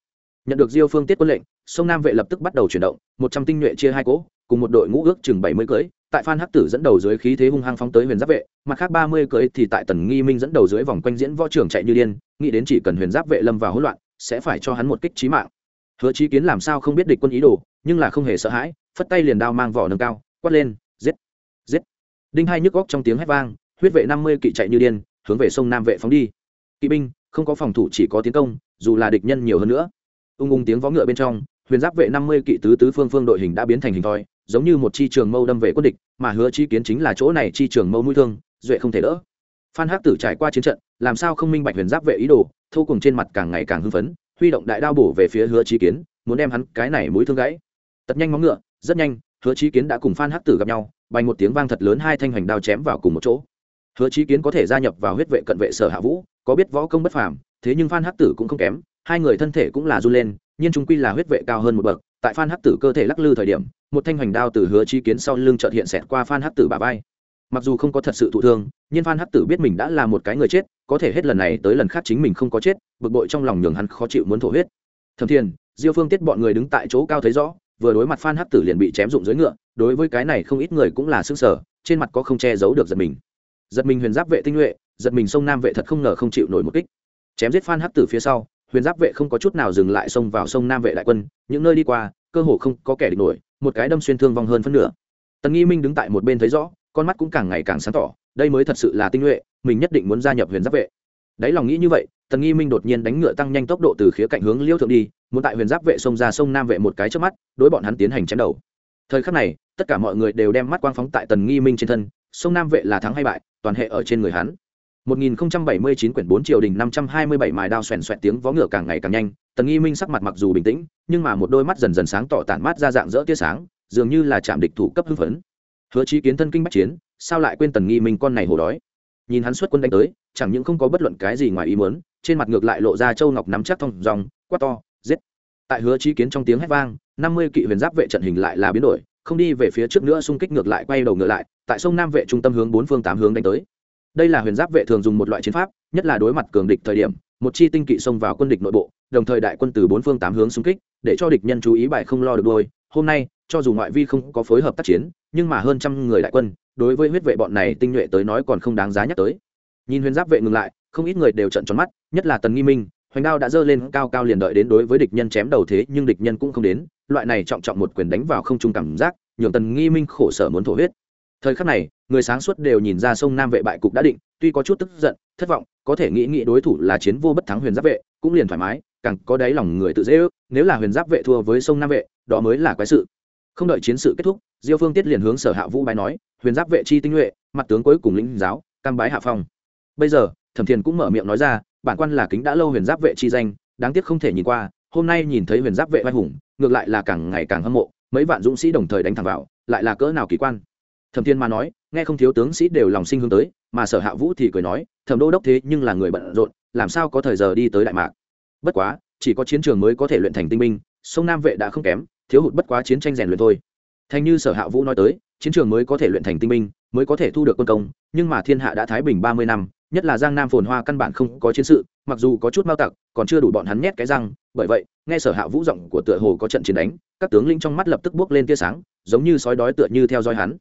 Nhận được diêu phương tiết quân lệnh, sông nam vệ lập tức bắt đầu chuyển động, một trăm tinh nhuệ chia hai cỗ, cùng một đội ngũ ước chừng bảy mươi cưỡi, tại phan hắc tử dẫn đầu dưới khí thế hung hăng phóng tới huyền giáp vệ, mặt khác ba mươi cưỡi thì tại tần nghi minh dẫn đầu dưới vòng quanh diễn võ trường chạy như điên, nghĩ đến chỉ cần huyền giáp vệ lâm vào hỗn loạn, sẽ phải cho hắn một kích trí mạng. Hứa trí kiến làm sao không biết địch quân ý đồ, nhưng là không hề sợ hãi phất tay liền đao mang vỏ nâng cao, quát lên, giết giết. Đinh hai nhức góc trong tiếng hét vang, huyết vệ năm mươi kỵ chạy như điên, hướng về sông nam vệ phóng đi. Kỵ binh, không có phòng thủ chỉ có tiến công, dù là địch nhân nhiều hơn nữa. Ung ung tiếng vó ngựa bên trong, huyền giáp vệ năm mươi kỵ tứ tứ phương phương đội hình đã biến thành hình thoi, giống như một chi trường mâu đâm về quân địch, mà hứa chi kiến chính là chỗ này chi trường mâu mũi thương, duệ không thể đỡ. Phan hắc tử trải qua chiến trận, làm sao không minh bạch huyền giáp vệ ý đồ thu cùng trên mặt càng ngày càng hưng phấn, huy động đại đao bổ về phía hứa chi kiến, muốn đem hắn cái này mũi thương gãy tật nhanh móng ngựa, rất nhanh, hứa chi kiến đã cùng phan hắc tử gặp nhau bành một tiếng vang thật lớn hai thanh hoành đao chém vào cùng một chỗ. Hứa chi kiến có thể gia nhập vào huyết vệ cận vệ sở hạ vũ, có biết võ công bất phàm, thế nhưng phan hắc tử cũng không kém, hai người thân thể cũng là run lên, nhưng chúng quy là huyết vệ cao hơn một bậc, tại phan hắc tử cơ thể lắc lư thời điểm, một thanh hoành đao từ hứa chi kiến sau lưng chợt hiện xẹt qua phan hắc tử bà vai. Mặc dù không có thật sự thụ thương, nhưng phan hắc tử biết mình đã là một cái người chết, có thể hết lần này tới lần khác chính mình không có chết, bực bội trong lòng nhường hắn khó chịu muốn thổ huyết. Thầm thiền, diêu phương tiết bọn người đứng tại chỗ cao thấy rõ vừa đối mặt phan hắc tử liền bị chém dụng dưới ngựa, đối với cái này không ít người cũng là sức sở trên mặt có không che giấu được giật mình. Giật mình huyền giáp vệ tinh nhuệ giật mình sông nam vệ thật không ngờ không chịu nổi một kích. Chém giết phan hắc tử phía sau, huyền giáp vệ không có chút nào dừng lại xông vào sông nam vệ đại quân, những nơi đi qua, cơ hồ không có kẻ địch nổi, một cái đâm xuyên thương vong hơn phân nửa. Tần nghi minh đứng tại một bên thấy rõ, con mắt cũng càng ngày càng sáng tỏ, đây mới thật sự là tinh nhuệ, mình nhất định muốn gia nhập huyền giáp vệ đáy lòng nghĩ như vậy tần nghi minh đột nhiên đánh ngựa tăng nhanh tốc độ từ khía cạnh hướng liêu thượng đi muốn tại huyền giáp vệ sông ra sông nam vệ một cái trước mắt đối bọn hắn tiến hành chém đầu thời khắc này tất cả mọi người đều đem mắt quang phóng tại tần nghi minh trên thân sông nam vệ là thắng hay bại toàn hệ ở trên người hắn 1079 quyển 4 triều đình 527 mài đao xoèn xoẹt tiếng vó ngựa càng ngày càng nhanh, Tần Nghi Minh sắc mặt mặc dù bình tĩnh, nhưng mà một đôi mắt dần dần sáng tỏ tản mát ra dạng rỡ tia sáng, dường như là chạm địch thủ cấp hưng phấn. Hứa Chí kiến thân kinh bách chiến, sao lại quên Tần Nghi Minh con này hổ đói. Nhìn hắn xuất quân đánh tới, chẳng những không có bất luận cái gì ngoài ý muốn, trên mặt ngược lại lộ ra châu ngọc nắm chắc thông dòng, quát to, giết. Tại Hứa Chí kiến trong tiếng hét vang, 50 kỵ huyền giáp vệ trận hình lại là biến đổi, không đi về phía trước nữa xung kích ngược lại quay đầu ngựa lại, tại sông Nam vệ trung tâm hướng bốn phương tám hướng đánh tới đây là huyền giáp vệ thường dùng một loại chiến pháp nhất là đối mặt cường địch thời điểm một chi tinh kỵ xông vào quân địch nội bộ đồng thời đại quân từ bốn phương tám hướng xung kích để cho địch nhân chú ý bài không lo được đôi hôm nay cho dù ngoại vi không có phối hợp tác chiến nhưng mà hơn trăm người đại quân đối với huyết vệ bọn này tinh nhuệ tới nói còn không đáng giá nhắc tới. Nhìn huyền giáp vệ ngừng lại, không ít người đều trận tròn mắt, nhất là tần nghi minh, hoành đao đã dơ lên cao cao liền đợi đến đối với địch nhân chém đầu thế nhưng địch nhân cũng không đến, loại này trọng trọng một quyền đánh vào không trung cảm giác, nhường tần nghi minh khổ sở muốn thổ huyết. Thời khắc này, người sáng suốt đều nhìn ra sông nam vệ bại cục đã định, tuy có chút tức giận, thất vọng, có thể nghĩ nghĩ đối thủ là chiến vô bất thắng huyền giáp vệ, cũng liền thoải mái, càng có đáy lòng người tự dễ ước, nếu là huyền giáp vệ thua với sông nam vệ, đó mới là quái sự không đợi chiến sự kết thúc, diêu phương tiết liền hướng sở hạ vũ bái nói, huyền giáp vệ chi tinh nhuệ, mặt tướng cuối cùng lĩnh giáo, cam bái hạ phong. Bây giờ, thẩm thiền cũng mở miệng nói ra, bản quan là kính đã lâu huyền giáp vệ chi danh, đáng tiếc không thể nhìn qua, hôm nay nhìn thấy huyền giáp vệ vai hùng, ngược lại là càng ngày càng hâm mộ, mấy vạn dũng sĩ đồng thời đánh thẳng vào, lại là cỡ nào kỳ quan. Thẩm thiên mà nói, nghe không thiếu tướng sĩ đều lòng sinh hướng tới, mà sở hạ vũ thì cười nói, thẩm đô đốc thế nhưng là người bận rộn, làm sao có thời giờ đi tới đại mạc? Bất quá, chỉ có chiến trường mới có thể luyện thành tinh binh, sông nam vệ đã không kém thiếu hụt bất quá chiến tranh rèn luyện thôi. Thành như sở hạ vũ nói tới, chiến trường mới có thể luyện thành tinh binh, mới có thể thu được quân công, nhưng mà thiên hạ đã thái bình ba mươi năm, nhất là giang nam phồn hoa căn bản không có chiến sự, mặc dù có chút mao tặc, còn chưa đủ bọn hắn nhét cái răng, bởi vậy, nghe sở hạ vũ giọng của tựa hồ có trận chiến đánh, các tướng lĩnh trong mắt lập tức bước lên tia sáng, giống như sói đói tựa như theo dõi hắn.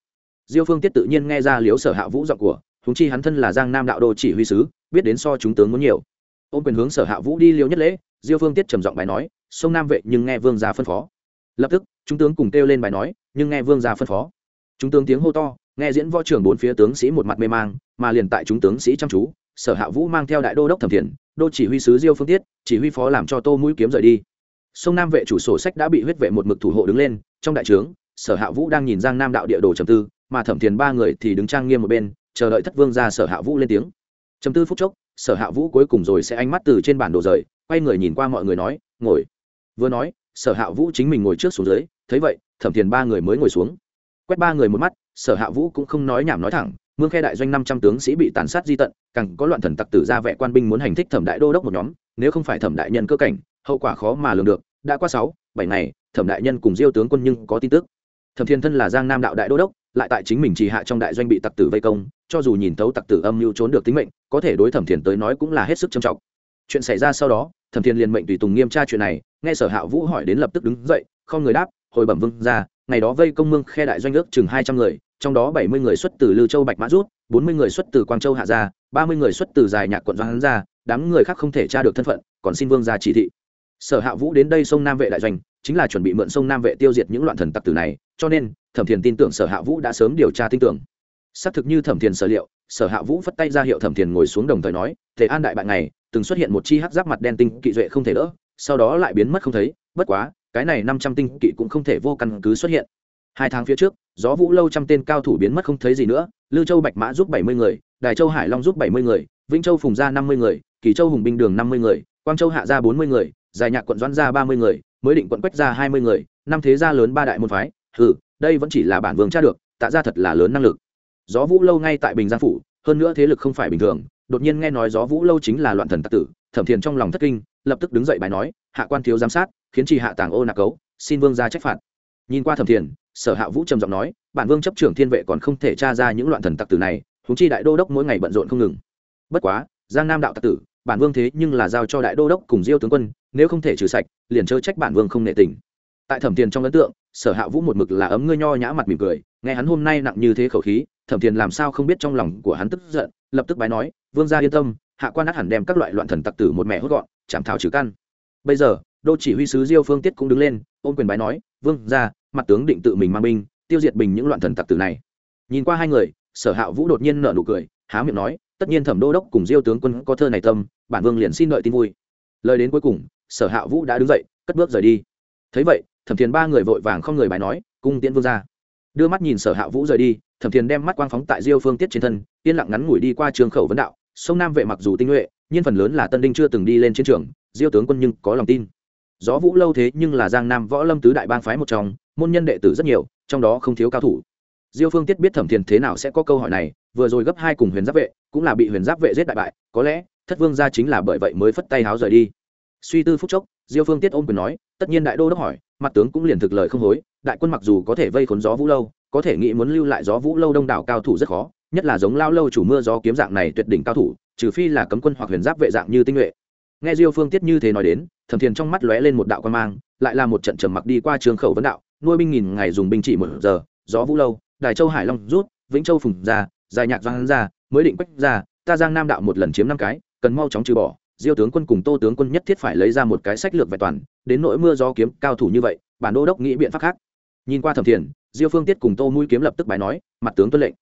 Diêu phương tiết tự nhiên nghe ra liếu sở hạ vũ giọng của thúng chi hắn thân là giang nam đạo đô chỉ huy sứ, biết đến so chúng tướng muốn nhiều. Ôm quyền hướng sở hạ vũ đi liêu nhất lễ, diêu phương tiết trầm giọng bài nói, sông nam vệ nhưng nghe vương gia phân phó lập tức, chúng tướng cùng kêu lên bài nói, nhưng nghe vương gia phân phó. Chúng tướng tiếng hô to, nghe diễn võ trưởng bốn phía tướng sĩ một mặt mê mang, mà liền tại chúng tướng sĩ chăm chú, sở hạ vũ mang theo đại đô đốc thẩm thiền đô chỉ huy sứ diêu phương tiết, chỉ huy phó làm cho tô mũi kiếm rời đi. Sông nam vệ chủ sổ sách đã bị huyết vệ một mực thủ hộ đứng lên, trong đại trướng, sở hạ vũ đang nhìn giang nam đạo địa đồ trầm tư, mà thẩm thiền ba người thì đứng trang nghiêm một bên, chờ đợi thất vương ra sở hạ vũ lên tiếng. Trầm tư phút chốc, sở hạ vũ cuối cùng rồi sẽ ánh mắt từ trên bản đồ rời, quay người nhìn qua mọi người nói, ngồi. Vừa nói sở hạ vũ chính mình ngồi trước xuống dưới, thấy vậy, thẩm thiền ba người mới ngồi xuống. Quét ba người một mắt, sở hạ vũ cũng không nói nhảm nói thẳng, mương khe đại doanh năm trăm tướng sĩ bị tàn sát di tận, càng có loạn thần tặc tử ra vẻ quan binh muốn hành thích thẩm đại đô đốc một nhóm, nếu không phải thẩm đại nhân cơ cảnh, hậu quả khó mà lường được, đã qua sáu, bảy ngày, thẩm đại nhân cùng diêu tướng quân nhưng có tin tức. Thẩm thiên thân là giang nam đạo đại đô đốc, lại tại chính mình trì hạ trong đại doanh bị tặc tử vây công, cho dù nhìn thấu tặc tử âm mưu trốn được tính mệnh, có thể đối thẩm thiền tới nói cũng là hết sức trầm trọng. Chuyện xảy ra sau đó thẩm thiền liền mệnh tùy tùng nghiêm tra chuyện này, nghe sở hạ vũ hỏi đến lập tức đứng dậy, không người đáp, hồi bẩm vương ra ngày đó vây công mương khe đại doanh ước chừng hai trăm người, trong đó bảy mươi người xuất từ lưu châu bạch mã rút, bốn mươi người xuất từ quang châu hạ gia, ba mươi người xuất từ dài nhạc quận doãn gia, đám người khác không thể tra được thân phận, còn xin vương ra chỉ thị. Sở hạ vũ đến đây sông nam vệ đại doanh, chính là chuẩn bị mượn sông nam vệ tiêu diệt những loạn thần tặc tử này, cho nên, thẩm thiền tin tưởng sở hạ vũ đã sớm điều tra tin tưởng. Xác thực như thẩm thiền sở liệu, sở hạ vũ phất tay ra hiệu thẩm thiền ngồi xuống đồng thời nói thể an đại bạn này từng xuất hiện một chi hắc giáp mặt đen tinh kỵ duệ không thể đỡ, sau đó lại biến mất không thấy, bất quá, cái này năm trăm tinh kỵ cũng không thể vô căn cứ xuất hiện. Hai tháng phía trước, gió vũ lâu trăm tên cao thủ biến mất không thấy gì nữa lưu châu bạch mã giúp bảy mươi người, đài châu hải long giúp bảy mươi người, vĩnh châu phùng gia năm mươi người, kỳ châu hùng binh đường năm mươi người, quang châu hạ gia bốn mươi người, giải nhạc quận doãn gia ba mươi người, mới định quận quách gia hai mươi người, năm thế gia lớn ba đại môn phái. Ừ đây vẫn chỉ là bản vương tra được, tạ ra thật là lớn năng lực. Gió vũ lâu ngay tại bình giang phủ, hơn nữa thế lực không phải bình thường đột nhiên nghe nói gió vũ lâu chính là loạn thần tặc tử, thẩm thiền trong lòng thất kinh, lập tức đứng dậy bài nói, hạ quan thiếu giám sát, khiến trì hạ tàng ô nạc cấu, xin vương ra trách phạt. Nhìn qua thẩm thiền, sở hạ vũ trầm giọng nói, bản vương chấp trưởng thiên vệ còn không thể tra ra những loạn thần tặc tử này húng chi đại đô đốc mỗi ngày bận rộn không ngừng. Bất quá, giang nam đạo tặc tử, bản vương thế nhưng là giao cho đại đô đốc cùng diêu tướng quân, nếu không thể trừ sạch, liền chớ trách bản vương không nệ tình. Tại thẩm thiền trong ấn tượng sở hạ vũ một mực là ấm ngươi nho nhã mặt mỉm cười, nghe hắn hôm nay nặng như thế khẩu khí, thẩm thiền làm sao không biết trong lòng của hắn tức giận, lập tức bái nói, vương gia yên tâm, hạ quan át hẳn đem các loại loạn thần tặc tử một mẹ hốt gọn, chảm thảo trừ căn. Bây giờ, đô chỉ huy sứ diêu phương tiết cũng đứng lên, ôm quyền bái nói, vương gia, mặt tướng định tự mình mang binh, tiêu diệt bình những loạn thần tặc tử này. Nhìn qua hai người, sở hạ vũ đột nhiên nở nụ cười, há miệng nói, tất nhiên thẩm đô đốc cùng diêu tướng quân có thơ này tâm, bản vương liền xin đợi tin vui. Lời đến cuối cùng, sở hạ vũ đã đứng dậy, cất bước rời đi. Thấy vậy thẩm thiền ba người vội vàng không người bài nói, cung tiễn vương ra. Đưa mắt nhìn sở hạ vũ rời đi, thẩm thiền đem mắt quang phóng tại diêu phương tiết trên thân, yên lặng ngắn ngủi đi qua trường khẩu vấn đạo, sông nam vệ mặc dù tinh nhuệ, nhưng phần lớn là tân đinh chưa từng đi lên chiến trường, diêu tướng quân nhưng có lòng tin. Gió vũ lâu thế nhưng là giang nam võ lâm tứ đại bang phái một trong, môn nhân đệ tử rất nhiều, trong đó không thiếu cao thủ. Diêu phương tiết biết thẩm thiền thế nào sẽ có câu hỏi này, vừa rồi gấp hai cùng huyền giáp vệ, cũng là bị huyền giáp vệ giết đại bại, có lẽ thất vương ra chính là bởi vậy mới phất tay háo rời đi. Suy tư phúc chốc diêu phương tiết ôm quyền nói, tất nhiên đại đô đốc hỏi, mặt tướng cũng liền thực lời không hối, đại quân mặc dù có thể vây khốn gió vũ lâu, có thể nghĩ muốn lưu lại gió vũ lâu đông đảo cao thủ rất khó, nhất là giống lao lâu chủ mưa gió kiếm dạng này tuyệt đỉnh cao thủ, trừ phi là cấm quân hoặc huyền giáp vệ dạng như tinh nhuệ. Nghe diêu phương tiết như thế nói đến, thẩm thiền trong mắt lóe lên một đạo quan mang, lại là một trận trầm mặc đi qua trường khẩu vấn đạo, nuôi binh nghìn ngày dùng binh chỉ một giờ, gió vũ lâu, đài châu hải long rút, vĩnh châu phùng ra, dài nhạc giang ra, mới định quách ra, ta giang nam đạo một lần chiếm năm cái, cần mau chóng trừ bỏ diêu tướng quân cùng tô tướng quân nhất thiết phải lấy ra một cái sách lược vẹn toàn, đến nỗi mưa gió kiếm cao thủ như vậy, bản đô đốc nghĩ biện pháp khác. Nhìn qua thẩm thiền, diêu phương tiết cùng tô mũi kiếm lập tức bài nói, mặt tướng tuân lệnh.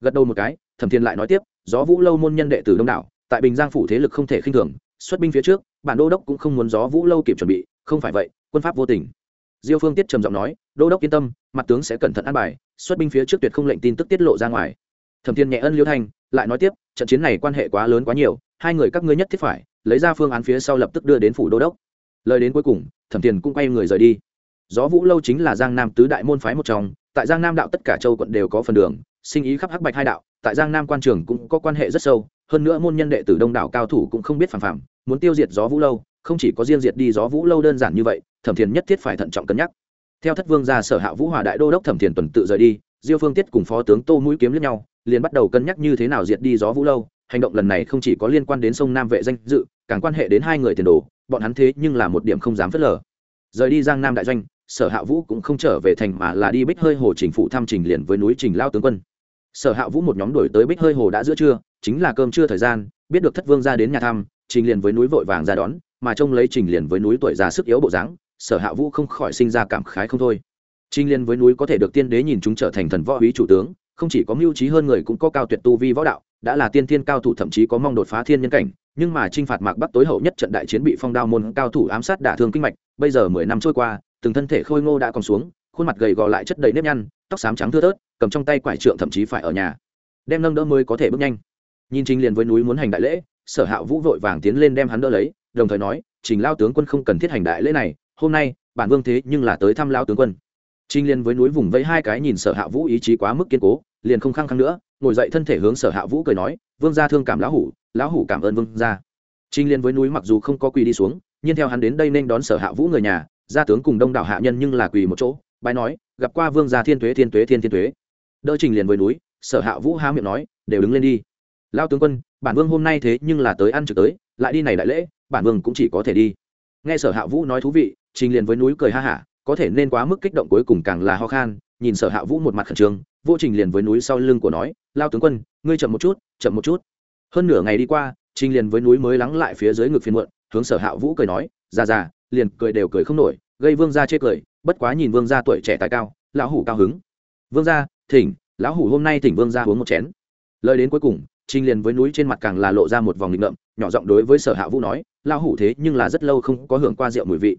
Gật đầu một cái, thẩm thiền lại nói tiếp, gió vũ lâu môn nhân đệ tử đông đảo, tại bình giang phủ thế lực không thể khinh thường, xuất binh phía trước, bản đô đốc cũng không muốn gió vũ lâu kịp chuẩn bị, không phải vậy, quân pháp vô tình. Diêu phương tiết trầm giọng nói, đô đốc yên tâm, mặt tướng sẽ cẩn thận an bài, xuất binh phía trước tuyệt không lệnh tin tức tiết lộ ra ngoài. Thẩm thiên nhẹ ân liêu thanh, lại nói tiếp, trận chiến này quan hệ quá lớn quá nhiều, hai người các ngươi nhất thiết phải lấy ra phương án phía sau lập tức đưa đến phủ đô đốc. Lời đến cuối cùng, thẩm thiền cũng quay người rời đi. Gió vũ lâu chính là giang nam tứ đại môn phái một trong, tại giang nam đạo tất cả châu quận đều có phần đường, sinh ý khắp hắc bạch hai đạo, tại giang nam quan trường cũng có quan hệ rất sâu, hơn nữa môn nhân đệ tử đông đảo cao thủ cũng không biết phản phạm muốn tiêu diệt gió vũ lâu, không chỉ có riêng diệt đi gió vũ lâu đơn giản như vậy, thẩm thiền nhất thiết phải thận trọng cân nhắc. Theo thất vương ra sở hạ vũ hòa đại đô đốc thẩm thiền tuần tự rời đi, diêu phương tiết cùng phó tướng tô mũi kiếm lẫn nhau, liền bắt đầu cân nhắc như thế nào diệt đi gió vũ lâu, hành động lần này không chỉ có liên quan đến sông nam vệ danh dự càng quan hệ đến hai người tiền đồ, bọn hắn thế nhưng là một điểm không dám phớt lờ. Rời đi giang nam đại doanh, sở hạ vũ cũng không trở về thành mà là đi bích hơi hồ trình phụ thăm trình liền với núi trình lao tướng quân. Sở hạ vũ một nhóm đổi tới bích hơi hồ đã giữa trưa, chính là cơm trưa thời gian, biết được thất vương ra đến nhà thăm, trình liền với núi vội vàng ra đón, mà trông lấy trình liền với núi tuổi già sức yếu bộ dáng, sở hạ vũ không khỏi sinh ra cảm khái không thôi. Trình liền với núi có thể được tiên đế nhìn chúng trở thành thần võ úy chủ tướng, không chỉ có mưu trí hơn người cũng có cao tuyệt tu vi võ đạo, đã là tiên thiên cao thủ thậm chí có mong đột phá thiên nhân cảnh nhưng mà chinh phạt mạc bắc tối hậu nhất trận đại chiến bị phong đao môn cao thủ ám sát đả thương kinh mạch, bây giờ mười năm trôi qua, từng thân thể khôi ngô đã còn xuống, khuôn mặt gầy gò lại chất đầy nếp nhăn, tóc xám trắng thưa thớt, cầm trong tay quải trượng thậm chí phải ở nhà. Đem nâng đỡ mới có thể bước nhanh. Nhìn trình liền với núi muốn hành đại lễ, sở hạ vũ vội vàng tiến lên đem hắn đỡ lấy, đồng thời nói, trình lao tướng quân không cần thiết hành đại lễ này, hôm nay, bản vương thế nhưng là tới thăm lao tướng quân. Trình liền với núi vùng vẫy hai cái nhìn sở hạ vũ ý chí quá mức kiên cố, liền không khăng khăng nữa, ngồi dậy thân thể hướng sở hạ vũ cười nói, vương gia thương cảm lão hủ lão hủ cảm ơn vương gia. Trinh liên với núi mặc dù không có quỳ đi xuống, nhưng theo hắn đến đây nên đón sở hạ vũ người nhà, gia tướng cùng đông đảo hạ nhân nhưng là quỳ một chỗ bài nói, gặp qua vương gia thiên tuế thiên tuế, thiên thiên tuế. Đỡ trình liền với núi, sở hạ vũ há miệng nói, đều đứng lên đi. Lao tướng quân, bản vương hôm nay thế nhưng là tới ăn trực tới, lại đi này đại lễ, bản vương cũng chỉ có thể đi. Nghe sở hạ vũ nói thú vị, trình liền với núi cười ha hả, có thể nên quá mức kích động cuối cùng càng là ho khan, nhìn sở hạ vũ một mặt khẩn trương, vô trình liền với núi sau lưng của nói lao tướng quân, ngươi chậm một chút, chậm một chút hơn nửa ngày đi qua, trình liền với núi mới lắng lại phía dưới ngực phiên muộn, hướng sở hạ vũ cười nói, già già, liền cười đều cười không nổi, gây vương gia chê cười, bất quá nhìn vương gia tuổi trẻ tài cao, lão hủ cao hứng. Vương gia, thỉnh, lão hủ hôm nay thỉnh vương gia uống một chén. Lời đến cuối cùng, trình liền với núi trên mặt càng là lộ ra một vòng nghịch ngợm, nhỏ giọng đối với sở hạ vũ nói, lão hủ thế nhưng là rất lâu không có hưởng qua rượu mùi vị.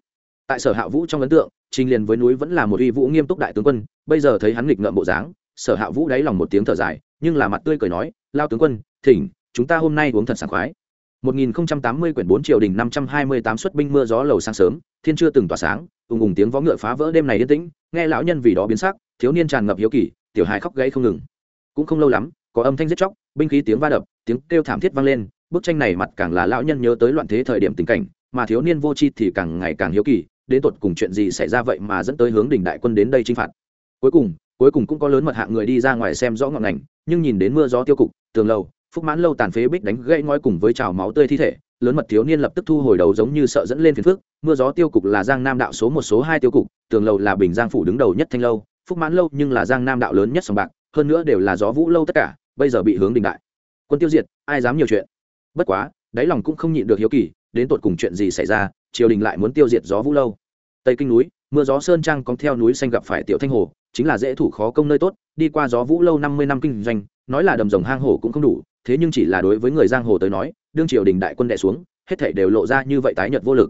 Tại sở hạ vũ trong ấn tượng, trình liền với núi vẫn là một uy vũ nghiêm túc đại tướng quân, bây giờ thấy hắn nghịch ngợm bộ dáng, sở hạ vũ đáy lòng một tiếng thở dài, nhưng là mặt tươi cười nói lao tướng quân, thỉnh chúng ta hôm nay uống thật sảng khoái 1080 quyển 4 triều đình 528 xuất binh mưa gió lầu sáng sớm, thiên chưa từng tỏa sáng, ùng ùng tiếng vó ngựa phá vỡ đêm này yên tĩnh, nghe lão nhân vì đó biến sắc, thiếu niên tràn ngập hiếu kỳ, tiểu hài khóc gãy không ngừng. Cũng không lâu lắm, có âm thanh giết chóc, binh khí tiếng va đập, tiếng kêu thảm thiết vang lên, bức tranh này mặt càng là lão nhân nhớ tới loạn thế thời điểm tình cảnh, mà thiếu niên vô tri thì càng ngày càng hiếu kỳ, đến tột cùng chuyện gì xảy ra vậy mà dẫn tới hướng đỉnh đại quân đến đây chinh phạt. Cuối cùng, cuối cùng cũng có lớn mật hạng người đi ra ngoài xem rõ ngọn ngành, nhưng nhìn đến mưa gió tiêu cục, tường lầu, phúc mãn lâu tàn phế bích đánh gãy ngói cùng với trào máu tươi thi thể, lớn mật thiếu niên lập tức thu hồi đầu giống như sợ dẫn lên phiền phước mưa gió tiêu cục là giang nam đạo số một số hai tiêu cục, tường lầu là bình giang phủ đứng đầu nhất thanh lâu, phúc mãn lâu nhưng là giang nam đạo lớn nhất sòng bạc, hơn nữa đều là gió vũ lâu tất cả, bây giờ bị hướng đình đại. Quân tiêu diệt, ai dám nhiều chuyện? Bất quá, đáy lòng cũng không nhịn được hiếu kỳ, đến tột cùng chuyện gì xảy ra, triều đình lại muốn tiêu diệt gió vũ lâu. Tây kinh núi, mưa gió sơn trang cóng theo núi xanh gặp phải tiểu thanh hồ, chính là dễ thủ khó công nơi tốt, đi qua gió vũ lâu năm mươi năm kinh doanh, nói là đầm rồng hang hổ cũng không đủ thế nhưng chỉ là đối với người giang hồ tới nói đương triều đình đại quân đệ xuống hết thể đều lộ ra như vậy tái nhợt vô lực.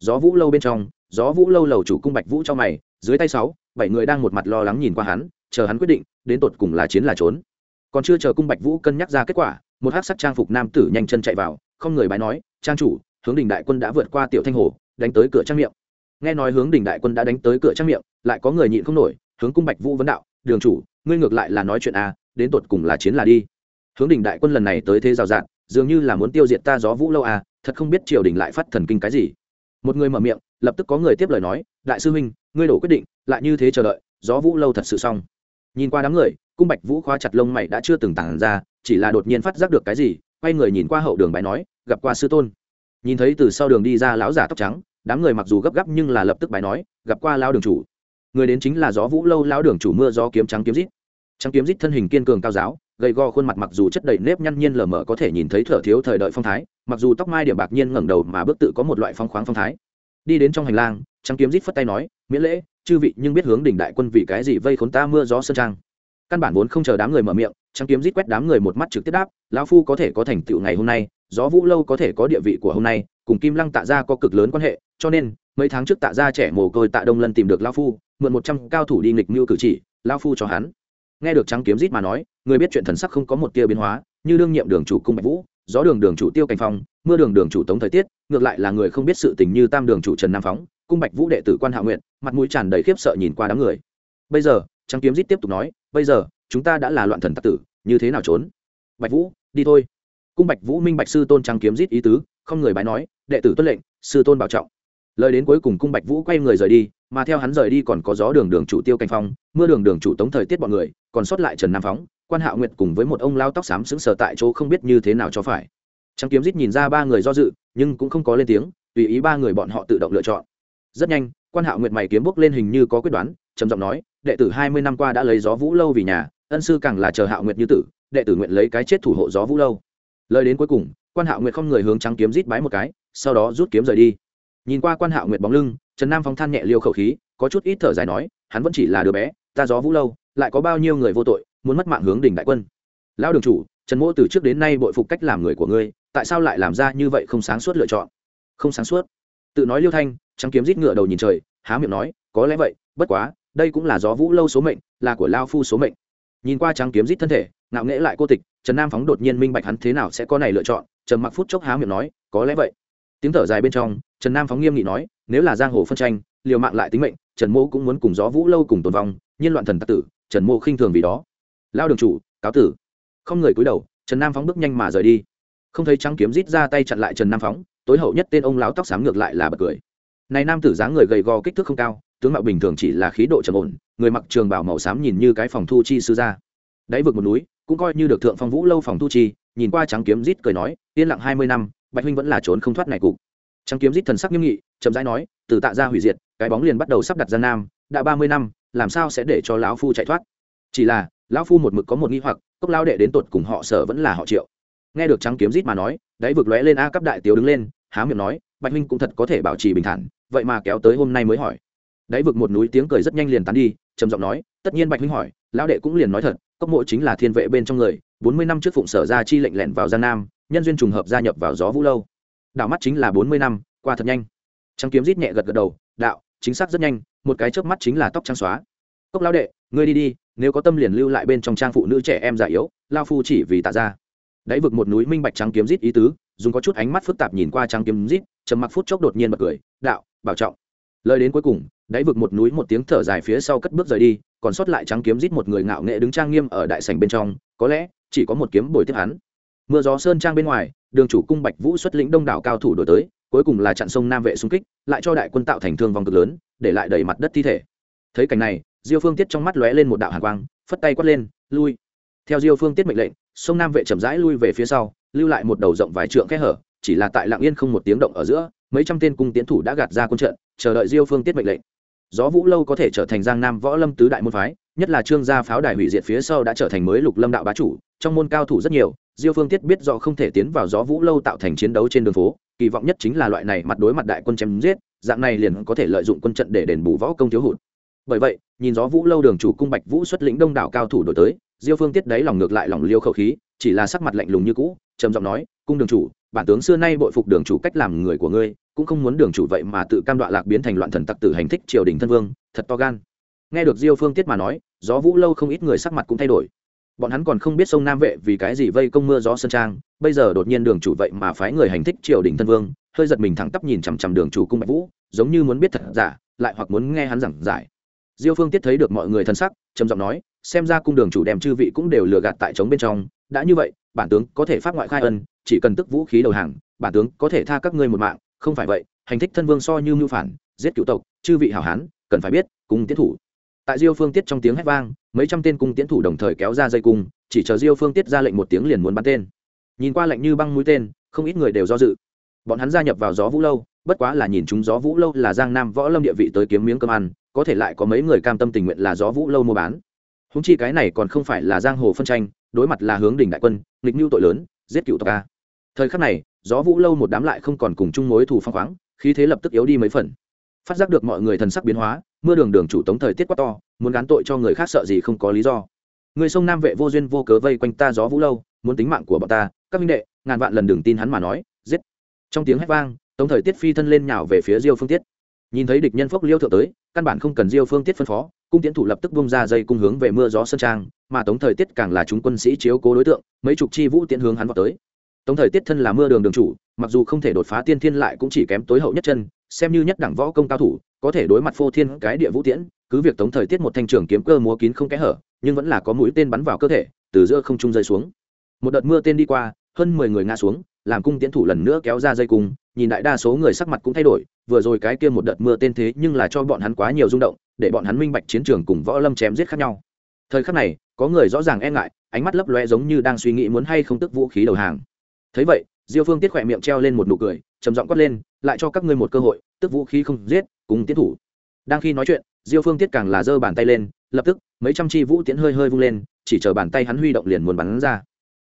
Gió vũ lâu bên trong gió vũ lâu lầu chủ cung bạch vũ cho mày dưới tay sáu bảy người đang một mặt lo lắng nhìn qua hắn chờ hắn quyết định đến tột cùng là chiến là trốn. Còn chưa chờ cung bạch vũ cân nhắc ra kết quả một hắc sắc trang phục nam tử nhanh chân chạy vào không người bái nói trang chủ hướng đình đại quân đã vượt qua tiểu thanh hồ đánh tới cửa trang miệng. Nghe nói hướng đình đại quân đã đánh tới cửa trang miệng lại có người nhịn không nổi hướng cung bạch vũ vấn đạo đường chủ ngươi ngược lại là nói chuyện à, đến tột cùng là chiến là đi hướng đình đại quân lần này tới thế rào rạt, dường như là muốn tiêu diệt ta gió vũ lâu à thật không biết triều đình lại phát thần kinh cái gì. Một người mở miệng, lập tức có người tiếp lời nói, đại sư huynh, ngươi đổ quyết định, lại như thế chờ đợi, gió vũ lâu thật sự xong. Nhìn qua đám người, cung bạch vũ khóa chặt lông mày đã chưa từng tản ra, chỉ là đột nhiên phát giác được cái gì, quay người nhìn qua hậu đường bài nói, gặp qua sư tôn. Nhìn thấy từ sau đường đi ra lão giả tóc trắng, đám người mặc dù gấp gáp nhưng là lập tức bài nói, gặp qua lao đường chủ. Người đến chính là gió vũ lâu, lão đường chủ mưa gió kiếm trắng kiếm rít trắng kiếm rít thân hình kiên cường cao giáo, gầy gò khuôn mặt mặc dù chất đầy nếp nhăn nhiên lờ mờ có thể nhìn thấy thở thiếu thời đợi phong thái, mặc dù tóc mai điểm bạc nhiên ngẩng đầu mà bước tự có một loại phong khoáng phong thái. Đi đến trong hành lang, trắng kiếm rít phất tay nói, miễn lễ, chư vị, nhưng biết hướng đỉnh đại quân vì cái gì vây khốn ta mưa gió sơn trang? Căn bản vốn không chờ đám người mở miệng, trắng kiếm rít quét đám người một mắt trực tiếp đáp, lão phu có thể có thành tựu ngày hôm nay, gió vũ lâu có thể có địa vị của hôm nay, cùng kim lăng tạ gia có cực lớn quan hệ, cho nên, mấy tháng trước tạ gia trẻ mồ côi tạ đông lân tìm được lão phu, mượn một trăm cao thủ đi nghịch mưu cử chỉ, lão phu cho hắn nghe được trắng kiếm rít mà nói, người biết chuyện thần sắc không có một tia biến hóa, như đương nhiệm đường chủ cung bạch vũ, gió đường đường chủ tiêu cảnh phong, mưa đường đường chủ tống thời tiết, ngược lại là người không biết sự tình như tam đường chủ trần nam phóng, cung bạch vũ đệ tử quan hạ nguyện mặt mũi tràn đầy khiếp sợ nhìn qua đám người. Bây giờ, trắng kiếm rít tiếp tục nói, bây giờ, chúng ta đã là loạn thần tặc tử, như thế nào trốn? Bạch vũ, đi thôi. Cung bạch vũ minh bạch sư tôn trắng kiếm rít ý tứ, không người bái nói, đệ tử tuân lệnh, sư tôn bảo trọng. Lời đến cuối cùng cung bạch vũ quay người rời đi mà theo hắn rời đi còn có gió đường đường chủ tiêu canh phong, mưa đường đường chủ tống thời tiết bọn người, còn sót lại trần nam phóng, quan hạo nguyệt cùng với một ông lao tóc xám sững sờ tại chỗ không biết như thế nào cho phải. Trắng kiếm rít nhìn ra ba người do dự, nhưng cũng không có lên tiếng, tùy ý ba người bọn họ tự động lựa chọn. Rất nhanh, quan hạo nguyệt mày kiếm bốc lên hình như có quyết đoán, trầm giọng nói, đệ tử hai mươi năm qua đã lấy gió vũ lâu vì nhà, ân sư càng là chờ hạo nguyệt như tử, đệ tử nguyện lấy cái chết thủ hộ gió vũ lâu. Lời đến cuối cùng, quan hạo nguyệt không người hướng trắng kiếm rít bái một cái, sau đó rút kiếm rời đi. Nhìn qua quan hạo nguyệt bóng lưng trần nam phong than nhẹ liêu khẩu khí, có chút ít thở dài nói, hắn vẫn chỉ là đứa bé, ta gió vũ lâu, lại có bao nhiêu người vô tội, muốn mất mạng hướng đỉnh đại quân. Lão đường chủ, trần mỗ từ trước đến nay bội phục cách làm người của ngươi, tại sao lại làm ra như vậy không sáng suốt lựa chọn? Không sáng suốt. Tự nói liêu thanh, trắng kiếm rít ngựa đầu nhìn trời, há miệng nói, có lẽ vậy, bất quá, đây cũng là gió vũ lâu số mệnh, là của lao phu số mệnh. Nhìn qua trắng kiếm rít thân thể, ngạo nghễ lại cô tịch, trần nam phóng đột nhiên minh bạch hắn thế nào sẽ có này lựa chọn, trầm mặc phút chốc há miệng nói, có lẽ vậy. Tiếng thở dài bên trong, trần nam phóng nghiêm nghị nói nếu là giang hồ phân tranh, liều mạng lại tính mệnh, trần mô cũng muốn cùng gió vũ lâu cùng tồn vong, nhiên loạn thần tặc tử, trần mô khinh thường vì đó. Lao đường chủ, cáo tử. Không người cúi đầu, trần nam phóng bước nhanh mà rời đi. Không thấy trắng kiếm rít ra tay chặn lại trần nam phóng, tối hậu nhất tên ông lão tóc xám ngược lại là bật cười. Này nam tử dáng người gầy gò kích thước không cao, tướng mạo bình thường chỉ là khí độ trầm ổn, người mặc trường bảo màu xám nhìn như cái phòng thu chi sư ra đáy vực một núi, cũng coi như được thượng phong vũ lâu phòng thu chi, nhìn qua trắng kiếm rít cười nói, yên lặng hai mươi năm, bạch huynh vẫn là trốn không thoát này cục trắng kiếm rít thần sắc nghiêm nghị, chậm rãi nói, từ tạ ra hủy diệt, cái bóng liền bắt đầu sắp đặt gian nam, đã ba mươi năm, làm sao sẽ để cho lão phu chạy thoát? Chỉ là, lão phu một mực có một nghi hoặc, cốc lao đệ đến tột cùng họ sở vẫn là họ triệu. Nghe được trắng kiếm rít mà nói, đáy vực lóe lên a cấp đại tiểu đứng lên, há miệng nói, bạch huynh cũng thật có thể bảo trì bình thản, vậy mà kéo tới hôm nay mới hỏi. Đáy vực một núi tiếng cười rất nhanh liền tán đi, trầm giọng nói, tất nhiên bạch huynh hỏi, lão đệ cũng liền nói thật, cốc mộ chính là thiên vệ bên trong người, bốn mươi năm trước phụng sở ra chi lệnh lẹn vào giang nam, nhân duyên trùng hợp gia nhập vào gió vũ lâu đảo mắt chính là bốn mươi năm, qua thật nhanh. Trắng kiếm rít nhẹ gật gật đầu, đạo, chính xác rất nhanh, một cái chớp mắt chính là tóc trắng xóa. Cốc lao đệ, ngươi đi đi, nếu có tâm liền lưu lại bên trong trang phụ nữ trẻ em già yếu, lao phu chỉ vì tạ ra. Đáy vực một núi minh bạch trắng kiếm rít ý tứ, dùng có chút ánh mắt phức tạp nhìn qua trắng kiếm rít, trầm mặc phút chốc đột nhiên bật cười, đạo, bảo trọng. Lời đến cuối cùng, đáy vực một núi một tiếng thở dài phía sau cất bước rời đi, còn sót lại trắng kiếm rít một người ngạo nghệ đứng trang nghiêm ở đại sảnh bên trong, có lẽ chỉ có một kiếm bồi tiếp hắn. Mưa gió sơn trang bên ngoài đường chủ cung bạch vũ xuất lĩnh đông đảo cao thủ đổi tới, cuối cùng là chặn sông nam vệ xung kích, lại cho đại quân tạo thành thương vong cực lớn, để lại đầy mặt đất thi thể. Thấy cảnh này, diêu phương tiết trong mắt lóe lên một đạo hàn quang, phất tay quát lên, lui! Theo diêu phương tiết mệnh lệnh, sông nam vệ chậm rãi lui về phía sau, lưu lại một đầu rộng vài trượng kẽ hở, chỉ là tại lạng yên không một tiếng động ở giữa, mấy trăm tên cung tiến thủ đã gạt ra quân trận, chờ đợi diêu phương tiết mệnh lệnh. Gió vũ lâu có thể trở thành giang nam võ lâm tứ đại môn phái, nhất là trương gia pháo đài hủy diệt phía sau đã trở thành mới lục lâm đạo bá chủ, trong môn cao thủ rất nhiều diêu phương tiết biết rõ không thể tiến vào gió vũ lâu tạo thành chiến đấu trên đường phố, kỳ vọng nhất chính là loại này mặt đối mặt đại quân chém giết, dạng này liền có thể lợi dụng quân trận để đền bù võ công thiếu hụt. Bởi vậy, nhìn gió vũ lâu đường chủ cung bạch vũ xuất lĩnh đông đảo cao thủ đổi tới, diêu phương tiết đấy lòng ngược lại lòng liêu khẩu khí, chỉ là sắc mặt lạnh lùng như cũ, trầm giọng nói, cung đường chủ, bản tướng xưa nay bội phục đường chủ cách làm người của ngươi, cũng không muốn đường chủ vậy mà tự cam đoạ lạc biến thành loạn thần tặc tử hành thích triều đình thân vương, thật to gan. Nghe được diêu phương tiết mà nói, gió vũ lâu không ít người sắc mặt cũng thay đổi bọn hắn còn không biết sông nam vệ vì cái gì vây công mưa gió sơn trang, bây giờ đột nhiên đường chủ vậy mà phái người hành thích triều đình thân vương, hơi giật mình thẳng tắp nhìn chằm chằm đường chủ cung bạch vũ, giống như muốn biết thật giả, lại hoặc muốn nghe hắn giảng giải. Diêu phương tiết thấy được mọi người thân sắc, trầm giọng nói, xem ra cung đường chủ đem chư vị cũng đều lừa gạt tại trống bên trong, đã như vậy, bản tướng có thể phát ngoại khai ân, chỉ cần tức vũ khí đầu hàng, bản tướng có thể tha các ngươi một mạng, không phải vậy, hành thích thân vương so như mưu phản, giết cựu tộc, chư vị hảo hán, cần phải biết, cung tiến thủ. Tại diêu phương tiết trong tiếng hét vang mấy trăm tên cung tiến thủ đồng thời kéo ra dây cung, chỉ chờ diêu phương tiết ra lệnh một tiếng liền muốn bắn tên. Nhìn qua lệnh như băng mũi tên, không ít người đều do dự. Bọn hắn gia nhập vào gió vũ lâu, bất quá là nhìn chúng gió vũ lâu là giang nam võ lâm địa vị tới kiếm miếng cơm ăn, có thể lại có mấy người cam tâm tình nguyện là gió vũ lâu mua bán. Húng chi cái này còn không phải là giang hồ phân tranh, đối mặt là hướng đỉnh đại quân, nghịch mưu tội lớn, giết cựu tộc a. Thời khắc này, gió vũ lâu một đám lại không còn cùng chung mối thù phong khoáng, khí thế lập tức yếu đi mấy phần. Phát giác được mọi người thần sắc biến hóa mưa đường đường chủ tống thời tiết quá to, muốn gán tội cho người khác sợ gì không có lý do. Người sông nam vệ vô duyên vô cớ vây quanh ta gió vũ lâu, muốn tính mạng của bọn ta, các minh đệ, ngàn vạn lần đừng tin hắn mà nói, giết. Trong tiếng hét vang, tống thời tiết phi thân lên nhào về phía diêu phương tiết. Nhìn thấy địch nhân phốc liêu thượng tới, căn bản không cần diêu phương tiết phân phó, cung tiến thủ lập tức bung ra dây cung hướng về mưa gió sơn trang, mà tống thời tiết càng là chúng quân sĩ chiếu cố đối tượng, mấy chục chi vũ tiến hướng hắn vào tới. Tống thời tiết thân là mưa đường đường chủ, mặc dù không thể đột phá tiên thiên lại cũng chỉ kém tối hậu nhất chân, xem như nhất đẳng võ công cao thủ có thể đối mặt phô thiên cái địa vũ tiễn, cứ việc tống thời tiết một thanh trường kiếm cơ múa kín không kẽ hở, nhưng vẫn là có mũi tên bắn vào cơ thể, từ giữa không trung rơi xuống. Một đợt mưa tên đi qua, hơn mười người ngã xuống, làm cung tiến thủ lần nữa kéo ra dây cung, nhìn đại đa số người sắc mặt cũng thay đổi, vừa rồi cái kia một đợt mưa tên thế nhưng là cho bọn hắn quá nhiều rung động, để bọn hắn minh bạch chiến trường cùng võ lâm chém giết khác nhau. Thời khắc này, có người rõ ràng e ngại, ánh mắt lấp loe giống như đang suy nghĩ muốn hay không tức vũ khí đầu hàng. Thấy vậy, diêu phương tiết khỏe miệng treo lên một nụ cười, trầm giọng quát lên, lại cho các ngươi một cơ hội, tức vũ khí không giết cùng tiến thủ. Đang khi nói chuyện, diêu phương tiết càng là giơ bàn tay lên, lập tức, mấy trăm chi vũ tiễn hơi hơi vung lên, chỉ chờ bàn tay hắn huy động liền muốn bắn ra.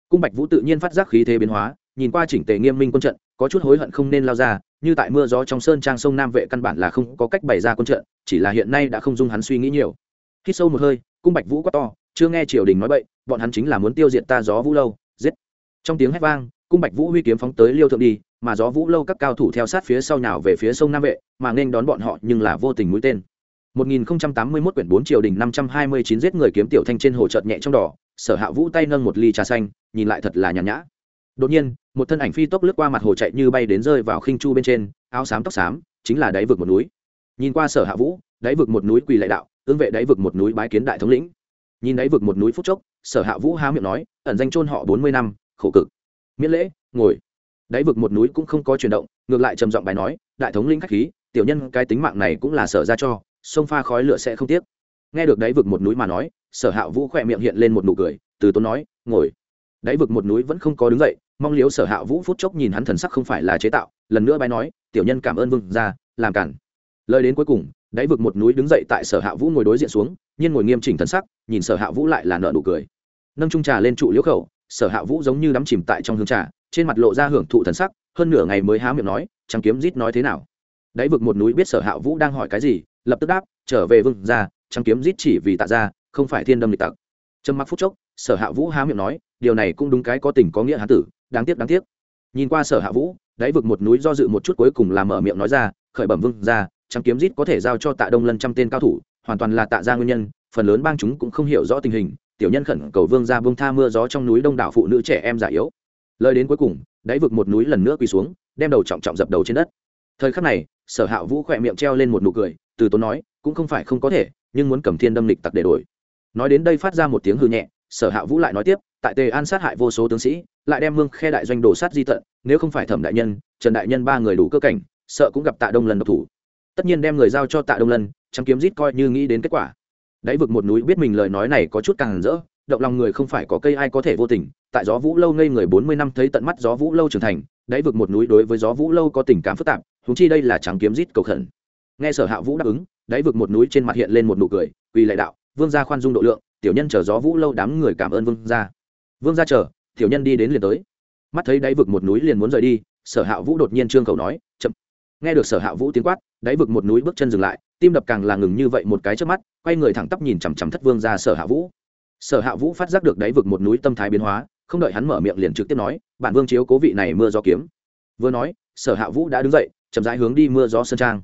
Cung bạch vũ tự nhiên phát giác khí thế biến hóa, nhìn qua chỉnh tề nghiêm minh quân trận, có chút hối hận không nên lao ra, như tại mưa gió trong sơn trang sông nam vệ căn bản là không có cách bày ra quân trận, chỉ là hiện nay đã không dung hắn suy nghĩ nhiều. Khi sâu một hơi, cung bạch vũ quát to, chưa nghe triều đình nói bậy, bọn hắn chính là muốn tiêu diệt ta gió vũ lâu, giết. Trong tiếng hét vang, cung bạch vũ huy kiếm phóng tới liêu thượng đi mà gió vũ lâu các cao thủ theo sát phía sau nhào về phía sông nam vệ, mà nên đón bọn họ nhưng là vô tình mũi tên. 1081 quyển 4 triều đình 529 giết người kiếm tiểu thanh trên hồ chợt nhẹ trong đỏ, sở hạ vũ tay nâng một ly trà xanh, nhìn lại thật là nhàn nhã. Đột nhiên, một thân ảnh phi tốc lướt qua mặt hồ chạy như bay đến rơi vào khinh chu bên trên, áo xám tóc xám, chính là đáy vực một núi. Nhìn qua sở hạ vũ, đáy vực một núi quỳ lại đạo, ương vệ đáy vực một núi bái kiến đại thống lĩnh. Nhìn đáy vực một núi phút chốc, sở hạ vũ há miệng nói, ẩn danh chôn họ bốn mươi năm, khổ cực. Miễn lễ, ngồi đáy vực một núi cũng không có chuyển động, ngược lại trầm giọng bài nói, đại thống lĩnh khách khí, tiểu nhân cái tính mạng này cũng là sở ra cho, sông pha khói lửa sẽ không tiếc. Nghe được đáy vực một núi mà nói, sở hạ vũ khỏe miệng hiện lên một nụ cười, từ tốn nói, ngồi. Đáy vực một núi vẫn không có đứng dậy, mong liếu sở hạ vũ phút chốc nhìn hắn thần sắc không phải là chế tạo, lần nữa bài nói, tiểu nhân cảm ơn vương ra làm cản. Lời đến cuối cùng, đáy vực một núi đứng dậy tại sở hạ vũ ngồi đối diện xuống, nhiên ngồi nghiêm chỉnh thần sắc, nhìn sở hạ vũ lại là nợ nụ cười. Nâng trung trà lên trụ liễu khẩu, sở hạ vũ giống như đắm chìm tại trong hương trà trên mặt lộ ra hưởng thụ thần sắc, hơn nửa ngày mới há miệng nói, trắng kiếm rít nói thế nào? Đáy vực một núi biết sở hạ vũ đang hỏi cái gì, lập tức đáp, trở về vương ra trắng kiếm rít chỉ vì tạ ra không phải thiên đâm lịch tặc. Trâm mặc phút chốc, sở hạ vũ há miệng nói, điều này cũng đúng cái có tình có nghĩa hán tử, đáng tiếc đáng tiếc. Nhìn qua sở hạ vũ, đáy vực một núi do dự một chút cuối cùng là mở miệng nói ra, khởi bẩm vương ra trắng kiếm rít có thể giao cho tạ đông lân trăm tên cao thủ, hoàn toàn là tạ ra nguyên nhân, phần lớn bang chúng cũng không hiểu rõ tình hình, tiểu nhân khẩn cầu vương ra vương tha mưa gió trong núi đông đảo phụ nữ trẻ em già yếu lời đến cuối cùng, đáy vực một núi lần nữa quỳ xuống, đem đầu trọng trọng dập đầu trên đất. Thời khắc này, sở hạ vũ khỏe miệng treo lên một nụ cười, từ tốn nói, cũng không phải không có thể, nhưng muốn cầm thiên đâm lịch tặc để đổi. Nói đến đây phát ra một tiếng hư nhẹ, sở hạ vũ lại nói tiếp, tại tề an sát hại vô số tướng sĩ, lại đem mương khe đại doanh đồ sát di tận, nếu không phải thẩm đại nhân, trần đại nhân ba người đủ cơ cảnh, sợ cũng gặp tạ đông lần độc thủ. Tất nhiên đem người giao cho tạ đông lân, trắng kiếm rít coi như nghĩ đến kết quả. Đáy vực một núi biết mình lời nói này có chút càng rỡ động lòng người không phải có cây ai có thể vô tình, tại gió vũ lâu ngây người bốn mươi năm thấy tận mắt gió vũ lâu trưởng thành, đáy vực một núi đối với gió vũ lâu có tình cảm phức tạp húng chi đây là trắng kiếm rít cầu khẩn. Nghe sở hạ vũ đáp ứng, đáy vực một núi trên mặt hiện lên một nụ cười, quỳ lệ đạo, vương gia khoan dung độ lượng, tiểu nhân chờ gió vũ lâu đám người cảm ơn vương gia. Vương gia chờ, tiểu nhân đi đến liền tới. Mắt thấy đáy vực một núi liền muốn rời đi, sở hạ vũ đột nhiên trương cầu nói, chậm. Nghe được sở hạ vũ tiếng quát, đáy vực một núi bước chân dừng lại, tim đập càng là ngừng như vậy một cái trước mắt, quay người thẳng tắp nhìn chằm chằm thất vương ra sở hạ vũ sở hạ vũ phát giác được đáy vực một núi tâm thái biến hóa, không đợi hắn mở miệng liền trực tiếp nói, bản vương chiếu cố vị này mưa gió kiếm. Vừa nói, sở hạ vũ đã đứng dậy, chậm rãi hướng đi mưa gió sơn trang.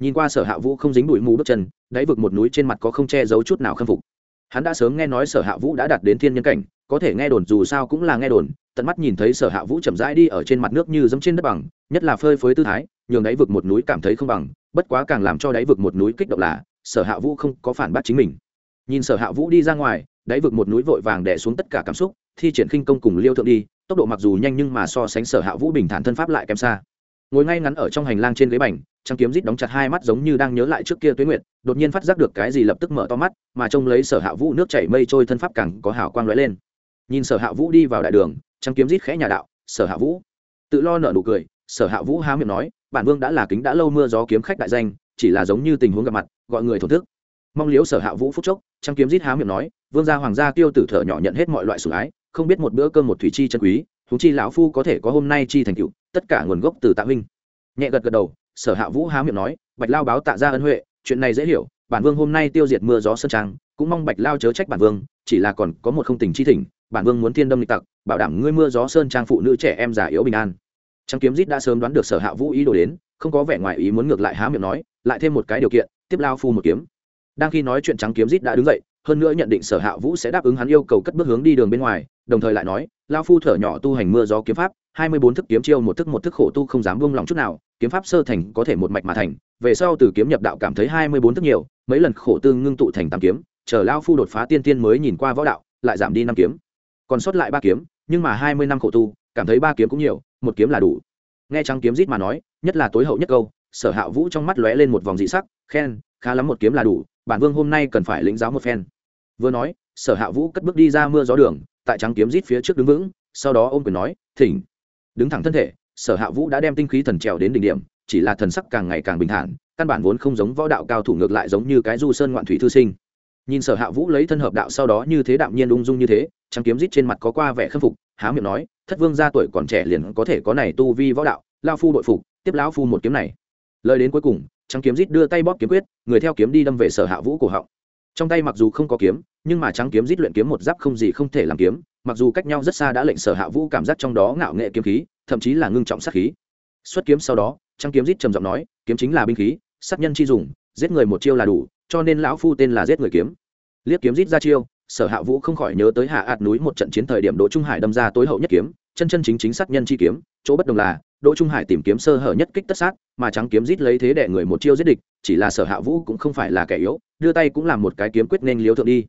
Nhìn qua sở hạ vũ không dính bụi mù bước chân, đáy vực một núi trên mặt có không che giấu chút nào khâm phục. Hắn đã sớm nghe nói sở hạ vũ đã đạt đến thiên nhân cảnh, có thể nghe đồn dù sao cũng là nghe đồn, tận mắt nhìn thấy sở hạ vũ chậm rãi đi ở trên mặt nước như dẫm trên đất bằng, nhất là phơi phới tư thái, nhường đáy vực một núi cảm thấy không bằng, bất quá càng làm cho đáy vực một núi kích động là, sở hạ vũ không có phản bác chính mình. Nhìn sở hạ vũ đi ra ngoài đáy vực một núi vội vàng đè xuống tất cả cảm xúc, thi triển khinh công cùng liêu thượng đi, tốc độ mặc dù nhanh nhưng mà so sánh sở hạ vũ bình thản thân pháp lại kém xa. Ngồi ngay ngắn ở trong hành lang trên ghế bành trang kiếm rít đóng chặt hai mắt giống như đang nhớ lại trước kia tuế nguyệt, đột nhiên phát giác được cái gì lập tức mở to mắt, mà trông lấy sở hạ vũ nước chảy mây trôi thân pháp càng có hào quang lóe lên. Nhìn sở hạ vũ đi vào đại đường trang kiếm rít khẽ nhà đạo, sở hạ vũ. Tự lo nợ nụ cười, sở hạ vũ há miệng nói, bản vương đã là kính đã lâu mưa gió kiếm khách đại danh, chỉ là giống như tình huống gặp mặt, gọi người thổn thức mong liếu sở hạ vũ phúc chốc trang kiếm rít há miệng nói, vương gia hoàng gia tiêu tử thở nhỏ nhận hết mọi loại sủng ái, không biết một bữa cơm một thủy chi chân quý húng chi lão phu có thể có hôm nay chi thành cựu tất cả nguồn gốc từ tạ huynh. Nhẹ gật gật đầu, sở hạ vũ há miệng nói, bạch lao báo tạ ra ân huệ, chuyện này dễ hiểu, bản vương hôm nay tiêu diệt mưa gió sơn trang, cũng mong bạch lao chớ trách bản vương, chỉ là còn có một không tình chi thỉnh, bản vương muốn thiên đâm lịch tặc, bảo đảm ngươi mưa gió sơn trang phụ nữ trẻ em già yếu bình an. Trang kiếm rít đã sớm đoán được sở hạ vũ ý đồ đến, không có vẻ ngoài ý muốn ngược lại há miệng nói, lại thêm một cái điều kiện, tiếp lao phu một kiếm đang khi nói chuyện trắng kiếm rít đã đứng dậy, hơn nữa nhận định sở hạ vũ sẽ đáp ứng hắn yêu cầu cất bước hướng đi đường bên ngoài, đồng thời lại nói lao phu thở nhỏ tu hành mưa gió kiếm pháp, hai mươi bốn thức kiếm chiêu một thức một thức khổ tu không dám buông lòng chút nào, kiếm pháp sơ thành có thể một mạch mà thành, về sau từ kiếm nhập đạo cảm thấy hai mươi bốn thức nhiều, mấy lần khổ tư ngưng tụ thành tám kiếm, chờ lao phu đột phá tiên tiên mới nhìn qua võ đạo, lại giảm đi năm kiếm. Còn sót lại ba kiếm, nhưng mà hai mươi năm khổ tu, cảm thấy ba kiếm cũng nhiều, một kiếm là đủ. Nghe trắng kiếm rít mà nói, nhất là tối hậu nhất câu, sở hạ vũ trong mắt lóe lên một vòng dị sắc, khen, khá lắm, một kiếm là đủ bản vương hôm nay cần phải lĩnh giáo một phen. Vừa nói, sở hạ vũ cất bước đi ra mưa gió đường, tại trắng kiếm rít phía trước đứng vững, sau đó ôm quyền nói, thỉnh. Đứng thẳng thân thể, sở hạ vũ đã đem tinh khí thần trèo đến đỉnh điểm, chỉ là thần sắc càng ngày càng bình thản, căn bản vốn không giống võ đạo cao thủ ngược lại giống như cái du sơn ngoạn thủy thư sinh. Nhìn sở hạ vũ lấy thân hợp đạo sau đó như thế đạm nhiên ung dung như thế, trắng kiếm rít trên mặt có qua vẻ khâm phục, há miệng nói, thất vương gia tuổi còn trẻ liền có thể có này tu vi võ đạo, lao phu đội phục, tiếp lão phu một kiếm này. Lời đến cuối cùng trắng kiếm rít đưa tay bóp kiếm quyết, người theo kiếm đi đâm về sở hạ vũ cổ họng. Trong tay mặc dù không có kiếm, nhưng mà trắng kiếm rít luyện kiếm một giáp không gì không thể làm kiếm, mặc dù cách nhau rất xa đã lệnh sở hạ vũ cảm giác trong đó ngạo nghệ kiếm khí, thậm chí là ngưng trọng sát khí. Xuất kiếm sau đó, trắng kiếm rít trầm giọng nói, kiếm chính là binh khí, sát nhân chi dùng, giết người một chiêu là đủ, cho nên lão phu tên là giết người kiếm. Liếc kiếm rít ra chiêu, sở hạ vũ không khỏi nhớ tới hạ ạt núi một trận chiến thời điểm đỗ trung hải đâm ra tối hậu nhất kiếm, chân chân chính chính sát nhân chi kiếm, chỗ bất đồng là đỗ trung hải tìm kiếm sơ hở nhất kích tất sát, mà trắng kiếm rít lấy thế đệ người một chiêu giết địch, chỉ là sở hạ vũ cũng không phải là kẻ yếu, đưa tay cũng làm một cái kiếm quyết nên liếu thượng đi.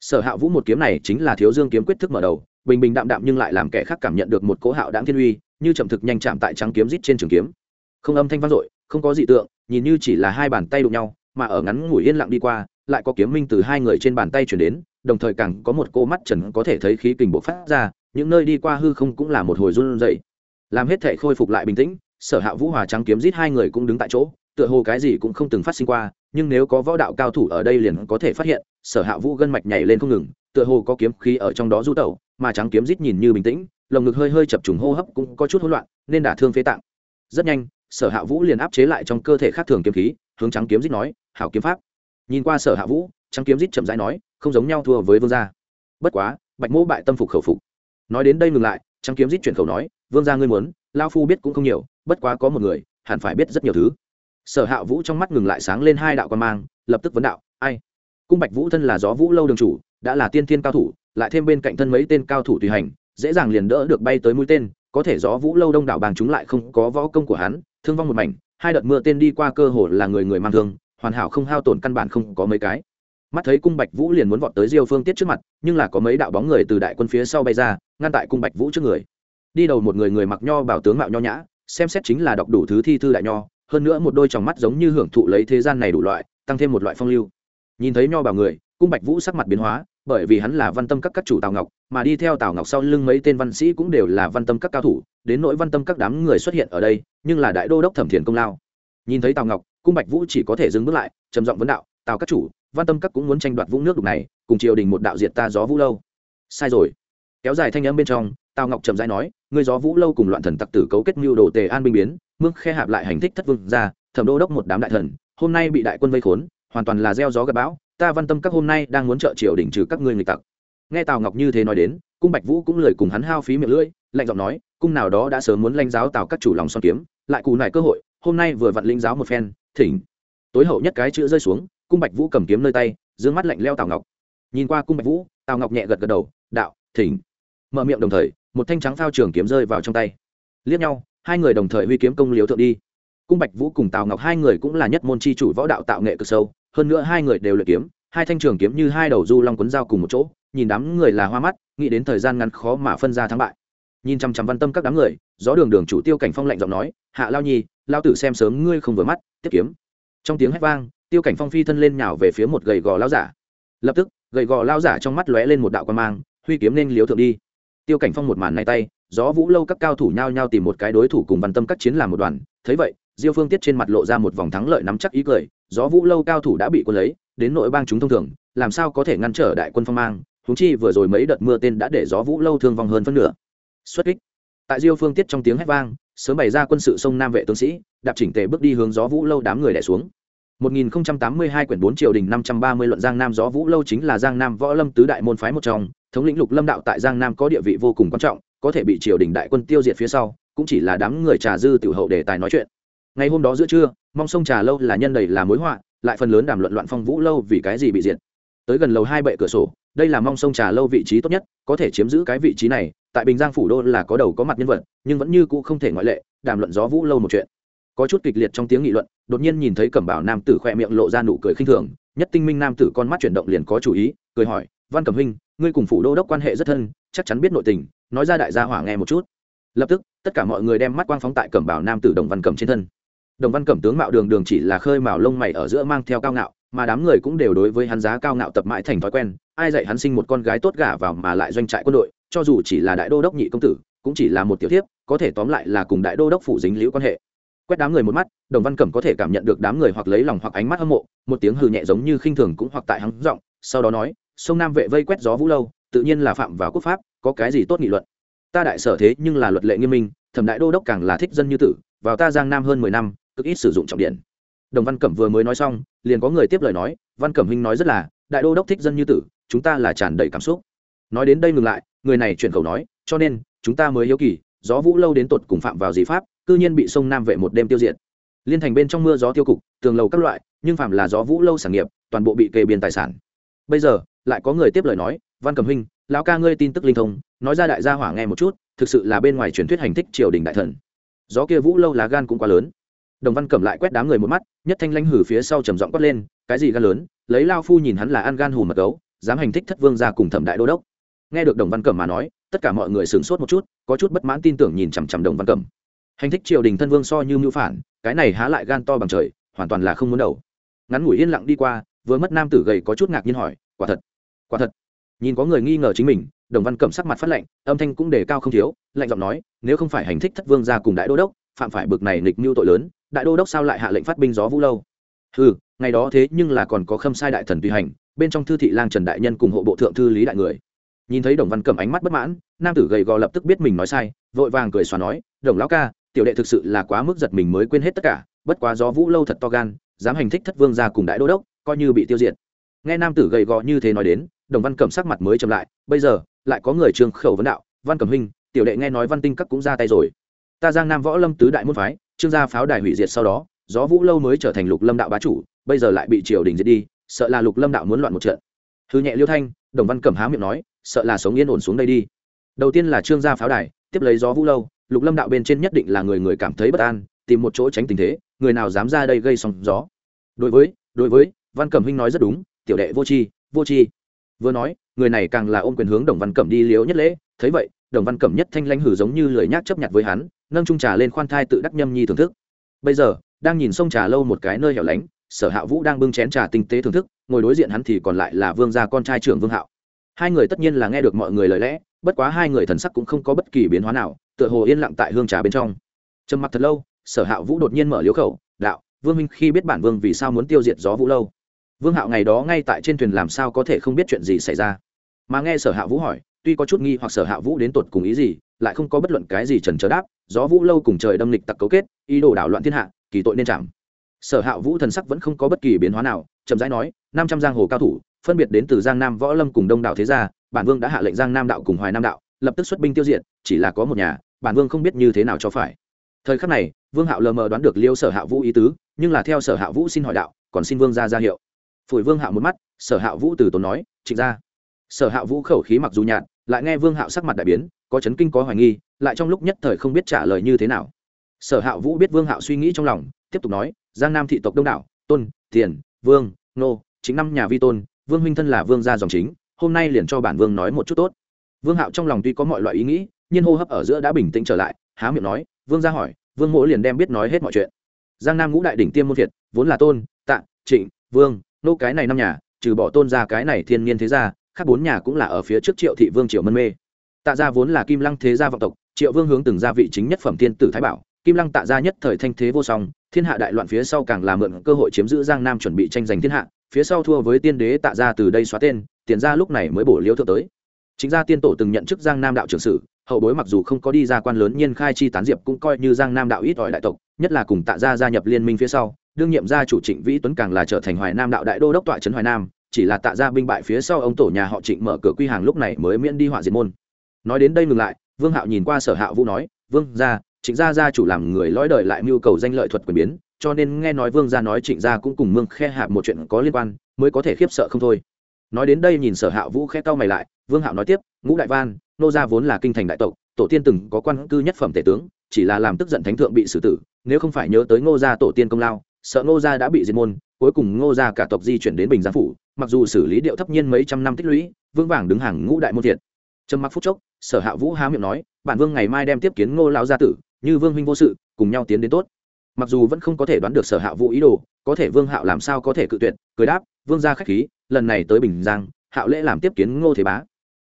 Sở hạ vũ một kiếm này chính là thiếu dương kiếm quyết thức mở đầu, bình bình đạm đạm nhưng lại làm kẻ khác cảm nhận được một cỗ hạo đáng thiên uy, như chậm thực nhanh chạm tại trắng kiếm rít trên trường kiếm. Không âm thanh vang dội, không có dị tượng, nhìn như chỉ là hai bàn tay đụng nhau, mà ở ngắn ngủi yên lặng đi qua, lại có kiếm minh từ hai người trên bàn tay chuyển đến, đồng thời càng có một cô mắt trần có thể thấy khí kình bộc phát ra, những nơi đi qua hư không cũng là một hồi run rẩy làm hết thể khôi phục lại bình tĩnh, sở hạ vũ hòa trắng kiếm giết hai người cũng đứng tại chỗ, tựa hồ cái gì cũng không từng phát sinh qua, nhưng nếu có võ đạo cao thủ ở đây liền có thể phát hiện, sở hạ vũ gân mạch nhảy lên không ngừng, tựa hồ có kiếm khí ở trong đó du tẩu, mà trắng kiếm giết nhìn như bình tĩnh, lồng ngực hơi hơi chập trùng hô hấp cũng có chút hỗn loạn, nên đả thương phế tạng. Rất nhanh, sở hạ vũ liền áp chế lại trong cơ thể khác thường kiếm khí, hướng trắng kiếm giết nói, hảo kiếm pháp. Nhìn qua sở hạ vũ, trắng kiếm giết chậm rãi nói, không giống nhau thua với vương gia. Bất quá, bạch mỗ bại tâm phục khẩu phục. Nói đến đây ngừng lại, trắng kiếm giết chuyển khẩu nói vương gia ngươi muốn lao phu biết cũng không nhiều, bất quá có một người, hẳn phải biết rất nhiều thứ. Sở hạ vũ trong mắt ngừng lại sáng lên hai đạo quan mang, lập tức vấn đạo, ai? Cung bạch vũ thân là gió vũ lâu đường chủ, đã là tiên thiên cao thủ, lại thêm bên cạnh thân mấy tên cao thủ tùy hành, dễ dàng liền đỡ được bay tới mũi tên, có thể gió vũ lâu đông đảo bàng chúng lại không có võ công của hắn, thương vong một mảnh, hai đợt mưa tên đi qua cơ hồ là người người mang thương, hoàn hảo không hao tổn căn bản không có mấy cái. Mắt thấy cung bạch vũ liền muốn vọt tới diêu phương tiết trước mặt, nhưng là có mấy đạo bóng người từ đại quân phía sau bay ra, ngăn tại cung bạch vũ trước người đi đầu một người người mặc nho bảo tướng mạo nho nhã, xem xét chính là đọc đủ thứ thi thư đại nho, hơn nữa một đôi tròng mắt giống như hưởng thụ lấy thế gian này đủ loại, tăng thêm một loại phong lưu. Nhìn thấy nho bảo người, cung bạch vũ sắc mặt biến hóa, bởi vì hắn là văn tâm các các chủ tào ngọc, mà đi theo tào ngọc sau lưng mấy tên văn sĩ cũng đều là văn tâm các cao thủ, đến nỗi văn tâm các đám người xuất hiện ở đây, nhưng là đại đô đốc thẩm thiền công lao. Nhìn thấy tào ngọc, cung bạch vũ chỉ có thể dừng bước lại, trầm giọng vấn đạo, tào các chủ, văn tâm các cũng muốn tranh đoạt vũng nước đục này, cùng triều đình một đạo diệt ta gió vũ lâu. Sai rồi kéo dài thanh âm bên trong, tào ngọc trầm dai nói, ngươi gió vũ lâu cùng loạn thần tặc tử cấu kết mưu đồ tề an binh biến, mương khe hạp lại hành thích thất vương ra, thẩm đô đốc một đám đại thần, hôm nay bị đại quân vây khốn, hoàn toàn là gieo gió gặp bão, ta văn tâm các hôm nay đang muốn trợ triều đình trừ các ngươi người tặc. Nghe tào ngọc như thế nói đến, cung bạch vũ cũng lời cùng hắn hao phí miệng lưỡi, lạnh giọng nói, cung nào đó đã sớm muốn lãnh giáo tào các chủ lòng son kiếm, lại cù nải cơ hội, hôm nay vừa vặn linh giáo một phen, thỉnh. Tối hậu nhất cái chữ rơi xuống, cung bạch vũ cầm kiếm nơi tay d mắt lạnh leo tào ngọc. Nhìn qua cung bạch vũ, tào ngọc nhẹ gật gật đầu, đạo, thỉnh mở miệng đồng thời, một thanh trắng phao trường kiếm rơi vào trong tay. Liếc nhau, hai người đồng thời huy kiếm công liếu thượng đi. Cung bạch vũ cùng tào ngọc hai người cũng là nhất môn c h i chủ võ đạo tạo nghệ cực sâu, hơn nữa hai người đều luyện kiếm, hai thanh trường kiếm như hai đầu du long quấn dao cùng một chỗ, nhìn đám người là hoa mắt, nghĩ đến thời gian ngắn khó mà phân ra thắng bại. Nhìn chăm chăm văn tâm các đám người, gió đường đường chủ tiêu cảnh phong lạnh giọng nói, hạ lao nhi, lao tử xem sớm ngươi không vừa mắt, tiếp kiếm. Trong tiếng hét vang, tiêu cảnh phong phi thân lên nhào về phía một gầy gò lao giả. Lập tức, gầy gò lao giả trong mắt lóe lên một đạo quan mang, huy kiếm nên liếu thượng đi tiêu cảnh phong một màn này tay gió vũ lâu các cao thủ nhao nhao tìm một cái đối thủ cùng văn tâm các chiến làm một đoàn. Thấy vậy diêu phương tiết trên mặt lộ ra một vòng thắng lợi nắm chắc ý cười gió vũ lâu cao thủ đã bị quân lấy đến nội bang chúng thông thường làm sao có thể ngăn trở đại quân phong mang? Húng chi vừa rồi mấy đợt mưa tên đã để gió vũ lâu thương vong hơn phân nửa. Xuất kích. Tại diêu phương tiết trong tiếng hét vang sớm bày ra quân sự sông nam vệ tướng sĩ đạp chỉnh tề bước đi hướng gió vũ lâu đám người đẻ xuống. 1082 quyển 4 triều đình 530 luận Giang Nam gió Vũ lâu chính là Giang Nam võ lâm tứ đại môn phái một trong, thống lĩnh Lục Lâm đạo tại Giang Nam có địa vị vô cùng quan trọng, có thể bị triều đình đại quân tiêu diệt phía sau, cũng chỉ là đám người trà dư tiểu hậu để tài nói chuyện. Ngày hôm đó giữa trưa, mong sông trà lâu là nhân đầy là mối họa, lại phần lớn đàm luận loạn phong Vũ lâu vì cái gì bị diệt. Tới gần lầu hai bệ cửa sổ, đây là mong sông trà lâu vị trí tốt nhất, có thể chiếm giữ cái vị trí này, tại Bình Giang phủ đô là có đầu có mặt nhân vật, nhưng vẫn như cũ không thể ngoại lệ, đàm luận gió Vũ lâu một chuyện có chút kịch liệt trong tiếng nghị luận đột nhiên nhìn thấy cẩm bảo nam tử khoe miệng lộ ra nụ cười khinh thường nhất tinh minh nam tử con mắt chuyển động liền có chủ ý cười hỏi văn cẩm huynh, ngươi cùng phủ đô đốc quan hệ rất thân, chắc chắn biết nội tình, nói ra đại gia hỏa nghe một chút. Lập tức, tất cả mọi người đem mắt quang phóng tại cẩm bảo nam tử đồng văn cẩm trên thân. Đồng văn cẩm tướng mạo đường đường chỉ là khơi mào lông mày ở giữa mang theo cao ngạo, mà đám người cũng đều đối với hắn giá cao ngạo tập mãi thành thói quen, ai dạy hắn sinh một con gái tốt gả vào mà lại doanh trại quân đội, cho dù chỉ là đại đô đốc nhị công tử, cũng chỉ là một tiểu thiếp, có thể tóm lại là cùng đại đô đốc phủ dính liễu quan hệ. Quét đám người một mắt, đồng văn cẩm có thể cảm nhận được đám người hoặc lấy lòng hoặc ánh mắt hâm mộ, một tiếng hừ nhẹ giống như khinh thường cũng hoặc tại hắn giọng, sau đó nói sông nam vệ vây quét gió vũ lâu, tự nhiên là phạm vào quốc pháp, có cái gì tốt nghị luận? Ta đại sở thế nhưng là luật lệ nghiêm minh, thẩm đại đô đốc càng là thích dân như tử, vào ta giang nam hơn mười năm, cực ít sử dụng trọng điện. Đồng văn cẩm vừa mới nói xong, liền có người tiếp lời nói, văn cẩm huynh nói rất là, đại đô đốc thích dân như tử, chúng ta là tràn đầy cảm xúc. Nói đến đây ngừng lại, người này chuyển khẩu nói, cho nên, chúng ta mới hiếu kỳ, gió vũ lâu đến tột cùng phạm vào gì pháp, cư nhiên bị sông nam vệ một đêm tiêu diệt. Liên thành bên trong mưa gió tiêu cục, tường lầu các loại, nhưng phạm là gió vũ lâu sản nghiệp, toàn bộ bị kê biên tài sản. Bây giờ lại có người tiếp lời nói, văn cầm huynh, lão ca ngươi tin tức linh thông, nói ra đại gia hỏa nghe một chút, thực sự là bên ngoài truyền thuyết hành thích triều đình đại thần. Gió kia vũ lâu lá gan cũng quá lớn. Đồng văn cẩm lại quét đám người một mắt, nhất thanh lanh hử phía sau trầm giọng quát lên, cái gì gan lớn, lấy lao phu nhìn hắn là ăn gan hù mật gấu, dám hành thích thất vương ra cùng thẩm đại đô đốc. Nghe được đồng văn cẩm mà nói, tất cả mọi người sửng sốt một chút, có chút bất mãn tin tưởng nhìn chằm chằm đồng văn cẩm. Hành thích triều đình thân vương so như mưu phản, cái này há lại gan to bằng trời, hoàn toàn là không muốn đầu. Ngắn ngủi yên lặng đi qua, vừa mất nam tử gầy có chút ngạc nhiên hỏi, quả thật quả thật. Nhìn có người nghi ngờ chính mình, đồng văn cẩm sắc mặt phát lệnh âm thanh cũng đề cao không thiếu, lạnh giọng nói, nếu không phải hành thích thất vương ra cùng đại đô đốc, phạm phải bực này nghịch mưu tội lớn, đại đô đốc sao lại hạ lệnh phát binh gió vũ lâu? Ừ ngày đó thế nhưng là còn có khâm sai đại thần tùy hành, bên trong thư thị lang trần đại nhân cùng hộ bộ thượng thư lý đại người. Nhìn thấy đồng văn cẩm ánh mắt bất mãn, nam tử gầy gò lập tức biết mình nói sai, vội vàng cười xóa nói, đồng lão ca, tiểu đệ thực sự là quá mức giật mình mới quên hết tất cả, bất quá gió vũ lâu thật to gan, dám hành thích thất vương ra cùng đại đô đốc, coi như bị tiêu diệt nghe nam tử gầy gò như thế nói đến, đồng văn cẩm sắc mặt mới chậm lại, bây giờ, lại có người trương khẩu vấn đạo, văn cẩm huynh, tiểu đệ nghe nói văn tinh các cũng ra tay rồi. Ta giang nam võ lâm tứ đại môn phái, trương gia pháo đài hủy diệt sau đó, gió vũ lâu mới trở thành lục lâm đạo bá chủ, bây giờ lại bị triều đình diệt đi, sợ là lục lâm đạo muốn loạn một trận. Hư nhẹ liêu thanh, đồng văn cẩm há miệng nói, sợ là sống yên ổn xuống đây đi. Đầu tiên là trương gia pháo đài, tiếp lấy gió vũ lâu, lục lâm đạo bên trên nhất định là người người cảm thấy bất an, tìm một chỗ tránh tình thế, người nào dám ra đây gây sóng gió. Đối với đối với, văn cẩm huynh nói rất đúng tiểu đệ vô tri vô tri vừa nói, người này càng là ôm quyền hướng đồng văn cẩm đi liếu nhất lễ. Thấy vậy, đồng văn cẩm nhất thanh lanh hử giống như lười nhác chấp nhặt với hắn, nâng trung trà lên khoan thai tự đắc nhâm nhi thưởng thức. Bây giờ, đang nhìn sông trà lâu một cái nơi hẻo lánh, sở hạ vũ đang bưng chén trà tinh tế thưởng thức, ngồi đối diện hắn thì còn lại là vương gia con trai trưởng vương hạo. Hai người tất nhiên là nghe được mọi người lời lẽ, bất quá hai người thần sắc cũng không có bất kỳ biến hóa nào, tựa hồ yên lặng tại hương trà bên trong. Trầm mặc thật lâu, sở hạ vũ đột nhiên mở liếu khẩu, đạo, vương minh khi biết bản vương vì sao muốn tiêu diệt gió vũ lâu? Vương hạo ngày đó ngay tại trên thuyền làm sao có thể không biết chuyện gì xảy ra? Mà nghe sở hạ vũ hỏi, tuy có chút nghi hoặc sở hạ vũ đến tột cùng ý gì, lại không có bất luận cái gì trần trờ đáp, gió vũ lâu cùng trời đâm lịch tặc cấu kết, ý đồ đảo loạn thiên hạ, kỳ tội nên chạm. Sở hạ vũ thần sắc vẫn không có bất kỳ biến hóa nào, chậm rãi nói, năm trăm giang hồ cao thủ, phân biệt đến từ giang nam võ lâm cùng đông đảo thế gia, bản vương đã hạ lệnh giang nam đạo cùng hoài nam đạo, lập tức xuất binh tiêu diệt, chỉ là có một nhà, bản vương không biết như thế nào cho phải. Thời khắc này, vương hạo lờ mờ đoán được liêu sở hạ vũ ý tứ, nhưng là theo sở hạ vũ xin hỏi đạo, còn xin vương ra ra hiệu phủi vương hạo một mắt, sở hạ vũ từ tốn nói, trịnh ra sở hạ vũ khẩu khí mặc dù nhạt, lại nghe vương hạo sắc mặt đại biến, có chấn kinh có hoài nghi, lại trong lúc nhất thời không biết trả lời như thế nào. Sở hạ vũ biết vương hạo suy nghĩ trong lòng, tiếp tục nói, giang nam thị tộc đông đảo, tôn tiền vương, nô, chính năm nhà vi tôn, vương huynh thân là vương gia dòng chính, hôm nay liền cho bản vương nói một chút tốt. Vương hạo trong lòng tuy có mọi loại ý nghĩ, nhưng hô hấp ở giữa đã bình tĩnh trở lại, há miệng nói, vương gia hỏi, vương mỗ liền đem biết nói hết mọi chuyện. Giang nam ngũ đại đỉnh tiêm môn việt vốn là tôn, tạ, trịnh, vương nô cái này năm nhà, trừ bỏ tôn ra cái này thiên nhiên thế gia, khác bốn nhà cũng là ở phía trước triệu thị vương triệu mân mê. Tạ gia vốn là kim lăng thế gia vọng tộc, triệu vương hướng từng gia vị chính nhất phẩm thiên tử thái bảo, kim lăng tạ gia nhất thời thanh thế vô song, thiên hạ đại loạn phía sau càng là mượn cơ hội chiếm giữ giang nam chuẩn bị tranh giành thiên hạ, phía sau thua với tiên đế tạ gia từ đây xóa tên, tiền gia lúc này mới bổ liêu thượng tới. Chính gia tiên tổ từng nhận chức giang nam đạo trưởng sử, hậu bối mặc dù không có đi ra quan lớn, nhiên khai chi tán diệp cũng coi như giang nam đạo ít ỏi đại tộc, nhất là cùng tạ gia gia nhập liên minh phía sau đương nhiệm gia chủ trịnh vĩ tuấn càng là trở thành hoài nam đạo đại đô đốc tọa trấn hoài nam, chỉ là tạ gia binh bại phía sau ông tổ nhà họ trịnh mở cửa quy hàng lúc này mới miễn đi họa diệt môn. Nói đến đây ngừng lại, vương hạo nhìn qua sở hạ vũ nói, vương gia, trịnh gia gia chủ làm người lõi đời lại mưu cầu danh lợi thuật quyền biến, cho nên nghe nói vương gia nói trịnh gia cũng cùng mương khe Hạp một chuyện có liên quan, mới có thể khiếp sợ không thôi. Nói đến đây nhìn sở hạ vũ khẽ cau mày lại, vương hạo nói tiếp, ngũ đại van nô gia vốn là kinh thành đại tộc, tổ tiên từng có quan cư nhất phẩm tể tướng, chỉ là làm tức giận thánh thượng bị xử tử, nếu không phải nhớ tới ngô gia tổ tiên công lao sợ ngô gia đã bị diệt môn, cuối cùng ngô gia cả tộc di chuyển đến bình giang phủ, mặc dù xử lý điệu thấp nhiên mấy trăm năm tích lũy vương vàng đứng hàng ngũ đại môn thiệt. Trầm mặc phút chốc, sở hạ vũ há miệng nói, bản vương ngày mai đem tiếp kiến ngô lão gia tử, như vương huynh vô sự, cùng nhau tiến đến tốt. Mặc dù vẫn không có thể đoán được sở hạ vũ ý đồ, có thể vương hạo làm sao có thể cự tuyệt, cười đáp, vương gia khách khí, lần này tới bình giang, hạo lễ làm tiếp kiến ngô thế bá.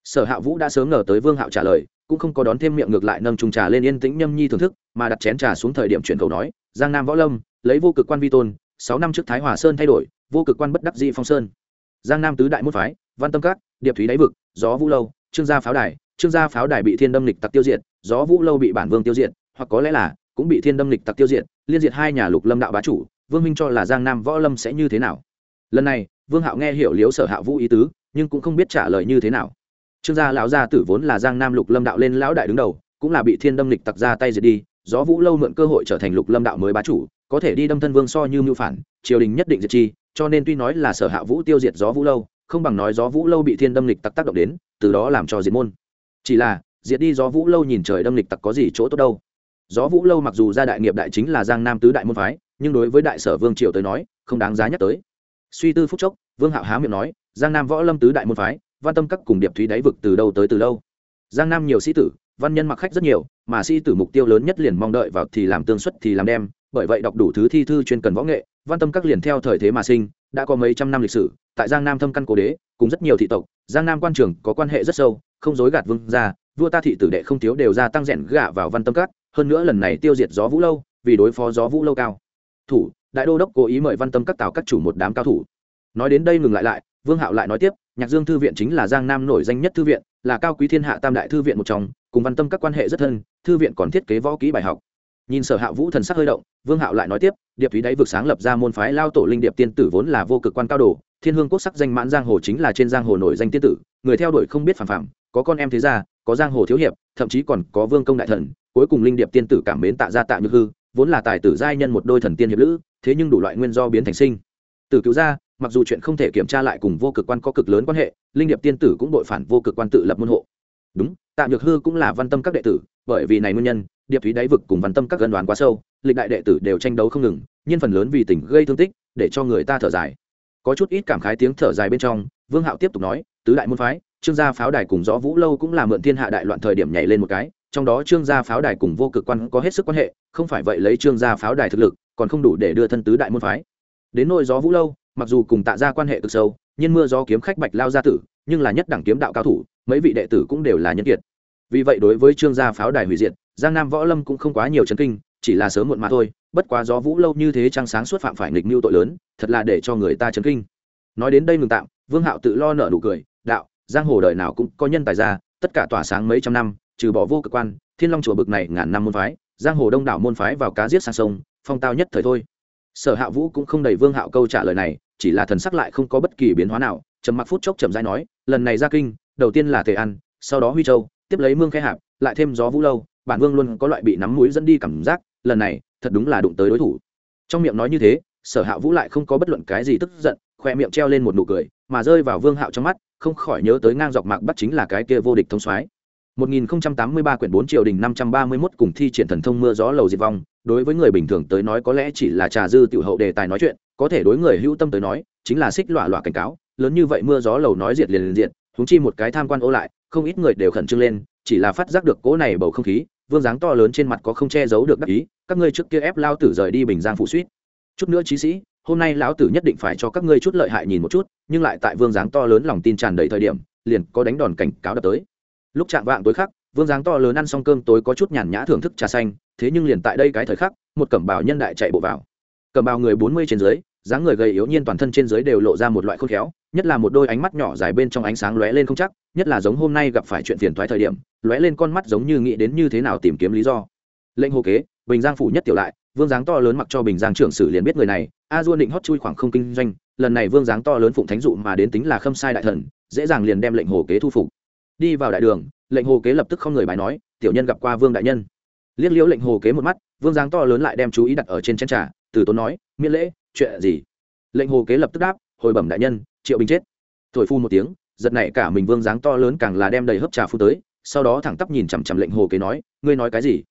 Sở hạ vũ đã sớm ngờ tới vương hạo trả lời, cũng không có đón thêm miệng ngược lại nâng trùng trà lên yên tĩnh nhâm nhi thưởng thức, mà đặt chén trà xuống thời điểm chuyển cầu nói, giang nam võ lâm lấy vô cực quan vi tôn, sáu năm trước thái hòa sơn thay đổi, vô cực quan bất đắc dị phong sơn. Giang nam tứ đại môn phái, văn tâm các, điệp thúy đáy vực, gió vũ lâu, trương gia pháo đài. Trương gia pháo đài bị thiên đâm lịch tặc tiêu diệt, gió vũ lâu bị bản vương tiêu diệt, hoặc có lẽ là cũng bị thiên đâm lịch tặc tiêu diệt, liên diệt hai nhà lục lâm đạo bá chủ. Vương minh cho là giang nam võ lâm sẽ như thế nào? Lần này, vương hạo nghe hiểu liếu sở hạ vũ ý tứ, nhưng cũng không biết trả lời như thế nào. Trương gia lão gia tử vốn là giang nam lục lâm đạo lên lão đại đứng đầu, cũng là bị thiên đâm lịch tặc ra tay diệt đi, gió vũ lâu mượn cơ hội trở thành lục lâm đạo mới bá chủ có thể đi đâm thân vương so như mưu phản, triều đình nhất định diệt chi, cho nên tuy nói là sở hạ vũ tiêu diệt gió vũ lâu, không bằng nói gió vũ lâu bị thiên đâm lịch tặc tác động đến, từ đó làm cho diệt môn. Chỉ là, diệt đi gió vũ lâu nhìn trời đâm lịch tặc có gì chỗ tốt đâu. Gió vũ lâu mặc dù gia đại nghiệp đại chính là giang nam tứ đại môn phái, nhưng đối với đại sở vương triều tới nói, không đáng giá nhắc tới. Suy tư phúc chốc, vương hạo há miệng nói, giang nam võ lâm tứ đại môn phái, văn tâm các cùng điệp thúy đáy vực từ đâu tới từ lâu. Giang nam nhiều sĩ tử, văn nhân mặc khách rất nhiều, mà sĩ tử mục tiêu lớn nhất liền mong đợi vào thì làm tương xuất thì làm đem bởi vậy đọc đủ thứ thi thư chuyên cần võ nghệ, văn tâm các liền theo thời thế mà sinh, đã có mấy trăm năm lịch sử, tại giang nam thâm căn cố đế, cùng rất nhiều thị tộc, giang nam quan trường có quan hệ rất sâu, không dối gạt vương gia, vua ta thị tử đệ không thiếu đều ra tăng rẽn gạ vào văn tâm các, hơn nữa lần này tiêu diệt gió vũ lâu, vì đối phó gió vũ lâu cao. Thủ, đại đô đốc cố ý mời văn tâm các tào các chủ một đám cao thủ. Nói đến đây ngừng lại lại, vương hạo lại nói tiếp, nhạc dương thư viện chính là giang nam nổi danh nhất thư viện, là cao quý thiên hạ tam đại thư viện một trong, cùng văn tâm các quan hệ rất thân, thư viện còn thiết kế võ kỹ bài học nhìn sở hạ vũ thần sắc hơi động, vương hạo lại nói tiếp, điệp thúy đáy vực sáng lập ra môn phái lao tổ linh điệp tiên tử vốn là vô cực quan cao đồ, thiên hương quốc sắc danh mãn giang hồ chính là trên giang hồ nổi danh tiên tử, người theo đuổi không biết phản phạm có con em thế gia, có giang hồ thiếu hiệp, thậm chí còn có vương công đại thần, cuối cùng linh điệp tiên tử cảm mến tạ ra tạ nhược hư, vốn là tài tử giai nhân một đôi thần tiên hiệp lữ, thế nhưng đủ loại nguyên do biến thành sinh. Từ cứu ra mặc dù chuyện không thể kiểm tra lại cùng vô cực quan có cực lớn quan hệ, linh điệp tiên tử cũng đội phản vô cực quan tự lập môn hộ. Đúng, tạ nhược hư cũng là văn tâm các đệ tử, bởi vì này nguyên nhân điệp thúy đáy vực cùng văn tâm các gần đoán quá sâu, lịch đại đệ tử đều tranh đấu không ngừng nhưng phần lớn vì tình gây thương tích, để cho người ta thở dài. Có chút ít cảm khái tiếng thở dài bên trong, vương hạo tiếp tục nói, tứ đại môn phái, trương gia pháo đài cùng rõ vũ lâu cũng là mượn thiên hạ đại loạn thời điểm nhảy lên một cái, trong đó trương gia pháo đài cùng vô cực quan có hết sức quan hệ, không phải vậy lấy trương gia pháo đài thực lực, còn không đủ để đưa thân tứ đại môn phái. Đến nội gió vũ lâu, mặc dù cùng tạ ra quan hệ cực sâu, nhưng mưa gió kiếm khách bạch lao gia tử, nhưng là nhất đẳng kiếm đạo cao thủ, mấy vị đệ tử cũng đều là nhân kiệt. Vì vậy đối với trương gia pháo đài hủy diệt giang nam võ lâm cũng không quá nhiều chấn kinh, chỉ là sớm muộn mà thôi, bất quá gió vũ lâu như thế trăng sáng suốt phạm phải nghịch mưu tội lớn, thật là để cho người ta chấn kinh. Nói đến đây ngừng tạm, vương hạo tự lo nợ nụ cười, đạo, giang hồ đời nào cũng có nhân tài ra tất cả tỏa sáng mấy trăm năm, trừ bỏ vô cực quan, thiên long chùa bực này ngàn năm môn phái, giang hồ đông đảo môn phái vào cá giết sang sông, phong tao nhất thời thôi. Sở hạ vũ cũng không đầy vương hạo câu trả lời này, chỉ là thần sắc lại không có bất kỳ biến hóa nào, trầm mặc phút chốc chậm rãi nói, lần này ra kinh, đầu tiên là thể ăn sau đó huy châu, tiếp lấy mương khe hạp, lại thêm gió vũ lâu bản vương luôn có loại bị nắm mũi dẫn đi cảm giác lần này thật đúng là đụng tới đối thủ. Trong miệng nói như thế sở hạ vũ lại không có bất luận cái gì tức giận khoe miệng treo lên một nụ cười mà rơi vào vương hạo trong mắt không khỏi nhớ tới ngang dọc mạc bắt chính là cái kia vô địch thông soái. 1083 quyển 4 triều đình 531 cùng thi triển thần thông mưa gió lầu diệt vong, đối với người bình thường tới nói có lẽ chỉ là trà dư tiểu hậu đề tài nói chuyện, có thể đối người hữu tâm tới nói, chính là xích lọa lọa cảnh cáo, lớn như vậy mưa gió lầu nói diệt liền liền diệt, huống chi một cái tham quan ô lại, không ít người đều khẩn trương lên, chỉ là phát giác được cỗ này bầu không khí, vương dáng to lớn trên mặt có không che giấu được đắc ý, các ngươi trước kia ép lao tử rời đi bình giang phụ suýt. Chút nữa trí sĩ, hôm nay lão tử nhất định phải cho các ngươi chút lợi hại nhìn một chút, nhưng lại tại vương dáng to lớn lòng tin tràn đầy thời điểm, liền có đánh đòn cảnh cáo đập tới lúc chạm vạng tối khắc vương dáng to lớn ăn xong cơm tối có chút nhàn nhã thưởng thức trà xanh thế nhưng liền tại đây cái thời khắc một cẩm bào nhân đại chạy bộ vào cẩm bào người bốn mươi trên dưới dáng người gầy yếu nhiên toàn thân trên dưới đều lộ ra một loại khôn khéo nhất là một đôi ánh mắt nhỏ dài bên trong ánh sáng lóe lên không chắc nhất là giống hôm nay gặp phải chuyện phiền thoái thời điểm lóe lên con mắt giống như nghĩ đến như thế nào tìm kiếm lý do. Lệnh hồ kế, bình giang phủ nhất tiểu lại, vương dáng to lớn mặc cho bình giang trưởng sử liền biết người này, a dua định hót chui khoảng không kinh doanh, lần này vương dáng to lớn phụng thánh dụ mà đến tính là khâm sai đại thần, dễ dàng liền đem lệnh hồ kế thu phục. Đi vào đại đường, lệnh hồ kế lập tức không người bài nói, tiểu nhân gặp qua vương đại nhân. Liếc liễu lệnh hồ kế một mắt, vương dáng to lớn lại đem chú ý đặt ở trên chén trà, từ tốn nói, miễn lễ, chuyện gì? Lệnh hồ kế lập tức đáp, hồi bẩm đại nhân, triệu bình chết. Thổi phu một tiếng, giật này cả mình vương dáng to lớn càng là đem đầy hấp trà phu tới sau đó thẳng tắp nhìn chằm chằm lệnh hồ kế nói, ngươi nói cái gì?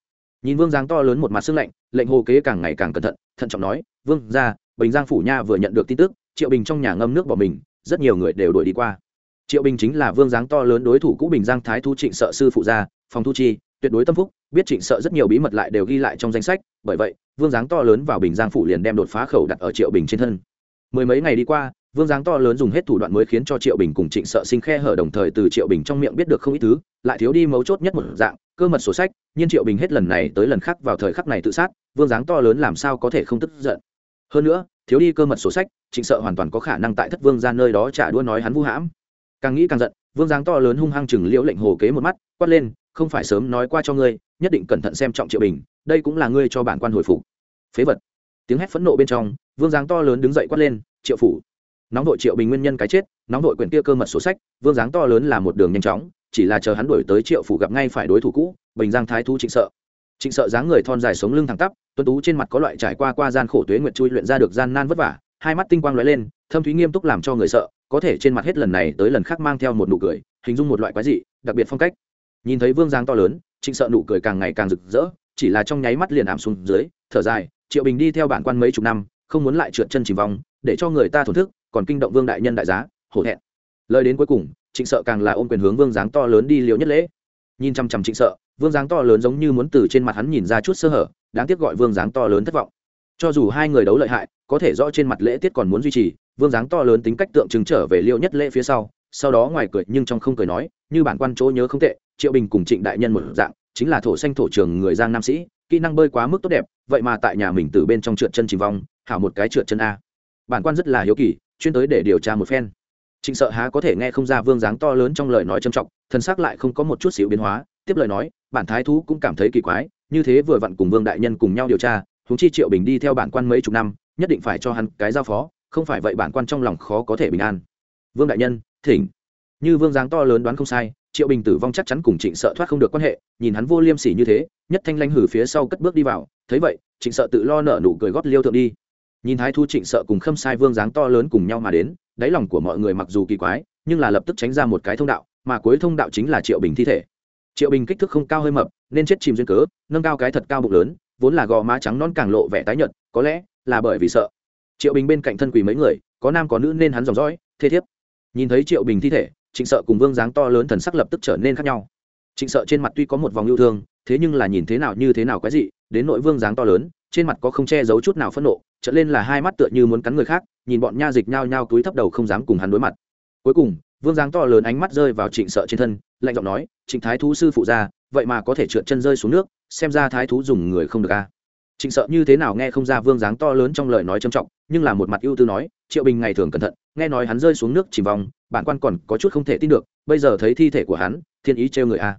Nhìn vương giáng to lớn một mặt xương lạnh, lệnh hồ kế càng ngày càng cẩn thận thận trọng nói, vương ra bình giang phủ nha vừa nhận được tin tức, triệu bình trong nhà ngâm nước bỏ mình, rất nhiều người đều đuổi đi qua. Triệu bình chính là vương giáng to lớn đối thủ cũ bình giang thái thu trịnh sợ sư phụ gia, phòng thu chi, tuyệt đối tâm phúc, biết trịnh sợ rất nhiều bí mật lại đều ghi lại trong danh sách, bởi vậy, vương giáng to lớn vào bình giang phủ liền đem đột phá khẩu đặt ở triệu bình trên thân. Mười mấy ngày đi qua vương giáng to lớn dùng hết thủ đoạn mới khiến cho triệu bình cùng trịnh sợ sinh khe hở đồng thời từ triệu bình trong miệng biết được không ít thứ, lại thiếu đi mấu chốt nhất một dạng, cơ mật sổ sách, nhưng triệu bình hết lần này tới lần khác vào thời khắc này tự sát, vương giáng to lớn làm sao có thể không tức giận. Hơn nữa, thiếu đi cơ mật sổ sách, trịnh sợ hoàn toàn có khả năng tại thất vương ra nơi đó trả đua nói hắn vu hãm. Càng nghĩ càng giận, vương giáng to lớn hung hăng chừng liễu lệnh hồ kế một mắt, quát lên, không phải sớm nói qua cho ngươi, nhất định cẩn thận xem trọng triệu bình, đây cũng là ngươi cho bản quan hồi phục. Phế vật. Tiếng hét phẫn nộ bên trong, vương giáng to lớn đứng dậy quát lên, triệu phủ nóng vội triệu bình nguyên nhân cái chết, nóng vội quyển kia cơ mật sổ sách, vương dáng to lớn là một đường nhanh chóng, chỉ là chờ hắn đuổi tới triệu phủ gặp ngay phải đối thủ cũ, bình giang thái thú trịnh sợ. Trịnh sợ dáng người thon dài sống lưng thẳng tắp, tuấn tú trên mặt có loại trải qua qua gian khổ tuế nguyện chui luyện ra được gian nan vất vả, hai mắt tinh quang lóe lên, thâm thúy nghiêm túc làm cho người sợ, có thể trên mặt hết lần này tới lần khác mang theo một nụ cười, hình dung một loại quái dị, đặc biệt phong cách. Nhìn thấy vương giang to lớn, trịnh sợ nụ cười càng ngày càng rực rỡ, chỉ là trong nháy mắt liền ảm xuống dưới, thở dài, triệu bình đi theo bản quan mấy chục năm, không muốn lại trượt chân chìm vòng, để cho người ta thổn thức còn kinh động vương đại nhân đại giá, hổ thẹn. Lời đến cuối cùng, trịnh sợ càng là ôm quyền hướng vương dáng to lớn đi liều nhất lễ. Nhìn chăm chăm trịnh sợ, vương dáng to lớn giống như muốn từ trên mặt hắn nhìn ra chút sơ hở, đáng tiếc gọi vương dáng to lớn thất vọng. Cho dù hai người đấu lợi hại, có thể rõ trên mặt lễ tiết còn muốn duy trì, vương dáng to lớn tính cách tượng trưng trở về liêu nhất lễ phía sau sau đó ngoài cười nhưng trong không cười nói, như bản quan chỗ nhớ không tệ, triệu bình cùng trịnh đại nhân một dạng, chính là thổ xanh thổ trường người giang nam sĩ, kỹ năng bơi quá mức tốt đẹp, vậy mà tại nhà mình từ bên trong trượt chân chìm vong, hảo một cái trượt chân a. Bản quan rất là hiếu kỳ chuyên tới để điều tra một phen. Trịnh sợ há có thể nghe không ra vương dáng to lớn trong lời nói trầm trọng, thân xác lại không có một chút xíu biến hóa, tiếp lời nói, bản thái thú cũng cảm thấy kỳ quái, như thế vừa vặn cùng vương đại nhân cùng nhau điều tra húng chi triệu bình đi theo bản quan mấy chục năm, nhất định phải cho hắn cái giao phó, không phải vậy bản quan trong lòng khó có thể bình an. Vương đại nhân, thỉnh. Như vương dáng to lớn đoán không sai, triệu bình tử vong chắc chắn cùng trịnh sợ thoát không được quan hệ, nhìn hắn vô liêm sỉ như thế, nhất thanh lanh hử phía sau cất bước đi vào, thấy vậy, trịnh sợ tự lo nở nụ cười gót liêu thượng đi nhìn thái thu trịnh sợ cùng khâm sai vương dáng to lớn cùng nhau mà đến, đáy lòng của mọi người mặc dù kỳ quái, nhưng là lập tức tránh ra một cái thông đạo, mà cuối thông đạo chính là triệu bình thi thể. Triệu bình kích thước không cao hơi mập, nên chết chìm duyên cớ, nâng cao cái thật cao bụng lớn, vốn là gò má trắng non càng lộ vẻ tái nhợt, có lẽ là bởi vì sợ. Triệu bình bên cạnh thân quỳ mấy người, có nam có nữ nên hắn dòng dõi thế thiếp. Nhìn thấy triệu bình thi thể, trịnh sợ cùng vương dáng to lớn thần sắc lập tức trở nên khác nhau. Trịnh sợ trên mặt tuy có một vòng yêu thương, thế nhưng là nhìn thế nào như thế nào quái dị, đến nội vương dáng to lớn trên mặt có không che giấu chút nào phẫn nộ trở lên là hai mắt tựa như muốn cắn người khác, nhìn bọn nha dịch nhao nhao túi thấp đầu không dám cùng hắn đối mặt. Cuối cùng, vương giáng to lớn ánh mắt rơi vào trịnh sợ trên thân, lạnh giọng nói, trịnh thái thú sư phụ ra, vậy mà có thể trượt chân rơi xuống nước, xem ra thái thú dùng người không được a. Trịnh sợ như thế nào nghe không ra vương dáng to lớn trong lời nói trầm trọng, nhưng là một mặt ưu tư nói, triệu bình ngày thường cẩn thận, nghe nói hắn rơi xuống nước chìm vòng, bản quan còn có chút không thể tin được, bây giờ thấy thi thể của hắn, thiên ý trêu người a.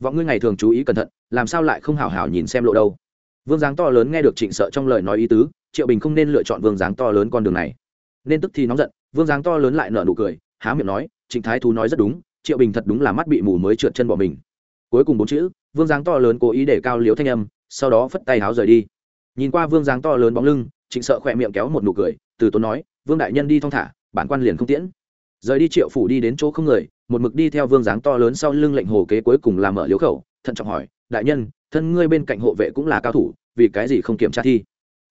Vọng ngươi ngày thường chú ý cẩn thận, làm sao lại không hảo hảo nhìn xem lộ đâu? Vương dáng to lớn nghe được trịnh sợ trong lời nói ý tứ, triệu bình không nên lựa chọn vương dáng to lớn con đường này. Nên tức thì nóng giận, vương dáng to lớn lại nở nụ cười, há miệng nói, trịnh thái thú nói rất đúng, triệu bình thật đúng là mắt bị mù mới trượt chân bỏ mình. Cuối cùng bốn chữ, vương dáng to lớn cố ý để cao liếu thanh âm, sau đó phất tay háo rời đi. Nhìn qua vương dáng to lớn bóng lưng, trịnh sợ khỏe miệng kéo một nụ cười, từ tốn nói, vương đại nhân đi thong thả, bản quan liền không tiễn. Rời đi triệu phủ đi đến chỗ không người, một mực đi theo vương dáng to lớn sau lưng lệnh hồ kế cuối cùng làm mở liếu khẩu, thận trọng hỏi, đại nhân thân ngươi bên cạnh hộ vệ cũng là cao thủ, vì cái gì không kiểm tra thi?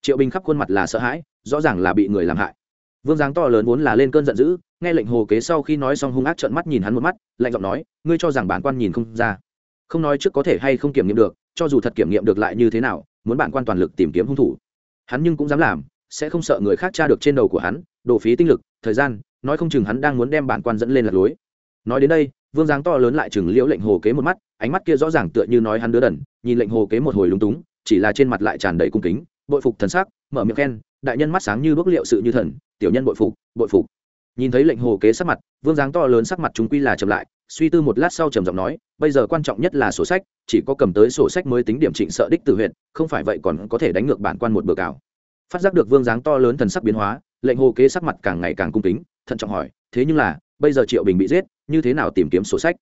Triệu bình khắp khuôn mặt là sợ hãi, rõ ràng là bị người làm hại. Vương dáng to lớn vốn là lên cơn giận dữ, nghe lệnh hồ kế sau khi nói xong hung ác trợn mắt nhìn hắn một mắt, lạnh giọng nói, ngươi cho rằng bản quan nhìn không ra. Không nói trước có thể hay không kiểm nghiệm được, cho dù thật kiểm nghiệm được lại như thế nào, muốn bản quan toàn lực tìm kiếm hung thủ. Hắn nhưng cũng dám làm, sẽ không sợ người khác tra được trên đầu của hắn đổ phí tinh lực, thời gian, nói không chừng hắn đang muốn đem bản quan dẫn lên lạc lối. Nói đến đây vương dáng to lớn lại chừng liễu lệnh hồ kế một mắt, ánh mắt kia rõ ràng tựa như nói hắn đứa đần, nhìn lệnh hồ kế một hồi lúng túng, chỉ là trên mặt lại tràn đầy cung kính, bội phục thần sắc, mở miệng khen, đại nhân mắt sáng như bước liệu sự như thần, tiểu nhân bội phục bội phục. Nhìn thấy lệnh hồ kế sắc mặt, vương dáng to lớn sắc mặt chúng quy là chậm lại, suy tư một lát sau trầm giọng nói, bây giờ quan trọng nhất là sổ sách, chỉ có cầm tới sổ sách mới tính điểm trịnh sợ đích tử huyện, không phải vậy còn có thể đánh ngược bản quan một bờ cào. Phát giác được vương dáng to lớn thần sắc biến hóa, lệnh hồ kế sắc mặt càng ngày càng cung kính, thận trọng hỏi, thế nhưng là bây giờ triệu bình bị giết, như thế nào tìm kiếm sổ sách?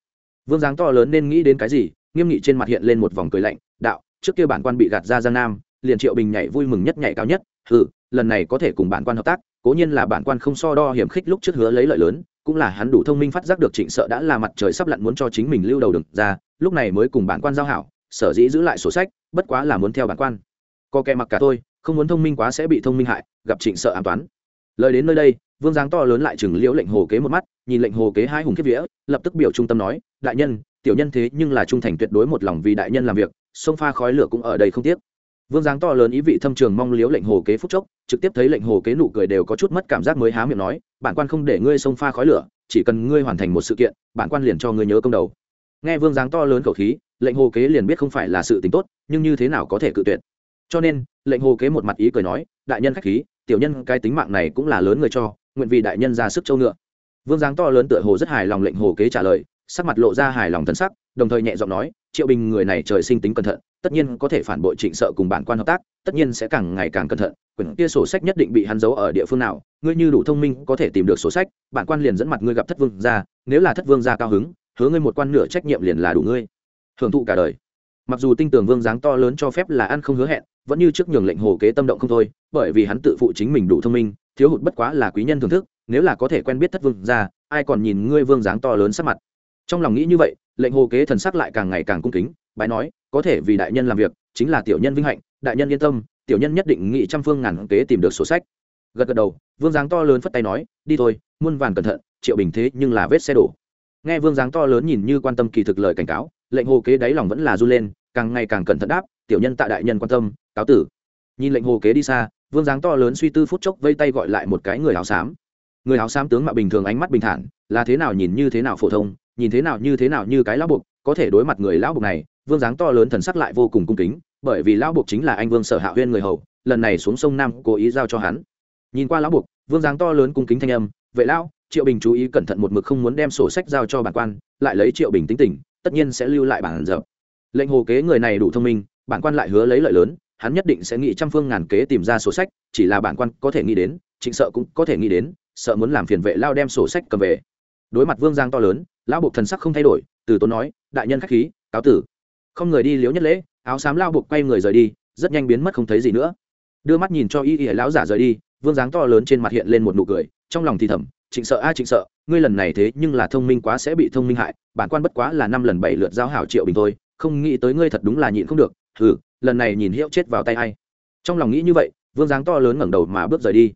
Vương giáng to lớn nên nghĩ đến cái gì, nghiêm nghị trên mặt hiện lên một vòng cười lạnh, đạo, trước kia bản quan bị gạt ra giang nam, liền triệu bình nhảy vui mừng nhất nhảy cao nhất ừ lần này có thể cùng bản quan hợp tác, cố nhiên là bản quan không so đo hiểm khích lúc trước hứa lấy lợi lớn, cũng là hắn đủ thông minh phát giác được trịnh sợ đã là mặt trời sắp lặn muốn cho chính mình lưu đầu đừng ra, lúc này mới cùng bản quan giao hảo, sở dĩ giữ lại sổ sách, bất quá là muốn theo bản quan. Có kẻ mặc cả tôi không muốn thông minh quá sẽ bị thông minh hại, gặp trịnh sợ an toán lời đến nơi đây, vương giáng to lớn lại chừng liễu lệnh hồ kế một mắt, nhìn lệnh hồ kế hai hùng kiếp vía, lập tức biểu trung tâm nói, đại nhân, tiểu nhân thế nhưng là trung thành tuyệt đối một lòng vì đại nhân làm việc, sông pha khói lửa cũng ở đây không tiếc. Vương giáng to lớn ý vị thâm trường mong liếu lệnh hồ kế phúc chốc, trực tiếp thấy lệnh hồ kế nụ cười đều có chút mất cảm giác mới há miệng nói, bản quan không để ngươi sông pha khói lửa, chỉ cần ngươi hoàn thành một sự kiện, bản quan liền cho ngươi nhớ công đầu. Nghe vương giáng to lớn khẩu khí, lệnh hồ kế liền biết không phải là sự tính tốt, nhưng như thế nào có thể cự tuyệt. Cho nên, lệnh hồ kế một mặt ý cười nói, đại nhân khách khí tiểu nhân cái tính mạng này cũng là lớn người cho, nguyện vì đại nhân ra sức châu ngựa. Vương giáng to lớn tựa hồ rất hài lòng lệnh hồ kế trả lời, sắc mặt lộ ra hài lòng thân sắc, đồng thời nhẹ giọng nói, triệu bình người này trời sinh tính cẩn thận, tất nhiên có thể phản bội trịnh sợ cùng bản quan hợp tác, tất nhiên sẽ càng ngày càng cẩn thận, quyển kia sổ sách nhất định bị hắn giấu ở địa phương nào, ngươi như đủ thông minh có thể tìm được sổ sách, bản quan liền dẫn mặt ngươi gặp thất vương ra nếu là thất vương ra cao hứng, hứa ngươi một quan nửa trách nhiệm liền là đủ ngươi. Hưởng thụ cả đời. Mặc dù tinh tường vương dáng to lớn cho phép là ăn không hứa hẹn vẫn như trước nhường lệnh hồ kế tâm động không thôi, bởi vì hắn tự phụ chính mình đủ thông minh, thiếu hụt bất quá là quý nhân thưởng thức, nếu là có thể quen biết thất vương ra ai còn nhìn ngươi vương dáng to lớn sắc mặt. Trong lòng nghĩ như vậy, lệnh hồ kế thần sắc lại càng ngày càng cung kính, bái nói, có thể vì đại nhân làm việc, chính là tiểu nhân vinh hạnh, đại nhân yên tâm, tiểu nhân nhất định nghị trăm phương ngàn kế tìm được sổ sách. Gật gật đầu, vương dáng to lớn phất tay nói, đi thôi, muôn vàn cẩn thận, triệu bình thế nhưng là vết xe đổ. Nghe vương dáng to lớn nhìn như quan tâm kỳ thực lời cảnh cáo, lệnh hồ kế đáy lòng vẫn là r u lên, càng ngày càng cẩn thận đáp tiểu nhân tạ đại nhân quan tâm, cáo tử. Nhìn lệnh hồ kế đi xa, vương dáng to lớn suy tư phút chốc vây tay gọi lại một cái người áo xám. Người áo xám tướng mạo bình thường ánh mắt bình thản, là thế nào nhìn như thế nào phổ thông, nhìn thế nào như thế nào như cái lão buộc, có thể đối mặt người lão buộc này, vương dáng to lớn thần sắc lại vô cùng cung kính, bởi vì lão buộc chính là anh vương sở hạ huyên người hầu, lần này xuống sông nam cố ý giao cho hắn. Nhìn qua lão buộc, vương dáng to lớn cung kính thanh âm vậy lão, triệu bình chú ý cẩn thận một mực không muốn đem sổ sách giao cho bản quan, lại lấy triệu bình tính tình, tất nhiên sẽ lưu lại bản dập. Lệnh hồ kế người này đủ thông minh bản quan lại hứa lấy lợi lớn, hắn nhất định sẽ nghĩ trăm phương ngàn kế tìm ra sổ sách, chỉ là bản quan có thể nghĩ đến, trịnh sợ cũng có thể nghĩ đến, sợ muốn làm phiền vệ lao đem sổ sách cầm về. Đối mặt vương giang to lớn, lão buộc thần sắc không thay đổi, từ tốn nói, đại nhân khách khí, cáo tử. Không người đi liếu nhất lễ, áo xám lao buộc quay người rời đi, rất nhanh biến mất không thấy gì nữa. Đưa mắt nhìn cho y y lão giả rời đi, vương dáng to lớn trên mặt hiện lên một nụ cười, trong lòng thì thầm, trịnh sợ a, trịnh sợ, ngươi lần này thế nhưng là thông minh quá sẽ bị thông minh hại, bản quan bất quá là năm lần bảy lượt giao hảo triệu bình thôi, không nghĩ tới ngươi thật đúng là nhịn không được ừ lần này nhìn hiệu chết vào tay hay trong lòng nghĩ như vậy, vương dáng to lớn ngẩng đầu mà bước rời đi.